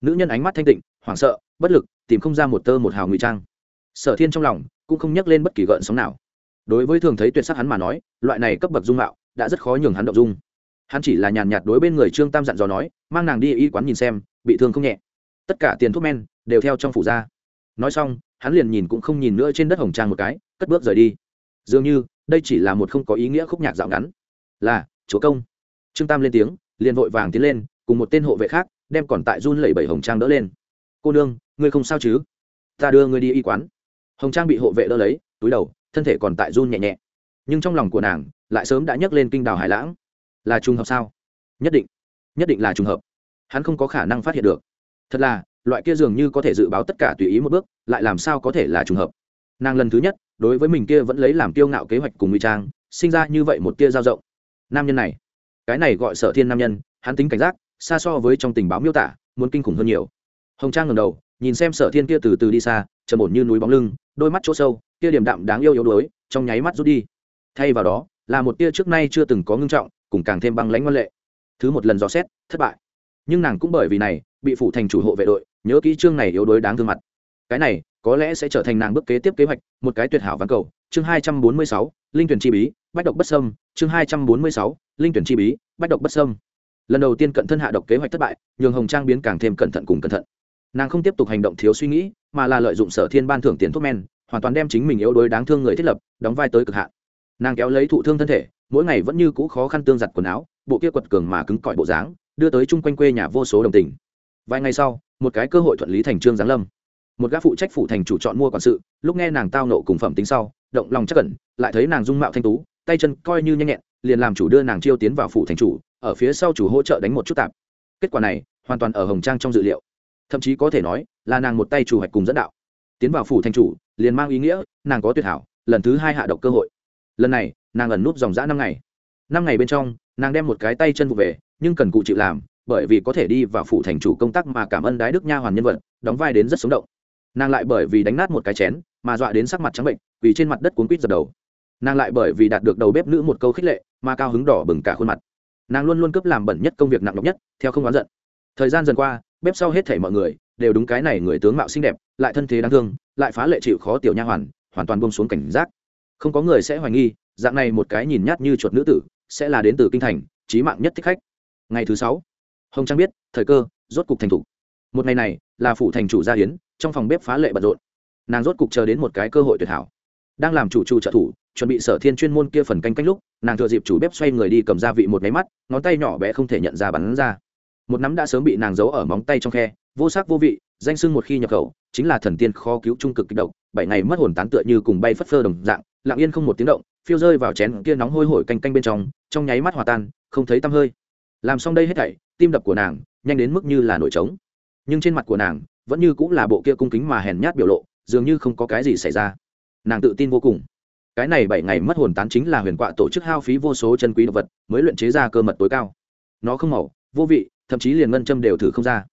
Nữ nhân ánh mắt thanh tịnh, hoảng sợ, bất lực, tìm không ra một tơ một hào ngụy trang. Sở thiên trong lòng cũng không nhắc lên bất kỳ gợn sóng nào. Đối với thường thấy tuyệt sắc hắn mà nói, loại này cấp bậc dung mạo đã rất khó nhường hắn động dung. Hắn chỉ là nhàn nhạt đối bên người trương tam dặn dò nói, mang nàng đi y quán nhìn xem, bị thương không nhẹ. Tất cả tiền thuốc men đều theo trong phủ ra nói xong, hắn liền nhìn cũng không nhìn nữa trên đất hồng trang một cái, cất bước rời đi. Dường như, đây chỉ là một không có ý nghĩa khúc nhạc dạo ngắn. Là, chúa công. Trương tam lên tiếng, liền vội vàng tiến lên, cùng một tên hộ vệ khác, đem còn tại run lẩy bẩy hồng trang đỡ lên. Cô nương, ngươi không sao chứ? Ta đưa ngươi đi y quán. Hồng trang bị hộ vệ đỡ lấy, túi đầu, thân thể còn tại run nhẹ nhẹ. Nhưng trong lòng của nàng, lại sớm đã nhấc lên kinh đào hải lãng. Là trùng hợp sao? Nhất định nhất định là trùng hợp. Hắn không có khả năng phát hiện được. Thật là loại kia dường như có thể dự báo tất cả tùy ý một bước, lại làm sao có thể là trùng hợp. Nàng lần thứ nhất, đối với mình kia vẫn lấy làm tiêu ngạo kế hoạch cùng nguy trang, sinh ra như vậy một tia dao rộng nam nhân này, cái này gọi sở thiên nam nhân, hắn tính cảnh giác, xa so với trong tình báo miêu tả, muốn kinh khủng hơn nhiều. Hồng trang ngầm đầu, nhìn xem sở thiên kia từ từ đi xa, trầm ổn như núi bóng lưng, đôi mắt chỗ sâu, kia điểm đạm đáng yêu yếu đuối, trong nháy mắt rút đi. Thay vào đó, là một tia trước nay chưa từng có ngưng trọng, cùng càng thêm băng lãnh ngoan lệ. Thứ một lần dò xét, thất bại. Nhưng nàng cũng bởi vì này, bị phủ thành chủ hộ vệ đội nhớ kỹ chương này yếu đuối đáng thương mặt. Cái này, có lẽ sẽ trở thành nàng bước kế tiếp kế hoạch, một cái tuyệt hảo ván cầu. Chương hai trăm bốn mươi sáu, linh tuyển chi bí, bách độc bất sâm chương hai trăm bốn mươi sáu, linh tuyển chi bí, bách độc bất sâm lần đầu tiên cận thân hạ độc kế hoạch thất bại, nhường hồng trang biến càng thêm cẩn thận cùng cẩn thận. Nàng không tiếp tục hành động thiếu suy nghĩ, mà là lợi dụng sở thiên ban thưởng tiền thuốc men, hoàn toàn đem chính mình yếu đuối đáng thương người thiết lập, đóng vai tới cực hạn. Nàng kéo lấy thụ thương thân thể, mỗi ngày vẫn như cũ khó khăn tương giặt quần áo, bộ kia quật cường mà cứng cỏi bộ dáng, đưa tới chung quanh quê nhà vô số đồng tình vài ngày sau, một cái cơ hội thuận lý thành trương giáng lâm. Một gã phụ trách phủ thành chủ chọn mua quản sự, lúc nghe nàng tao nộ cùng phẩm tính sau, động lòng chắc cẩn, lại thấy nàng dung mạo thanh tú, tay chân coi như nhanh nhẹn, liền làm chủ đưa nàng chiêu tiến vào phủ thành chủ, ở phía sau chủ hỗ trợ đánh một chút tạp. Kết quả này, hoàn toàn ở hồng trang trong dự liệu. Thậm chí có thể nói, là nàng một tay chủ hoạch cùng dẫn đạo. Tiến vào phủ thành chủ, liền mang ý nghĩa, nàng có tuyệt hảo, lần thứ hai hạ độc cơ hội. Lần này, nàng ẩn núp dòng dã năm ngày. Năm ngày bên trong, nàng đem một cái tay chân vụ về, nhưng cần cụ chịu làm bởi vì có thể đi vào phủ thành chủ công tác mà cảm ơn đái đức nha hoàn nhân vật, đóng vai đến rất sống động. Nàng lại bởi vì đánh nát một cái chén, mà dọa đến sắc mặt trắng bệnh vì trên mặt đất cuốn quýt dập đầu. Nàng lại bởi vì đạt được đầu bếp nữ một câu khích lệ, mà cao hứng đỏ bừng cả khuôn mặt. Nàng luôn luôn cướp làm bẩn nhất công việc nặng nhọc nhất, theo không oán giận. Thời gian dần qua, bếp sau hết thể mọi người, đều đúng cái này người tướng mạo xinh đẹp, lại thân thế đáng thương, lại phá lệ chịu khó tiểu nha hoàn hoàn toàn buông xuống cảnh giác. Không có người sẽ hoài nghi, dạng này một cái nhìn nhát như chuột nữ tử, sẽ là đến từ kinh thành trí mạng nhất thích khách. Ngày thứ sáu hồng trang biết, thời cơ, rốt cục thành thủ. Một ngày này, là phủ thành chủ gia hiến, trong phòng bếp phá lệ bận rộn. Nàng rốt cục chờ đến một cái cơ hội tuyệt hảo. Đang làm chủ chủ trợ thủ, chuẩn bị sở thiên chuyên môn kia phần canh canh lúc, nàng thừa dịp chủ bếp xoay người đi cầm gia vị một máy mắt, ngón tay nhỏ bé không thể nhận ra bắn ra. Một nắm đã sớm bị nàng giấu ở móng tay trong khe, vô sắc vô vị, danh sưng một khi nhập khẩu, chính là thần tiên kho cứu trung cực kích động bảy ngày mất hồn tán tựa như cùng bay phất phơ đồng dạng, lặng yên không một tiếng động, phiêu rơi vào chén kia nóng hôi hổi canh canh bên trong trong nháy mắt hòa tan, không thấy tăm hơi làm xong đây hết thảy, tim đập của nàng nhanh đến mức như là nổi trống. Nhưng trên mặt của nàng vẫn như cũng là bộ kia cung kính mà hèn nhát biểu lộ, dường như không có cái gì xảy ra. Nàng tự tin vô cùng. Cái này bảy ngày mất hồn tán chính là huyền quạ tổ chức hao phí vô số chân quý động vật mới luyện chế ra cơ mật tối cao. Nó không màu, vô vị, thậm chí liền ngân châm đều thử không ra.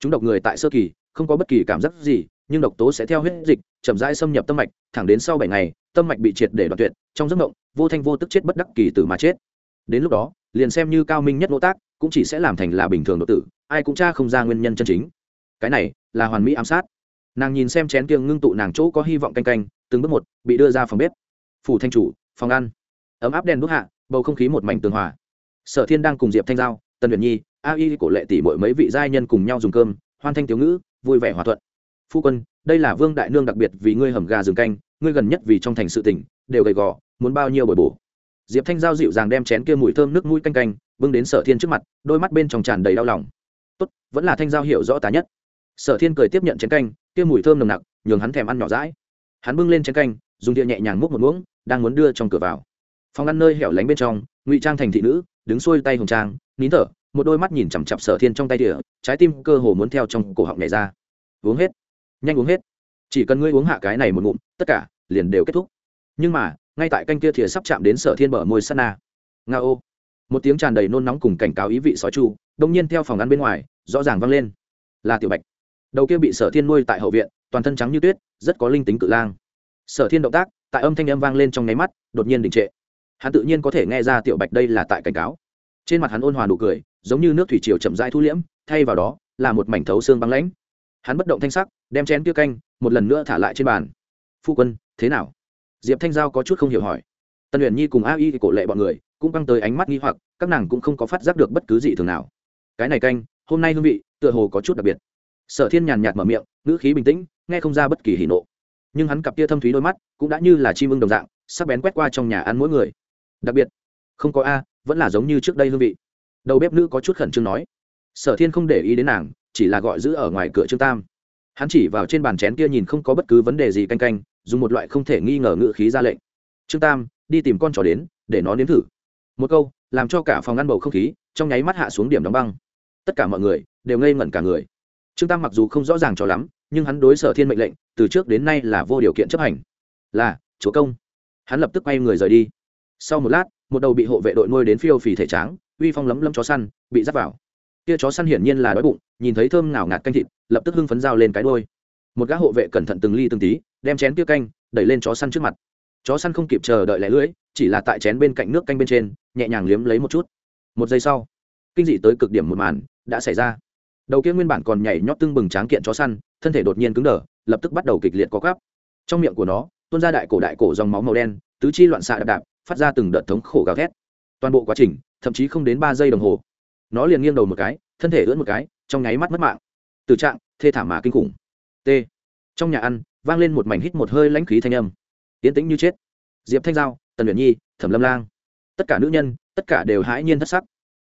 Chúng độc người tại sơ kỳ, không có bất kỳ cảm giác gì, nhưng độc tố sẽ theo huyết dịch, chậm rãi xâm nhập tâm mạch, thẳng đến sau bảy ngày, tâm mạch bị triệt để đoạt tuyệt, trong giấc mộng, vô thanh vô tức chết bất đắc kỳ tử mà chết. Đến lúc đó liền xem như cao minh nhất nỗ tác, cũng chỉ sẽ làm thành là bình thường đột tử, ai cũng tra không ra nguyên nhân chân chính. Cái này là hoàn mỹ ám sát. Nàng nhìn xem chén kiêng ngưng tụ nàng chỗ có hy vọng canh canh, từng bước một, bị đưa ra phòng bếp. Phủ thanh chủ, phòng ăn. Ấm áp đèn đốt hạ, bầu không khí một mảnh tường hòa. Sở thiên đang cùng diệp thanh giao, tần luyện nhi, a y cổ lệ tỷ mỗi mấy vị giai nhân cùng nhau dùng cơm, hoan thanh thiếu ngữ, vui vẻ hòa thuận. Phu quân, đây là vương đại nương đặc biệt vì ngươi hầm gà rừng canh, ngươi gần nhất vì trong thành sự tỉnh đều gầy gò, muốn bao nhiêu bồi bổ? Diệp thanh giao dịu dàng đem chén kia mùi thơm nước mũi canh canh, bưng đến sở thiên trước mặt, đôi mắt bên trong tràn đầy đau lòng. Tốt, vẫn là thanh giao hiểu rõ tá nhất. Sở thiên cười tiếp nhận chén canh, kia mùi thơm nồng nặc, nhường hắn thèm ăn nhỏ rãi hắn bưng lên chén canh, dùng địa nhẹ nhàng múc một muỗng, đang muốn đưa trong cửa vào. Phòng ăn nơi hẻo lánh bên trong, ngụy trang thành thị nữ, đứng xuôi tay hồng trang, nín thở, một đôi mắt nhìn chằm chặp sở thiên trong tay tỉa, trái tim cơ hồ muốn theo trong cổ họng nhảy ra. Uống hết, nhanh uống hết. Chỉ cần ngươi uống hạ cái này một ngụm, tất cả liền đều kết thúc. Nhưng mà ngay tại canh kia thìa sắp chạm đến sở thiên bờ môi sana. Nga ô. Một tiếng tràn đầy nôn nóng cùng cảnh cáo ý vị sói chu, đông nhiên theo phòng ăn bên ngoài, rõ ràng vang lên. Là tiểu bạch. Đầu kia bị sở thiên nuôi tại hậu viện, toàn thân trắng như tuyết, rất có linh tính cự lang. Sở thiên động tác, tại âm thanh âm vang lên trong nháy mắt, đột nhiên đình trệ. Hắn tự nhiên có thể nghe ra tiểu bạch đây là tại cảnh cáo. Trên mặt hắn ôn hòa nụ cười, giống như nước thủy triều chậm rãi thu liễm, thay vào đó, là một mảnh thấu xương băng lãnh. Hắn bất động thanh sắc, đem chén tiêu canh, một lần nữa thả lại trên bàn. Phu quân, thế nào? Diệp thanh giao có chút không hiểu hỏi. Tân luyện nhi cùng a y thì cổ lệ bọn người, cũng căng tới ánh mắt nghi hoặc, các nàng cũng không có phát giác được bất cứ gì thường nào. Cái này canh, hôm nay hương vị, tựa hồ có chút đặc biệt. Sở thiên nhàn nhạt mở miệng, ngữ khí bình tĩnh, nghe không ra bất kỳ hỉ nộ. Nhưng hắn cặp tia thâm thúy đôi mắt, cũng đã như là chim ưng đồng dạng, sắc bén quét qua trong nhà ăn mỗi người. Đặc biệt, không có a, vẫn là giống như trước đây hương vị. Đầu bếp nữ có chút khẩn trương nói. Sở thiên không để ý đến nàng, chỉ là gọi giữ ở ngoài cửa trương tam hắn chỉ vào trên bàn chén kia nhìn không có bất cứ vấn đề gì canh canh, dùng một loại không thể nghi ngờ ngự khí ra lệnh. Trương tam, đi tìm con trò đến, để nó nếm thử. Một câu, làm cho cả phòng ngăn bầu không khí, trong nháy mắt hạ xuống điểm đóng băng. Tất cả mọi người đều ngây ngẩn cả người. Trương tam mặc dù không rõ ràng cho lắm, nhưng hắn đối sở thiên mệnh lệnh, từ trước đến nay là vô điều kiện chấp hành. Là, chúa công. Hắn lập tức quay người rời đi. Sau một lát, một đầu bị hộ vệ đội nuôi đến phiêu phì thể tráng, uy phong lấm lấm chó săn, bị dắt vào kia chó săn hiển nhiên là đói bụng, nhìn thấy thơm nào ngạt canh thịt, lập tức hưng phấn dao lên cái đôi một gã hộ vệ cẩn thận từng ly từng tí, đem chén kia canh, đẩy lên chó săn trước mặt. Chó săn không kịp chờ đợi lẻ lưỡi, chỉ là tại chén bên cạnh nước canh bên trên, nhẹ nhàng liếm lấy một chút. Một giây sau, kinh dị tới cực điểm một màn đã xảy ra. Đầu kia nguyên bản còn nhảy nhót tưng bừng tráng kiện chó săn, thân thể đột nhiên cứng đờ, lập tức bắt đầu kịch liệt có gắp trong miệng của nó, tuôn ra đại cổ đại cổ dòng máu màu đen, tứ chi loạn xạ đạp đạp, phát ra từng đợt thống khổ gào thét. Toàn bộ quá trình, thậm chí không đến ba giây đồng hồ nó liền nghiêng đầu một cái, thân thể ưỡn một cái, trong nháy mắt mất mạng. Từ trạng, thê thảm mà kinh khủng. T. Trong nhà ăn, vang lên một mảnh hít một hơi lãnh khí thanh âm. Yến tĩnh như chết. Diệp thanh giao, tần luyện nhi, thẩm lâm lang. Tất cả nữ nhân, tất cả đều hãi nhiên thất sắc.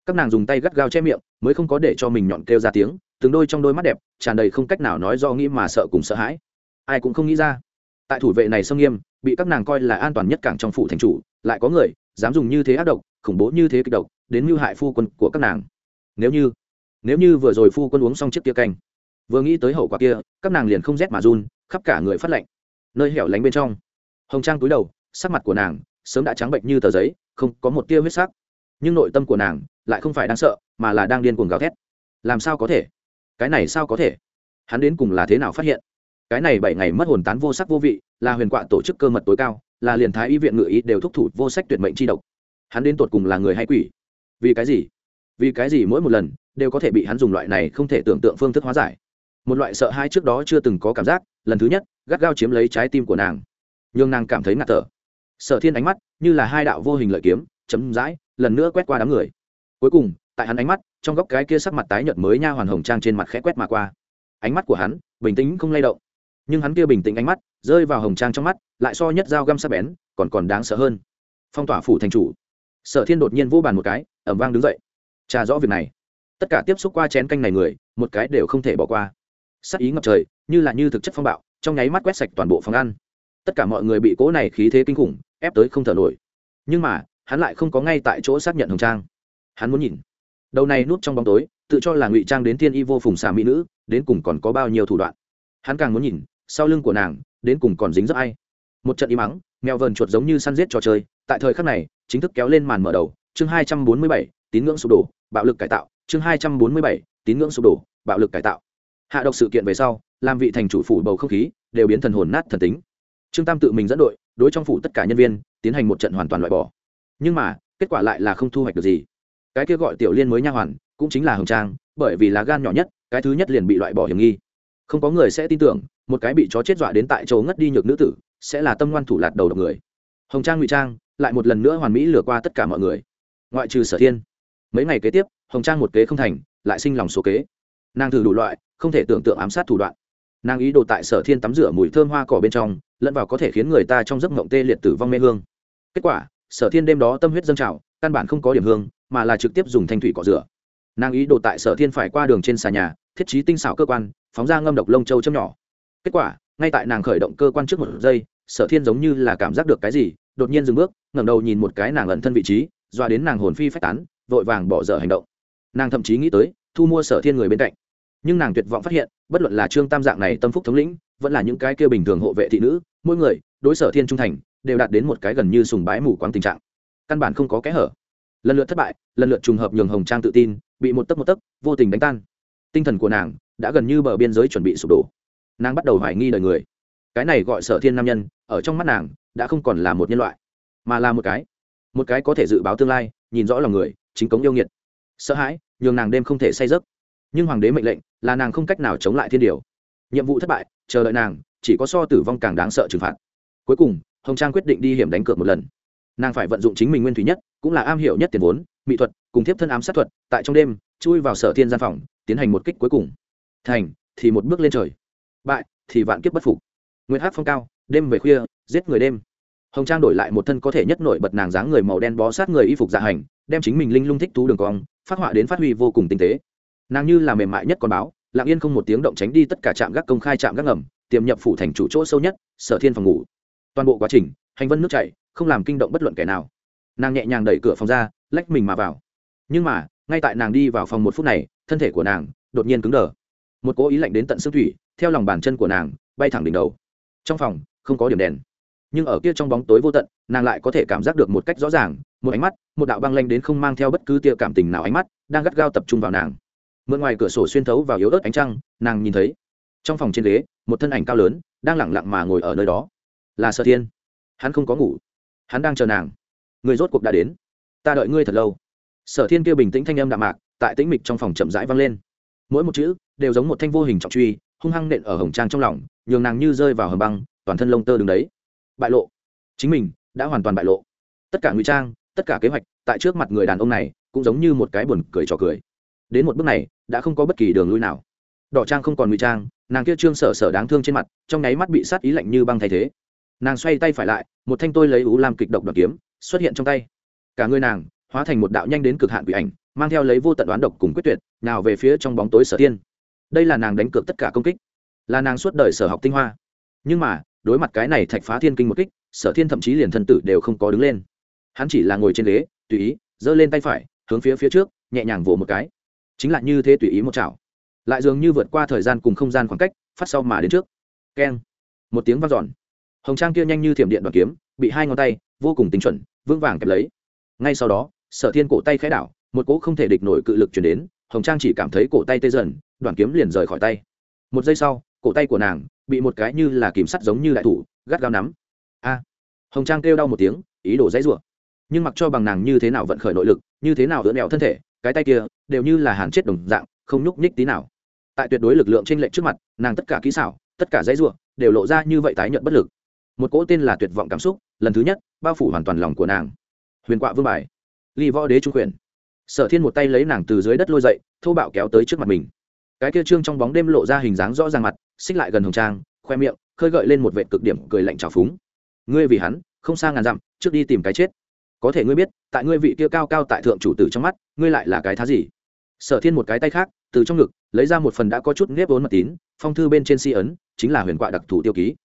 Các nàng dùng tay gắt gao che miệng, mới không có để cho mình nhọn kêu ra tiếng, từng đôi trong đôi mắt đẹp, tràn đầy không cách nào nói do nghĩ mà sợ cùng sợ hãi. Ai cũng không nghĩ ra. Tại thủ vệ này sông nghiêm, bị các nàng coi là an toàn nhất cảng trong phủ thành chủ, lại có người dám dùng như thế ác độc, khủng bố như thế kịch độc đến mưu hại phu quân của các nàng. Nếu như nếu như vừa rồi phu quân uống xong chiếc kia canh, vừa nghĩ tới hậu quả kia, các nàng liền không rét mà run, khắp cả người phát lạnh. Nơi hẻo lánh bên trong, hồng trang túi đầu, sắc mặt của nàng sớm đã trắng bệnh như tờ giấy, không có một tia huyết sắc. Nhưng nội tâm của nàng lại không phải đang sợ, mà là đang điên cuồng gào thét. Làm sao có thể? Cái này sao có thể? Hắn đến cùng là thế nào phát hiện? Cái này bảy ngày mất hồn tán vô sắc vô vị, là huyền quạ tổ chức cơ mật tối cao, là liền thái y viện ngự ý đều thúc thủ vô sách tuyệt mệnh c h i độc. Hắn đến tột cùng là người hay quỷ? Vì cái gì? Vì cái gì mỗi một lần đều có thể bị hắn dùng loại này không thể tưởng tượng phương thức hóa giải? Một loại sợ hãi trước đó chưa từng có cảm giác, lần thứ nhất, gắt gao chiếm lấy trái tim của nàng. N h ư n g nàng cảm thấy ngạt thở. Sợ thiên ánh mắt như là hai đạo vô hình lợi kiếm, chấm dãi, lần nữa quét qua đám người. Cuối cùng, tại hắn ánh mắt, trong góc cái kia sắc mặt tái nhợt mới nha hoàn hồng trang trên mặt khẽ quét mà qua. Ánh mắt của hắn bình tĩnh không lay động. Nhưng hắn kia bình tĩnh ánh mắt rơi vào hồng trang trong mắt, lại so nhất dao găm sắc bén, còn còn đáng sợ hơn. Phong tỏa phủ thành chủ. Sở thiên đột nhiên vô bàn một cái ẩm vang đứng dậy. Trà rõ việc này. Tất cả tiếp xúc qua chén canh này người, một cái đều không thể bỏ qua. Sắc ý ngập trời, như là như thực chất phong bạo, trong nháy mắt quét sạch toàn bộ phòng ăn. Tất cả mọi người bị cố này khí thế kinh khủng, ép tới không thở nổi. Nhưng mà, hắn lại không có ngay tại chỗ xác nhận hồng trang. Hắn muốn nhìn. Đầu này núp trong bóng tối, tự cho là ngụy trang đến thiên y vô phùng xà mỹ nữ, đến cùng còn có bao nhiêu thủ đoạn. Hắn càng muốn nhìn, sau lưng của nàng, đến cùng còn dính dấp ai. Một trận im mắng, mèo vờn chuột giống như săn giết trò chơi, tại thời khắc này, chính thức kéo lên màn mở đầu chương hai trăm bốn mươi bảy, tín ngưỡng sụp đổ, bạo lực cải tạo. Chương hai trăm bốn mươi bảy, tín ngưỡng sụp đổ, bạo lực cải tạo. Hạ độc sự kiện về sau, làm vị thành chủ phủ bầu không khí, đều biến thần hồn nát thần tính. Trương tam tự mình dẫn đội, đối trong phủ tất cả nhân viên, tiến hành một trận hoàn toàn loại bỏ. Nhưng mà, kết quả lại là không thu hoạch được gì. Cái kia gọi tiểu liên mới nha hoàn, cũng chính là hồng trang, bởi vì là gan nhỏ nhất, cái thứ nhất liền bị loại bỏ hiểm nghi. Không có người sẽ tin tưởng, một cái bị chó chết dọa đến tại chỗ ngất đi nhược nữ tử, sẽ là tâm ngoan thủ lạt đầu độc người. Hồng trang ngụy trang, lại một lần nữa hoàn mỹ lừa qua tất cả mọi người ngoại trừ sở thiên. Mấy ngày kế tiếp, hồng trang một kế không thành, lại sinh lòng số kế. Nàng thử đủ loại, không thể tưởng tượng ám sát thủ đoạn. Nàng ý đồ tại sở thiên tắm rửa mùi thơm hoa cỏ bên trong, lẫn vào có thể khiến người ta trong giấc mộng tê liệt tử vong mê hương. Kết quả, sở thiên đêm đó tâm huyết dâng trào, căn bản không có điểm hương, mà là trực tiếp dùng thanh thủy cỏ rửa. Nàng ý đồ tại sở thiên phải qua đường trên xà nhà, thiết trí tinh xảo cơ quan, phóng ra ngâm độc lông châu châm nhỏ. Kết quả, ngay tại nàng khởi động cơ quan trước một giây, sở thiên giống như là cảm giác được cái gì, đột nhiên dừng bước, ngẩng đầu nhìn một cái nàng ẩn thân vị trí doa đến nàng hồn phi phách tán, vội vàng bỏ dở hành động. Nàng thậm chí nghĩ tới, thu mua sở thiên người bên cạnh. Nhưng nàng tuyệt vọng phát hiện, bất luận là trương tam dạng này tâm phúc thống lĩnh, vẫn là những cái kia bình thường hộ vệ thị nữ, mỗi người, đối sở thiên trung thành, đều đạt đến một cái gần như sùng bái mù quáng tình trạng. Căn bản không có kẽ hở. Lần lượt thất bại, lần lượt trùng hợp nhường hồng trang tự tin, bị một tấc một tấc, vô tình đánh tan. Tinh thần của nàng đã gần như bờ biên giới chuẩn bị sụp đổ. Nàng bắt đầu hoài nghi đời người. Cái này gọi sở thiên nam nhân, ở trong mắt nàng, đã không còn là một nhân loại, mà là một cái một cái có thể dự báo tương lai, nhìn rõ lòng người, chính cống yêu nghiệt. Sợ hãi, nhường nàng đêm không thể say giấc. Nhưng hoàng đế mệnh lệnh là nàng không cách nào chống lại thiên điều. Nhiệm vụ thất bại, chờ đợi nàng, chỉ có so tử vong càng đáng sợ trừng phạt. Cuối cùng, hồng trang quyết định đi hiểm đánh cược một lần. Nàng phải vận dụng chính mình nguyên thủy nhất, cũng là am hiểu nhất tiền vốn, mỹ thuật, cùng thiếp thân ám sát thuật, tại trong đêm, chui vào sở thiên gian phòng, tiến hành một kích cuối cùng. Thành, thì một bước lên trời. Bại, thì vạn kiếp bất phục. Nguyên hát phong cao, đêm về khuya, giết người đêm hồng trang đổi lại một thân có thể nhất nổi bật nàng dáng người màu đen bó sát người y phục dạ hành, đem chính mình linh lung thích thú đường cong, phát họa đến phát huy vô cùng tinh tế. Nàng như là mềm mại nhất con báo, lặng yên không một tiếng động tránh đi tất cả trạm gác công khai trạm gác ngầm, tiềm nhập phủ thành chủ chỗ sâu nhất, sở thiên phòng ngủ. Toàn bộ quá trình, hành vân nước chảy, không làm kinh động bất luận kẻ nào. Nàng nhẹ nhàng đẩy cửa phòng ra, lách mình mà vào. Nhưng mà, ngay tại nàng đi vào phòng một phút này, thân thể của nàng đột nhiên cứng đờ. Một cố ý lạnh đến tận xương thủy, theo lòng bàn chân của nàng, bay thẳng đỉnh đầu. Trong phòng, không có điểm đèn nhưng ở kia trong bóng tối vô tận, nàng lại có thể cảm giác được một cách rõ ràng, một ánh mắt, một đạo băng lanh đến không mang theo bất cứ tia cảm tình nào ánh mắt, đang gắt gao tập trung vào nàng. Mượn ngoài cửa sổ xuyên thấu vào yếu ớt ánh trăng, nàng nhìn thấy, trong phòng trên ghế, một thân ảnh cao lớn, đang lẳng lặng mà ngồi ở nơi đó. Là sở thiên. Hắn không có ngủ. Hắn đang chờ nàng. Người rốt cuộc đã đến. Ta đợi ngươi thật lâu. Sở thiên kia bình tĩnh thanh âm đạm mạc, tại tĩnh mịch trong phòng chậm rãi vang lên. Mỗi một chữ, đều giống một thanh vô hình trọng truy, hung hăng nện ở hồng trang trong lòng, nhường nàng như rơi vào hầm băng, toàn thân lông tơ đứng đấy bại lộ. Chính mình đã hoàn toàn bại lộ. Tất cả ngụy trang, tất cả kế hoạch tại trước mặt người đàn ông này cũng giống như một cái buồn cười trò cười. Đến một bước này, đã không có bất kỳ đường lui nào. Đỏ trang không còn ngụy trang, nàng kia trương sở sở đáng thương trên mặt, trong nháy mắt bị sát ý lạnh như băng thay thế. Nàng xoay tay phải lại, một thanh tôi lấy ú làm kịch độc đoạt kiếm, xuất hiện trong tay. Cả người nàng hóa thành một đạo nhanh đến cực hạn quỷ ảnh, mang theo lấy vô tận đoán độc cùng quyết tuyệt, nào về phía trong bóng tối sở tiên. Đây là nàng đánh cược tất cả công kích. Là nàng suốt đời sở học tinh hoa. Nhưng mà đối mặt cái này thạch phá thiên kinh một kích, sở thiên thậm chí liền thân tử đều không có đứng lên. Hắn chỉ là ngồi trên ghế, tùy ý, giơ lên tay phải, hướng phía phía trước, nhẹ nhàng vỗ một cái. Chính là như thế tùy ý một chảo. Lại dường như vượt qua thời gian cùng không gian khoảng cách, phát sau mà đến trước. Keng. Một tiếng vang dọn. Hồng trang kia nhanh như thiểm điện đoàn kiếm, bị hai ngón tay, vô cùng tinh chuẩn, vững vàng kẹp lấy. Ngay sau đó, sở thiên cổ tay khẽ đảo, một cỗ không thể địch nổi cự lực chuyển đến, hồng trang chỉ cảm thấy cổ tay tê dần đoàn kiếm liền rời khỏi tay. Một giây sau, cổ tay của nàng bị một cái như là kìm sắt giống như đại thủ, gắt gao nắm. A. Hồng trang kêu đau một tiếng, ý đồ dãy rủa. Nhưng mặc cho bằng nàng như thế nào vận khởi nội lực, như thế nào đỡ nẹo thân thể, cái tay kia đều như là hàn chết đồng dạng, không nhúc nhích tí nào. Tại tuyệt đối lực lượng trên lệnh trước mặt, nàng tất cả kỹ xảo, tất cả dãy rủa đều lộ ra như vậy tái nhận bất lực. Một cỗ tên là tuyệt vọng cảm xúc, lần thứ nhất, bao phủ hoàn toàn lòng của nàng. Huyền quạ vương bài, ly võ đế trung quyền. Sở thiên một tay lấy nàng từ dưới đất lôi dậy, thô bạo kéo tới trước mặt mình. Cái kia trương trong bóng đêm lộ ra hình dáng rõ ràng mặt xích lại gần hồng trang, khoe miệng, khơi gợi lên một vệ cực điểm cười lạnh trào phúng. Ngươi vì hắn, không xa ngàn dặm, trước đi tìm cái chết. Có thể ngươi biết, tại ngươi vị kia cao cao tại thượng chủ tử trong mắt, ngươi lại là cái thá gì? Sở thiên một cái tay khác, từ trong ngực, lấy ra một phần đã có chút nếp vốn mật tín, phong thư bên trên si ấn, chính là huyền quạ đặc thù tiêu ký.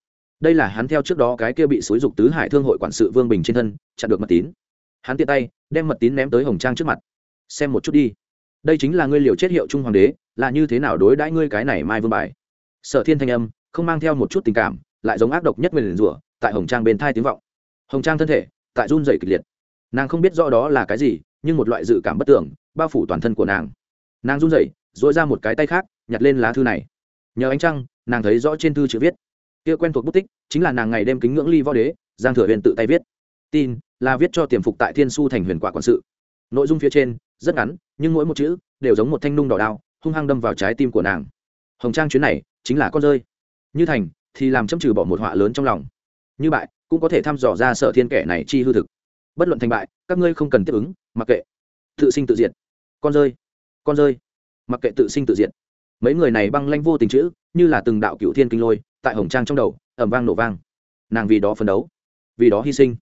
Đây là hắn theo trước đó cái kia bị xúi dục tứ hải thương hội quản sự vương bình trên thân, chặn được mật tín. Hắn tiện tay, đem mật tín ném tới hồng trang trước mặt. Xem một chút đi. Đây chính là ngươi liều chết hiệu trung hoàng đế, là như thế nào đối đãi ngươi cái này mai vương bài? Sở thiên thanh âm, không mang theo một chút tình cảm, lại giống ác độc nhất mình rủa, tại hồng trang bên thai tiếng vọng. Hồng trang thân thể, tại run dày kịch liệt. Nàng không biết rõ đó là cái gì, nhưng một loại dự cảm bất tưởng, bao phủ toàn thân của nàng. Nàng run rẩy dội ra một cái tay khác, nhặt lên lá thư này. Nhờ ánh trăng, nàng thấy rõ trên thư chữ viết. Kia quen thuộc bút tích, chính là nàng ngày đêm kính ngưỡng ly võ đế, giang thừa huyền tự tay viết. Tin, là viết cho tiềm phục tại thiên su thành huyền quả quản sự. Nội dung phía trên, rất ngắn, nhưng mỗi một chữ, đều giống một thanh nung đỏ đao, hung hăng đâm vào trái tim của nàng hồng trang chuyến này chính là con rơi. Như thành thì làm châm trừ bỏ một họa lớn trong lòng. Như bại cũng có thể thăm dò ra sở thiên kẻ này chi hư thực. Bất luận thành bại, các ngươi không cần tiếp ứng, mặc kệ. Tự sinh tự diệt. Con rơi con rơi, mặc kệ tự sinh tự diệt. Mấy người này băng lanh vô tình chữ, như là từng đạo cựu thiên kinh lôi, tại hồng trang trong đầu ẩm vang nổ vang. Nàng vì đó phấn đấu, vì đó hy sinh,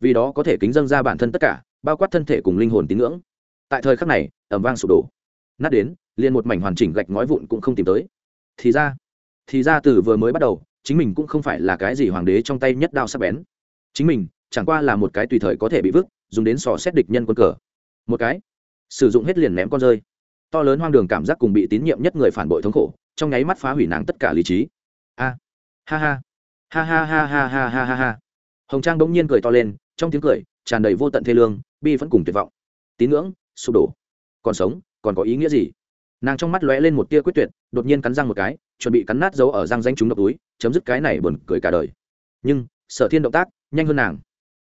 vì đó có thể kính dâng ra bản thân tất cả, bao quát thân thể cùng linh hồn tín ngưỡng. Tại thời khắc này ẩm vang sụp đổ. Nát đến, liền một mảnh hoàn chỉnh gạch ngói vụn cũng không tìm tới thì ra thì ra từ vừa mới bắt đầu, chính mình cũng không phải là cái gì hoàng đế trong tay nhất đao sắp bén. Chính mình, chẳng qua là một cái tùy thời có thể bị vứt, dùng đến sò xét địch nhân quân cờ. Một cái, sử dụng hết liền ném con rơi. To lớn hoang đường cảm giác cùng bị tín nhiệm nhất người phản bội thống khổ, trong nháy mắt phá hủy nàng tất cả lý trí. A, ha ha ha ha ha ha ha ha ha ha. Hồng trang bỗng nhiên cười to lên, trong tiếng cười, tràn đầy vô tận thê lương, bi vẫn cùng tuyệt vọng. Tín ngưỡng, sụp đổ. Còn sống, còn có ý nghĩa gì? Nàng trong mắt lóe lên một tia quyết tuyệt, đột nhiên cắn răng một cái, chuẩn bị cắn nát dấu ở răng danh chúng độc túi, chấm dứt cái này buồn cười cả đời. Nhưng, sở thiên động tác, nhanh hơn nàng.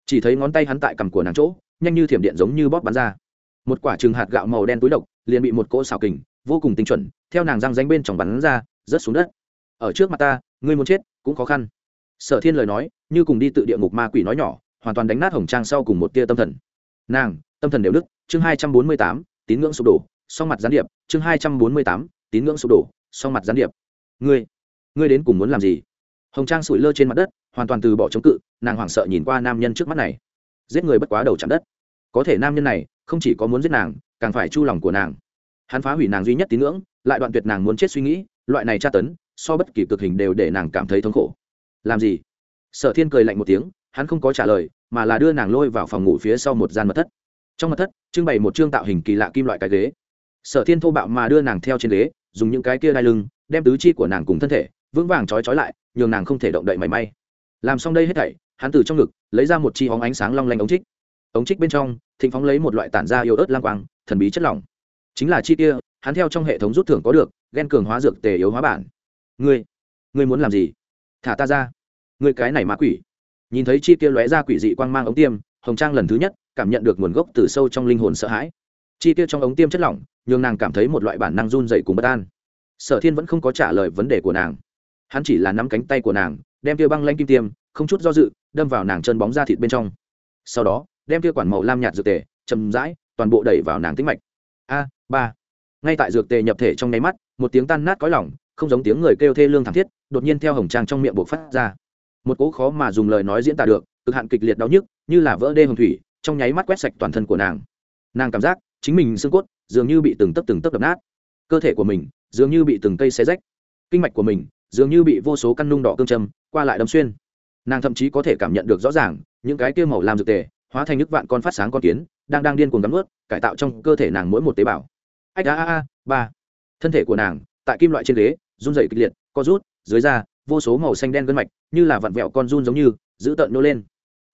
Chỉ thấy ngón tay hắn tại cằm của nàng chỗ, nhanh như thiểm điện giống như bóp bắn ra. Một quả trừng hạt gạo màu đen túi độc, liền bị một cỗ xào kình, vô cùng tinh chuẩn, theo nàng răng danh bên trong bắn ra, rớt xuống đất. Ở trước mặt ta, ngươi muốn chết, cũng khó khăn. Sở thiên lời nói, như cùng đi tự địa ngục ma quỷ nói nhỏ, hoàn toàn đánh nát hồng trang sau cùng một tia tâm thần. Nàng, tâm thần đều đức chương hai trăm bốn mươi tám, tín ngưỡng sụp đổ, song mặt gián điệp chương hai trăm bốn mươi tám, tín ngưỡng sụp đổ, song mặt gián điệp. Ngươi ngươi đến cùng muốn làm gì? Hồng trang sủi lơ trên mặt đất, hoàn toàn từ bỏ chống cự, nàng hoảng sợ nhìn qua nam nhân trước mắt này. Giết người bất quá đầu chạm đất. Có thể nam nhân này, không chỉ có muốn giết nàng, càng phải chu lòng của nàng. Hắn phá hủy nàng duy nhất tín ngưỡng, lại đoạn tuyệt nàng muốn chết suy nghĩ, loại này tra tấn, so bất kỳ cực hình đều để nàng cảm thấy thống khổ. Làm gì? Sở thiên cười lạnh một tiếng, hắn không có trả lời, mà là đưa nàng lôi vào phòng ngủ phía sau một gian mật thất. Trong mật thất, trưng bày một chương tạo hình kỳ lạ kim loại cái ghế sở thiên thô bạo mà đưa nàng theo trên ghế, dùng những cái kia đai lưng, đem tứ chi của nàng cùng thân thể, vững vàng trói trói lại, nhường nàng không thể động đậy mảy may. Làm xong đây hết thảy, hắn từ trong ngực, lấy ra một chi hóng ánh sáng long lanh ống trích. Ống trích bên trong, thịnh phóng lấy một loại tản da yếu ớt lang quang, thần bí chất lỏng. Chính là chi kia, hắn theo trong hệ thống rút thưởng có được ghen cường hóa dược tề yếu hóa bản. Ngươi ngươi muốn làm gì? Thả ta ra. Ngươi cái này ma quỷ. Nhìn thấy chi kia lóe ra quỷ dị quang mang ống tiêm, hồng trang lần thứ nhất cảm nhận được nguồn gốc từ sâu trong linh hồn sợ hãi chi tiêu trong ống tiêm chất lỏng, nhường nàng cảm thấy một loại bản năng run dậy cùng bất an. Sở thiên vẫn không có trả lời vấn đề của nàng. Hắn chỉ là nắm cánh tay của nàng, đem kia băng lanh kim tiêm, không chút do dự, đâm vào nàng chân bóng da thịt bên trong. Sau đó, đem kia quản màu lam nhạt dược tề chầm rãi, toàn bộ đẩy vào nàng tĩnh mạch. A, ba. Ngay tại dược tề nhập thể trong nháy mắt, một tiếng tan nát cõi lỏng không giống tiếng người kêu thê lương thảm thiết, đột nhiên theo hồng trang trong miệng buộc phát ra. Một cỗ khó mà dùng lời nói diễn tả được, cực hạn kịch liệt đau nhức, như là vỡ đê hồng thủy, trong nháy mắt quét sạch toàn thân của nàng. Nàng cảm giác chính mình xương cốt dường như bị từng tấc từng tấc đập nát. Cơ thể của mình dường như bị từng cây xé rách. Kinh mạch của mình dường như bị vô số căn nung đỏ cương châm qua lại đâm xuyên. Nàng thậm chí có thể cảm nhận được rõ ràng những cái kia màu làm dược tề hóa thành nước vạn con phát sáng con kiến đang đang điên cuồng cắm ướt cải tạo trong cơ thể nàng mỗi một tế bào. Ách a a a, ba. Thân thể của nàng tại kim loại trên ghế, run dày kịch liệt, co rút, dưới da, vô số màu xanh đen gân mạch như là vặn vẹo con run giống như, giữ tợn nô lên.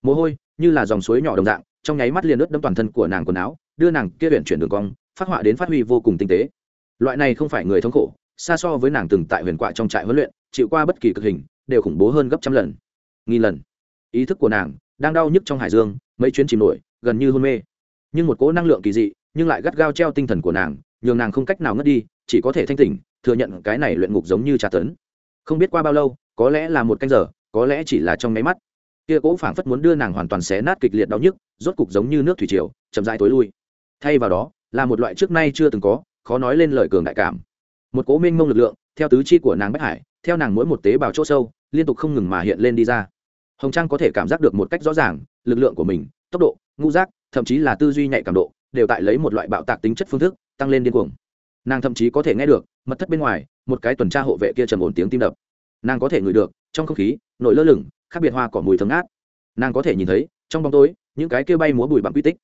Mồ hôi như là dòng suối nhỏ đồng dạng, trong nháy mắt liền ướt đâm toàn thân của nàng quần áo đưa nàng kia luyện chuyển đường cong, phát họa đến phát huy vô cùng tinh tế. Loại này không phải người thống khổ, xa so với nàng từng tại huyền quạ trong trại huấn luyện, chịu qua bất kỳ cực hình, đều khủng bố hơn gấp trăm lần, nghìn lần. Ý thức của nàng đang đau nhức trong hải dương, mấy chuyến chìm nổi, gần như hôn mê. Nhưng một cỗ năng lượng kỳ dị, nhưng lại gắt gao treo tinh thần của nàng, nhường nàng không cách nào ngất đi, chỉ có thể thanh tỉnh, thừa nhận cái này luyện ngục giống như trà tấn. Không biết qua bao lâu, có lẽ là một canh giờ, có lẽ chỉ là trong máy mắt. Kia cỗ phảng phất muốn đưa nàng hoàn toàn xé nát kịch liệt đau nhức, rốt cục giống như nước thủy triều, chậm rãi tối lui thay vào đó, là một loại trước nay chưa từng có, khó nói lên lời cường đại cảm. Một cỗ mênh mông lực lượng, theo tứ chi của nàng bách hải, theo nàng mỗi một tế bào chỗ sâu, liên tục không ngừng mà hiện lên đi ra. Hồng trang có thể cảm giác được một cách rõ ràng, lực lượng của mình, tốc độ, ngũ giác, thậm chí là tư duy nhạy cảm độ, đều tại lấy một loại bạo tạc tính chất phương thức, tăng lên điên cuồng. Nàng thậm chí có thể nghe được, mật thất bên ngoài, một cái tuần tra hộ vệ kia trầm ổn tiếng tim đập. Nàng có thể ngửi được, trong không khí, nổi lơ lửng, khác biệt hoa cỏ mùi thấm ngát. Nàng có thể nhìn thấy, trong bóng tối, những cái kia bay múa bụi bặm quy tích.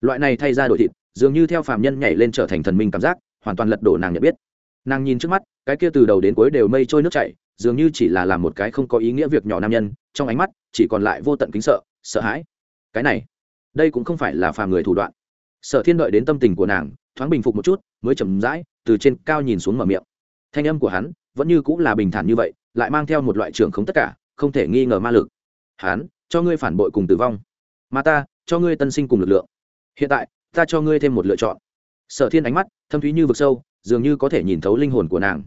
Loại này thay ra đổi thịt dường như theo phàm nhân nhảy lên trở thành thần minh cảm giác, hoàn toàn lật đổ nàng nhận biết. Nàng nhìn trước mắt, cái kia từ đầu đến cuối đều mây trôi nước chảy, dường như chỉ là làm một cái không có ý nghĩa việc nhỏ nam nhân, trong ánh mắt, chỉ còn lại vô tận kính sợ sợ hãi. Cái này, đây cũng không phải là phàm người thủ đoạn. Sở thiên đợi đến tâm tình của nàng, thoáng bình phục một chút, mới chầm rãi từ trên cao nhìn xuống mở miệng. Thanh âm của hắn vẫn như cũng là bình thản như vậy, lại mang theo một loại trường không tất cả, không thể nghi ngờ ma lực. Hắn, cho ngươi phản bội cùng tử vong. Mà ta, cho ngươi tân sinh cùng lực lượng. Hiện tại ta cho ngươi thêm một lựa chọn. Sở thiên ánh mắt thâm thúy như vực sâu, dường như có thể nhìn thấu linh hồn của nàng.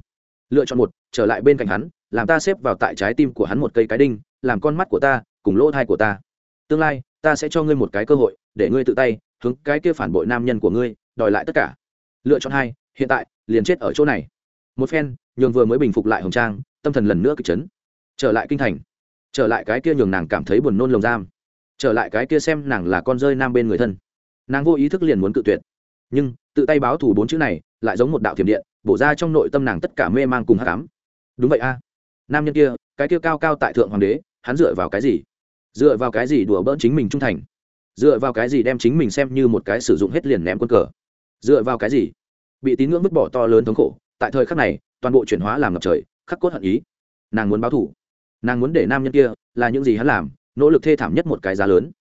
Lựa chọn một, trở lại bên cạnh hắn, làm ta xếp vào tại trái tim của hắn một cây cái đinh, làm con mắt của ta cùng lỗ thai của ta. Tương lai, ta sẽ cho ngươi một cái cơ hội, để ngươi tự tay hướng cái kia phản bội nam nhân của ngươi đòi lại tất cả. Lựa chọn hai, hiện tại, liền chết ở chỗ này. Một phen, nhường vừa mới bình phục lại hồng trang, tâm thần lần nữa kịch chấn. Trở lại kinh thành. Trở lại cái kia nhường nàng cảm thấy buồn nôn lồng giam. Trở lại cái kia xem nàng là con rơi nam bên người thân nàng vô ý thức liền muốn cự tuyệt. Nhưng, tự tay báo thù bốn chữ này, lại giống một đạo thiểm điện, bổ ra trong nội tâm nàng tất cả mê mang cùng hát cám đúng vậy a. Nam nhân kia, cái kia cao cao tại thượng hoàng đế, hắn dựa vào cái gì? Dựa vào cái gì đùa bỡn chính mình trung thành? Dựa vào cái gì đem chính mình xem như một cái sử dụng hết liền ném quân cờ? Dựa vào cái gì? Bị tín ngưỡng vứt bỏ to lớn thống khổ, tại thời khắc này, toàn bộ chuyển hóa làm ngập trời, khắc cốt hận ý. Nàng muốn báo thủ nàng muốn để nam nhân kia, là những gì hắn làm, nỗ lực thê thảm nhất một cái giá lớn.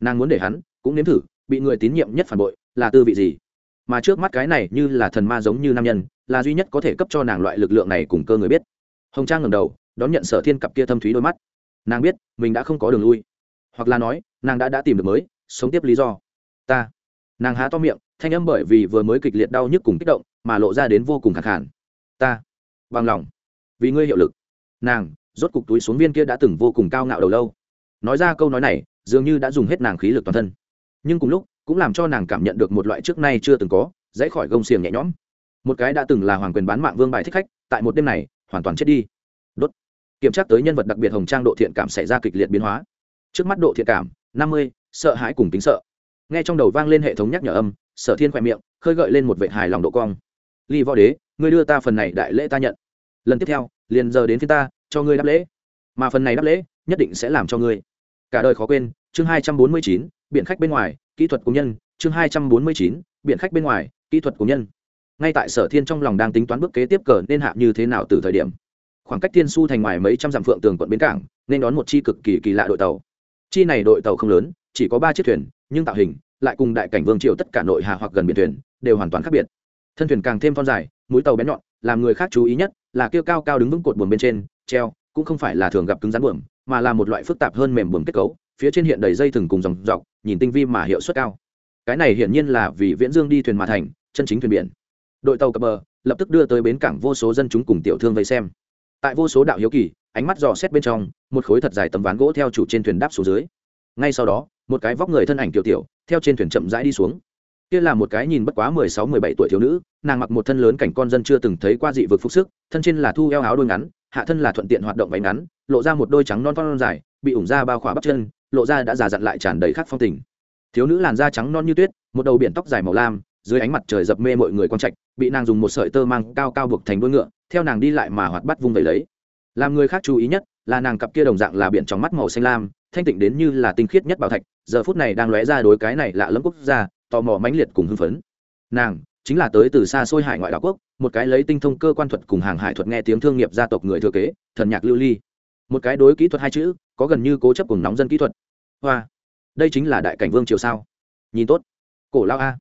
Nàng muốn để hắn, cũng nếm thử bị người tín nhiệm nhất phản bội là tư vị gì? Mà trước mắt cái này như là thần ma giống như nam nhân, là duy nhất có thể cấp cho nàng loại lực lượng này cùng cơ người biết. Hồng trang ngầm đầu, đón nhận sở thiên cặp kia thâm thúy đôi mắt. Nàng biết, mình đã không có đường lui. Hoặc là nói, nàng đã đã tìm được mới, sống tiếp lý do. Ta. Nàng há to miệng, thanh âm bởi vì vừa mới kịch liệt đau nhức cùng kích động, mà lộ ra đến vô cùng khẳng khản ta. Bằng lòng. Vì ngươi hiệu lực. Nàng, rốt cục túi xuống viên kia đã từng vô cùng cao ngạo đầu lâu. Nói ra câu nói này, dường như đã dùng hết nàng khí lực toàn thân nhưng cùng lúc cũng làm cho nàng cảm nhận được một loại trước nay chưa từng có, dãy khỏi gông xiềng nhẹ nhõm. Một cái đã từng là hoàng quyền bán mạng vương bài thích khách, tại một đêm này, hoàn toàn chết đi. Đốt. Kiểm tra tới nhân vật đặc biệt hồng trang độ thiện cảm xảy ra kịch liệt biến hóa. Trước mắt độ thiện cảm, năm mươi, sợ hãi cùng tính sợ. Nghe trong đầu vang lên hệ thống nhắc nhở âm, sở thiên khoe miệng, khơi gợi lên một vệ hài lòng độ cong. Ly võ đế, ngươi đưa ta phần này đại lễ ta nhận. Lần tiếp theo, liền giờ đến phía ta, cho ngươi đáp lễ. Mà phần này đáp lễ, nhất định sẽ làm cho ngươi. Cả đời khó quên, chương hai trăm bốn mươi chín biện khách bên ngoài, kỹ thuật công nhân, chương hai trăm bốn mươi chín biện khách bên ngoài, kỹ thuật công nhân. Ngay tại sở thiên trong lòng đang tính toán bước kế tiếp cờ nên hạ như thế nào từ thời điểm. Khoảng cách thiên su thành ngoài mấy trăm dặm phượng tường quận bến cảng, nên đón một chi cực kỳ kỳ lạ đội tàu. Chi này đội tàu không lớn, chỉ có ba chiếc thuyền, nhưng tạo hình, lại cùng đại cảnh vương triều tất cả nội hà hoặc gần biển thuyền, đều hoàn toàn khác biệt. Thân thuyền càng thêm phong dài, mũi tàu bén nhọn, làm người khác chú ý nhất là kêu cao cao đứng vững cột buồm bên trên, treo, cũng không phải là thường gặp cứng rắn buồm, mà là một loại phức tạp hơn mềm buồm kết cấu phía trên hiện đầy dây thừng cùng dòng dọc, nhìn tinh vi mà hiệu suất cao. Cái này hiển nhiên là vì viễn dương đi thuyền mà thành, chân chính thuyền biển. Đội tàu cập bờ lập tức đưa tới bến cảng vô số dân chúng cùng tiểu thương vây xem. Tại vô số đạo hiếu kỳ, ánh mắt dò xét bên trong, một khối thật dài tấm ván gỗ theo chủ trên thuyền đáp xuống dưới. Ngay sau đó, một cái vóc người thân ảnh tiểu tiểu, theo trên thuyền chậm rãi đi xuống. Kia là một cái nhìn bất quá mười sáu, mười bảy tuổi thiếu nữ, nàng mặc một thân lớn cảnh con dân chưa từng thấy qua dị vực phục sức, thân trên là thu eo áo đôi ngắn, hạ thân là thuận tiện hoạt động váy ngắn, lộ ra một đôi trắng non non dài, bị ủng ra bao khỏa bắp chân lộ ra đã già dặn lại tràn đầy khắc phong tình. Thiếu nữ làn da trắng non như tuyết, một đầu biển tóc dài màu lam, dưới ánh mặt trời dập mê mọi người con trạch, bị nàng dùng một sợi tơ mang cao cao buộc thành đuôi ngựa, theo nàng đi lại mà hoạt bắt vung vẩy lấy. Làm người khác chú ý nhất, là nàng cặp kia đồng dạng là biển trong mắt màu xanh lam, thanh tịnh đến như là tinh khiết nhất bảo thạch, giờ phút này đang lóe ra đối cái này lạ lẫm quốc gia, tò mò mãnh liệt cùng hưng phấn. Nàng, chính là tới từ xa xôi hải ngoại đảo quốc, một cái lấy tinh thông cơ quan thuật cùng hàng hải thuật nghe tiếng thương nghiệp gia tộc người thừa kế, thần nhạc lưu ly một cái đối kỹ thuật hai chữ, có gần như cố chấp cùng nóng dân kỹ thuật. Hoa, đây chính là đại cảnh vương triều sao? Nhìn tốt. Cổ lao a.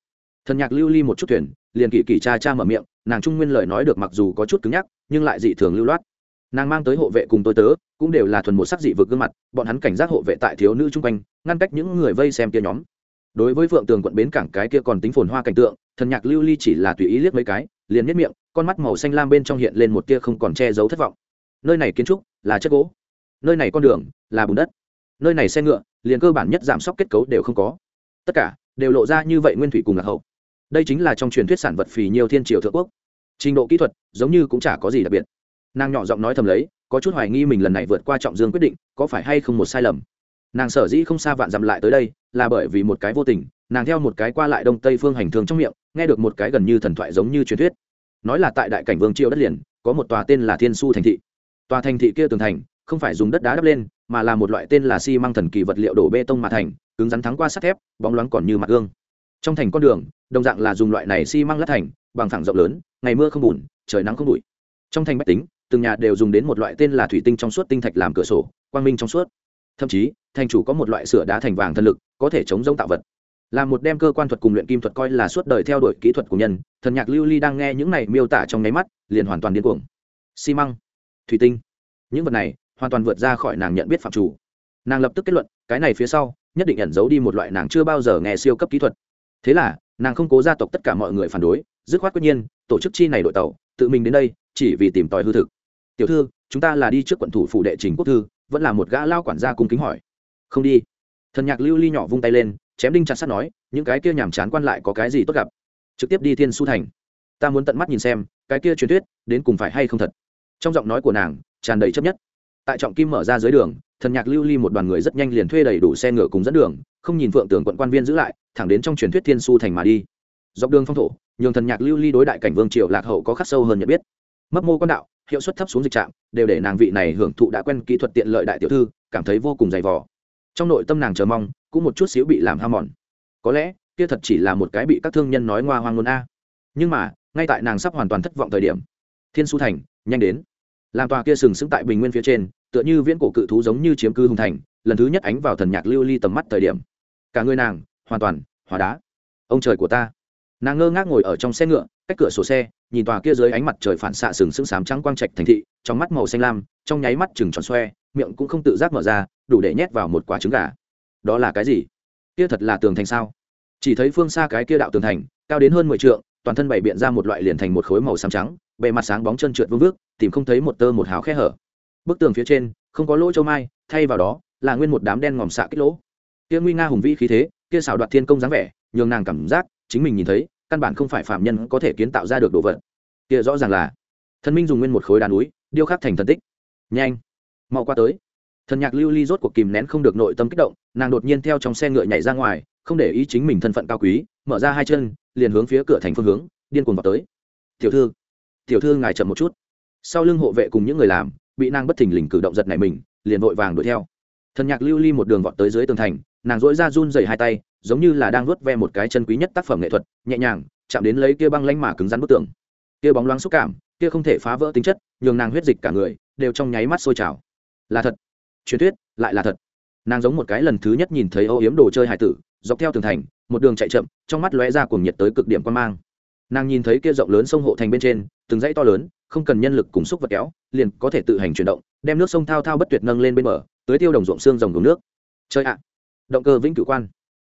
Thần nhạc lưu ly một chút thuyền, liền kỳ kỳ cha cha mở miệng, nàng trung nguyên lời nói được mặc dù có chút cứng nhắc, nhưng lại dị thường lưu loát. Nàng mang tới hộ vệ cùng tôi tớ, cũng đều là thuần một sắc dị vực gương mặt, bọn hắn cảnh giác hộ vệ tại thiếu nữ chung quanh, ngăn cách những người vây xem kia nhóm. Đối với phượng tường quận bến cảng cái kia còn tính phồn hoa cảnh tượng, thần nhạc lưu ly chỉ là tùy ý liếc mấy cái, liền nhất miệng, con mắt màu xanh lam bên trong hiện lên một tia không còn che giấu thất vọng. Nơi này kiến trúc là chất gỗ. Nơi này con đường là bùn đất. Nơi này xe ngựa liền cơ bản nhất giảm sốc kết cấu đều không có. Tất cả đều lộ ra như vậy nguyên thủy cùng lạc hậu. Đây chính là trong truyền thuyết sản vật phì nhiều thiên triều thượng quốc. Trình độ kỹ thuật giống như cũng chả có gì đặc biệt. Nàng nhỏ giọng nói thầm lấy, có chút hoài nghi mình lần này vượt qua trọng dương quyết định có phải hay không một sai lầm. Nàng sở dĩ không xa vạn dặm lại tới đây là bởi vì một cái vô tình, nàng theo một cái qua lại đông tây phương hành thường trong miệng, nghe được một cái gần như thần thoại giống như truyền thuyết. Nói là tại đại cảnh vương triều đất liền, có một tòa tên là thiên su thành thị tòa thành thị kia tường thành, không phải dùng đất đá đắp lên, mà là một loại tên là xi măng thần kỳ vật liệu đổ bê tông mà thành, cứng rắn thắng qua sắt thép, bóng loáng còn như mặt gương. Trong thành con đường, đồng dạng là dùng loại này xi măng lát thành, bằng thẳng rộng lớn, ngày mưa không bùn, trời nắng không bụi. Trong thành bách tính, từng nhà đều dùng đến một loại tên là thủy tinh trong suốt tinh thạch làm cửa sổ, quang minh trong suốt. Thậm chí, thành chủ có một loại sửa đá thành vàng thân lực, có thể chống giống tạo vật. Là một đem cơ quan thuật cùng luyện kim thuật coi là suốt đời theo đuổi kỹ thuật của nhân, thần nhạc lưu ly đang nghe những này miêu tả trong nháy mắt, liền hoàn toàn điên cuồng. Xi măng thủy tinh. Những vật này hoàn toàn vượt ra khỏi nàng nhận biết phạm chủ. Nàng lập tức kết luận, cái này phía sau nhất định ẩn giấu đi một loại nàng chưa bao giờ nghe siêu cấp kỹ thuật. Thế là, nàng không cố gia tộc tất cả mọi người phản đối, dứt khoát quyết nhiên, tổ chức chi này đội tàu, tự mình đến đây, chỉ vì tìm tòi hư thực. Tiểu thư, chúng ta là đi trước quận thủ phủ đệ trình quốc thư, vẫn là một gã lao quản gia cung kính hỏi. Không đi. Thần nhạc lưu ly nhỏ vung tay lên, chém đinh chặt sắt nói, những cái kia nhàm chán quan lại có cái gì tốt gặp? Trực tiếp đi thiên su thành. Ta muốn tận mắt nhìn xem, cái kia truyền thuyết đến cùng phải hay không thật trong giọng nói của nàng tràn đầy chấp nhất. Tại trọng kim mở ra dưới đường, thần nhạc lưu ly một đoàn người rất nhanh liền thuê đầy đủ xe ngựa cùng dẫn đường, không nhìn phượng tường quận quan viên giữ lại, thẳng đến trong truyền thuyết thiên su thành mà đi. Dọc đường phong thổ, nhường thần nhạc lưu ly đối đại cảnh vương triều lạc hậu có khắc sâu hơn nhận biết. Mấp mô quan đạo, hiệu suất thấp xuống dịch trạm đều để nàng vị này hưởng thụ đã quen kỹ thuật tiện lợi đại tiểu thư, cảm thấy vô cùng dày vò. Trong nội tâm nàng chờ mong, cũng một chút xíu bị làm ham mòn. Có lẽ, kia thật chỉ là một cái bị các thương nhân nói ngoa hoang ngôn a. Nhưng mà, ngay tại nàng sắp hoàn toàn thất vọng thời điểm, thiên su thành, nhanh đến làm tòa kia sừng sững tại bình nguyên phía trên, tựa như viễn cổ cự thú giống như chiếm cư hùng thành, lần thứ nhất ánh vào thần nhạc lưu ly tầm mắt thời điểm. Cả người nàng, hoàn toàn, hóa đá. Ông trời của ta. Nàng ngơ ngác ngồi ở trong xe ngựa, cách cửa sổ xe, nhìn tòa kia dưới ánh mặt trời phản xạ sừng sững sám trắng quang trạch thành thị, trong mắt màu xanh lam, trong nháy mắt chừng tròn xoe, miệng cũng không tự giác mở ra, đủ để nhét vào một quả trứng gà. Đó là cái gì? Kia thật là tường thành sao? Chỉ thấy phương xa cái kia đạo tường thành, cao đến hơn mười t toàn thân bày biện ra một loại liền thành một khối màu xám trắng, bề mặt sáng bóng chân trượt vương vước tìm không thấy một tơ một hào khe hở. Bức tường phía trên, không có lỗ châu mai, thay vào đó, là nguyên một đám đen ngòm xạ kích lỗ. Kia nguy nga hùng vĩ khí thế, kia xảo đoạt thiên công dáng vẻ, nhường nàng cảm giác, chính mình nhìn thấy, căn bản không phải phạm nhân có thể kiến tạo ra được đồ vật. Kia rõ ràng là, thần minh dùng nguyên một khối đá núi, điêu khắc thành thần tích. Nhanh, mau qua tới. Thần nhạc lưu ly rốt cuộc kìm nén không được nội tâm kích động, nàng đột nhiên theo trong xe ngựa nhảy ra ngoài, không để ý chính mình thân phận cao quý, mở ra hai chân, liền hướng phía cửa thành phương hướng, điên cuồng vào tới. Tiểu thư tiểu thư ngài chậm một chút sau lưng hộ vệ cùng những người làm, bị nàng bất thình lình cử động giật này mình, liền vội vàng đuổi theo. Thần nhạc lưu ly một đường vọt tới dưới tường thành, nàng dỗi ra run dày hai tay, giống như là đang nuốt ve một cái chân quý nhất tác phẩm nghệ thuật, nhẹ nhàng, chạm đến lấy kia băng lanh mà cứng rắn bức tường. Kia bóng loáng xúc cảm, kia không thể phá vỡ tính chất, nhường nàng huyết dịch cả người, đều trong nháy mắt sôi trào. Là thật. Truyền thuyết, lại là thật. Nàng giống một cái lần thứ nhất nhìn thấy âu yếm đồ chơi hải tử, dọc theo tường thành, một đường chạy chậm, trong mắt lóe ra cuồng nhiệt tới cực điểm quan mang. Nàng nhìn thấy kia rộng lớn sông hộ thành bên trên, từng dãy to lớn không cần nhân lực cùng xúc vật kéo, liền có thể tự hành chuyển động, đem nước sông thao thao bất tuyệt nâng lên bên bờ, tưới tiêu đồng ruộng xương rồng đống nước. Chơi ạ. Động cơ vĩnh cửu quan.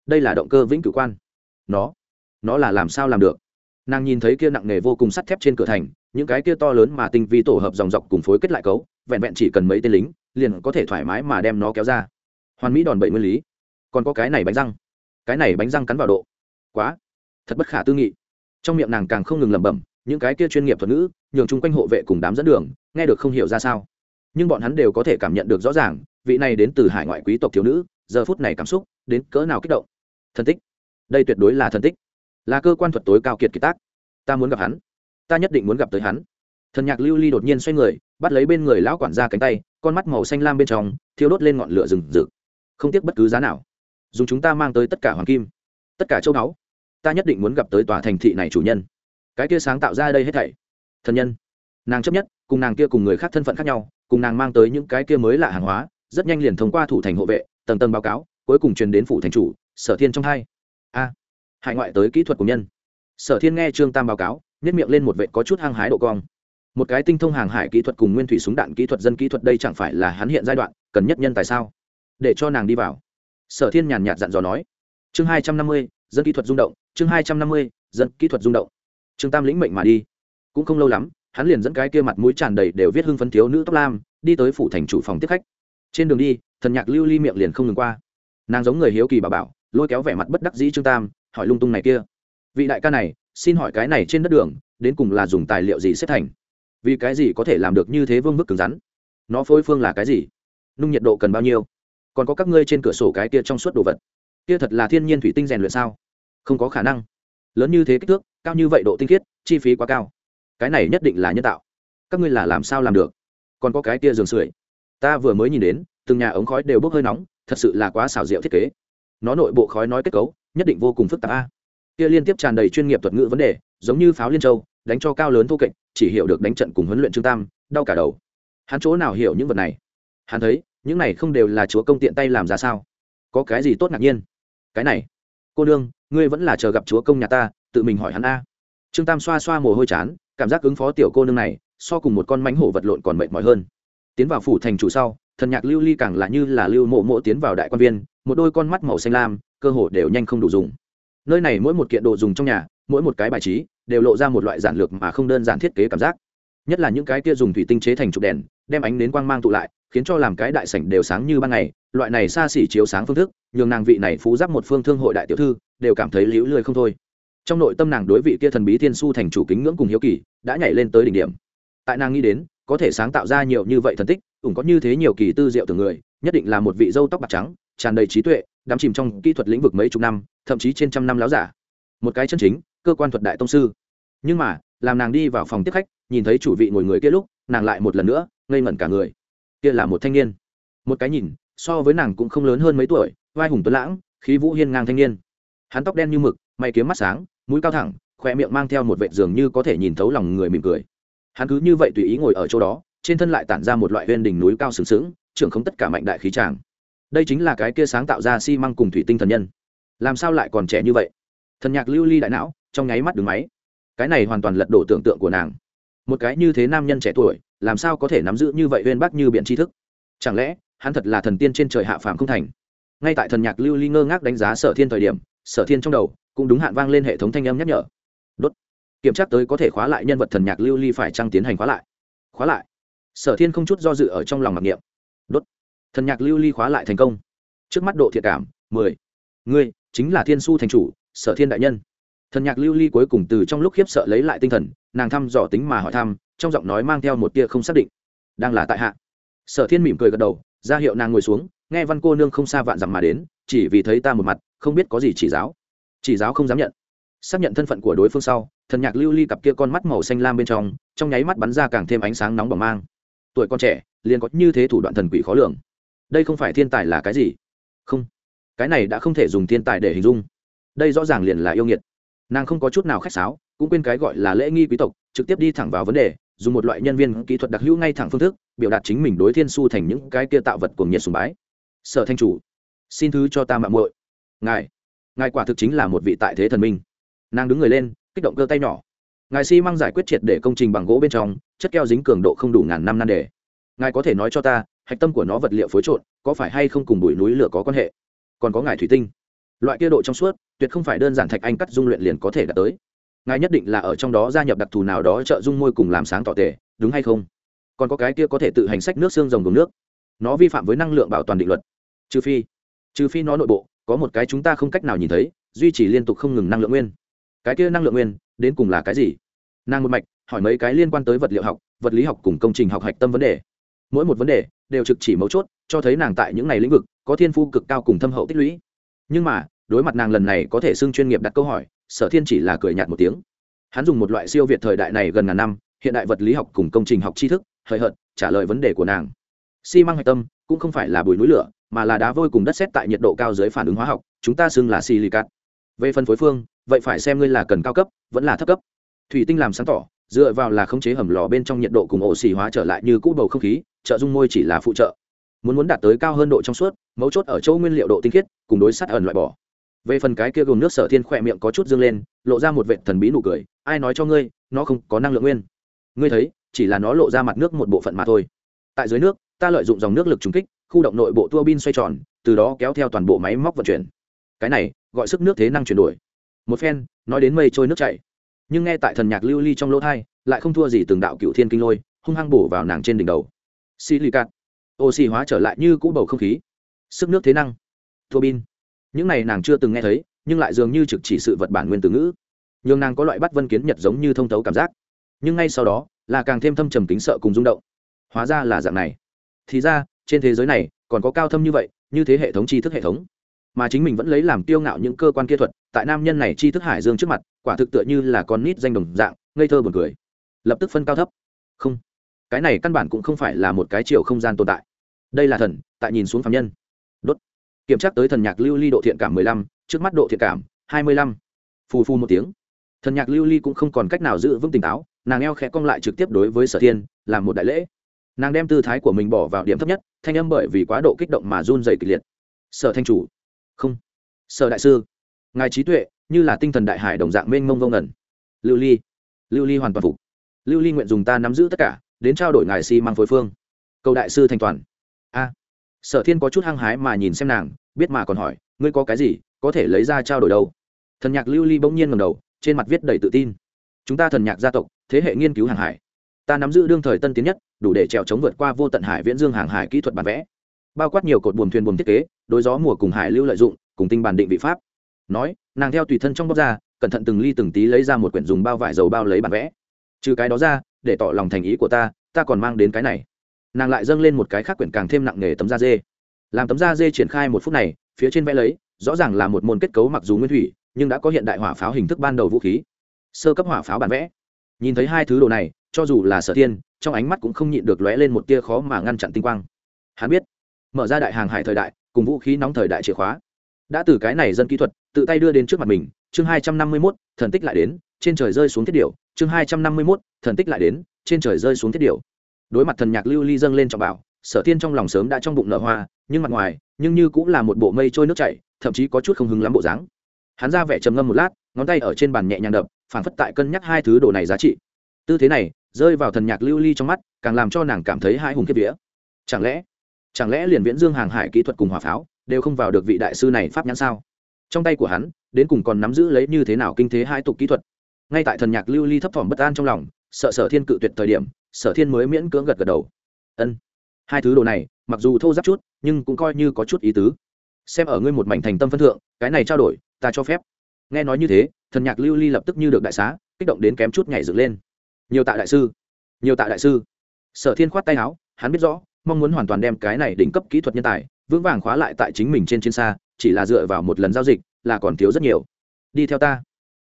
Đây là động cơ vĩnh cửu quan. Nó nó là làm sao làm được? Nàng nhìn thấy kia nặng nghề vô cùng sắt thép trên cửa thành, những cái kia to lớn mà tinh vi tổ hợp dòng dọc cùng phối kết lại cấu, vẹn vẹn chỉ cần mấy tên lính, liền có thể thoải mái mà đem nó kéo ra. Hoàn mỹ đòn bẩy nguyên lý. Còn có cái này bánh răng. Cái này bánh răng cắn vào độ. Quá. Thật bất khả tư nghị. Trong miệng nàng càng không ngừng lẩm bẩm, những cái kia chuyên nghiệp thuật ngữ nhường chung quanh hộ vệ cùng đám dẫn đường, nghe được không hiểu ra sao. Nhưng bọn hắn đều có thể cảm nhận được rõ ràng, vị này đến từ hải ngoại quý tộc thiếu nữ, giờ phút này cảm xúc đến cỡ nào kích động. Thân tích. Đây tuyệt đối là thân tích. Là cơ quan thuật tối cao kiệt kiệt tác. Ta muốn gặp hắn. Ta nhất định muốn gặp tới hắn. Thần nhạc lưu ly đột nhiên xoay người, bắt lấy bên người lão quản gia cánh tay, con mắt màu xanh lam bên trong, thiêu đốt lên ngọn lửa rừng rực. Không tiếc bất cứ giá nào. Dùng chúng ta mang tới tất cả hoàng kim, tất cả châu báu. Ta nhất định muốn gặp tới tòa thành thị này chủ nhân. Cái kia sáng tạo ra đây hết thảy thần nhân. Nàng chấp nhất cùng nàng kia cùng người khác thân phận khác nhau cùng nàng mang tới những cái kia mới lạ hàng hóa rất nhanh liền thông qua thủ thành hộ vệ tầng tầng báo cáo cuối cùng truyền đến phủ thành chủ sở thiên trong hai. A à, hải ngoại tới kỹ thuật của nhân. Sở thiên nghe trương tam báo cáo nhất miệng lên một vệ có chút hăng hái độ cong. Một cái tinh thông hàng hải kỹ thuật cùng nguyên thủy súng đạn kỹ thuật dân kỹ thuật đây chẳng phải là hắn hiện giai đoạn cần nhất nhân tại sao? Để cho nàng đi vào. Sở thiên nhàn nhạt dặn dò nói. Chương hai trăm năm mươi dân kỹ thuật rung động chương hai trăm năm mươi dân kỹ thuật rung động. Trương tam lĩnh mệnh mà đi cũng không lâu lắm, hắn liền dẫn cái kia mặt mũi tràn đầy đều viết hưng phấn thiếu nữ tóc lam, đi tới phủ thành chủ phòng tiếp khách. Trên đường đi, thần nhạc lưu ly miệng liền không ngừng qua. Nàng giống người hiếu kỳ bà bảo, lôi kéo vẻ mặt bất đắc dĩ trương tam, hỏi lung tung này kia. Vị đại ca này, xin hỏi cái này trên đất đường, đến cùng là dùng tài liệu gì xếp thành? Vì cái gì có thể làm được như thế vương bức cứng rắn? Nó phối phương là cái gì? Nung nhiệt độ cần bao nhiêu? Còn có các ngươi trên cửa sổ cái kia trong suốt đồ vật? Kia thật là thiên nhiên thủy tinh rèn luyện sao? Không có khả năng. Lớn như thế kích thước, cao như vậy độ tinh khiết, chi phí quá cao cái này nhất định là nhân tạo. Các ngươi là làm sao làm được? Còn có cái kia giường sưởi. Ta vừa mới nhìn đến, từng nhà ống khói đều bốc hơi nóng, thật sự là quá xảo diệu thiết kế. Nó nội bộ khói nói kết cấu, nhất định vô cùng phức tạp a. Kia liên tiếp tràn đầy chuyên nghiệp thuật ngữ vấn đề, giống như pháo liên châu, đánh cho cao lớn thô kệch, chỉ hiểu được đánh trận cùng huấn luyện trương tam, đau cả đầu. Hắn chỗ nào hiểu những vật này? Hắn thấy, những này không đều là chúa công tiện tay làm ra sao? Có cái gì tốt ngạc nhiên? Cái này, cô đương ngươi vẫn là chờ gặp chúa công nhà ta, tự mình hỏi hắn a. Trương tam xoa xoa mồ hôi chán cảm giác ứng phó tiểu cô nương này so cùng một con mánh hổ vật lộn còn mệt mỏi hơn. Tiến vào phủ thành chủ sau, thần nhạc lưu ly càng là như là lưu mộ mộ tiến vào đại quan viên, một đôi con mắt màu xanh lam, cơ hồ đều nhanh không đủ dùng. Nơi này mỗi một kiện đồ dùng trong nhà, mỗi một cái bài trí, đều lộ ra một loại giản lược mà không đơn giản thiết kế cảm giác. Nhất là những cái kia dùng thủy tinh chế thành chụp đèn, đem ánh đến quang mang tụ lại, khiến cho làm cái đại sảnh đều sáng như ban ngày, loại này xa xỉ chiếu sáng phương thức, nhường nàng vị này phú giáp một phương thương hội đại tiểu thư, đều cảm thấy liễu lười không thôi trong nội tâm nàng đối vị kia thần bí thiên su thành chủ kính ngưỡng cùng hiếu kỳ, đã nhảy lên tới đỉnh điểm. Tại nàng nghĩ đến, có thể sáng tạo ra nhiều như vậy thần tích, cũng có như thế nhiều kỳ tư diệu từ người, nhất định là một vị dâu tóc bạc trắng, tràn đầy trí tuệ, đắm chìm trong kỹ thuật lĩnh vực mấy chục năm, thậm chí trên trăm năm láo giả. Một cái chân chính, cơ quan thuật đại tông sư. Nhưng mà, làm nàng đi vào phòng tiếp khách, nhìn thấy chủ vị ngồi người kia lúc, nàng lại một lần nữa, ngây ngẩn cả người. Kia là một thanh niên. Một cái nhìn, so với nàng cũng không lớn hơn mấy tuổi, vai hùng tuấn lãng, khí vũ hiên ngang thanh niên. Hắn tóc đen như mực mày kiếm mắt sáng, mũi cao thẳng, khoe miệng mang theo một vệ dường như có thể nhìn thấu lòng người mỉm cười. Hắn cứ như vậy tùy ý ngồi ở chỗ đó, trên thân lại tản ra một loại huyên đỉnh núi cao sừng sững, trưởng không tất cả mạnh đại khí tràng. Đây chính là cái kia sáng tạo ra xi măng cùng thủy tinh thần nhân. Làm sao lại còn trẻ như vậy? Thần nhạc lưu ly đại não, trong nháy mắt đứng máy. Cái này hoàn toàn lật đổ tưởng tượng của nàng. Một cái như thế nam nhân trẻ tuổi, làm sao có thể nắm giữ như vậy huyên bác như biện tri thức? Chẳng lẽ, hắn thật là thần tiên trên trời hạ phàm không thành? Ngay tại thần nhạc lưu ly ngơ ngác đánh giá sở thiên thời điểm, sở thiên trong đầu cũng đúng hạn vang lên hệ thống thanh âm nhắc nhở. Đốt. Kiểm tra tới có thể khóa lại nhân vật thần nhạc lưu ly phải trăng tiến hành khóa lại? Khóa lại. Sở thiên không chút do dự ở trong lòng mặc niệm. Đốt. Thần nhạc lưu ly khóa lại thành công. Trước mắt độ thiệt cảm, mười. Ngươi, chính là thiên su thành chủ, sở thiên đại nhân. Thần nhạc lưu ly cuối cùng từ trong lúc khiếp sợ lấy lại tinh thần, nàng thăm dò tính mà hỏi thăm, trong giọng nói mang theo một tia không xác định. Đang là tại hạ. Sở thiên mỉm cười gật đầu, ra hiệu nàng ngồi xuống, nghe văn cô nương không xa vạn dặm mà đến, chỉ vì thấy ta một mặt, không biết có gì chỉ giáo chỉ giáo không dám nhận. Xác nhận thân phận của đối phương sau, thần nhạc lưu ly cặp kia con mắt màu xanh lam bên trong trong nháy mắt bắn ra càng thêm ánh sáng nóng bỏng mang. Tuổi con trẻ, liền có như thế thủ đoạn thần quỷ khó lường. Đây không phải thiên tài là cái gì? Không. Cái này đã không thể dùng thiên tài để hình dung. Đây rõ ràng liền là yêu nghiệt. Nàng không có chút nào khách sáo, cũng quên cái gọi là lễ nghi quý tộc, trực tiếp đi thẳng vào vấn đề, dùng một loại nhân viên kỹ thuật đặc hữu ngay thẳng phương thức, biểu đạt chính mình đối thiên su thành những cái kia tạo vật của nhiệt sùng bái. Sở thanh chủ, xin thứ cho ta mạng muội. Ngài ngài quả thực chính là một vị tại thế thần minh. Nàng đứng người lên, kích động cơ tay nhỏ. Ngài xi、si、măng giải quyết triệt để công trình bằng gỗ bên trong, chất keo dính cường độ không đủ ngàn năm nan đề. Ngài có thể nói cho ta, hạch tâm của nó vật liệu phối trộn, có phải hay không cùng bụi núi lửa có quan hệ? Còn có ngài thủy tinh. Loại kia độ trong suốt, tuyệt không phải đơn giản thạch anh cắt dung luyện liền có thể đạt tới. Ngài nhất định là ở trong đó gia nhập đặc thù nào đó trợ dung môi cùng làm sáng tỏ tề, đúng hay không? Còn có cái kia có thể tự hành sách nước xương rồng cùng nước. Nó vi phạm với năng lượng bảo toàn định luật. Trừ phi trừ phi nó nội bộ có một cái chúng ta không cách nào nhìn thấy, duy trì liên tục không ngừng năng lượng nguyên. Cái kia năng lượng nguyên, đến cùng là cái gì? Nàng một mạch, hỏi mấy cái liên quan tới vật liệu học, vật lý học cùng công trình học hạch tâm vấn đề. Mỗi một vấn đề, đều trực chỉ mấu chốt, cho thấy nàng tại những này lĩnh vực, có thiên phu cực cao cùng thâm hậu tích lũy. Nhưng mà, đối mặt nàng lần này có thể xưng chuyên nghiệp đặt câu hỏi, sở thiên chỉ là cười nhạt một tiếng. Hắn dùng một loại siêu việt thời đại này gần ngàn năm, hiện đại vật lý học cùng công trình học tri thức, hời hợt, trả lời vấn đề của nàng. Xi măng hạch tâm, cũng không phải là bùi núi lửa mà là đá vôi cùng đất sét tại nhiệt độ cao dưới phản ứng hóa học, chúng ta xưng là silicat. Về phân phối phương, vậy phải xem ngươi là cần cao cấp, vẫn là thấp cấp. Thủy tinh làm sáng tỏ, dựa vào là khống chế hầm lò bên trong nhiệt độ cùng ổ xì hóa trở lại như cũ bầu không khí, trợ dung môi chỉ là phụ trợ. Muốn muốn đạt tới cao hơn độ trong suốt, mấu chốt ở chỗ nguyên liệu độ tinh khiết, cùng đối sắt ẩn loại bỏ. Về phần cái kia gồm nước sở thiên khỏe miệng có chút dương lên, lộ ra một vệ thần bí nụ cười, ai nói cho ngươi, nó không có năng lượng nguyên. Ngươi thấy, chỉ là nó lộ ra mặt nước một bộ phận mà thôi. Tại dưới nước, ta lợi dụng dòng nước lực trùng kích khu động nội bộ tua bin xoay tròn từ đó kéo theo toàn bộ máy móc vận chuyển. Cái này gọi sức nước thế năng chuyển đổi. Một phen nói đến mây trôi nước chảy. Nhưng nghe tại thần nhạc lưu ly trong lỗ thai lại không thua gì từng đạo cựu thiên kinh lôi hung hăng bổ vào nàng trên đỉnh đầu. Xì lịcạt, oxy hóa trở lại như cũ bầu không khí. Sức nước thế năng. Thua bin. Những này nàng chưa từng nghe thấy nhưng lại dường như trực chỉ sự vật bản nguyên từ ngữ. Nhường nàng có loại bắt vân kiến nhật giống như thông thấu cảm giác. Nhưng ngay sau đó là càng thêm thâm trầm kính sợ cùng rung động. Hóa ra là dạng này. Thì ra trên thế giới này còn có cao thâm như vậy, như thế hệ thống tri thức hệ thống. Mà chính mình vẫn lấy làm tiêu ngạo những cơ quan kia thuật, tại nam nhân này tri thức hải dương trước mặt, quả thực tựa như là con nít danh đồng dạng, ngây thơ buồn cười. Lập tức phân cao thấp. Không, cái này căn bản cũng không phải là một cái chiều không gian tồn tại. Đây là thần, tại nhìn xuống phạm nhân. Đốt. Kiểm tra tới thần nhạc lưu ly độ thiện cảm mười lăm, trước mắt độ thiện cảm, hai mươi lăm. Phù phù một tiếng. Thần nhạc lưu ly cũng không còn cách nào giữ vững tỉnh táo, nàng eo khẽ cong lại trực tiếp đối với sở thiên, làm một đại lễ nàng đem tư thái của mình bỏ vào điểm thấp nhất, thanh âm bởi vì quá độ kích động mà run dày kịch liệt. Sở thanh chủ. Không. Sở đại sư. Ngài trí tuệ, như là tinh thần đại hải đồng dạng mênh mông vô ngẩn lưu ly. Lưu ly hoàn toàn phục. Lưu ly nguyện dùng ta nắm giữ tất cả, đến trao đổi ngài si mang phối phương. Cầu đại sư thành toàn. A. Sở thiên có chút hăng hái mà nhìn xem nàng, biết mà còn hỏi, ngươi có cái gì, có thể lấy ra trao đổi đâu? Thần nhạc lưu ly bỗng nhiên ngầm đầu, trên mặt viết đầy tự tin. Chúng ta thần nhạc gia tộc, thế hệ nghiên cứu hàng hải ta nắm giữ đương thời tân tiến nhất, đủ để trèo chống vượt qua vô tận hải viễn dương hàng hải kỹ thuật bản vẽ. Bao quát nhiều cột buồm thuyền buồm thiết kế, đối gió mùa cùng hải lưu lợi dụng, cùng tinh bản định vị pháp. Nói, nàng theo tùy thân trong bóc ra, cẩn thận từng ly từng tí lấy ra một quyển dùng bao vải dầu bao lấy bản vẽ. Trừ cái đó ra, để tỏ lòng thành ý của ta ta còn mang đến cái này. Nàng lại dâng lên một cái khác quyển càng thêm nặng nghề tấm da dê. Làm tấm da dê triển khai một phút này, phía trên vẽ lấy, rõ ràng là một môn kết cấu mặc dù nguyên thủy, nhưng đã có hiện đại hỏa pháo hình thức ban đầu vũ khí. Sơ cấp hỏa pháo bản vẽ. Nhìn thấy hai thứ đồ này cho dù là sở thiên, trong ánh mắt cũng không nhịn được lóe lên một tia khó mà ngăn chặn tinh quang. Hắn biết, mở ra đại hàng hải thời đại, cùng vũ khí nóng thời đại chìa khóa. Đã từ cái này dân kỹ thuật, tự tay đưa đến trước mặt mình, chương hai trăm năm mươi mốt, thần tích lại đến, trên trời rơi xuống thiết điệu chương hai trăm năm mươi mốt, thần tích lại đến, trên trời rơi xuống thiết điệu đối mặt thần nhạc lưu ly dâng lên trọng bảo, sở thiên trong lòng sớm đã trong bụng nở hoa, nhưng mặt ngoài, nhưng như cũng là một bộ mây trôi nước chảy, thậm chí có chút không hứng lắm bộ dáng. Hắn ra vẻ trầm ngâm một lát, ngón tay ở trên bàn nhẹ nhàng đập phản phất tại cân nhắc hai thứ đồ này giá trị. Tư thế này rơi vào thần nhạc lưu ly trong mắt, càng làm cho nàng cảm thấy hai hùng kiếp vía. Chẳng lẽ chẳng lẽ liền viễn dương hàng hải kỹ thuật cùng hỏa pháo đều không vào được vị đại sư này pháp nhãn sao? Trong tay của hắn, đến cùng còn nắm giữ lấy như thế nào kinh thế hai tục kỹ thuật? Ngay tại thần nhạc lưu ly thấp thỏm bất an trong lòng, sợ sở thiên cự tuyệt thời điểm, sở thiên mới miễn cưỡng gật gật đầu. Ân, hai thứ đồ này, mặc dù thô giáp chút, nhưng cũng coi như có chút ý tứ. Xem ở ngươi một mảnh thành tâm phân thượng, cái này trao đổi, ta cho phép. Nghe nói như thế, thần nhạc lưu ly lập tức như được đại xá, kích động đến kém chút nhảy dựng lên nhiều tạ đại sư. Nhiều tạ đại sư. Sở thiên khoát tay áo, hắn biết rõ, mong muốn hoàn toàn đem cái này đỉnh cấp kỹ thuật nhân tài, vững vàng khóa lại tại chính mình trên chiến xa, chỉ là dựa vào một lần giao dịch, là còn thiếu rất nhiều. Đi theo ta.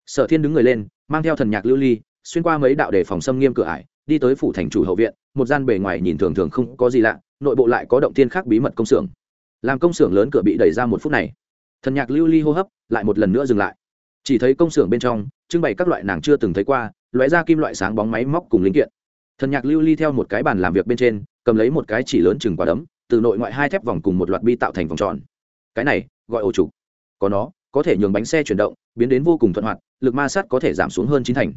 Sở thiên đứng người lên, mang theo thần nhạc lưu ly, xuyên qua mấy đạo để phòng xâm nghiêm cửa ải, đi tới phủ thành chủ hậu viện, một gian bề ngoài nhìn thường thường không có gì lạ, nội bộ lại có động tiên khác bí mật công xưởng. Làm công xưởng lớn cửa bị đẩy ra một phút này. Thần nhạc lưu ly hô hấp lại một lần nữa dừng lại. Chỉ thấy công xưởng bên trong, trưng bày các loại nàng chưa từng thấy qua loại ra kim loại sáng bóng máy móc cùng linh kiện. Thần nhạc lưu ly theo một cái bàn làm việc bên trên, cầm lấy một cái chỉ lớn chừng quả đấm, từ nội ngoại hai thép vòng cùng một loạt bi tạo thành vòng tròn. Cái này, gọi ổ trục. Có nó, có thể nhường bánh xe chuyển động, biến đến vô cùng thuận hoạt, lực ma sát có thể giảm xuống hơn chín thành.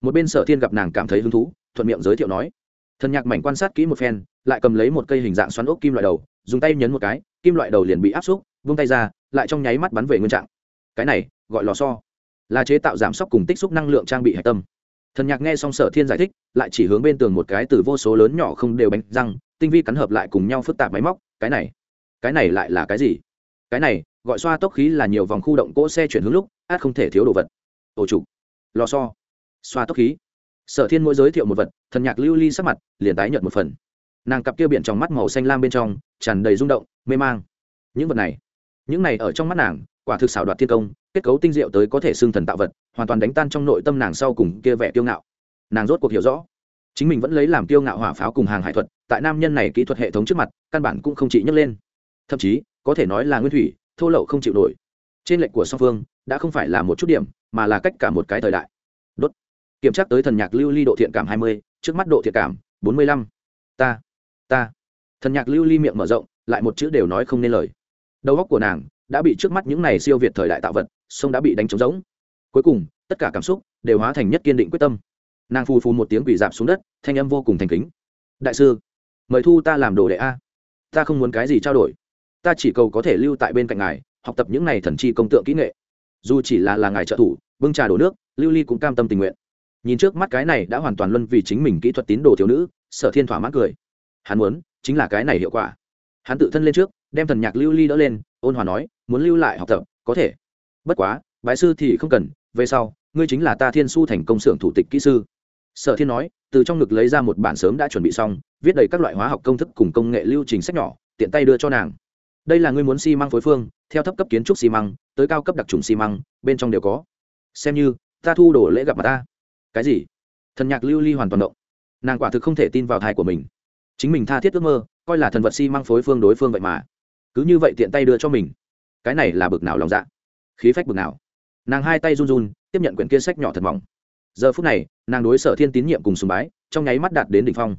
Một bên sở thiên gặp nàng cảm thấy hứng thú, thuận miệng giới thiệu nói. Thần nhạc mảnh quan sát kỹ một phen, lại cầm lấy một cây hình dạng xoắn ốc kim loại đầu, dùng tay nhấn một cái, kim loại đầu liền bị áp xúc, vung tay ra, lại trong nháy mắt bắn về nguyên trạng. Cái này, gọi lò so là chế tạo giảm sốc cùng tích xúc năng lượng trang bị hạch tâm thần nhạc nghe xong sở thiên giải thích, lại chỉ hướng bên tường một cái từ vô số lớn nhỏ không đều bánh răng, tinh vi cắn hợp lại cùng nhau phức tạp máy móc, cái này cái này lại là cái gì? Cái này, gọi xoa tốc khí là nhiều vòng khu động cỗ xe chuyển hướng lúc, át không thể thiếu đồ vật. Ổ chủ lò so xoa tốc khí. Sở thiên mỗi giới thiệu một vật, thần nhạc lưu ly sắc mặt, liền tái nhợt một phần. Nàng cặp kia biển trong mắt màu xanh lam bên trong, tràn đầy rung động, mê mang. Những vật này, những này ở trong mắt nàng, quả thực xảo đoạt thiên công kết cấu tinh diệu tới có thể xưng thần tạo vật, hoàn toàn đánh tan trong nội tâm nàng sau cùng kia vẻ kiêu ngạo. Nàng rốt cuộc hiểu rõ, chính mình vẫn lấy làm kiêu ngạo hỏa pháo cùng hàng hải thuật, tại nam nhân này kỹ thuật hệ thống trước mặt, căn bản cũng không chỉ nhấc lên. Thậm chí, có thể nói là nguyên thủy, thô lậu không chịu nổi. Trên lệnh của song phương, đã không phải là một chút điểm, mà là cách cả một cái thời đại. Đốt. Kiểm tra tới thần nhạc lưu ly độ thiện cảm hai mươi, trước mắt độ thiện cảm, bốn mươi lăm. Ta ta. Thần nhạc lưu ly miệng mở rộng, lại một chữ đều nói không nên lời. Đầu óc của nàng đã bị trước mắt những này siêu việt thời đại tạo vật sông đã bị đánh trống rỗng. Cuối cùng, tất cả cảm xúc đều hóa thành nhất kiên định quyết tâm. Nàng phù phù một tiếng quỷ dạp xuống đất, thanh âm vô cùng thành kính. Đại sư, mời thu ta làm đồ đệ a. Ta không muốn cái gì trao đổi. Ta chỉ cầu có thể lưu tại bên cạnh ngài, học tập những này thần chi công tượng kỹ nghệ. Dù chỉ là là ngài trợ thủ, bưng trà đổ nước, lưu ly cũng cam tâm tình nguyện. Nhìn trước mắt cái này đã hoàn toàn luân vì chính mình kỹ thuật tín đồ thiếu nữ, sở thiên thỏa mãn cười. Hắn muốn, chính là cái này hiệu quả. Hắn tự thân lên trước, đem thần nhạc lưu ly đỡ lên, ôn hòa nói, muốn lưu lại học tập, có thể bất quá, bái sư thì không cần, về sau, ngươi chính là ta thiên su thành công xưởng thủ tịch kỹ sư. Sở thiên nói, từ trong ngực lấy ra một bản sớm đã chuẩn bị xong, viết đầy các loại hóa học công thức cùng công nghệ lưu trình sách nhỏ, tiện tay đưa cho nàng. Đây là ngươi muốn xi măng phối phương, theo thấp cấp kiến trúc xi măng, tới cao cấp đặc trùng xi măng, bên trong đều có. Xem như, ta thu đổ lễ gặp mặt ta. Cái gì? Thần nhạc lưu ly hoàn toàn động. Nàng quả thực không thể tin vào thai của mình. Chính mình tha thiết ước mơ, coi là thần vật xi măng phối phương đối phương vậy mà. Cứ như vậy tiện tay đưa cho mình. Cái này là bực nào lòng dạ? Khí phách bực nào. Nàng hai tay run run, tiếp nhận quyển kia sách nhỏ thật mỏng. Giờ phút này, nàng đối sở thiên tín nhiệm cùng sùng bái, trong nháy mắt đạt đến đ ỉ n h phong.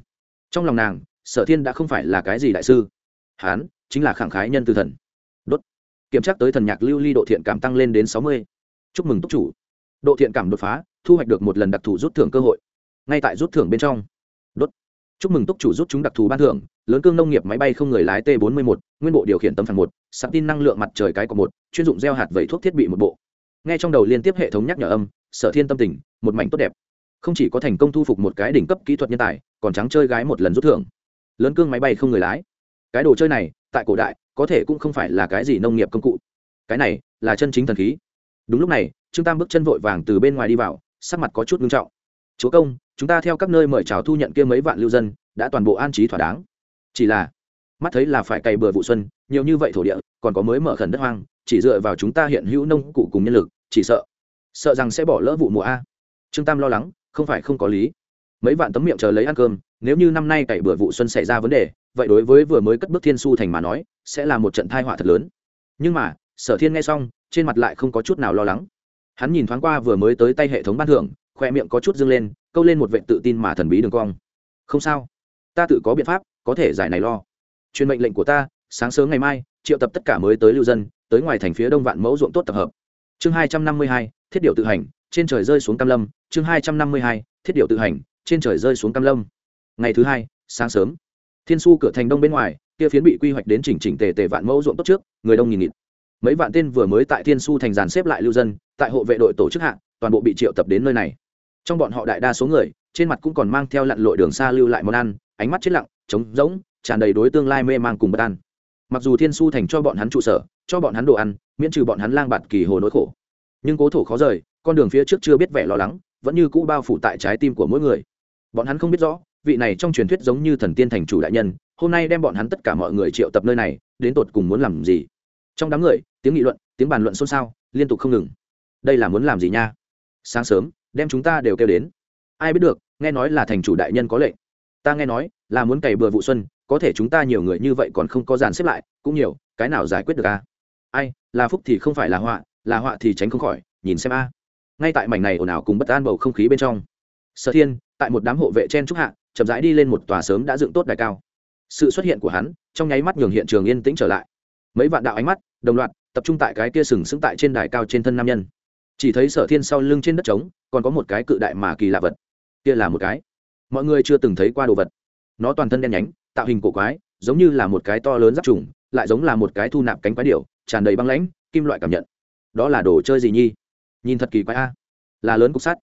Trong lòng nàng, sở thiên đã không phải là cái gì đại sư. Hán, chính là khẳng khái nhân từ thần. Đốt. Kiểm tra tới thần nhạc lưu ly độ thiện cảm tăng lên đến sáu mươi. Chúc mừng túc chủ. Độ thiện cảm đột phá, thu hoạch được một lần đặc thù rút thưởng cơ hội. Ngay tại rút thưởng bên trong. Đốt. Chúc mừng túc chủ rút chúng đặc thù ban thưởng lớn cương nông nghiệp máy bay không người lái t 41 nguyên bộ điều khiển tấm phản một, sạc tin năng lượng mặt trời cái của một, chuyên dụng gieo hạt vẩy thuốc thiết bị một bộ. Ngay trong đầu liên tiếp hệ thống nhắc nhở âm, sở thiên tâm tình, một mảnh tốt đẹp. Không chỉ có thành công thu phục một cái đỉnh cấp kỹ thuật nhân tài, còn trắng chơi gái một lần rút thưởng. Lớn cương máy bay không người lái. Cái đồ chơi này, tại cổ đại, có thể cũng không phải là cái gì nông nghiệp công cụ. Cái này, là chân chính thần khí. Đúng lúc này, trương tam bước chân vội vàng từ bên ngoài đi vào, sắc mặt có chút ngưng trọng. Chúa công, chúng ta theo các nơi mời chào thu nhận kia mấy vạn lưu dân, đã toàn bộ an trí thỏa đáng chỉ là, mắt thấy là phải cày bừa vụ xuân, nhiều như vậy thổ địa, còn có mới mở khẩn đất hoang, chỉ dựa vào chúng ta hiện hữu nông cụ cùng nhân lực, chỉ sợ sợ rằng sẽ bỏ lỡ vụ mùa a. Trương tam lo lắng, không phải không có lý. Mấy vạn tấm miệng chờ lấy ăn cơm, nếu như năm nay cày bừa vụ xuân xảy ra vấn đề, vậy đối với vừa mới cất bước thiên su thành mà nói, sẽ là một trận thai họa thật lớn. Nhưng mà, sở thiên nghe xong, trên mặt lại không có chút nào lo lắng. Hắn nhìn thoáng qua vừa mới tới tay hệ thống ban thưởng, khoe miệng có chút dâng lên, câu lên một vệ tự tin mà thần bí đường cong. Không sao. Ta tự có biện pháp có thể giải này lo. Truyền mệnh lệnh của ta, sáng sớm ngày mai, triệu tập tất cả mới tới lưu dân, tới ngoài thành phía đông vạn mẫu ruộng tốt tập hợp. Chương hai trăm năm mươi hai, thiết điệu tự hành, trên trời rơi xuống cam lâm. Chương hai trăm năm mươi hai, thiết điệu tự hành, trên trời rơi xuống cam lâm. Ngày thứ hai, sáng sớm. Thiên su cửa thành đông bên ngoài, kia phiến bị quy hoạch đến chỉnh chỉnh tề tề vạn mẫu ruộng tốt trước, người đông nghìn nghịt. Mấy vạn tên vừa mới tại thiên su thành giàn xếp lại lưu dân, tại hộ vệ đội tổ chức hạng toàn bộ bị triệu tập đến nơi này. Trong bọn họ đại đa số người, trên mặt cũng còn mang theo lặn lội đường xa lưu lại món ăn, ánh mắt chết lặng trống rỗng, tràn đầy đối tương lai mê mang cùng bất an. Mặc dù thiên su thành cho bọn hắn trụ sở, cho bọn hắn đồ ăn, miễn trừ bọn hắn lang bạt kỳ hồ nỗi khổ. Nhưng cố thổ khó rời, con đường phía trước chưa biết vẻ lo lắng, vẫn như cũ bao phủ tại trái tim của mỗi người. Bọn hắn không biết rõ, vị này trong truyền thuyết giống như thần tiên thành chủ đại nhân, hôm nay đem bọn hắn tất cả mọi người triệu tập nơi này, đến tột cùng muốn làm gì? Trong đám người, tiếng nghị luận, tiếng bàn luận xôn xao, liên tục không ngừng. Đây là muốn làm gì nha? Sáng sớm, đem chúng ta đều kêu đến. Ai biết được, nghe nói là thành chủ đại nhân có lệnh ta nghe nói, là muốn cày bừa vụ xuân, có thể chúng ta nhiều người như vậy còn không có dàn xếp lại, cũng nhiều, cái nào giải quyết được a? Ai, là phúc thì không phải là họa là họa thì tránh không khỏi, nhìn xem a. Ngay tại mảnh này ồn ào cùng bất an bầu không khí bên trong, sở thiên, tại một đám hộ vệ chen trúc hạ, chậm rãi đi lên một tòa sớm đã dựng tốt đài cao. Sự xuất hiện của hắn, trong nháy mắt nhường hiện trường yên tĩnh trở lại. Mấy vạn đạo ánh mắt, đồng loạt, tập trung tại cái kia sừng sững tại trên đài cao trên thân nam nhân. Chỉ thấy sở thiên sau lưng trên đất trống, còn có một cái cự đại mà kỳ lạ vật. Kia là một cái mọi người chưa từng thấy qua đồ vật. Nó toàn thân đen nhánh, tạo hình cổ quái, giống như là một cái to lớn giáp trùng, lại giống là một cái thu nạp cánh quái điệu tràn đầy băng lãnh, kim loại cảm nhận. Đó là đồ chơi gì nhi nhìn thật kỳ quái a. Là lớn cục sắt.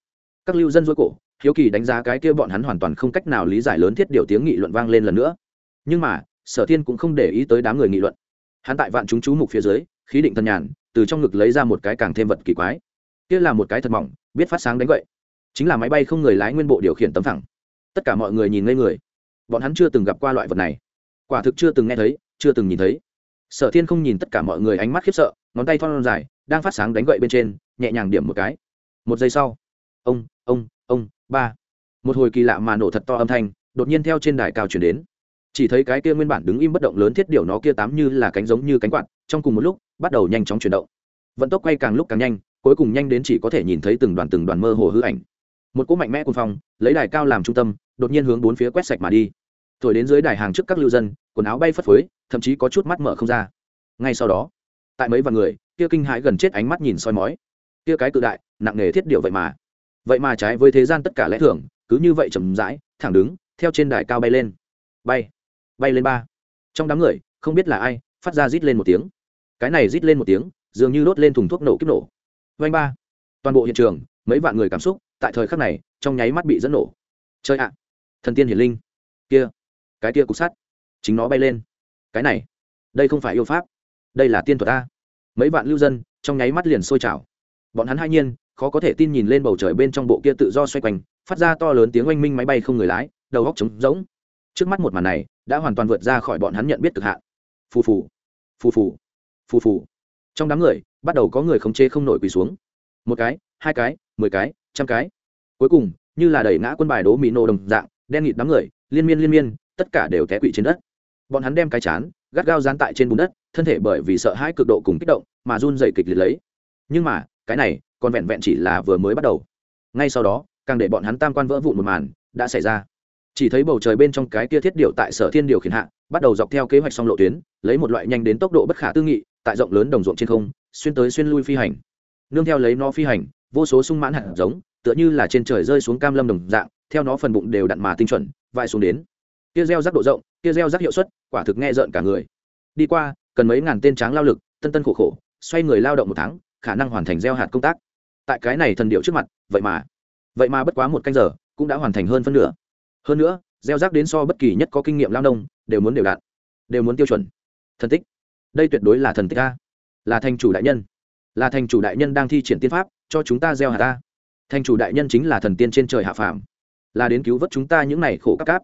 Các lưu dân dối cổ, hiếu kỳ đánh giá cái kia bọn hắn hoàn toàn không cách nào lý giải lớn thiết điều tiếng nghị luận vang lên lần nữa. Nhưng mà, sở thiên cũng không để ý tới đám người nghị luận. Hắn tại vạn chúng chú mục phía dưới, khí định thân nhàn, từ trong ngực lấy ra một cái càng thêm vật kỳ quái. Kia là một cái thật mỏng, biết phát sáng đánh vậy chính là máy bay không người lái nguyên bộ điều khiển tấm thẳng tất cả mọi người nhìn ngây người. Bọn hắn chưa từng gặp qua loại vật này. Quả thực chưa từng nghe thấy, chưa từng nhìn thấy. Sở thiên không nhìn tất cả mọi người ánh mắt khiếp sợ, ngón tay thon dài, đang phát sáng đánh gậy bên trên, nhẹ nhàng điểm một cái. Một giây sau, ông ông ông, ba. Một hồi kỳ lạ mà nổ thật to âm thanh, đột nhiên theo trên đài cao chuyển đến. Chỉ thấy cái kia nguyên bản đứng im bất động lớn thiết điều nó kia tám như là cánh giống như cánh quạt, trong cùng một lúc, bắt đầu nhanh chóng chuyển động. Vận tốc quay càng lúc càng nhanh, cuối cùng nhanh đến chỉ có thể nhìn thấy từng đoàn từng đoàn mơ hồ hư ảnh. Một cỗ mạnh mẽ cuồng phong, lấy đài cao làm trung tâm đột nhiên hướng bốn phía quét sạch mà đi. Thổi đến dưới đài hàng trước các lưu dân, quần áo bay phất phới, thậm chí có chút mắt mở không ra. Ngay sau đó, tại mấy vạn người, kia kinh hãi gần chết ánh mắt nhìn soi mói. Kia cái cự đại, nặng nề thiết điệu vậy mà. Vậy mà trái với thế gian tất cả lẽ thường, cứ như vậy chầm rãi, thẳng đứng, theo trên đài cao bay lên. Bay bay lên ba. Trong đám người, không biết là ai, phát ra rít lên một tiếng. Cái này rít lên một tiếng, dường như đốt lên thùng thuốc nổ kiếp nổ. Vanh ba. Toàn bộ hiện trường, mấy vạn người cảm xúc, tại thời khắc này, trong nháy mắt bị dẫn nổ. Chơi ạ thần tiên hiển linh. Kia, cái kia cục sắt. Chính nó bay lên. Cái này, đây không phải yêu pháp. Đây là tiên thuật ta mấy vạn lưu dân, trong nháy mắt liền sôi trào. Bọn hắn hai nhiên, khó có thể tin nhìn lên bầu trời bên trong bộ kia tự do xoay quanh, phát ra to lớn tiếng oanh minh máy bay không người lái, đầu góc trống rỗng. Trước mắt một màn này, đã hoàn toàn vượt ra khỏi bọn hắn nhận biết cực hạn. Phù phù phù phù phù phù. Trong đám người, bắt đầu có người khống chế không nổi quỳ xuống. Một cái, hai cái, mười cái, trăm cái. Cuối cùng, như là đẩy ngã quân bài đố mỹ nô đồng dạng đen nghịt đám người, liên miên liên miên, tất cả đều té quỵ trên đất. Bọn hắn đem cái chán, gắt gao dán tại trên bùn đất, thân thể bởi vì sợ hãi cực độ cùng kích động mà run dày kịch liệt lấy. Nhưng mà, cái này còn vẹn vẹn chỉ là vừa mới bắt đầu. Ngay sau đó, càng để bọn hắn tam quan vỡ vụn một màn đã xảy ra. Chỉ thấy bầu trời bên trong cái kia thiết điệu tại sở thiên điều khiển hạ, bắt đầu dọc theo kế hoạch song lộ tuyến, lấy một loại nhanh đến tốc độ bất khả tư nghị, tại rộng lớn đồng ruộng trên không, xuyên tới xuyên lui phi hành. Nương theo lấy nó phi hành, vô số sung mãn hạt giống, tựa như là trên trời rơi xuống cam lâm đồng dạng theo nó phần bụng đều đặn mà tinh chuẩn vai xuống đến. Kia gieo rắc độ rộng, kia gieo rắc hiệu suất, quả thực nghe rợn cả người. Đi qua, cần mấy ngàn tên tráng lao lực, tân tân khổ khổ, xoay người lao động một tháng, khả năng hoàn thành gieo hạt công tác. Tại cái này thần điệu trước mặt, vậy mà vậy mà bất quá một canh giờ, cũng đã hoàn thành hơn phân nửa. Hơn nữa, gieo rắc đến so bất kỳ nhất có kinh nghiệm lao nông, đều muốn đều đặn, đều muốn tiêu chuẩn. Thần tích. Đây tuyệt đối là thần tích a. Là thành chủ đại nhân. Là thành chủ đại nhân đang thi triển tiên pháp, cho chúng ta gieo hạt ta thành chủ đại nhân chính là thần tiên trên trời hạ phàm là đến cứu vớt chúng ta những này khổ các cáp.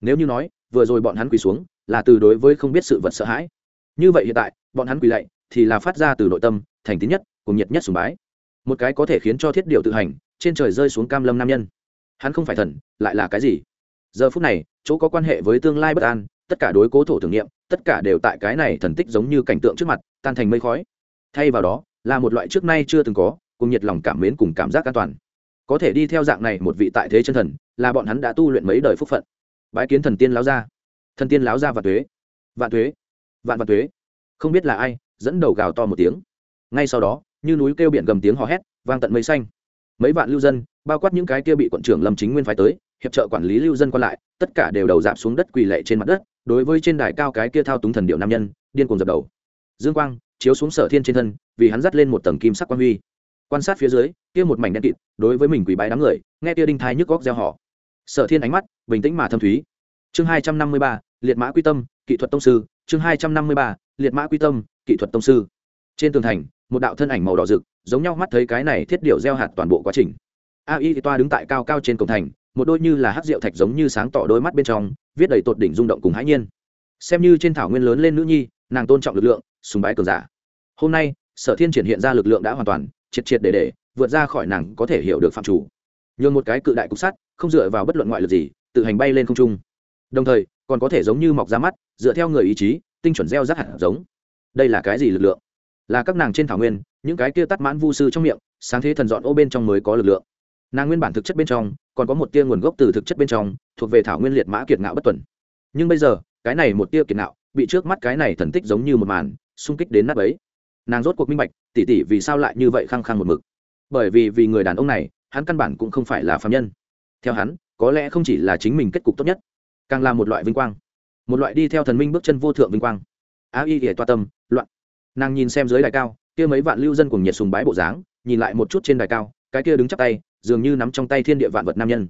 Nếu như nói, vừa rồi bọn hắn quỳ xuống, là từ đối với không biết sự vật sợ hãi. Như vậy hiện tại, bọn hắn quỳ lạy, thì là phát ra từ nội tâm, thành tín nhất, cùng nhiệt nhất sùng bái. Một cái có thể khiến cho thiết điều tự hành, trên trời rơi xuống cam lâm nam nhân. Hắn không phải thần, lại là cái gì? Giờ phút này, chỗ có quan hệ với tương lai bất an, tất cả đối cố thổ thử nghiệm tất cả đều tại cái này thần tích giống như cảnh tượng trước mặt, tan thành mây khói. Thay vào đó, là một loại trước nay chưa từng có, cùng nhiệt lòng cảm mến cùng cảm giác an toàn có thể đi theo dạng này một vị tại thế chân thần, là bọn hắn đã tu luyện mấy đời phúc phận. Bái kiến thần tiên láo gia. Thần tiên láo gia và thuế vạn thuế vạn vạn thuế không biết là ai, dẫn đầu gào to một tiếng. Ngay sau đó, như núi kêu biển gầm tiếng hò hét, vang tận mây xanh. Mấy vạn lưu dân, bao quát những cái kia bị quận trưởng lâm chính nguyên phái tới, hiệp trợ quản lý lưu dân còn lại, tất cả đều đầu dạp xuống đất quỳ lệ trên mặt đất, đối với trên đài cao cái kia thao túng thần điệu nam nhân, điên cuồng dập đầu. Dương quang, chiếu xuống sở thiên trên thân, vì hắn dắt lên một tầng kim sắc quan huy quan sát phía dưới, kia một mảnh đen kịt, đối với mình quỷ bái đám người, nghe kia đinh thái nhức góc gieo họ. Sở thiên ánh mắt bình tĩnh mà thâm thúy. Chương hai trăm năm mươi ba, liệt mã quy tâm, kỹ thuật tông sư. Chương hai trăm năm mươi ba, liệt mã quy tâm, kỹ thuật tông sư. Trên tường thành, một đạo thân ảnh màu đỏ rực, giống nhau mắt thấy cái này thiết điệu gieo hạt toàn bộ quá trình. A y toa đứng tại cao cao trên cổng thành, một đôi như là hát rượu thạch giống như sáng tỏ đôi mắt bên trong, viết đầy tột đỉnh rung động cùng hãi nhiên. Xem như trên thảo nguyên lớn lên nữ nhi, nàng tôn trọng lực lượng, sùng bái cường giả. Hôm nay, sở thiên triển hiện ra lực lượng đã hoàn toàn triệt triệt để để, vượt ra khỏi nàng có thể hiểu được phạm chủ. Nhường một cái cự đại cục sắt, không dựa vào bất luận ngoại lực gì, tự hành bay lên không trung. Đồng thời, còn có thể giống như mọc ra mắt, dựa theo người ý chí, tinh chuẩn gieo rắc hạt giống. Đây là cái gì lực lượng? Là các nàng trên thảo nguyên, những cái kia tắt mãn vu sư trong miệng, sáng thế thần dọn ô bên trong mới có lực lượng. Nàng nguyên bản thực chất bên trong, còn có một tia nguồn gốc từ thực chất bên trong, thuộc về thảo nguyên liệt mã kiệt ngạo bất tuần. Nhưng bây giờ, cái này một tia kiệt ngạo, bị trước mắt cái này thần tích giống như một màn, xung kích đến nắp ấy nàng rốt cuộc minh bạch, tỉ tỉ vì sao lại như vậy khăng khăng một mực. Bởi vì vì người đàn ông này, hắn căn bản cũng không phải là phạm nhân. Theo hắn, có lẽ không chỉ là chính mình kết cục tốt nhất, càng là một loại vinh quang. Một loại đi theo thần minh bước chân vô thượng vinh quang. Á y ỉa toa tâm, loạn. Nàng nhìn xem dưới đài cao, kia mấy vạn lưu dân cùng nhiệt sùng bái bộ dáng, nhìn lại một chút trên đài cao, cái kia đứng chắp tay, dường như nắm trong tay thiên địa vạn vật nam nhân.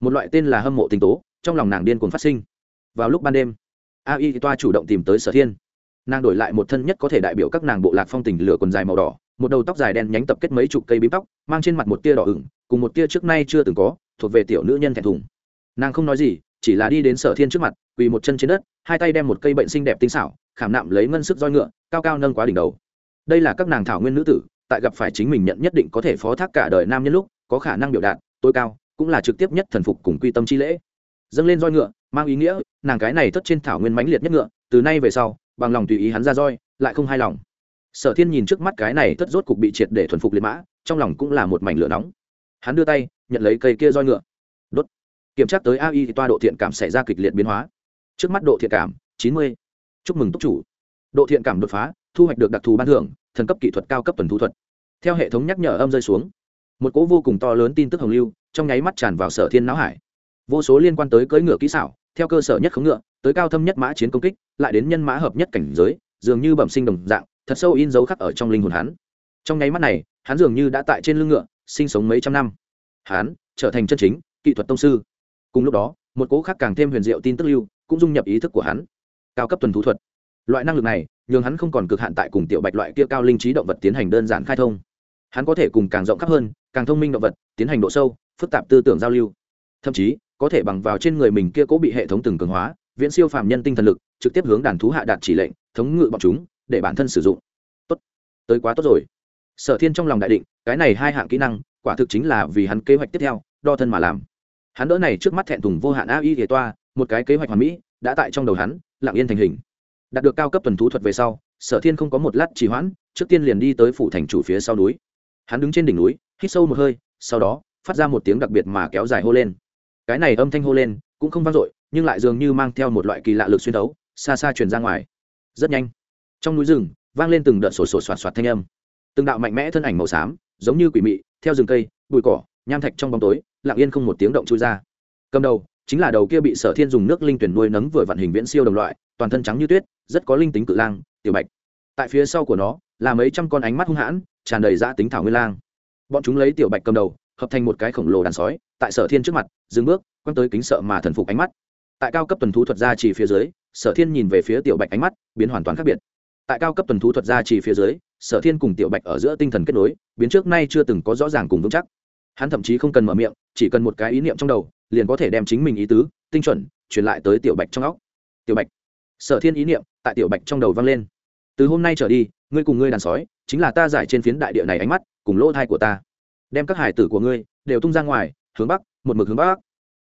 Một loại tên là hâm mộ tình tố, trong lòng nàng điên cuồng phát sinh. Vào lúc ban đêm, a y toa chủ động tìm tới sở thiên nàng đổi lại một thân nhất có thể đại biểu các nàng bộ lạc phong tình lửa quần dài màu đỏ, một đầu tóc dài đen nhánh tập kết mấy chục cây bím tóc, mang trên mặt một tia đỏ ửng, cùng một tia trước nay chưa từng có, thuộc về tiểu nữ nhân thẹn thùng. Nàng không nói gì, chỉ là đi đến sở thiên trước mặt, quỳ một chân trên đất, hai tay đem một cây bệnh xinh đẹp tinh xảo, khảm nạm lấy ngân sức roi ngựa, cao cao nâng quá đỉnh đầu. Đây là các nàng thảo nguyên nữ tử, tại gặp phải chính mình nhận nhất định có thể phó thác cả đời nam nhân lúc, có khả năng biểu đạt, tối cao, cũng là trực tiếp nhất thần phục cùng quy tâm chi lễ. Dâng lên roi ngựa, mang ý nghĩa, nàng cái này thất trên thảo nguyên mãnh liệt nhất ngựa, từ nay về sau bằng lòng tùy ý hắn ra roi, lại không hài lòng. Sở thiên nhìn trước mắt cái này thất rốt cục bị triệt để thuần phục liệt mã, trong lòng cũng là một mảnh lửa nóng. Hắn đưa tay, nhận lấy cây kia roi ngựa. Đốt. Kiểm tra tới ai thì toa độ thiện cảm xảy ra kịch liệt biến hóa. Trước mắt độ thiện cảm, chín mươi. Chúc mừng túc chủ. Độ thiện cảm đột phá, thu hoạch được đặc thù ban thưởng, thần cấp kỹ thuật cao cấp tuần thu thuật. Theo hệ thống nhắc nhở âm rơi xuống, một cỗ vô cùng to lớn tin tức hồng lưu, trong nháy mắt tràn vào sở thiên não hải. Vô số liên quan tới cưỡi ngựa kỹ xảo theo cơ sở nhất khống ngựa, tới cao thâm nhất mã chiến công kích, lại đến nhân mã hợp nhất cảnh giới, dường như bẩm sinh đồng dạng, thật sâu in dấu khắc ở trong linh hồn hắn. Trong nháy mắt này, hắn dường như đã tại trên lưng ngựa, sinh sống mấy trăm năm. Hắn trở thành chân chính kỹ thuật tông sư. Cùng lúc đó, một cỗ khác càng thêm huyền diệu tin tức lưu cũng dung nhập ý thức của hắn. Cao cấp tuần thú thuật. Loại năng lực này, nhường hắn không còn cực hạn tại cùng tiểu bạch loại kia cao linh trí động vật tiến hành đơn giản khai thông. Hắn có thể cùng càng rộng khắp hơn, càng thông minh động vật, tiến hành độ sâu, phức tạp tư tưởng giao lưu. Thậm chí có thể bằng vào trên người mình kia cố bị hệ thống từng cường hóa, viễn siêu phàm nhân tinh thần lực, trực tiếp hướng đàn thú hạ đạt chỉ lệnh, thống ngự bọn chúng, để bản thân sử dụng. Tốt. Tới quá tốt rồi. Sở thiên trong lòng đại định, cái này hai hạng kỹ năng, quả thực chính là vì hắn kế hoạch tiếp theo, đo thân mà làm. Hắn đỡ này trước mắt thẹn thùng vô hạn a y ghề toa, một cái kế hoạch hoàn mỹ, đã tại trong đầu hắn, lặng yên thành hình. Đạt được cao cấp tuần thú thuật về sau, sở thiên không có một lát trì hoãn, trước tiên liền đi tới phủ thành chủ phía sau núi. Hắn đứng trên đỉnh núi, hít sâu một hơi, sau đó, phát ra một tiếng đặc biệt mà kéo dài hô lên cái này âm thanh hô lên cũng không vang dội, nhưng lại dường như mang theo một loại kỳ lạ lực xuyên đấu xa xa truyền ra ngoài. Rất nhanh, trong núi rừng vang lên từng đợt sổ sổ soạt soạt thanh âm. Từng đạo mạnh mẽ thân ảnh màu xám, giống như quỷ mị, theo rừng cây, bụi cỏ, nham thạch trong bóng tối, lặng yên không một tiếng động chui ra. Cầm đầu chính là đầu kia bị sở thiên dùng nước linh tuyển nuôi nấng vừa vạn hình viễn siêu đồng loại, toàn thân trắng như tuyết, rất có linh tính cự lang, tiểu bạch. Tại phía sau của nó là mấy trăm con ánh mắt hung hãn, tràn đầy dã tính thảo nguyên lang. Bọn chúng lấy tiểu bạch cầm đầu hợp thành một cái khổng lồ đàn sói, tại sở thiên trước mặt, dừng bước, quăng tới kính sợ mà thần phục ánh mắt. Tại cao cấp tuần thú thuật gia chỉ phía dưới, sở thiên nhìn về phía tiểu bạch ánh mắt biến hoàn toàn khác biệt. Tại cao cấp tuần thú thuật gia chỉ phía dưới, sở thiên cùng tiểu bạch ở giữa tinh thần kết nối, biến trước nay chưa từng có rõ ràng cùng vững chắc. Hắn thậm chí không cần mở miệng, chỉ cần một cái ý niệm trong đầu, liền có thể đem chính mình ý tứ, tinh chuẩn, truyền lại tới tiểu bạch trong óc. Tiểu bạch. Sở thiên ý niệm tại tiểu bạch trong đầu vang lên. Từ hôm nay trở đi, ngươi cùng ngươi đàn sói, chính là ta giải trên phiến đại địa này ánh mắt, cùng lỗ thai của ta đem các hải tử của ngươi đều tung ra ngoài, hướng bắc, một mực hướng bắc.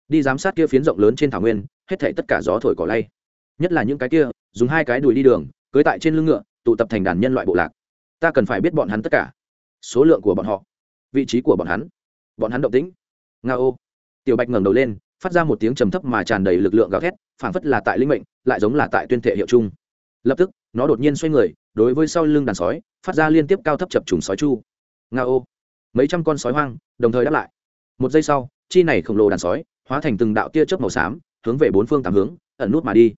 Đi giám sát kia phiến rộng lớn trên thảo nguyên, hết thảy tất cả gió thổi cỏ lay. Nhất là những cái kia, dùng hai cái đùi đi đường, cưới tại trên lưng ngựa, tụ tập thành đàn nhân loại bộ lạc. Ta cần phải biết bọn hắn tất cả. Số lượng của bọn họ, vị trí của bọn hắn. Bọn hắn động tĩnh. Nga ô. Tiểu bạch ngẩng đầu lên, phát ra một tiếng trầm thấp mà tràn đầy lực lượng gào thét, phảng phất là tại linh mệnh, lại giống là tại tuyên thể hiệu chung. Lập tức, nó đột nhiên xoay người, đối với sau lưng đàn sói, phát ra liên tiếp cao thấp chập trùng sói chu. Nga ô mấy trăm con sói hoang, đồng thời đáp lại. Một giây sau, chi này khổng lồ đàn sói hóa thành từng đạo tia chớp màu xám, hướng về bốn phương tám hướng, ẩn nút mà đi.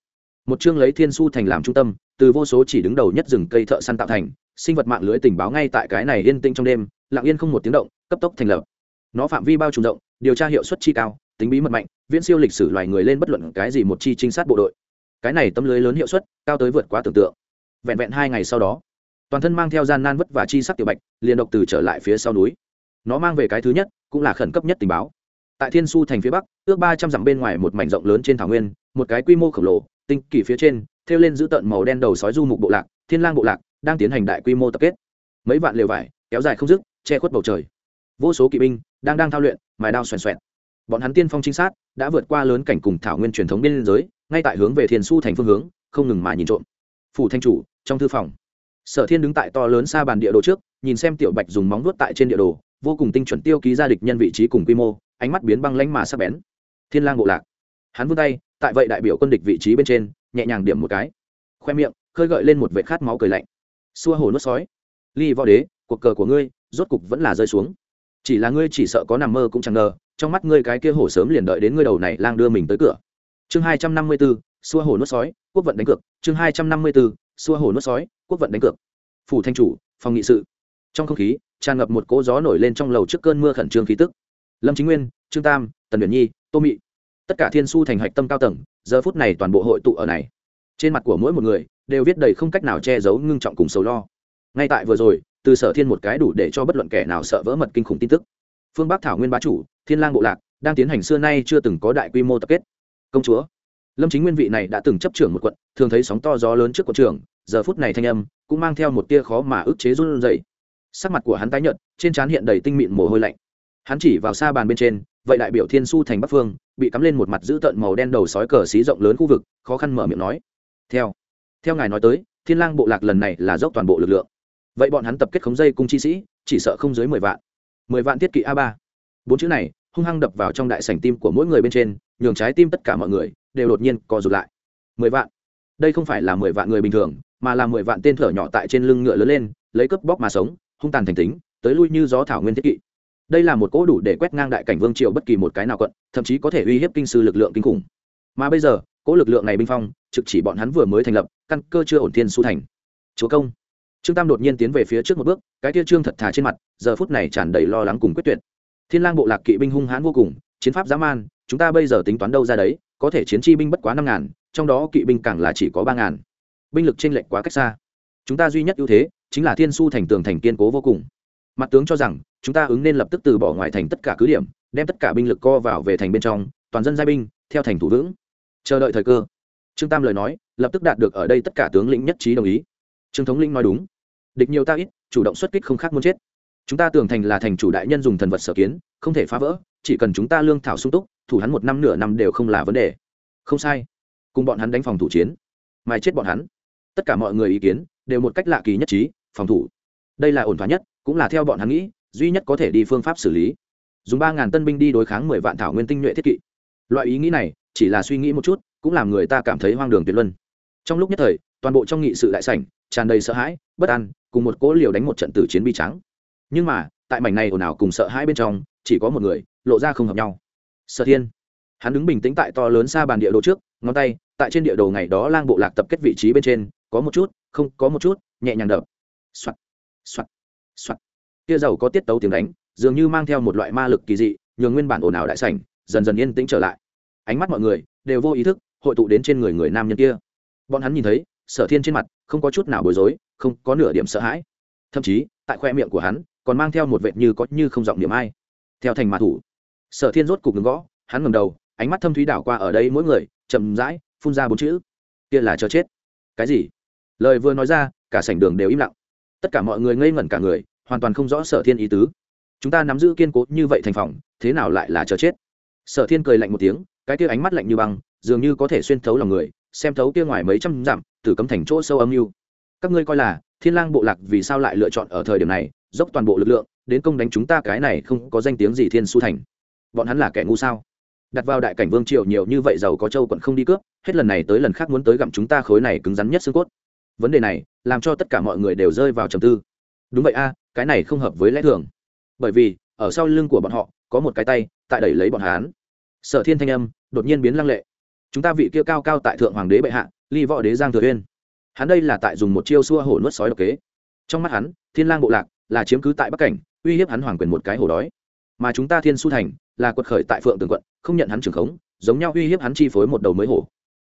Một chương lấy thiên su thành làm trung tâm, từ vô số chỉ đứng đầu nhất rừng cây thợ săn tạo thành, sinh vật mạng lưới tình báo ngay tại cái này yên tĩnh trong đêm, lặng yên không một tiếng động, cấp tốc thành lập. Nó phạm vi bao trùm rộng, điều tra hiệu suất chi cao, tính bí mật mạnh, viễn siêu lịch sử loài người lên bất luận cái gì một chi trinh sát bộ đội. Cái này tấm lưới lớn hiệu suất, cao tới vượt quá tưởng tượng. Vẹn vẹn hai ngày sau đó, toàn thân mang theo gian nan vất và chi sắc tiểu bạch, liền độc từ trở lại phía sau núi nó mang về cái thứ nhất, cũng là khẩn cấp nhất tình báo. Tại thiên su thành phía bắc, ước ba trăm dặm bên ngoài một mảnh rộng lớn trên thảo nguyên, một cái quy mô khổng lồ, tinh kỳ phía trên, thêu lên giữ tận màu đen đầu sói du mục bộ lạc, thiên lang bộ lạc, đang tiến hành đại quy mô tập kết. Mấy vạn lều vải, kéo dài không dứt, che khuất bầu trời. Vô số kỵ binh, đang đang thao luyện, mài đao xoèn xoẹn bọn hắn tiên phong trinh sát, đã vượt qua lớn cảnh cùng thảo nguyên truyền thống biên giới, ngay tại hướng về thiền su thành phương hướng, không ngừng mà nhìn trộm. Phủ thanh chủ, trong thư phòng. Sở thiên đứng tại to lớn xa bàn địa đồ trước, nhìn xem tiểu bạch dùng móng vuốt tại trên địa đồ vô cùng tinh chuẩn tiêu ký ra địch nhân vị trí cùng quy mô ánh mắt biến băng lánh mà sắp bén. Thiên lang bộ lạc. Hắn vươn tay tại vậy đại biểu quân địch vị trí bên trên nhẹ nhàng điểm một cái. Khoe miệng khơi gợi lên một vệ khát máu cười lạnh. Xua hồ nuốt sói. Ly võ đế cuộc cờ của ngươi rốt cục vẫn là rơi xuống. Chỉ là ngươi chỉ sợ có nằm mơ cũng chẳng ngờ trong mắt ngươi cái kia hổ sớm liền đợi đến ngươi đầu này lang đưa mình tới cửa. Chương hai trăm năm mươi 254, xua hồ nuốt sói quốc vận đánh cược. Chương hai trăm năm mươi 254, xua hồ nuốt sói quốc vận đánh cược. Phủ thanh chủ phòng nghị sự. Trong không khí tràn ngập một cỗ gió nổi lên trong lầu trước cơn mưa khẩn trương khí tức. Lâm chính nguyên, trương tam, tần huyền nhi, tô mị. Tất cả thiên su thành hạch tâm cao tầng, giờ phút này toàn bộ hội tụ ở này. Trên mặt của mỗi một người đều viết đầy không cách nào che giấu ngưng trọng cùng sầu lo. Ngay tại vừa rồi, từ sở thiên một cái đủ để cho bất luận kẻ nào sợ vỡ mật kinh khủng tin tức. Phương bắc thảo nguyên bá chủ, thiên lang bộ lạc, đang tiến hành xưa nay chưa từng có đại quy mô tập kết. Công chúa. Lâm chính nguyên vị này đã từng chấp trưởng một quận, thường thấy sóng to gió lớn trước quận trưởng, giờ phút này thanh âm cũng mang theo một tia khó mà ức chế run rẩy sắc mặt của hắn tái nhợt, trên trán hiện đầy tinh mịn mồ hôi lạnh. Hắn chỉ vào xa bàn bên trên, vậy đại biểu thiên su thành bắc phương, bị cắm lên một mặt giữ tợn màu đen đầu sói cờ xí rộng lớn khu vực, khó khăn mở miệng nói. Theo theo ngài nói tới, thiên lang bộ lạc lần này là dốc toàn bộ lực lượng. Vậy bọn hắn tập kết khống dây cung chi sĩ, chỉ sợ không dưới mười vạn. Mười vạn tiết kỵ a ba. Bốn chữ này, hung hăng đập vào trong đại sảnh tim của mỗi người bên trên, nhường trái tim tất cả mọi người đều đột nhiên co rụt lại. Mười vạn? Đây không phải là mười vạn người bình thường, mà là mười vạn tên thở nhỏ tại trên lưng ngựa lớn lên, lấy cướp bóc mà sống hung tàn thành tính, tới lui như gió thảo nguyên thiết kỵ. Đây là một cỗ đủ để quét ngang đại cảnh vương triều bất kỳ một cái nào quận, thậm chí có thể uy hiếp kinh sư lực lượng kinh khủng. Mà bây giờ, cỗ lực lượng này binh phong, trực chỉ bọn hắn vừa mới thành lập, căn cơ chưa ổn thiên su thành. Chúa công. Trương tam đột nhiên tiến về phía trước một bước, cái tia trương thật thà trên mặt, giờ phút này tràn đầy lo lắng cùng quyết tuyệt. Thiên lang bộ lạc kỵ binh hung hãn vô cùng, chiến pháp dã man, chúng ta bây giờ tính toán đâu ra đấy, có thể chiến chi binh bất quá năm ngàn, trong đó kỵ binh càng là chỉ có ba ngàn. Binh lực trên lệch quá cách xa. Chúng ta duy nhất ưu thế chính là thiên su thành tường thành kiên cố vô cùng. Mặt tướng cho rằng, chúng ta ứng nên lập tức từ bỏ ngoài thành tất cả cứ điểm, đem tất cả binh lực co vào về thành bên trong, toàn dân giai binh, theo thành thủ vững. Chờ đợi thời cơ. Trương tam lời nói, lập tức đạt được ở đây tất cả tướng lĩnh nhất trí đồng ý. Trương thống lĩnh nói đúng. Địch nhiều ta ít, chủ động xuất kích không khác muốn chết. Chúng ta tưởng thành là thành chủ đại nhân dùng thần vật sở kiến, không thể phá vỡ, chỉ cần chúng ta lương thảo sung túc, thủ hắn một năm nửa năm đều không là vấn đề. Không sai. Cùng bọn hắn đánh phòng thủ chiến. Mai chết bọn hắn. Tất cả mọi người ý kiến đều một cách lạ kỳ nhất trí, phòng thủ. Đây là ổn thỏa nhất, cũng là theo bọn hắn nghĩ, duy nhất có thể đi phương pháp xử lý. Dùng ba ngàn tân binh đi đối kháng mười vạn thảo nguyên tinh nhuệ thiết kỵ. Loại ý nghĩ này, chỉ là suy nghĩ một chút, cũng làm người ta cảm thấy hoang đường tuyệt luân. Trong lúc nhất thời, toàn bộ trong nghị sự đại sảnh, tràn đầy sợ hãi, bất an, cùng một cỗ liều đánh một trận tử chiến bi trắng nhưng mà, tại mảnh này ồn ào cùng sợ hãi bên trong, chỉ có một người, lộ ra không hợp nhau. Sở thiên. Hắn đứng bình tĩnh tại to lớn xa bàn địa đồ trước, ngón tay, tại trên địa đồ ngày đó lang bộ lạc tập kết vị trí bên trên có một chút, không có một chút, nhẹ nhàng đập. Soạt soạt soạt. Kia dầu có tiết tấu tiếng đánh, dường như mang theo một loại ma lực kỳ dị, nhường nguyên bản ồn ào đại sảnh, dần dần yên tĩnh trở lại. Ánh mắt mọi người đều vô ý thức hội tụ đến trên người người nam nhân kia. Bọn hắn nhìn thấy, sở thiên trên mặt không có chút nào bối rối, không có nửa điểm sợ hãi. Thậm chí, tại khoe miệng của hắn còn mang theo một vệt như có như không giọng điểm ai. Theo thành mã thủ, sở thiên rốt cục ngừng gõ, hắn ngầm đầu, ánh mắt thâm thúy đảo qua ở đây mỗi người, chậm rãi phun ra bốn chữ. Kia là cho chết. Cái gì? Lời vừa nói ra, cả sảnh đường đều im lặng. Tất cả mọi người ngây ngẩn cả người, hoàn toàn không rõ sở thiên ý tứ. Chúng ta nắm giữ kiên cố như vậy thành phòng, thế nào lại là chờ chết? Sở thiên cười lạnh một tiếng, cái kia ánh mắt lạnh như băng, dường như có thể xuyên thấu lòng người, xem thấu kia ngoài mấy trăm dặm, từ cấm thành chỗ sâu âm mưu các ngươi coi là, thiên lang bộ lạc vì sao lại lựa chọn ở thời điểm này, dốc toàn bộ lực lượng, đến công đánh chúng ta cái này không có danh tiếng gì thiên su thành. Bọn hắn là kẻ ngu sao? Đặt vào đại cảnh vương triều nhiều như vậy giàu có châu quận không đi cướp, hết lần này tới lần khác muốn tới gặm chúng ta khối này cứng rắn nhất xương cốt vấn đề này làm cho tất cả mọi người đều rơi vào trầm tư. Đúng vậy a, cái này không hợp với lẽ thường. Bởi vì, ở sau lưng của bọn họ, có một cái tay tại đẩy lấy bọn hán sở thiên thanh âm đột nhiên biến lăng lệ. Chúng ta vị kia cao cao tại thượng hoàng đế bệ hạ, ly võ đế giang thừa uyên. Hắn đây là tại dùng một chiêu xua hổ nuốt sói độc kế. Trong mắt hắn, thiên lang bộ lạc là chiếm cứ tại bắc cảnh, uy hiếp hắn hoàng quyền một cái hổ đói. Mà chúng ta thiên su thành là quật khởi tại phượng tường quận, không nhận hắn trưởng khống, giống nhau uy hiếp hắn chi phối một đầu mới hổ.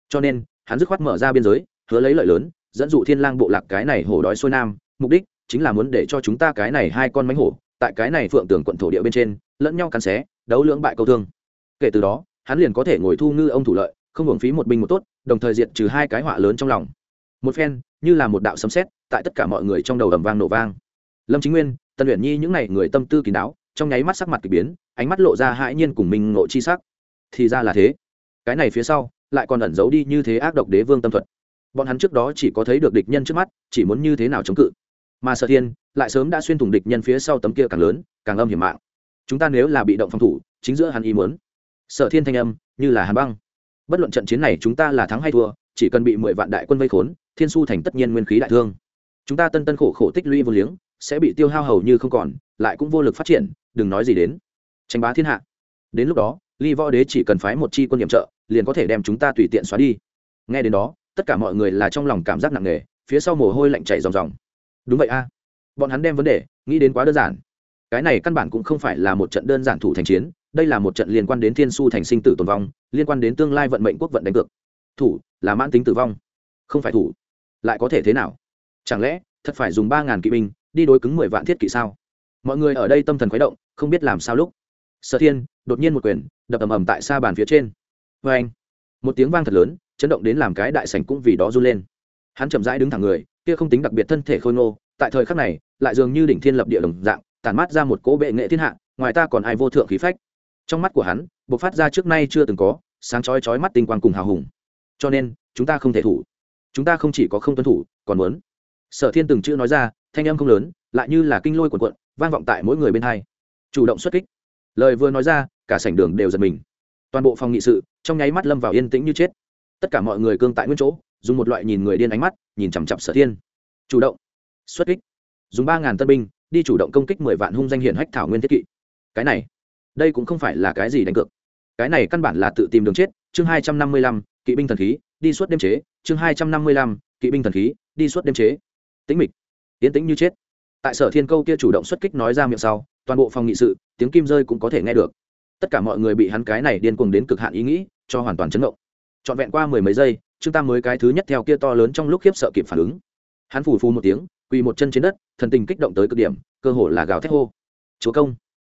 Cho nên, hắn dứt khoát mở ra biên giới, hứa lấy lợi lớn dẫn dụ thiên lang bộ lạc cái này hổ đói xuôi nam, mục đích chính là muốn để cho chúng ta cái này hai con mánh hổ tại cái này phượng tường quận thổ địa bên trên, lẫn nhau cắn xé, đấu lưỡng bại câu thương. Kể từ đó, hắn liền có thể ngồi thu ngư ông thủ lợi, không hưởng phí một binh một tốt, đồng thời diệt trừ hai cái họa lớn trong lòng. Một phen, như là một đạo sấm sét, tại tất cả mọi người trong đầu ầm vang nổ vang. Lâm chính nguyên tân luyện nhi những n à y người tâm tư kín đáo, trong nháy mắt sắc mặt k ỳ biến, ánh mắt lộ ra hãi nhiên cùng mình ngộ chi sắc. Thì ra là thế. Cái này phía sau, lại còn ẩn giấu đi như thế ác độc đế vương tâm thuật bọn hắn trước đó chỉ có thấy được địch nhân trước mắt, chỉ muốn như thế nào chống cự. Mà sở thiên lại sớm đã xuyên thủng địch nhân phía sau tấm kia càng lớn, càng âm hiểm mạng. Chúng ta nếu là bị động phòng thủ, chính giữa hắn ý muốn. Sở thiên thanh âm, như là hàn băng. Bất luận trận chiến này chúng ta là thắng hay thua, chỉ cần bị mười vạn đại quân vây khốn, thiên su thành tất nhiên nguyên khí đại thương. Chúng ta tân tân khổ khổ tích lũy vô liếng, sẽ bị tiêu hao hầu như không còn, lại cũng vô lực phát triển, đừng nói gì đến. Tranh bá thiên hạ. Đến lúc đó, ly võ đế chỉ cần phái một chi quân nhiệm trợ, liền có thể đem chúng ta tùy tiện xóa đi. Nghe đến đó tất cả mọi người là trong lòng cảm giác nặng nề, phía sau mồ hôi lạnh chảy ròng ròng. Đúng vậy a. Bọn hắn đem vấn đề nghĩ đến quá đơn giản. Cái này căn bản cũng không phải là một trận đơn giản thủ thành chiến, đây là một trận liên quan đến thiên su thành sinh tử tồn vong, liên quan đến tương lai vận mệnh quốc vận đánh cược. Thủ là mãn tính tử vong, không phải thủ. Lại có thể thế nào? Chẳng lẽ thật phải dùng ba ngàn kỵ binh đi đối cứng mười vạn thiết kỵ sao? Mọi người ở đây tâm thần khuấy động, không biết làm sao lúc. Sở thiên đột nhiên một quyền, đập ầm ầm tại xa bàn phía trên. Vê anh một tiếng vang thật lớn chấn động đến làm cái đại sảnh cũng vì đó run lên. Hắn chậm rãi đứng thẳng người, kia không tính đặc biệt thân thể khôi ngô, tại thời khắc này, lại dường như đỉnh thiên lập địa đồng dạng, tản mát ra một cỗ bệ nghệ thiên hạ, ngoài ta còn ai vô thượng khí phách. Trong mắt của hắn, bộc phát ra trước nay chưa từng có, sáng chói chói mắt tinh quang cùng hào hùng. Cho nên, chúng ta không thể thủ. Chúng ta không chỉ có không tuân thủ, còn muốn. Sở thiên từng chữ nói ra, thanh âm không lớn, lại như là kinh lôi quần quận vang vọng tại mỗi người bên hai. Chủ động xuất kích. Lời vừa nói ra, cả sảnh đường đều giật mình. Toàn bộ phòng nghị sự, trong nháy mắt lâm vào yên tĩnh như chết tất cả mọi người cương tại nguyên chỗ, dùng một loại nhìn người điên ánh mắt, nhìn chằm chặp sở thiên. Chủ động, xuất kích. Dùng ba ngàn tân binh, đi chủ động công kích mười vạn hung danh hiển hách thảo nguyên thiết kỵ. Cái này, đây cũng không phải là cái gì đánh cược. Cái này căn bản là tự tìm đường chết. Chương hai trăm năm mươi lăm, kỵ binh thần khí, đi suốt đêm chế. Chương hai trăm năm mươi lăm, kỵ binh thần khí, đi suốt đêm chế. Tĩnh mịch. Tiến tĩnh như chết. Tại sở thiên câu kia chủ động xuất kích nói ra miệng sau, toàn bộ phòng nghị sự, tiếng kim rơi cũng có thể nghe được. Tất cả mọi người bị hắn cái này điên cuồng đến cực hạn ý nghĩ, cho hoàn toàn chấn động trọn vẹn qua mười mấy giây trương tam mới cái thứ nhất theo kia to lớn trong lúc khiếp sợ kịp phản ứng. Hắn phủ phù một tiếng, quỳ một chân trên đất, thần tình kích động tới cực điểm, cơ hồ là gào thét hô. Chúa công,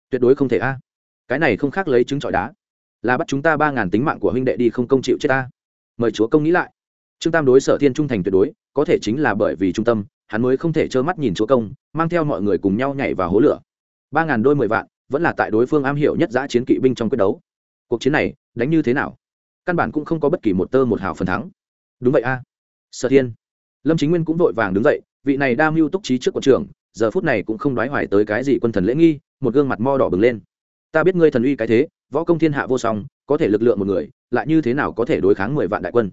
tuyệt đối không thể a. Cái này không khác lấy trứng trọi đá. Là bắt chúng ta ba ngàn tính mạng của huynh đệ đi không công chịu chết ta. Mời chúa công nghĩ lại. Trương tam đối sở thiên trung thành tuyệt đối, có thể chính là bởi vì trung tâm, hắn mới không thể trơ mắt nhìn chúa công, mang theo mọi người cùng nhau nhảy vào hố lửa. Ba ngàn đôi mười vạn, vẫn là tại đối phương am hiểu nhất giã chiến kỵ binh trong quyết đấu. Cuộc chiến này, đánh như thế nào? Căn bản cũng không có bất kỳ một tơ một hào phần thắng. Đúng vậy a. Sở thiên. Lâm chính nguyên cũng vội vàng đứng dậy, vị này đa mưu túc trí trước quân trường giờ phút này cũng không đoái hoài tới cái gì quân thần lễ nghi, một gương mặt mo đỏ bừng lên. Ta biết ngươi thần uy cái thế, võ công thiên hạ vô song, có thể lực lượng một người, lại như thế nào có thể đối kháng mười vạn đại quân?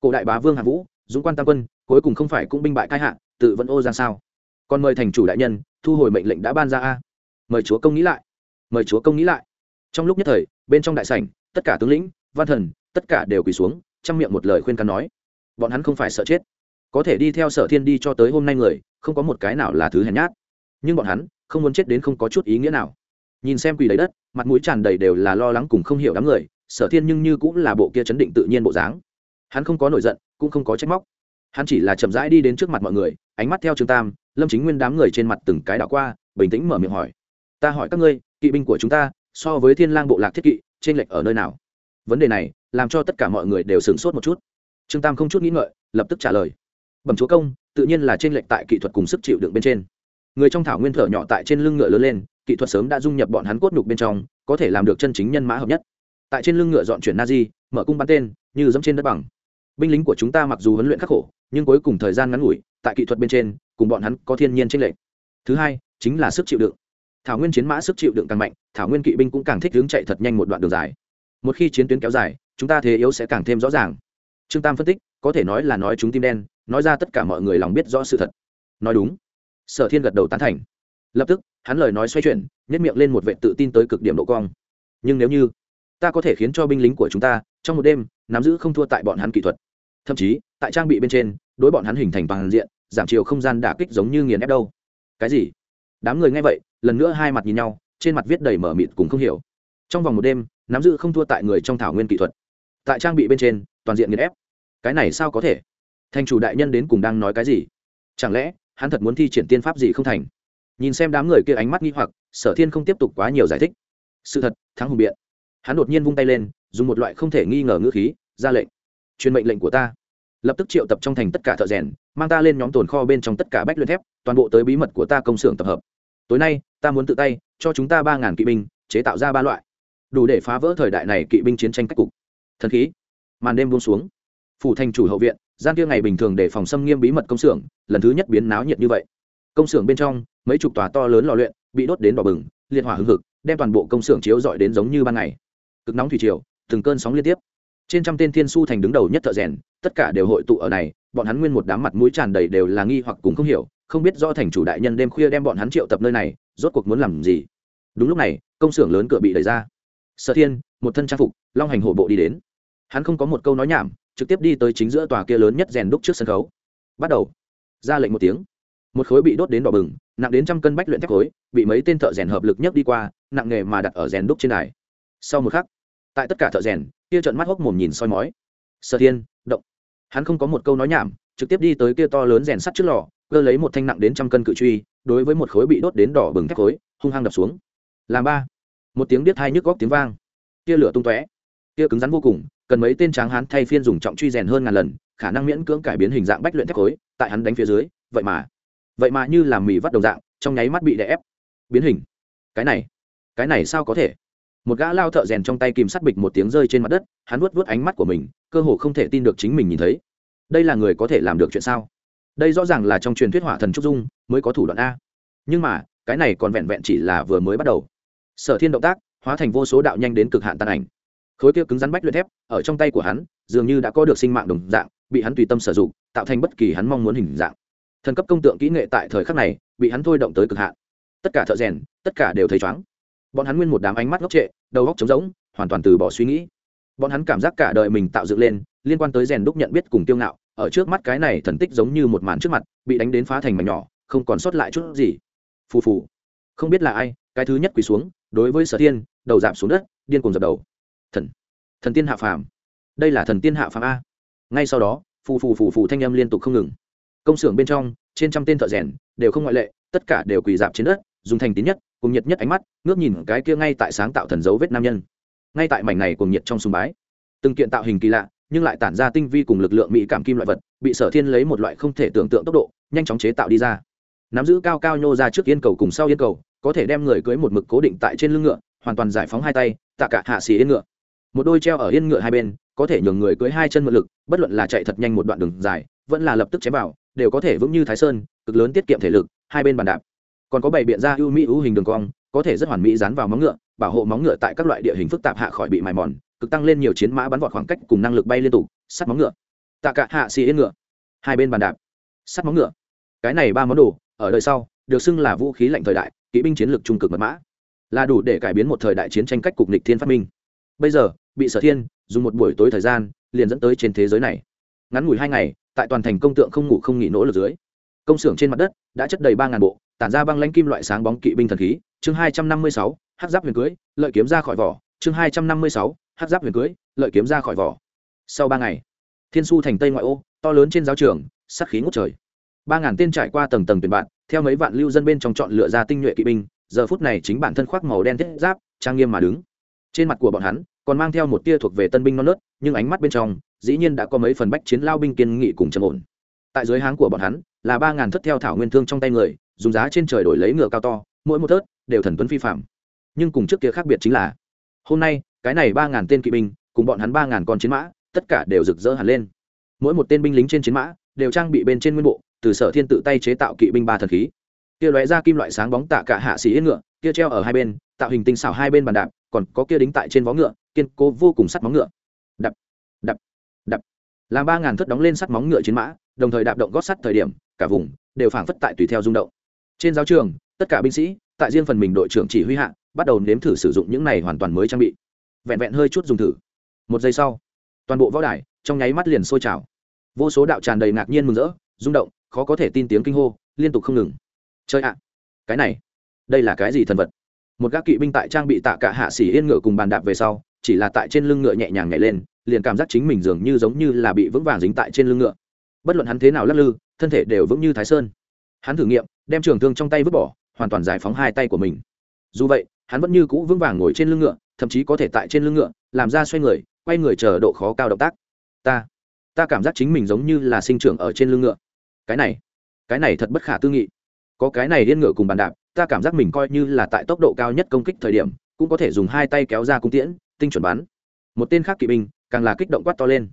Cổ đại bá vương hạ vũ, dũng quan tam quân, cuối cùng không phải cũng binh bại cai hạ, tự vẫn ô ra sao? Còn mời thành chủ đại nhân, thu hồi mệnh lệnh đã ban ra a. Mời chúa công nghĩ lại, mời chúa công nghĩ lại. Trong lúc nhất thời, bên trong đại sảnh, tất cả tướng lĩnh, văn thần tất cả đều quỳ xuống, chăm miệng một lời khuyên can nói, bọn hắn không phải sợ chết. Có thể đi theo sở thiên đi cho tới hôm nay người, không có một cái nào là thứ hèn nhát. Nhưng bọn hắn không muốn chết đến không có chút ý nghĩa nào. Nhìn xem quỳ lấy đất, mặt mũi tràn đầy đều là lo lắng cùng không hiểu đám người, sở thiên nhưng như cũng là bộ kia chấn định tự nhiên bộ dáng. Hắn không có nổi giận, cũng không có trách móc. Hắn chỉ là chậm rãi đi đến trước mặt mọi người, ánh mắt theo trương tam, lâm chính nguyên đám người trên mặt từng cái đảo qua, bình tĩnh mở miệng hỏi, ta hỏi các ngươi, kỵ binh của chúng ta so với thiên lang bộ lạc thiết kỵ trên lệch ở nơi nào? Vấn đề này làm cho tất cả mọi người đều sửng sốt một chút. Trương tam không chút nghĩ ngợi, lập tức trả lời. Bẩm chúa công, tự nhiên là trên lệch tại kỹ thuật cùng sức chịu đựng bên trên. Người trong thảo nguyên thở nhỏ tại trên lưng ngựa lớn lên, kỹ thuật sớm đã dung nhập bọn hắn cốt nhục bên trong, có thể làm được chân chính nhân mã hợp nhất. Tại trên lưng ngựa dọn chuyển na di mở cung bắn tên, như dẫm trên đất bằng. Binh lính của chúng ta mặc dù huấn luyện khắc khổ, nhưng cuối cùng thời gian ngắn ngủi, tại kỹ thuật bên trên, cùng bọn hắn có thiên nhiên tranh lệch. Thứ hai, chính là sức chịu đựng. Thảo nguyên chiến mã sức chịu đựng càng mạnh, thảo nguyên kỵ binh cũng càng thích hướng chạy thật nhanh một đoạn đường dài. Một khi chiến tuyến kéo dài chúng ta thế yếu sẽ càng thêm rõ ràng. Trương tam phân tích, có thể nói là nói chúng tim đen, nói ra tất cả mọi người lòng biết rõ sự thật. Nói đúng. Sở thiên gật đầu tán thành. Lập tức, hắn lời nói xoay chuyển nhét miệng lên một vệ tự tin tới cực điểm độ cong. Nhưng nếu như ta có thể khiến cho binh lính của chúng ta trong một đêm nắm giữ không thua tại bọn hắn kỹ thuật, thậm chí tại trang bị bên trên, đối bọn hắn hình thành toàn diện, giảm chiều không gian đả kích giống như nghiền ép đâu. Cái gì? Đám người nghe vậy, lần nữa hai mặt nhìn nhau, trên mặt viết đầy mở mịt cùng không hiểu. Trong vòng một đêm, nắm giữ không thua tại người trong thảo nguyên kỹ thuật tại trang bị bên trên, toàn diện nghiền ép. Cái này sao có thể? Thành chủ đại nhân đến cùng đang nói cái gì? Chẳng lẽ, hắn thật muốn thi triển tiên pháp gì không thành? Nhìn xem đám người kia ánh mắt nghi hoặc, sở thiên không tiếp tục quá nhiều giải thích. Sự thật, thắng hùng biện. Hắn đột nhiên vung tay lên, dùng một loại không thể nghi ngờ ngữ khí, ra lệnh. Truyền mệnh lệnh của ta. Lập tức triệu tập trong thành tất cả thợ rèn, mang ta lên nhóm tồn kho bên trong tất cả bách luyện thép, toàn bộ tới bí mật của ta công xưởng tập hợp. Tối nay, ta muốn tự tay cho chúng ta ba ngàn kỵ binh, chế tạo ra ba loại. Đủ để phá vỡ thời đại này kỵ binh chiến tranh cách cục thần khí. Màn đêm buông xuống. Phủ thành chủ hậu viện, gian kia ngày bình thường để phòng xâm nghiêm bí mật công xưởng, lần thứ nhất biến náo nhiệt như vậy. Công xưởng bên trong, mấy chục tòa to lớn lò luyện bị đốt đến đỏ bừng, liệt hỏa hưng hực, đem toàn bộ công xưởng chiếu dọi đến giống như ban ngày. Cực nóng thủy triều, từng cơn sóng liên tiếp. Trên trăm tên thiên su thành đứng đầu nhất thợ rèn, tất cả đều hội tụ ở này, bọn hắn nguyên một đám mặt mũi tràn đầy đều là nghi hoặc cùng không hiểu, không biết do thành chủ đại nhân đêm khuya đem bọn hắn triệu tập nơi này, rốt cuộc muốn làm gì. Đúng lúc này, công xưởng lớn cửa bị đẩy ra. Sở thiên, một thân trang phục, long hành hộ bộ đi đến hắn không có một câu nói nhảm, trực tiếp đi tới chính giữa tòa kia lớn nhất rèn đúc trước sân khấu. Bắt đầu. Ra lệnh một tiếng. Một khối bị đốt đến đỏ bừng, nặng đến trăm cân bách luyện thép khối, bị mấy tên thợ rèn hợp lực nhất đi qua, nặng nghề mà đặt ở rèn đúc trên đài. Sau một khắc, tại tất cả thợ rèn, kia trận mắt hốc mồm nhìn soi mói. Sở thiên, động. Hắn không có một câu nói nhảm, trực tiếp đi tới kia to lớn rèn sắt trước lò, cơ lấy một thanh nặng đến trăm cân cự truy, đối với một khối bị đốt đến đỏ bừng thép khối, hung hăng đập xuống. Làm ba. Một tiếng biết hai nhức góc tiếng vang. Kia lửa tung tóe kia cứng rắn vô cùng, cần mấy tên tráng hán thay phiên dùng trọng truy rèn hơn ngàn lần, khả năng miễn cưỡng cải biến hình dạng bách luyện thép khối, tại hắn đánh phía dưới, vậy mà vậy mà như làm mì vắt đồng dạng, trong nháy mắt bị đè ép. Biến hình. Cái này cái này sao có thể? Một gã lao thợ rèn trong tay kìm sắt bịch một tiếng rơi trên mặt đất, hắn vuốt vuốt ánh mắt của mình, cơ hồ không thể tin được chính mình nhìn thấy. Đây là người có thể làm được chuyện sao? Đây rõ ràng là trong truyền thuyết hỏa thần trúc dung, mới có thủ đoạn a. Nhưng mà, cái này còn vẹn vẹn chỉ là vừa mới bắt đầu. Sở thiên động tác, hóa thành vô số đạo nhanh đến cực hạn tàn ảnh khối kia cứng rắn bách luyện thép, ở trong tay của hắn, dường như đã có được sinh mạng đồng dạng, bị hắn tùy tâm sử dụng, tạo thành bất kỳ hắn mong muốn hình dạng. Thần cấp công tượng kỹ nghệ tại thời khắc này, bị hắn thôi động tới cực hạn. Tất cả thợ rèn, tất cả đều thấy chóng. Bọn hắn nguyên một đám ánh mắt ngốc trệ, đầu góc trống rỗng, hoàn toàn từ bỏ suy nghĩ. Bọn hắn cảm giác cả đời mình tạo dựng lên, liên quan tới rèn đúc nhận biết cùng tiêu ngạo, ở trước mắt cái này thần tích giống như một màn trước mặt, bị đánh đến phá thành mảnh nhỏ, không còn sót lại chút gì. Phù phù. Không biết là ai, cái thứ nhất quỳ xuống, đối với sở thiên, đầu giảm xuống đất, điên cùng dập đầu thần tiên hạ phàm. Đây là thần tiên hạ phàm a. Ngay sau đó, phù phù phù phù thanh âm liên tục không ngừng. Công xưởng bên trong, trên trăm tên thợ rèn, đều không ngoại lệ, tất cả đều quỳ dạp trên đất, dùng thành tín nhất, cùng nhiệt nhất ánh mắt, ngước nhìn cái kia ngay tại sáng tạo thần dấu vết nam nhân. Ngay tại mảnh này cùng nhiệt trong sùng bái. Từng kiện tạo hình kỳ lạ, nhưng lại tản ra tinh vi cùng lực lượng mỹ cảm kim loại vật, bị sở thiên lấy một loại không thể tưởng tượng tốc độ, nhanh chóng chế tạo đi ra. Nắm giữ cao cao nhô ra trước yên cầu cùng sau yên cầu, có thể đem người cưới một mực cố định tại trên lưng ngựa, hoàn toàn giải phóng hai tay, tạ cả hạ xì yên ngựa một đôi treo ở yên ngựa hai bên, có thể nhường người cưới hai chân mượn lực, bất luận là chạy thật nhanh một đoạn đường dài, vẫn là lập tức chém vào, đều có thể vững như thái sơn, cực lớn tiết kiệm thể lực, hai bên bàn đạp. Còn có bảy biện ra ưu mỹ ưu hình đường cong, có thể rất hoàn mỹ dán vào móng ngựa, bảo hộ móng ngựa tại các loại địa hình phức tạp hạ khỏi bị mài mòn, cực tăng lên nhiều chiến mã bắn vọt khoảng cách cùng năng lực bay liên tục, sắt móng ngựa. Tạ cả hạ xì yên ngựa. Hai bên bàn đạp. Sắt móng ngựa. Cái này ba món đồ, ở đời sau, được xưng là vũ khí lạnh thời đại, kỵ binh chiến lược trung cực mật mã. Là đủ để cải biến một thời đại chiến tranh cách cục nịch thiên phát minh bây giờ, bị sở thiên dùng một buổi tối thời gian liền dẫn tới trên thế giới này. Ngắn ngủi hai ngày, tại toàn thành công tượng không ngủ không nghỉ nỗ lực dưới, công xưởng trên mặt đất đã chất đầy ba ngàn bộ, tản ra băng lãnh kim loại sáng bóng kỵ binh thần khí. Chương hai trăm năm mươi sáu hát giáp huyền cưới, lợi kiếm ra khỏi vỏ. Chương hai trăm năm mươi sáu hát giáp huyền cưới, lợi kiếm ra khỏi vỏ. Sau ba ngày, thiên su thành tây ngoại ô, to lớn trên giáo trường sắc khí ngút trời. Ba ngàn tên trải qua tầng tầng tuyển bạn, theo mấy vạn lưu dân bên trong chọn lựa ra tinh nhuệ kỵ binh. Giờ phút này chính bản thân khoác màu đen thiết giáp, trang nghiêm mà đứng trên mặt của bọn hắn còn mang theo một tia thuộc về tân binh non nớt, nhưng ánh mắt bên trong dĩ nhiên đã có mấy phần bách chiến lao binh kiên nghị cùng trầm ổn. Tại dưới háng của bọn hắn là ba ngàn thất theo thảo nguyên thương trong tay người, dùng giá trên trời đổi lấy ngựa cao to, mỗi một thớt đều thần tuấn phi phạm nhưng cùng trước kia khác biệt chính là, hôm nay, cái này ba ngàn tên kỵ binh cùng bọn hắn ba ngàn con chiến mã, tất cả đều rực rỡ hẳn lên. Mỗi một tên binh lính trên chiến mã đều trang bị bên trên nguyên bộ, từ sở thiên tự tay chế tạo kỵ binh ba thần khí. Kia lóe ra kim loại sáng bóng tạ cả hạ sĩ yên ngựa, kia treo ở hai bên tạo hình tinh xảo hai bên bàn đạp, còn có kia đính tại trên vó ngựa, kiên cố vô cùng sắt móng ngựa. Đập đập đập. Làm ba ngàn thất đóng lên sắt móng ngựa chiến mã, đồng thời đạp động gót sắt thời điểm, cả vùng đều phảng phất tại tùy theo rung động. Trên giáo trường, tất cả binh sĩ, tại riêng phần mình đội trưởng chỉ huy hạ, bắt đầu nếm thử sử dụng những này hoàn toàn mới trang bị. Vẹn vẹn hơi chút dùng thử. Một giây sau, toàn bộ võ đài trong nháy mắt liền sôi trào. Vô số đạo tràn đầy ngạc nhiên mừng rỡ, rung động, khó có thể tin tiếng kinh hô, liên tục không ngừng. Chơi ạ, cái này, đây là cái gì thần vật? Một gác kỵ binh tại trang bị tạ cả hạ xỉ yên ngựa cùng bàn đạp về sau, chỉ là tại trên lưng ngựa nhẹ nhàng nhảy lên, liền cảm giác chính mình dường như giống như là bị vững vàng dính tại trên lưng ngựa. Bất luận hắn thế nào lắc lư, thân thể đều vững như thái sơn. Hắn thử nghiệm, đem trường thương trong tay vứt bỏ, hoàn toàn giải phóng hai tay của mình. Dù vậy, hắn vẫn như cũ vững vàng ngồi trên lưng ngựa, thậm chí có thể tại trên lưng ngựa, làm ra xoay người, quay người chờ độ khó cao động tác. Ta ta cảm giác chính mình giống như là sinh trưởng ở trên lưng ngựa. Cái này cái này thật bất khả tư nghị. Có cái này điên ngựa cùng bàn đạp ta cảm giác mình coi như là tại tốc độ cao nhất công kích thời điểm, cũng có thể dùng hai tay kéo ra cung tiễn, tinh chuẩn bắn. Một tên khác kỵ binh, càng là kích động quát to lên.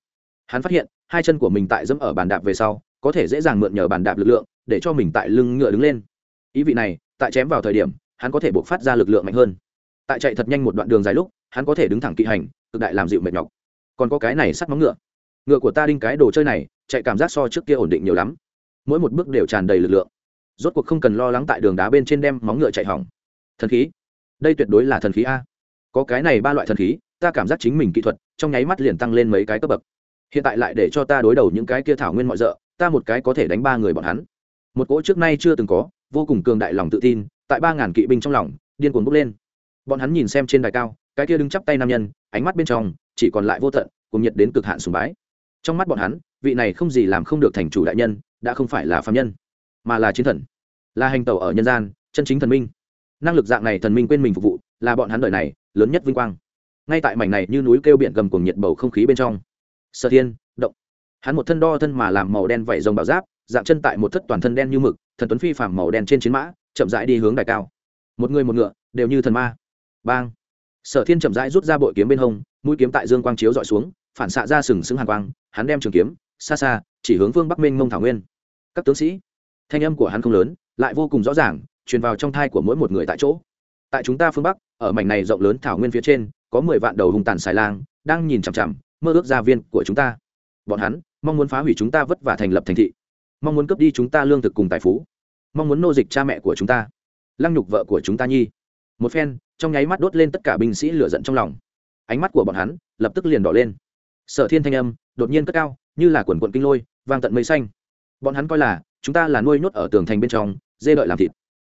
Hắn phát hiện, hai chân của mình tại dẫm ở bàn đạp về sau, có thể dễ dàng mượn nhờ bàn đạp lực lượng, để cho mình tại lưng ngựa đứng lên. Ý vị này, tại chém vào thời điểm, hắn có thể buộc phát ra lực lượng mạnh hơn. Tại chạy thật nhanh một đoạn đường dài lúc, hắn có thể đứng thẳng kỵ hành, cực đại làm dịu mệt nhọc. Còn có cái này sắt móng ngựa. Ngựa của ta đinh cái đồ chơi này, chạy cảm giác so trước kia ổn định nhiều lắm. Mỗi một bước đều tràn đầy lực lượng rốt cuộc không cần lo lắng tại đường đá bên trên đem móng ngựa chạy hỏng. Thần khí? Đây tuyệt đối là thần khí a. Có cái này ba loại thần khí, ta cảm giác chính mình kỹ thuật, trong nháy mắt liền tăng lên mấy cái cấp bậc. Hiện tại lại để cho ta đối đầu những cái kia thảo nguyên mọi d ta một cái có thể đánh ba người bọn hắn. Một cỗ trước nay chưa từng có, vô cùng cường đại lòng tự tin, tại ba ngàn kỵ binh trong lòng, điên cuồng bốc lên. Bọn hắn nhìn xem trên đài cao, cái kia đứng chắp tay nam nhân, ánh mắt bên trong, chỉ còn lại vô tận cùng nhiệt đến cực hạn sùng bái. Trong mắt bọn hắn, vị này không gì làm không được thành chủ đại nhân, đã không phải là phạm nhân mà là chiến thần, là hành tẩu ở nhân gian, chân chính thần minh. Năng lực dạng này thần minh quên mình phục vụ, là bọn hắn đời này lớn nhất vinh quang. Ngay tại mảnh này như núi kêu biển gầm cùng nhiệt bầu không khí bên trong, sở thiên, động. Hắn một thân đo thân mà làm màu đen vẩy rồng bảo giáp, dạng chân tại một thất toàn thân đen như mực, thần tuấn phi phàm màu đen trên chiến mã, chậm rãi đi hướng đài cao. Một người một ngựa, đều như thần ma. Bang. Sở thiên chậm rãi rút ra bội kiếm bên hông, mũi kiếm tại dương quang chiếu dọi xuống, phản xạ ra sừng sững hàn quang, hắn đem trường kiếm, xa xa, chỉ hướng vương bắc minh mông thảo nguyên. Các tướng sĩ thanh âm của hắn không lớn, lại vô cùng rõ ràng, truyền vào trong thai của mỗi một người tại chỗ. Tại chúng ta phương bắc, ở mảnh này rộng lớn thảo nguyên phía trên, có mười vạn đầu hùng tàn xài lang, đang nhìn chằm chằm, mơ ước gia viên của chúng ta. Bọn hắn, mong muốn phá hủy chúng ta vất vả thành lập thành thị. Mong muốn cướp đi chúng ta lương thực cùng tài phú. Mong muốn nô dịch cha mẹ của chúng ta. Lăng nhục vợ của chúng ta nhi. Một phen, trong nháy mắt đốt lên tất cả binh sĩ lửa giận trong lòng. Ánh mắt của bọn hắn, lập tức liền đỏ lên. Sở thiên thanh âm, đột nhiên cất cao, như là quần quận kinh lôi, vang tận mây xanh. Bọn hắn coi là chúng ta là nuôi nhốt ở tường thành bên trong, dê đợi làm thịt.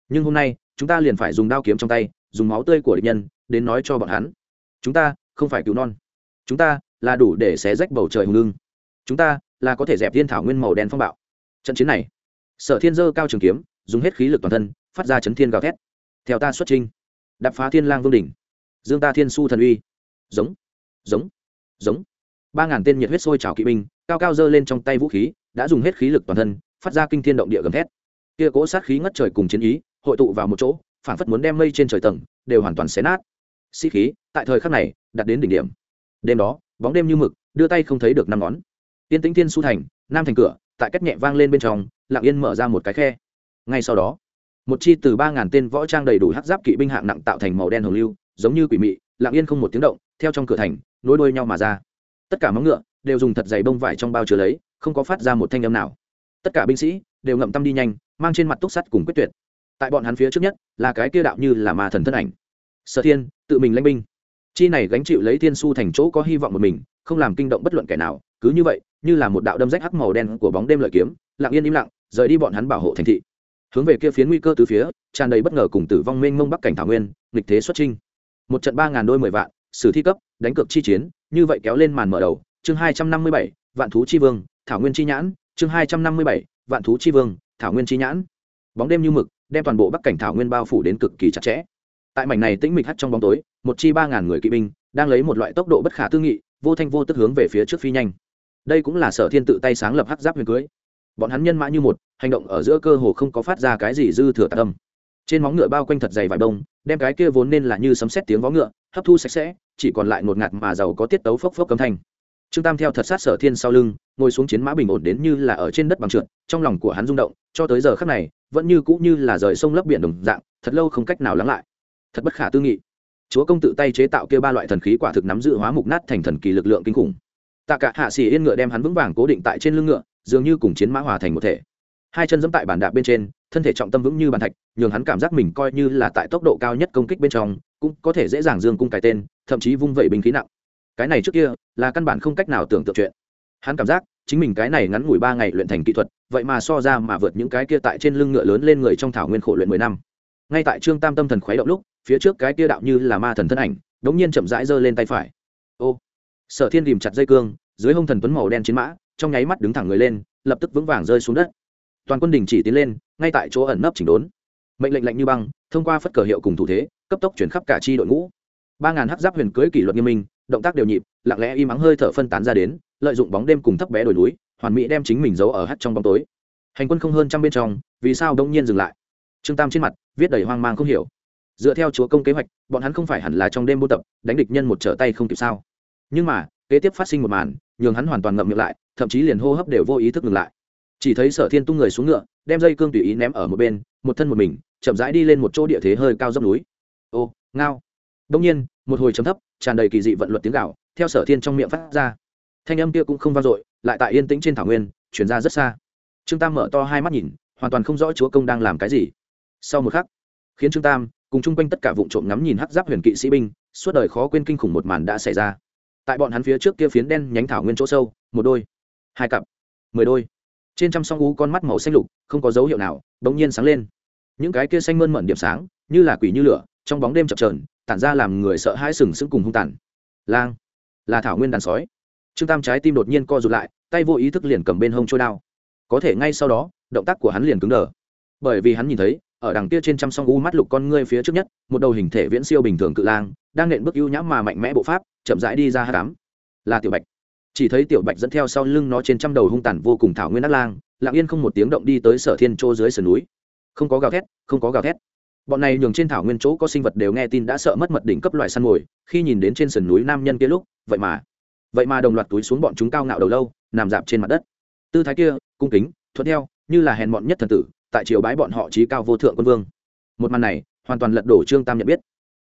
Nhưng hôm nay, chúng ta liền phải dùng đao kiếm trong tay, dùng máu tươi của địch nhân, đến nói cho bọn hắn. Chúng ta không phải cứu non. Chúng ta là đủ để xé rách bầu trời hùng lưng chúng ta là có thể dẹp thiên thảo nguyên màu đen phong bạo. Trận chiến này, sở thiên dơ cao trường kiếm, dùng hết khí lực toàn thân, phát ra chấn thiên gào thét. Theo ta xuất trinh đập phá thiên lang vương đỉnh. Dương ta thiên su thần uy. Giống giống giống. Ba ngàn tên nhiệt huyết sôi trào kỵ binh, cao cao dơ lên trong tay vũ khí, đã dùng hết khí lực toàn thân phát ra kinh thiên động địa gầm thét. Kia cỗ sát khí ngất trời cùng chiến ý, hội tụ vào một chỗ phản phất muốn đem mây trên trời tầng, đều hoàn toàn xé nát. Sĩ khí, tại thời khắc này đặt đến đỉnh điểm. Đêm đó, bóng đêm như mực, đưa tay không thấy được năm ngón. Tiên tĩnh thiên su thành, nam thành cửa, tại cách nhẹ vang lên bên trong, lặng yên mở ra một cái khe. Ngay sau đó, một chi từ ba ngàn tên võ trang đầy đủ hắc giáp kỵ binh hạng nặng tạo thành màu đen hồng lưu, giống như quỷ mị, lặng yên không một tiếng động, theo trong cửa thành, nối đuôi nhau mà ra. Tất cả móng ngựa, đều dùng thật dày bông vải trong bao chứa lấy, không có phát ra một thanh âm nào tất cả binh sĩ đều ngậm tâm đi nhanh, mang trên mặt túc sắt cùng quyết tuyệt. Tại bọn hắn phía trước nhất là cái kia đạo như là ma thần thân ảnh. Sở thiên, tự mình lãnh binh. Chi này gánh chịu lấy thiên su thành chỗ có hy vọng một mình, không làm kinh động bất luận kẻ nào, cứ như vậy, như là một đạo đâm rách hắc màu đen của bóng đêm lợi kiếm, lặng yên im lặng, rời đi bọn hắn bảo hộ thành thị. Hướng về kia phía nguy cơ từ phía, tràn đầy bất ngờ cùng tử vong mênh mông bắc cảnh thảo nguyên, nghịch thế xuất trinh một trận ba ngàn đôi mười vạn, sử thi cấp, đánh cược chi chiến, như vậy kéo lên màn mở đầu. Chương hai trăm năm mươi bảy, vạn thú chi vương, thảo nguyên chi nhãn chương hai trăm năm mươi bảy, vạn thú chi vương, thảo nguyên chi nhãn. Bóng đêm như mực, đem toàn bộ bắc cảnh thảo nguyên bao phủ đến cực kỳ chặt chẽ. Tại mảnh này tĩnh mịch hắt trong bóng tối, một chi ba ngàn người kỵ binh đang lấy một loại tốc độ bất khả tư nghị, vô thanh vô tức hướng về phía trước phi nhanh. Đây cũng là sở thiên tự tay sáng lập hắc giáp huyền cưới. Bọn hắn nhân mã như một, hành động ở giữa cơ hồ không có phát ra cái gì dư thừa tạc tâm. Trên móng ngựa bao quanh thật dày vải đông, đem cái kia vốn nên là như sấm xét tiếng vó ngựa, hấp thu sạch sẽ, chỉ còn lại ngột ngạt mà giàu có tiết tấu phốc phốc cấm thanh trương tam theo thật sát sở thiên sau lưng, ngồi xuống chiến mã bình ổn đến như là ở trên đất bằng trượt, trong lòng của hắn rung động, cho tới giờ khắc này, vẫn như cũ như là rời sông lấp biển đồng dạng, thật lâu không cách nào lắng lại. Thật bất khả tư nghị. Chúa công tự tay chế tạo kia ba loại thần khí quả thực nắm giữ hóa mục nát thành thần kỳ lực lượng kinh khủng. Tạ cả hạ xỉ yên ngựa đem hắn vững vàng cố định tại trên lưng ngựa, dường như cùng chiến mã hòa thành một thể. Hai chân dẫm tại bàn đạp bên trên, thân thể trọng tâm vững như bàn thạch, nhường hắn cảm giác mình coi như là tại tốc độ cao nhất công kích bên trong, cũng có thể dễ dàng dương cung cái tên, thậm chí vung vẩy binh khí nặng cái này trước kia là căn bản không cách nào tưởng tượng chuyện. Hắn cảm giác, chính mình cái này ngắn ngủi ba ngày luyện thành kỹ thuật, vậy mà so ra mà vượt những cái kia tại trên lưng ngựa lớn lên người trong thảo nguyên khổ luyện mười năm. Ngay tại trương tam tâm thần khuấy động lúc, phía trước cái kia đạo như là ma thần thân ảnh, đống nhiên chậm rãi giơ lên tay phải. Ô! Sở thiên tìm chặt dây cương, dưới hông thần tuấn màu đen chiến mã, trong nháy mắt đứng thẳng người lên, lập tức vững vàng rơi xuống đất. Toàn quân đình chỉ tiến lên, ngay tại chỗ ẩn nấp chỉnh đốn. Mệnh lệnh lệnh như băng, thông qua phất cờ hiệu cùng thủ thế, cấp tốc chuyển khắp cả chi đội ngũ. Ba ngàn hắc giáp huyền cưới kỷ luật nghiêm minh động tác đều nhịp, lặng lẽ im ắng hơi thở phân tán ra đến, lợi dụng bóng đêm cùng thấp bé đồi núi, hoàn mỹ đem chính mình giấu ở hắt trong bóng tối. Hành quân không hơn trăm bên trong, vì sao đông nhiên dừng lại? Trương tam trên mặt, viết đầy hoang mang không hiểu. Dựa theo chúa công kế hoạch, bọn hắn không phải hẳn là trong đêm buôn tập, đánh địch nhân một trở tay không kịp sao? Nhưng mà, kế tiếp phát sinh một màn, nhường hắn hoàn toàn ngậm miệng lại, thậm chí liền hô hấp đều vô ý thức ngừng lại. Chỉ thấy sở thiên tung người xuống ngựa, đem dây cương tùy ý ném ở một bên, một thân một mình, chậm rãi đi lên một chỗ địa thế hơi cao dốc núi. Ô, ngao đông nhiên một hồi trầm thấp tràn đầy kỳ dị vận luật tiếng gạo theo sở thiên trong miệng phát ra. Thanh âm kia cũng không vang dội lại tại yên tĩnh trên thảo nguyên chuyển ra rất xa. Trương tam mở to hai mắt nhìn hoàn toàn không rõ chúa công đang làm cái gì. Sau một khắc khiến trương tam cùng chung quanh tất cả vụn trộm ngắm nhìn hắc giáp huyền kỵ sĩ binh suốt đời khó quên kinh khủng một màn đã xảy ra. Tại bọn hắn phía trước kia phiến đen nhánh thảo nguyên chỗ sâu một đôi hai cặp mười đôi. Trên trăm song ú con mắt màu xanh lục không có dấu hiệu nào bỗng nhiên sáng lên. Những cái kia xanh mơn mởn điểm sáng như là quỷ như lửa trong bóng đêm chập chờn, tản ra làm người sợ hãi sừng sững cùng hung tàn. Lang, là thảo nguyên đàn sói. Trương tam trái tim đột nhiên co rụt lại, tay vô ý thức liền cầm bên hông trôi đao. Có thể ngay sau đó, động tác của hắn liền cứng đờ. Bởi vì hắn nhìn thấy, ở đằng kia trên trăm song u mắt lục con ngươi phía trước nhất, một đầu hình thể viễn siêu bình thường cự lang, đang nện bước ưu nhãm mà mạnh mẽ bộ pháp, chậm rãi đi ra hát cám. Là tiểu bạch. Chỉ thấy tiểu bạch dẫn theo sau lưng nó trên trăm đầu hung tàn vô cùng thảo nguyên ác lang, lặng yên không một tiếng động đi tới sở thiên chỗ dưới sườn núi. Không có gào thét, không có gào thét bọn này nhường trên thảo nguyên chỗ có sinh vật đều nghe tin đã sợ mất mật đỉnh cấp loài săn mồi, khi nhìn đến trên sườn núi nam nhân kia lúc, vậy mà vậy mà đồng loạt túi xuống bọn chúng cao ngạo đầu lâu, nằm dạp trên mặt đất. Tư thái kia, cung kính, thuận theo, như là hèn mọn nhất thần tử, tại triều bái bọn họ trí cao vô thượng quân vương. Một màn này, hoàn toàn lật đổ trương tam nhận biết.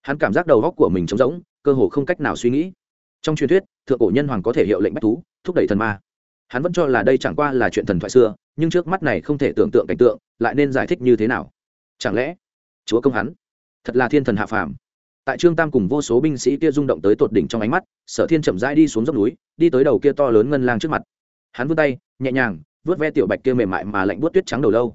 Hắn cảm giác đầu góc của mình trống rỗng, cơ hồ không cách nào suy nghĩ. Trong truyền thuyết, thượng cổ nhân hoàng có thể hiệu lệnh bách thú, thúc đẩy thần ma. Hắn vẫn cho là đây chẳng qua là chuyện thần thoại xưa, nhưng trước mắt này không thể tưởng tượng cảnh tượng, lại nên giải thích như thế nào? Chẳng lẽ chúa công hắn. Thật là thiên thần hạ phàm. Tại trương tam cùng vô số binh sĩ kia rung động tới tột đỉnh trong ánh mắt, sở thiên chậm rãi đi xuống dốc núi, đi tới đầu kia to lớn ngân lang trước mặt. Hắn vươn tay, nhẹ nhàng, vớt ve tiểu bạch kia mềm mại mà lạnh buốt tuyết trắng đầu lâu.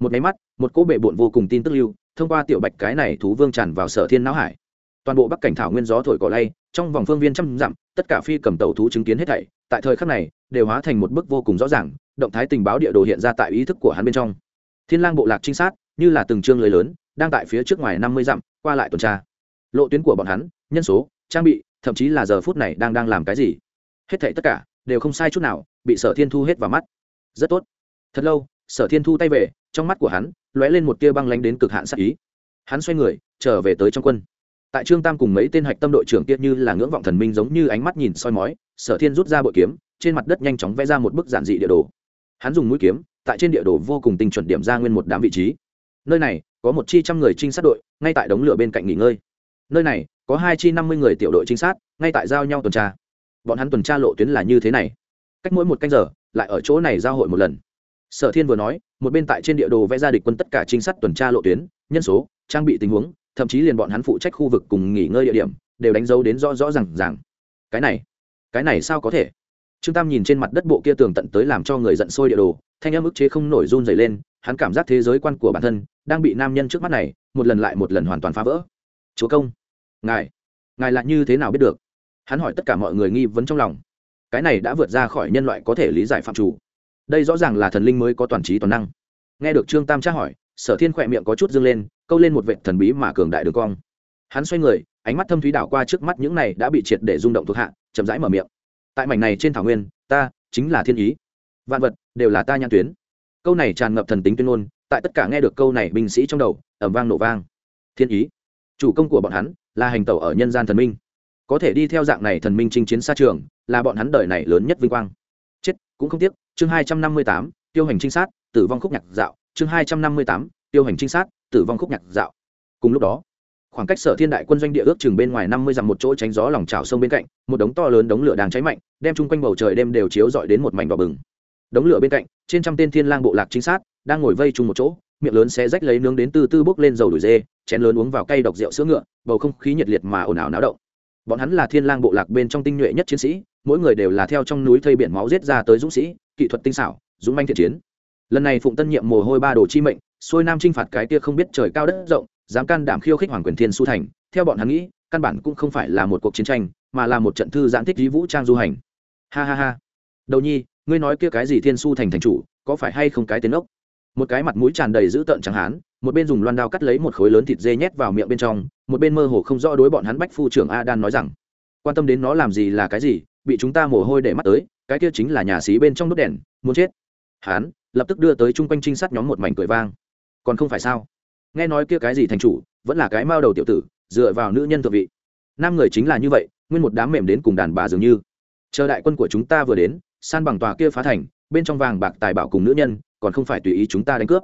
Một máy mắt, một cỗ bệ bụn vô cùng tin tức lưu, thông qua tiểu bạch cái này thú vương tràn vào sở thiên não hải. Toàn bộ bắc cảnh thảo nguyên gió thổi cỏ lay, trong vòng phương viên trăm dặm, tất cả phi cầm tàu thú chứng kiến hết thảy, tại thời khắc này, đều hóa thành một bức vô cùng rõ ràng, động thái tình báo địa đồ hiện ra tại ý thức của hắn bên trong. Thiên lang bộ lạc trinh sát, như là từng trương lưới lớn đang tại phía trước ngoài năm mươi dặm, qua lại tuần tra. Lộ tuyến của bọn hắn, nhân số, trang bị, thậm chí là giờ phút này đang đang làm cái gì? Hết thảy tất cả đều không sai chút nào, bị sở thiên thu hết vào mắt. Rất tốt. Thật lâu, sở thiên thu tay về, trong mắt của hắn, lóe lên một tia băng lánh đến cực hạn sắc ý. Hắn xoay người, trở về tới trong quân. Tại trương tam cùng mấy tên hạch tâm đội trưởng kia như là ngưỡng vọng thần minh giống như ánh mắt nhìn soi mói, sở thiên rút ra bội kiếm, trên mặt đất nhanh chóng vẽ ra một bức giản dị địa đồ. Hắn dùng mũi kiếm, tại trên địa đồ vô cùng tinh chuẩn điểm ra nguyên một đám vị trí nơi này, có một chi trăm người trinh sát đội, ngay tại đống lửa bên cạnh nghỉ ngơi. Nơi này, có hai chi năm mươi người tiểu đội trinh sát, ngay tại giao nhau tuần tra. Bọn hắn tuần tra lộ tuyến là như thế này. Cách mỗi một canh giờ, lại ở chỗ này giao hội một lần. Sở thiên vừa nói, một bên tại trên địa đồ vẽ ra địch quân tất cả trinh sát tuần tra lộ tuyến, nhân số, trang bị tình huống, thậm chí liền bọn hắn phụ trách khu vực cùng nghỉ ngơi địa điểm, đều đánh dấu đến rõ rõ r à n g r à n g cái này cái này sao có thể? Trương tam nhìn trên mặt đất bộ kia tường tận tới làm cho người giận sôi địa đồ, thanh em ức chế không nổi run dày lên hắn cảm giác thế giới quan của bản thân đang bị nam nhân trước mắt này một lần lại một lần hoàn toàn phá vỡ. Chúa công, ngài ngài lại như thế nào biết được? Hắn hỏi tất cả mọi người nghi vấn trong lòng. Cái này đã vượt ra khỏi nhân loại có thể lý giải phạm chủ. Đây rõ ràng là thần linh mới có toàn trí toàn năng. Nghe được trương tam tra hỏi, sở thiên khỏe miệng có chút dâng lên, câu lên một vệ thần bí mà cường đại đường cong. Hắn xoay người, ánh mắt thâm thúy đảo qua trước mắt những này đã bị triệt để rung động thuộc hạ, chậm rãi mở miệng. Tại mảnh này trên thảo nguyên, ta chính là thiên ý. Vạn vật đều là ta nhãn tuyến câu này tràn ngập thần tính tuyên ngôn, tại tất cả nghe được câu này binh sĩ trong đầu ẩm vang nổ vang. Thiên ý, chủ công của bọn hắn là hành tẩu ở nhân gian thần minh. Có thể đi theo dạng này thần minh chinh chiến xa trường, là bọn hắn đời này lớn nhất vinh quang. Chết, cũng không tiếc, chương hai trăm năm mươi tám, tiêu hành trinh sát, tử vong khúc nhạc dạo. Chương hai trăm năm mươi tám, tiêu hành trinh sát, tử vong khúc nhạc dạo. Cùng lúc đó, khoảng cách sở thiên đại quân doanh địa ước chừng bên ngoài năm mươi dặm một chỗ tránh gió lòng trào sông bên cạnh, một đống to lớn đống lửa đang cháy mạnh, đem chung quanh bầu trời đêm đều chiếu dọi đến một mảnh đỏ bừng đống lửa bên cạnh, trên trăm tên thiên lang bộ lạc chính sát đang ngồi vây chung một chỗ, miệng lớn xé rách lấy nướng đến từ từ bốc lên dầu đuổi dê, chén lớn uống vào cây độc rượu sữa ngựa, bầu không khí nhiệt liệt mà ồn ào náo động. Bọn hắn là thiên lang bộ lạc bên trong tinh nhuệ nhất chiến sĩ, mỗi người đều là theo trong núi thây biển máu giết ra tới dũng sĩ, kỹ thuật tinh xảo, dũng manh thiện chiến. Lần này phụng tân nhiệm mồ hôi ba đồ chi mệnh, xuôi nam chinh phạt cái kia không biết trời cao đất rộng, dám can đảm khiêu khích hoàng quyền thiên su thành, theo bọn hắn nghĩ, căn bản cũng không phải là một cuộc chiến tranh, mà là một trận thư giãn thích lý vũ trang du hành. Ha ha ha. Đầu nhi ngươi nói kia cái gì thiên su thành thành chủ, có phải hay không cái tên ốc? Một cái mặt mũi tràn đầy dữ tợn chẳng hán, một bên dùng loan đao cắt lấy một khối lớn thịt dê nhét vào miệng bên trong, một bên mơ hồ không rõ đối bọn hắn bách phu trưởng a đan nói rằng, quan tâm đến nó làm gì là cái gì, bị chúng ta mồ hôi để mắt tới, cái kia chính là nhà xí bên trong đốt đèn, muốn chết. Hán lập tức đưa tới chung quanh trinh sát nhóm một mảnh cười vang. Còn không phải sao? Nghe nói kia cái gì thành chủ, vẫn là cái mao đầu tiểu tử, dựa vào nữ nhân thượng vị. Nam người chính là như vậy, nguyên một đám mềm đến cùng đàn bà dường như. Chờ đại quân của chúng ta vừa đến san bằng tòa kia phá thành, bên trong vàng bạc tài bảo cùng nữ nhân, còn không phải tùy ý chúng ta đánh cướp.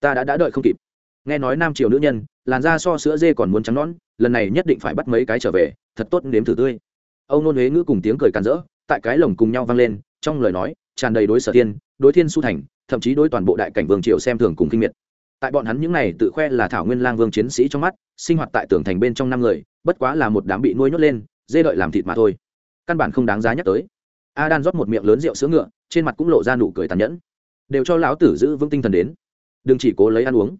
Ta đã đã đợi không kịp. Nghe nói nam triều nữ nhân, làn da so sữa dê còn muốn trắng nón lần này nhất định phải bắt mấy cái trở về, thật tốt nếm thử tươi. Âu nôn huế ngữ cùng tiếng cười càn rỡ, tại cái lồng cùng nhau vang lên, trong lời nói, tràn đầy đối sở thiên, đối thiên su thành, thậm chí đối toàn bộ đại cảnh vương triều xem thường cùng kinh miệt. Tại bọn hắn những này tự khoe là thảo nguyên lang vương chiến sĩ trong mắt, sinh hoạt tại tường thành bên trong năm người, bất quá là một đám bị nuôi nhốt lên, dê đợi làm thịt mà thôi. Căn bản không đáng giá nhắc tới a đan rót một miệng lớn rượu sữa ngựa, trên mặt cũng lộ ra nụ cười tàn nhẫn. Đều cho lão tử giữ vững tinh thần đến. Đừng chỉ cố lấy ăn uống.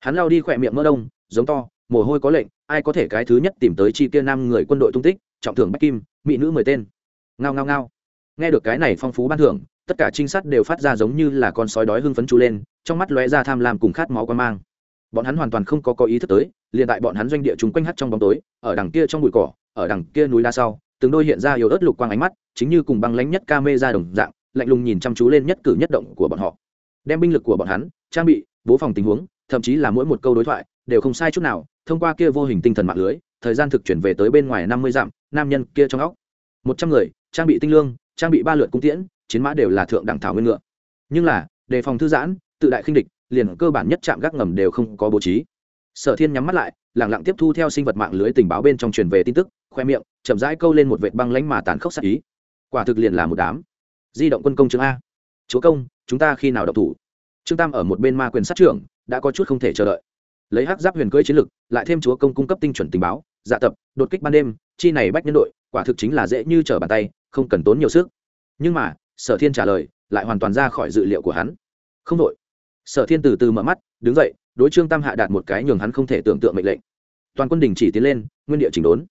Hắn lao đi khỏe miệng mỡ đông, giống to, mồ hôi có lệnh, ai có thể cái thứ nhất tìm tới chi kia năm người quân đội tung tích, trọng thưởng bách kim, mỹ nữ mười tên. Ngao ngao ngao. Nghe được cái này phong phú ban thưởng, tất cả trinh sát đều phát ra giống như là con sói đói hưng phấn chú lên, trong mắt lóe ra tham lam cùng khát máu quan mang. Bọn hắn hoàn toàn không có có ý thức tới, liền tại bọn hắn doanh địa chúng quanh hắt trong bóng tối, ở đằng kia trong bụi cỏ, ở đằng kia núi đa sau từng đôi hiện ra yếu ớt lục quang ánh mắt, chính như cùng băng lánh nhất ca mê ra đồng dạng, lạnh lùng nhìn chăm chú lên nhất cử nhất động của bọn họ. Đem binh lực của bọn hắn, trang bị, bố phòng tình huống, thậm chí là mỗi một câu đối thoại, đều không sai chút nào, thông qua kia vô hình tinh thần mạng lưới, thời gian thực chuyển về tới bên ngoài năm mươi dặm, nam nhân kia trong óc. Một trăm người, trang bị tinh lương, trang bị ba lượt cung tiễn, chiến mã đều là thượng đẳng thảo nguyên ngựa. Nhưng là, đề phòng thư giãn, tự đại khinh địch, liền cơ bản nhất chạm gác ngầm đều không có bố trí sở thiên nhắm mắt lại lẳng lặng tiếp thu theo sinh vật mạng lưới tình báo bên trong truyền về tin tức, khoe miệng, chậm rãi câu lên một vệt băng lánh mà tàn khốc sát ý. Quả thực liền là một đám di động quân công chương a. Chúa công, chúng ta khi nào độc thủ? Trương tam ở một bên ma quyền sát trưởng, đã có chút không thể chờ đợi. Lấy hắc giáp huyền cưỡi chiến lực, lại thêm chúa công cung cấp tinh chuẩn tình báo dạ tập, đột kích ban đêm, chi này bách nhân đội, quả thực chính là dễ như trở bàn tay, không cần tốn nhiều sức. Nhưng mà, sở thiên trả lời, lại hoàn toàn ra khỏi dự liệu của hắn. Không đội. Sở thiên từ từ mở mắt, đứng dậy đối trương tam hạ đạt một cái nhường hắn không thể tưởng tượng mệnh lệnh. Toàn quân đình chỉ tiến lên, nguyên địa chỉnh đốn.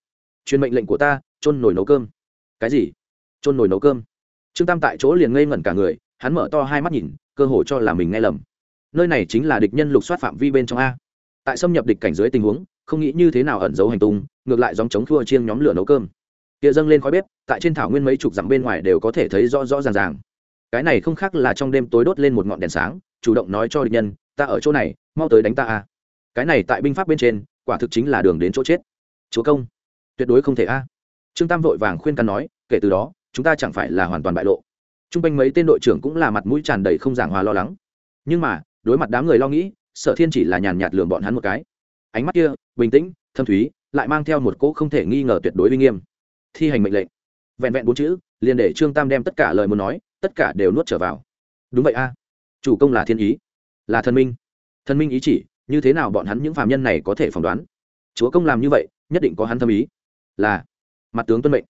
Truyền mệnh lệnh của ta trôn nồi nấu cơm. Cái gì? Trôn nồi nấu cơm? Trương tam tại chỗ liền ngây ngẩn cả người, hắn mở to hai mắt nhìn, cơ hồ cho là mình nghe lầm. Nơi này chính là địch nhân lục soát phạm vi bên trong a. Tại xâm nhập địch cảnh dưới tình huống, không nghĩ như thế nào ẩn giấu hành tung, ngược lại dòng chống thua chiêng nhóm lửa nấu cơm. Kia dâng lên khói bếp, tại trên thảo nguyên mấy chục dặm bên ngoài đều có thể thấy rõ rõ ràng ràng. Cái này không khác là trong đêm tối đốt lên một ngọn đèn sáng, chủ động nói cho địch nhân ta ở chỗ này, mau tới đánh ta a cái này tại binh pháp bên trên, quả thực chính là đường đến chỗ chết. Chúa công, tuyệt đối không thể a. Trương tam vội vàng khuyên can nói, kể từ đó, chúng ta chẳng phải là hoàn toàn bại lộ. T r u n g quanh mấy tên đội trưởng cũng là mặt mũi tràn đầy không giảng hòa lo lắng. Nhưng mà, đối mặt đám người lo nghĩ, sở thiên chỉ là nhàn nhạt lường bọn hắn một cái. Ánh mắt kia, bình tĩnh, thâm thúy, lại mang theo một cỗ không thể nghi ngờ tuyệt đối uy nghiêm. Thi hành mệnh lệnh. Vẹn vẹn bốn chữ, liền để trương tam đem tất cả lời muốn nói, tất cả đều nuốt trở vào. Đúng vậy a. Chủ công là thiên ý là thần minh. Thần minh ý chỉ, như thế nào bọn hắn những phạm nhân này có thể phỏng đoán? Chúa công làm như vậy, nhất định có hắn thâm ý. Là, mặt tướng tuân mệnh.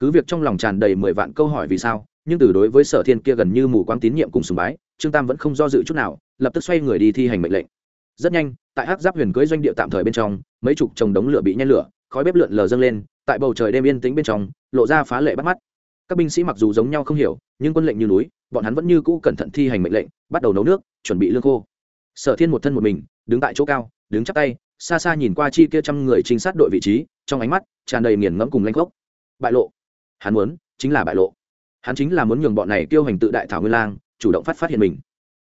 Cứ việc trong lòng tràn đầy mười vạn câu hỏi vì sao, nhưng từ đối với sở thiên kia gần như mù quáng tín nhiệm cùng sùng bái, trương tam vẫn không do dự chút nào, lập tức xoay người đi thi hành mệnh lệnh. Rất nhanh, tại hắc giáp huyền cưới doanh địa tạm thời bên trong, mấy chục trồng đống lửa bị nhen lửa, khói bếp lượn lờ dâng lên, tại bầu trời đêm yên tĩnh bên trong, lộ ra phá lệ bắt mắt các binh sĩ mặc dù giống nhau không hiểu, nhưng quân lệnh như núi, bọn hắn vẫn như cũ cẩn thận thi hành mệnh lệnh, bắt đầu nấu nước, chuẩn bị lương khô. Sở thiên một thân một mình, đứng tại chỗ cao, đứng chắp tay, xa xa nhìn qua chi kia trăm người trinh sát đội vị trí, trong ánh mắt tràn đầy nghiền ngẫm cùng lanh gốc bại lộ. Hắn muốn chính là bại lộ. Hắn chính là muốn nhường bọn này tiêu hành tự đại thảo nguyên lang, chủ động phát phát hiện mình.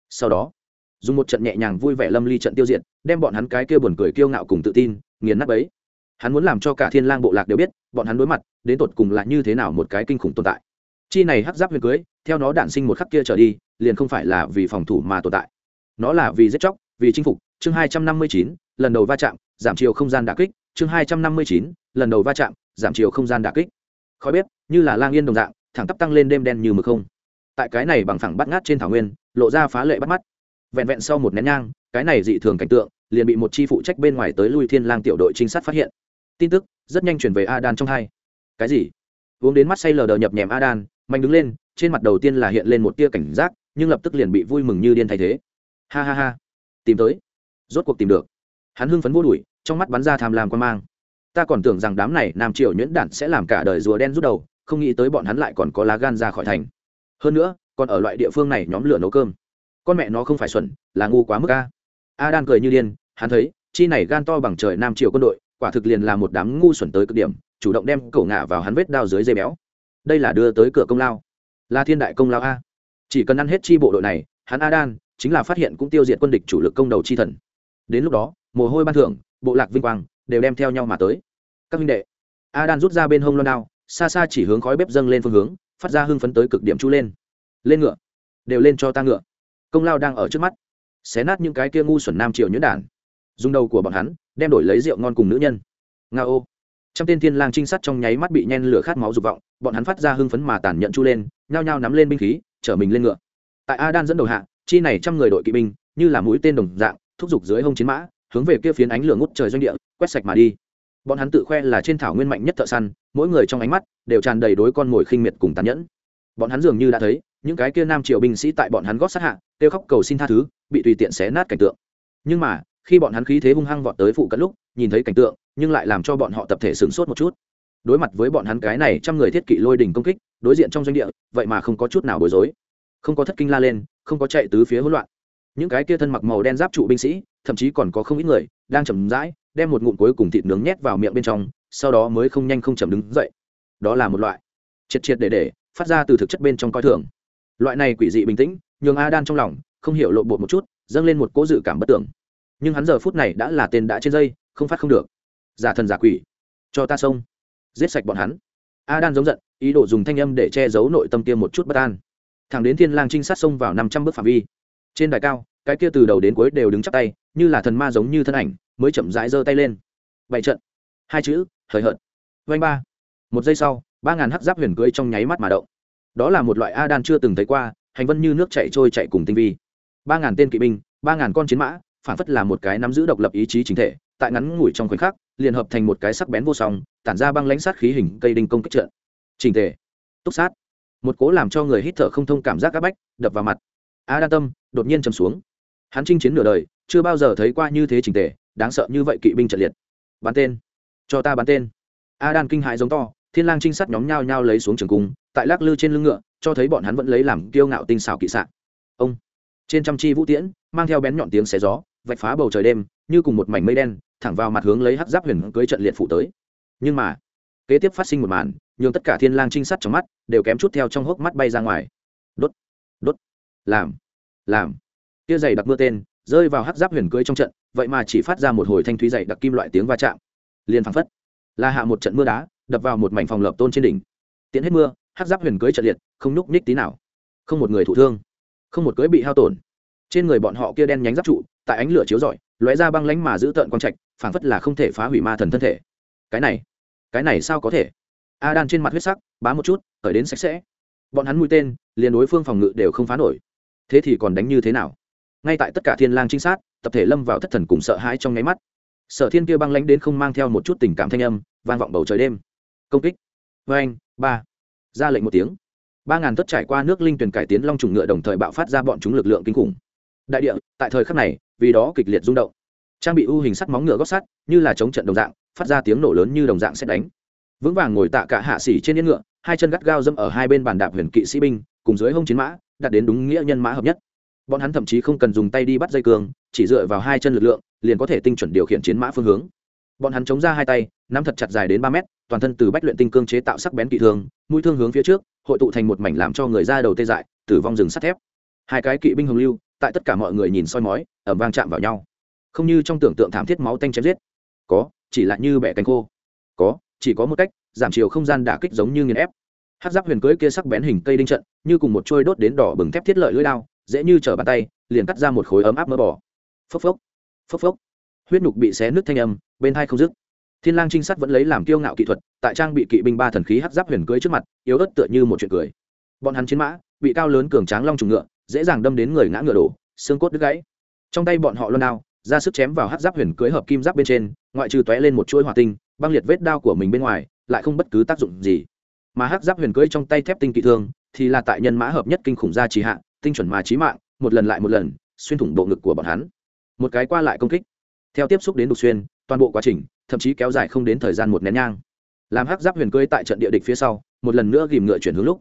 Sau đó, dùng một trận nhẹ nhàng vui vẻ lâm ly trận tiêu diệt, đem bọn hắn cái kia buồn cười kiêu ngạo cùng tự tin, nghiền nắp ấy hắn muốn làm cho cả thiên lang bộ lạc đều biết, bọn hắn đối mặt, đến tột cùng là như thế nào một cái kinh khủng tồn tại. Chi này hắc giáp huyền cưới, theo nó đản sinh một khắc kia trở đi, liền không phải là vì phòng thủ mà tồn tại. Nó là vì giết chóc, vì chinh phục, chương hai trăm năm mươi chín, lần đầu va chạm, giảm chiều không gian đả kích, chương hai trăm năm mươi chín, lần đầu va chạm, giảm chiều không gian đả kích. Khói bếp như là lang yên đồng dạng, thẳng tắp tăng lên đêm đen như mực không. Tại cái này bằng thẳng bắt ngát trên thảo nguyên, lộ ra phá lệ bắt mắt. Vẹn vẹn sau một nén nhang, cái này dị thường cảnh tượng, liền bị một chi phụ trách bên ngoài tới lui thiên lang tiểu đội trinh sát phát hiện tin tức, rất nhanh chuyển về Adan trong hai. Cái gì? Uống đến mắt say lờ đờ nhập nhèm Adan, mạnh đứng lên, trên mặt đầu tiên là hiện lên một tia cảnh giác, nhưng lập tức liền bị vui mừng như điên thay thế. Ha ha ha. Tìm tới. Rốt cuộc tìm được. Hắn hưng phấn vô đuổi, trong mắt bắn ra tham lam quan mang. Ta còn tưởng rằng đám này nam triều nhuyễn đản sẽ làm cả đời rùa đen rút đầu, không nghĩ tới bọn hắn lại còn có lá gan ra khỏi thành. Hơn nữa, còn ở loại địa phương này nhóm lửa nấu cơm. Con mẹ nó không phải xuẩn, là ngu quá mức a. A đan cười như điên, hắn thấy, chi này gan to bằng trời nam triều quân đội quả thực liền là một đám ngu xuẩn tới cực điểm, chủ động đem cổ ngả vào hắn vết đao dưới dây béo. Đây là đưa tới cửa công lao. Là thiên đại công lao a. Chỉ cần ăn hết chi bộ đội này, hắn a đan chính là phát hiện cũng tiêu diệt quân địch chủ lực công đầu chi thần. Đến lúc đó, mồ hôi ban thưởng, bộ lạc vinh quang đều đem theo nhau mà tới. Các minh đệ a đan rút ra bên hông loan đao, xa xa chỉ hướng khói bếp dâng lên phương hướng, phát ra hưng phấn tới cực điểm chu lên. Lên ngựa, đều lên cho ta ngựa. Công lao đang ở trước mắt. Xé nát những cái kia ngu xuẩn nam triều nhuyễn đản dùng đầu của bọn hắn, đem đổi lấy rượu ngon cùng nữ nhân. Nga ô. Trong tên thiên lang trinh sát trong nháy mắt bị nhen lửa khát máu dục vọng, bọn hắn phát ra hưng phấn mà tàn nhận chu lên, nhao nhao nắm lên binh khí, chở mình lên ngựa. Tại a đan dẫn đầu hạ, chi này trăm người đội kỵ binh, như là mũi tên đồng dạng, thúc giục dưới hông chiến mã, hướng về kia phiến ánh lửa ngút trời doanh địa, quét sạch mà đi. Bọn hắn tự khoe là trên thảo nguyên mạnh nhất thợ săn, mỗi người trong ánh mắt đều tràn đầy đối con mồi khinh miệt cùng tàn nhẫn. Bọn hắn dường như đã thấy, những cái kia nam triều binh sĩ tại bọn hắn gót sát hạ, kêu khóc cầu xin tha thứ, bị tùy tiện xé nát cảnh tượng. Nhưng mà khi bọn hắn khí thế hung hăng vọt tới phụ cận lúc, nhìn thấy cảnh tượng, nhưng lại làm cho bọn họ tập thể sửng sốt một chút. Đối mặt với bọn hắn cái này trăm người thiết kỵ lôi đỉnh công kích, đối diện trong doanh địa, vậy mà không có chút nào bối rối. Không có thất kinh la lên, không có chạy tứ phía hỗn loạn. Những cái kia thân mặc màu đen giáp trụ binh sĩ, thậm chí còn có không ít người, đang chầm rãi, đem một ngụm cuối cùng thịt nướng nhét vào miệng bên trong, sau đó mới không nhanh không chậm đứng dậy. Đó là một loại triệt triệt để để phát ra từ thực chất bên trong coi thường. Loại này quỷ dị bình tĩnh, nhường a đan trong lòng không hiểu lộ bột một chút, dâng lên một cố dự cảm bất tưởng nhưng hắn giờ phút này đã là tên đã trên dây, không phát không được. Giả thần giả quỷ, cho ta xông. Giết sạch bọn hắn. A đan giống giận, ý đồ dùng thanh âm để che giấu nội tâm tiêm một chút bất an. Thẳng đến thiên lang trinh sát xông vào năm trăm bước phạm vi. Trên đài cao, cái kia từ đầu đến cuối đều đứng chắp tay, như là thần ma giống như thân ảnh, mới chậm rãi giơ tay lên. Bảy trận. Hai chữ, hời hợt. Vanh ba. Một giây sau, ba ngàn hắc giáp huyền cưỡi trong nháy mắt mà động. Đó là một loại a đan chưa từng thấy qua, hành vân như nước chảy trôi chạy cùng tinh vi. Ba ngàn tên kỵ binh, ba ngàn con chiến mã phản phất là một cái nắm giữ độc lập ý chí chính thể tại ngắn ngủi trong khoảnh khắc liền hợp thành một cái sắc bén vô song tản ra băng lãnh sát khí hình cây đinh công kích trận. Trình thể túc sát. Một cố làm cho người hít thở không thông cảm giác áp bách đập vào mặt. A đa tâm đột nhiên chầm xuống. Hắn chinh chiến nửa đời chưa bao giờ thấy qua như thế trình thể, đáng sợ như vậy kỵ binh trận liệt. Bắn tên. Cho ta bắn tên. A đan kinh hãi giống to thiên lang trinh sát nhóm nhau nhau lấy xuống trường cung tại lắc lư trên lưng ngựa cho thấy bọn hắn vẫn lấy làm kiêu ngạo tinh xảo kỵ sạn. Ông. Trên trăm chi vũ tiễn mang theo bén nhọn tiếng xé gió vạch phá bầu trời đêm, như cùng một mảnh mây đen, thẳng vào mặt hướng lấy hắc giáp huyền cưới trận liệt phụ tới. Nhưng mà, kế tiếp phát sinh một màn, nhường tất cả thiên lang trinh sát trong mắt đều kém chút theo trong hốc mắt bay ra ngoài. Đốt đốt, làm làm. Kia dày đặc mưa tên rơi vào hắc giáp huyền cưới trong trận, vậy mà chỉ phát ra một hồi thanh thúy dày đặc kim loại tiếng va chạm. Liền phăng phất là hạ một trận mưa đá, đập vào một mảnh phòng lợp tôn trên đỉnh. Tiến hết mưa, hắc giáp huyền cưới trận liệt, không nhúc nhích tí nào. Không một người thụ thương, không một cưới bị hao tổn trên người bọn họ kia đen nhánh giáp trụ, tại ánh lửa chiếu rọi, lóe ra băng lánh mà giữ tợn quang trạch, phảng phất là không thể phá hủy ma thần thân thể. Cái này cái này sao có thể? A đan trên mặt huyết sắc, bá một chút, khởi đến sạch sẽ. Bọn hắn mũi tên, liền đối phương phòng ngự đều không phá nổi. Thế thì còn đánh như thế nào? Ngay tại tất cả thiên lang trinh sát, tập thể lâm vào thất thần cùng sợ hãi trong nháy mắt. Sở thiên kia băng lãnh đến không mang theo một chút tình cảm thanh âm, vang vọng bầu trời đêm. Công kích. Vê anh ba. Ra lệnh một tiếng. Ba ngàn tất trải qua nước linh tuyển cải tiến long trùng ngựa đồng thời bạo phát ra bọn chúng lực lượng kinh khủng đại địa, tại thời khắc này, vì đó kịch liệt rung động. Trang bị ưu hình sắt móng ngựa gót sắt, như là chống trận đồng dạng, phát ra tiếng nổ lớn như đồng dạng sẽ đánh. Vững vàng ngồi tạ cả hạ xỉ trên yên ngựa, hai chân gắt gao dâm ở hai bên bàn đạp huyền kỵ sĩ binh, cùng dưới hông chiến mã đặt đến đúng nghĩa nhân mã hợp nhất. Bọn hắn thậm chí không cần dùng tay đi bắt dây cương, chỉ dựa vào hai chân lực lượng, liền có thể tinh chuẩn điều khiển chiến mã phương hướng. Bọn hắn chống ra hai tay, nắm thật chặt dài đến ba mét, toàn thân từ bách luyện tinh cương chế tạo sắc bén kỵ thương, mũi thương hướng phía trước, hội tụ thành một mảnh làm cho người ra đầu tê dại, tử vong rừng sắt thép. Hai cái kỵ binh hồng lưu tại tất cả mọi người nhìn soi mói ẩm vang chạm vào nhau. Không như trong tưởng tượng thảm thiết máu tanh chém giết. Có, chỉ là như bẻ cánh khô. Có, chỉ có một cách, giảm chiều không gian đả kích giống như nghiền ép. Hát giáp huyền cưới kia sắc bén hình cây đinh trận, như cùng một trôi đốt đến đỏ bừng thép thiết lợi lưỡi lao dễ như trở bàn tay, liền cắt ra một khối ấm áp mỡ bỏ phốc phốc phốc phốc. Huyết nhục bị xé nứt thanh âm, bên hai không dứt. Thiên lang trinh sát vẫn lấy làm kiêu ngạo kỹ thuật, tại trang bị kỵ binh ba thần khí hắc giáp huyền cưới trước mặt, yếu ớt tựa như một chuyện cười. Bọn hắn chiến mã, bị cao lớn cường tráng long trùng ngựa dễ dàng đâm đến người ngã ngựa đổ, xương cốt đứt gãy. Trong tay bọn họ luôn nào ra sức chém vào hắc giáp huyền cưới hợp kim giáp bên trên, ngoại trừ tóe lên một chuỗi hỏa tinh, băng liệt vết đao của mình bên ngoài, lại không bất cứ tác dụng gì. Mà hắc giáp huyền cưới trong tay thép tinh kỵ thương, thì là tại nhân mã hợp nhất kinh khủng gia trì hạ, tinh chuẩn mà trí mạng, một lần lại một lần, xuyên thủng bộ ngực của bọn hắn. Một cái qua lại công kích. Theo tiếp xúc đến đục xuyên, toàn bộ quá trình, thậm chí kéo dài không đến thời gian một nén nhang. Làm hắc giáp huyền cưới tại trận địa địch phía sau, một lần nữa ghìm ngựa chuyển hướng lúc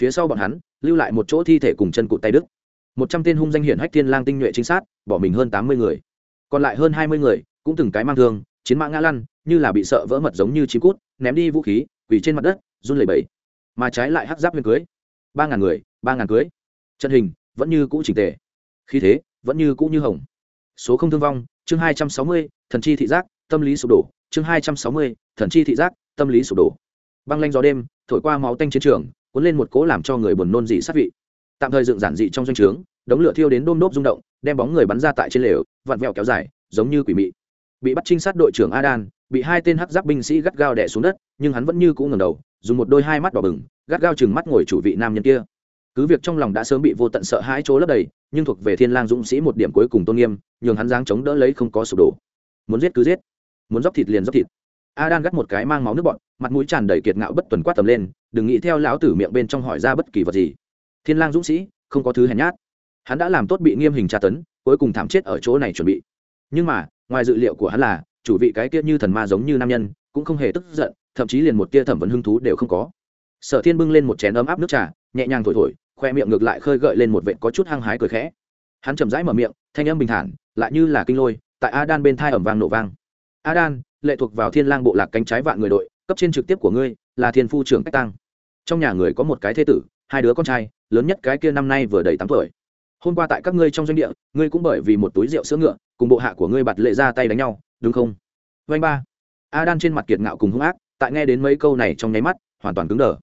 phía sau bọn hắn, lưu lại một chỗ thi thể cùng chân cụt tay đức. Một trăm tên hung danh hiển hách thiên lang tinh nhuệ chính sát, bỏ mình hơn tám mươi người. Còn lại hơn hai mươi người, cũng từng cái mang thương, chiến mã ngã lăn, như là bị sợ vỡ mật giống như chim cút, ném đi vũ khí, quỳ trên mặt đất, run lẩy bẩy. Mà trái lại hắc giáp huyền cưới. Ba ngàn người, ba ngàn cưới. Trận hình, vẫn như cũ trình tề. Khí thế, vẫn như cũ như hồng. Số không thương vong, chương hai trăm sáu mươi, thần chi thị giác, tâm lý sụp đổ. Chương hai trăm sáu mươi, thần chi thị giác, tâm lý sụp đổ. Băng lanh gió đêm, thổi qua máu tanh chiến trường cuốn lên một cố làm cho người buồn nôn dị sát vị. Tạm thời dựng giản dị trong doanh trướng, đống lửa thiêu đến đôm đốp rung động, đem bóng người bắn ra tại trên lều, vặn vẹo kéo dài, giống như quỷ mị. Bị bắt trinh sát đội trưởng adan, bị hai tên hắc giáp binh sĩ gắt gao đè xuống đất, nhưng hắn vẫn như cũ ngẩng đầu, dùng một đôi hai mắt đỏ bừng, gắt gao chừng mắt ngồi chủ vị nam nhân kia. Cứ việc trong lòng đã sớm bị vô tận sợ hãi chỗ lấp đầy, nhưng thuộc về thiên lang dũng sĩ một điểm cuối cùng tôn nghiêm, nhường hắn giáng chống đỡ lấy không có sụp đổ. Muốn giết cứ giết, muốn dốc thịt liền dốc thịt. Adan gắt một cái mang máu nước bọn mặt mũi tràn đầy kiệt ngạo bất tuần quát tầm lên đừng nghĩ theo lão tử miệng bên trong hỏi ra bất kỳ vật gì. Thiên lang dũng sĩ, không có thứ hèn nhát. Hắn đã làm tốt bị nghiêm hình tra tấn, cuối cùng thảm chết ở chỗ này chuẩn bị. Nhưng mà, ngoài dự liệu của hắn là, chủ vị cái kia như thần ma giống như nam nhân, cũng không hề tức giận, thậm chí liền một tia thẩm vấn hứng thú đều không có. Sở thiên bưng lên một chén ấm áp nước trà, nhẹ nhàng thổi thổi, khoe miệng ngược lại khơi gợi lên một vệt có chút hăng hái cười khẽ. Hắn chậm rãi mở miệng, thanh âm bình thản, lại như là kinh lôi, tại a đan bên thai ẩm vang nổ vang. A đan lệ thuộc vào thiên lang bộ lạc cánh trái vạn người đội, cấp trên trực tiếp của ngươi là thiên phu trưởng cách tăng trong nhà người có một cái thế tử, hai đứa con trai, lớn nhất cái kia năm nay vừa đầy tám tuổi. Hôm qua tại các ngươi trong doanh địa, ngươi cũng bởi vì một túi rượu sữa ngựa, cùng bộ hạ của ngươi bạt lệ ra tay đánh nhau, đúng không? Vanh ba. A đan trên mặt kiệt ngạo cùng hung ác, tại nghe đến mấy câu này trong nháy mắt, hoàn toàn cứng đờ.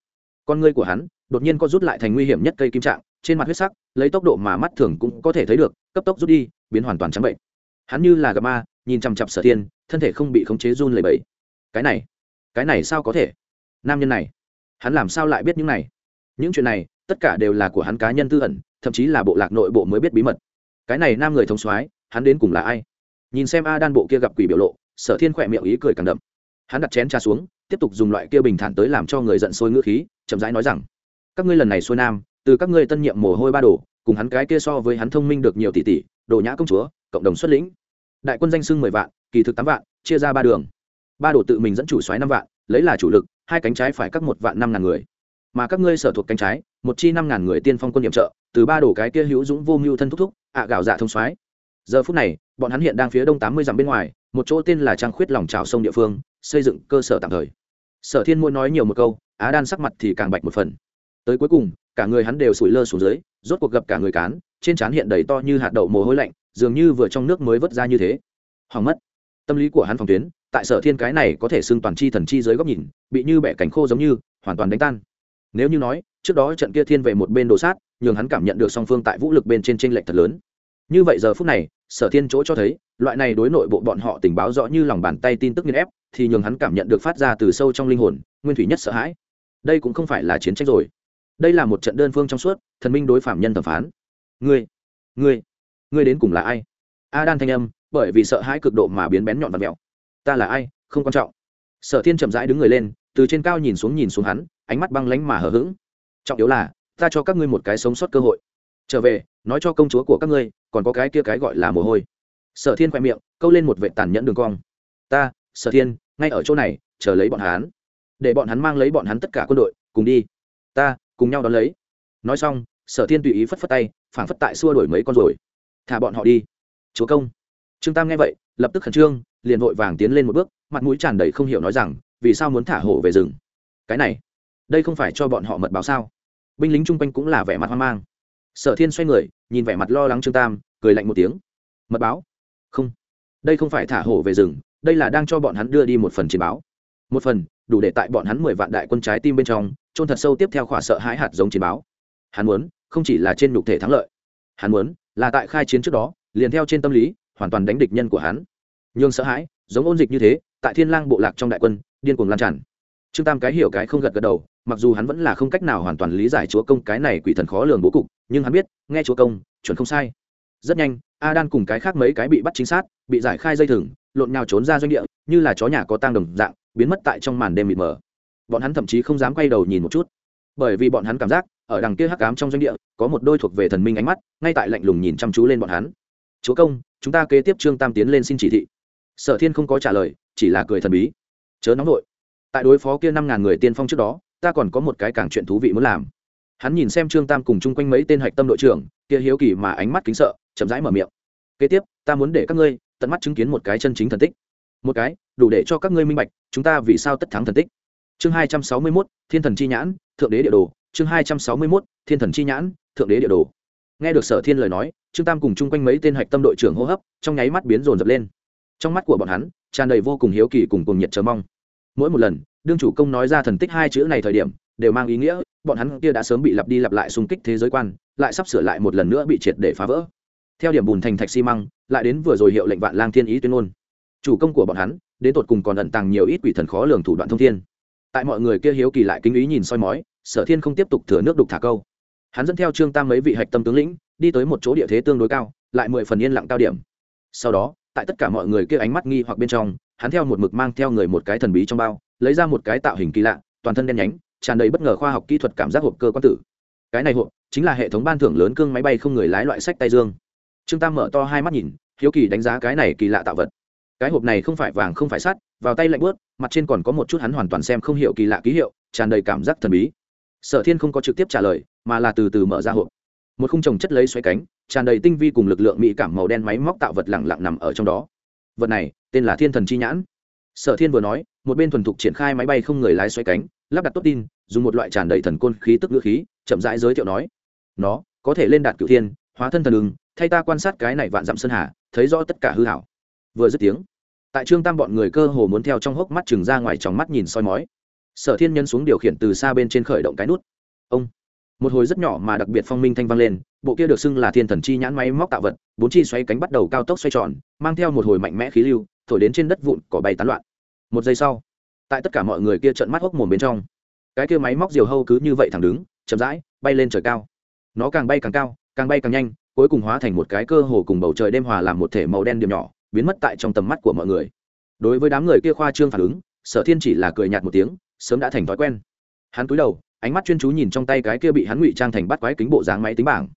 Con ngươi của hắn, đột nhiên có rút lại thành nguy hiểm nhất cây kim trạng, trên mặt huyết sắc, lấy tốc độ mà mắt thường cũng có thể thấy được, cấp tốc rút đi, biến hoàn toàn trắng bệnh. Hắn như là gặp ma, nhìn chằm chặp sở thiên, thân thể không bị khống chế run lẩy bẩy. Cái này cái này sao có thể? Nam nhân này hắn làm sao lại biết những này? Những chuyện này, tất cả đều là của hắn cá nhân tư ẩn, thậm chí là bộ lạc nội bộ mới biết bí mật. Cái này nam người thống soái, hắn đến cùng là ai? Nhìn xem a đan bộ kia gặp quỷ biểu lộ, sở thiên khỏe miệng ý cười càng đậm. Hắn đặt chén trà xuống, tiếp tục dùng loại kia bình thản tới làm cho người giận sôi ngữ khí, chậm rãi nói rằng, các ngươi lần này xuôi nam, từ các ngươi tân nhiệm mồ hôi ba đồ, cùng hắn cái kia so với hắn thông minh được nhiều tỷ tỷ, đồ nhã công chúa, cộng đồng xuất lĩnh. Đại quân danh sưng mười vạn, kỳ thực tám vạn, chia ra ba đường. Ba đồ tự mình dẫn chủ xoáy năm vạn, lấy là chủ lực hai cánh trái phải các một vạn năm ngàn người. Mà các ngươi sở thuộc cánh trái, một chi năm ngàn người tiên phong quân nhiệm trợ, từ ba đồ cái kia hữu dũng vô mưu thân thúc thúc, ạ gạo dạ thông soái. Giờ phút này, bọn hắn hiện đang phía đông tám mươi dặm bên ngoài, một chỗ tên là trang khuyết lòng trào sông địa phương, xây dựng cơ sở tạm thời. Sở thiên muốn nói nhiều một câu, á đan sắc mặt thì càng bạch một phần. Tới cuối cùng, cả người hắn đều sủi lơ xuống dưới, rốt cuộc gặp cả người cán, trên trán hiện đầy to như hạt đậu mồ hôi lạnh, dường như vừa trong nước mới vớt ra như thế. Hoàng mất. Tâm lý của hắn phòng tuyến tại sở thiên cái này có thể xưng toàn chi thần chi dưới góc nhìn, bị như bẻ cánh khô giống như, hoàn toàn đánh tan. Nếu như nói, trước đó trận kia thiên về một bên đồ sát, nhường hắn cảm nhận được song phương tại vũ lực bên trên tranh lệch thật lớn. Như vậy giờ phút này, sở thiên chỗ cho thấy, loại này đối nội bộ bọn họ tình báo rõ như lòng bàn tay tin tức nghiên ép, thì nhường hắn cảm nhận được phát ra từ sâu trong linh hồn, nguyên thủy nhất sợ hãi. Đây cũng không phải là chiến tranh rồi. Đây là một trận đơn phương trong suốt, thần minh đối phạm nhân thẩm phán. Ngươi ngươi ngươi đến cùng là ai? A đan thanh âm, bởi vì sợ hãi cực độ mà biến bén nhọn và mẹo ta là ai, không quan trọng. Sở thiên chậm rãi đứng người lên, từ trên cao nhìn xuống nhìn xuống hắn, ánh mắt băng lánh mà hờ hững. Trọng yếu là, ta cho các ngươi một cái sống sót cơ hội. Trở về, nói cho công chúa của các ngươi, còn có cái kia cái gọi là mồ hôi. Sở thiên khoe miệng, câu lên một vệ tàn nhẫn đường cong. Ta, sở thiên, ngay ở chỗ này, chờ lấy bọn hắn. Để bọn hắn mang lấy bọn hắn tất cả quân đội, cùng đi. Ta, cùng nhau đón lấy. Nói xong, sở thiên tùy ý phất phất tay, phảng phất tại xua đổi mấy con rồi thả bọn họ đi. Chúa công. Trương tam nghe vậy, lập tức khẩn trương liền vội vàng tiến lên một bước, mặt mũi tràn đầy không hiểu nói rằng, vì sao muốn thả hổ về rừng? Cái này, đây không phải cho bọn họ mật báo sao? Binh lính chung quanh cũng là vẻ mặt hoang mang. Sở thiên xoay người, nhìn vẻ mặt lo lắng trương tam, cười lạnh một tiếng. Mật báo? Không. Đây không phải thả hổ về rừng, đây là đang cho bọn hắn đưa đi một phần chiến báo. Một phần, đủ để tại bọn hắn mười vạn đại quân trái tim bên trong trôn thật sâu tiếp theo khỏa sợ hãi hạt giống chiến báo. Hắn muốn, không chỉ là trên nhục thể thắng lợi. Hắn muốn, là tại khai chiến trước đó, liền theo trên tâm lý, hoàn toàn đánh địch nhân của hắn nhường sợ hãi, giống ôn dịch như thế, tại thiên lang bộ lạc trong đại quân, điên cuồng lan tràn. Trương tam cái hiểu cái không gật gật đầu, mặc dù hắn vẫn là không cách nào hoàn toàn lý giải chúa công cái này quỷ thần khó lường bố cục, nhưng hắn biết, nghe chúa công, chuẩn không sai. Rất nhanh a đan cùng cái khác mấy cái bị bắt chính xác, bị giải khai dây thừng, lộn nhào trốn ra doanh địa, như là chó nhà có tang đồng dạng, biến mất tại trong màn đêm mịt mờ. Bọn hắn thậm chí không dám quay đầu nhìn một chút. Bởi vì bọn hắn cảm giác, ở đằng kia hắc ám trong doanh địa, có một đôi thuộc về thần minh ánh mắt, ngay tại lạnh lùng nhìn chăm chú lên bọn hắn. Chúa công, chúng ta kế tiếp trương tam tiến lên xin chỉ thị sở thiên không có trả lời, chỉ là cười thần bí. Chớ nóng vội. Tại đối phó kia năm ngàn người tiên phong trước đó, ta còn có một cái càng chuyện thú vị muốn làm. Hắn nhìn xem trương tam cùng chung quanh mấy tên hạch tâm đội trưởng, kia hiếu kỳ mà ánh mắt kính sợ, chậm rãi mở miệng. Kế tiếp, ta muốn để các ngươi tận mắt chứng kiến một cái chân chính thần tích. Một cái, đủ để cho các ngươi minh bạch, chúng ta vì sao tất thắng thần tích. Chương hai trăm sáu mươi mốt, thiên thần chi nhãn, thượng đế địa đồ. Chương hai trăm sáu mươi mốt, thiên thần chi nhãn, thượng đế địa đồ. Nghe được sở thiên lời nói, trương tam cùng chung quanh mấy tên hạch tâm đội trưởng hô hấp, trong nháy mắt biến rồn dập lên trong mắt của bọn hắn, tràn đầy vô cùng hiếu kỳ cùng cùng nhiệt chờ mong. Mỗi một lần, đương chủ công nói ra thần tích hai chữ này thời điểm, đều mang ý nghĩa, bọn hắn kia đã sớm bị lặp đi lặp lại xung kích thế giới quan, lại sắp sửa lại một lần nữa bị triệt để phá vỡ. Theo điểm bùn thành thạch xi măng, lại đến vừa rồi hiệu lệnh vạn lang thiên ý tuyên ngôn. Chủ công của bọn hắn, đến tột cùng còn ẩn tàng nhiều ít quỷ thần khó lường thủ đoạn thông thiên. Tại mọi người kia hiếu kỳ lại kinh ý nhìn soi mói, sở thiên không tiếp tục thừa nước đục thả câu. Hắn dẫn theo trương tam mấy vị hạch tâm tướng lĩnh, đi tới một chỗ địa thế tương đối cao, lại mười phần yên lặng cao điểm sau đó, tại tất cả mọi người kia ánh mắt nghi hoặc bên trong, hắn theo một mực mang theo người một cái thần bí trong bao, lấy ra một cái tạo hình kỳ lạ, toàn thân đen nhánh, tràn đầy bất ngờ khoa học kỹ thuật cảm giác hộp cơ quan tử. Cái này hộp chính là hệ thống ban thưởng lớn cương máy bay không người lái loại sách tay dương. Trương tam mở to hai mắt nhìn, hiếu kỳ đánh giá cái này kỳ lạ tạo vật. Cái hộp này không phải vàng không phải sắt, vào tay lạnh bớt mặt trên còn có một chút hắn hoàn toàn xem không hiểu kỳ lạ ký hiệu, tràn đầy cảm giác thần bí. Sở thiên không có trực tiếp trả lời, mà là từ từ mở ra hộp một khung trồng chất lấy xoay cánh, tràn đầy tinh vi cùng lực lượng mỹ cảm màu đen máy móc tạo vật lẳng lặng nằm ở trong đó. Vật này, tên là thiên thần chi nhãn. Sở thiên vừa nói, một bên thuần thục triển khai máy bay không người lái xoay cánh, lắp đặt tốt tin, dùng một loại tràn đầy thần côn khí tức ngữ khí, chậm rãi giới thiệu nói, nó có thể lên đạt cựu thiên, hóa thân thần ưng, thay ta quan sát cái này vạn dặm sơn hà, thấy rõ tất cả hư hảo. Vừa dứt tiếng, tại trương tam bọn người cơ hồ muốn theo trong hốc mắt chừng ra ngoài trong mắt nhìn soi mói, sở thiên nhân xuống điều khiển từ xa bên trên khởi động cái nút. Ông một hồi rất nhỏ mà đặc biệt phong minh thanh vang lên, bộ kia được xưng là thiên thần chi nhãn máy móc tạo vật, bốn chi xoay cánh bắt đầu cao tốc xoay tròn, mang theo một hồi mạnh mẽ khí lưu, thổi đến trên đất vụn, cỏ bay tán loạn. Một giây sau, tại tất cả mọi người kia trợn mắt hốc mồm bên trong, cái kia máy móc diều hâu cứ như vậy thẳng đứng, chậm rãi, bay lên trời cao. Nó càng bay càng cao, càng bay càng nhanh, cuối cùng hóa thành một cái cơ hồ cùng bầu trời đêm hòa làm một thể màu đen điểm nhỏ, biến mất tại trong tầm mắt của mọi người. Đối với đám người kia khoa trương phản ứng, sở thiên chỉ là cười nhạt một tiếng, sớm đã thành thói quen. Hắn cúi đầu ánh mắt chuyên chú nhìn trong tay cái kia bị hắn ngụy trang thành bắt quái kính bộ dáng máy tính bảng.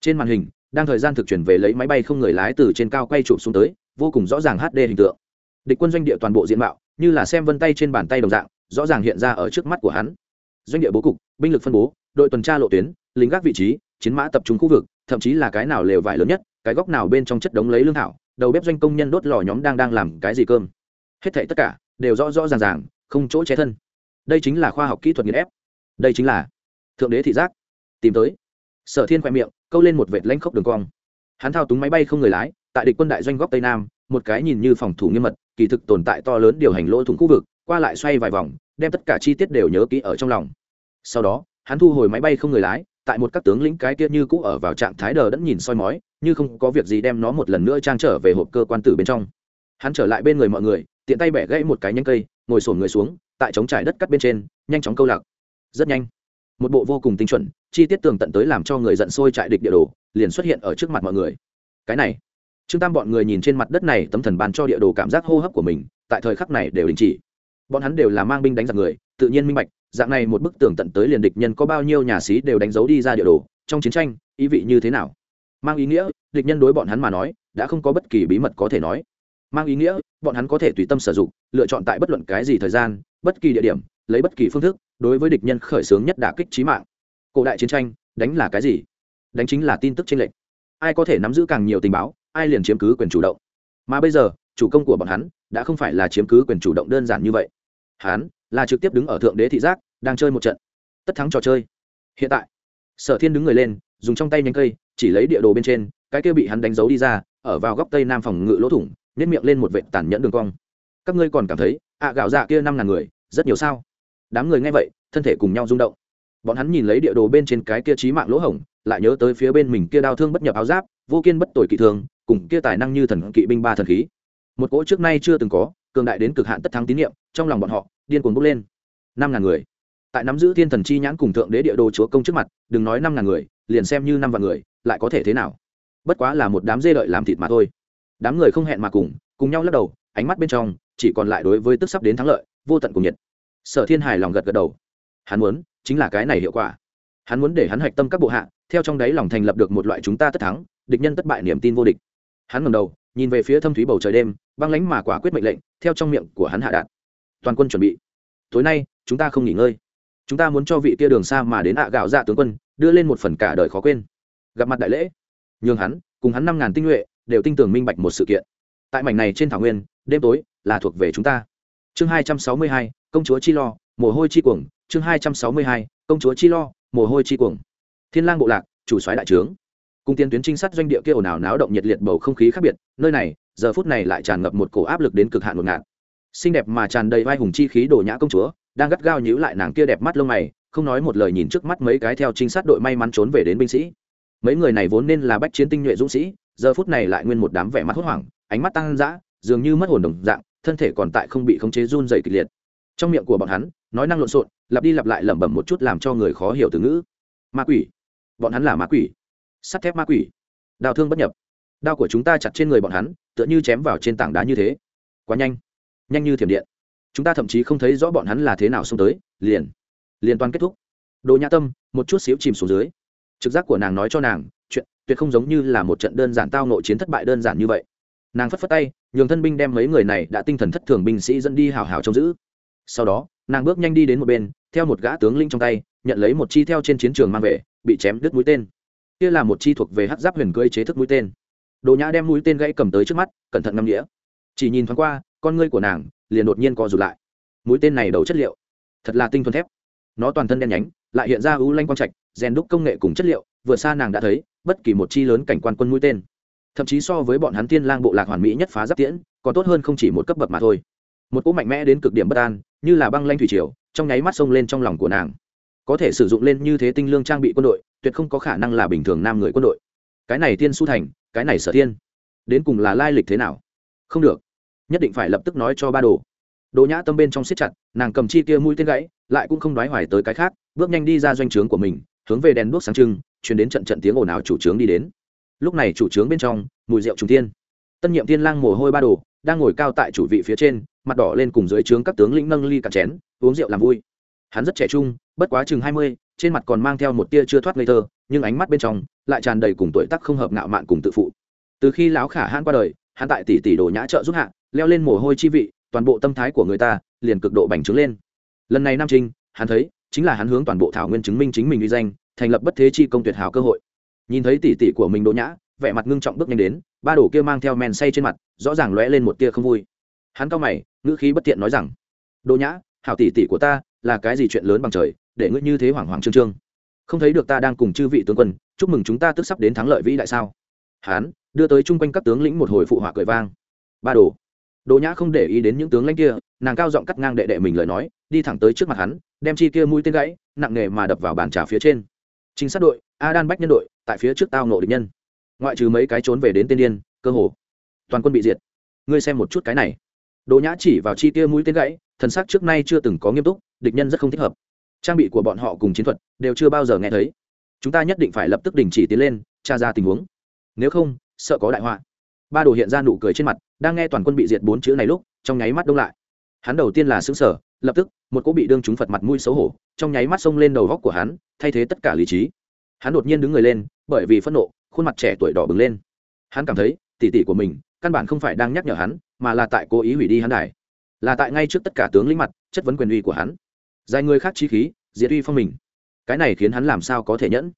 Trên màn hình, đang thời gian thực chuyển về lấy máy bay không người lái từ trên cao quay chụp xuống tới, vô cùng rõ ràng hd hình tượng. Địch quân doanh địa toàn bộ diện mạo, như là xem vân tay trên bàn tay đồng dạng, rõ ràng hiện ra ở trước mắt của hắn. Doanh địa bố cục, binh lực phân bố, đội tuần tra lộ tuyến, lính gác vị trí, chiến mã tập trung khu vực, thậm chí là cái nào lều vải lớn nhất, cái góc nào bên trong chất đống lấy lương thảo, đầu bếp doanh công nhân đốt lò nhóm đang đang làm cái gì cơm. Hết thảy tất cả đều rõ rõ ràng ràng, không chỗ che thân. Đây chính là khoa học kỹ thuật nghiên ép đây chính là thượng đế thị giác. Tìm tới. Sở thiên khoe miệng, câu lên một vệt lanh khốc đường cong. Hắn thao túng máy bay không người lái, tại địch quân đại doanh góc tây nam, một cái nhìn như phòng thủ nghiêm mật, kỳ thực tồn tại to lớn điều hành lỗ thủng khu vực, qua lại xoay vài vòng, đem tất cả chi tiết đều nhớ kỹ ở trong lòng. Sau đó, hắn thu hồi máy bay không người lái, tại một các tướng lĩnh cái kia như cũ ở vào trạng thái đờ đẫn nhìn soi mói, như không có việc gì đem nó một lần nữa trang trở về hộp cơ quan tử bên trong. Hắn trở lại bên người mọi người, tiện tay bẻ gãy một cái nhánh cây, ngồi sổn người xuống, tại trống trải đất cắt bên trên, nhanh chóng câu lạc rất nhanh. Một bộ vô cùng tinh chuẩn, chi tiết tường tận tới làm cho người giận sôi trại địch địa đồ, liền xuất hiện ở trước mặt mọi người. Cái này, trương tam bọn người nhìn trên mặt đất này tấm thần bàn cho địa đồ cảm giác hô hấp của mình, tại thời khắc này đều đình chỉ. Bọn hắn đều là mang binh đánh giặc người, tự nhiên minh bạch, dạng này một bức tường tận tới liền địch nhân có bao nhiêu nhà sĩ đều đánh dấu đi ra địa đồ, trong chiến tranh, ý vị như thế nào? Mang ý nghĩa, địch nhân đối bọn hắn mà nói, đã không có bất kỳ bí mật có thể nói. Mang ý nghĩa, bọn hắn có thể tùy tâm sử dụng, lựa chọn tại bất luận cái gì thời gian, bất kỳ địa điểm, lấy bất kỳ phương thức đối với địch nhân khởi xướng nhất đả kích trí mạng. Cổ đại chiến tranh, đánh là cái gì? Đánh chính là tin tức tranh lệch. Ai có thể nắm giữ càng nhiều tình báo, ai liền chiếm cứ quyền chủ động. Mà bây giờ, chủ công của bọn hắn đã không phải là chiếm cứ quyền chủ động đơn giản như vậy. Hắn là trực tiếp đứng ở thượng đế thị giác, đang chơi một trận. Tất thắng trò chơi. Hiện tại, sở thiên đứng người lên, dùng trong tay nhánh cây, chỉ lấy địa đồ bên trên, cái kia bị hắn đánh dấu đi ra, ở vào góc tây nam phòng ngự lỗ thủng nhét miệng lên một vệ tàn nhẫn đường cong. Các ngươi còn cảm thấy, ạ gạo dạ kia năm ngàn người, rất nhiều sao? Đám người nghe vậy, thân thể cùng nhau rung động. Bọn hắn nhìn lấy địa đồ bên trên cái kia trí mạng lỗ hổng, lại nhớ tới phía bên mình kia đau thương bất nhập áo giáp, vô kiên bất tội kỵ thương cùng kia tài năng như thần kỵ binh ba thần khí. Một cỗ trước nay chưa từng có, cường đại đến cực hạn tất thắng tín nhiệm trong lòng bọn họ, điên cuồng bốc lên. Năm ngàn người. Tại nắm giữ thiên thần chi nhãn cùng thượng đế địa đồ chúa công trước mặt, đừng nói năm ngàn người, liền xem như năm vạn người, lại có thể thế nào? Bất quá là một đám dê đợi làm thịt mà thôi. Đám người không hẹn mà cùng cùng nhau lắc đầu, ánh mắt bên trong, chỉ còn lại đối với tức sắp đến thắng lợi, vô tận cùng nhiệt sở thiên hài lòng gật gật đầu. Hắn muốn, chính là cái này hiệu quả. Hắn muốn để hắn hạch tâm các bộ hạ, theo trong đáy lòng thành lập được một loại chúng ta tất thắng, địch nhân tất bại niềm tin vô địch. Hắn ngầm đầu, nhìn về phía thâm thúy bầu trời đêm, băng lánh mà quả quyết mệnh lệnh, theo trong miệng của hắn hạ đạt. Toàn quân chuẩn bị. Tối nay, chúng ta không nghỉ ngơi. Chúng ta muốn cho vị tia đường xa mà đến ạ gạo dạ tướng quân, đưa lên một phần cả đời khó quên. Gặp mặt đại lễ. Nhường hắn, cùng hắn năm ngàn tinh nhuệ, đều tin tưởng minh bạch một sự kiện. Tại mảnh này trên thảo nguyên, đêm tối là thuộc về chúng ta. Chương hai trăm sáu mươi hai công chúa chi lo, mồ hôi chi cuồng, chương hai trăm sáu mươi hai, công chúa chi lo, mồ hôi chi cuồng. Thiên lang bộ lạc, chủ soái đại trướng. Cùng tiên tuyến trinh sát doanh địa kia ồn ào náo động nhiệt liệt bầu không khí khác biệt, nơi này, giờ phút này lại tràn ngập một cổ áp lực đến cực hạn ngột ngạt. Xinh đẹp mà tràn đầy vai hùng chi khí đồ nhã công chúa, đang gắt gao nhíu lại nàng kia đẹp mắt lông mày, không nói một lời nhìn trước mắt mấy cái theo trinh sát đội may mắn trốn về đến binh sĩ. Mấy người này vốn nên là bách chiến tinh nhuệ dũng sĩ, giờ phút này lại nguyên một đám vẻ mặt hốt hoảng, ánh mắt tăng dã, dường như mất hồn đồng dạng, thân thể còn tại không bị khống chế run dày kịch liệt trong miệng của bọn hắn, nói năng lộn xộn, lặp đi lặp lại lẩm bẩm một chút làm cho người khó hiểu từ ngữ. Ma quỷ. Bọn hắn là ma quỷ. Sắt thép ma quỷ. Đào thương bất nhập. Đao của chúng ta chặt trên người bọn hắn, tựa như chém vào trên tảng đá như thế. Quá nhanh. Nhanh như thiểm điện. Chúng ta thậm chí không thấy rõ bọn hắn là thế nào xông tới. Liền. Liền toàn kết thúc. Đồ nhã tâm, một chút xíu chìm xuống dưới. Trực giác của nàng nói cho nàng, chuyện tuyệt không giống như là một trận đơn giản tao nội chiến thất bại đơn giản như vậy. Nàng phất phất tay, nhường thân binh đem mấy người này đã tinh thần thất thường binh sĩ dẫn đi hào hào trông giữ sau đó, nàng bước nhanh đi đến một bên, theo một gã tướng linh trong tay, nhận lấy một chi theo trên chiến trường mang về, bị chém đứt mũi tên. Kia là một chi thuộc về hát giáp huyền cưỡi chế thức mũi tên. Đồ nhã đem mũi tên gãy cầm tới trước mắt, cẩn thận ngâm đĩa chỉ nhìn thoáng qua, con ngươi của nàng liền đột nhiên co rụt lại. Mũi tên này đầu chất liệu, thật là tinh thuần thép. Nó toàn thân đen nhánh, lại hiện ra ưu lanh quang trạch, rèn đúc công nghệ cùng chất liệu, vừa xa nàng đã thấy, bất kỳ một chi lớn cảnh quan quân mũi tên. Thậm chí so với bọn hắn tiên lang bộ lạc hoàn mỹ nhất phá giáp tiễn, còn tốt hơn không chỉ một cấp bậc mà thôi. Một cỗ mạnh mẽ đến cực điểm bất an như là băng lanh thủy triều, trong nháy mắt xông lên trong lòng của nàng. Có thể sử dụng lên như thế tinh lương trang bị quân đội, tuyệt không có khả năng là bình thường nam người quân đội. Cái này tiên su thành, cái này sở thiên, đến cùng là lai lịch thế nào? Không được. Nhất định phải lập tức nói cho ba đồ. Đồ nhã tâm bên trong siết chặt, nàng cầm chi kia mũi tên gãy, lại cũng không đoái hoài tới cái khác, bước nhanh đi ra doanh trướng của mình, hướng về đèn đuốc sáng trưng chuyển đến trận trận tiếng ồn ào chủ trướng đi đến. Lúc này chủ trướng bên trong, mùi rượu trùng tiên tân nhiệm tiên lang mồ hôi ba đồ, đang ngồi cao tại chủ vị phía trên mặt đỏ lên cùng dưới trướng các tướng lĩnh nâng ly cạn chén, uống rượu làm vui. Hắn rất trẻ trung, bất quá chừng hai mươi, trên mặt còn mang theo một tia chưa thoát ngây thơ, nhưng ánh mắt bên trong lại tràn đầy cùng tuổi tác không hợp ngạo mạn cùng tự phụ. Từ khi lão khả hãn qua đời, hắn tại tỷ tỷ đồ nhã trợ giúp hạ, leo lên mồ hôi chi vị, toàn bộ tâm thái của người ta liền cực độ bành trướng lên. Lần này nam trinh, hắn thấy, chính là hắn hướng toàn bộ thảo nguyên chứng minh chính mình uy danh, thành lập bất thế chi công tuyệt hảo cơ hội. Nhìn thấy tỷ tỷ của mình đồ nhã, vẻ mặt ngưng trọng bước nhanh đến, ba đồ kia mang theo men say trên mặt, rõ ràng lóe lên một tia không vui hắn cao mày, ngữ khí bất tiện nói rằng, đỗ nhã, hảo tỷ tỷ của ta, là cái gì chuyện lớn bằng trời, để ngươi như thế hoảng hoảng trương trương. Không thấy được ta đang cùng chư vị tướng quân, chúc mừng chúng ta tức sắp đến thắng lợi vĩ đại sao? Hắn đưa tới chung quanh các tướng lĩnh một hồi phụ họa cười vang. Ba đồ. Đồ nhã không để ý đến những tướng lãnh kia, nàng cao giọng cắt ngang đệ đệ mình lời nói, đi thẳng tới trước mặt hắn, đem chi kia mũi tên gãy, nặng nề mà đập vào bàn trà phía trên. Chính sát đội a đan bách nhân đội, tại phía trước tao nộ địch nhân. Ngoại trừ mấy cái trốn về đến tên điên, cơ hồ toàn quân bị diệt. Ngươi xem một chút cái này đồ nhã chỉ vào chi kia mũi tên gãy, thần sắc trước nay chưa từng có nghiêm túc, địch nhân rất không thích hợp. Trang bị của bọn họ cùng chiến thuật đều chưa bao giờ nghe thấy. Chúng ta nhất định phải lập tức đình chỉ tiến lên, tra ra tình huống. Nếu không, sợ có đại họa. Ba đồ hiện ra nụ cười trên mặt, đang nghe toàn quân bị diệt bốn chữ này lúc, trong nháy mắt đông lại. Hắn đầu tiên là xứng sở lập tức, một cỗ bị đương chúng phật mặt mũi xấu hổ, trong nháy mắt xông lên đầu góc của hắn, thay thế tất cả lý trí. Hắn đột nhiên đứng người lên, bởi vì phẫn nộ, khuôn mặt trẻ tuổi đỏ bừng lên. Hắn cảm thấy tỉ tỉ của mình, căn bản không phải đang nhắc nhở hắn mà là tại cố ý hủy đi hắn đài. Là tại ngay trước tất cả tướng lĩnh mặt, chất vấn quyền uy của hắn. Dài người khác trí khí, diệt uy phong mình. Cái này khiến hắn làm sao có thể nhẫn?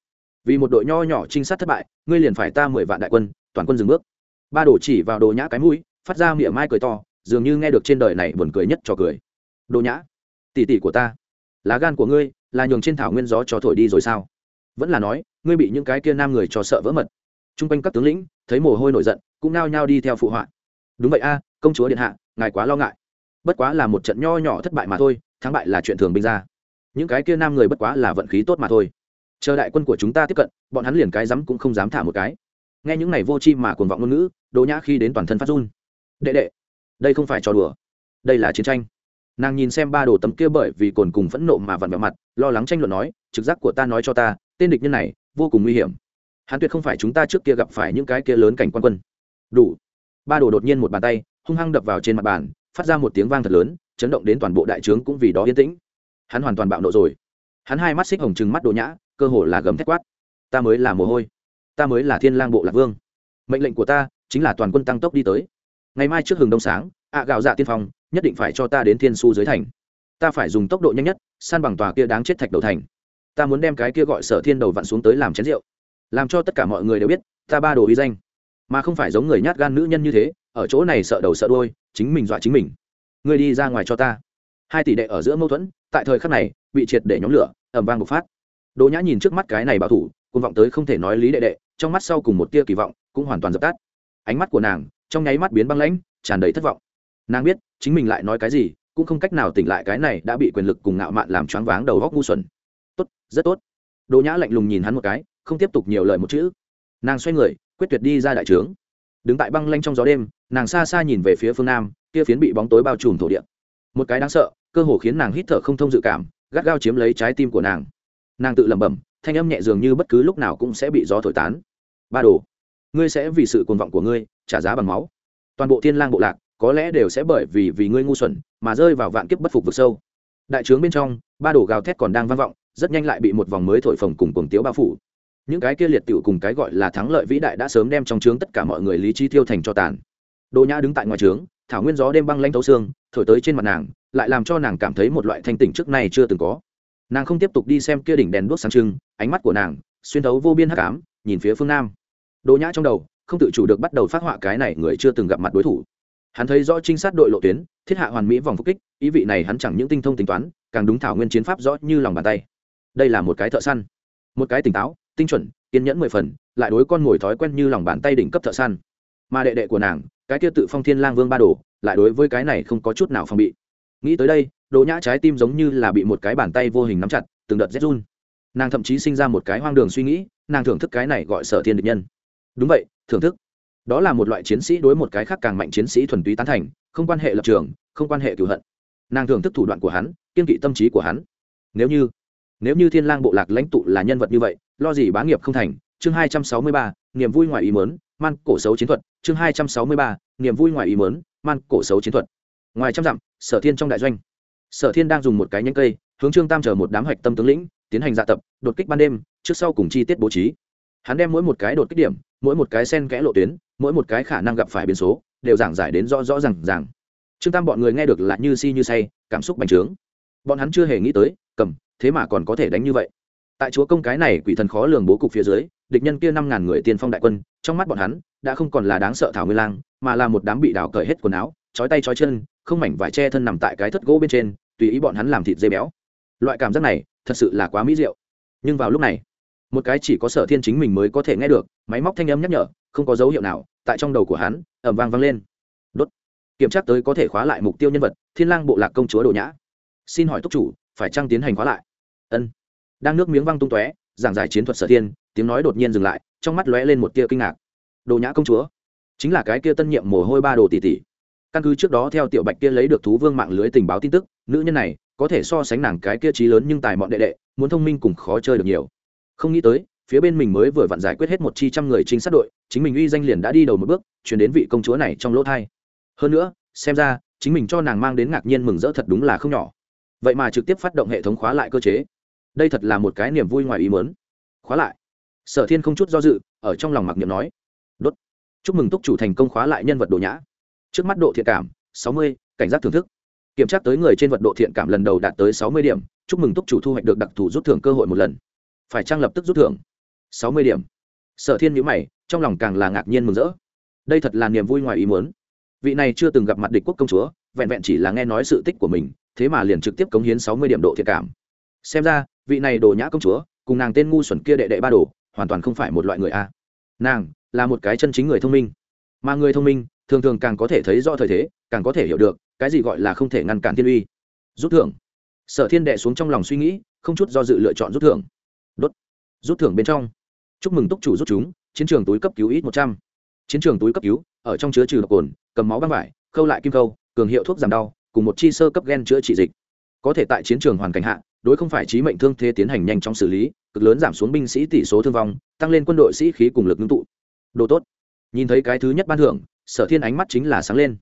Vì một đội nho nhỏ trinh sát thất bại, ngươi liền phải ta mười vạn đại quân, toàn quân dừng bước. Ba đổ chỉ vào đồ nhã cái mũi, phát ra miệng mai cười to, dường như nghe được trên đời này buồn cười nhất cho cười. Đồ nhã tỉ tỉ của ta lá gan của ngươi, là nhường trên thảo nguyên gió cho thổi đi rồi sao? Vẫn là nói, ngươi bị những cái kia nam người cho sợ vỡ mật. T r u n g quanh các tướng lĩnh, thấy mồ hôi nổi giận, cũng nao nhao đi theo phụ họa đúng vậy a, công chúa điện hạ, ngài quá lo ngại. Bất quá là một trận nho nhỏ thất bại mà thôi, thắng bại là chuyện thường binh ra. Những cái kia nam người bất quá là vận khí tốt mà thôi. Chờ đại quân của chúng ta tiếp cận, bọn hắn liền cái rắm cũng không dám thả một cái. Nghe những này vô chi mà cuồng vọng ngôn ngữ, đỗ nhã khi đến toàn thân phát run. Đệ đệ, đây không phải trò đùa. Đây là chiến tranh. Nàng nhìn xem ba đồ tấm kia bởi vì cồn cùng phẫn nộ mà vặn vẹo mặt, lo lắng tranh luận nói, trực giác của ta nói cho ta, tên địch nhân này, vô cùng nguy hiểm. Hắn tuyệt không phải chúng ta trước kia gặp phải những cái kia lớn cảnh quan quân. Đủ ba đồ đột nhiên một bàn tay, hung hăng đập vào trên mặt bàn, phát ra một tiếng vang thật lớn, chấn động đến toàn bộ đại trướng cũng vì đó yên tĩnh. Hắn hoàn toàn bạo nộ rồi. Hắn hai mắt xích hồng chừng mắt đồ nhã, cơ hồ là gầm thét quát. Ta mới là mồ hôi. Ta mới là thiên lang bộ lạc vương. Mệnh lệnh của ta chính là toàn quân tăng tốc đi tới. Ngày mai trước hừng đông sáng, ạ gạo dạ tiên phong, nhất định phải cho ta đến thiên su dưới thành. Ta phải dùng tốc độ nhanh nhất, san bằng tòa kia đáng chết thạch đầu thành. Ta muốn đem cái kia gọi sở thiên đầu vặn xuống tới làm chén rượu. Làm cho tất cả mọi người đều biết, ta ba đồ uy danh mà không phải giống người nhát gan nữ nhân như thế, ở chỗ này sợ đầu sợ đôi chính mình dọa chính mình. Ngươi đi ra ngoài cho ta. Hai tỷ đệ ở giữa mâu thuẫn, tại thời khắc này, bị triệt để nhóm lửa ẩm vang bộc phát. Đỗ nhã nhìn trước mắt cái này bảo thủ côn vọng tới không thể nói lý đệ đệ, trong mắt sau cùng một tia kỳ vọng, cũng hoàn toàn dập tắt. Ánh mắt của nàng, trong nháy mắt biến băng lãnh, tràn đầy thất vọng. Nàng biết, chính mình lại nói cái gì, cũng không cách nào tỉnh lại cái này đã bị quyền lực cùng ngạo mạn làm choáng váng đầu góc ngu xuẩn. Tốt, rất tốt. Đỗ nhã lạnh lùng nhìn hắn một cái, không tiếp tục nhiều lời một chữ. Nàng xoay người quyết tuyệt đi ra đại trướng. Đứng tại băng lanh trong gió đêm, nàng xa xa nhìn về phía phương nam, kia phiến bị bóng tối bao trùm thổ địa. Một cái đáng sợ, cơ hồ khiến nàng hít thở không thông dự cảm, gắt gao chiếm lấy trái tim của nàng. Nàng tự lẩm bẩm, thanh âm nhẹ dường như bất cứ lúc nào cũng sẽ bị gió thổi tán. Ba đồ, ngươi sẽ vì sự cuồng vọng của ngươi trả giá bằng máu. Toàn bộ thiên lang bộ lạc, có lẽ đều sẽ bởi vì vì ngươi ngu xuẩn mà rơi vào vạn kiếp bất phục vực sâu. Đại trướng bên trong, ba đồ gào thét còn đang vang vọng, rất nhanh lại bị một vòng mới thổi phồng cùng cuồng tiếu bao phủ những cái kia liệt tiểu cùng cái gọi là thắng lợi vĩ đại đã sớm đem trong trướng tất cả mọi người lý trí tiêu thành cho tàn. Đồ nhã đứng tại ngoài trướng thảo nguyên gió đêm băng lanh thấu xương, thổi tới trên mặt nàng, lại làm cho nàng cảm thấy một loại thanh tỉnh trước nay chưa từng có. Nàng không tiếp tục đi xem kia đỉnh đèn đuốc sáng trưng, ánh mắt của nàng xuyên thấu vô biên hắc ám, nhìn phía phương nam. Đồ nhã trong đầu, không tự chủ được bắt đầu phát họa cái này người chưa từng gặp mặt đối thủ. Hắn thấy rõ trinh sát đội lộ tuyến, thiết hạ hoàn mỹ vòng phục kích, ý vị này hắn chẳng những tinh thông tính toán, càng đúng thảo nguyên chiến pháp rõ như lòng bàn tay. Đây là một cái thợ săn, một cái tỉnh táo tinh chuẩn, kiên nhẫn mười phần, lại đối con ngồi thói quen như lòng bàn tay đỉnh cấp thợ săn. Mà đệ đệ của nàng, cái kia tự phong thiên lang vương ba đồ, lại đối với cái này không có chút nào phòng bị. Nghĩ tới đây đỗ nhã trái tim giống như là bị một cái bàn tay vô hình nắm chặt, từng đợt rét run. Nàng thậm chí sinh ra một cái hoang đường suy nghĩ, nàng thưởng thức cái này gọi sở thiên địch nhân. Đúng vậy, thưởng thức. Đó là một loại chiến sĩ đối một cái khác càng mạnh chiến sĩ thuần túy tán thành, không quan hệ lập trường, không quan hệ cựu hận. Nàng thưởng thức thủ đoạn của hắn, kiên kỵ tâm trí của hắn. Nếu như nếu như thiên lang bộ lạc lãnh tụ là nhân vật như vậy lo gì bá nghiệp không thành, chương hai trăm sáu mươi ba, niềm vui ngoài ý mớn man cổ xấu chiến thuật, chương hai trăm sáu mươi ba, niềm vui ngoài ý mớn man cổ xấu chiến thuật. Ngoài trăm dặm, sở thiên trong đại doanh. Sở thiên đang dùng một cái nhánh cây, hướng trương tam chờ một đám hạch tâm tướng lĩnh, tiến hành dạ tập, đột kích ban đêm, trước sau cùng chi tiết bố trí. Hắn đem mỗi một cái đột kích điểm, mỗi một cái sen kẽ lộ tuyến, mỗi một cái khả năng gặp phải biến số, đều giảng giải đến rõ rõ r à n g ràng. Trương tam bọn người nghe được là như si như say, cảm xúc bành trướng. Bọn hắn chưa hề nghĩ tới, cầm, thế mà còn có thể đánh như vậy tại chúa công cái này quỷ thần khó lường bố cục phía dưới, địch nhân kia năm ngàn người tiên phong đại quân, trong mắt bọn hắn, đã không còn là đáng sợ thảo nguyên lang, mà là một đám bị đào cởi hết quần áo, chói tay chói chân, không mảnh vải che thân nằm tại cái thất gỗ bên trên, tùy ý bọn hắn làm thịt dây béo. Loại cảm giác này, thật sự là quá mỹ diệu. Nhưng vào lúc này, một cái chỉ có sở thiên chính mình mới có thể nghe được, máy móc thanh âm nhắc nhở, không có dấu hiệu nào, tại trong đầu của hắn ẩm vang vang lên. Đốt. Kiểm tra tới có thể khóa lại mục tiêu nhân vật, thiên lang bộ lạc công chúa đồ nhã. Xin hỏi túc chủ, phải trăng tiến hành khóa lại? Ân đang nước miếng văng tung tóe, giảng giải chiến thuật sở thiên, tiếng nói đột nhiên dừng lại, trong mắt lóe lên một tia kinh ngạc. Đồ nhã công chúa, chính là cái kia tân nhiệm mồ hôi ba đồ tỷ tỷ. Căn cứ trước đó theo tiểu bạch kia lấy được thú vương mạng lưới tình báo tin tức, nữ nhân này có thể so sánh nàng cái kia trí lớn nhưng tài mọn đệ đệ, muốn thông minh cùng khó chơi được nhiều. Không nghĩ tới, phía bên mình mới vừa vặn giải quyết hết một chi trăm người trinh sát đội, chính mình uy danh liền đã đi đầu một bước, chuyển đến vị công chúa này trong lỗ thai. Hơn nữa, xem ra, chính mình cho nàng mang đến ngạc nhiên mừng rỡ thật đúng là không nhỏ. Vậy mà trực tiếp phát động hệ thống khóa lại cơ chế đây thật là một cái niềm vui ngoài ý mớn khóa lại. Sở thiên không chút do dự, ở trong lòng mặc niệm nói. Đốt. Chúc mừng túc chủ thành công khóa lại nhân vật đồ nhã. Trước mắt độ thiện cảm, sáu mươi, cảnh giác thưởng thức. Kiểm tra tới người trên vật độ thiện cảm lần đầu đạt tới sáu mươi điểm, chúc mừng túc chủ thu hoạch được đặc thù rút thưởng cơ hội một lần. Phải trang lập tức rút thưởng? sáu mươi điểm. Sở thiên nhữ mày, trong lòng càng là ngạc nhiên mừng rỡ. Đây thật là niềm vui ngoài ý muốn. Vị này chưa từng gặp mặt địch quốc công chúa, vẹn vẹn chỉ là nghe nói sự tích của mình, thế mà liền trực tiếp cống hiến sáu mươi điểm độ thiện cảm xem ra, vị này đồ nhã công chúa, cùng nàng tên ngu xuẩn kia đệ đệ ba đồ, hoàn toàn không phải một loại người a. Nàng, là một cái chân chính người thông minh. Mà người thông minh, thường thường càng có thể thấy rõ thời thế, càng có thể hiểu được, cái gì gọi là không thể ngăn cản thiên uy. Rút thưởng. Sở thiên đệ xuống trong lòng suy nghĩ, không chút do dự lựa chọn rút thưởng. Đốt. Rút thưởng bên trong. Chúc mừng túc chủ rút chúng, chiến trường túi cấp cứu ít một trăm. Chiến trường túi cấp cứu, ở trong chứa trừ độc cồn, cầm máu băng vải, khâu lại kim khâu, cường hiệu thuốc giảm đau, cùng một chi sơ cấp gen chữa trị dịch. Có thể tại chiến trường hoàn cảnh hạ đối không phải trí mệnh thương thế tiến hành nhanh chóng xử lý, cực lớn giảm xuống binh sĩ tỷ số thương vong, tăng lên quân đội sĩ khí cùng lực ngưng tụ. Đồ tốt. Nhìn thấy cái thứ nhất ban thưởng, sở thiên ánh mắt chính là sáng lên.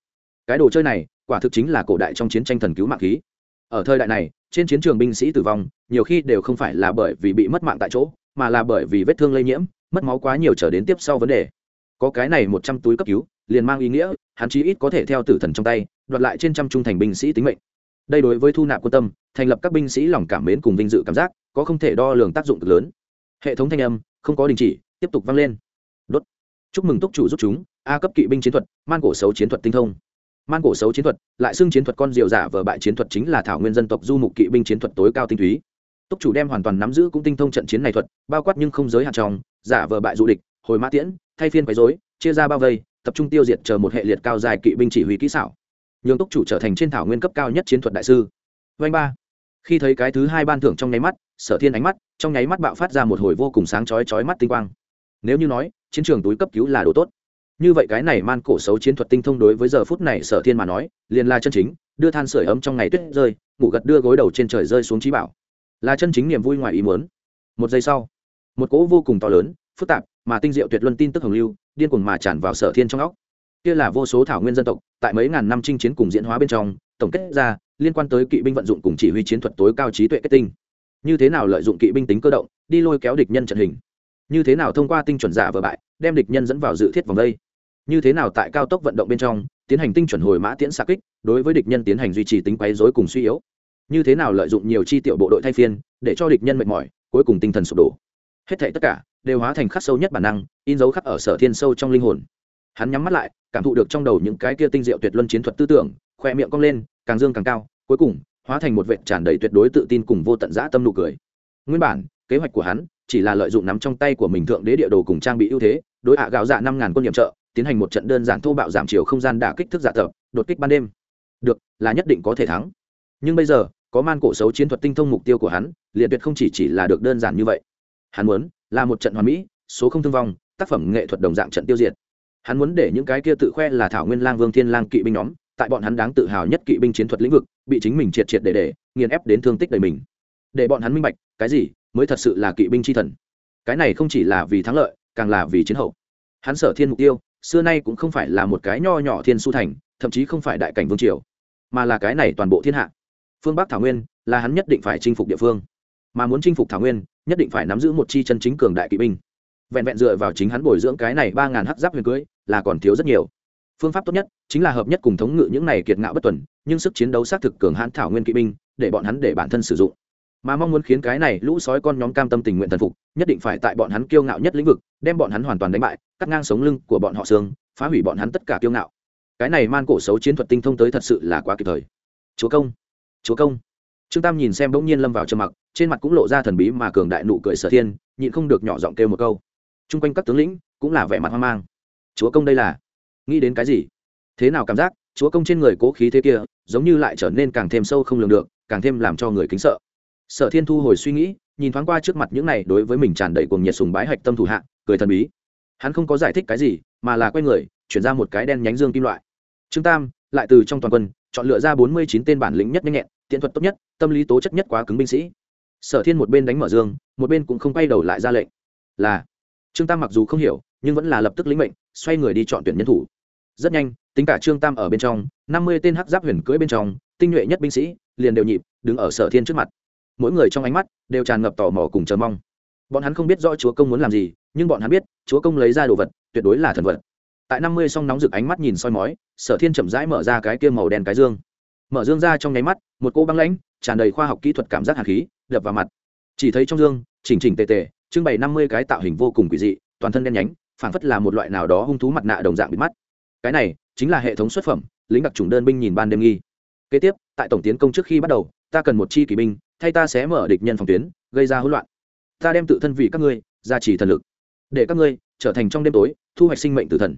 Cái đồ chơi này, quả thực chính là cổ đại trong chiến tranh thần cứu mạng khí. Ở thời đại này, trên chiến trường binh sĩ tử vong, nhiều khi đều không phải là bởi vì bị mất mạng tại chỗ, mà là bởi vì vết thương lây nhiễm, mất máu quá nhiều trở đến tiếp sau vấn đề. Có cái này một trăm túi cấp cứu, liền mang ý nghĩa, hắn chí ít có thể theo tử thần trong tay, đoạt lại trên trăm trung thành binh sĩ tính mệnh đây đối với thu nạp quân tâm, thành lập các binh sĩ lòng cảm mến cùng vinh dự cảm giác, có không thể đo lường tác dụng cực lớn. Hệ thống thanh âm, không có đình chỉ, tiếp tục vang lên. Đốt. Chúc mừng túc chủ giúp chúng, a cấp kỵ binh chiến thuật, man cổ xấu chiến thuật tinh thông. Man cổ xấu chiến thuật, lại xưng chiến thuật con diều giả vờ bại chiến thuật chính là thảo nguyên dân tộc du mục kỵ binh chiến thuật tối cao tinh túy. Túc chủ đem hoàn toàn nắm giữ cũng tinh thông trận chiến này thuật, bao quát nhưng không giới hạn trong, giả vờ bại du địch, hồi mã tiễn, thay phiên quấy dối chia ra bao vây, tập trung tiêu diệt chờ một hệ liệt cao dài kỵ binh chỉ huy kỹ xảo nhường túc chủ trở thành trên thảo nguyên cấp cao nhất chiến thuật đại sư. Vanh ba. Khi thấy cái thứ hai ban thưởng trong nháy mắt, sở thiên ánh mắt, trong nháy mắt bạo phát ra một hồi vô cùng sáng chói chói mắt tinh quang. Nếu như nói, chiến trường túi cấp cứu là đồ tốt. Như vậy cái này man cổ xấu chiến thuật tinh thông đối với giờ phút này sở thiên mà nói, liền là chân chính, đưa than sửa ấm trong ngày tuyết rơi, ngủ gật đưa gối đầu trên trời rơi xuống trí bảo. Là chân chính niềm vui ngoài ý muốn. Một giây sau, một cỗ vô cùng to lớn, phức tạp, mà tinh diệu tuyệt luân tin tức hồng lưu, điên cuồng mà tràn vào sở thiên trong óc kia là vô số thảo nguyên dân tộc, tại mấy ngàn năm chinh chiến cùng diễn hóa bên trong, tổng kết ra, liên quan tới kỵ binh vận dụng cùng chỉ huy chiến thuật tối cao trí tuệ kết tinh. Như thế nào lợi dụng kỵ binh tính cơ động, đi lôi kéo địch nhân trận hình? Như thế nào thông qua tinh chuẩn giả vờ bại, đem địch nhân dẫn vào dự thiết vòng đây? Như thế nào tại cao tốc vận động bên trong, tiến hành tinh chuẩn hồi mã tiễn xa kích, đối với địch nhân tiến hành duy trì tính quấy dối cùng suy yếu? Như thế nào lợi dụng nhiều chi tiểu bộ đội thay phiên, để cho địch nhân mệt mỏi, cuối cùng tinh thần sụp đổ? Hết thảy tất cả đều hóa thành khắc sâu nhất bản năng, in dấu khắc ở sở thiên sâu trong linh hồn hắn nhắm mắt lại, cảm thụ được trong đầu những cái kia tinh diệu tuyệt luân chiến thuật tư tưởng, khoe miệng cong lên, càng dương càng cao, cuối cùng, hóa thành một vệ tràn đầy tuyệt đối tự tin cùng vô tận giã tâm nụ cười. Nguyên bản, kế hoạch của hắn chỉ là lợi dụng nắm trong tay của mình thượng đế địa đồ cùng trang bị ưu thế, đối hạ gạo dạ năm ngàn quân nhiệm trợ, tiến hành một trận đơn giản thô bạo giảm chiều không gian đả kích thức giả tập, đột kích ban đêm. Được, là nhất định có thể thắng. Nhưng bây giờ, có man cổ xấu chiến thuật tinh thông mục tiêu của hắn, liền tuyệt không chỉ chỉ là được đơn giản như vậy. Hắn muốn, là một trận hoàn mỹ, số không thương vong, tác phẩm nghệ thuật đồng dạng trận tiêu diệt hắn muốn để những cái kia tự khoe là thảo nguyên lang vương thiên lang kỵ binh nhóm, tại bọn hắn đáng tự hào nhất kỵ binh chiến thuật lĩnh vực, bị chính mình triệt triệt để để, nghiền ép đến thương tích đầy mình. Để bọn hắn minh bạch, cái gì mới thật sự là kỵ binh chi thần? Cái này không chỉ là vì thắng lợi, càng là vì chiến hậu. Hắn sở thiên mục tiêu, xưa nay cũng không phải là một cái nho nhỏ thiên su thành, thậm chí không phải đại cảnh vương triều, mà là cái này toàn bộ thiên hạ. Phương bắc thảo nguyên là hắn nhất định phải chinh phục địa phương. Mà muốn chinh phục thảo nguyên, nhất định phải nắm giữ một chi chân chính cường đại kỵ binh vẹn vẹn dựa vào chính hắn bồi dưỡng cái này ba ngàn hắc giáp huyền cưới là còn thiếu rất nhiều. Phương pháp tốt nhất chính là hợp nhất cùng thống ngự những này kiệt ngạo bất tuần, nhưng sức chiến đấu xác thực cường hãn thảo nguyên kỵ binh, để bọn hắn để bản thân sử dụng. Mà mong muốn khiến cái này lũ sói con nhóm cam tâm tình nguyện thần phục, nhất định phải tại bọn hắn kiêu ngạo nhất lĩnh vực, đem bọn hắn hoàn toàn đánh bại, cắt ngang sống lưng của bọn họ xương, phá hủy bọn hắn tất cả kiêu ngạo. Cái này man cổ xấu chiến thuật tinh thông tới thật sự là quá kịp thời. Chúa công chúa công. Trương tam nhìn xem bỗng nhiên lâm vào trầm mặc, trên mặt cũng lộ ra thần bí mà cường đại nụ cười sở thiên, nhịn không được nhỏ giọng kêu một câu t r u n g quanh các tướng lĩnh cũng là vẻ mặt hoang mang. Chúa công đây là? Nghĩ đến cái gì? Thế nào cảm giác? Chúa công trên người cố khí thế kia giống như lại trở nên càng thêm sâu không lường được, càng thêm làm cho người kính sợ. Sở thiên thu hồi suy nghĩ, nhìn thoáng qua trước mặt những này đối với mình tràn đầy cuồng nhiệt sùng bái hạch tâm thủ hạ, cười thần bí. Hắn không có giải thích cái gì, mà là quay người, chuyển ra một cái đen nhánh dương kim loại. Trương tam, lại từ trong toàn quân, chọn lựa ra bốn mươi chín tên bản lĩnh nhất nhanh nhẹn tiện thuật tốt nhất, tâm lý tố chất nhất quá cứng binh sĩ. Sở thiên một bên đánh mở dương, một bên cũng không quay đầu lại ra lệnh. Là trương tam mặc dù không hiểu, nhưng vẫn là lập tức lĩnh mệnh, xoay người đi chọn tuyển nhân thủ. Rất nhanh, tính cả trương tam ở bên trong, năm mươi tên hắc giáp huyền cưỡi bên trong, tinh nhuệ nhất binh sĩ, liền đều nhịp, đứng ở sở thiên trước mặt. Mỗi người trong ánh mắt đều tràn ngập tò mò cùng chờ mong. Bọn hắn không biết rõ chúa công muốn làm gì, nhưng bọn hắn biết, chúa công lấy ra đồ vật, tuyệt đối là thần vật. Tại năm mươi song nóng rực ánh mắt nhìn soi mói, sở thiên chậm rãi mở ra cái kia màu đen cái dương. Mở dương ra trong nháy mắt, một cô băng lãnh, tràn đầy khoa học kỹ thuật cảm giác hạt khí, đập vào mặt. Chỉ thấy trong dương, chỉnh chỉnh tề tề trưng bày năm mươi cái tạo hình vô cùng quỷ dị, toàn thân đen nhánh, phảng phất là một loại nào đó hung thú mặt nạ đồng dạng bị mắt. Cái này chính là hệ thống xuất phẩm, lính đặc trùng đơn binh nhìn ban đêm nghi. Kế tiếp, tại tổng tiến công trước khi bắt đầu, ta cần một chi kỳ binh, thay ta sẽ mở địch nhân phòng tuyến, gây ra hỗn loạn. Ta đem tự thân vì các ngươi, gia trì thần lực. Để các ngươi trở thành trong đêm tối, thu hoạch sinh mệnh tử thần.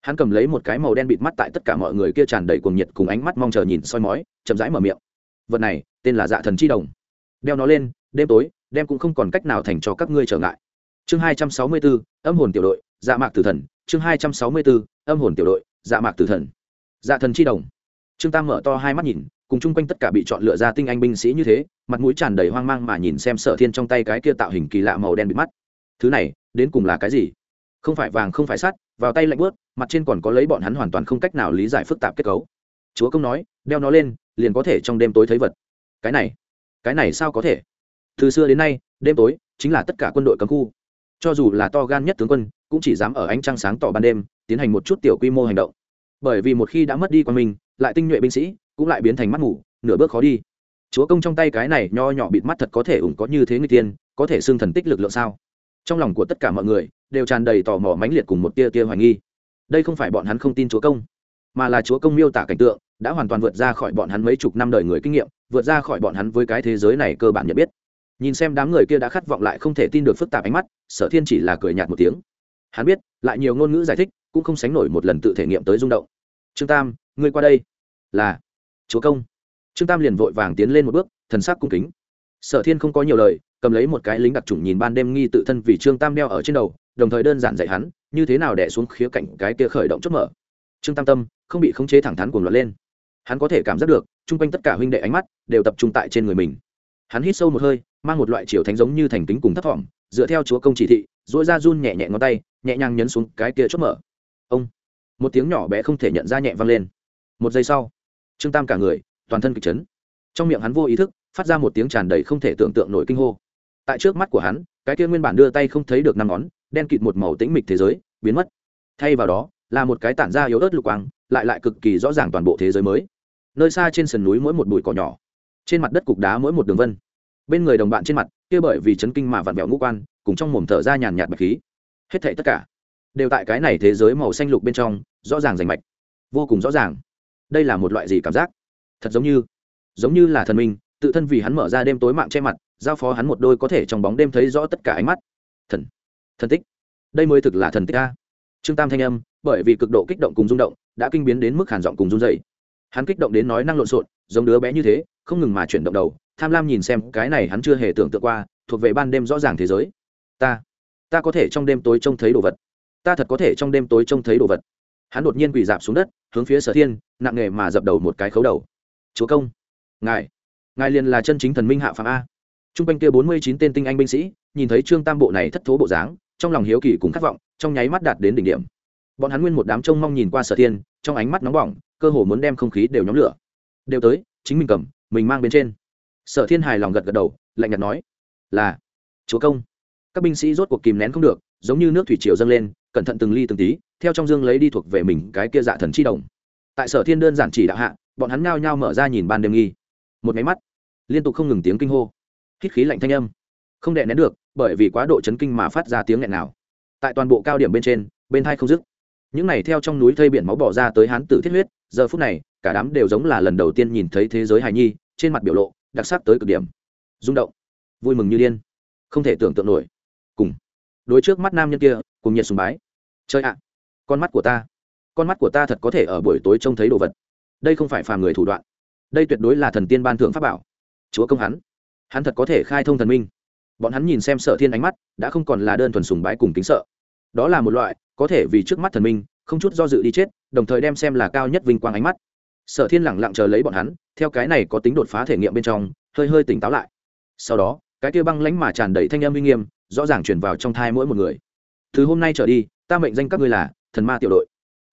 Hắn cầm lấy một cái màu đen bịt mắt tại tất cả mọi người kia tràn đầy cuồng nhiệt cùng ánh mắt mong chờ nhìn soi mói, chậm rãi mở miệng. Vật này, tên là dạ thần chi đồng. Đeo nó lên, đêm tối đem cũng không còn cách nào thành cho các ngươi trở ngại. Chương hai trăm sáu mươi bốn, âm hồn tiểu đội dạ mạc tử thần. Chương hai trăm sáu mươi bốn, âm hồn tiểu đội dạ mạc tử thần. Dạ thần chi đồng. Trương tam mở to hai mắt nhìn, cùng chung quanh tất cả bị chọn lựa ra tinh anh binh sĩ như thế, mặt mũi tràn đầy hoang mang mà nhìn xem sở thiên trong tay cái kia tạo hình kỳ lạ màu đen bị mắt. Thứ này, đến cùng là cái gì? Không phải vàng, không phải sắt, vào tay lạnh bớt mặt trên còn có lấy bọn hắn hoàn toàn không cách nào lý giải phức tạp kết cấu. Chúa công nói, đeo nó lên, liền có thể trong đêm tối thấy vật. Cái này cái này sao có thể? Từ xưa đến nay, đêm tối chính là tất cả quân đội cấm khu. Cho dù là to gan nhất tướng quân, cũng chỉ dám ở ánh trăng sáng tỏ ban đêm, tiến hành một chút tiểu quy mô hành động. Bởi vì một khi đã mất đi quan mình lại tinh nhuệ binh sĩ cũng lại biến thành mắt ngủ nửa bước khó đi. Chúa công trong tay cái này nho nhỏ bịt mắt thật có thể ủng có như thế người tiên, có thể xưng thần tích lực lượng sao? Trong lòng của tất cả mọi người đều tràn đầy tò mò mãnh liệt cùng một tia tia hoài nghi. Đây không phải bọn hắn không tin chúa công, mà là chúa công miêu tả cảnh tượng, đã hoàn toàn vượt ra khỏi bọn hắn mấy chục năm đời người kinh nghiệm, vượt ra khỏi bọn hắn với cái thế giới này cơ bản nhận biết nhìn xem đám người kia đã khát vọng lại không thể tin được phức tạp ánh mắt, sở thiên chỉ là cười nhạt một tiếng. Hắn biết, lại nhiều ngôn ngữ giải thích, cũng không sánh nổi một lần tự thể nghiệm tới rung động. Trương tam, ngươi qua đây. Là. Chúa công. Trương tam liền vội vàng tiến lên một bước, thần sắc cung kính. Sở thiên không có nhiều lời, cầm lấy một cái lính đặc trùng nhìn ban đêm nghi tự thân vì trương tam đeo ở trên đầu, đồng thời đơn giản dạy hắn, như thế nào đẻ xuống khía cạnh cái kia khởi động chốt mở. Trương tam tâm, không bị khống chế thẳng thắn cuồng loạn lên. Hắn có thể cảm giác được, chung quanh tất cả huynh đệ ánh mắt đều tập trung tại trên người mình hắn hít sâu một hơi, mang một loại chiều thánh giống như thành kính cùng thấp thỏm, dựa theo chúa công chỉ thị dỗi ra run nhẹ nhẹ ngón tay, nhẹ nhàng nhấn xuống cái kia chốt mở. Ông! Một tiếng nhỏ bé không thể nhận ra nhẹ vang lên. Một giây sau, trương tam cả người, toàn thân kịch chấn. Trong miệng hắn vô ý thức, phát ra một tiếng tràn đầy không thể tưởng tượng nổi kinh hô. Tại trước mắt của hắn, cái kia nguyên bản đưa tay không thấy được năm ngón, đen kịt một màu tĩnh mịch thế giới, biến mất. Thay vào đó, là một cái tản ra yếu ớt lục quang, lại lại cực kỳ rõ ràng toàn bộ thế giới mới. Nơi xa trên sườn núi mỗi một bụi cỏ nhỏ trên mặt đất cục đá mỗi một đường vân. Bên người đồng bạn trên mặt, kia bởi vì chấn kinh mà vặn vẹo ngũ quan, cùng trong mồm thở ra nhàn nhạt bạch khí. Hết thảy tất cả đều tại cái này thế giới màu xanh lục bên trong, rõ ràng rành mạch. Vô cùng rõ ràng. Đây là một loại gì cảm giác? Thật giống như giống như là thần minh, tự thân vì hắn mở ra đêm tối mạng che mặt, giao phó hắn một đôi có thể trong bóng đêm thấy rõ tất cả ánh mắt. Thần thần tích. Đây mới thực là thần tích a. Trương tam thanh âm, bởi vì cực độ kích động cùng rung động, đã kinh biến đến mức hàn giọng cùng run dày hắn kích động đến nói năng lộn xộn, giống đứa bé như thế không ngừng mà chuyển động đầu, tham lam nhìn xem, cái này hắn chưa hề tưởng tượng qua, thuộc về ban đêm rõ ràng thế giới. Ta ta có thể trong đêm tối trông thấy đồ vật. Ta thật có thể trong đêm tối trông thấy đồ vật. Hắn đột nhiên quỳ dạp xuống đất, hướng phía sở thiên, nặng nề mà dập đầu một cái khấu đầu. Chúa công, ngài ngài liền là chân chính thần minh hạ phạm a. T r u n g quanh kia bốn mươi chín tên tinh anh binh sĩ, nhìn thấy trương tam bộ này thất thố bộ dáng, trong lòng hiếu kỳ cùng khát vọng, trong nháy mắt đạt đến đỉnh điểm. Bọn hắn nguyên một đám trông mong nhìn qua sở thiên, trong ánh mắt nóng bỏng, cơ hồ muốn đem không khí đều nhóm lửa. Đều tới, chính mình cầm mình mang bên trên. Sở thiên hài lòng gật gật đầu, lạnh nhạt nói, là, chúa công. Các binh sĩ rốt cuộc kìm nén không được, giống như nước thủy triều dâng lên, cẩn thận từng ly từng tí, theo trong dương lấy đi thuộc về mình cái kia dạ thần chi đồng. Tại sở thiên đơn giản chỉ đạo hạ, bọn hắn ngao nhao mở ra nhìn ban đêm nghi. Một máy mắt, liên tục không ngừng tiếng kinh hô, hít khí lạnh thanh âm. Không đè nén được, bởi vì quá độ chấn kinh mà phát ra tiếng nghẹn nào. Tại toàn bộ cao điểm bên trên, bên thai không dứt. Những này theo trong núi thây biển máu bỏ ra tới hán tử thiết huyết, giờ phút này, cả đám đều giống là lần đầu tiên nhìn thấy thế giới hài nhi trên mặt biểu lộ đặc sắc tới cực điểm. Rung động. Vui mừng như điên. Không thể tưởng tượng nổi. Cùng. Đối trước mắt nam nhân kia cùng nhiệt sùng bái. Chơi ạ. Con mắt của ta. Con mắt của ta thật có thể ở buổi tối trông thấy đồ vật. Đây không phải phàm người thủ đoạn. Đây tuyệt đối là thần tiên ban thượng pháp bảo. Chúa công hắn. Hắn thật có thể khai thông thần minh. Bọn hắn nhìn xem sở thiên ánh mắt, đã không còn là đơn thuần sùng bái cùng kính sợ. Đó là một loại, có thể vì trước mắt thần minh, không chút do dự đi chết, đồng thời đem xem là cao nhất vinh quang ánh mắt sở thiên lẳng lặng chờ lấy bọn hắn, theo cái này có tính đột phá thể nghiệm bên trong, hơi hơi tỉnh táo lại. Sau đó, cái kia băng lánh mà tràn đầy thanh âm uy nghiêm, rõ ràng chuyển vào trong thai mỗi một người. Từ hôm nay trở đi, ta mệnh danh các ngươi là thần ma tiểu đội.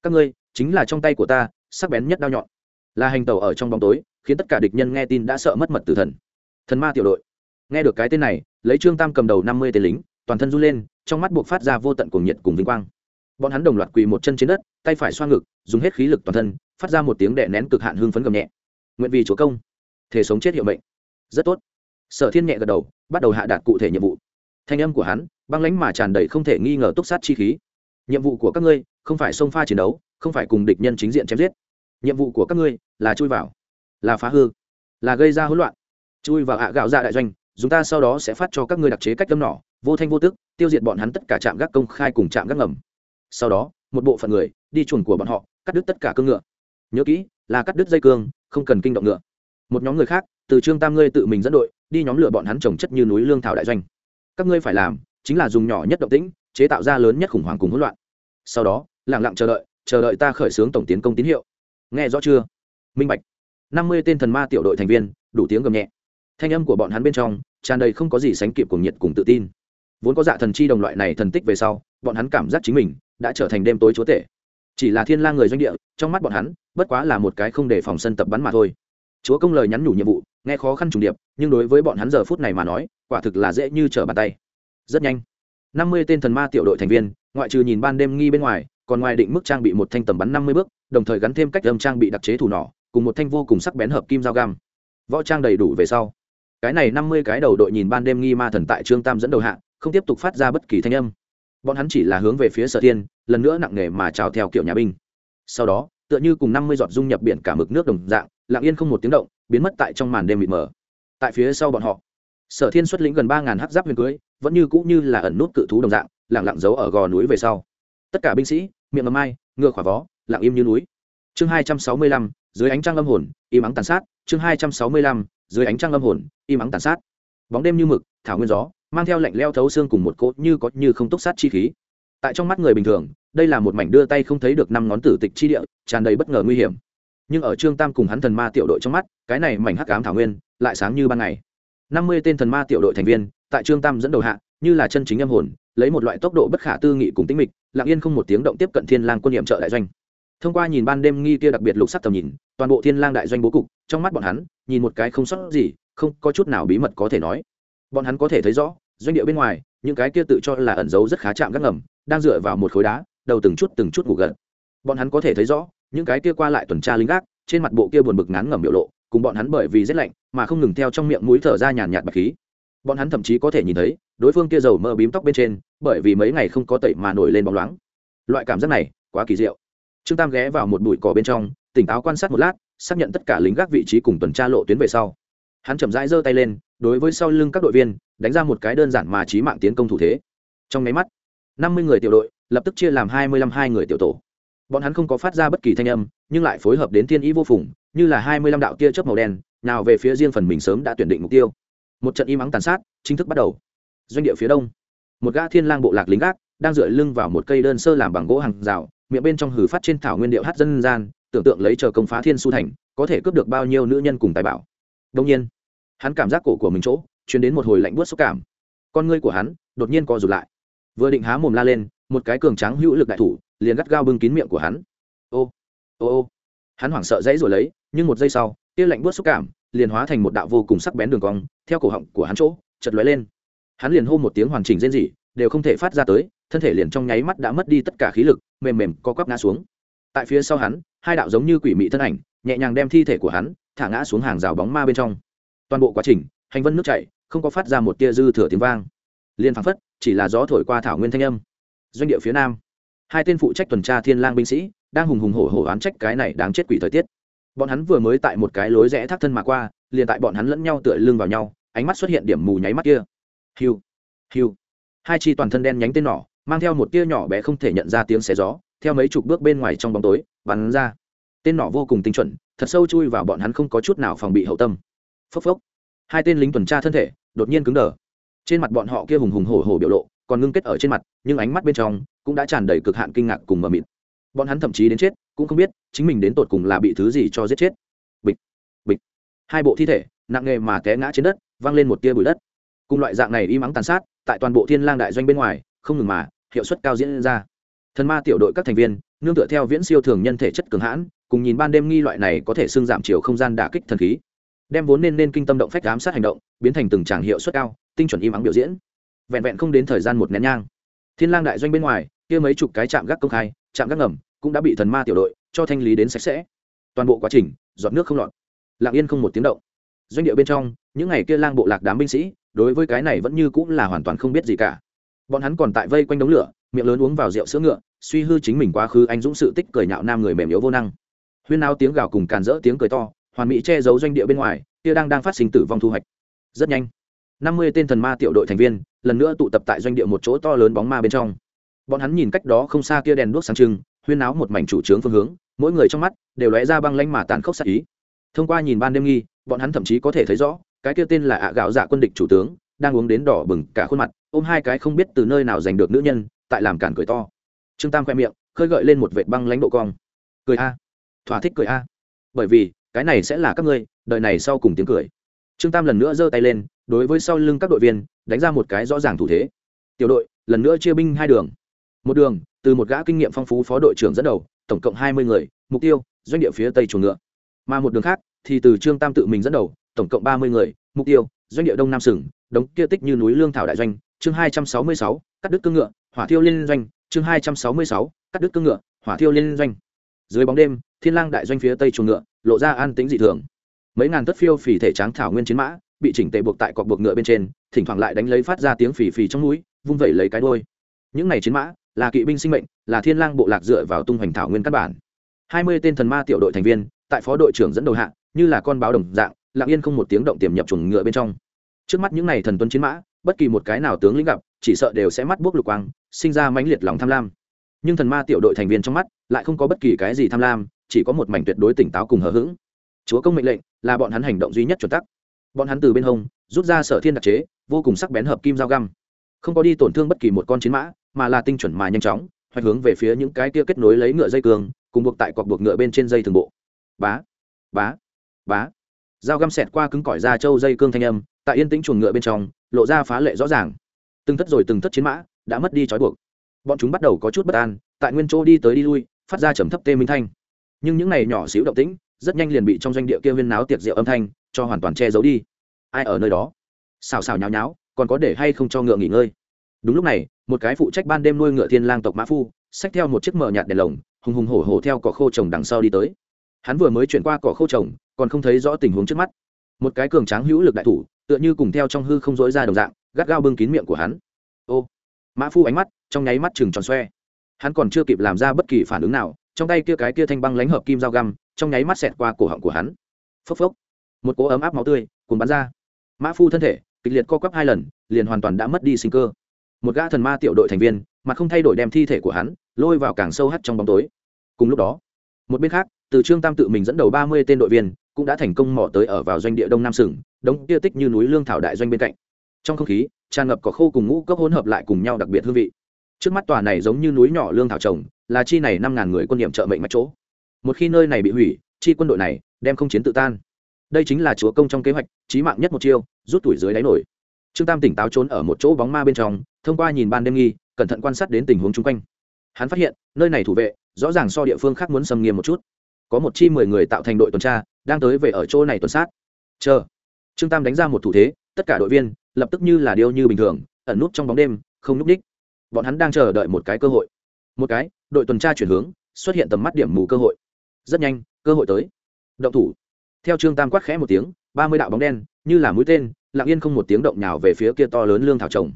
Các ngươi chính là trong tay của ta, sắc bén nhất đao nhọn. Là hành tàu ở trong bóng tối, khiến tất cả địch nhân nghe tin đã sợ mất mật từ thần. Thần ma tiểu đội. Nghe được cái tên này, lấy trương tam cầm đầu năm mươi tên lính, toàn thân run lên, trong mắt buộc phát ra vô tận cuồng nhiệt cùng vinh quang bọn hắn đồng loạt quỳ một chân trên đất, tay phải xoa ngực, dùng hết khí lực toàn thân, phát ra một tiếng đè nén cực hạn hương phấn gầm nhẹ. Nguyện vì chúa công, thể sống chết hiệu mệnh. Rất tốt. Sở thiên nhẹ gật đầu, bắt đầu hạ đạt cụ thể nhiệm vụ. Thanh âm của hắn, băng lánh mà tràn đầy không thể nghi ngờ túc sát chi khí. Nhiệm vụ của các ngươi, không phải xông pha chiến đấu, không phải cùng địch nhân chính diện chém giết. Nhiệm vụ của các ngươi, là chui vào, là phá hư, là gây ra hỗn loạn. Chui vào hạ gạo ra đại doanh, chúng ta sau đó sẽ phát cho các ngươi đặc chế cách âm nỏ, vô thanh vô tức, tiêu diệt bọn hắn tất cả trạm gác công khai cùng trạm gác ngầm sau đó, một bộ phận người, đi chuồn của bọn họ, cắt đứt tất cả cương ngựa. Nhớ kỹ, là cắt đứt dây cương, không cần kinh động ngựa. Một nhóm người khác, từ trương tam ngươi tự mình dẫn đội, đi nhóm lửa bọn hắn trồng chất như núi lương thảo đại doanh. Các ngươi phải làm, chính là dùng nhỏ nhất động tĩnh, chế tạo ra lớn nhất khủng hoảng cùng hỗn loạn. Sau đó lẳng lặng chờ đợi chờ đợi ta khởi xướng tổng tiến công tín hiệu. Nghe rõ chưa? Minh bạch. Năm mươi tên thần ma tiểu đội thành viên, đủ tiếng gầm nhẹ. Thanh âm của bọn hắn bên trong, tràn đầy không có gì sánh kịp cùng nhiệt cùng tự tin. Vốn có dạ thần chi đồng loại này thần tích về sau, bọn hắn cảm giác chính mình đã trở thành đêm tối chúa tể. Chỉ là thiên la người doanh địa, trong mắt bọn hắn, bất quá là một cái không để phòng sân tập bắn mà thôi. Chúa công lời nhắn nhủ nhiệm vụ, nghe khó khăn trùng điệp, nhưng đối với bọn hắn giờ phút này mà nói, quả thực là dễ như trở bàn tay. Rất nhanh, năm mươi tên thần ma tiểu đội thành viên, ngoại trừ nhìn ban đêm nghi bên ngoài, còn ngoài định mức trang bị một thanh tầm bắn năm mươi bước, đồng thời gắn thêm cách âm trang bị đặc chế thủ nỏ, cùng một thanh vô cùng sắc bén hợp kim dao găm. Võ trang đầy đủ về sau, cái này năm mươi cái đầu đội nhìn ban đêm nghi ma thần tại trương tam dẫn đầu hạ, không tiếp tục phát ra bất kỳ thanh âm bọn hắn chỉ là hướng về phía sở thiên, lần nữa nặng nề mà trào theo kiểu nhà binh. Sau đó, tựa như cùng năm mươi giọt dung nhập biển cả mực nước đồng dạng, lặng yên không một tiếng động, biến mất tại trong màn đêm mịt mờ. Tại phía sau bọn họ, sở thiên xuất lĩnh gần ba ngàn hắc giáp huyền cưới, vẫn như cũ như là ẩn nút cự thú đồng dạng lẳng lặng giấu ở gò núi về sau. Tất cả binh sĩ, miệng ngầm mai ngựa khỏa vó, lặng im như núi. Chương hai trăm sáu mươi lăm, dưới ánh trăng âm hồn, im ắng tàn sát. Chương hai trăm sáu mươi lăm, dưới ánh trăng âm hồn, im ắng tàn sát. Bóng đêm như mực, thảo nguyên gió mang theo lạnh leo thấu xương cùng một cỗ như có như không túc sát chi khí. Tại trong mắt người bình thường, đây là một mảnh đưa tay không thấy được năm ngón tử tịch chi địa, tràn đầy bất ngờ nguy hiểm. Nhưng ở trương tam cùng hắn thần ma tiểu đội trong mắt, cái này mảnh hắc ám thảo nguyên, lại sáng như ban ngày. Năm mươi tên thần ma tiểu đội thành viên, tại trương tam dẫn đầu hạ, như là chân chính âm hồn, lấy một loại tốc độ bất khả tư nghị cùng tĩnh mịch, lặng yên không một tiếng động tiếp cận thiên lang quân nhiệm trợ đại doanh. Thông qua nhìn ban đêm nghi kia đặc biệt lục sắc tầm nhìn, toàn bộ thiên lang đại doanh bố cục, trong mắt bọn hắn, nhìn một cái không sót gì, không có chút nào bí mật có thể nói bọn hắn có thể thấy rõ, doanh địa bên ngoài, những cái kia tự cho là ẩn giấu rất khá chạm gác ngầm, đang dựa vào một khối đá, đầu từng chút từng chút ngủ gần bọn hắn có thể thấy rõ, những cái kia qua lại tuần tra lính gác, trên mặt bộ kia buồn bực ngán ngẩm biểu lộ, cùng bọn hắn bởi vì rét lạnh mà không ngừng theo trong miệng mũi thở ra nhàn nhạt bạc khí. Bọn hắn thậm chí có thể nhìn thấy, đối phương kia dầu mơ bím tóc bên trên, bởi vì mấy ngày không có tẩy mà nổi lên bóng loáng. Loại cảm giác này, quá kỳ diệu. Trương tam ghé vào một bụi cỏ bên trong, tỉnh táo quan sát một lát, xác nhận tất cả lính gác vị trí cùng tuần tra lộ tuyến về sau. Hắn chậm rãi giơ tay lên đối với sau lưng các đội viên, đánh ra một cái đơn giản mà trí mạng tiến công thủ thế. Trong máy mắt, năm mươi người tiểu đội lập tức chia làm hai mươi lăm hai người tiểu tổ. Bọn hắn không có phát ra bất kỳ thanh âm, nhưng lại phối hợp đến thiên ý vô phùng, như là hai mươi lăm đạo tia chớp màu đen, nào về phía riêng phần mình sớm đã tuyển định mục tiêu. Một trận im ắng tàn sát, chính thức bắt đầu. Doanh địa phía đông, một gã thiên lang bộ lạc lính gác đang dựa lưng vào một cây đơn sơ làm bằng gỗ hàng rào, miệng bên trong hử phát trên thảo nguyên điệu hát dân gian, tưởng tượng lấy chờ công phá thiên su thành, có thể cướp được bao nhiêu nữ nhân cùng tài bảo. Đông nhiên hắn cảm giác cổ của mình chỗ chuyển đến một hồi lạnh buốt xúc cảm. Con ngươi của hắn đột nhiên co rụt lại. Vừa định há mồm la lên, một cái cường tráng hữu lực đại thủ liền gắt gao bưng kín miệng của hắn. Ô ô ô. Hắn hoảng sợ dãy rồi lấy, nhưng một giây sau kia lạnh buốt xúc cảm liền hóa thành một đạo vô cùng sắc bén đường cong, theo cổ họng của hắn chỗ chật lóe lên. Hắn liền hô một tiếng hoàn chỉnh rên rỉ, đều không thể phát ra tới, thân thể liền trong nháy mắt đã mất đi tất cả khí lực, mềm mềm co quắp ngã xuống. Tại phía sau hắn, hai đạo giống như quỷ mị thân ảnh nhẹ nhàng đem thi thể của hắn thả ngã xuống hàng rào bóng ma bên trong toàn bộ quá trình, hành vân nước chảy, không có phát ra một tia dư thừa tiếng vang. Liền phăng phất, chỉ là gió thổi qua thảo nguyên thanh âm. Doanh địa phía nam, hai tên phụ trách tuần tra thiên lang binh sĩ đang hùng hùng hổ hổ oán trách cái này đáng chết quỷ thời tiết. Bọn hắn vừa mới tại một cái lối rẽ thác thân mà qua, liền tại bọn hắn lẫn nhau tựa lưng vào nhau, ánh mắt xuất hiện điểm mù nháy mắt kia. Hiu hiu. Hai chi toàn thân đen nhánh tên nỏ, mang theo một tia nhỏ bé không thể nhận ra tiếng xé gió, theo mấy chục bước bên ngoài trong bóng tối, bắn ra. Tên nỏ vô cùng tinh chuẩn, thật sâu chui vào bọn hắn không có chút nào phòng bị hậu tâm phốc phốc. Hai tên lính tuần tra thân thể đột nhiên cứng đờ. Trên mặt bọn họ kia hùng hùng hổ hổ biểu lộ còn ngưng kết ở trên mặt, nhưng ánh mắt bên trong cũng đã tràn đầy cực hạn kinh ngạc cùng mờ mịt. Bọn hắn thậm chí đến chết, cũng không biết chính mình đến tột cùng là bị thứ gì cho giết chết. Bịch bịch. Hai bộ thi thể, nặng nghề mà té ngã trên đất, văng lên một tia bụi đất. Cùng loại dạng này y mắng tàn sát, tại toàn bộ thiên lang đại doanh bên ngoài, không ngừng mà hiệu suất cao diễn ra. Thần ma tiểu đội các thành viên, nương tựa theo viễn siêu thường nhân thể chất cường hãn, cùng nhìn ban đêm nghi loại này có thể xưng giảm chiều không gian đả kích thần khí đem vốn nên nên kinh tâm động phách ám sát hành động, biến thành từng tràng hiệu suất cao, tinh chuẩn im ắng biểu diễn. Vẹn vẹn không đến thời gian một nén nhang, thiên lang đại doanh bên ngoài, kia mấy chục cái chạm gác công khai chạm gác ngầm cũng đã bị thần ma tiểu đội cho thanh lý đến sạch sẽ. Toàn bộ quá trình, giọt nước không lọt. Lặng yên không một tiếng động. Doanh địa bên trong, những ngày kia lang bộ lạc đám binh sĩ, đối với cái này vẫn như cũng là hoàn toàn không biết gì cả. Bọn hắn còn tại vây quanh đống lửa, miệng lớn uống vào rượu sữa ngựa, suy hư chính mình quá khứ anh dũng sự tích cười nhạo nam người mềm yếu vô năng. Huyên nao tiếng gào cùng càn rỡ tiếng cười to hoàn mỹ che giấu doanh địa bên ngoài, kia đang đang phát sinh tử vong thu hoạch. Rất nhanh, năm mươi tên thần ma tiểu đội thành viên lần nữa tụ tập tại doanh địa một chỗ to lớn bóng ma bên trong. Bọn hắn nhìn cách đó không xa kia đèn đuốc sáng trưng, huyên náo một mảnh chủ trướng phương hướng, mỗi người trong mắt đều lóe ra băng lanh mà tàn khốc sát ý. Thông qua nhìn ban đêm nghi, bọn hắn thậm chí có thể thấy rõ, cái kia tên là ạ gạo dạ quân địch chủ tướng, đang uống đến đỏ bừng cả khuôn mặt, ôm hai cái không biết từ nơi nào giành được nữ nhân, tại làm cản cười to. Trương tam khoe miệng, khơi gợi lên một vệt băng lãnh độ cong. Cười a. Thỏa thích cười a. Bởi vì cái này sẽ là các ngươi, đợi này sau cùng tiếng cười. Trương tam lần nữa giơ tay lên, đối với sau lưng các đội viên, đánh ra một cái rõ ràng thủ thế. Tiểu đội, lần nữa chia binh hai đường. Một đường, từ một gã kinh nghiệm phong phú phó đội trưởng dẫn đầu, tổng cộng hai mươi người, mục tiêu, doanh địa phía tây chuồng ngựa. Mà một đường khác, thì từ trương tam tự mình dẫn đầu, tổng cộng ba mươi người, mục tiêu, doanh địa đông nam sừng, đống kia tích như núi lương thảo đại doanh, chương hai trăm sáu mươi sáu, cắt đứt cương ngựa, hỏa thiêu liên doanh, chương hai trăm sáu mươi sáu, cắt đứt cương ngựa, hỏa thiêu liên doanh. Dưới bóng đêm thiên lang đại doanh phía tây chuồng ngựa, lộ ra an tĩnh dị thường. Mấy ngàn tất phiêu phì thể tráng thảo nguyên chiến mã, bị chỉnh tề buộc tại cọc buộc ngựa bên trên, thỉnh thoảng lại đánh lấy phát ra tiếng phì phì trong núi, vung vẩy lấy cái đôi những này chiến mã, là kỵ binh sinh mệnh, là thiên lang bộ lạc dựa vào tung hoành thảo nguyên căn bản. Hai mươi tên thần ma tiểu đội thành viên, tại phó đội trưởng dẫn đầu hạ, như là con báo đồng dạng, lặng yên không một tiếng động tiềm nhập chuồng ngựa bên trong. Trước mắt những này thần tuấn chiến mã, bất kỳ một cái nào tướng lĩnh gặp, chỉ sợ đều sẽ mắt buốc lục quang, sinh ra mãnh liệt lòng tham lam. Nhưng thần ma tiểu đội thành viên trong mắt, lại không có bất kỳ cái gì tham lam chỉ có một mảnh tuyệt đối tỉnh táo cùng hờ hững. Chúa công mệnh lệnh là bọn hắn hành động duy nhất chuẩn tắc. Bọn hắn từ bên hông rút ra sở thiên đặc chế, vô cùng sắc bén hợp kim dao găm. Không có đi tổn thương bất kỳ một con chiến mã, mà là tinh chuẩn mà nhanh chóng hoặc hướng về phía những cái kia kết nối lấy ngựa dây cường, cùng buộc tại cọc buộc ngựa bên trên dây thường bộ. Bá bá bá. Dao găm xẹt qua cứng cỏi da trâu dây cương thanh âm, tại yên tĩnh chuồng ngựa bên trong, lộ ra phá lệ rõ ràng. Từng thất rồi từng thất chiến mã đã mất đi trói buộc. Bọn chúng bắt đầu có chút bất an, tại nguyên chỗ đi tới đi lui, phát ra trầm thấp tê minh thanh nhưng những này nhỏ xíu động tĩnh rất nhanh liền bị trong doanh địa kia huyên náo tiệc rượu âm thanh cho hoàn toàn che giấu đi. Ai ở nơi đó? Xào xào nháo nháo, còn có để hay không cho ngựa nghỉ ngơi? Đúng lúc này, một cái phụ trách ban đêm nuôi ngựa thiên lang tộc mã phu, xách theo một chiếc mờ nhạt đèn lồng, hùng hùng hổ hổ theo cỏ khô trồng đằng sau đi tới. Hắn vừa mới chuyển qua cỏ khô trồng, còn không thấy rõ tình huống trước mắt. Một cái cường tráng hữu lực đại thủ, tựa như cùng theo trong hư không dối ra đồng dạng, gắt gao bưng kín miệng của hắn. Ô! Mã phu ánh mắt, trong nháy mắt chừng tròn xoe. Hắn còn chưa kịp làm ra bất kỳ phản ứng nào trong tay kia cái kia thanh băng lánh hợp kim dao găm, trong nháy mắt xẹt qua cổ họng của hắn. Phốc phốc. Một cỗ ấm áp máu tươi cuốn bắn ra. Mã phu thân thể, kịch liệt co quắp hai lần, liền hoàn toàn đã mất đi sinh cơ. Một gã thần ma tiểu đội thành viên mà không thay đổi đem thi thể của hắn lôi vào càng sâu hắt trong bóng tối. Cùng lúc đó, một bên khác, từ trương tam tự mình dẫn đầu ba mươi tên đội viên cũng đã thành công mò tới ở vào doanh địa đông nam sừng, đống kia tích như núi lương thảo đại doanh bên cạnh. Trong không khí, tràn ngập cỏ khô cùng ngũ cốc hỗn hợp lại cùng nhau đặc biệt hương vị. Trước mắt tòa này giống như núi nhỏ lương thảo trồng là chi này năm ngàn người quân nhiệm trợ mệnh mạch chỗ. Một khi nơi này bị hủy, chi quân đội này đem không chiến tự tan. Đây chính là chúa công trong kế hoạch trí mạng nhất một chiêu, rút tuổi dưới đáy nổi. Trương tam tỉnh táo trốn ở một chỗ bóng ma bên trong, thông qua nhìn ban đêm nghi, cẩn thận quan sát đến tình huống chung quanh. Hắn phát hiện, nơi này thủ vệ, rõ ràng so địa phương khác muốn xâm nghiêm một chút. Có một chi mười người tạo thành đội tuần tra, đang tới về ở chỗ này tuần sát. Chờ. Trương tam đánh ra một thủ thế, tất cả đội viên, lập tức như là điêu như bình thường, ẩn nút trong bóng đêm, không núp đích. Bọn hắn đang chờ đợi một cái cơ hội một cái, đội tuần tra chuyển hướng, xuất hiện tầm mắt điểm mù cơ hội. Rất nhanh, cơ hội tới. Động thủ. Theo trương tam quát khẽ một tiếng, ba mươi đạo bóng đen, như là mũi tên, lặng yên không một tiếng động nhào về phía kia to lớn lương thảo trồng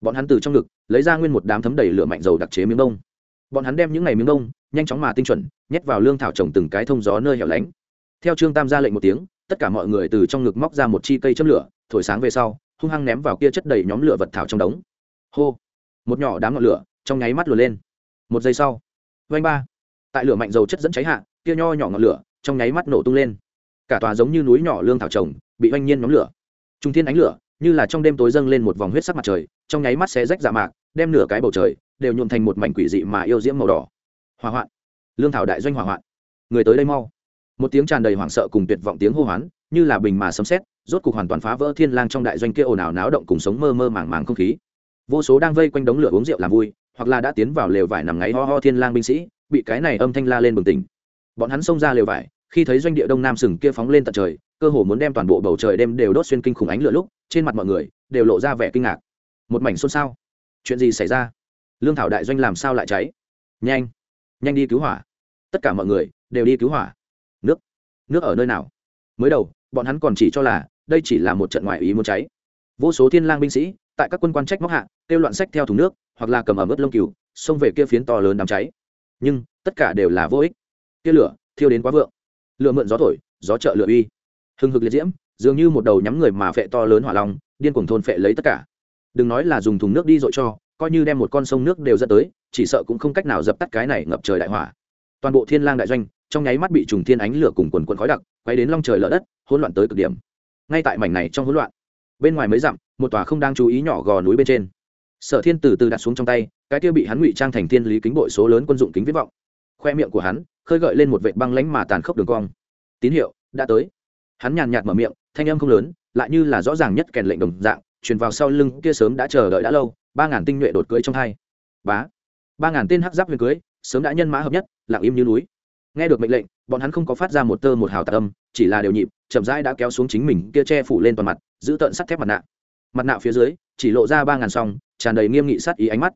bọn hắn từ trong ngực, lấy ra nguyên một đám thấm đầy lửa mạnh dầu đặc chế miếng đông bọn hắn đem những ngày miếng đông nhanh chóng mà tinh chuẩn, nhét vào lương thảo trồng từng cái thông gió nơi hẻo lánh. Theo trương tam ra lệnh một tiếng, tất cả mọi người từ trong ngực móc ra một chi cây châm lửa, thổi sáng về sau, hung hăng ném vào kia chất đầy nhóm lửa vật thảo trong đống. Hô. Một nhỏ đám ngọn lửa, trong nháy mắt lùa lên một giây sau vanh ba. Tại lửa mạnh dầu chất dẫn cháy hạ kia nho nhỏ ngọn lửa trong nháy mắt nổ tung lên. Cả tòa giống như núi nhỏ lương thảo trồng, bị oanh nhiên nhóm lửa. Trung thiên ánh lửa, như là trong đêm tối dâng lên một vòng huyết sắc mặt trời, trong nháy mắt xé rách dạ mạc, đem nửa cái bầu trời đều nhuộm thành một mảnh quỷ dị mà yêu diễm màu đỏ. Hỏa hoạn. Lương thảo đại doanh hỏa hoạn. Người tới đây mau. Một tiếng tràn đầy hoảng sợ cùng tuyệt vọng tiếng hô hoán, như là bình mà sấm sét, rốt cục hoàn toàn phá vỡ thiên lang trong đại doanh kia ồn ào náo động cùng sống mơ mơ màng màng không khí. Vô số đang vây quanh đống lửa uống rượu làm vui hoặc là đã tiến vào lều vải nằm ngáy ho ho thiên lang binh sĩ, bị cái này âm thanh la lên bừng tỉnh. Bọn hắn xông ra lều vải, khi thấy doanh địa đông nam sừng kia phóng lên tận trời, cơ hồ muốn đem toàn bộ bầu trời đêm đều đốt xuyên kinh khủng ánh lửa lúc, trên mặt mọi người đều lộ ra vẻ kinh ngạc. Một mảnh xôn xao. Chuyện gì xảy ra? Lương thảo đại doanh làm sao lại cháy? Nhanh nhanh đi cứu hỏa. Tất cả mọi người đều đi cứu hỏa. Nước nước ở nơi nào? Mới đầu, bọn hắn còn chỉ cho là đây chỉ là một trận ngoại ý muốn cháy. Vô số thiên lang binh sĩ, tại các quân quan trách móc hạ, kêu loạn sách theo thùng nước hoặc là cầm ở mức lông cừu, xông về kia phiến to lớn đám cháy. Nhưng, tất cả đều là vô ích. Kia lửa, thiêu đến quá vượng. Lửa mượn gió thổi, gió trợ lửa uy. Hừng hực liệt diễm, dường như một đầu nhắm người mà phệ to lớn hỏa long, điên cuồng thôn phệ lấy tất cả. Đừng nói là dùng thùng nước đi dội cho, coi như đem một con sông nước đều dẫn tới, chỉ sợ cũng không cách nào dập tắt cái này ngập trời đại hỏa. Toàn bộ thiên lang đại doanh, trong nháy mắt bị trùng thiên ánh lửa cùng quần quần khói đặc quay đến long trời lở đất, hỗn loạn tới cực điểm. Ngay tại mảnh này trong hỗn loạn, bên ngoài mấy dặm, một tòa không đang chú ý nhỏ gò núi bên trên sở thiên từ từ đặt xuống trong tay, cái kia bị hắn ngụy trang thành thiên lý kính bội số lớn quân dụng kính viết vọng. Khoe miệng của hắn, khơi gợi lên một vệ băng lánh mà tàn khốc đường cong. Tín hiệu, đã tới. Hắn nhàn nhạt mở miệng, thanh âm không lớn, lại như là rõ ràng nhất kèn lệnh đồng dạng, truyền vào sau lưng kia sớm đã chờ đợi đã lâu, ba ngàn tinh nhuệ đột cưới trong hai. Bá. Ba ngàn tên hắc giáp huyền cưới, sớm đã nhân mã hợp nhất, lặng im như núi. Nghe được mệnh lệnh, bọn hắn không có phát ra một tơ một hào tạ âm, chỉ là đều nhịp, chậm rãi đã kéo xuống chính mình, kia che phủ lên toàn mặt, giữ tận sắt thép mặt nạ mặt nạ phía dưới, chỉ lộ ra ba ngàn song, tràn đầy nghiêm nghị sát ý ánh mắt.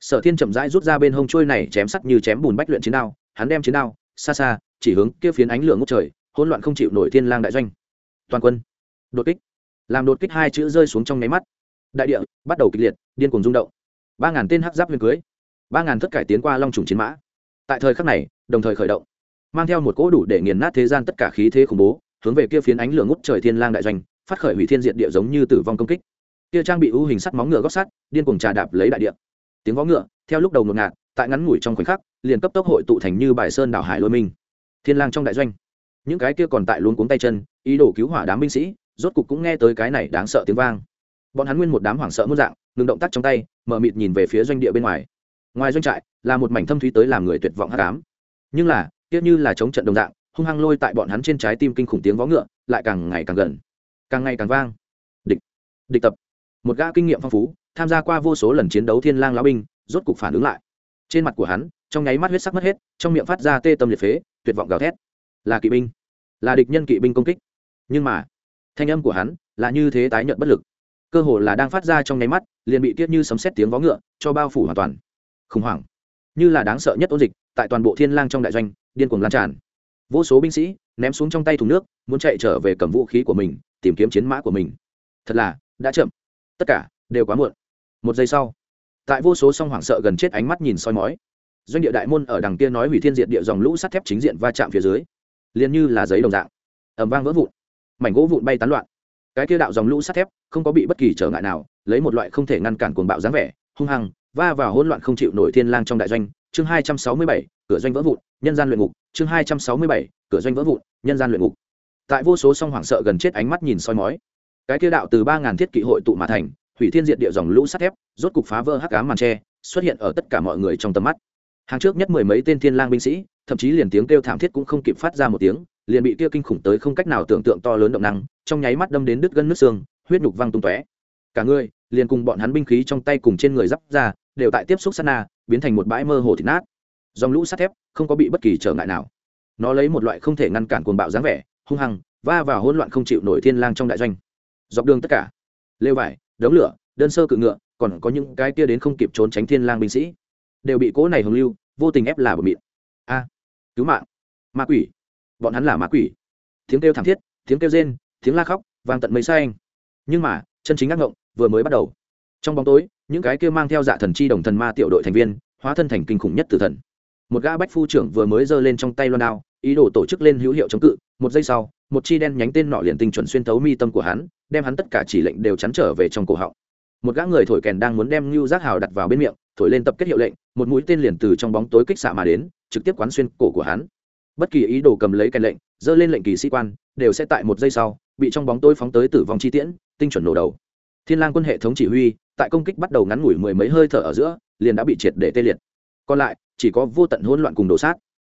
Sở thiên chậm rãi rút ra bên hông trôi này chém sắt như chém bùn bách luyện chiến đao, hắn đem chiến đao, xa xa, chỉ hướng kia phiến ánh lửa ngút trời, hỗn loạn không chịu nổi thiên lang đại doanh. Toàn quân, đột kích. Làm đột kích hai chữ rơi xuống trong nháy mắt. Đại địa bắt đầu kịch liệt, điên cuồng rung động. Ba ngàn tên hắc giáp huyền cưới, ba ngàn thất cải tiến qua long trùng chiến mã. Tại thời khắc này, đồng thời khởi động, mang theo một cỗ đủ để nghiền nát thế gian tất cả khí thế khủng bố, hướng về kia phiến ánh lửa ngút trời thiên lang đại doanh, phát khởi hủy thiên diệt địa giống như tử vong công kích kia trang bị ưu hình sắt móng ngựa gót sắt, điên cuồng trà đạp lấy đại địa. Tiếng vó ngựa, theo lúc đầu ngột ngạt, tại ngắn ngủi trong khoảnh khắc, liền cấp tốc hội tụ thành như bài sơn đảo hải lôi minh. Thiên lang trong đại doanh. Những cái kia còn tại luôn cuống tay chân, ý đồ cứu hỏa đám binh sĩ, rốt cục cũng nghe tới cái này đáng sợ tiếng vang. Bọn hắn nguyên một đám hoảng sợ muôn dạng, ngừng động tác trong tay, mở mịt nhìn về phía doanh địa bên ngoài. Ngoài doanh trại, là một mảnh thâm thúy tới làm người tuyệt vọng hắc ám. Nhưng là tiếc như là chống trận đồng dạng, hung hăng lôi tại bọn hắn trên trái tim kinh khủng tiếng vó ngựa, lại càng ngày càng gần. Càng ngày càng vang. Địch. Địch tập một gã kinh nghiệm phong phú, tham gia qua vô số lần chiến đấu thiên lang lão binh, rốt cục phản ứng lại. Trên mặt của hắn, trong nháy mắt huyết sắc mất hết, trong miệng phát ra tê tâm liệt phế, tuyệt vọng gào thét. Là kỵ binh, là địch nhân kỵ binh công kích. Nhưng mà, thanh âm của hắn là như thế tái nhợt bất lực. Cơ hồ là đang phát ra trong nháy mắt, liền bị tiết như sấm xét tiếng vó ngựa cho bao phủ hoàn toàn. Khủng hoảng. Như là đáng sợ nhất ôn dịch, tại toàn bộ thiên lang trong đại doanh, điên cuồng lan tràn. Vô số binh sĩ ném xuống trong tay thùng nước, muốn chạy trở về cầm vũ khí của mình, tìm kiếm chiến mã của mình. Thật là, đã chậm tất cả đều quá muộn. Một giây sau, tại vô số song hoảng sợ gần chết ánh mắt nhìn soi mói, doanh địa đại môn ở đằng kia nói hủy thiên diện địa dòng lũ sắt thép chính diện va chạm phía dưới, liền như là giấy đồng dạng ẩm vang vỡ vụn, mảnh gỗ vụn bay tán loạn. Cái kia đạo dòng lũ sắt thép không có bị bất kỳ trở ngại nào, lấy một loại không thể ngăn cản cuồng bạo dáng vẻ, hung hăng, va vào hỗn loạn không chịu nổi thiên lang trong đại doanh, chương hai trăm sáu mươi bảy, cửa doanh vỡ vụn, nhân gian luyện ngục, chương hai trăm sáu mươi bảy, cửa doanh vỡ vụn, nhân gian luyện ngục. Tại vô số song hoảng sợ gần chết ánh mắt nhìn soi mói cái kia đạo từ ba ngàn thiết kỵ hội tụ mà thành, hủy thiên diệt địa dòng lũ sắt thép, rốt cục phá vỡ hắc ám màn tre, xuất hiện ở tất cả mọi người trong tầm mắt. Hàng trước nhất mười mấy tên thiên lang binh sĩ, thậm chí liền tiếng kêu thảm thiết cũng không kịp phát ra một tiếng, liền bị kia kinh khủng tới không cách nào tưởng tượng to lớn động năng, trong nháy mắt đâm đến đứt gân nước xương, huyết nhục văng tung tóe. Cả người, liền cùng bọn hắn binh khí trong tay cùng trên người giáp ra, đều tại tiếp xúc sát na, biến thành một bãi mơ hồ thịt nát. Dòng lũ sắt thép không có bị bất kỳ trở ngại nào. Nó lấy một loại không thể ngăn cản cuồng bạo dáng vẻ, hung hăng, va vào hỗn loạn không chịu nổi thiên lang trong đại doanh dọc đường tất cả. Lêu vải, đống lửa, đơn sơ cự ngựa, còn có những cái kia đến không kịp trốn tránh thiên lang binh sĩ. Đều bị cỗ này hồng lưu, vô tình ép là bờ mịn. A, cứu mạng. Ma quỷ. Bọn hắn là ma quỷ. Tiếng kêu thảm thiết, tiếng kêu rên, tiếng la khóc, vang tận mấy xa anh nhưng mà, chân chính ác ngộng vừa mới bắt đầu. Trong bóng tối, những cái kia mang theo dạ thần chi đồng thần ma tiểu đội thành viên, hóa thân thành kinh khủng nhất tử thần. Một gã bách phu trưởng vừa mới giơ lên trong tay loan đao, ý đồ tổ chức lên hữu hiệu chống cự. Một giây sau, một chi đen nhánh tên nọ liền tinh chuẩn xuyên thấu mi tâm của hắn đem hắn tất cả chỉ lệnh đều chắn trở về trong cổ họng. Một gã người thổi kèn đang muốn đem ngưu giác hào đặt vào bên miệng, thổi lên tập kết hiệu lệnh, một mũi tên liền từ trong bóng tối kích xạ mà đến, trực tiếp quán xuyên cổ của hắn. Bất kỳ ý đồ cầm lấy kèn lệnh dơ lên lệnh kỳ sĩ quan, đều sẽ tại một giây sau, bị trong bóng tối phóng tới tử vong chi tiễn, tinh chuẩn nổ đầu. Thiên lang quân hệ thống chỉ huy, tại công kích bắt đầu ngắn ngủi mười mấy hơi thở ở giữa, liền đã bị triệt để tê liệt. Còn lại, chỉ có vô tận hỗn loạn cùng đổ sát.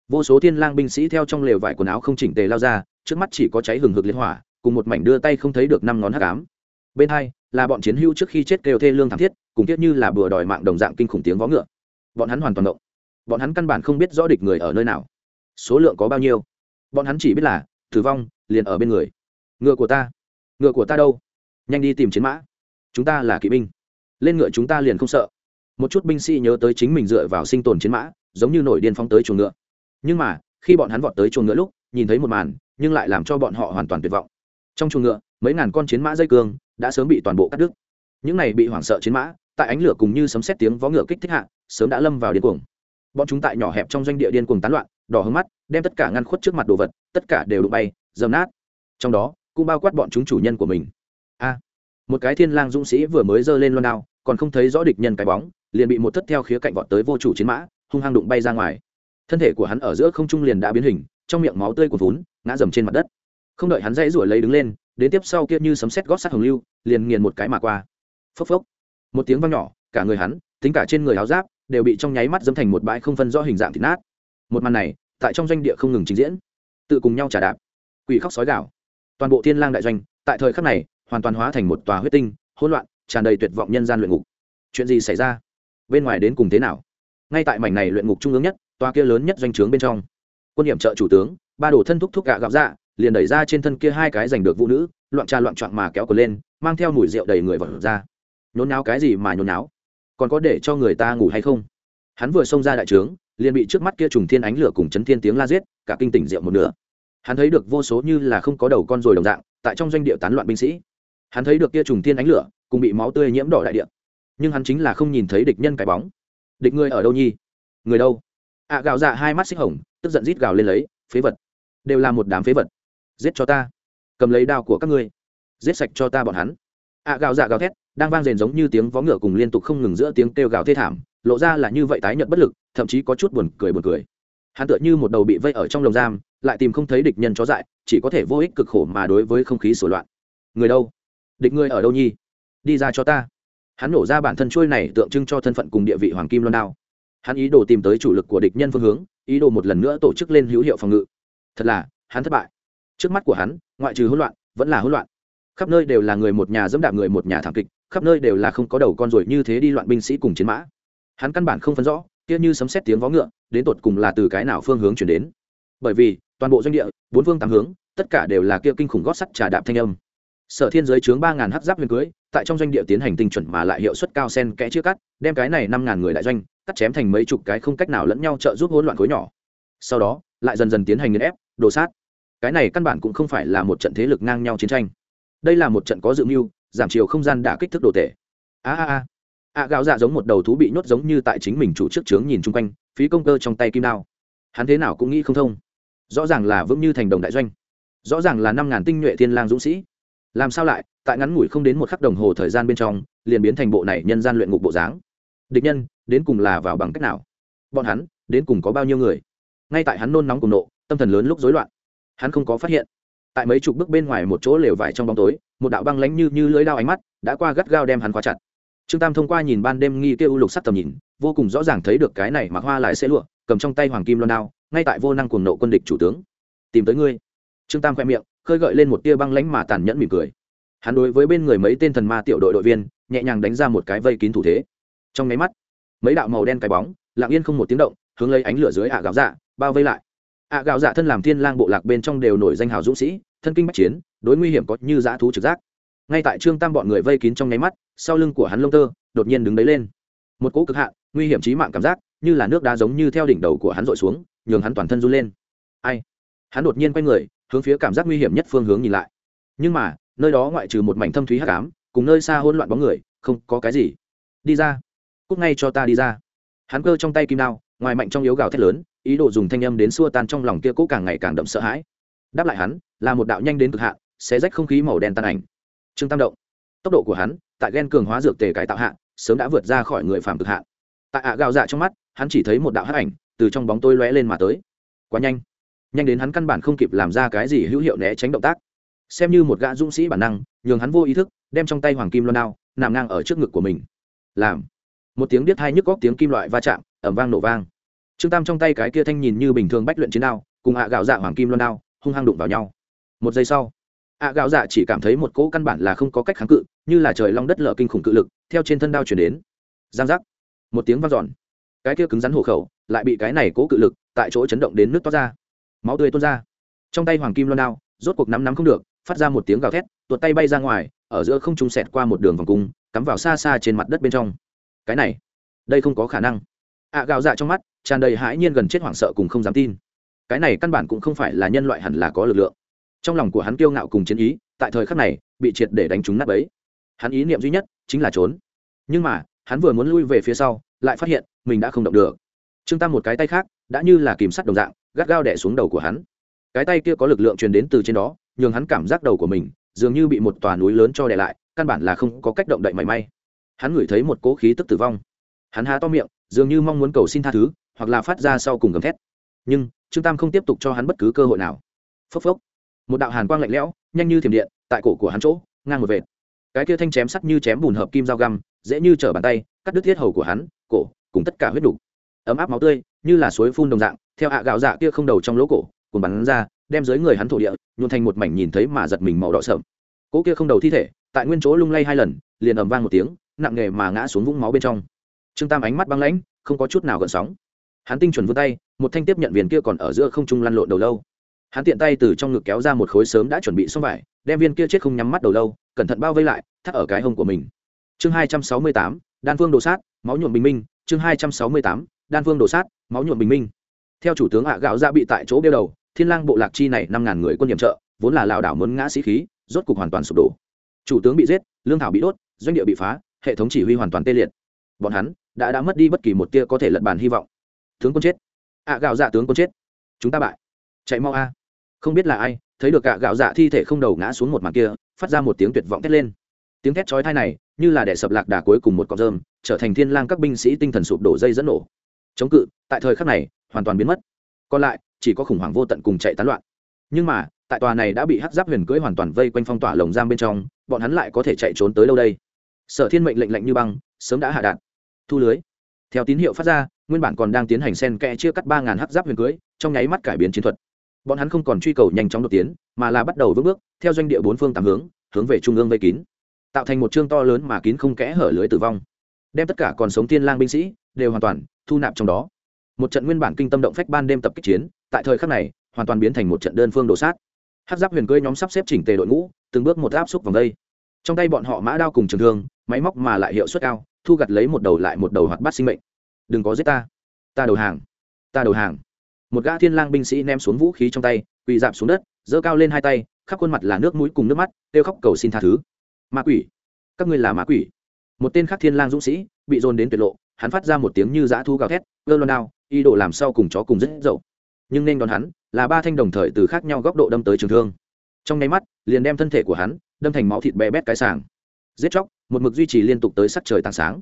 Vô số thiên lang binh sĩ theo trong lều vải quần áo không chỉnh tề lao ra, trước mắt chỉ có cháy hừng hực liên hỏa cùng một mảnh đưa tay không thấy được năm ngón hắc ám. Bên hai, là bọn chiến hưu trước khi chết kêu thê lương thảm thiết, cùng thiết như là bừa đòi mạng đồng dạng kinh khủng tiếng vó ngựa. Bọn hắn hoàn toàn động bọn hắn căn bản không biết rõ địch người ở nơi nào. Số lượng có bao nhiêu? Bọn hắn chỉ biết là, tử vong, liền ở bên người. Ngựa của ta. Ngựa của ta đâu? Nhanh đi tìm chiến mã. Chúng ta là kỵ binh. Lên ngựa chúng ta liền không sợ. Một chút binh sĩ nhớ tới chính mình dựa vào sinh tồn chiến mã, giống như nổi điên phóng tới chuồng ngựa. Nhưng mà, khi bọn hắn vọt tới chuồng ngựa lúc, nhìn thấy một màn, nhưng lại làm cho bọn họ hoàn toàn tuyệt vọng trong chuồng ngựa, mấy ngàn con chiến mã dây cương đã sớm bị toàn bộ cắt đứt. Những này bị hoảng sợ chiến mã, tại ánh lửa cùng như sấm xét tiếng vó ngựa kích thích hạ, sớm đã lâm vào điên cuồng. Bọn chúng tại nhỏ hẹp trong doanh địa điên cuồng tán loạn, đỏ hướng mắt, đem tất cả ngăn khuất trước mặt đồ vật, tất cả đều đụng bay, dầm nát. Trong đó, cũng bao quát bọn chúng chủ nhân của mình. A, một cái thiên lang dũng sĩ vừa mới giơ lên loan đao, còn không thấy rõ địch nhân cái bóng, liền bị một thất theo khía cạnh vọt tới vô chủ chiến mã, hung hăng đụng bay ra ngoài. Thân thể của hắn ở giữa không trung liền đã biến hình, trong miệng máu tươi của vốn ngã dầm trên mặt đất không đợi hắn dãy ruổi lấy đứng lên, đến tiếp sau kia như sấm sét gót sắt hồng lưu, liền nghiền một cái mà qua. Phốc phốc. Một tiếng vang nhỏ, cả người hắn, tính cả trên người áo giáp, đều bị trong nháy mắt dâm thành một bãi không phân rõ hình dạng thịt nát. Một màn này, tại trong doanh địa không ngừng trình diễn. Tự cùng nhau trả đạp. Quỷ khóc sói gạo toàn bộ thiên lang đại doanh, tại thời khắc này, hoàn toàn hóa thành một tòa huyết tinh, hỗn loạn, tràn đầy tuyệt vọng nhân gian luyện ngục. Chuyện gì xảy ra? Bên ngoài đến cùng thế nào? Ngay tại mảnh này luyện ngục trung ương nhất, tòa kia lớn nhất doanh trướng bên trong. Quân điểm trợ chủ tướng, ba đồ thân thúc thúc gạ gạo dạ liền đẩy ra trên thân kia hai cái giành được vũ nữ loạn trà loạn trọn mà kéo cờ lên mang theo mùi rượu đầy người vật ra. Nhốn náo cái gì mà nhốn náo còn có để cho người ta ngủ hay không? Hắn vừa xông ra đại trướng liền bị trước mắt kia trùng thiên ánh lửa cùng chấn thiên tiếng la giết cả kinh tỉnh rượu một nửa. Hắn thấy được vô số như là không có đầu con rồi đồng dạng tại trong doanh địa tán loạn binh sĩ. Hắn thấy được kia trùng thiên ánh lửa cùng bị máu tươi nhiễm đỏ đại địa. Nhưng hắn chính là không nhìn thấy địch nhân cái bóng. Địch người ở đâu nhi? Người đâu? Ạ à, gạo dạ hai mắt xích hồng tức giận rít gào lên lấy phế vật. Đều là một đám phế vật giết cho ta. Cầm lấy đao của các ngươi. Giết sạch cho ta bọn hắn. Ạ gào dạ gào thét, đang vang rền giống như tiếng vó ngựa cùng liên tục không ngừng giữa tiếng kêu gào thê thảm, lộ ra là như vậy tái nhợt bất lực, thậm chí có chút buồn cười buồn cười. Hắn tựa như một đầu bị vây ở trong lồng giam, lại tìm không thấy địch nhân chó dại, chỉ có thể vô ích cực khổ mà đối với không khí sổ loạn. Người đâu? Địch ngươi ở đâu nhi đi ra cho ta. Hắn nổ ra bản thân trôi này tượng trưng cho thân phận cùng địa vị hoàng kim loan đao. Hắn ý đồ tìm tới chủ lực của địch nhân phương hướng, ý đồ một lần nữa tổ chức lên hữu hiệu phòng ngự. Thật là, hắn thất bại trước mắt của hắn, ngoại trừ hỗn loạn, vẫn là hỗn loạn. Khắp nơi đều là người một nhà dẫm đạp người một nhà thảm kịch, khắp nơi đều là không có đầu con ruồi như thế đi loạn binh sĩ cùng chiến mã. Hắn căn bản không phân rõ, kia như sấm xét tiếng vó ngựa, đến tột cùng là từ cái nào phương hướng chuyển đến. Bởi vì, toàn bộ doanh địa, bốn phương tám hướng, tất cả đều là kia kinh khủng gót sắt trà đạp thanh âm. Sở thiên giới chướng ba ngàn hắc giáp huyền cưới, tại trong doanh địa tiến hành tinh chuẩn mà lại hiệu suất cao sen kẽ chia cắt, đem cái này năm ngàn người đại doanh, cắt chém thành mấy chục cái không cách nào lẫn nhau trợ giúp hỗn loạn khối nhỏ. Sau đó, lại dần dần tiến hành nghiền ép đồ sát cái này căn bản cũng không phải là một trận thế lực ngang nhau chiến tranh. Đây là một trận có dự mưu, giảm chiều không gian đã kích thước đồ tể. A a a. A gạo dạ giống một đầu thú bị nhốt giống như tại chính mình chủ trước trướng nhìn chung quanh, phí công cơ trong tay kim đao. Hắn thế nào cũng nghĩ không thông. Rõ ràng là vững như thành đồng đại doanh. Rõ ràng là năm ngàn tinh nhuệ thiên lang dũng sĩ. Làm sao lại, tại ngắn ngủi không đến một khắc đồng hồ thời gian bên trong, liền biến thành bộ này nhân gian luyện ngục bộ dáng? Địch nhân, đến cùng là vào bằng cách nào? Bọn hắn, đến cùng có bao nhiêu người? Ngay tại hắn nôn nóng cùng nộ, tâm thần lớn lúc rối loạn hắn không có phát hiện. Tại mấy chục bước bên ngoài một chỗ lều vải trong bóng tối, một đạo băng lánh như như lưỡi đao ánh mắt đã qua gắt gao đem hắn khóa chặt. Trương tam thông qua nhìn ban đêm nghi kêu lục sắc tầm nhìn, vô cùng rõ ràng thấy được cái này mặc hoa lại sẽ lụa, cầm trong tay hoàng kim loan đao, ngay tại vô năng cuồng nộ quân địch chủ tướng. Tìm tới ngươi. Trương tam khoe miệng, khơi gợi lên một tia băng lánh mà tàn nhẫn mỉm cười. Hắn đối với bên người mấy tên thần ma tiểu đội đội viên, nhẹ nhàng đánh ra một cái vây kín thủ thế. Trong máy mắt, mấy đạo màu đen cái bóng, lặng yên không một tiếng động, hướng lấy ánh lửa dưới ạ gạo dạ bao vây lại ạ gạo dạ thân làm thiên lang bộ lạc bên trong đều nổi danh hào dũng sĩ, thân kinh bách chiến, đối nguy hiểm có như dã thú trực giác. Ngay tại trương tam bọn người vây kín trong nháy mắt, sau lưng của hắn lông tơ đột nhiên đứng đấy lên. Một cỗ cực hạn, nguy hiểm chí mạng cảm giác, như là nước đá giống như theo đỉnh đầu của hắn rội xuống, nhường hắn toàn thân run lên. Ai? Hắn đột nhiên quay người, hướng phía cảm giác nguy hiểm nhất phương hướng nhìn lại. Nhưng mà, nơi đó ngoại trừ một mảnh thâm thúy hắc ám, cùng nơi xa hỗn loạn bóng người, không có cái gì. Đi ra. Cút ngay cho ta đi ra. Hắn cơ trong tay kim đao, ngoài mạnh trong yếu gào thét lớn ý đồ dùng thanh âm đến xua tan trong lòng kia cố càng ngày càng đậm sợ hãi. Đáp lại hắn, là một đạo nhanh đến cực hạn, xé rách không khí màu đen tan ảnh. Trương tam động, tốc độ của hắn, tại ghen cường hóa dược tề cải tạo hạn sớm đã vượt ra khỏi người phàm cực hạn. Tại ạ gạo dạ trong mắt, hắn chỉ thấy một đạo hắc ảnh từ trong bóng tôi lóe lên mà tới. Quá nhanh. Nhanh đến hắn căn bản không kịp làm ra cái gì hữu hiệu né tránh động tác. Xem như một gã dũng sĩ bản năng, nhường hắn vô ý thức, đem trong tay hoàng kim loan đao, nằm ngang ở trước ngực của mình. Làm. Một tiếng biết hai nhức góc tiếng kim loại va chạm ẩm vang nổ vang trương tam trong tay cái kia thanh nhìn như bình thường bách luyện chiến đao, cùng ạ gạo dạ hoàng kim loan đao, hung hăng đụng vào nhau. Một giây sau, ạ gạo dạ chỉ cảm thấy một cỗ căn bản là không có cách kháng cự, như là trời long đất lở kinh khủng cự lực, theo trên thân đao chuyển đến. Giang giác. Một tiếng vang dọn. Cái kia cứng rắn hộ khẩu, lại bị cái này cố cự lực, tại chỗ chấn động đến nước toát ra. Máu tươi tuôn ra. Trong tay hoàng kim loan đao, rốt cuộc nắm nắm không được, phát ra một tiếng gào thét, tuột tay bay ra ngoài, ở giữa không trung sẹt qua một đường vòng cung, cắm vào xa xa trên mặt đất bên trong. Cái này, đây không có khả năng. Ạ gạo dạ trong mắt tràn đầy hãi nhiên gần chết hoảng sợ cùng không dám tin. Cái này căn bản cũng không phải là nhân loại hẳn là có lực lượng. Trong lòng của hắn kiêu ngạo cùng chiến ý, tại thời khắc này, bị triệt để đánh trúng nát ấy hắn ý niệm duy nhất chính là trốn. Nhưng mà, hắn vừa muốn lui về phía sau, lại phát hiện mình đã không động được. Trương tam một cái tay khác, đã như là kìm sắt đồng dạng, gắt gao đẻ xuống đầu của hắn. Cái tay kia có lực lượng truyền đến từ trên đó, nhường hắn cảm giác đầu của mình dường như bị một tòa núi lớn cho đè lại, căn bản là không có cách động đậy mảy may. Hắn ngửi thấy một cỗ khí tức tử vong. Hắn há to miệng, dường như mong muốn cầu xin tha thứ hoặc là phát ra sau cùng gầm thét. Nhưng, trương tam không tiếp tục cho hắn bất cứ cơ hội nào. Phốc phốc. Một đạo hàn quang lạnh lẽo, nhanh như thiểm điện, tại cổ của hắn chỗ, ngang một vệt. Cái kia thanh chém sắt như chém bùn hợp kim dao găm, dễ như trở bàn tay, cắt đứt thiết hầu của hắn, cổ, cùng tất cả huyết đủ. Ấm áp máu tươi, như là suối phun đồng dạng, theo hạ gạo dạ kia không đầu trong lỗ cổ cùng bắn ra, đem dưới người hắn thổ địa, nhuộn thành một mảnh nhìn thấy mà giật mình màu đỏ sợm cỗ kia không đầu thi thể, tại nguyên chỗ lung lay hai lần, liền ầm vang một tiếng, nặng nghề mà ngã xuống vũng máu bên trong. Trương tam ánh mắt băng lãnh, không có chút nào gợn sóng hắn tinh chuẩn vươn tay, một thanh tiếp nhận viên kia còn ở giữa không trung lăn lộn đầu lâu. Hắn tiện tay từ trong ngực kéo ra một khối sớm đã chuẩn bị xong vải, đem viên kia chết không nhắm mắt đầu lâu, cẩn thận bao vây lại, thắt ở cái hông của mình. Chương hai trăm sáu mươi tám, đan phương đồ sát, máu nhuộm bình minh. Chương hai trăm sáu mươi tám, đan phương đồ sát, máu nhuộm bình minh. Theo chủ tướng hạ gạo ra bị tại chỗ đeo đầu, thiên lang bộ lạc chi này năm ngàn người quân nhiệm trợ, vốn là lảo đảo muốn ngã sĩ khí, rốt cục hoàn toàn sụp đổ. Chủ tướng bị giết, lương thảo bị đốt, doanh địa bị phá, hệ thống chỉ huy hoàn toàn tê liệt. Bọn hắn đã đã mất đi bất kỳ một tia có thể lật bàn hy vọng tướng quân chết. Ạ gạo dạ tướng quân chết. Chúng ta bại. Chạy mau a. Không biết là ai, thấy được cả gạo dạ thi thể không đầu ngã xuống một màn kia, phát ra một tiếng tuyệt vọng thét lên. Tiếng thét chói thai này, như là đẻ sập lạc đà cuối cùng một cọng rơm, trở thành thiên lang các binh sĩ tinh thần sụp đổ dây dẫn nổ. Chống cự, tại thời khắc này, hoàn toàn biến mất. Còn lại, chỉ có khủng hoảng vô tận cùng chạy tán loạn. Nhưng mà, tại tòa này đã bị hắc giáp huyền cưỡi hoàn toàn vây quanh phong tỏa lồng giam bên trong, bọn hắn lại có thể chạy trốn tới đâu đây? Sở thiên mệnh lệnh lệnh như băng, sớm đã hạ đạn thu lưới. Theo tín hiệu phát ra nguyên bản còn đang tiến hành sen kẽ chia cắt ba ngàn hắc giáp huyền cưới, trong nháy mắt cải biến chiến thuật. Bọn hắn không còn truy cầu nhanh chóng đột tiến, mà là bắt đầu vững bước, theo doanh địa bốn phương tám hướng hướng về trung ương vây kín. Tạo thành một chương to lớn mà kín không kẽ hở lưới tử vong. Đem tất cả còn sống thiên lang binh sĩ, đều hoàn toàn thu nạp trong đó. Một trận nguyên bản kinh tâm động phách ban đêm tập kích chiến, tại thời khắc này, hoàn toàn biến thành một trận đơn phương đổ sát. Hát giáp huyền cưới nhóm sắp xếp chỉnh tề đội ngũ, từng bước một áp xúc vòng đây. Trong tay bọn họ mã đao cùng trường thương, máy móc mà lại hiệu suất cao, thu gặt lấy một đầu lại một đầu hoạt bát sinh mệnh đừng có giết ta. Ta đầu hàng. Ta đầu hàng. Một gã thiên lang binh sĩ ném xuống vũ khí trong tay, quỳ dạp xuống đất, giơ cao lên hai tay, khắp khuôn mặt là nước mũi cùng nước mắt, kêu khóc cầu xin tha thứ. Ma quỷ. Các ngươi là ma quỷ. Một tên khác thiên lang dũng sĩ bị dồn đến tuyệt lộ, hắn phát ra một tiếng như dã thu gào thét, gơ lon đao y đổ làm sau cùng chó cùng rất dậu. Nhưng nên đón hắn là ba thanh đồng thời từ khác nhau góc độ đâm tới trường thương. Trong nháy mắt, liền đem thân thể của hắn đâm thành máu thịt bé bét cái sàng. Giết chóc, một mực duy trì liên tục tới sắc trời tảng sáng.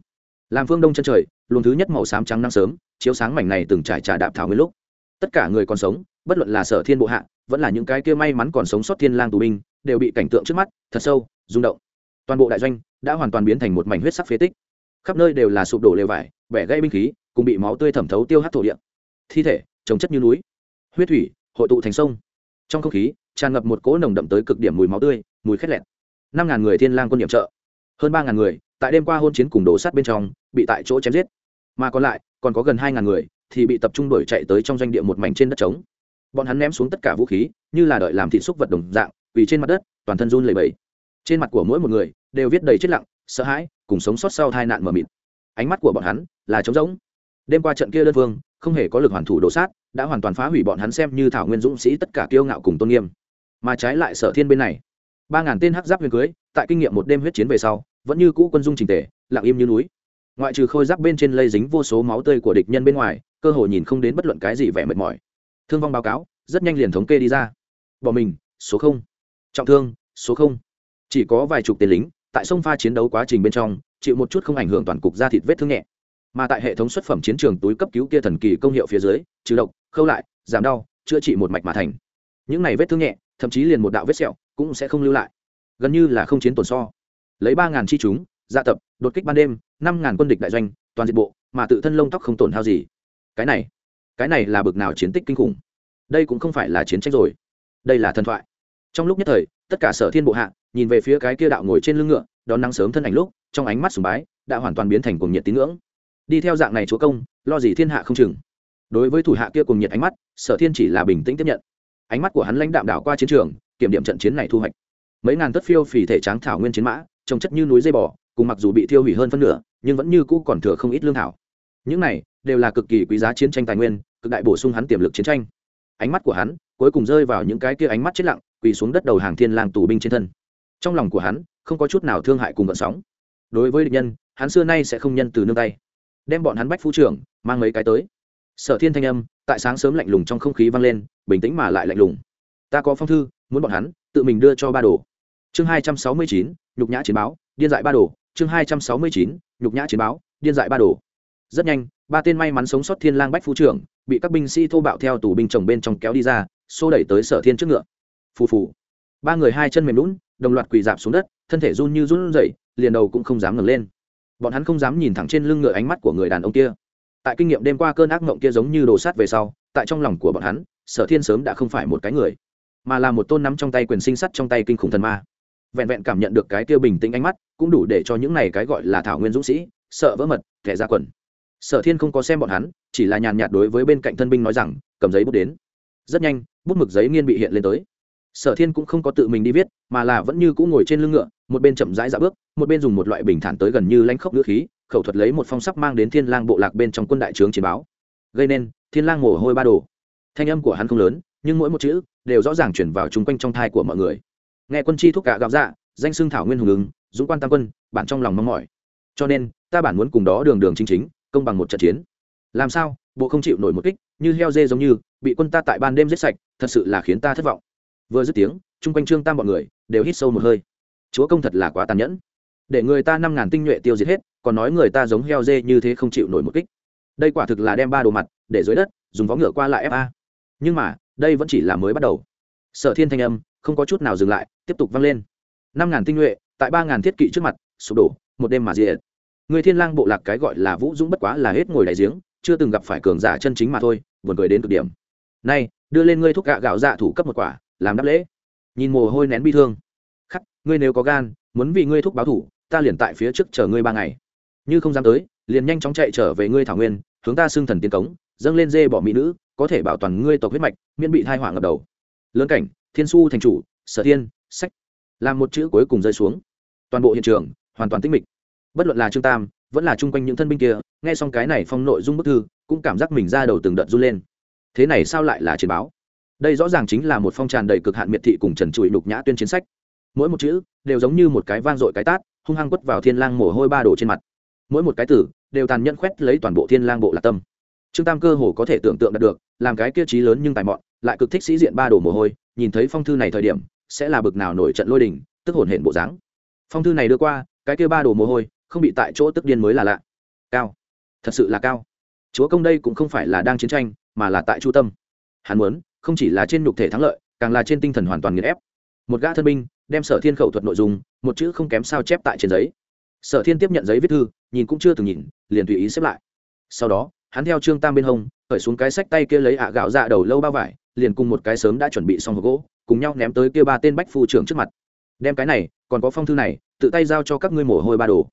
Làm phương đông chân trời luồng thứ nhất màu xám trắng năng sớm, chiếu sáng mảnh này từng trải trà đạp thảo nguyên lúc. Tất cả người còn sống, bất luận là sở thiên bộ hạ, vẫn là những cái kia may mắn còn sống sót thiên lang tù binh, đều bị cảnh tượng trước mắt, thật sâu, rung động. Toàn bộ đại doanh đã hoàn toàn biến thành một mảnh huyết sắc phế tích. Khắp nơi đều là sụp đổ lều vải, bẻ gây binh khí, cùng bị máu tươi thẩm thấu tiêu hát thổ địa. Thi thể, trồng chất như núi. Huyết thủy, hội tụ thành sông. Trong không khí, tràn ngập một cỗ nồng đậm tới cực điểm mùi máu tươi, mùi khét lẹt. Năm ngàn người thiên lang quân nhiệm trợ. Hơn ba ngàn người, tại đêm qua hôn chiến cùng đổ sát bên trong, bị tại chỗ chém giết mà còn lại, còn có gần hai ngàn người, thì bị tập trung đuổi chạy tới trong doanh địa một mảnh trên đất trống. Bọn hắn ném xuống tất cả vũ khí, như là đợi làm thị xúc vật đồng dạng vì trên mặt đất, toàn thân run lẩy bẩy. Trên mặt của mỗi một người, đều viết đầy chết lặng, sợ hãi, cùng sống sót sau tai nạn mờ mịt. Ánh mắt của bọn hắn là trống rỗng. Đêm qua trận kia đơn phương, không hề có lực hoàn thủ đổ sát, đã hoàn toàn phá hủy bọn hắn xem như thảo nguyên dũng sĩ tất cả kiêu ngạo cùng tôn nghiêm. Mà trái lại sở thiên bên này, ba ngàn tên hắc giáp huyền cưới, tại kinh nghiệm một đêm huyết chiến về sau, vẫn như cũ quân dung trình tề, lặng im như núi ngoại trừ khôi giáp bên trên lây dính vô số máu tươi của địch nhân bên ngoài, cơ hội nhìn không đến bất luận cái gì vẻ mệt mỏi. Thương vong báo cáo, rất nhanh liền thống kê đi ra. Bỏ mình, số không. Trọng thương, số không. Chỉ có vài chục tên lính, tại sông pha chiến đấu quá trình bên trong, chịu một chút không ảnh hưởng toàn cục da thịt vết thương nhẹ. Mà tại hệ thống xuất phẩm chiến trường túi cấp cứu kia thần kỳ công hiệu phía dưới, trừ độc, khâu lại, giảm đau, chữa trị một mạch mà thành. Những này vết thương nhẹ, thậm chí liền một đạo vết sẹo cũng sẽ không lưu lại. Gần như là không chiến tổn so. Lấy ba ngàn chi chúng gia tập, đột kích ban đêm, năm ngàn quân địch đại doanh, toàn diện bộ, mà tự thân lông tóc không tổn hao gì. Cái này cái này là bực nào chiến tích kinh khủng. Đây cũng không phải là chiến tranh rồi. Đây là thần thoại. Trong lúc nhất thời, tất cả sở thiên bộ hạ, nhìn về phía cái kia đạo ngồi trên lưng ngựa, đón nắng sớm thân ảnh lúc, trong ánh mắt sùng bái, đã hoàn toàn biến thành cuồng nhiệt tín ngưỡng. Đi theo dạng này chúa công, lo gì thiên hạ không chừng. Đối với thủ hạ kia cùng nhiệt ánh mắt, sở thiên chỉ là bình tĩnh tiếp nhận. Ánh mắt của hắn lãnh đạm đảo qua chiến trường, kiểm điểm trận chiến này thu hoạch. Mấy ngàn tất phiêu phì thể tráng thảo nguyên chiến mã trồng chất như núi dây bò cùng mặc dù bị thiêu hủy hơn phân nửa, nhưng vẫn như cũ còn thừa không ít lương thảo. Những này đều là cực kỳ quý giá chiến tranh tài nguyên, cực đại bổ sung hắn tiềm lực chiến tranh. Ánh mắt của hắn cuối cùng rơi vào những cái kia ánh mắt chết lặng, quỳ xuống đất đầu hàng thiên lang tù binh trên thân. Trong lòng của hắn, không có chút nào thương hại cùng vận sóng. Đối với địch nhân, hắn xưa nay sẽ không nhân từ nương tay. Đem bọn hắn bách phu trưởng mang mấy cái tới. Sở thiên thanh âm, tại sáng sớm lạnh lùng trong không khí vang lên, bình tĩnh mà lại lạnh lùng. Ta có phong thư, muốn bọn hắn tự mình đưa cho ba đồ. Chương hai trăm sáu mươi chín, nhục nhã chiến báo, điên dại ba đồ chương hai trăm sáu mươi chín, nhục nhã chiến báo, điên dại ba đồ. Rất nhanh, ba tên may mắn sống sót thiên lang bách phu trưởng bị các binh sĩ thô bạo theo tù binh chồng bên trong kéo đi ra, xô đẩy tới sở thiên trước ngựa. Phù phù. Ba người hai chân mềm lún, đồng loạt quỳ dạp xuống đất, thân thể run như run rẩy, liền đầu cũng không dám ngẩng lên. Bọn hắn không dám nhìn thẳng trên lưng ngựa ánh mắt của người đàn ông kia. Tại kinh nghiệm đêm qua cơn ác mộng kia giống như đồ sát về sau, tại trong lòng của bọn hắn, sở thiên sớm đã không phải một cái người, mà là một tôn nắm trong tay quyền sinh sắt trong tay kinh khủng thần ma vẹn vẹn cảm nhận được cái kia bình tĩnh ánh mắt, cũng đủ để cho những này cái gọi là thảo nguyên dũng sĩ, sợ vỡ mật kẻ ra quần. Sở thiên không có xem bọn hắn, chỉ là nhàn nhạt đối với bên cạnh thân binh nói rằng, cầm giấy bút đến. Rất nhanh, bút mực giấy nghiên bị hiện lên tới. Sở thiên cũng không có tự mình đi viết, mà là vẫn như cũng ngồi trên lưng ngựa, một bên chậm rãi dạo bước, một bên dùng một loại bình thản tới gần như lanh khốc ngữ khí, khẩu thuật lấy một phong sắc mang đến thiên lang bộ lạc bên trong quân đại trướng chiến báo. Gây nên, thiên lang mồ hôi ba đồ thanh âm của hắn không lớn, nhưng mỗi một chữ đều rõ ràng chuyển vào chung quanh trong thai của mọi người nghe quân chi thúc cả gạo dạ danh xương thảo nguyên hùng ứng, dũng quan tam quân, bạn trong lòng mong mỏi. Cho nên, ta bản muốn cùng đó đường đường chính chính, công bằng một trận chiến. Làm sao, bộ không chịu nổi một kích, như heo dê giống như, bị quân ta tại ban đêm giết sạch, thật sự là khiến ta thất vọng. Vừa dứt tiếng, chung quanh trương tam bọn người, đều hít sâu một hơi. Chúa công thật là quá tàn nhẫn. Để người ta năm ngàn tinh nhuệ tiêu diệt hết, còn nói người ta giống heo dê như thế không chịu nổi một kích. Đây quả thực là đem ba đồ mặt, để dưới đất, dùng vó ngựa qua lại fa nhưng mà, đây vẫn chỉ là mới bắt đầu sở thiên thanh âm không có chút nào dừng lại, tiếp tục vang lên. Năm ngàn tinh nhuệ, tại ba ngàn thiết kỵ trước mặt, sụp đổ, một đêm mà diệt. Người thiên lang bộ lạc cái gọi là vũ dũng bất quá là hết ngồi đại giếng, chưa từng gặp phải cường giả chân chính mà thôi, buồn cười đến cực điểm. Nay đưa lên ngươi thuốc gạ gạo dạ thủ cấp một quả, làm đáp lễ. Nhìn mồ hôi nén bi thương. Khắc, ngươi nếu có gan, muốn vì ngươi thuốc báo thủ, ta liền tại phía trước chờ ngươi ba ngày. Như không dám tới, liền nhanh chóng chạy trở về ngươi thảo nguyên, hướng ta xưng thần tiến cống, dâng lên dê bỏ mỹ nữ, có thể bảo toàn ngươi tộc huyết mạch, miễn bị thai hỏa ngập đầu lớn cảnh, thiên su thành chủ, sở thiên, sách, làm một chữ cuối cùng rơi xuống. Toàn bộ hiện trường, hoàn toàn tĩnh mịch. Bất luận là trương tam, vẫn là chung quanh những thân binh kia, nghe xong cái này phong nội dung bức thư, cũng cảm giác mình ra đầu từng đợt run lên. Thế này sao lại là chiến báo? Đây rõ ràng chính là một phong tràn đầy cực hạn miệt thị cùng trần trụi đục nhã tuyên chiến sách. Mỗi một chữ đều giống như một cái vang dội cái tát, hung hăng quất vào thiên lang mồ hôi ba đổ trên mặt. Mỗi một cái tử đều tàn nhẫn khoét lấy toàn bộ thiên lang bộ lạc tâm. Trương tam cơ hồ có thể tưởng tượng được, làm cái kia trí lớn nhưng tài mọn lại cực thích sĩ diện ba đổ mồ hôi, nhìn thấy phong thư này thời điểm, sẽ là bực nào nổi trận lôi đình, tức hổn hển bộ dáng. Phong thư này đưa qua, cái kia ba đổ mồ hôi, không bị tại chỗ tức điên mới là lạ. Cao. Thật sự là cao. Chúa công đây cũng không phải là đang chiến tranh, mà là tại chu tâm. Hắn muốn, không chỉ là trên nhục thể thắng lợi, càng là trên tinh thần hoàn toàn nghiền ép. Một gã thân binh, đem sở thiên khẩu thuật nội dung, một chữ không kém sao chép tại trên giấy. Sở thiên tiếp nhận giấy viết thư, nhìn cũng chưa từng nhìn, liền tùy ý xếp lại. Sau đó, hắn theo trương tam bên hông khởi xuống cái sách tay kia lấy ạ gạo dạ đầu lâu bao vải liền cùng một cái sớm đã chuẩn bị xong hộp gỗ, cùng nhau ném tới kia ba tên bách phu trưởng trước mặt. Đem cái này, còn có phong thư này, tự tay giao cho các ngươi mồ hôi ba đồ.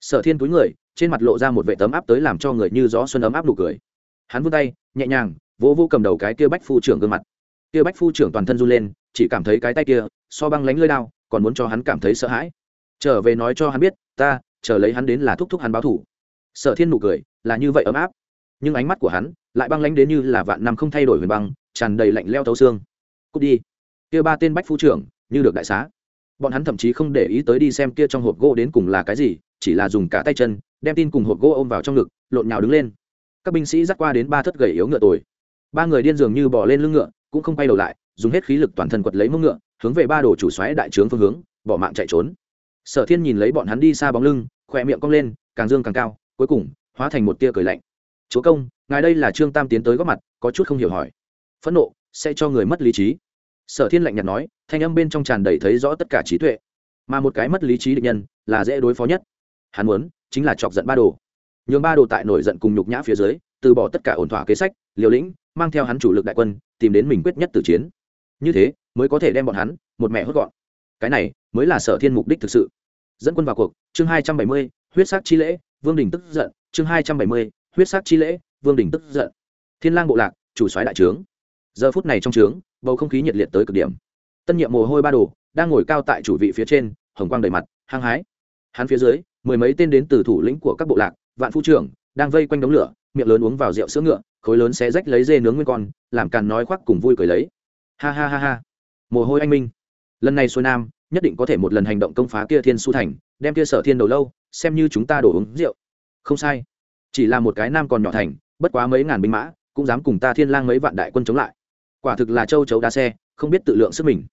Sở thiên túi người, trên mặt lộ ra một vệ tấm áp tới làm cho người như gió xuân ấm áp nụ cười. Hắn vươn tay, nhẹ nhàng, vỗ vỗ cầm đầu cái kia bách phu trưởng gương mặt. Kia bách phu trưởng toàn thân run lên, chỉ cảm thấy cái tay kia, so băng lánh lơi đao, còn muốn cho hắn cảm thấy sợ hãi. Trở về nói cho hắn biết, ta, chờ lấy hắn đến là thúc thúc hắn báo thủ. Sở thiên nụ cười, là như vậy ấm áp. Nhưng ánh mắt của hắn lại băng lánh đến như là vạn năm không thay đổi huyền băng tràn đầy lạnh leo thấu xương. Cút đi. Kia ba tên bách phu trưởng, như được đại xá. Bọn hắn thậm chí không để ý tới đi xem kia trong hộp gỗ đến cùng là cái gì, chỉ là dùng cả tay chân, đem tin cùng hộp gỗ ôm vào trong ngực, lộn nhào đứng lên. Các binh sĩ dắt qua đến ba thất gầy yếu ngựa tồi. Ba người điên dường như bỏ lên lưng ngựa, cũng không quay đầu lại, dùng hết khí lực toàn thân quật lấy mông ngựa, hướng về ba đồ chủ xoáy đại trướng phương hướng, bỏ mạng chạy trốn. Sở thiên nhìn lấy bọn hắn đi xa bóng lưng, khỏe miệng cong lên, càng dương càng cao, cuối cùng, hóa thành một tia cười lạnh. Chúa công, ngài đây là trương tam tiến tới góp mặt, có chút không hiểu hỏi phẫn nộ, sẽ cho người mất lý trí. Sở thiên lạnh nhạt nói, thanh âm bên trong tràn đầy thấy rõ tất cả trí tuệ. Mà một cái mất lý trí định nhân, là dễ đối phó nhất. Hắn muốn, chính là chọc giận ba đồ. Nhường ba đồ tại nổi giận cùng nhục nhã phía dưới, từ bỏ tất cả ổn thỏa kế sách, liều lĩnh, mang theo hắn chủ lực đại quân, tìm đến mình quyết nhất tử chiến. Như thế, mới có thể đem bọn hắn, một mẹ hốt gọn. Cái này, mới là sở thiên mục đích thực sự. Dẫn quân vào cuộc, chương hai trăm bảy mươi, huyết sắc chi lễ, vương đình tức giận, chương hai trăm bảy mươi, huyết sắc chi lễ, vương đình tức giận. Thiên lang bộ lạc, chủ soái đại trướng giờ phút này trong trướng, bầu không khí nhiệt liệt tới cực điểm. Tân nhiệm mồ hôi ba đồ, đang ngồi cao tại chủ vị phía trên, hồng quang đầy mặt, hăng hái. Hắn phía dưới, mười mấy tên đến từ thủ lĩnh của các bộ lạc, vạn phu trưởng, đang vây quanh đống lửa, miệng lớn uống vào rượu sữa ngựa, khối lớn sẽ rách lấy dê nướng nguyên con, làm càn nói khoác cùng vui cười lấy. Ha ha ha ha. Mồ hôi anh minh. Lần này xuôi nam, nhất định có thể một lần hành động công phá kia thiên su thành, đem kia sở thiên đầu lâu, xem như chúng ta đổ uống rượu. Không sai. Chỉ là một cái nam còn nhỏ thành, bất quá mấy ngàn binh mã, cũng dám cùng ta thiên lang mấy vạn đại quân chống lại quả thực là châu chấu đa xe, không biết tự lượng sức mình.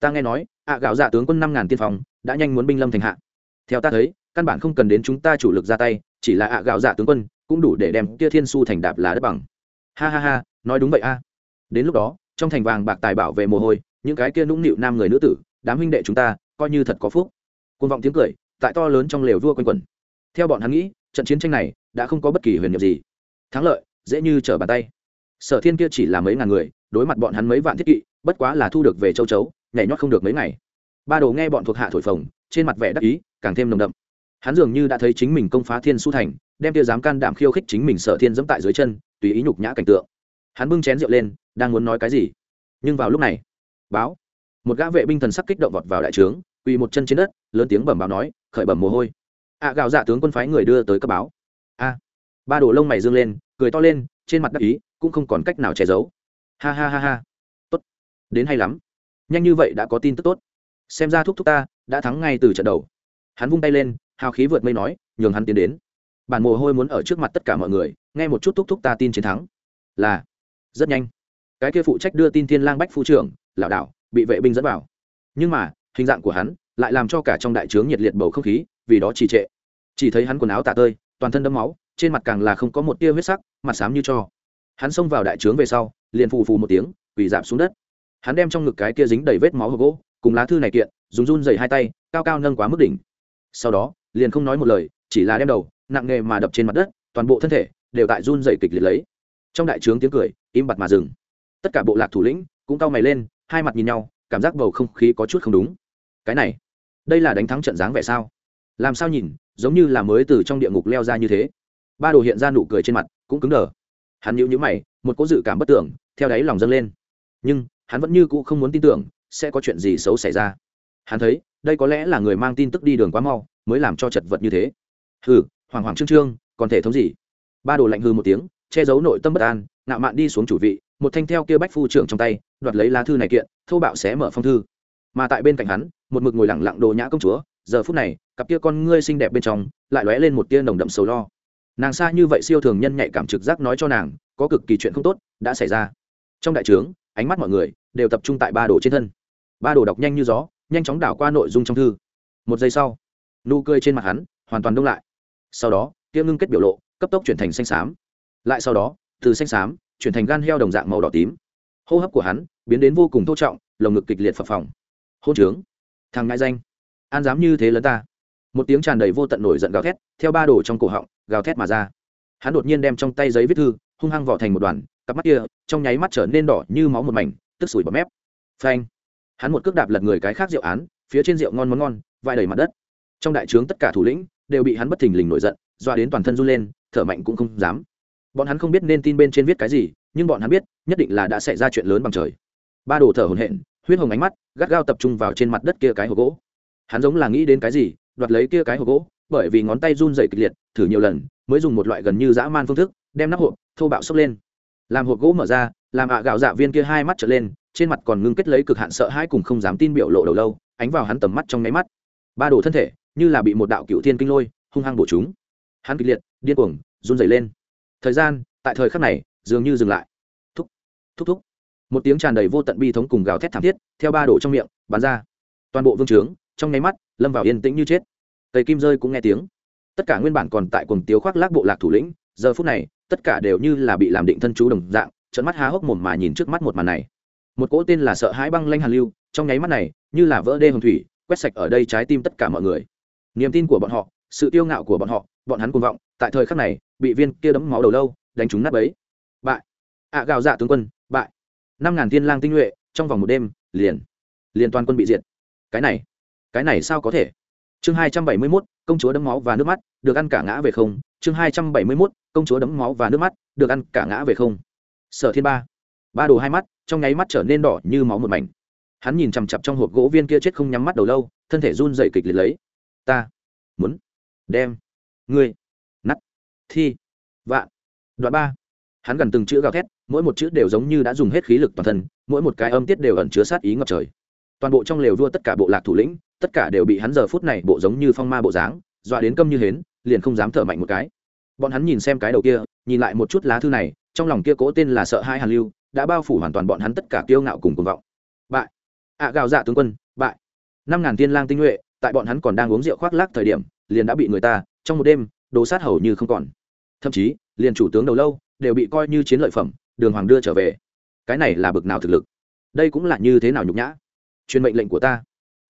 Ta nghe nói, ạ gạo dạ tướng quân năm ngàn tiên phòng đã nhanh muốn binh lâm thành hạ. Theo ta thấy, căn bản không cần đến chúng ta chủ lực ra tay, chỉ là ạ gạo dạ tướng quân, cũng đủ để đem kia thiên su thành đạp là đất bằng. Ha ha ha, nói đúng vậy a. Đến lúc đó, trong thành vàng bạc tài bảo vệ mồ hôi, những cái kia nũng nịu nam người nữ tử, đám huynh đệ chúng ta, coi như thật có phúc. Côn vọng tiếng cười, tại to lớn trong lều vua quanh quẩn. Theo bọn hắn nghĩ, trận chiến tranh này đã không có bất kỳ huyền nhiệm gì. Thắng lợi, dễ như trở bàn tay. Sở thiên kia chỉ là mấy ngàn người đối mặt bọn hắn mấy vạn thiết kỵ, bất quá là thu được về châu chấu, nhảy nhót không được mấy ngày. Ba đồ nghe bọn thuộc hạ thổi phồng, trên mặt vẻ đắc ý, càng thêm nồng đậm. Hắn dường như đã thấy chính mình công phá thiên su thành, đem tia dám can đảm khiêu khích chính mình sở thiên dẫm tại dưới chân, tùy ý nhục nhã cảnh tượng. Hắn bưng chén rượu lên, đang muốn nói cái gì? Nhưng vào lúc này, báo, một gã vệ binh thần sắc kích động vọt vào đại trướng, quỳ một chân trên đất, lớn tiếng bẩm báo nói, khởi bẩm mồ hôi. Ạ gạo dạ tướng quân phái người đưa tới cấp báo. A, ba đồ lông mày dương lên, cười to lên, trên mặt đắc ý, cũng không còn cách nào che giấu ha ha ha ha. Tốt. Đến hay lắm. Nhanh như vậy đã có tin tức tốt. Xem ra thúc thúc ta đã thắng ngay từ trận đầu. Hắn vung tay lên, hào khí vượt mây nói, nhường hắn tiến đến. Bản mồ hôi muốn ở trước mặt tất cả mọi người, nghe một chút thúc thúc ta tin chiến thắng. Là. Rất nhanh. Cái kia phụ trách đưa tin thiên lang bách phu trưởng, lão đảo bị vệ binh dẫn vào. Nhưng mà, hình dạng của hắn lại làm cho cả trong đại trướng nhiệt liệt bầu không khí, vì đó trì trệ. Chỉ thấy hắn quần áo tả tơi, toàn thân đẫm máu, trên mặt càng là không có một tia huyết sắc, mặt xám như cho hắn xông vào đại trướng về sau, liền phù phù một tiếng, quỳ dạp xuống đất. Hắn đem trong ngực cái kia dính đầy vết máu hộp gỗ, cùng lá thư này kiện, dùng run dày hai tay, cao cao nâng quá mức đỉnh. Sau đó, liền không nói một lời, chỉ là đem đầu, nặng nề mà đập trên mặt đất, toàn bộ thân thể đều tại run dày kịch liệt lấy. Trong đại trướng tiếng cười, im bặt mà dừng. Tất cả bộ lạc thủ lĩnh cũng cau mày lên, hai mặt nhìn nhau, cảm giác bầu không khí có chút không đúng. Cái này, đây là đánh thắng trận dáng vẻ sao? Làm sao nhìn, giống như là mới từ trong địa ngục leo ra như thế. Ba đồ hiện ra nụ cười trên mặt, cũng cứng đờ hắn nhíu nhíu mày, một cố dự cảm bất tưởng, theo đáy lòng dâng lên. Nhưng, hắn vẫn như cũ không muốn tin tưởng, sẽ có chuyện gì xấu xảy ra. Hắn thấy, đây có lẽ là người mang tin tức đi đường quá mau, mới làm cho chật vật như thế. Hừ hoàng hoàng trương trương, còn thể thống gì? Ba đồ lạnh hư một tiếng, che giấu nội tâm bất an, ngạo mạn đi xuống chủ vị, một thanh theo kia bách phu trưởng trong tay, đoạt lấy lá thư này kiện, thô bạo xé mở phong thư. Mà tại bên cạnh hắn, một mực ngồi lẳng lặng đồ nhã công chúa, giờ phút này, cặp kia con ngươi xinh đẹp bên trong, lại lóe lên một tia nồng đậm sầu lo nàng xa như vậy siêu thường nhân nhạy cảm trực giác nói cho nàng, có cực kỳ chuyện không tốt, đã xảy ra. Trong đại trướng, ánh mắt mọi người đều tập trung tại ba đồ trên thân. Ba đồ đọc nhanh như gió, nhanh chóng đảo qua nội dung trong thư. Một giây sau, nụ cười trên mặt hắn hoàn toàn đông lại. Sau đó Tiêu ngưng kết biểu lộ, cấp tốc chuyển thành xanh xám. Lại sau đó, từ xanh xám, chuyển thành gan heo đồng dạng màu đỏ tím. Hô hấp của hắn biến đến vô cùng thô trọng, lồng ngực kịch liệt phập phồng. Hôn trướng. Thằng ngại danh. An dám như thế lớn ta một tiếng tràn đầy vô tận nổi giận gào thét, theo ba đồ trong cổ họng, gào thét mà ra. Hắn đột nhiên đem trong tay giấy viết thư, hung hăng vỏ thành một đoàn, cặp mắt kia, trong nháy mắt trở nên đỏ như máu một mảnh, tức sủi bọt mép. Phanh! Hắn một cước đạp lật người cái khác rượu án, phía trên rượu ngon món ngon vai đầy mặt đất. Trong đại trướng tất cả thủ lĩnh đều bị hắn bất thình lình nổi giận, doa đến toàn thân run lên, thở mạnh cũng không dám. Bọn hắn không biết nên tin bên trên viết cái gì, nhưng bọn hắn biết, nhất định là đã xảy ra chuyện lớn bằng trời. Ba đồ thở hổn hển, huyết hồng ánh mắt gắt gao tập trung vào trên mặt đất kia cái hộp gỗ. Hắn giống là nghĩ đến cái gì đoạt lấy kia cái hộp gỗ, bởi vì ngón tay run dày kịch liệt, thử nhiều lần, mới dùng một loại gần như dã man phương thức, đem nắp hộp, thô bạo xốc lên. Làm hộp gỗ mở ra, làm ạ gạo dạ viên kia hai mắt trở lên, trên mặt còn ngưng kết lấy cực hạn sợ hãi cùng không dám tin biểu lộ đầu lâu, ánh vào hắn tầm mắt trong nháy mắt. Ba đồ thân thể, như là bị một đạo cựu thiên kinh lôi, hung hăng bổ chúng. Hắn kịch liệt, điên cuồng, run dày lên. Thời gian, tại thời khắc này, dường như dừng lại. Thúc thúc thúc. Một tiếng tràn đầy vô tận bi thống cùng gào thét thảm thiết, theo ba đồ trong miệng, bắn ra. Toàn bộ vương trướng trong nháy mắt, lâm vào yên tĩnh như chết. Tây kim rơi cũng nghe tiếng. Tất cả nguyên bản còn tại cùng tiếu khoác lác bộ lạc thủ lĩnh, giờ phút này, tất cả đều như là bị làm định thân chú đồng dạng trận mắt há hốc mồm mà nhìn trước mắt một màn này. Một cỗ tên là sợ hãi băng lanh hàn lưu, trong nháy mắt này, như là vỡ đê hồng thủy, quét sạch ở đây trái tim tất cả mọi người. Niềm tin của bọn họ, sự tiêu ngạo của bọn họ, bọn hắn cuồng vọng, tại thời khắc này, bị viên kia đấm máu đầu lâu, đánh trúng nát bấy. Bại. Ạ gào dạ tướng quân, bại. Năm ngàn thiên lang tinh nhuệ, trong vòng một đêm, liền liền toàn quân bị diệt. Cái này cái này sao có thể? Chương hai trăm bảy mươi mốt, công chúa đấm máu và nước mắt, được ăn cả ngã về không. Chương hai trăm bảy mươi mốt, công chúa đấm máu và nước mắt, được ăn cả ngã về không. Sở thiên ba. Ba đồ hai mắt, trong nháy mắt trở nên đỏ như máu một mảnh. Hắn nhìn chằm chặp trong hộp gỗ viên kia chết không nhắm mắt đầu lâu, thân thể run dậy kịch liệt lấy. Ta muốn đem ngươi nắt thi. Vạn. Đoạn ba. Hắn gần từng chữ gào thét, mỗi một chữ đều giống như đã dùng hết khí lực toàn thân, mỗi một cái âm tiết đều ẩn chứa sát ý ngập trời. Toàn bộ trong lều vua tất cả bộ lạc thủ lĩnh tất cả đều bị hắn giờ phút này bộ giống như phong ma bộ dáng, dọa đến câm như hến, liền không dám thở mạnh một cái. Bọn hắn nhìn xem cái đầu kia, nhìn lại một chút lá thư này, trong lòng kia cố tên là sợ hai hàn lưu, đã bao phủ hoàn toàn bọn hắn tất cả kiêu ngạo cùng cuồng vọng. Bại. Ạ gào dạ tướng quân, bại. Năm ngàn tiên lang tinh nhuệ, tại bọn hắn còn đang uống rượu khoác lác thời điểm, liền đã bị người ta, trong một đêm, đồ sát hầu như không còn. Thậm chí, liền chủ tướng đầu lâu, đều bị coi như chiến lợi phẩm, đường hoàng đưa trở về. Cái này là bực nào thực lực? Đây cũng là như thế nào nhục nhã? Truyền mệnh lệnh của ta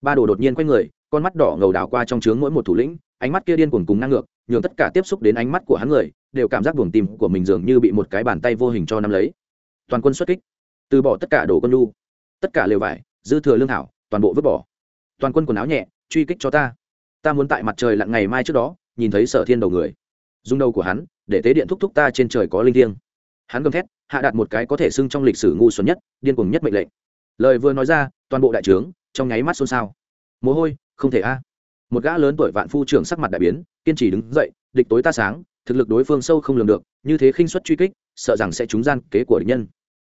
ba đồ đột nhiên quay người, con mắt đỏ ngầu đào qua trong trướng mỗi một thủ lĩnh, ánh mắt kia điên cuồng cùng năng ngược, nhường tất cả tiếp xúc đến ánh mắt của hắn người, đều cảm giác buồng tim của mình dường như bị một cái bàn tay vô hình cho nắm lấy. Toàn quân xuất kích. Từ bỏ tất cả đồ quân lu tất cả lều vải, dư thừa lương thảo, toàn bộ vứt bỏ. Toàn quân quần áo nhẹ, truy kích cho ta. Ta muốn tại mặt trời lặn ngày mai trước đó, nhìn thấy sở thiên đầu người. Dung đầu của hắn, để tế điện thúc thúc ta trên trời có linh thiêng. Hắn gầm thét, hạ đặt một cái có thể xưng trong lịch sử ngu xuẩn nhất, điên cuồng nhất mệnh lệnh. Lời vừa nói ra, toàn bộ đại trướng trong nháy mắt xôn xao. Mồ hôi, không thể a. Một gã lớn tuổi vạn phu trưởng sắc mặt đại biến, kiên trì đứng dậy, địch tối ta sáng, thực lực đối phương sâu không lường được, như thế khinh suất truy kích, sợ rằng sẽ trúng gian kế của địch nhân.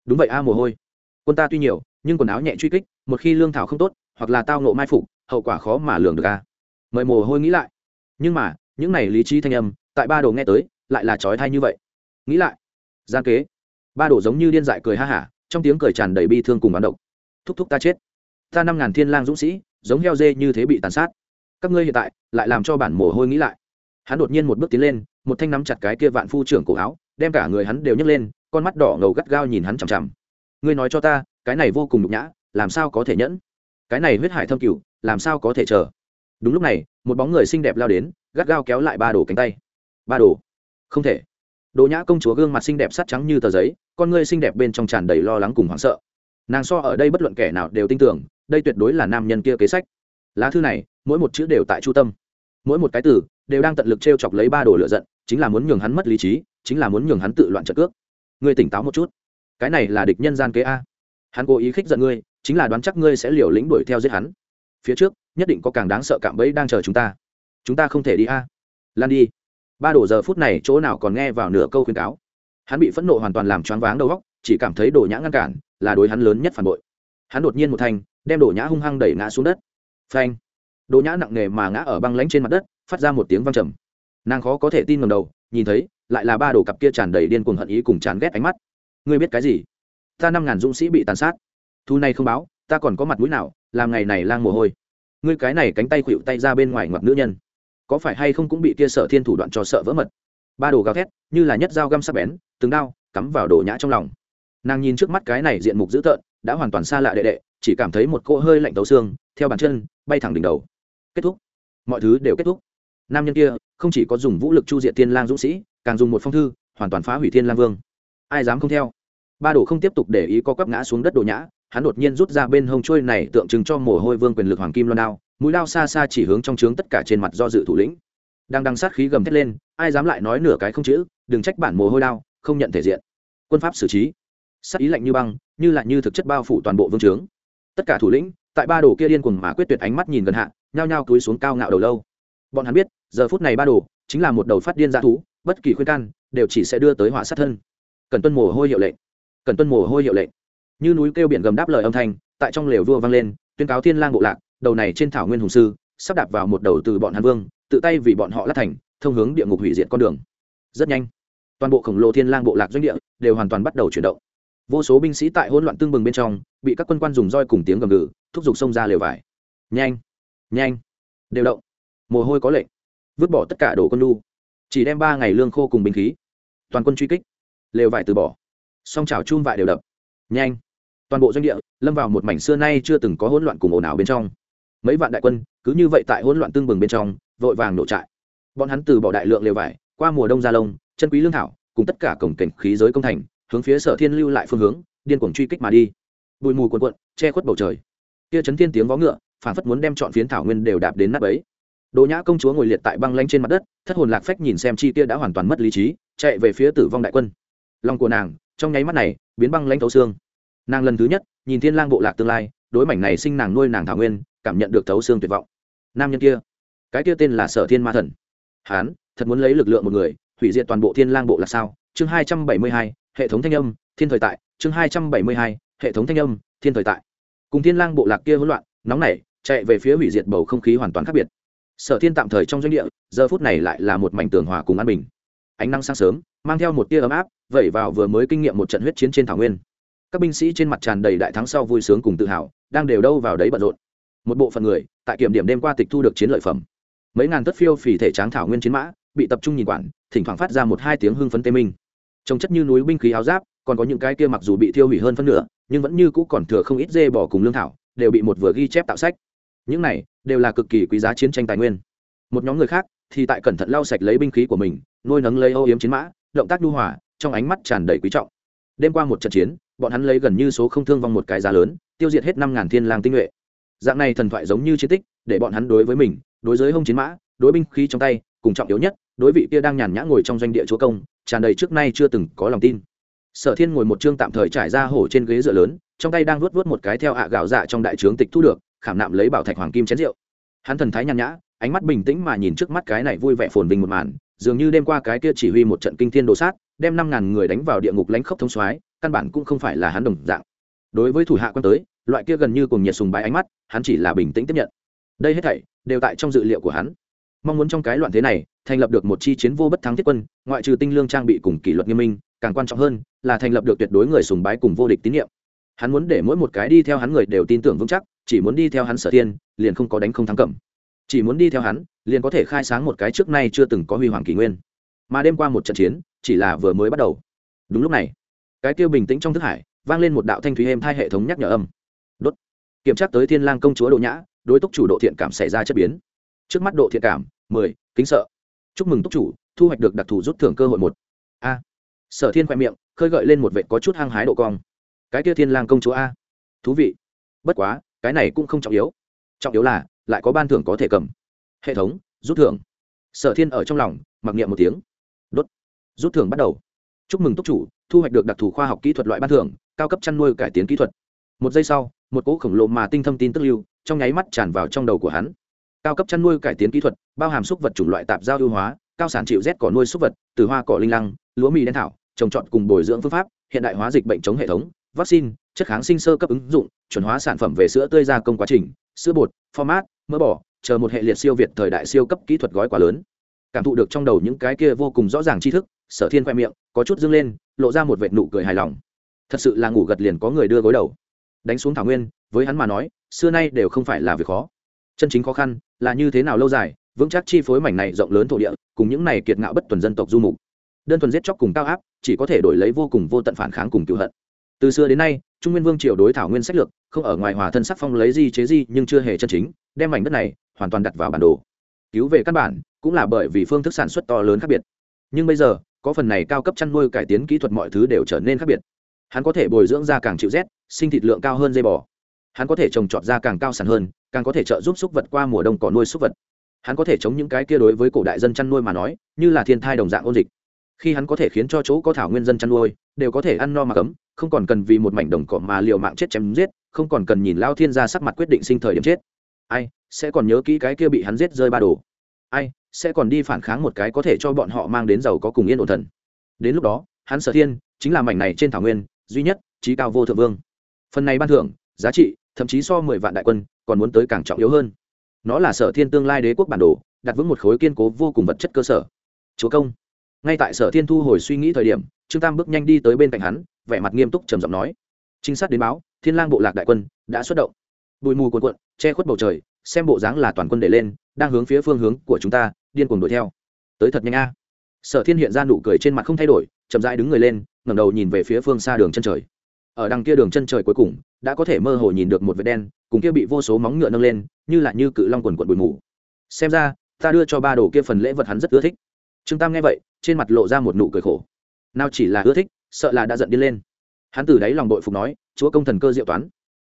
Đúng vậy a, mồ hôi. Quân ta tuy nhiều, nhưng quần áo nhẹ truy kích, một khi lương thảo không tốt, hoặc là tao nộ mai phục, hậu quả khó mà lường được a. Mời mồ hôi nghĩ lại. Nhưng mà, những này lý trí thanh âm, tại ba đồ nghe tới, lại là trói thai như vậy. Nghĩ lại. Gian kế. Ba đồ giống như điên dại cười ha hả, trong tiếng cười tràn đầy bi thương cùng bán độc. Thúc thúc ta chết ta năm ngàn thiên lang dũng sĩ, giống heo dê như thế bị tàn sát. Các ngươi hiện tại, lại làm cho bản mồ hôi nghĩ lại. Hắn đột nhiên một bước tiến lên, một thanh nắm chặt cái kia vạn phu trưởng cổ áo, đem cả người hắn đều nhấc lên, con mắt đỏ ngầu gắt gao nhìn hắn chằm chằm. Ngươi nói cho ta, cái này vô cùng nhục nhã, làm sao có thể nhẫn? Cái này huyết hải thâm cửu, làm sao có thể chờ? Đúng lúc này, một bóng người xinh đẹp lao đến, gắt gao kéo lại ba đồ cánh tay. Ba đồ? Không thể. Đồ nhã công chúa gương mặt xinh đẹp sắt trắng như tờ giấy, con ngươi xinh đẹp bên trong tràn đầy lo lắng cùng hoảng sợ. Nàng so ở đây bất luận kẻ nào đều tin tưởng đây tuyệt đối là nam nhân kia kế sách. Lá thư này, mỗi một chữ đều tại chu tâm. Mỗi một cái từ, đều đang tận lực t r e o chọc lấy ba đồ lựa giận, chính là muốn nhường hắn mất lý trí, chính là muốn nhường hắn tự loạn trận cước. Ngươi tỉnh táo một chút. Cái này là địch nhân gian kế a. Hắn cố ý khích giận ngươi, chính là đoán chắc ngươi sẽ liều lĩnh đuổi theo giết hắn. Phía trước, nhất định có càng đáng sợ cạm bẫy đang chờ chúng ta. Chúng ta không thể đi a. Lan đi. Ba đồ giờ phút này chỗ nào còn nghe vào nửa câu khuyên cáo. Hắn bị phẫn nộ hoàn toàn làm choáng váng đầu óc, chỉ cảm thấy đồ nhã ngăn cản, là đối hắn lớn nhất phản bội hắn đột nhiên một thành đem đồ nhã hung hăng đẩy ngã xuống đất. Phanh! Đồ nhã nặng nề mà ngã ở băng lánh trên mặt đất, phát ra một tiếng văng trầm. Nàng khó có thể tin ngầm đầu, nhìn thấy, lại là ba đồ cặp kia tràn đầy điên cuồng hận ý cùng chán ghét ánh mắt. Ngươi biết cái gì? Ta năm ngàn dũng sĩ bị tàn sát. Thu này không báo, ta còn có mặt mũi nào, làm ngày này lang mồ hôi. Ngươi cái này cánh tay khuỵu tay ra bên ngoài ngoặc nữ nhân. Có phải hay không cũng bị kia sợ thiên thủ đoạn cho sợ vỡ mật? Ba đồ gào thét, như là nhất dao găm sắc bén, từng đao cắm vào đồ nhã trong lòng. Nàng nhìn trước mắt cái này diện mục dữ tợn đã hoàn toàn xa lạ đệ đệ, chỉ cảm thấy một cỗ hơi lạnh tấu xương, theo bàn chân, bay thẳng đỉnh đầu. Kết thúc. Mọi thứ đều kết thúc. Nam nhân kia, không chỉ có dùng vũ lực chu diện thiên lang dũng sĩ, càng dùng một phong thư, hoàn toàn phá hủy thiên lang vương. Ai dám không theo? Ba đồ không tiếp tục để ý có quắp ngã xuống đất đồ nhã, hắn đột nhiên rút ra bên hông trôi này tượng trưng cho mồ hôi vương quyền lực hoàng kim loan đao, mũi lao xa xa chỉ hướng trong trướng tất cả trên mặt do dự thủ lĩnh. Đang đằng sát khí gầm thét lên, ai dám lại nói nửa cái không chữ, đừng trách bản mồ hôi đao, không nhận thể diện. Quân pháp xử trí. Sát ý lạnh như băng như là như thực chất bao phủ toàn bộ vương trướng. Tất cả thủ lĩnh, tại ba đồ kia điên cuồng mà quyết tuyệt ánh mắt nhìn gần hạ, nhao nhao cúi xuống cao ngạo đầu lâu. Bọn hắn biết, giờ phút này ba đồ chính là một đầu phát điên dã thú, bất kỳ khuyên can đều chỉ sẽ đưa tới họa sát thân. Cần tuân mồ hôi hiệu lệnh. Cần tuân mồ hôi hiệu lệnh. Như núi kêu biển gầm đáp lời âm thanh, tại trong lều vua vang lên, tuyên cáo thiên lang bộ lạc, đầu này trên thảo nguyên hùng sư, sắp đạp vào một đầu từ bọn hàn vương, tự tay vì bọn họ lát thành, thông hướng địa ngục hủy diệt con đường. Rất nhanh, toàn bộ khổng lồ thiên lang bộ lạc doanh địa đều hoàn toàn bắt đầu chuyển động vô số binh sĩ tại hỗn loạn tương bừng bên trong, bị các quân quan dùng roi cùng tiếng gầm gừ, thúc giục xông ra lều vải. Nhanh nhanh, đều động. Mồ hôi có lệnh vứt bỏ tất cả đồ quân lu chỉ đem ba ngày lương khô cùng binh khí. Toàn quân truy kích. Lều vải từ bỏ. Song trào chun vải đều đập. Nhanh. Toàn bộ doanh địa lâm vào một mảnh xưa nay chưa từng có hỗn loạn cùng ồn ào bên trong. Mấy vạn đại quân cứ như vậy tại hỗn loạn tương bừng bên trong, vội vàng nổ trại. Bọn hắn từ bỏ đại lượng lều vải, qua mùa đông gia lông, chân quý lương thảo, cùng tất cả cổng cảnh khí giới công thành hướng phía sở thiên lưu lại phương hướng điên cuồng truy kích mà đi bụi mù cuồn cuộn che khuất bầu trời kia chấn thiên tiếng vó ngựa phản phất muốn đem chọn phiến thảo nguyên đều đạp đến nắp ấy Đỗ Nhã công chúa ngồi liệt tại băng lanh trên mặt đất, thất hồn lạc phách nhìn xem chi kia đã hoàn toàn mất lý trí, chạy về phía Tử vong đại quân. Lòng của nàng, trong nháy mắt này, biến băng lanh thấu xương. Nàng lần thứ nhất, nhìn Thiên Lang bộ lạc tương lai, đối mảnh này sinh nàng nuôi nàng thảo nguyên, cảm nhận được thấu xương tuyệt vọng. Nam nhân kia, cái kia tên là Sở Thiên Ma Thần. Hán, thật muốn lấy lực lượng một người, hủy diệt toàn bộ Thiên Lang bộ lạc sao? Chương hai trăm bảy mươi hai, hệ thống thanh âm, thiên thời tại, chương hai trăm bảy mươi hai, hệ thống thanh âm, thiên thời tại. Cùng Thiên Lang bộ lạc kia hỗn loạn, nóng nảy, chạy về phía hủy diệt bầu không khí hoàn toàn khác biệt. Sở thiên tạm thời trong doanh địa giờ phút này lại là một mảnh tường hòa cùng an bình. Ánh nắng sáng sớm mang theo một tia ấm áp vẩy vào vừa mới kinh nghiệm một trận huyết chiến trên thảo nguyên. Các binh sĩ trên mặt tràn đầy đại thắng sau vui sướng cùng tự hào đang đều đâu vào đấy bận rộn. Một bộ phận người tại kiểm điểm đêm qua tịch thu được chiến lợi phẩm. Mấy ngàn tất phiêu phì thể tráng thảo nguyên chiến mã bị tập trung nhìn quản, thỉnh thoảng phát ra một hai tiếng hưng phấn tê minh. Trông chất như núi binh khí áo giáp, còn có những cái kia mặc dù bị thiêu hủy hơn phân nửa, nhưng vẫn như cũ còn thừa không ít dê bỏ cùng lương thảo, đều bị một vừa ghi chép tạo sách. Những này đều là cực kỳ quý giá chiến tranh tài nguyên. Một nhóm người khác thì tại cẩn thận lau sạch lấy binh khí của mình, nuôi nấng lấy âu yếm chiến mã, động tác đu hòa, trong ánh mắt tràn đầy quý trọng. Đêm qua một trận chiến, bọn hắn lấy gần như số không thương vong một cái giá lớn, tiêu diệt hết năm ngàn thiên lang tinh nhuệ. Dạng này thần thoại giống như chiến tích, để bọn hắn đối với mình, đối với hông chiến mã, đối binh khí trong tay cùng trọng yếu nhất, đối vị kia đang nhàn nhã ngồi trong doanh địa chúa công, tràn đầy trước nay chưa từng có lòng tin. Sở thiên ngồi một chương tạm thời trải ra hổ trên ghế dựa lớn, trong tay đang vuốt vuốt một cái theo ạ gạo dạ trong đại trướng tịch thu được, khảm nạm lấy bảo thạch hoàng kim chén rượu. Hắn thần thái nhàn nhã, ánh mắt bình tĩnh mà nhìn trước mắt cái này vui vẻ phồn vinh một màn, dường như đêm qua cái kia chỉ huy một trận kinh thiên đồ sát, đem năm ngàn người đánh vào địa ngục lãnh khốc thông soái, căn bản cũng không phải là hắn đồng dạng. Đối với thủ hạ quan tới, loại kia gần như cùng nhiệt sùng bái ánh mắt, hắn chỉ là bình tĩnh tiếp nhận. Đây hết thảy đều tại trong dự liệu của hắn mong muốn trong cái loạn thế này, thành lập được một chi chiến vô bất thắng thiết quân, ngoại trừ tinh lương trang bị cùng kỷ luật nghiêm minh, càng quan trọng hơn là thành lập được tuyệt đối người sùng bái cùng vô địch tín nhiệm. Hắn muốn để mỗi một cái đi theo hắn người đều tin tưởng vững chắc, chỉ muốn đi theo hắn sở thiên, liền không có đánh không thắng cẩm chỉ muốn đi theo hắn, liền có thể khai sáng một cái trước nay chưa từng có huy hoàng kỷ nguyên. Mà đêm qua một trận chiến, chỉ là vừa mới bắt đầu. Đúng lúc này, cái tiêu bình tĩnh trong thức hải, vang lên một đạo thanh thúy êm hai hệ thống nhắc nhở âm. Đốt. Kiểm tra tới thiên lang công chúa độ nhã, đối túc chủ độ thiện cảm xảy ra chất biến trước mắt độ thiện cảm, mười, kính sợ. Chúc mừng túc chủ, thu hoạch được đặc thù rút thưởng cơ hội một. A. Sở thiên khoe miệng, khơi gợi lên một vệ có chút hăng hái độ cong. Cái kia thiên lang công chúa a. Thú vị. Bất quá, cái này cũng không trọng yếu. Trọng yếu là, lại có ban thưởng có thể cầm. Hệ thống, rút thưởng. Sở thiên ở trong lòng, mặc niệm một tiếng. Đốt. Rút thưởng bắt đầu. Chúc mừng túc chủ, thu hoạch được đặc thù khoa học kỹ thuật loại ban thưởng, cao cấp chăn nuôi cải tiến kỹ thuật. Một giây sau, một cỗ khổng lồ mà tinh thâm tin tức lưu, trong nháy mắt tràn vào trong đầu của hắn cao cấp chăn nuôi cải tiến kỹ thuật, bao hàm súc vật chủng loại tạp giao ưu hóa, cao sản chịu rét cỏ nuôi súc vật, từ hoa cỏ linh lăng, lúa mì đen thảo, trồng trọt cùng bồi dưỡng phương pháp, hiện đại hóa dịch bệnh chống hệ thống, vaccine, chất kháng sinh sơ cấp ứng dụng, chuẩn hóa sản phẩm về sữa tươi gia công quá trình, sữa bột, format, mỡ bỏ chờ một hệ liệt siêu việt thời đại siêu cấp kỹ thuật gói quá lớn. Cảm thụ được trong đầu những cái kia vô cùng rõ ràng tri thức, sở thiên khoe miệng, có chút dâng lên, lộ ra một vệt nụ cười hài lòng. Thật sự là ngủ gật liền có người đưa gối đầu. Đánh xuống thảo nguyên, với hắn mà nói, xưa nay đều không phải là việc khó chân chính khó khăn là như thế nào lâu dài, vững chắc chi phối mảnh này rộng lớn thổ địa, cùng những này kiệt ngạo bất tuần dân tộc du mục. Đơn thuần giết chóc cùng cao áp, chỉ có thể đổi lấy vô cùng vô tận phản kháng cùng cựu hận. Từ xưa đến nay, trung nguyên vương triều đối thảo nguyên sách lược, không ở ngoài hòa thân sắc phong lấy di chế di, nhưng chưa hề chân chính, đem mảnh đất này hoàn toàn đặt vào bản đồ. Cứu về căn bản, cũng là bởi vì phương thức sản xuất to lớn khác biệt. Nhưng bây giờ, có phần này cao cấp chăn nuôi cải tiến kỹ thuật mọi thứ đều trở nên khác biệt. Hắn có thể bồi dưỡng ra càng chịu rét, sinh thịt lượng cao hơn dây bò. Hắn có thể trồng trọt ra càng cao sản hơn càng có thể trợ giúp súc vật qua mùa đông cỏ nuôi súc vật. Hắn có thể chống những cái kia đối với cổ đại dân chăn nuôi mà nói, như là thiên thai đồng dạng ôn dịch. Khi hắn có thể khiến cho chỗ có thảo nguyên dân chăn nuôi, đều có thể ăn no mà cấm, không còn cần vì một mảnh đồng cỏ mà liều mạng chết chém giết, không còn cần nhìn lao thiên ra sắc mặt quyết định sinh thời điểm chết. Ai, sẽ còn nhớ kỹ cái kia bị hắn giết rơi ba đồ. Ai, sẽ còn đi phản kháng một cái có thể cho bọn họ mang đến giàu có cùng yên ổn thần. Đến lúc đó, hắn sở thiên, chính là mảnh này trên thảo nguyên, duy nhất trí cao vô thượng vương. Phần này ban thưởng, giá trị, thậm chí so mười vạn đại quân còn muốn tới càng trọng yếu hơn. Nó là sở thiên tương lai đế quốc bản đồ, đặt vững một khối kiên cố vô cùng vật chất cơ sở. Chúa công. Ngay tại sở thiên thu hồi suy nghĩ thời điểm, trương tam bước nhanh đi tới bên cạnh hắn, vẻ mặt nghiêm túc trầm giọng nói. Trinh sát đến báo, thiên lang bộ lạc đại quân đã xuất động. Bụi mù cuồn cuộn, che khuất bầu trời, xem bộ dáng là toàn quân để lên, đang hướng phía phương hướng của chúng ta, điên cuồng đuổi theo. Tới thật nhanh a. Sở thiên hiện ra nụ cười trên mặt không thay đổi, chậm rãi đứng người lên, ngẩng đầu nhìn về phía phương xa đường chân trời. Ở đằng kia đường chân trời cuối cùng, đã có thể mơ hồ nhìn được một vệt đen cùng kia bị vô số móng ngựa nâng lên, như là như cự long quần quận bụi mù. Xem ra, ta đưa cho ba đồ kia phần lễ vật hắn rất ưa thích. Trương tam nghe vậy, trên mặt lộ ra một nụ cười khổ. Nào chỉ là ưa thích, sợ là đã giận đi lên. Hắn từ đáy lòng đội phục nói, chúa công thần cơ diệu toán.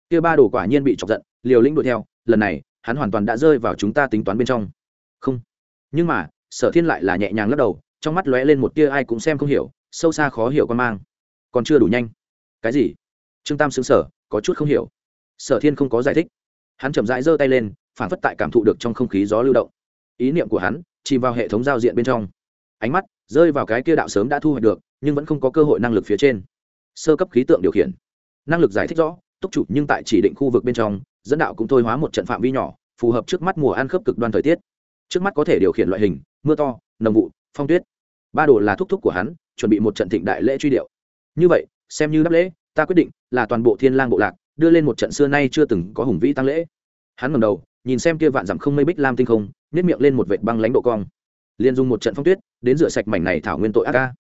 Kia ba đồ quả nhiên bị chọc giận, liều lĩnh đuổi theo, lần này, hắn hoàn toàn đã rơi vào chúng ta tính toán bên trong. Không. Nhưng mà, sở thiên lại là nhẹ nhàng lắc đầu, trong mắt lóe lên một tia ai cũng xem không hiểu, sâu xa khó hiểu con mang. Còn chưa đủ nhanh. Cái gì? Trương tam xứng sở có chút không hiểu sở thiên không có giải thích. Hắn chậm rãi giơ tay lên, phản phất tại cảm thụ được trong không khí gió lưu động. Ý niệm của hắn chìm vào hệ thống giao diện bên trong. Ánh mắt rơi vào cái kia đạo sớm đã thu hoạch được, nhưng vẫn không có cơ hội năng lực phía trên. Sơ cấp khí tượng điều khiển. Năng lực giải thích rõ, túc chủ nhưng tại chỉ định khu vực bên trong, dẫn đạo cũng thôi hóa một trận phạm vi nhỏ, phù hợp trước mắt mùa ăn khớp cực đoan thời tiết. Trước mắt có thể điều khiển loại hình, mưa to, nồng vụ, phong tuyết. Ba đồ là thúc thúc của hắn, chuẩn bị một trận thịnh đại lễ truy điệu. Như vậy, xem như đáp lễ, ta quyết định là toàn bộ thiên lang bộ lạc đưa lên một trận xưa nay chưa từng có hùng vĩ tăng lễ. Hắn ngầm đầu, nhìn xem kia vạn dặm không mây bích lam tinh không nếp miệng lên một vệt băng lãnh độ cong. Liền dùng một trận phong tuyết, đến rửa sạch mảnh này thảo nguyên tội ác ca.